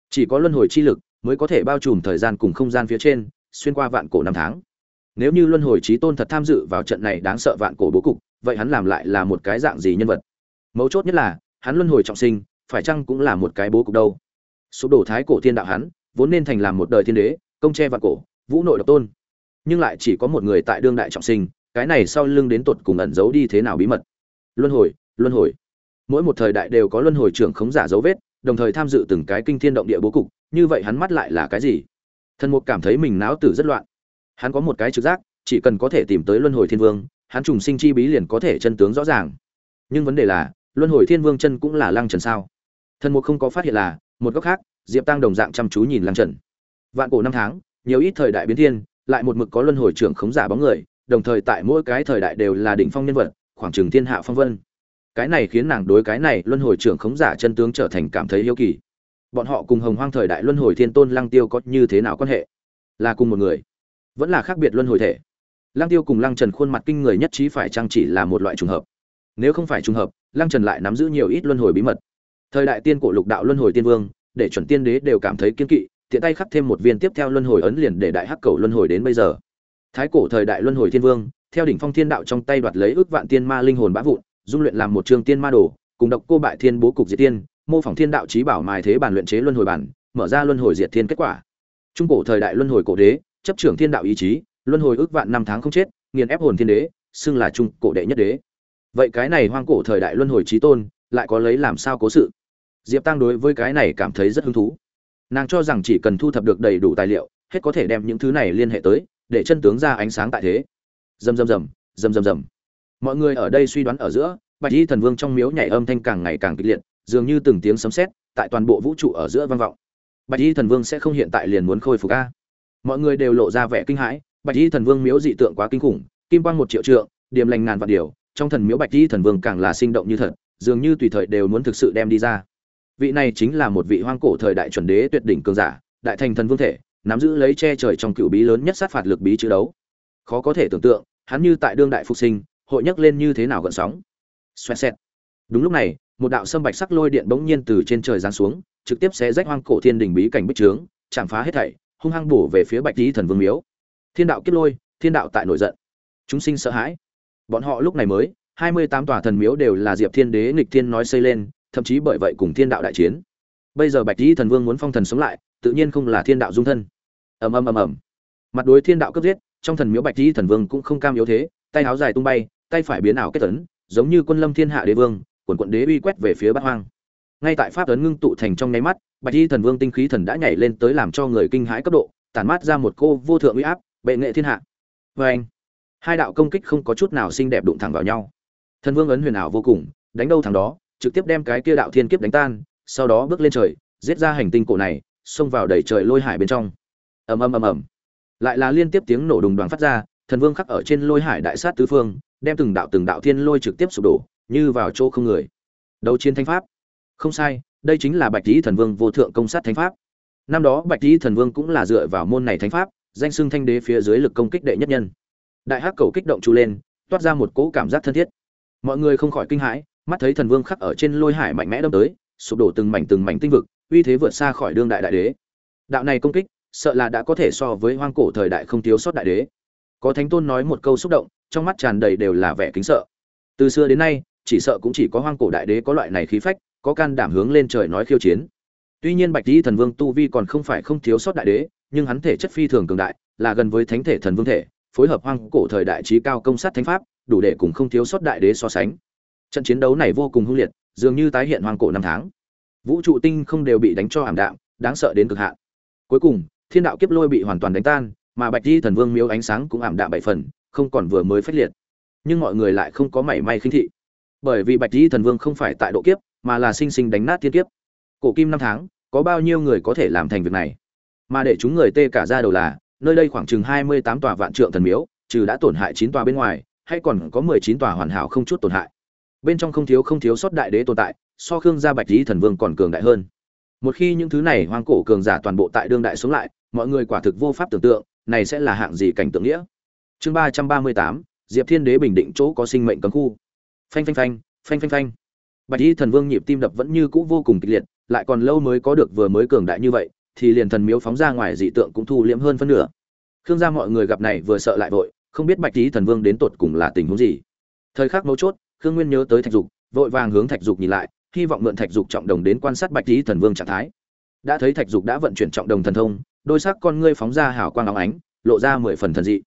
Chỉ có luân hồi chi lực mới có thể bao trùm thời gian cùng không gian phía trên, xuyên qua vạn cổ năm tháng. Nếu như luân hồi trí tôn thật tham dự vào trận này đáng sợ vạn cổ bố cục, vậy hắn làm lại là một cái dạng gì nhân vật? Mấu chốt nhất là hắn luân hồi trọng sinh, phải chăng cũng là một cái bố cục đâu? Sụp đổ thái cổ thiên đạo hắn, vốn nên thành làm một đời thiên đế, công che vạn cổ, vũ nội độc tôn. Nhưng lại chỉ có một người tại đương đại trọng sinh, cái này sau lưng đến tột cùng ẩn giấu đi thế nào bí mật? Luân hồi luân hồi. Mỗi một thời đại đều có luân hồi trưởng khống giả dấu vết, đồng thời tham dự từng cái kinh thiên động địa bố cục, như vậy hắn mắt lại là cái gì? Thần mục cảm thấy mình não tử rất loạn. Hắn có một cái trực giác, chỉ cần có thể tìm tới luân hồi thiên vương, hắn trùng sinh chi bí liền có thể chân tướng rõ ràng. Nhưng vấn đề là luân hồi thiên vương chân cũng là lăng trần sao? Thần mục không có phát hiện là, một góc khác, diệp tăng đồng dạng chăm chú nhìn lăng trần. Vạn cổ năm tháng, nhiều ít thời đại biến thiên, lại một mực có luân hồi trưởng khống giả bóng người, đồng thời tại mỗi cái thời đại đều là đỉnh phong nhân vật, khoảng trường thiên hạ phong vân. Cái này khiến nàng đối cái này luân hồi trưởng khống giả chân tướng trở thành cảm thấy yêu kỳ. Bọn họ cùng hồng hoang thời đại luân hồi thiên tôn lăng tiêu có như thế nào quan hệ? Là cùng một người, vẫn là khác biệt luân hồi thể? Lăng tiêu cùng lăng trần khuôn mặt kinh người nhất trí phải chăng chỉ là một loại trùng hợp? Nếu không phải trùng hợp lăng trần lại nắm giữ nhiều ít luân hồi bí mật. Thời đại tiên cổ lục đạo luân hồi tiên vương, để chuẩn tiên đế đều cảm thấy kiên kỵ, tiện tay khắc thêm một viên tiếp theo luân hồi ấn liền để đại hắc cầu luân hồi đến bây giờ. Thái cổ thời đại luân hồi thiên vương, theo đỉnh phong thiên đạo trong tay đoạt lấy ước vạn tiên ma linh hồn bá vụn, dung luyện làm một trường tiên ma đồ, cùng độc cô bại thiên bố cục diệt tiên, mô phỏng thiên đạo trí bảo mài thế bản luyện chế luân hồi bản, mở ra luân hồi diệt thiên kết quả. Trung cổ thời đại luân hồi cổ đế, chấp trưởng thiên đạo ý chí, luân hồi ước vạn năm tháng không chết, nghiền ép hồn thiên đế, xưng là trung cổ đệ nhất đế vậy cái này hoang cổ thời đại luân hồi trí tôn, lại có lấy làm sao cố sự? Diệp tăng đối với cái này cảm thấy rất hứng thú. Nàng cho rằng chỉ cần thu thập được đầy đủ tài liệu, hết có thể đem những thứ này liên hệ tới, để chân tướng ra ánh sáng tại thế. Dầm dầm dầm dầm dầm dầm mọi người ở đây suy đoán ở giữa, bạch y thần vương trong miếu nhảy âm thanh càng ngày càng kịch liệt, dường như từng tiếng sấm sét, tại toàn bộ vũ trụ ở giữa vang vọng. Bạch y thần vương sẽ không hiện tại liền muốn khôi phục a? Mọi người đều lộ ra vẻ kinh hãi, bạch y thần vương miếu dị tượng quá kinh khủng, kim quang một triệu trượng, điểm lành ngàn vạn điều trong thần miếu bạch di thần vương càng là sinh động như thật, dường như tùy thời đều muốn thực sự đem đi ra. Vị này chính là một vị hoang cổ thời đại chuẩn đế tuyệt đỉnh cường giả, đại thành thần vương thể, nắm giữ lấy che trời trong cựu bí lớn nhất sát phạt lực bí chữ đấu. Khó có thể tưởng tượng, hắn như tại đương đại phục sinh, hội nhấc lên như thế nào gợn sóng. Xoẹt xẹt. Đúng lúc này, một đạo sâm bạch sắc lôi điện bỗng nhiên từ trên trời giáng xuống, trực tiếp xé rách hoang cổ thiên đình bí cảnh bích trướng, chạm phá hết thảy, hung hăng bổ về phía bạch lý thần vương miếu. Thiên đạo kiếp lôi, thiên đạo tại nổi giận. Chúng sinh sợ hãi bọn họ lúc này mới, hai mươi tám tòa thần miếu đều là diệp thiên đế, nghịch thiên nói xây lên, thậm chí bởi vậy cùng thiên đạo đại chiến. Bây giờ bạch dĩ thần vương muốn phong thần sống lại, tự nhiên không là thiên đạo dung thân. Ầm ầm ầm ầm. Mặt đối thiên đạo cấp giết, trong thần miếu bạch dĩ thần vương cũng không cam yếu thế, tay áo dài tung bay, tay phải biến ảo kết tấn giống như quân lâm thiên hạ đế vương, quần quận đế uy quét về phía bát hoang. Ngay tại pháp tấn ngưng tụ thành trong nháy mắt, bạch y thần vương tinh khí thần đã nhảy lên tới làm cho người kinh hãi cấp độ, tản mát ra một cô vô thượng uy áp, bệ nghệ thiên hạ. Vê anh hai đạo công kích không có chút nào xinh đẹp đụng thẳng vào nhau. Thần vương ấn huyền ảo vô cùng, đánh đâu thằng đó, trực tiếp đem cái kia đạo thiên kiếp đánh tan, sau đó bước lên trời, giết ra hành tinh cổ này, xông vào đẩy trời lôi hải bên trong. Ầm ầm ầm ầm. Lại là liên tiếp tiếng nổ đùng đoàn phát ra, thần vương khắc ở trên lôi hải đại sát tứ phương, đem từng đạo từng đạo thiên lôi trực tiếp sụp đổ, như vào chỗ không người. Đấu chiến thánh pháp. Không sai, đây chính là bạch lý thần vương vô thượng công sát thánh pháp. Năm đó bạch lý thần vương cũng là dựa vào môn này thánh pháp, danh xưng thanh đế phía dưới lực công kích đệ nhất nhân đại hắc cầu kích động chu lên, toát ra một cỗ cảm giác thân thiết. Mọi người không khỏi kinh hãi, mắt thấy thần vương khắc ở trên lôi hải mạnh mẽ đâm tới, sụp đổ từng mảnh từng mảnh tinh vực, uy thế vượt xa khỏi đương đại đại đế. Đạo này công kích, sợ là đã có thể so với hoang cổ thời đại không thiếu sót đại đế. Có thánh tôn nói một câu xúc động, trong mắt tràn đầy đều là vẻ kính sợ. Từ xưa đến nay, chỉ sợ cũng chỉ có hoang cổ đại đế có loại này khí phách, có can đảm hướng lên trời nói khiêu chiến. Tuy nhiên bạch di thần vương tu vi còn không phải không thiếu sót đại đế, nhưng hắn thể chất phi thường cường đại, là gần với thánh thể thần vương thể phối hợp hoang cổ thời đại trí cao công sát thánh pháp, đủ để cùng không thiếu sót đại đế so sánh. Trận chiến đấu này vô cùng hung liệt, dường như tái hiện hoang cổ năm tháng. Vũ trụ tinh không đều bị đánh cho ảm đạm, đáng sợ đến cực hạn. Cuối cùng, thiên đạo kiếp lôi bị hoàn toàn đánh tan, mà bạch di thần vương miếu ánh sáng cũng ảm đạm bảy phần, không còn vừa mới phách liệt. Nhưng mọi người lại không có mảy may khinh thị. Bởi vì bạch di thần vương không phải tại độ kiếp, mà là sinh sinh đánh nát thiên kiếp. Cổ kim năm tháng, có bao nhiêu người có thể làm thành việc này? Mà để chúng người tê cả ra đầu là nơi đây khoảng chừng hai mươi tám tòa vạn trượng thần miếu, trừ đã tổn hại chín tòa bên ngoài, hay còn có mười chín tòa hoàn hảo không chút tổn hại. Bên trong không thiếu không thiếu sót đại đế tồn tại, so khương gia bạch lý thần vương còn cường đại hơn. Một khi những thứ này hoang cổ cường giả toàn bộ tại đương đại sống lại, mọi người quả thực vô pháp tưởng tượng, này sẽ là hạng gì cảnh tượng nghĩa. Chương ba trăm ba mươi tám, diệp thiên đế bình định chỗ có sinh mệnh cấm khu. Phanh phanh phanh phanh phanh phanh. Bạch y thần vương nhịp tim đập vẫn như cũ vô cùng kịch liệt, lại còn lâu mới có được vừa mới cường đại như vậy thì liền thần miếu phóng ra ngoài dị tượng cũng thu liễm hơn phân nửa. Khương gia mọi người gặp này vừa sợ lại vội, không biết bạch y thần vương đến tột cùng là tình huống gì. Thời khắc mấu chốt, khương nguyên nhớ tới thạch dục, vội vàng hướng thạch dục nhìn lại, hy vọng mượn thạch dục trọng đồng đến quan sát bạch y thần vương trạng thái. Đã thấy thạch dục đã vận chuyển trọng đồng thần thông, đôi sắc con ngươi phóng ra hào quang óng ánh, lộ ra mười phần thần dị.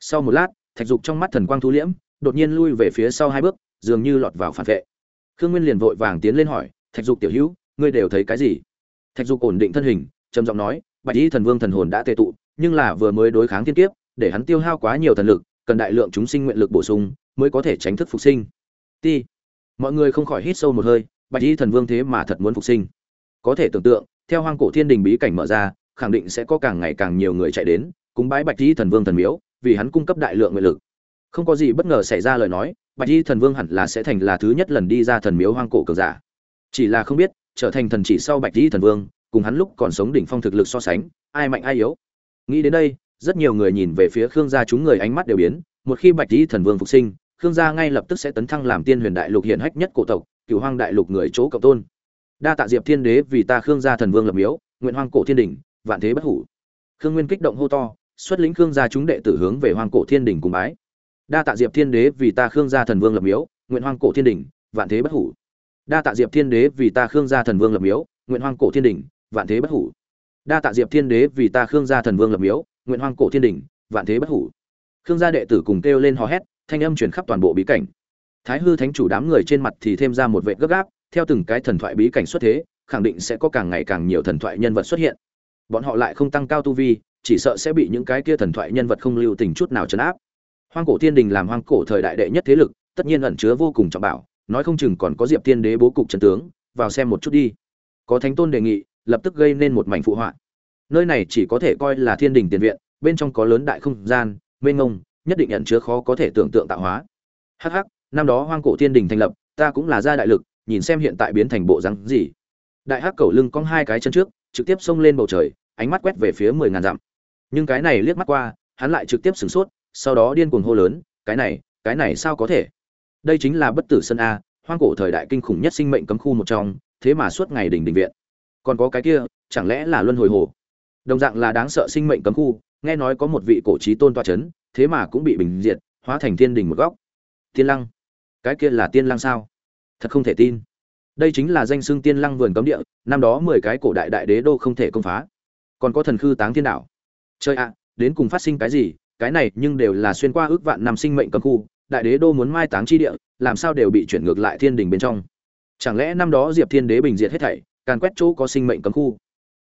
Sau một lát, thạch dục trong mắt thần quang thu liễm, đột nhiên lui về phía sau hai bước, dường như lọt vào phản vệ. Khương nguyên liền vội vàng tiến lên hỏi, thạch dục tiểu hữu, ngươi đều thấy cái gì? Thạch dục ổn định thân hình trầm giọng nói, bạch y thần vương thần hồn đã tê tụ, nhưng là vừa mới đối kháng thiên kiếp, để hắn tiêu hao quá nhiều thần lực, cần đại lượng chúng sinh nguyện lực bổ sung mới có thể tránh thức phục sinh. Ti. Mọi người không khỏi hít sâu một hơi, bạch y thần vương thế mà thật muốn phục sinh. Có thể tưởng tượng, theo hoang cổ thiên đình bí cảnh mở ra, khẳng định sẽ có càng ngày càng nhiều người chạy đến, cúng bái bạch y thần vương thần miếu, vì hắn cung cấp đại lượng nguyện lực. Không có gì bất ngờ xảy ra lời nói, bạch y thần vương hẳn là sẽ thành là thứ nhất lần đi ra thần miếu hoang cổ cường giả. Chỉ là không biết, trở thành thần chỉ sau bạch y thần vương cùng hắn lúc còn sống đỉnh phong thực lực so sánh, ai mạnh ai yếu. Nghĩ đến đây, rất nhiều người nhìn về phía khương gia chúng người ánh mắt đều biến, một khi bạch Tỷ thần vương phục sinh, khương gia ngay lập tức sẽ tấn thăng làm tiên huyền đại lục hiện hách nhất cổ tộc, cửu hoang đại lục người chỗ cộng tôn. Đa tạ diệp thiên đế vì ta khương gia thần vương lập miếu, nguyện hoang cổ thiên đỉnh, vạn thế bất hủ. Khương nguyên kích động hô to, xuất lĩnh khương gia chúng đệ tử hướng về hoang cổ thiên đỉnh cùng bái. Đa tạ diệp thiên đế vì ta khương gia thần vương lập miếu, nguyện hoang cổ thiên đỉnh, vạn thế bất hủ. Đa tạ diệp thiên đế vì ta khương gia thần vương lập miếu, nguyện hoang cổ thiên đỉnh vạn thế bất hủ. Đa tạ diệp thiên đế vì ta khương gia thần vương lập miếu, nguyện hoang cổ thiên đỉnh vạn thế bất hủ. Khương gia đệ tử cùng kêu lên hò hét, thanh âm truyền khắp toàn bộ bí cảnh. Thái hư thánh chủ đám người trên mặt thì thêm ra một vệ gấp gáp, theo từng cái thần thoại bí cảnh xuất thế, khẳng định sẽ có càng ngày càng nhiều thần thoại nhân vật xuất hiện. Bọn họ lại không tăng cao tu vi, chỉ sợ sẽ bị những cái kia thần thoại nhân vật không lưu tình chút nào chấn áp. Hoang cổ thiên đình làm hoang cổ thời đại đệ nhất thế lực, tất nhiên ẩn chứa vô cùng trọng bảo, nói không chừng còn có diệp thiên đế bố cục trần tướng, vào xem một chút đi. Có thánh tôn đề nghị lập tức gây nên một mảnh phụ họa. Nơi này chỉ có thể coi là thiên đình tiền viện, bên trong có lớn đại không gian, mênh ngông nhất định nhận chứa khó có thể tưởng tượng tạo hóa. Hắc hắc, năm đó hoang cổ thiên đình thành lập, ta cũng là gia đại lực, nhìn xem hiện tại biến thành bộ rắn gì. Đại hắc cầu lưng cong hai cái chân trước, trực tiếp xông lên bầu trời, ánh mắt quét về phía mười ngàn dặm. Nhưng cái này liếc mắt qua, hắn lại trực tiếp sửng sốt, sau đó điên cuồng hô lớn, cái này cái này sao có thể? Đây chính là bất tử sân a, hoang cổ thời đại kinh khủng nhất sinh mệnh cấm khu một trong, thế mà suốt ngày đỉnh đình viện còn có cái kia, chẳng lẽ là luân hồi hồ? Đồng dạng là đáng sợ sinh mệnh cấm khu, nghe nói có một vị cổ trí tôn toa c h ấ n thế mà cũng bị bình diệt, hóa thành thiên đình một góc. Tiên lăng. Cái kia là tiên lăng sao? Thật không thể tin. Đây chính là danh xưng tiên lăng vườn cấm địa, năm đó mười cái cổ đại đại đế đô không thể công phá. Còn có thần khư táng thiên đạo. Chơi ạ, đến cùng phát sinh cái gì? Cái này nhưng đều là xuyên qua ước vạn năm sinh mệnh cấm khu, đại đế đô muốn mai táng chi địa, làm sao đều bị chuyển ngược lại thiên đình bên trong? Chẳng lẽ năm đó diệp thiên đế bình diệt hết thảy càn quét chỗ có sinh mệnh cấm khu.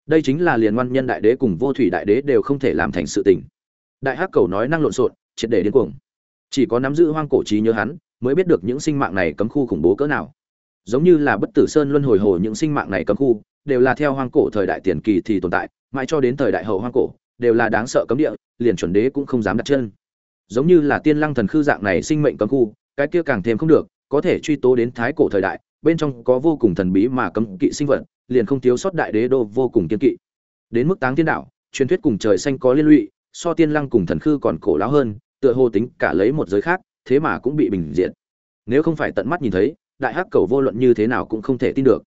Đây chính là liền ngoan nhân đại đế cùng vô thủy đại đế đều không thể làm thành sự tình. Đại hắc cầu nói năng lộn xộn, triệt để điên cuồng. Chỉ có nắm giữ hoang cổ trí nhớ hắn, mới biết được những sinh mạng này cấm khu khủng bố cỡ nào. Giống như là bất tử sơn luân hồi hồ những sinh mạng này cấm khu, đều là theo hoang cổ thời đại tiền kỳ thì tồn tại, mãi cho đến thời đại hậu hoang cổ, đều là đáng sợ cấm địa, liền chuẩn đế cũng không dám đặt chân. Giống như là tiên lăng thần khư dạng này sinh mệnh cấm khu, cái kia càng thêm không được, có thể truy tố đến thái cổ thời đại bên trong có vô cùng thần bí mà cấm kỵ sinh vật, liền không thiếu sót đại đế đô vô cùng kiên kỵ. Đến mức táng thiên đạo, truyền thuyết cùng trời xanh có liên lụy, so tiên lăng cùng thần khư còn cổ lão hơn, tựa hồ tính cả lấy một giới khác, thế mà cũng bị bình diện. Nếu không phải tận mắt nhìn thấy, đại hắc cầu vô luận như thế nào cũng không thể tin được.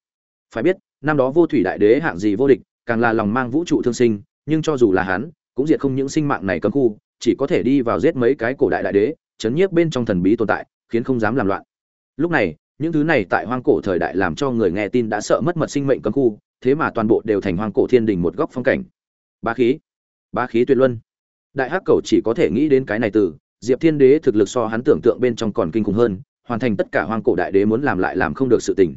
Phải biết, năm đó vô thủy đại đế hạng gì vô địch, càng là lòng mang vũ trụ thương sinh, nhưng cho dù là hắn, cũng diệt không những sinh mạng này cấm khu, chỉ có thể đi vào giết mấy cái cổ đại đại đế, chấn nhiếp bên trong thần bí tồn tại, khiến không dám làm loạn. Lúc này những thứ này tại hoang cổ thời đại làm cho người nghe tin đã sợ mất mật sinh mệnh cấm khu, thế mà toàn bộ đều thành hoang cổ thiên đình một góc phong cảnh. Ba khí. Ba khí tuyệt luân. Đại hắc cầu chỉ có thể nghĩ đến cái này từ, diệp thiên đế thực lực so hắn tưởng tượng bên trong còn kinh khủng hơn, hoàn thành tất cả hoang cổ đại đế muốn làm lại làm không được sự tình.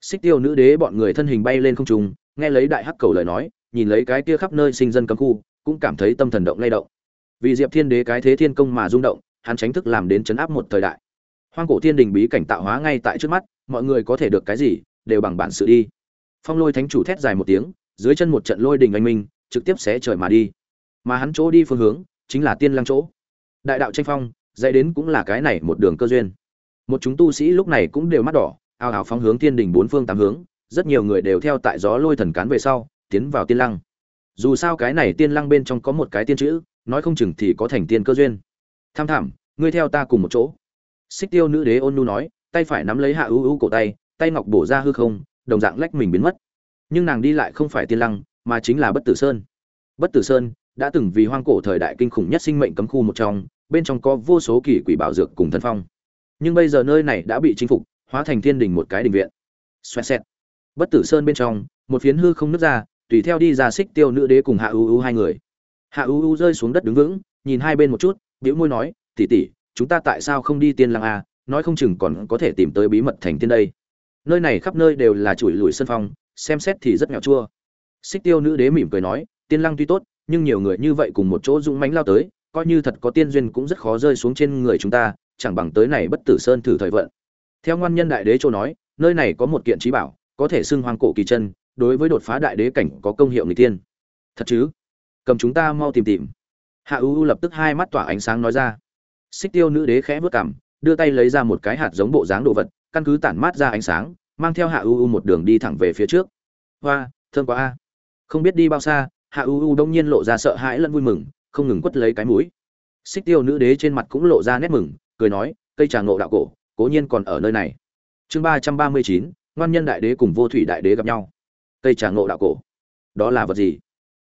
Xích tiêu nữ đế bọn người thân hình bay lên không trung, nghe lấy đại hắc cầu lời nói, nhìn lấy cái kia khắp nơi sinh dân cấm khu, cũng cảm thấy tâm thần động lay động. Vì diệp thiên đế cái thế thiên công mà rung động, hắn tránh thức làm đến chấn áp một thời đại hoang cổ thiên đình bí cảnh tạo hóa ngay tại trước mắt, mọi người có thể được cái gì, đều bằng bản sự đi. Phong lôi thánh chủ thét dài một tiếng, dưới chân một trận lôi đình anh minh, trực tiếp xé trời mà đi. Mà hắn chỗ đi phương hướng, chính là tiên lăng chỗ. Đại đạo tranh phong, dạy đến cũng là cái này một đường cơ duyên. Một chúng tu sĩ lúc này cũng đều mắt đỏ, ao ào phóng hướng thiên đình bốn phương tám hướng, rất nhiều người đều theo tại gió lôi thần cán về sau, tiến vào tiên lăng. Dù sao cái này tiên lăng bên trong có một cái tiên chữ, nói không chừng thì có thành tiên cơ duyên. Tham thảm, ngươi theo ta cùng một chỗ xích tiêu nữ đế ôn nu nói, tay phải nắm lấy hạ ưu ưu cổ tay tay ngọc bổ ra hư không, đồng dạng lách mình biến mất. Nhưng nàng đi lại không phải tiên lăng, mà chính là bất tử sơn. Bất tử sơn đã từng vì hoang cổ thời đại kinh khủng nhất sinh mệnh cấm khu một trong, bên trong có vô số kỳ quỷ bảo dược cùng thân phong. Nhưng bây giờ nơi này đã bị chinh phục, hóa thành thiên đình một cái đình viện. Xoẹt xẹt. Bất tử sơn bên trong, một phiến hư không nứt ra, tùy theo đi ra xích tiêu nữ đế cùng hạ ưu ưu hai người. Hạ ưu ưu rơi xuống đất đứng vững, nhìn hai bên một chút, bĩu môi nói tỉ tỉ chúng ta tại sao không đi tiên lăng a, nói không chừng còn có thể tìm tới bí mật thành tiên đây. Nơi này khắp nơi đều là chuỗi lùi sân phong, xem xét thì rất nghèo chua. Xích tiêu nữ đế mỉm cười nói, tiên lăng tuy tốt, nhưng nhiều người như vậy cùng một chỗ dũng mánh lao tới, coi như thật có tiên duyên cũng rất khó rơi xuống trên người chúng ta, chẳng bằng tới này bất tử sơn thử thời vận. Theo ngoan nhân đại đế châu nói, nơi này có một kiện trí bảo, có thể xưng hoang cổ kỳ chân, đối với đột phá đại đế cảnh có công hiệu người tiên. Thật chứ? Cầm chúng ta mau tìm tìm. Hạ ưu lập tức hai mắt tỏa ánh sáng nói ra xích tiêu nữ đế khẽ vớt cảm, đưa tay lấy ra một cái hạt giống bộ dáng đồ vật, căn cứ tản mát ra ánh sáng, mang theo hạ u u một đường đi thẳng về phía trước. Hoa, thơm quá a. Không biết đi bao xa, hạ u u đông nhiên lộ ra sợ hãi lẫn vui mừng, không ngừng quất lấy cái mũi. Xích tiêu nữ đế trên mặt cũng lộ ra nét mừng, cười nói, cây trà ngộ đạo cổ, cố nhiên còn ở nơi này. Chương ba trăm ba mươi chín, ngoan nhân đại đế cùng vô thủy đại đế gặp nhau. Cây trà ngộ đạo cổ, đó là vật gì?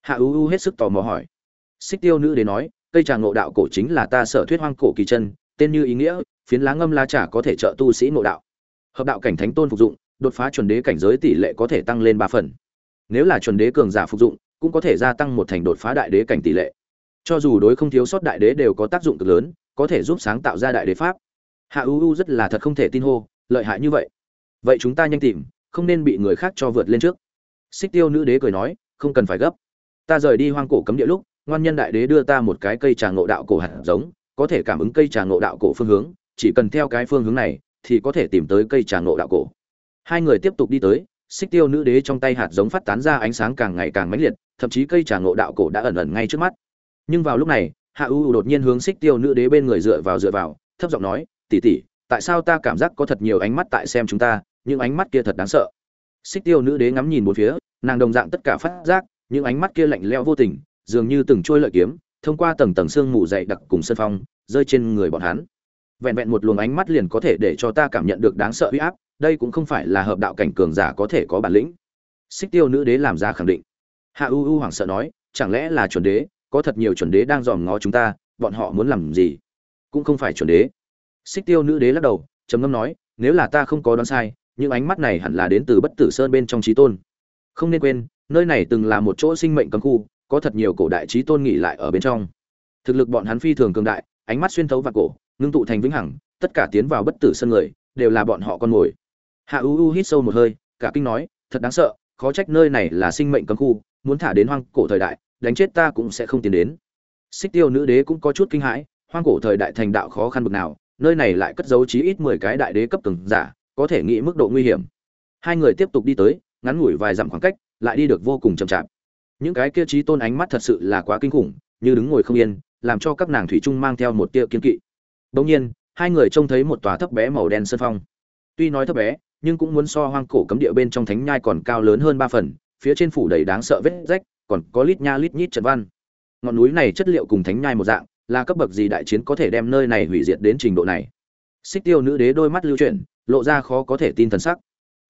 Hạ u u hết sức tò mò hỏi. Xích tiêu nữ đế nói cây trà ngộ đạo cổ chính là ta sở thuyết hoang cổ kỳ chân, tên như ý nghĩa, phiến lá ngâm lá trà có thể trợ tu sĩ ngộ đạo. Hợp đạo cảnh thánh tôn phục dụng, đột phá chuẩn đế cảnh giới tỷ lệ có thể tăng lên ba phần. Nếu là chuẩn đế cường giả phục dụng, cũng có thể gia tăng một thành đột phá đại đế cảnh tỷ lệ. Cho dù đối không thiếu sót đại đế đều có tác dụng cực lớn, có thể giúp sáng tạo ra đại đế pháp. Hạ u u rất là thật không thể tin hô, lợi hại như vậy. Vậy chúng ta nhanh tìm, không nên bị người khác cho vượt lên trước. Xích tiêu nữ đế cười nói, không cần phải gấp. Ta rời đi hoang cổ cấm địa lúc ngoan nhân đại đế đưa ta một cái cây trà ngộ đạo cổ hạt giống có thể cảm ứng cây trà ngộ đạo cổ phương hướng chỉ cần theo cái phương hướng này thì có thể tìm tới cây trà ngộ đạo cổ. Hai người tiếp tục đi tới xích tiêu nữ đế trong tay hạt giống phát tán ra ánh sáng càng ngày càng mãnh liệt thậm chí cây trà ngộ đạo cổ đã ẩn ẩn ngay trước mắt. Nhưng vào lúc này hạ u đột nhiên hướng xích tiêu nữ đế bên người dựa vào dựa vào thấp giọng nói tỷ tỷ, tại sao ta cảm giác có thật nhiều ánh mắt tại xem chúng ta những ánh mắt kia thật đáng sợ. Xích tiêu nữ đế ngắm nhìn một phía nàng đồng dạng tất cả phát giác những ánh mắt kia lạnh lẽo vô tình dường như từng trôi lợi kiếm, thông qua tầng tầng xương mù dày đặc cùng sân phong, rơi trên người bọn hắn. Vẹn vẹn một luồng ánh mắt liền có thể để cho ta cảm nhận được đáng sợ uy áp, đây cũng không phải là hợp đạo cảnh cường giả có thể có bản lĩnh. Xích tiêu nữ đế làm ra khẳng định. Hạ u u hoảng sợ nói, chẳng lẽ là chuẩn đế? Có thật nhiều chuẩn đế đang dòm ngó chúng ta, bọn họ muốn làm gì? Cũng không phải chuẩn đế. Xích tiêu nữ đế lắc đầu, trầm ngâm nói, nếu là ta không có đoán sai, những ánh mắt này hẳn là đến từ bất tử sơn bên trong trí tôn. Không nên quên, nơi này từng là một chỗ sinh mệnh cấm khu có thật nhiều cổ đại trí tôn nghỉ lại ở bên trong. Thực lực bọn hắn phi thường cường đại, ánh mắt xuyên thấu vào cổ, ngưng tụ thành vĩnh hằng, tất cả tiến vào bất tử sân người, đều là bọn họ con mồi. Hạ u u hít sâu một hơi, cả kinh nói, thật đáng sợ, khó trách nơi này là sinh mệnh cấm khu, muốn thả đến hoang cổ thời đại, đánh chết ta cũng sẽ không tiến đến. Xích tiêu nữ đế cũng có chút kinh hãi, hoang cổ thời đại thành đạo khó khăn bực nào, nơi này lại cất giấu chí ít mười cái đại đế cấp từng giả, có thể nghĩ mức độ nguy hiểm. Hai người tiếp tục đi tới, ngắn ngủi vài dặm khoảng cách, lại đi được vô cùng chậm chạp những cái kia trí tôn ánh mắt thật sự là quá kinh khủng, như đứng ngồi không yên, làm cho các nàng thủy trung mang theo một tia kiên kỵ. Bỗng nhiên, hai người trông thấy một tòa thấp bé màu đen sơn phong. Tuy nói thấp bé, nhưng cũng muốn so hoang cổ cấm địa bên trong thánh nhai còn cao lớn hơn ba phần, phía trên phủ đầy đáng sợ vết rách, còn có lít nha lít nhít trận văn. Ngọn núi này chất liệu cùng thánh nhai một dạng, là cấp bậc gì đại chiến có thể đem nơi này hủy diệt đến trình độ này? Xích tiêu nữ đế đôi mắt lưu chuyển, lộ ra khó có thể tin thần sắc.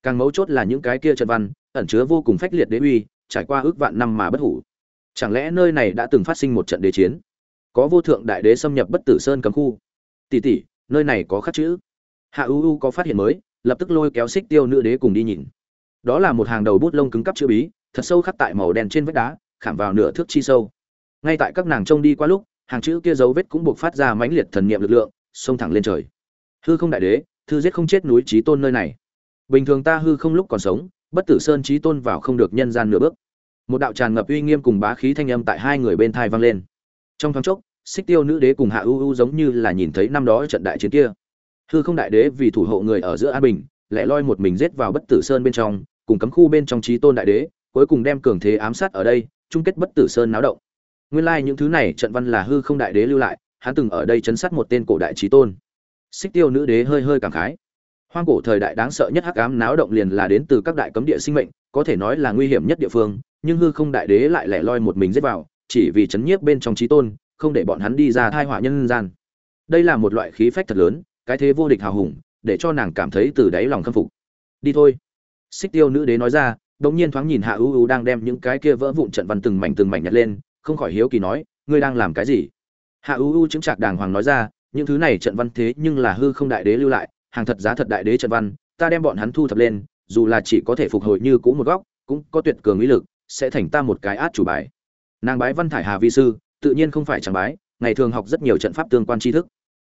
Càng mấu chốt là những cái kia trận văn, ẩn chứa vô cùng phách liệt đế uy trải qua ước vạn năm mà bất hủ. Chẳng lẽ nơi này đã từng phát sinh một trận đế chiến? Có vô thượng đại đế xâm nhập bất tử sơn cấm khu. Tỷ tỷ, nơi này có khắc chữ. Hạ u u có phát hiện mới, lập tức lôi kéo xích tiêu nữ đế cùng đi nhìn. Đó là một hàng đầu bút lông cứng cắp chữ bí, thật sâu khắc tại màu đen trên vách đá, khảm vào nửa thước chi sâu. Ngay tại các nàng trông đi qua lúc, hàng chữ kia dấu vết cũng buộc phát ra mãnh liệt thần niệm lực lượng, xông thẳng lên trời. Hư không đại đế, thư giết không chết núi trí tôn nơi này. Bình thường ta hư không lúc còn sống bất tử sơn trí tôn vào không được nhân gian nửa bước. Một đạo tràn ngập uy nghiêm cùng bá khí thanh âm tại hai người bên thai vang lên. Trong thoáng chốc, xích tiêu nữ đế cùng hạ ưu ưu giống như là nhìn thấy năm đó trận đại chiến kia. Hư không đại đế vì thủ hộ người ở giữa an bình lại loi một mình rết vào bất tử sơn bên trong, cùng cấm khu bên trong trí tôn đại đế, cuối cùng đem cường thế ám sát ở đây, chung kết bất tử sơn náo động. Nguyên lai những thứ này trận văn là hư không đại đế lưu lại, hắn từng ở đây chấn sát một tên cổ đại trí tôn. Xích tiêu nữ đế hơi hơi cảm khái hoang cổ thời đại đáng sợ nhất hắc ám náo động liền là đến từ các đại cấm địa sinh mệnh, có thể nói là nguy hiểm nhất địa phương, nhưng hư không đại đế lại lẻ loi một mình giết vào, chỉ vì chấn nhiếp bên trong trí tôn, không để bọn hắn đi ra thai họa nhân gian. Đây là một loại khí phách thật lớn, cái thế vô địch hào hùng, để cho nàng cảm thấy từ đáy lòng khâm phục. Đi thôi. Xích tiêu nữ đế nói ra, đống nhiên thoáng nhìn hạ ưu ưu đang đem những cái kia vỡ vụn trận văn từng mảnh từng mảnh nhặt lên, không khỏi hiếu kỳ nói, ngươi đang làm cái gì? Hạ ưu ưu chứng trạc đàng hoàng nói ra, những thứ này trận văn thế nhưng là hư không đại đế lưu lại hàng thật giá thật đại đế trận văn, ta đem bọn hắn thu thập lên, dù là chỉ có thể phục hồi như cũ một góc, cũng có tuyệt cường ý lực, sẽ thành ta một cái át chủ bài. Nàng bái văn thải hà vi sư, tự nhiên không phải chẳng bái, ngày thường học rất nhiều trận pháp tương quan tri thức.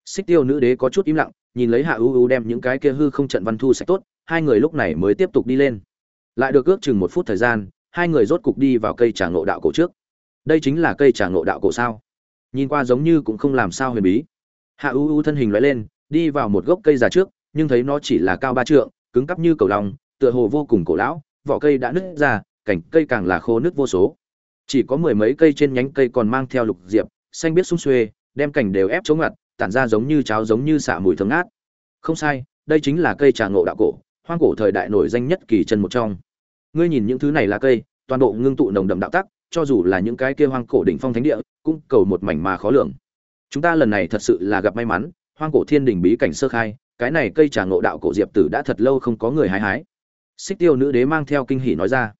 Xích tiêu nữ đế có chút im lặng, nhìn lấy hạ ưu ưu đem những cái kia hư không trận văn thu sạch tốt, hai người lúc này mới tiếp tục đi lên. Lại được ước chừng một phút thời gian, hai người rốt cục đi vào cây trà ngộ đạo cổ trước. Đây chính là cây trà ngộ đạo cổ sao? Nhìn qua giống như cũng không làm sao huyền bí. Hạ ưu ưu thân hình lóe lên đi vào một gốc cây già trước, nhưng thấy nó chỉ là cao ba trượng, cứng cắp như cầu lòng tựa hồ vô cùng cổ lão, vỏ cây đã nứt ra cảnh cây càng là khô nứt vô số. Chỉ có mười mấy cây trên nhánh cây còn mang theo lục diệp, xanh biết sung xuê, đem cảnh đều ép chống ngặt, tản ra giống như cháo giống như xả mùi thơm ngát. Không sai, đây chính là cây trà ngộ đạo cổ, hoang cổ thời đại nổi danh nhất kỳ chân một trong. Ngươi nhìn những thứ này là cây, toàn bộ ngưng tụ nồng đậm đạo tắc, cho dù là những cái kia hoang cổ đỉnh phong thánh địa, cũng cầu một mảnh mà khó lường. Chúng ta lần này thật sự là gặp may mắn hoang cổ thiên đình bí cảnh sơ khai, cái này cây trà ngộ đạo cổ diệp tử đã thật lâu không có người hái hái. Xích tiêu nữ đế mang theo kinh hỉ nói ra.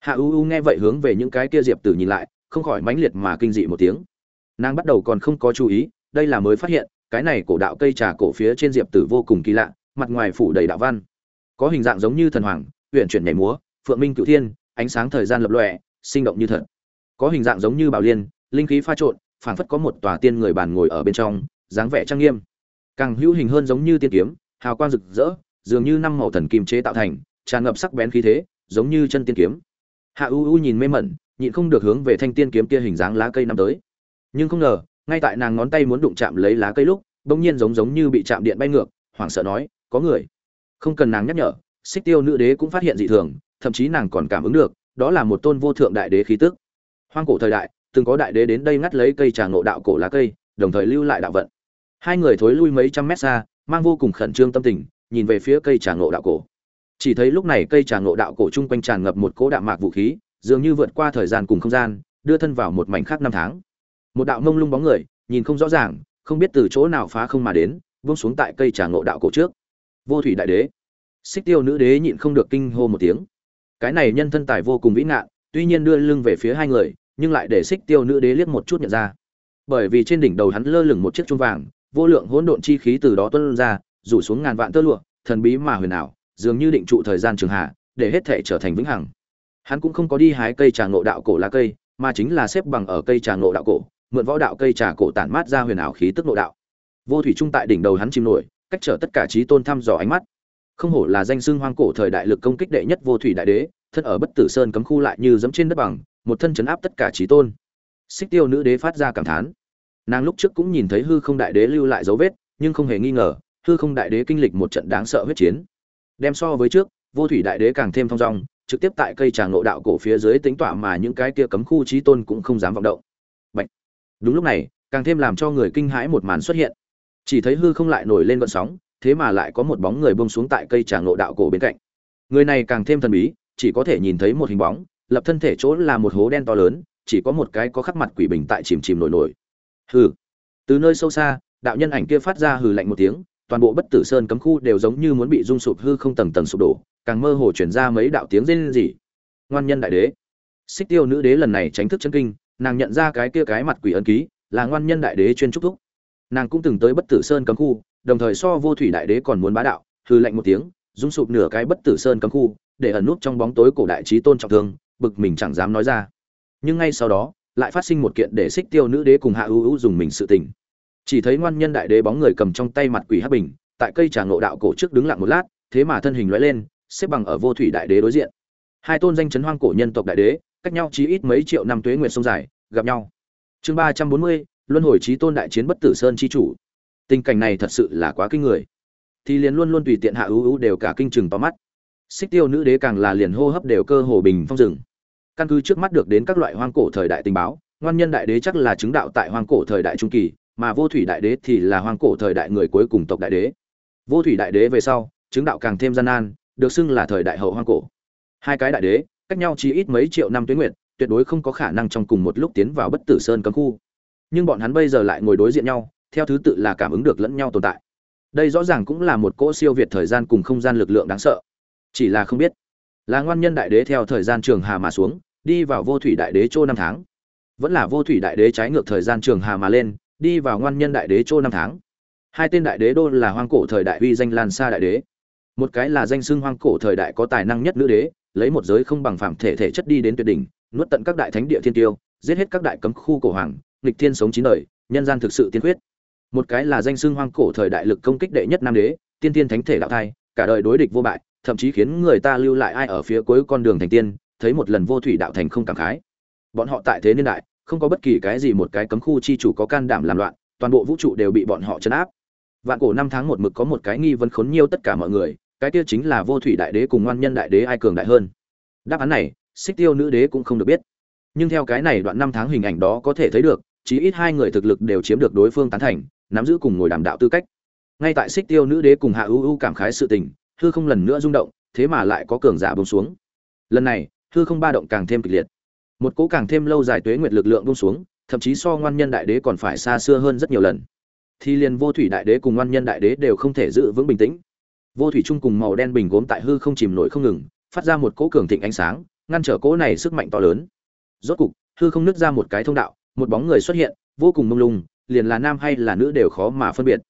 Hạ u u nghe vậy hướng về những cái kia diệp tử nhìn lại, không khỏi mãnh liệt mà kinh dị một tiếng. Nàng bắt đầu còn không có chú ý, đây là mới phát hiện, cái này cổ đạo cây trà cổ phía trên diệp tử vô cùng kỳ lạ, mặt ngoài phủ đầy đạo văn. Có hình dạng giống như thần hoàng huyện chuyển nhảy múa, phượng minh cựu thiên, ánh sáng thời gian lập lòe, sinh động như thật. Có hình dạng giống như bảo liên, linh khí pha trộn, phảng phất có một tòa tiên người bàn ngồi ở bên trong, dáng vẻ trang nghiêm càng hữu hình hơn giống như tiên kiếm, hào quang rực rỡ, dường như năm màu thần kim chế tạo thành, tràn ngập sắc bén khí thế, giống như chân tiên kiếm. Hạ u u nhìn mê mẩn, nhịn không được hướng về thanh tiên kiếm kia hình dáng lá cây năm tới. Nhưng không ngờ, ngay tại nàng ngón tay muốn đụng chạm lấy lá cây lúc, bỗng nhiên giống giống như bị chạm điện bay ngược, hoảng sợ nói, có người. Không cần nàng nhắc nhở, xích tiêu nữ đế cũng phát hiện dị thường, thậm chí nàng còn cảm ứng được, đó là một tôn vô thượng đại đế khí tức. Hoang cổ thời đại, từng có đại đế đến đây ngắt lấy cây trà ngộ đạo cổ lá cây, đồng thời lưu lại đạo vận hai người thối lui mấy trăm mét xa, mang vô cùng khẩn trương tâm tình, nhìn về phía cây trà ngộ đạo cổ. Chỉ thấy lúc này cây trà ngộ đạo cổ chung quanh tràn ngập một cỗ đạm mạc vũ khí, dường như vượt qua thời gian cùng không gian, đưa thân vào một mảnh khác năm tháng. Một đạo mông lung bóng người, nhìn không rõ ràng, không biết từ chỗ nào phá không mà đến vung xuống tại cây trà ngộ đạo cổ trước. Vô thủy đại đế. Xích tiêu nữ đế nhịn không được kinh hô một tiếng. Cái này nhân thân tài vô cùng vĩ ngạn, tuy nhiên đưa lưng về phía hai người, nhưng lại để xích tiêu nữ đế liếc một chút nhận ra. Bởi vì trên đỉnh đầu hắn lơ lửng một chiếc chuông vàng vô lượng hỗn độn chi khí từ đó tuôn ra, rủ xuống ngàn vạn tơ lụa, thần bí mà huyền ảo, dường như định trụ thời gian trường hạ, để hết thảy trở thành vĩnh hằng. Hắn cũng không có đi hái cây trà ngộ đạo cổ lá cây, mà chính là xếp bằng ở cây trà ngộ đạo cổ, mượn võ đạo cây trà cổ tản mát ra huyền ảo khí tức ngộ đạo. Vô thủy trung tại đỉnh đầu hắn chìm nổi, cách trở tất cả trí tôn thăm dò ánh mắt. Không hổ là danh xưng hoang cổ thời đại lực công kích đệ nhất vô thủy đại đế, thân ở bất tử sơn cấm khu lại như dẫm trên đất bằng, một thân chấn áp tất cả trí tôn. Xích tiêu nữ đế phát ra cảm thán nàng lúc trước cũng nhìn thấy hư không đại đế lưu lại dấu vết, nhưng không hề nghi ngờ, hư không đại đế kinh lịch một trận đáng sợ huyết chiến. Đem so với trước, vô thủy đại đế càng thêm thong dong, trực tiếp tại cây tràng nộ đạo cổ phía dưới tính tỏa mà những cái kia cấm khu trí tôn cũng không dám vọng động. Bạch. đúng lúc này, càng thêm làm cho người kinh hãi một màn xuất hiện. Chỉ thấy hư không lại nổi lên vận sóng, thế mà lại có một bóng người bông xuống tại cây tràng nộ đạo cổ bên cạnh. Người này càng thêm thần bí, chỉ có thể nhìn thấy một hình bóng, lập thân thể chỗ là một hố đen to lớn, chỉ có một cái có khắc mặt quỷ bình tại chìm chìm nổi nổi hừ. Từ nơi sâu xa, đạo nhân ảnh kia phát ra hừ lạnh một tiếng, toàn bộ bất tử sơn cấm khu đều giống như muốn bị rung sụp hư không tầng tầng sụp đổ, càng mơ hồ chuyển ra mấy đạo tiếng rên rỉ. Ngoan nhân đại đế. Xích tiêu nữ đế lần này tránh thức chân kinh, nàng nhận ra cái kia cái mặt quỷ ấn ký, là ngoan nhân đại đế chuyên trúc thúc. Nàng cũng từng tới bất tử sơn cấm khu, đồng thời so vô thủy đại đế còn muốn bá đạo hư lạnh một tiếng, rung sụp nửa cái bất tử sơn cấm khu, để ẩn nút trong bóng tối cổ đại trí tôn trọng thương, bực mình chẳng dám nói ra. Nhưng ngay sau đó lại phát sinh một kiện để xích tiêu nữ đế cùng hạ ưu ưu dùng mình sự tình. Chỉ thấy ngoan nhân đại đế bóng người cầm trong tay mặt quỷ hắc bình, tại cây trà ngộ đạo cổ trước đứng lặng một lát, thế mà thân hình lóe lên, xếp bằng ở vô thủy đại đế đối diện. Hai tôn danh chấn hoang cổ nhân tộc đại đế, cách nhau chí ít mấy triệu năm tuế nguyệt sông dài, gặp nhau. Chương ba trăm bốn mươi, luân hồi trí tôn đại chiến bất tử sơn chi chủ. Tình cảnh này thật sự là quá kinh người. Thì liền luôn luôn tùy tiện hạ ưu ưu đều cả kinh chừng tóm mắt. Xích tiêu nữ đế càng là liền hô hấp đều cơ hồ bình phong rừng căn cứ trước mắt được đến các loại hoang cổ thời đại tình báo ngoan nhân đại đế chắc là chứng đạo tại hoang cổ thời đại trung kỳ mà vô thủy đại đế thì là hoang cổ thời đại người cuối cùng tộc đại đế. Vô thủy đại đế về sau chứng đạo càng thêm gian nan được xưng là thời đại hậu hoang cổ. Hai cái đại đế cách nhau chỉ ít mấy triệu năm tuyến nguyện, tuyệt đối không có khả năng trong cùng một lúc tiến vào bất tử sơn cấm khu. Nhưng bọn hắn bây giờ lại ngồi đối diện nhau theo thứ tự là cảm ứng được lẫn nhau tồn tại. Đây rõ ràng cũng là một cỗ siêu việt thời gian cùng không gian lực lượng đáng sợ. Chỉ là không biết là ngoan nhân đại đế theo thời gian trường hà mà xuống, đi vào vô thủy đại đế chỗ năm tháng. Vẫn là vô thủy đại đế trái ngược thời gian trường hà mà lên, đi vào ngoan nhân đại đế chỗ năm tháng. Hai tên đại đế đô là hoang cổ thời đại uy danh lan xa đại đế. Một cái là danh xưng hoang cổ thời đại có tài năng nhất nữ đế, lấy một giới không bằng phạm thể thể chất đi đến tuyệt đỉnh, nuốt tận các đại thánh địa thiên tiêu, giết hết các đại cấm khu cổ hoàng, nghịch thiên sống chín đời, nhân gian thực sự tiên quyết. Một cái là danh xưng hoang cổ thời đại lực công kích đệ nhất nam đế, tiên tiên thánh thể đạo thai, cả đời đối địch vô bại thậm chí khiến người ta lưu lại ai ở phía cuối con đường thành tiên, thấy một lần vô thủy đạo thành không cảm khái. Bọn họ tại thế niên đại, không có bất kỳ cái gì một cái cấm khu chi chủ có can đảm làm loạn, toàn bộ vũ trụ đều bị bọn họ chấn áp. Vạn cổ năm tháng một mực có một cái nghi vấn khốn nhiều tất cả mọi người, cái kia chính là vô thủy đại đế cùng ngoan nhân đại đế ai cường đại hơn. Đáp án này, xích tiêu nữ đế cũng không được biết. Nhưng theo cái này đoạn năm tháng hình ảnh đó có thể thấy được, chí ít hai người thực lực đều chiếm được đối phương tán thành, nắm giữ cùng ngồi đàm đạo tư cách. Ngay tại xích tiêu nữ đế cùng hạ ưu ưu cảm khái sự tình hư không lần nữa rung động, thế mà lại có cường giả bông xuống. Lần này, hư không ba động càng thêm kịch liệt. Một cỗ càng thêm lâu dài tuế nguyệt lực lượng bông xuống, thậm chí so ngoan nhân đại đế còn phải xa xưa hơn rất nhiều lần. Thì liền vô thủy đại đế cùng ngoan nhân đại đế đều không thể giữ vững bình tĩnh. Vô thủy chung cùng màu đen bình gốm tại hư không chìm nổi không ngừng, phát ra một cỗ cường thịnh ánh sáng, ngăn trở cỗ này sức mạnh to lớn. Rốt cục, hư không nứt ra một cái thông đạo, một bóng người xuất hiện, vô cùng mông lung, liền là nam hay là nữ đều khó mà phân biệt.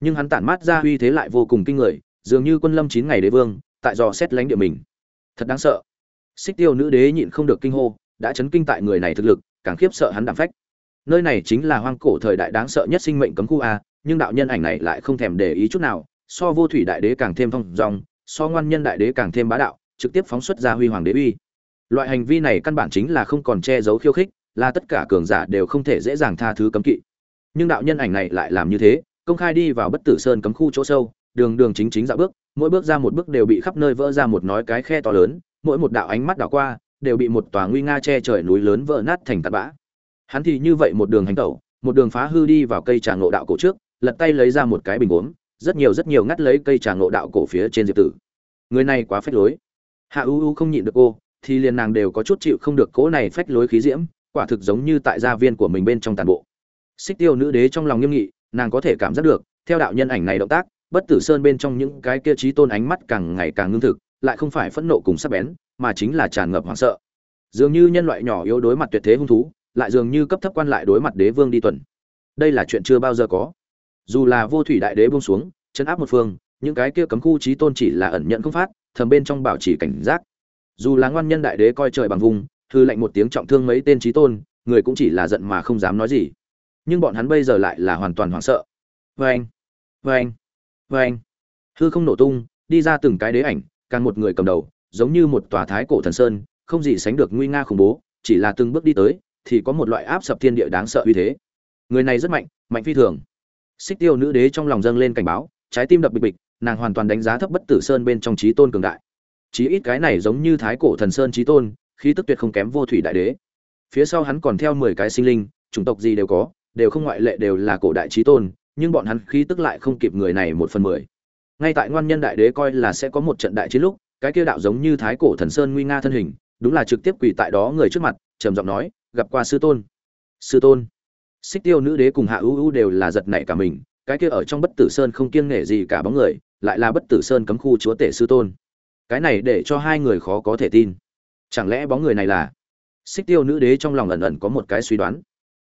Nhưng hắn tản mát ra uy thế lại vô cùng kinh người dường như quân lâm chín ngày đế vương, tại dò xét lánh địa mình. Thật đáng sợ. Xích tiêu nữ đế nhịn không được kinh hô, đã chấn kinh tại người này thực lực, càng khiếp sợ hắn đảm phách. Nơi này chính là hoang cổ thời đại đáng sợ nhất sinh mệnh cấm khu a, nhưng đạo nhân ảnh này lại không thèm để ý chút nào, so vô thủy đại đế càng thêm phong dòng, so ngoan nhân đại đế càng thêm bá đạo, trực tiếp phóng xuất ra huy hoàng đế uy. Loại hành vi này căn bản chính là không còn che giấu khiêu khích, là tất cả cường giả đều không thể dễ dàng tha thứ cấm kỵ. Nhưng đạo nhân ảnh này lại làm như thế, công khai đi vào bất tử sơn cấm khu chỗ sâu đường đường chính chính dạo bước, mỗi bước ra một bước đều bị khắp nơi vỡ ra một nói cái khe to lớn, mỗi một đạo ánh mắt đảo qua, đều bị một tòa nguy nga che trời núi lớn vỡ nát thành tạt bã. Hắn thì như vậy một đường hành tẩu, một đường phá hư đi vào cây trà ngộ đạo cổ trước, lật tay lấy ra một cái bình uống rất nhiều rất nhiều ngắt lấy cây trà ngộ đạo cổ phía trên diệp tử. Người này quá phách lối. Hạ u u không nhịn được cô, thì liền nàng đều có chút chịu không được cỗ này phách lối khí diễm, quả thực giống như tại gia viên của mình bên trong tàn bộ. Xích tiêu nữ đế trong lòng nghiêm nghị, nàng có thể cảm giác được, theo đạo nhân ảnh này động tác bất tử sơn bên trong những cái kia trí tôn ánh mắt càng ngày càng ngưng thực, lại không phải phẫn nộ cùng sắc bén, mà chính là tràn ngập hoảng sợ. Dường như nhân loại nhỏ yếu đối mặt tuyệt thế hung thú, lại dường như cấp thấp quan lại đối mặt đế vương đi tuần. Đây là chuyện chưa bao giờ có. Dù là vô thủy đại đế buông xuống, chấn áp một phương, những cái kia cấm khu trí tôn chỉ là ẩn nhận không phát, thầm bên trong bảo trì cảnh giác. Dù là ngoan nhân đại đế coi trời bằng vùng thư lệnh một tiếng trọng thương mấy tên trí tôn, người cũng chỉ là giận mà không dám nói gì. Nhưng bọn hắn bây giờ lại là hoàn toàn hoảng sợ. Vê anh vê anh vê anh. Hư không nổ tung, đi ra từng cái đế ảnh, càng một người cầm đầu, giống như một tòa thái cổ thần sơn, không gì sánh được nguy nga khủng bố, chỉ là từng bước đi tới, thì có một loại áp sập thiên địa đáng sợ uy thế. Người này rất mạnh mạnh phi thường. Xích tiêu nữ đế trong lòng dâng lên cảnh báo, trái tim đập bịch bịch, nàng hoàn toàn đánh giá thấp bất tử sơn bên trong trí tôn cường đại. Chí ít cái này giống như thái cổ thần sơn trí tôn, khí tức tuyệt không kém vô thủy đại đế. Phía sau hắn còn theo mười cái sinh linh, chủng tộc gì đều có, đều không ngoại lệ đều là cổ đại trí tôn nhưng bọn hắn khí tức lại không kịp người này một phần mười. Ngay tại ngoan nhân đại đế coi là sẽ có một trận đại chiến lúc, cái kia đạo giống như thái cổ thần sơn nguy nga thân hình, đúng là trực tiếp quỳ tại đó người trước mặt, trầm giọng nói, gặp qua sư tôn. Sư tôn. Xích tiêu nữ đế cùng hạ ưu ưu đều là giật nảy cả mình, cái kia ở trong bất tử sơn không kiêng nể gì cả bóng người, lại là bất tử sơn cấm khu chúa tể sư tôn. Cái này để cho hai người khó có thể tin. Chẳng lẽ bóng người này là? Xích tiêu nữ đế trong lòng ẩn ẩn có một cái suy đoán.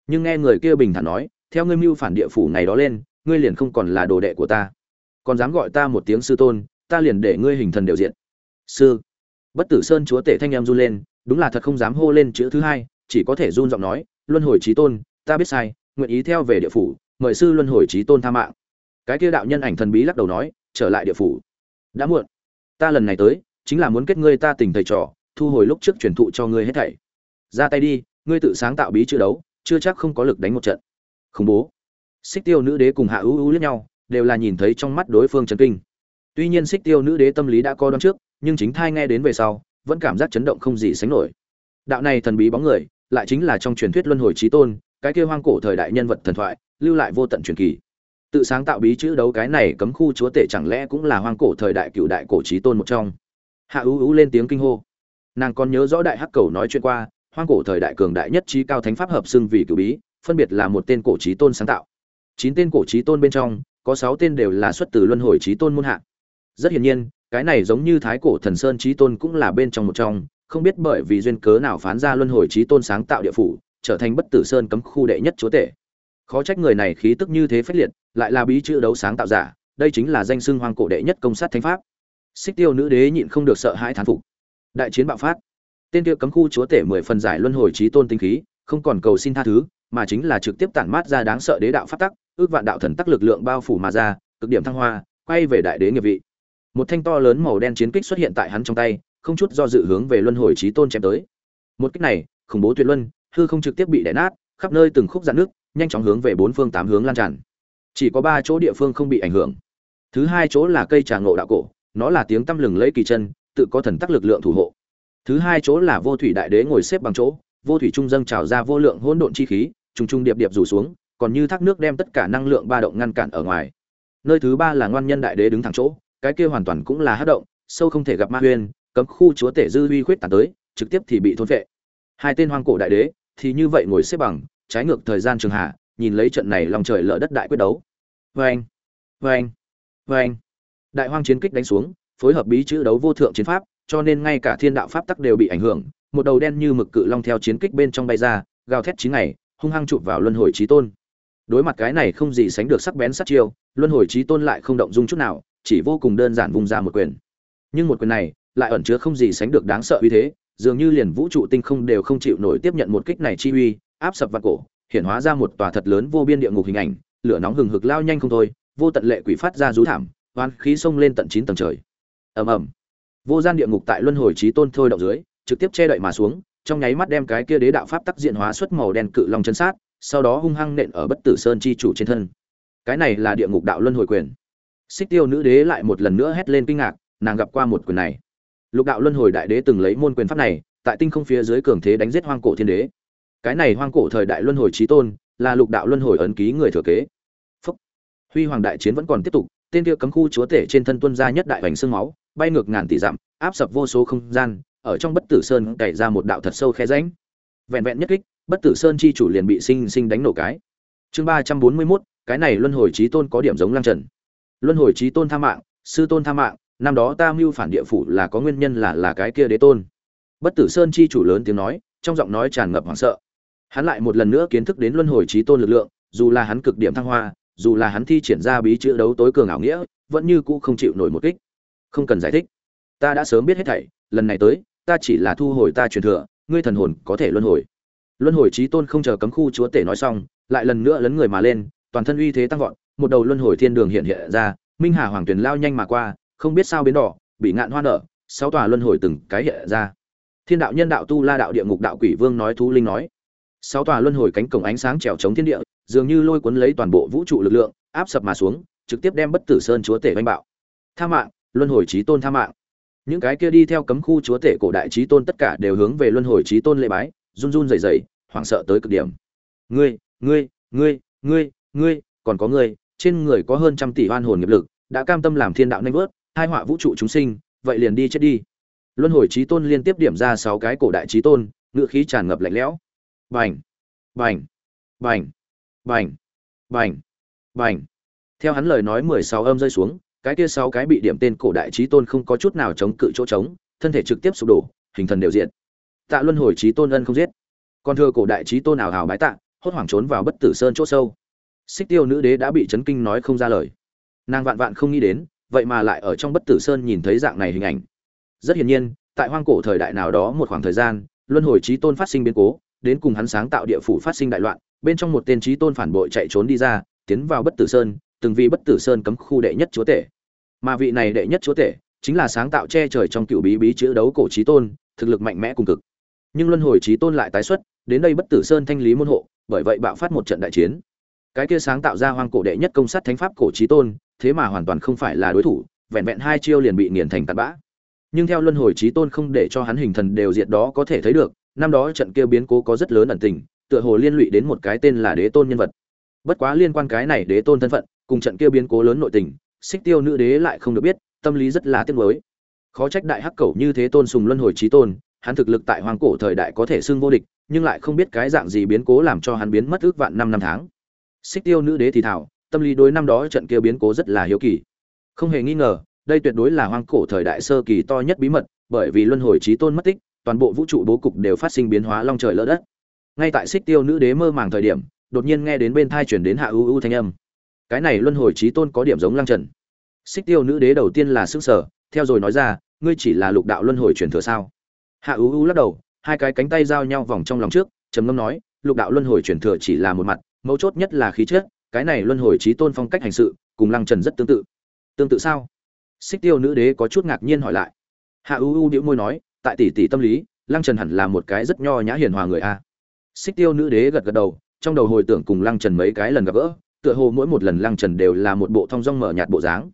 Nhưng nghe người kia bình thản nói theo ngươi mưu phản địa phủ ngày đó lên, ngươi liền không còn là đồ đệ của ta. Còn dám gọi ta một tiếng sư tôn, ta liền để ngươi hình thần đều diện. Sư. Bất tử sơn chúa tể thanh em run lên, đúng là thật không dám hô lên chữ thứ hai, chỉ có thể run giọng nói, luân hồi trí tôn, ta biết sai, nguyện ý theo về địa phủ, mời sư luân hồi trí tôn tha mạng. Cái kia đạo nhân ảnh thần bí lắc đầu nói, trở lại địa phủ. Đã muộn. Ta lần này tới, chính là muốn kết ngươi ta tình thầy trò, thu hồi lúc trước truyền thụ cho ngươi hết thảy. Ra tay đi, ngươi tự sáng tạo bí chữ đấu, chưa chắc không có lực đánh một trận khủng bố. Xích tiêu nữ đế cùng hạ ưu ưu lẫn nhau, đều là nhìn thấy trong mắt đối phương chấn kinh. Tuy nhiên xích tiêu nữ đế tâm lý đã co đón trước, nhưng chính thai nghe đến về sau, vẫn cảm giác chấn động không gì sánh nổi. Đạo này thần bí bóng người, lại chính là trong truyền thuyết luân hồi trí tôn, cái kia hoang cổ thời đại nhân vật thần thoại, lưu lại vô tận truyền kỳ. Tự sáng tạo bí chữ đấu cái này cấm khu chúa tể chẳng lẽ cũng là hoang cổ thời đại cựu đại cổ trí tôn một trong? Hạ ưu ưu lên tiếng kinh hô. Nàng còn nhớ rõ đại hắc cầu nói chuyện qua, hoang cổ thời đại cường đại nhất trí cao thánh pháp hợp xưng vì cựu bí phân biệt là một tên cổ trí tôn sáng tạo. Chín tên cổ trí tôn bên trong, có sáu tên đều là xuất từ luân hồi trí tôn môn hạ. Rất hiển nhiên, cái này giống như thái cổ thần sơn trí tôn cũng là bên trong một trong, không biết bởi vì duyên cớ nào phán ra luân hồi trí tôn sáng tạo địa phủ, trở thành bất tử sơn cấm khu đệ nhất chúa tể. Khó trách người này khí tức như thế phách liệt, lại là bí chữ đấu sáng tạo giả, đây chính là danh xưng hoang cổ đệ nhất công sát thánh pháp. Xích tiêu nữ đế nhịn không được sợ hãi thán phục. Đại chiến bạo phát. Tên kia cấm khu chúa tể mười phần giải luân hồi trí tôn tinh khí, không còn cầu xin tha thứ mà chính là trực tiếp tản mát ra đáng sợ đế đạo phát tắc, ước vạn đạo thần tắc lực lượng bao phủ mà ra, cực điểm thăng hoa, quay về đại đế nghiệp vị. Một thanh to lớn màu đen chiến kích xuất hiện tại hắn trong tay, không chút do dự hướng về luân hồi chí tôn chém tới. Một kích này, khủng bố tuyệt luân, hư không trực tiếp bị đè nát, khắp nơi từng khúc rạn nước, nhanh chóng hướng về bốn phương tám hướng lan tràn. Chỉ có ba chỗ địa phương không bị ảnh hưởng. Thứ hai chỗ là cây trà ngộ đạo cổ, nó là tiếng tăm lừng lấy kỳ chân, tự có thần tắc lực lượng thủ hộ. Thứ hai chỗ là vô thủy đại đế ngồi xếp bằng chỗ, vô thủy trung dâng trào ra vô lượng hỗn độn chi khí trùng trùng điệp điệp rủ xuống còn như thác nước đem tất cả năng lượng ba động ngăn cản ở ngoài. Nơi thứ ba là ngoan nhân đại đế đứng thẳng chỗ cái kia hoàn toàn cũng là hắc động sâu không thể gặp ma huyền, cấm khu chúa tể dư uy khuyết tàn tới trực tiếp thì bị thôn vệ hai tên hoang cổ đại đế thì như vậy ngồi xếp bằng trái ngược thời gian trường hạ nhìn lấy trận này lòng trời lở đất đại quyết đấu. Vê anh vê đại hoang chiến kích đánh xuống phối hợp bí chữ đấu vô thượng chiến pháp cho nên ngay cả thiên đạo pháp tắc đều bị ảnh hưởng một đầu đen như mực cự long theo chiến kích bên trong bay ra gào thét chín ngày hung hăng chụp vào luân hồi trí tôn. Đối mặt cái này không gì sánh được sắc bén sát chiêu, luân hồi trí tôn lại không động dung chút nào, chỉ vô cùng đơn giản vung ra một quyền. Nhưng một quyền này lại ẩn chứa không gì sánh được đáng sợ uy thế, dường như liền vũ trụ tinh không đều không chịu nổi tiếp nhận một kích này chi uy, áp sập vạn cổ hiện hóa ra một tòa thật lớn vô biên địa ngục hình ảnh, lửa nóng hừng hực lao nhanh không thôi, vô tận lệ quỷ phát ra rú thảm, oan khí xông lên tận chín tầng trời. Ầm ầm. Vô gian địa ngục tại luân hồi trí tôn thôi động dưới, trực tiếp che đậy mà xuống trong nháy mắt đem cái kia đế đạo pháp tắc diện hóa xuất màu đen cự long chân sát, sau đó hung hăng nện ở bất tử sơn chi chủ trên thân. Cái này là địa ngục đạo luân hồi quyền. Xích tiêu nữ đế lại một lần nữa hét lên kinh ngạc, nàng gặp qua một quyền này. Lục đạo luân hồi đại đế từng lấy môn quyền pháp này, tại tinh không phía dưới cường thế đánh giết hoang cổ thiên đế. Cái này hoang cổ thời đại luân hồi chí tôn, là lục đạo luân hồi ấn ký người thừa kế. Phúc. huy hoàng đại chiến vẫn còn tiếp tục, tên kia cấm khu chúa tể trên thân tuân ra nhất đại hoành xương máu, bay ngược ngàn tỷ dặm, áp sập vô số không gian ở trong bất tử sơn cày ra một đạo thật sâu khe rãnh. Vẹn vẹn nhất kích, bất tử sơn chi chủ liền bị sinh sinh đánh nổ cái. Chương ba trăm bốn mươi mốt, cái này luân hồi trí tôn có điểm giống lăng trần. Luân hồi trí tôn tha mạng, sư tôn tha mạng, năm đó ta mưu phản địa phủ là có nguyên nhân là là cái kia đế tôn. Bất tử sơn chi chủ lớn tiếng nói, trong giọng nói tràn ngập hoảng sợ. Hắn lại một lần nữa kiến thức đến luân hồi trí tôn lực lượng, dù là hắn cực điểm thăng hoa, dù là hắn thi triển ra bí chữ đấu tối cường ảo nghĩa, vẫn như cũ không chịu nổi một kích. Không cần giải thích. Ta đã sớm biết hết thảy, lần này tới ta chỉ là thu hồi ta truyền thừa, ngươi thần hồn có thể luân hồi. Luân hồi trí tôn không chờ cấm khu chúa tể nói xong, lại lần nữa lấn người mà lên, toàn thân uy thế tăng vọt, một đầu luân hồi thiên đường hiện hiện ra, minh hà hoàng tuyền lao nhanh mà qua, không biết sao biến đỏ, bị ngạn hoa nở, sáu tòa luân hồi từng cái hiện ra. Thiên đạo nhân đạo tu la đạo địa ngục đạo quỷ vương nói thú linh nói. Sáu tòa luân hồi cánh cổng ánh sáng trèo chống thiên địa, dường như lôi cuốn lấy toàn bộ vũ trụ lực lượng, áp sập mà xuống, trực tiếp đem bất tử sơn chúa tể oanh bạo. Tha mạng, luân hồi trí tôn tha mạng những cái kia đi theo cấm khu chúa tể cổ đại trí tôn tất cả đều hướng về luân hồi trí tôn lễ bái, run run rẩy rẩy, hoảng sợ tới cực điểm. Ngươi ngươi ngươi ngươi ngươi, còn có ngươi, trên người có hơn trăm tỷ oan hồn nghiệp lực, đã cam tâm làm thiên đạo nanh vớt, hai họa vũ trụ chúng sinh, vậy liền đi chết đi. Luân hồi trí tôn liên tiếp điểm ra sáu cái cổ đại trí tôn ngựa khí tràn ngập lạnh lẽo. Bành bành bành bành bành bành. Theo hắn lời nói mười sáu âm rơi xuống cái kia sáu cái bị điểm tên cổ đại trí tôn không có chút nào chống cự chỗ trống, thân thể trực tiếp sụp đổ, hình thần đều diện tạ luân hồi trí tôn ân không giết. Còn thừa cổ đại trí tôn ảo hào bái tạ, hốt hoảng trốn vào bất tử sơn chỗ sâu. Xích tiêu nữ đế đã bị chấn kinh nói không ra lời. Nàng vạn vạn không nghĩ đến, vậy mà lại ở trong bất tử sơn nhìn thấy dạng này hình ảnh. Rất hiển nhiên, tại hoang cổ thời đại nào đó một khoảng thời gian, luân hồi trí tôn phát sinh biến cố, đến cùng hắn sáng tạo địa phủ phát sinh đại loạn, bên trong một tên trí tôn phản bội chạy trốn đi ra, tiến vào bất tử sơn từng vì bất tử sơn cấm khu đệ nhất chúa tể. Mà vị này đệ nhất chúa tể chính là sáng tạo che trời trong cựu bí bí chữ đấu cổ trí tôn, thực lực mạnh mẽ cùng cực. Nhưng luân hồi trí tôn lại tái xuất, đến đây bất tử sơn thanh lý môn hộ, bởi vậy bạo phát một trận đại chiến. Cái kia sáng tạo ra hoang cổ đệ nhất công sát thánh pháp cổ trí tôn, thế mà hoàn toàn không phải là đối thủ, vẹn vẹn hai chiêu liền bị nghiền thành tạt bã. Nhưng theo luân hồi trí tôn không để cho hắn hình thần đều diệt đó có thể thấy được, năm đó trận kia biến cố có rất lớn ẩn tình, tựa hồ liên lụy đến một cái tên là đế tôn nhân vật. Bất quá liên quan cái này đế tôn thân phận cùng trận kia biến cố lớn nội tình, xích tiêu nữ đế lại không được biết, tâm lý rất là tiếc nuối. Khó trách đại hắc cẩu như thế tôn sùng luân hồi trí tôn, hắn thực lực tại hoàng cổ thời đại có thể xưng vô địch, nhưng lại không biết cái dạng gì biến cố làm cho hắn biến mất ước vạn năm năm tháng. Xích tiêu nữ đế thì thảo, tâm lý đối năm đó trận kia biến cố rất là hiếu kỳ. Không hề nghi ngờ, đây tuyệt đối là hoang cổ thời đại sơ kỳ to nhất bí mật, bởi vì luân hồi trí tôn mất tích, toàn bộ vũ trụ bố cục đều phát sinh biến hóa long trời lỡ đất. Ngay tại xích tiêu nữ đế mơ màng thời điểm, đột nhiên nghe đến bên thai chuyển đến hạ u u thanh âm cái này luân hồi trí tôn có điểm giống lăng trần. Xích tiêu nữ đế đầu tiên là xương sở theo rồi nói ra, ngươi chỉ là lục đạo luân hồi truyền thừa sao? Hạ ú ú lắc đầu, hai cái cánh tay giao nhau vòng trong lòng trước, trầm ngâm nói, lục đạo luân hồi truyền thừa chỉ là một mặt, mấu chốt nhất là khí chất, cái này luân hồi trí tôn phong cách hành sự, cùng lăng trần rất tương tự. Tương tự sao? Xích tiêu nữ đế có chút ngạc nhiên hỏi lại. Hạ ú ú đĩu môi nói, tại tỷ tỷ tâm lý, lăng trần hẳn là một cái rất nho nhã hiền hòa người a. Xích tiêu nữ đế gật gật đầu, trong đầu hồi tưởng cùng lăng trần mấy cái lần gặp gỡ tựa hồ mỗi một lần lăng trần đều là một bộ thong dong mở nhạt bộ dáng.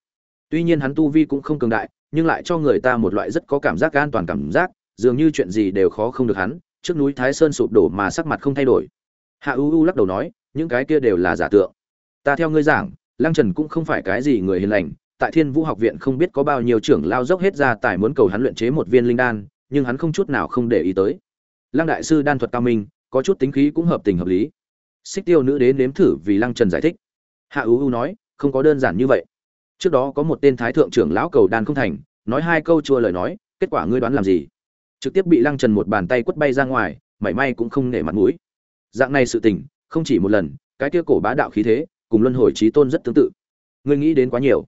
Tuy nhiên hắn tu vi cũng không cường đại, nhưng lại cho người ta một loại rất có cảm giác an toàn cảm giác, dường như chuyện gì đều khó không được hắn, trước núi thái sơn sụp đổ mà sắc mặt không thay đổi. Hạ u u lắc đầu nói, những cái kia đều là giả tượng. Ta theo ngươi giảng, lăng trần cũng không phải cái gì người hiền lành, tại thiên vũ học viện không biết có bao nhiêu trưởng lao dốc hết ra tài muốn cầu hắn luyện chế một viên linh đan, nhưng hắn không chút nào không để ý tới. Lăng đại sư đan thuật cao minh, có chút tính khí cũng hợp tình hợp lý xích tiêu nữ đến nếm thử vì lăng trần giải thích. Hạ ưu ưu nói, không có đơn giản như vậy. Trước đó có một tên thái thượng trưởng lão cầu đàn không thành, nói hai câu chua lời nói, kết quả ngươi đoán làm gì? Trực tiếp bị lăng trần một bàn tay quất bay ra ngoài, mảy may cũng không nể mặt mũi. Dạng này sự tình, không chỉ một lần, cái kia cổ bá đạo khí thế, cùng luân hồi trí tôn rất tương tự. Ngươi nghĩ đến quá nhiều.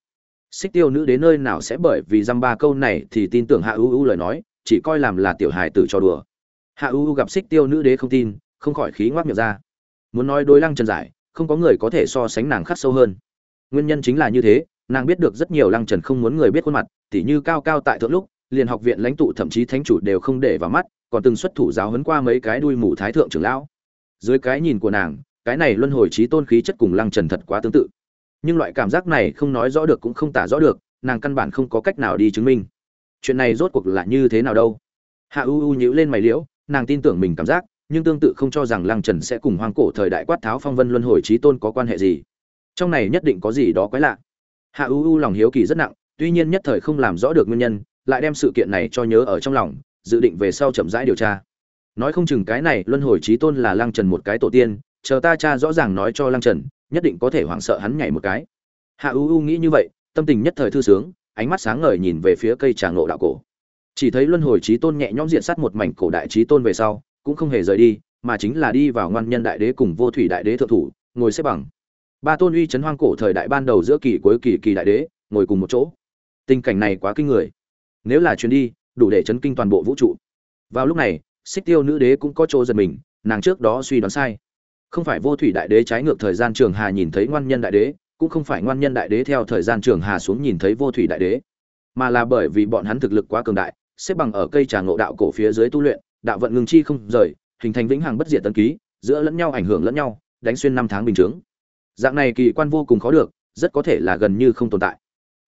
Xích tiêu nữ đến nơi nào sẽ bởi vì dăm ba câu này thì tin tưởng hạ ưu ưu lời nói, chỉ coi làm là tiểu hài tử cho đùa. Hạ ưu ưu gặp xích tiêu nữ đế không tin, không khỏi khí ngoác miệng ra muốn nói đối lăng trần giải, không có người có thể so sánh nàng khắc sâu hơn. Nguyên nhân chính là như thế, nàng biết được rất nhiều lăng trần không muốn người biết khuôn mặt, tỉ như cao cao tại thượng lúc, liền học viện lãnh tụ thậm chí thánh chủ đều không để vào mắt, còn từng xuất thủ giáo hấn qua mấy cái đuôi mù thái thượng trưởng lão. Dưới cái nhìn của nàng, cái này luân hồi trí tôn khí chất cùng lăng trần thật quá tương tự. Nhưng loại cảm giác này không nói rõ được cũng không tả rõ được, nàng căn bản không có cách nào đi chứng minh. Chuyện này rốt cuộc là như thế nào đâu? Hạ u u nhữ lên mày liễu, nàng tin tưởng mình cảm giác nhưng tương tự không cho rằng lăng trần sẽ cùng hoang cổ thời đại quát tháo phong vân luân hồi trí tôn có quan hệ gì. Trong này nhất định có gì đó quái lạ. Hạ u u lòng hiếu kỳ rất nặng, tuy nhiên nhất thời không làm rõ được nguyên nhân, lại đem sự kiện này cho nhớ ở trong lòng, dự định về sau chậm rãi điều tra. Nói không chừng cái này luân hồi trí tôn là lăng trần một cái tổ tiên, chờ ta cha rõ ràng nói cho lăng trần, nhất định có thể hoảng sợ hắn nhảy một cái. Hạ u u nghĩ như vậy, tâm tình nhất thời thư sướng, ánh mắt sáng ngời nhìn về phía cây trà ngộ đạo cổ. Chỉ thấy luân hồi trí tôn nhẹ nhõm diện sát một mảnh cổ đại trí tôn về sau cũng không hề rời đi, mà chính là đi vào ngoan nhân đại đế cùng vô thủy đại đế thượng thủ, ngồi xếp bằng. Ba tôn uy chấn hoang cổ thời đại ban đầu giữa kỳ cuối kỳ kỳ đại đế, ngồi cùng một chỗ. Tình cảnh này quá kinh người. Nếu là chuyến đi, đủ để chấn kinh toàn bộ vũ trụ. Vào lúc này, xích tiêu nữ đế cũng có chỗ giật mình, nàng trước đó suy đoán sai. Không phải vô thủy đại đế trái ngược thời gian trường hà nhìn thấy ngoan nhân đại đế, cũng không phải ngoan nhân đại đế theo thời gian trường hà xuống nhìn thấy vô thủy đại đế, mà là bởi vì bọn hắn thực lực quá cường đại, xếp bằng ở cây trà ngộ đạo cổ phía dưới tu luyện đạo vận ngừng chi không rời, hình thành vĩnh hằng bất diệt tân ký, giữa lẫn nhau ảnh hưởng lẫn nhau, đánh xuyên năm tháng bình chứng. dạng này kỳ quan vô cùng khó được, rất có thể là gần như không tồn tại.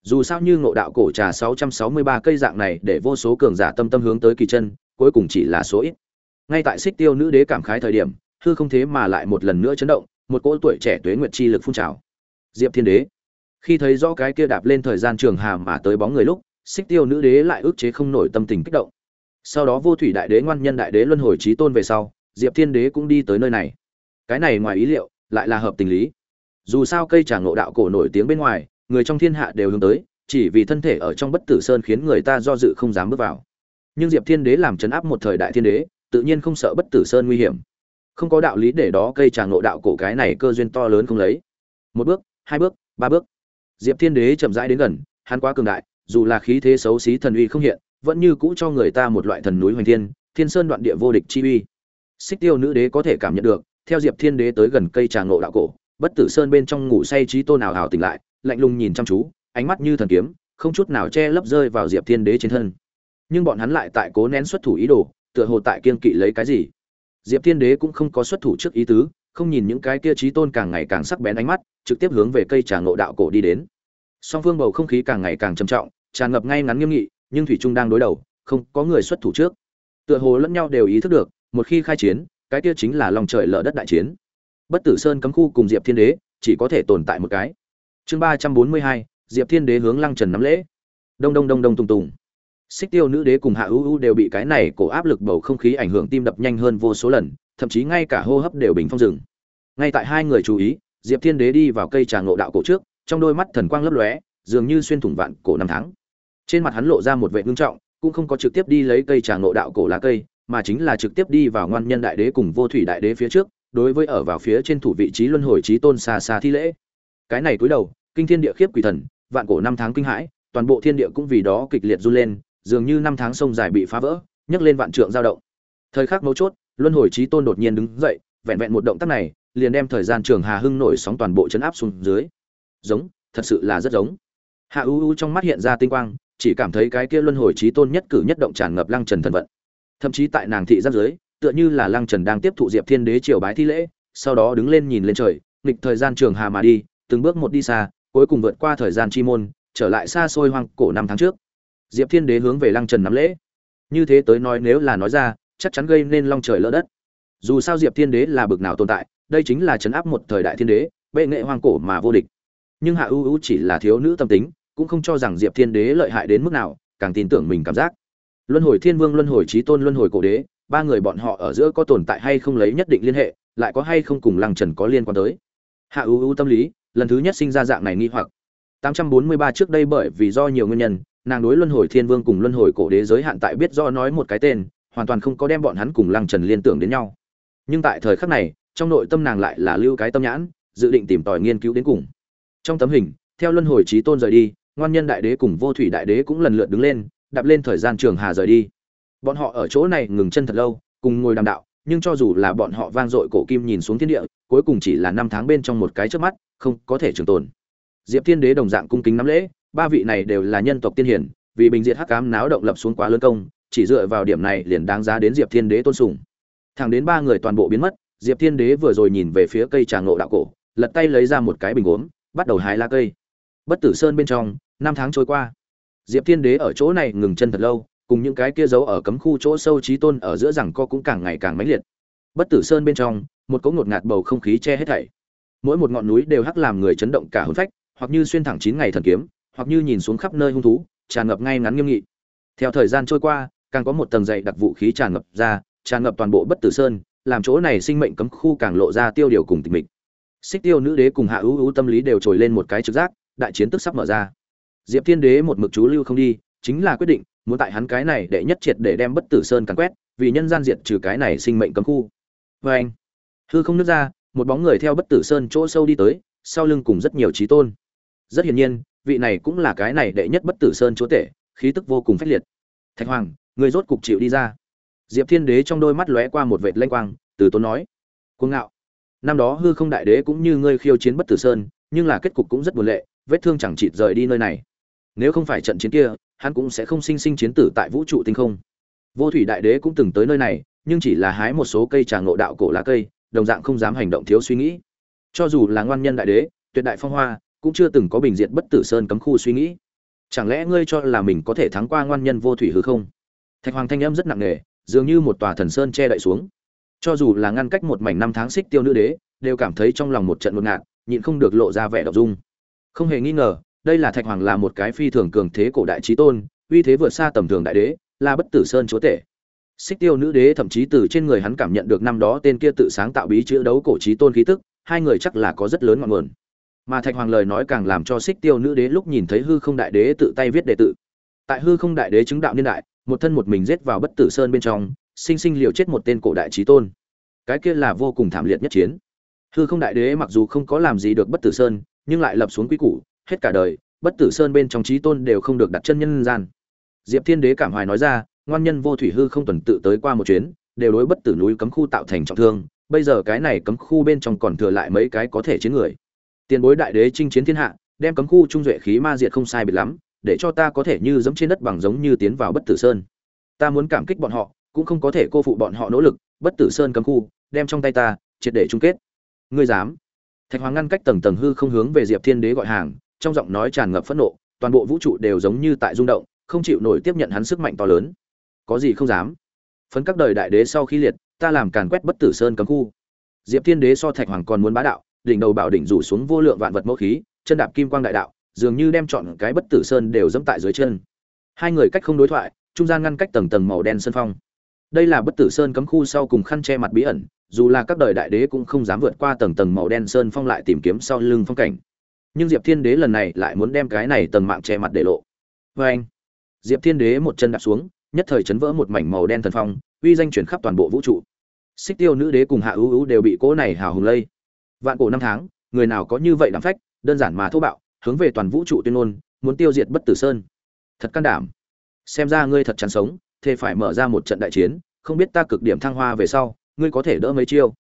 Dù sao như ngộ đạo cổ trà 663 cây dạng này để vô số cường giả tâm tâm hướng tới kỳ chân, cuối cùng chỉ là số ít. Ngay tại xích tiêu nữ đế cảm khái thời điểm, hư không thế mà lại một lần nữa chấn động, một cỗ tuổi trẻ tuế nguyệt chi lực phun trào. Diệp thiên đế. Khi thấy rõ cái kia đạp lên thời gian trường hà mà tới bóng người lúc, xích tiêu nữ đế lại ức chế không nổi tâm tình kích động sau đó vô thủy đại đế, ngoan nhân đại đế luân hồi trí tôn về sau, diệp thiên đế cũng đi tới nơi này. Cái này ngoài ý liệu, lại là hợp tình lý. Dù sao cây trà ngộ đạo cổ nổi tiếng bên ngoài, người trong thiên hạ đều hướng tới, chỉ vì thân thể ở trong bất tử sơn khiến người ta do dự không dám bước vào. Nhưng diệp thiên đế làm chấn áp một thời đại thiên đế, tự nhiên không sợ bất tử sơn nguy hiểm. Không có đạo lý để đó cây trà ngộ đạo cổ cái này cơ duyên to lớn không lấy. Một bước, hai bước, ba bước. Diệp thiên đế chậm rãi đến gần, hắn quá cường đại, dù là khí thế xấu xí thần uy không hiện vẫn như cũ cho người ta một loại thần núi hoành thiên thiên sơn đoạn địa vô địch chi uy. Xích tiêu nữ đế có thể cảm nhận được, theo diệp thiên đế tới gần cây trà ngộ đạo cổ, bất tử sơn bên trong ngủ say trí tôn nào hào tỉnh lại, lạnh lùng nhìn chăm chú, ánh mắt như thần kiếm, không chút nào che lấp rơi vào diệp thiên đế trên thân. Nhưng bọn hắn lại tại cố nén xuất thủ ý đồ, tựa hồ tại kiên kỵ lấy cái gì? Diệp thiên đế cũng không có xuất thủ trước ý tứ, không nhìn những cái kia trí tôn càng ngày càng sắc bén ánh mắt, trực tiếp hướng về cây trà ngộ đạo cổ đi đến. Song phương bầu không khí càng ngày càng trầm trọng, tràn ngập ngay ngắn nghiêm nghị nhưng thủy trung đang đối đầu, không có người xuất thủ trước. Tựa hồ lẫn nhau đều ý thức được, một khi khai chiến, cái kia chính là lòng trời lở đất đại chiến. Bất tử sơn cấm khu cùng diệp thiên đế, chỉ có thể tồn tại một cái. Chương ba trăm bốn mươi hai, diệp thiên đế hướng lăng trần nắm lễ. Đông đông đông đông tùng tùng. Xích tiêu nữ đế cùng hạ ưu ưu đều bị cái này cổ áp lực bầu không khí ảnh hưởng tim đập nhanh hơn vô số lần, thậm chí ngay cả hô hấp đều bình phong rừng ngay tại hai người chú ý, diệp thiên đế đi vào cây trà ngộ đạo cổ trước, trong đôi mắt thần quang lấp lóe, dường như xuyên thủng vạn cổ năm tháng trên mặt hắn lộ ra một vệ ngưng trọng, cũng không có trực tiếp đi lấy cây trà ngộ đạo cổ lá cây, mà chính là trực tiếp đi vào ngoan nhân đại đế cùng vô thủy đại đế phía trước, đối với ở vào phía trên thủ vị trí luân hồi trí tôn xa xa thi lễ. Cái này cúi đầu, kinh thiên địa khiếp quỷ thần, vạn cổ năm tháng kinh hãi, toàn bộ thiên địa cũng vì đó kịch liệt run lên, dường như năm tháng sông dài bị phá vỡ, nhấc lên vạn trượng dao động. Thời khắc mấu chốt, luân hồi trí tôn đột nhiên đứng dậy, vẹn vẹn một động tác này, liền đem thời gian trường hà hưng nổi sóng toàn bộ chấn áp xuống dưới. Giống, thật sự là rất giống. Hạ u u trong mắt hiện ra tinh quang chỉ cảm thấy cái kia luân hồi trí tôn nhất cử nhất động tràn ngập lăng trần thần vận. Thậm chí tại nàng thị giáp dưới, tựa như là lăng trần đang tiếp thụ diệp thiên đế triều bái thi lễ, sau đó đứng lên nhìn lên trời, nghịch thời gian trường hà mà đi, từng bước một đi xa, cuối cùng vượt qua thời gian chi môn, trở lại xa xôi hoang cổ năm tháng trước. Diệp thiên đế hướng về lăng trần nắm lễ. Như thế tới nói nếu là nói ra, chắc chắn gây nên long trời lỡ đất. Dù sao diệp thiên đế là bực nào tồn tại, đây chính là chấn áp một thời đại thiên đế, bệ nghệ hoang cổ mà vô địch. Nhưng hạ ưu ưu chỉ là thiếu nữ tâm tính cũng không cho rằng diệp thiên đế lợi hại đến mức nào, càng tin tưởng mình cảm giác. Luân hồi thiên vương, luân hồi trí tôn, luân hồi cổ đế, ba người bọn họ ở giữa có tồn tại hay không lấy nhất định liên hệ, lại có hay không cùng lăng trần có liên quan tới. Hạ ưu ưu tâm lý, lần thứ nhất sinh ra dạng này nghi hoặc. 843 trước đây bởi vì do nhiều nguyên nhân, nàng đối luân hồi thiên vương cùng luân hồi cổ đế giới hạn tại biết do nói một cái tên, hoàn toàn không có đem bọn hắn cùng lăng trần liên tưởng đến nhau. Nhưng tại thời khắc này, trong nội tâm nàng lại là lưu cái tâm nhãn, dự định tìm tòi nghiên cứu đến cùng. Trong tấm hình, theo luân hồi trí tôn rời đi ngoan nhân đại đế cùng vô thủy đại đế cũng lần lượt đứng lên, đạp lên thời gian trường hà rời đi. Bọn họ ở chỗ này ngừng chân thật lâu, cùng ngồi đàm đạo, nhưng cho dù là bọn họ vang dội cổ kim nhìn xuống thiên địa, cuối cùng chỉ là năm tháng bên trong một cái trước mắt, không có thể trường tồn. Diệp thiên đế đồng dạng cung kính nắm lễ, ba vị này đều là nhân tộc tiên hiển, vì bình diệt hắc cám náo động lập xuống quá lớn công, chỉ dựa vào điểm này liền đáng giá đến diệp thiên đế tôn sùng. Thẳng đến ba người toàn bộ biến mất, diệp thiên đế vừa rồi nhìn về phía cây trà ngộ đạo cổ, lật tay lấy ra một cái bình gốm, bắt đầu hái lá cây. Bất tử sơn bên trong năm tháng trôi qua. Diệp thiên đế ở chỗ này ngừng chân thật lâu, cùng những cái kia giấu ở cấm khu chỗ sâu trí tôn ở giữa rằng co cũng càng ngày càng mãnh liệt. Bất tử sơn bên trong, một cỗ ngột ngạt bầu không khí che hết thảy. Mỗi một ngọn núi đều hắc làm người chấn động cả hồn phách, hoặc như xuyên thẳng chín ngày thần kiếm, hoặc như nhìn xuống khắp nơi hung thú, tràn ngập ngay ngắn nghiêm nghị. Theo thời gian trôi qua, càng có một tầng dày đặc vũ khí tràn ngập ra, tràn ngập toàn bộ bất tử sơn, làm chỗ này sinh mệnh cấm khu càng lộ ra tiêu điều cùng tịch mịch. Xích tiêu nữ đế cùng hạ ưu ưu tâm lý đều trồi lên một cái trực giác, đại chiến tức sắp mở ra diệp thiên đế một mực chú lưu không đi, chính là quyết định, muốn tại hắn cái này để nhất triệt để đem bất tử sơn càn quét, vì nhân gian diệt trừ cái này sinh mệnh cấm khu. Vê anh, hư không nứt ra, một bóng người theo bất tử sơn chỗ sâu đi tới, sau lưng cùng rất nhiều trí tôn. Rất hiển nhiên, vị này cũng là cái này đệ nhất bất tử sơn chúa tể, khí tức vô cùng phách liệt. Thạch hoàng, người rốt cục chịu đi ra. Diệp thiên đế trong đôi mắt lóe qua một vệt lanh quang, từ tốn nói, cuồng ngạo. Năm đó hư không đại đế cũng như ngươi khiêu chiến bất tử sơn, nhưng là kết cục cũng rất buồn lệ, vết thương chẳng chịt rời đi nơi này nếu không phải trận chiến kia, hắn cũng sẽ không sinh sinh chiến tử tại vũ trụ tinh không. Vô thủy đại đế cũng từng tới nơi này, nhưng chỉ là hái một số cây trà ngộ đạo cổ lá cây, đồng dạng không dám hành động thiếu suy nghĩ. Cho dù là ngoan nhân đại đế, tuyệt đại phong hoa, cũng chưa từng có bình diện bất tử sơn cấm khu suy nghĩ. Chẳng lẽ ngươi cho là mình có thể thắng qua ngoan nhân vô thủy hư không? Thạch hoàng thanh âm rất nặng nề, dường như một tòa thần sơn che đậy xuống. Cho dù là ngăn cách một mảnh năm tháng xích tiêu nữ đế, đều cảm thấy trong lòng một trận ngột ngạt, nhịn không được lộ ra vẻ đọc dung. Không hề nghi ngờ đây là thạch hoàng là một cái phi thường cường thế cổ đại trí tôn, uy thế vượt xa tầm thường đại đế, là bất tử sơn chúa tể. Xích tiêu nữ đế thậm chí từ trên người hắn cảm nhận được năm đó tên kia tự sáng tạo bí chữ đấu cổ trí tôn khí tức, hai người chắc là có rất lớn ngọn nguồn. Mà thạch hoàng lời nói càng làm cho xích tiêu nữ đế lúc nhìn thấy hư không đại đế tự tay viết đệ tự. Tại hư không đại đế chứng đạo niên đại, một thân một mình giết vào bất tử sơn bên trong, sinh sinh liều chết một tên cổ đại trí tôn. Cái kia là vô cùng thảm liệt nhất chiến. Hư không đại đế mặc dù không có làm gì được bất tử sơn, nhưng lại lập xuống quy củ hết cả đời, bất tử sơn bên trong trí tôn đều không được đặt chân nhân gian. Diệp thiên đế cảm hoài nói ra, ngoan nhân vô thủy hư không tuần tự tới qua một chuyến, đều đối bất tử núi cấm khu tạo thành trọng thương, bây giờ cái này cấm khu bên trong còn thừa lại mấy cái có thể chiến người. Tiền bối đại đế chinh chiến thiên hạ, đem cấm khu trung duệ khí ma diệt không sai biệt lắm, để cho ta có thể như giống trên đất bằng giống như tiến vào bất tử sơn. Ta muốn cảm kích bọn họ, cũng không có thể cô phụ bọn họ nỗ lực, bất tử sơn cấm khu, đem trong tay ta, triệt để chung kết. Ngươi dám. Thạch hoàng ngăn cách tầng tầng hư không hướng về diệp thiên đế gọi hàng trong giọng nói tràn ngập phẫn nộ, toàn bộ vũ trụ đều giống như tại rung động, không chịu nổi tiếp nhận hắn sức mạnh to lớn. Có gì không dám? Phấn các đời đại đế sau khi liệt, ta làm càn quét bất tử sơn cấm khu. Diệp thiên đế so thạch hoàng còn muốn bá đạo, đỉnh đầu bảo đỉnh rủ xuống vô lượng vạn vật mẫu khí, chân đạp kim quang đại đạo, dường như đem chọn cái bất tử sơn đều dẫm tại dưới chân. Hai người cách không đối thoại, trung gian ngăn cách tầng tầng màu đen sơn phong. Đây là bất tử sơn cấm khu sau cùng khăn che mặt bí ẩn, dù là các đời đại đế cũng không dám vượt qua tầng tầng màu đen sơn phong lại tìm kiếm sau lưng phong cảnh nhưng diệp thiên đế lần này lại muốn đem cái này tầng mạng che mặt để lộ. Vê anh, diệp thiên đế một chân đạp xuống, nhất thời chấn vỡ một mảnh màu đen thần phong, uy danh chuyển khắp toàn bộ vũ trụ. Xích tiêu nữ đế cùng hạ ưu ưu đều bị cỗ này hào hùng lây. Vạn cổ năm tháng, người nào có như vậy đảm phách, đơn giản mà thô bạo, hướng về toàn vũ trụ tuyên ngôn, muốn tiêu diệt bất tử sơn. Thật can đảm. Xem ra ngươi thật chán sống thế phải mở ra một trận đại chiến, không biết ta cực điểm thăng hoa về sau, ngươi có thể đỡ mấy chiêu.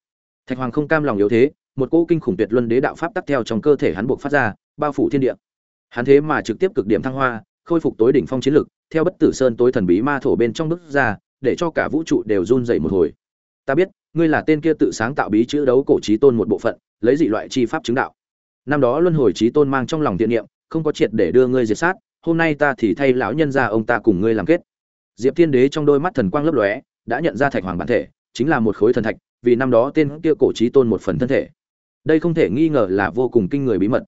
Thạch hoàng không cam lòng yếu thế một cỗ kinh khủng tuyệt luân đế đạo pháp tắc theo trong cơ thể hắn buộc phát ra, bao phủ thiên địa. Hắn thế mà trực tiếp cực điểm thăng hoa, khôi phục tối đỉnh phong chiến lực, theo bất tử sơn tối thần bí ma thổ bên trong bức ra, để cho cả vũ trụ đều run dậy một hồi. Ta biết, ngươi là tên kia tự sáng tạo bí chữ đấu cổ trí tôn một bộ phận, lấy dị loại chi pháp chứng đạo. Năm đó luân hồi trí tôn mang trong lòng thiện niệm, không có triệt để đưa ngươi diệt sát, hôm nay ta thì thay lão nhân ra ông ta cùng ngươi làm kết. Diệp thiên đế trong đôi mắt thần quang lấp lóe, đã nhận ra thạch hoàng bản thể, chính là một khối thần thạch, vì năm đó tên kia cổ trí tôn một phần thân thể đây không thể nghi ngờ là vô cùng kinh người bí mật.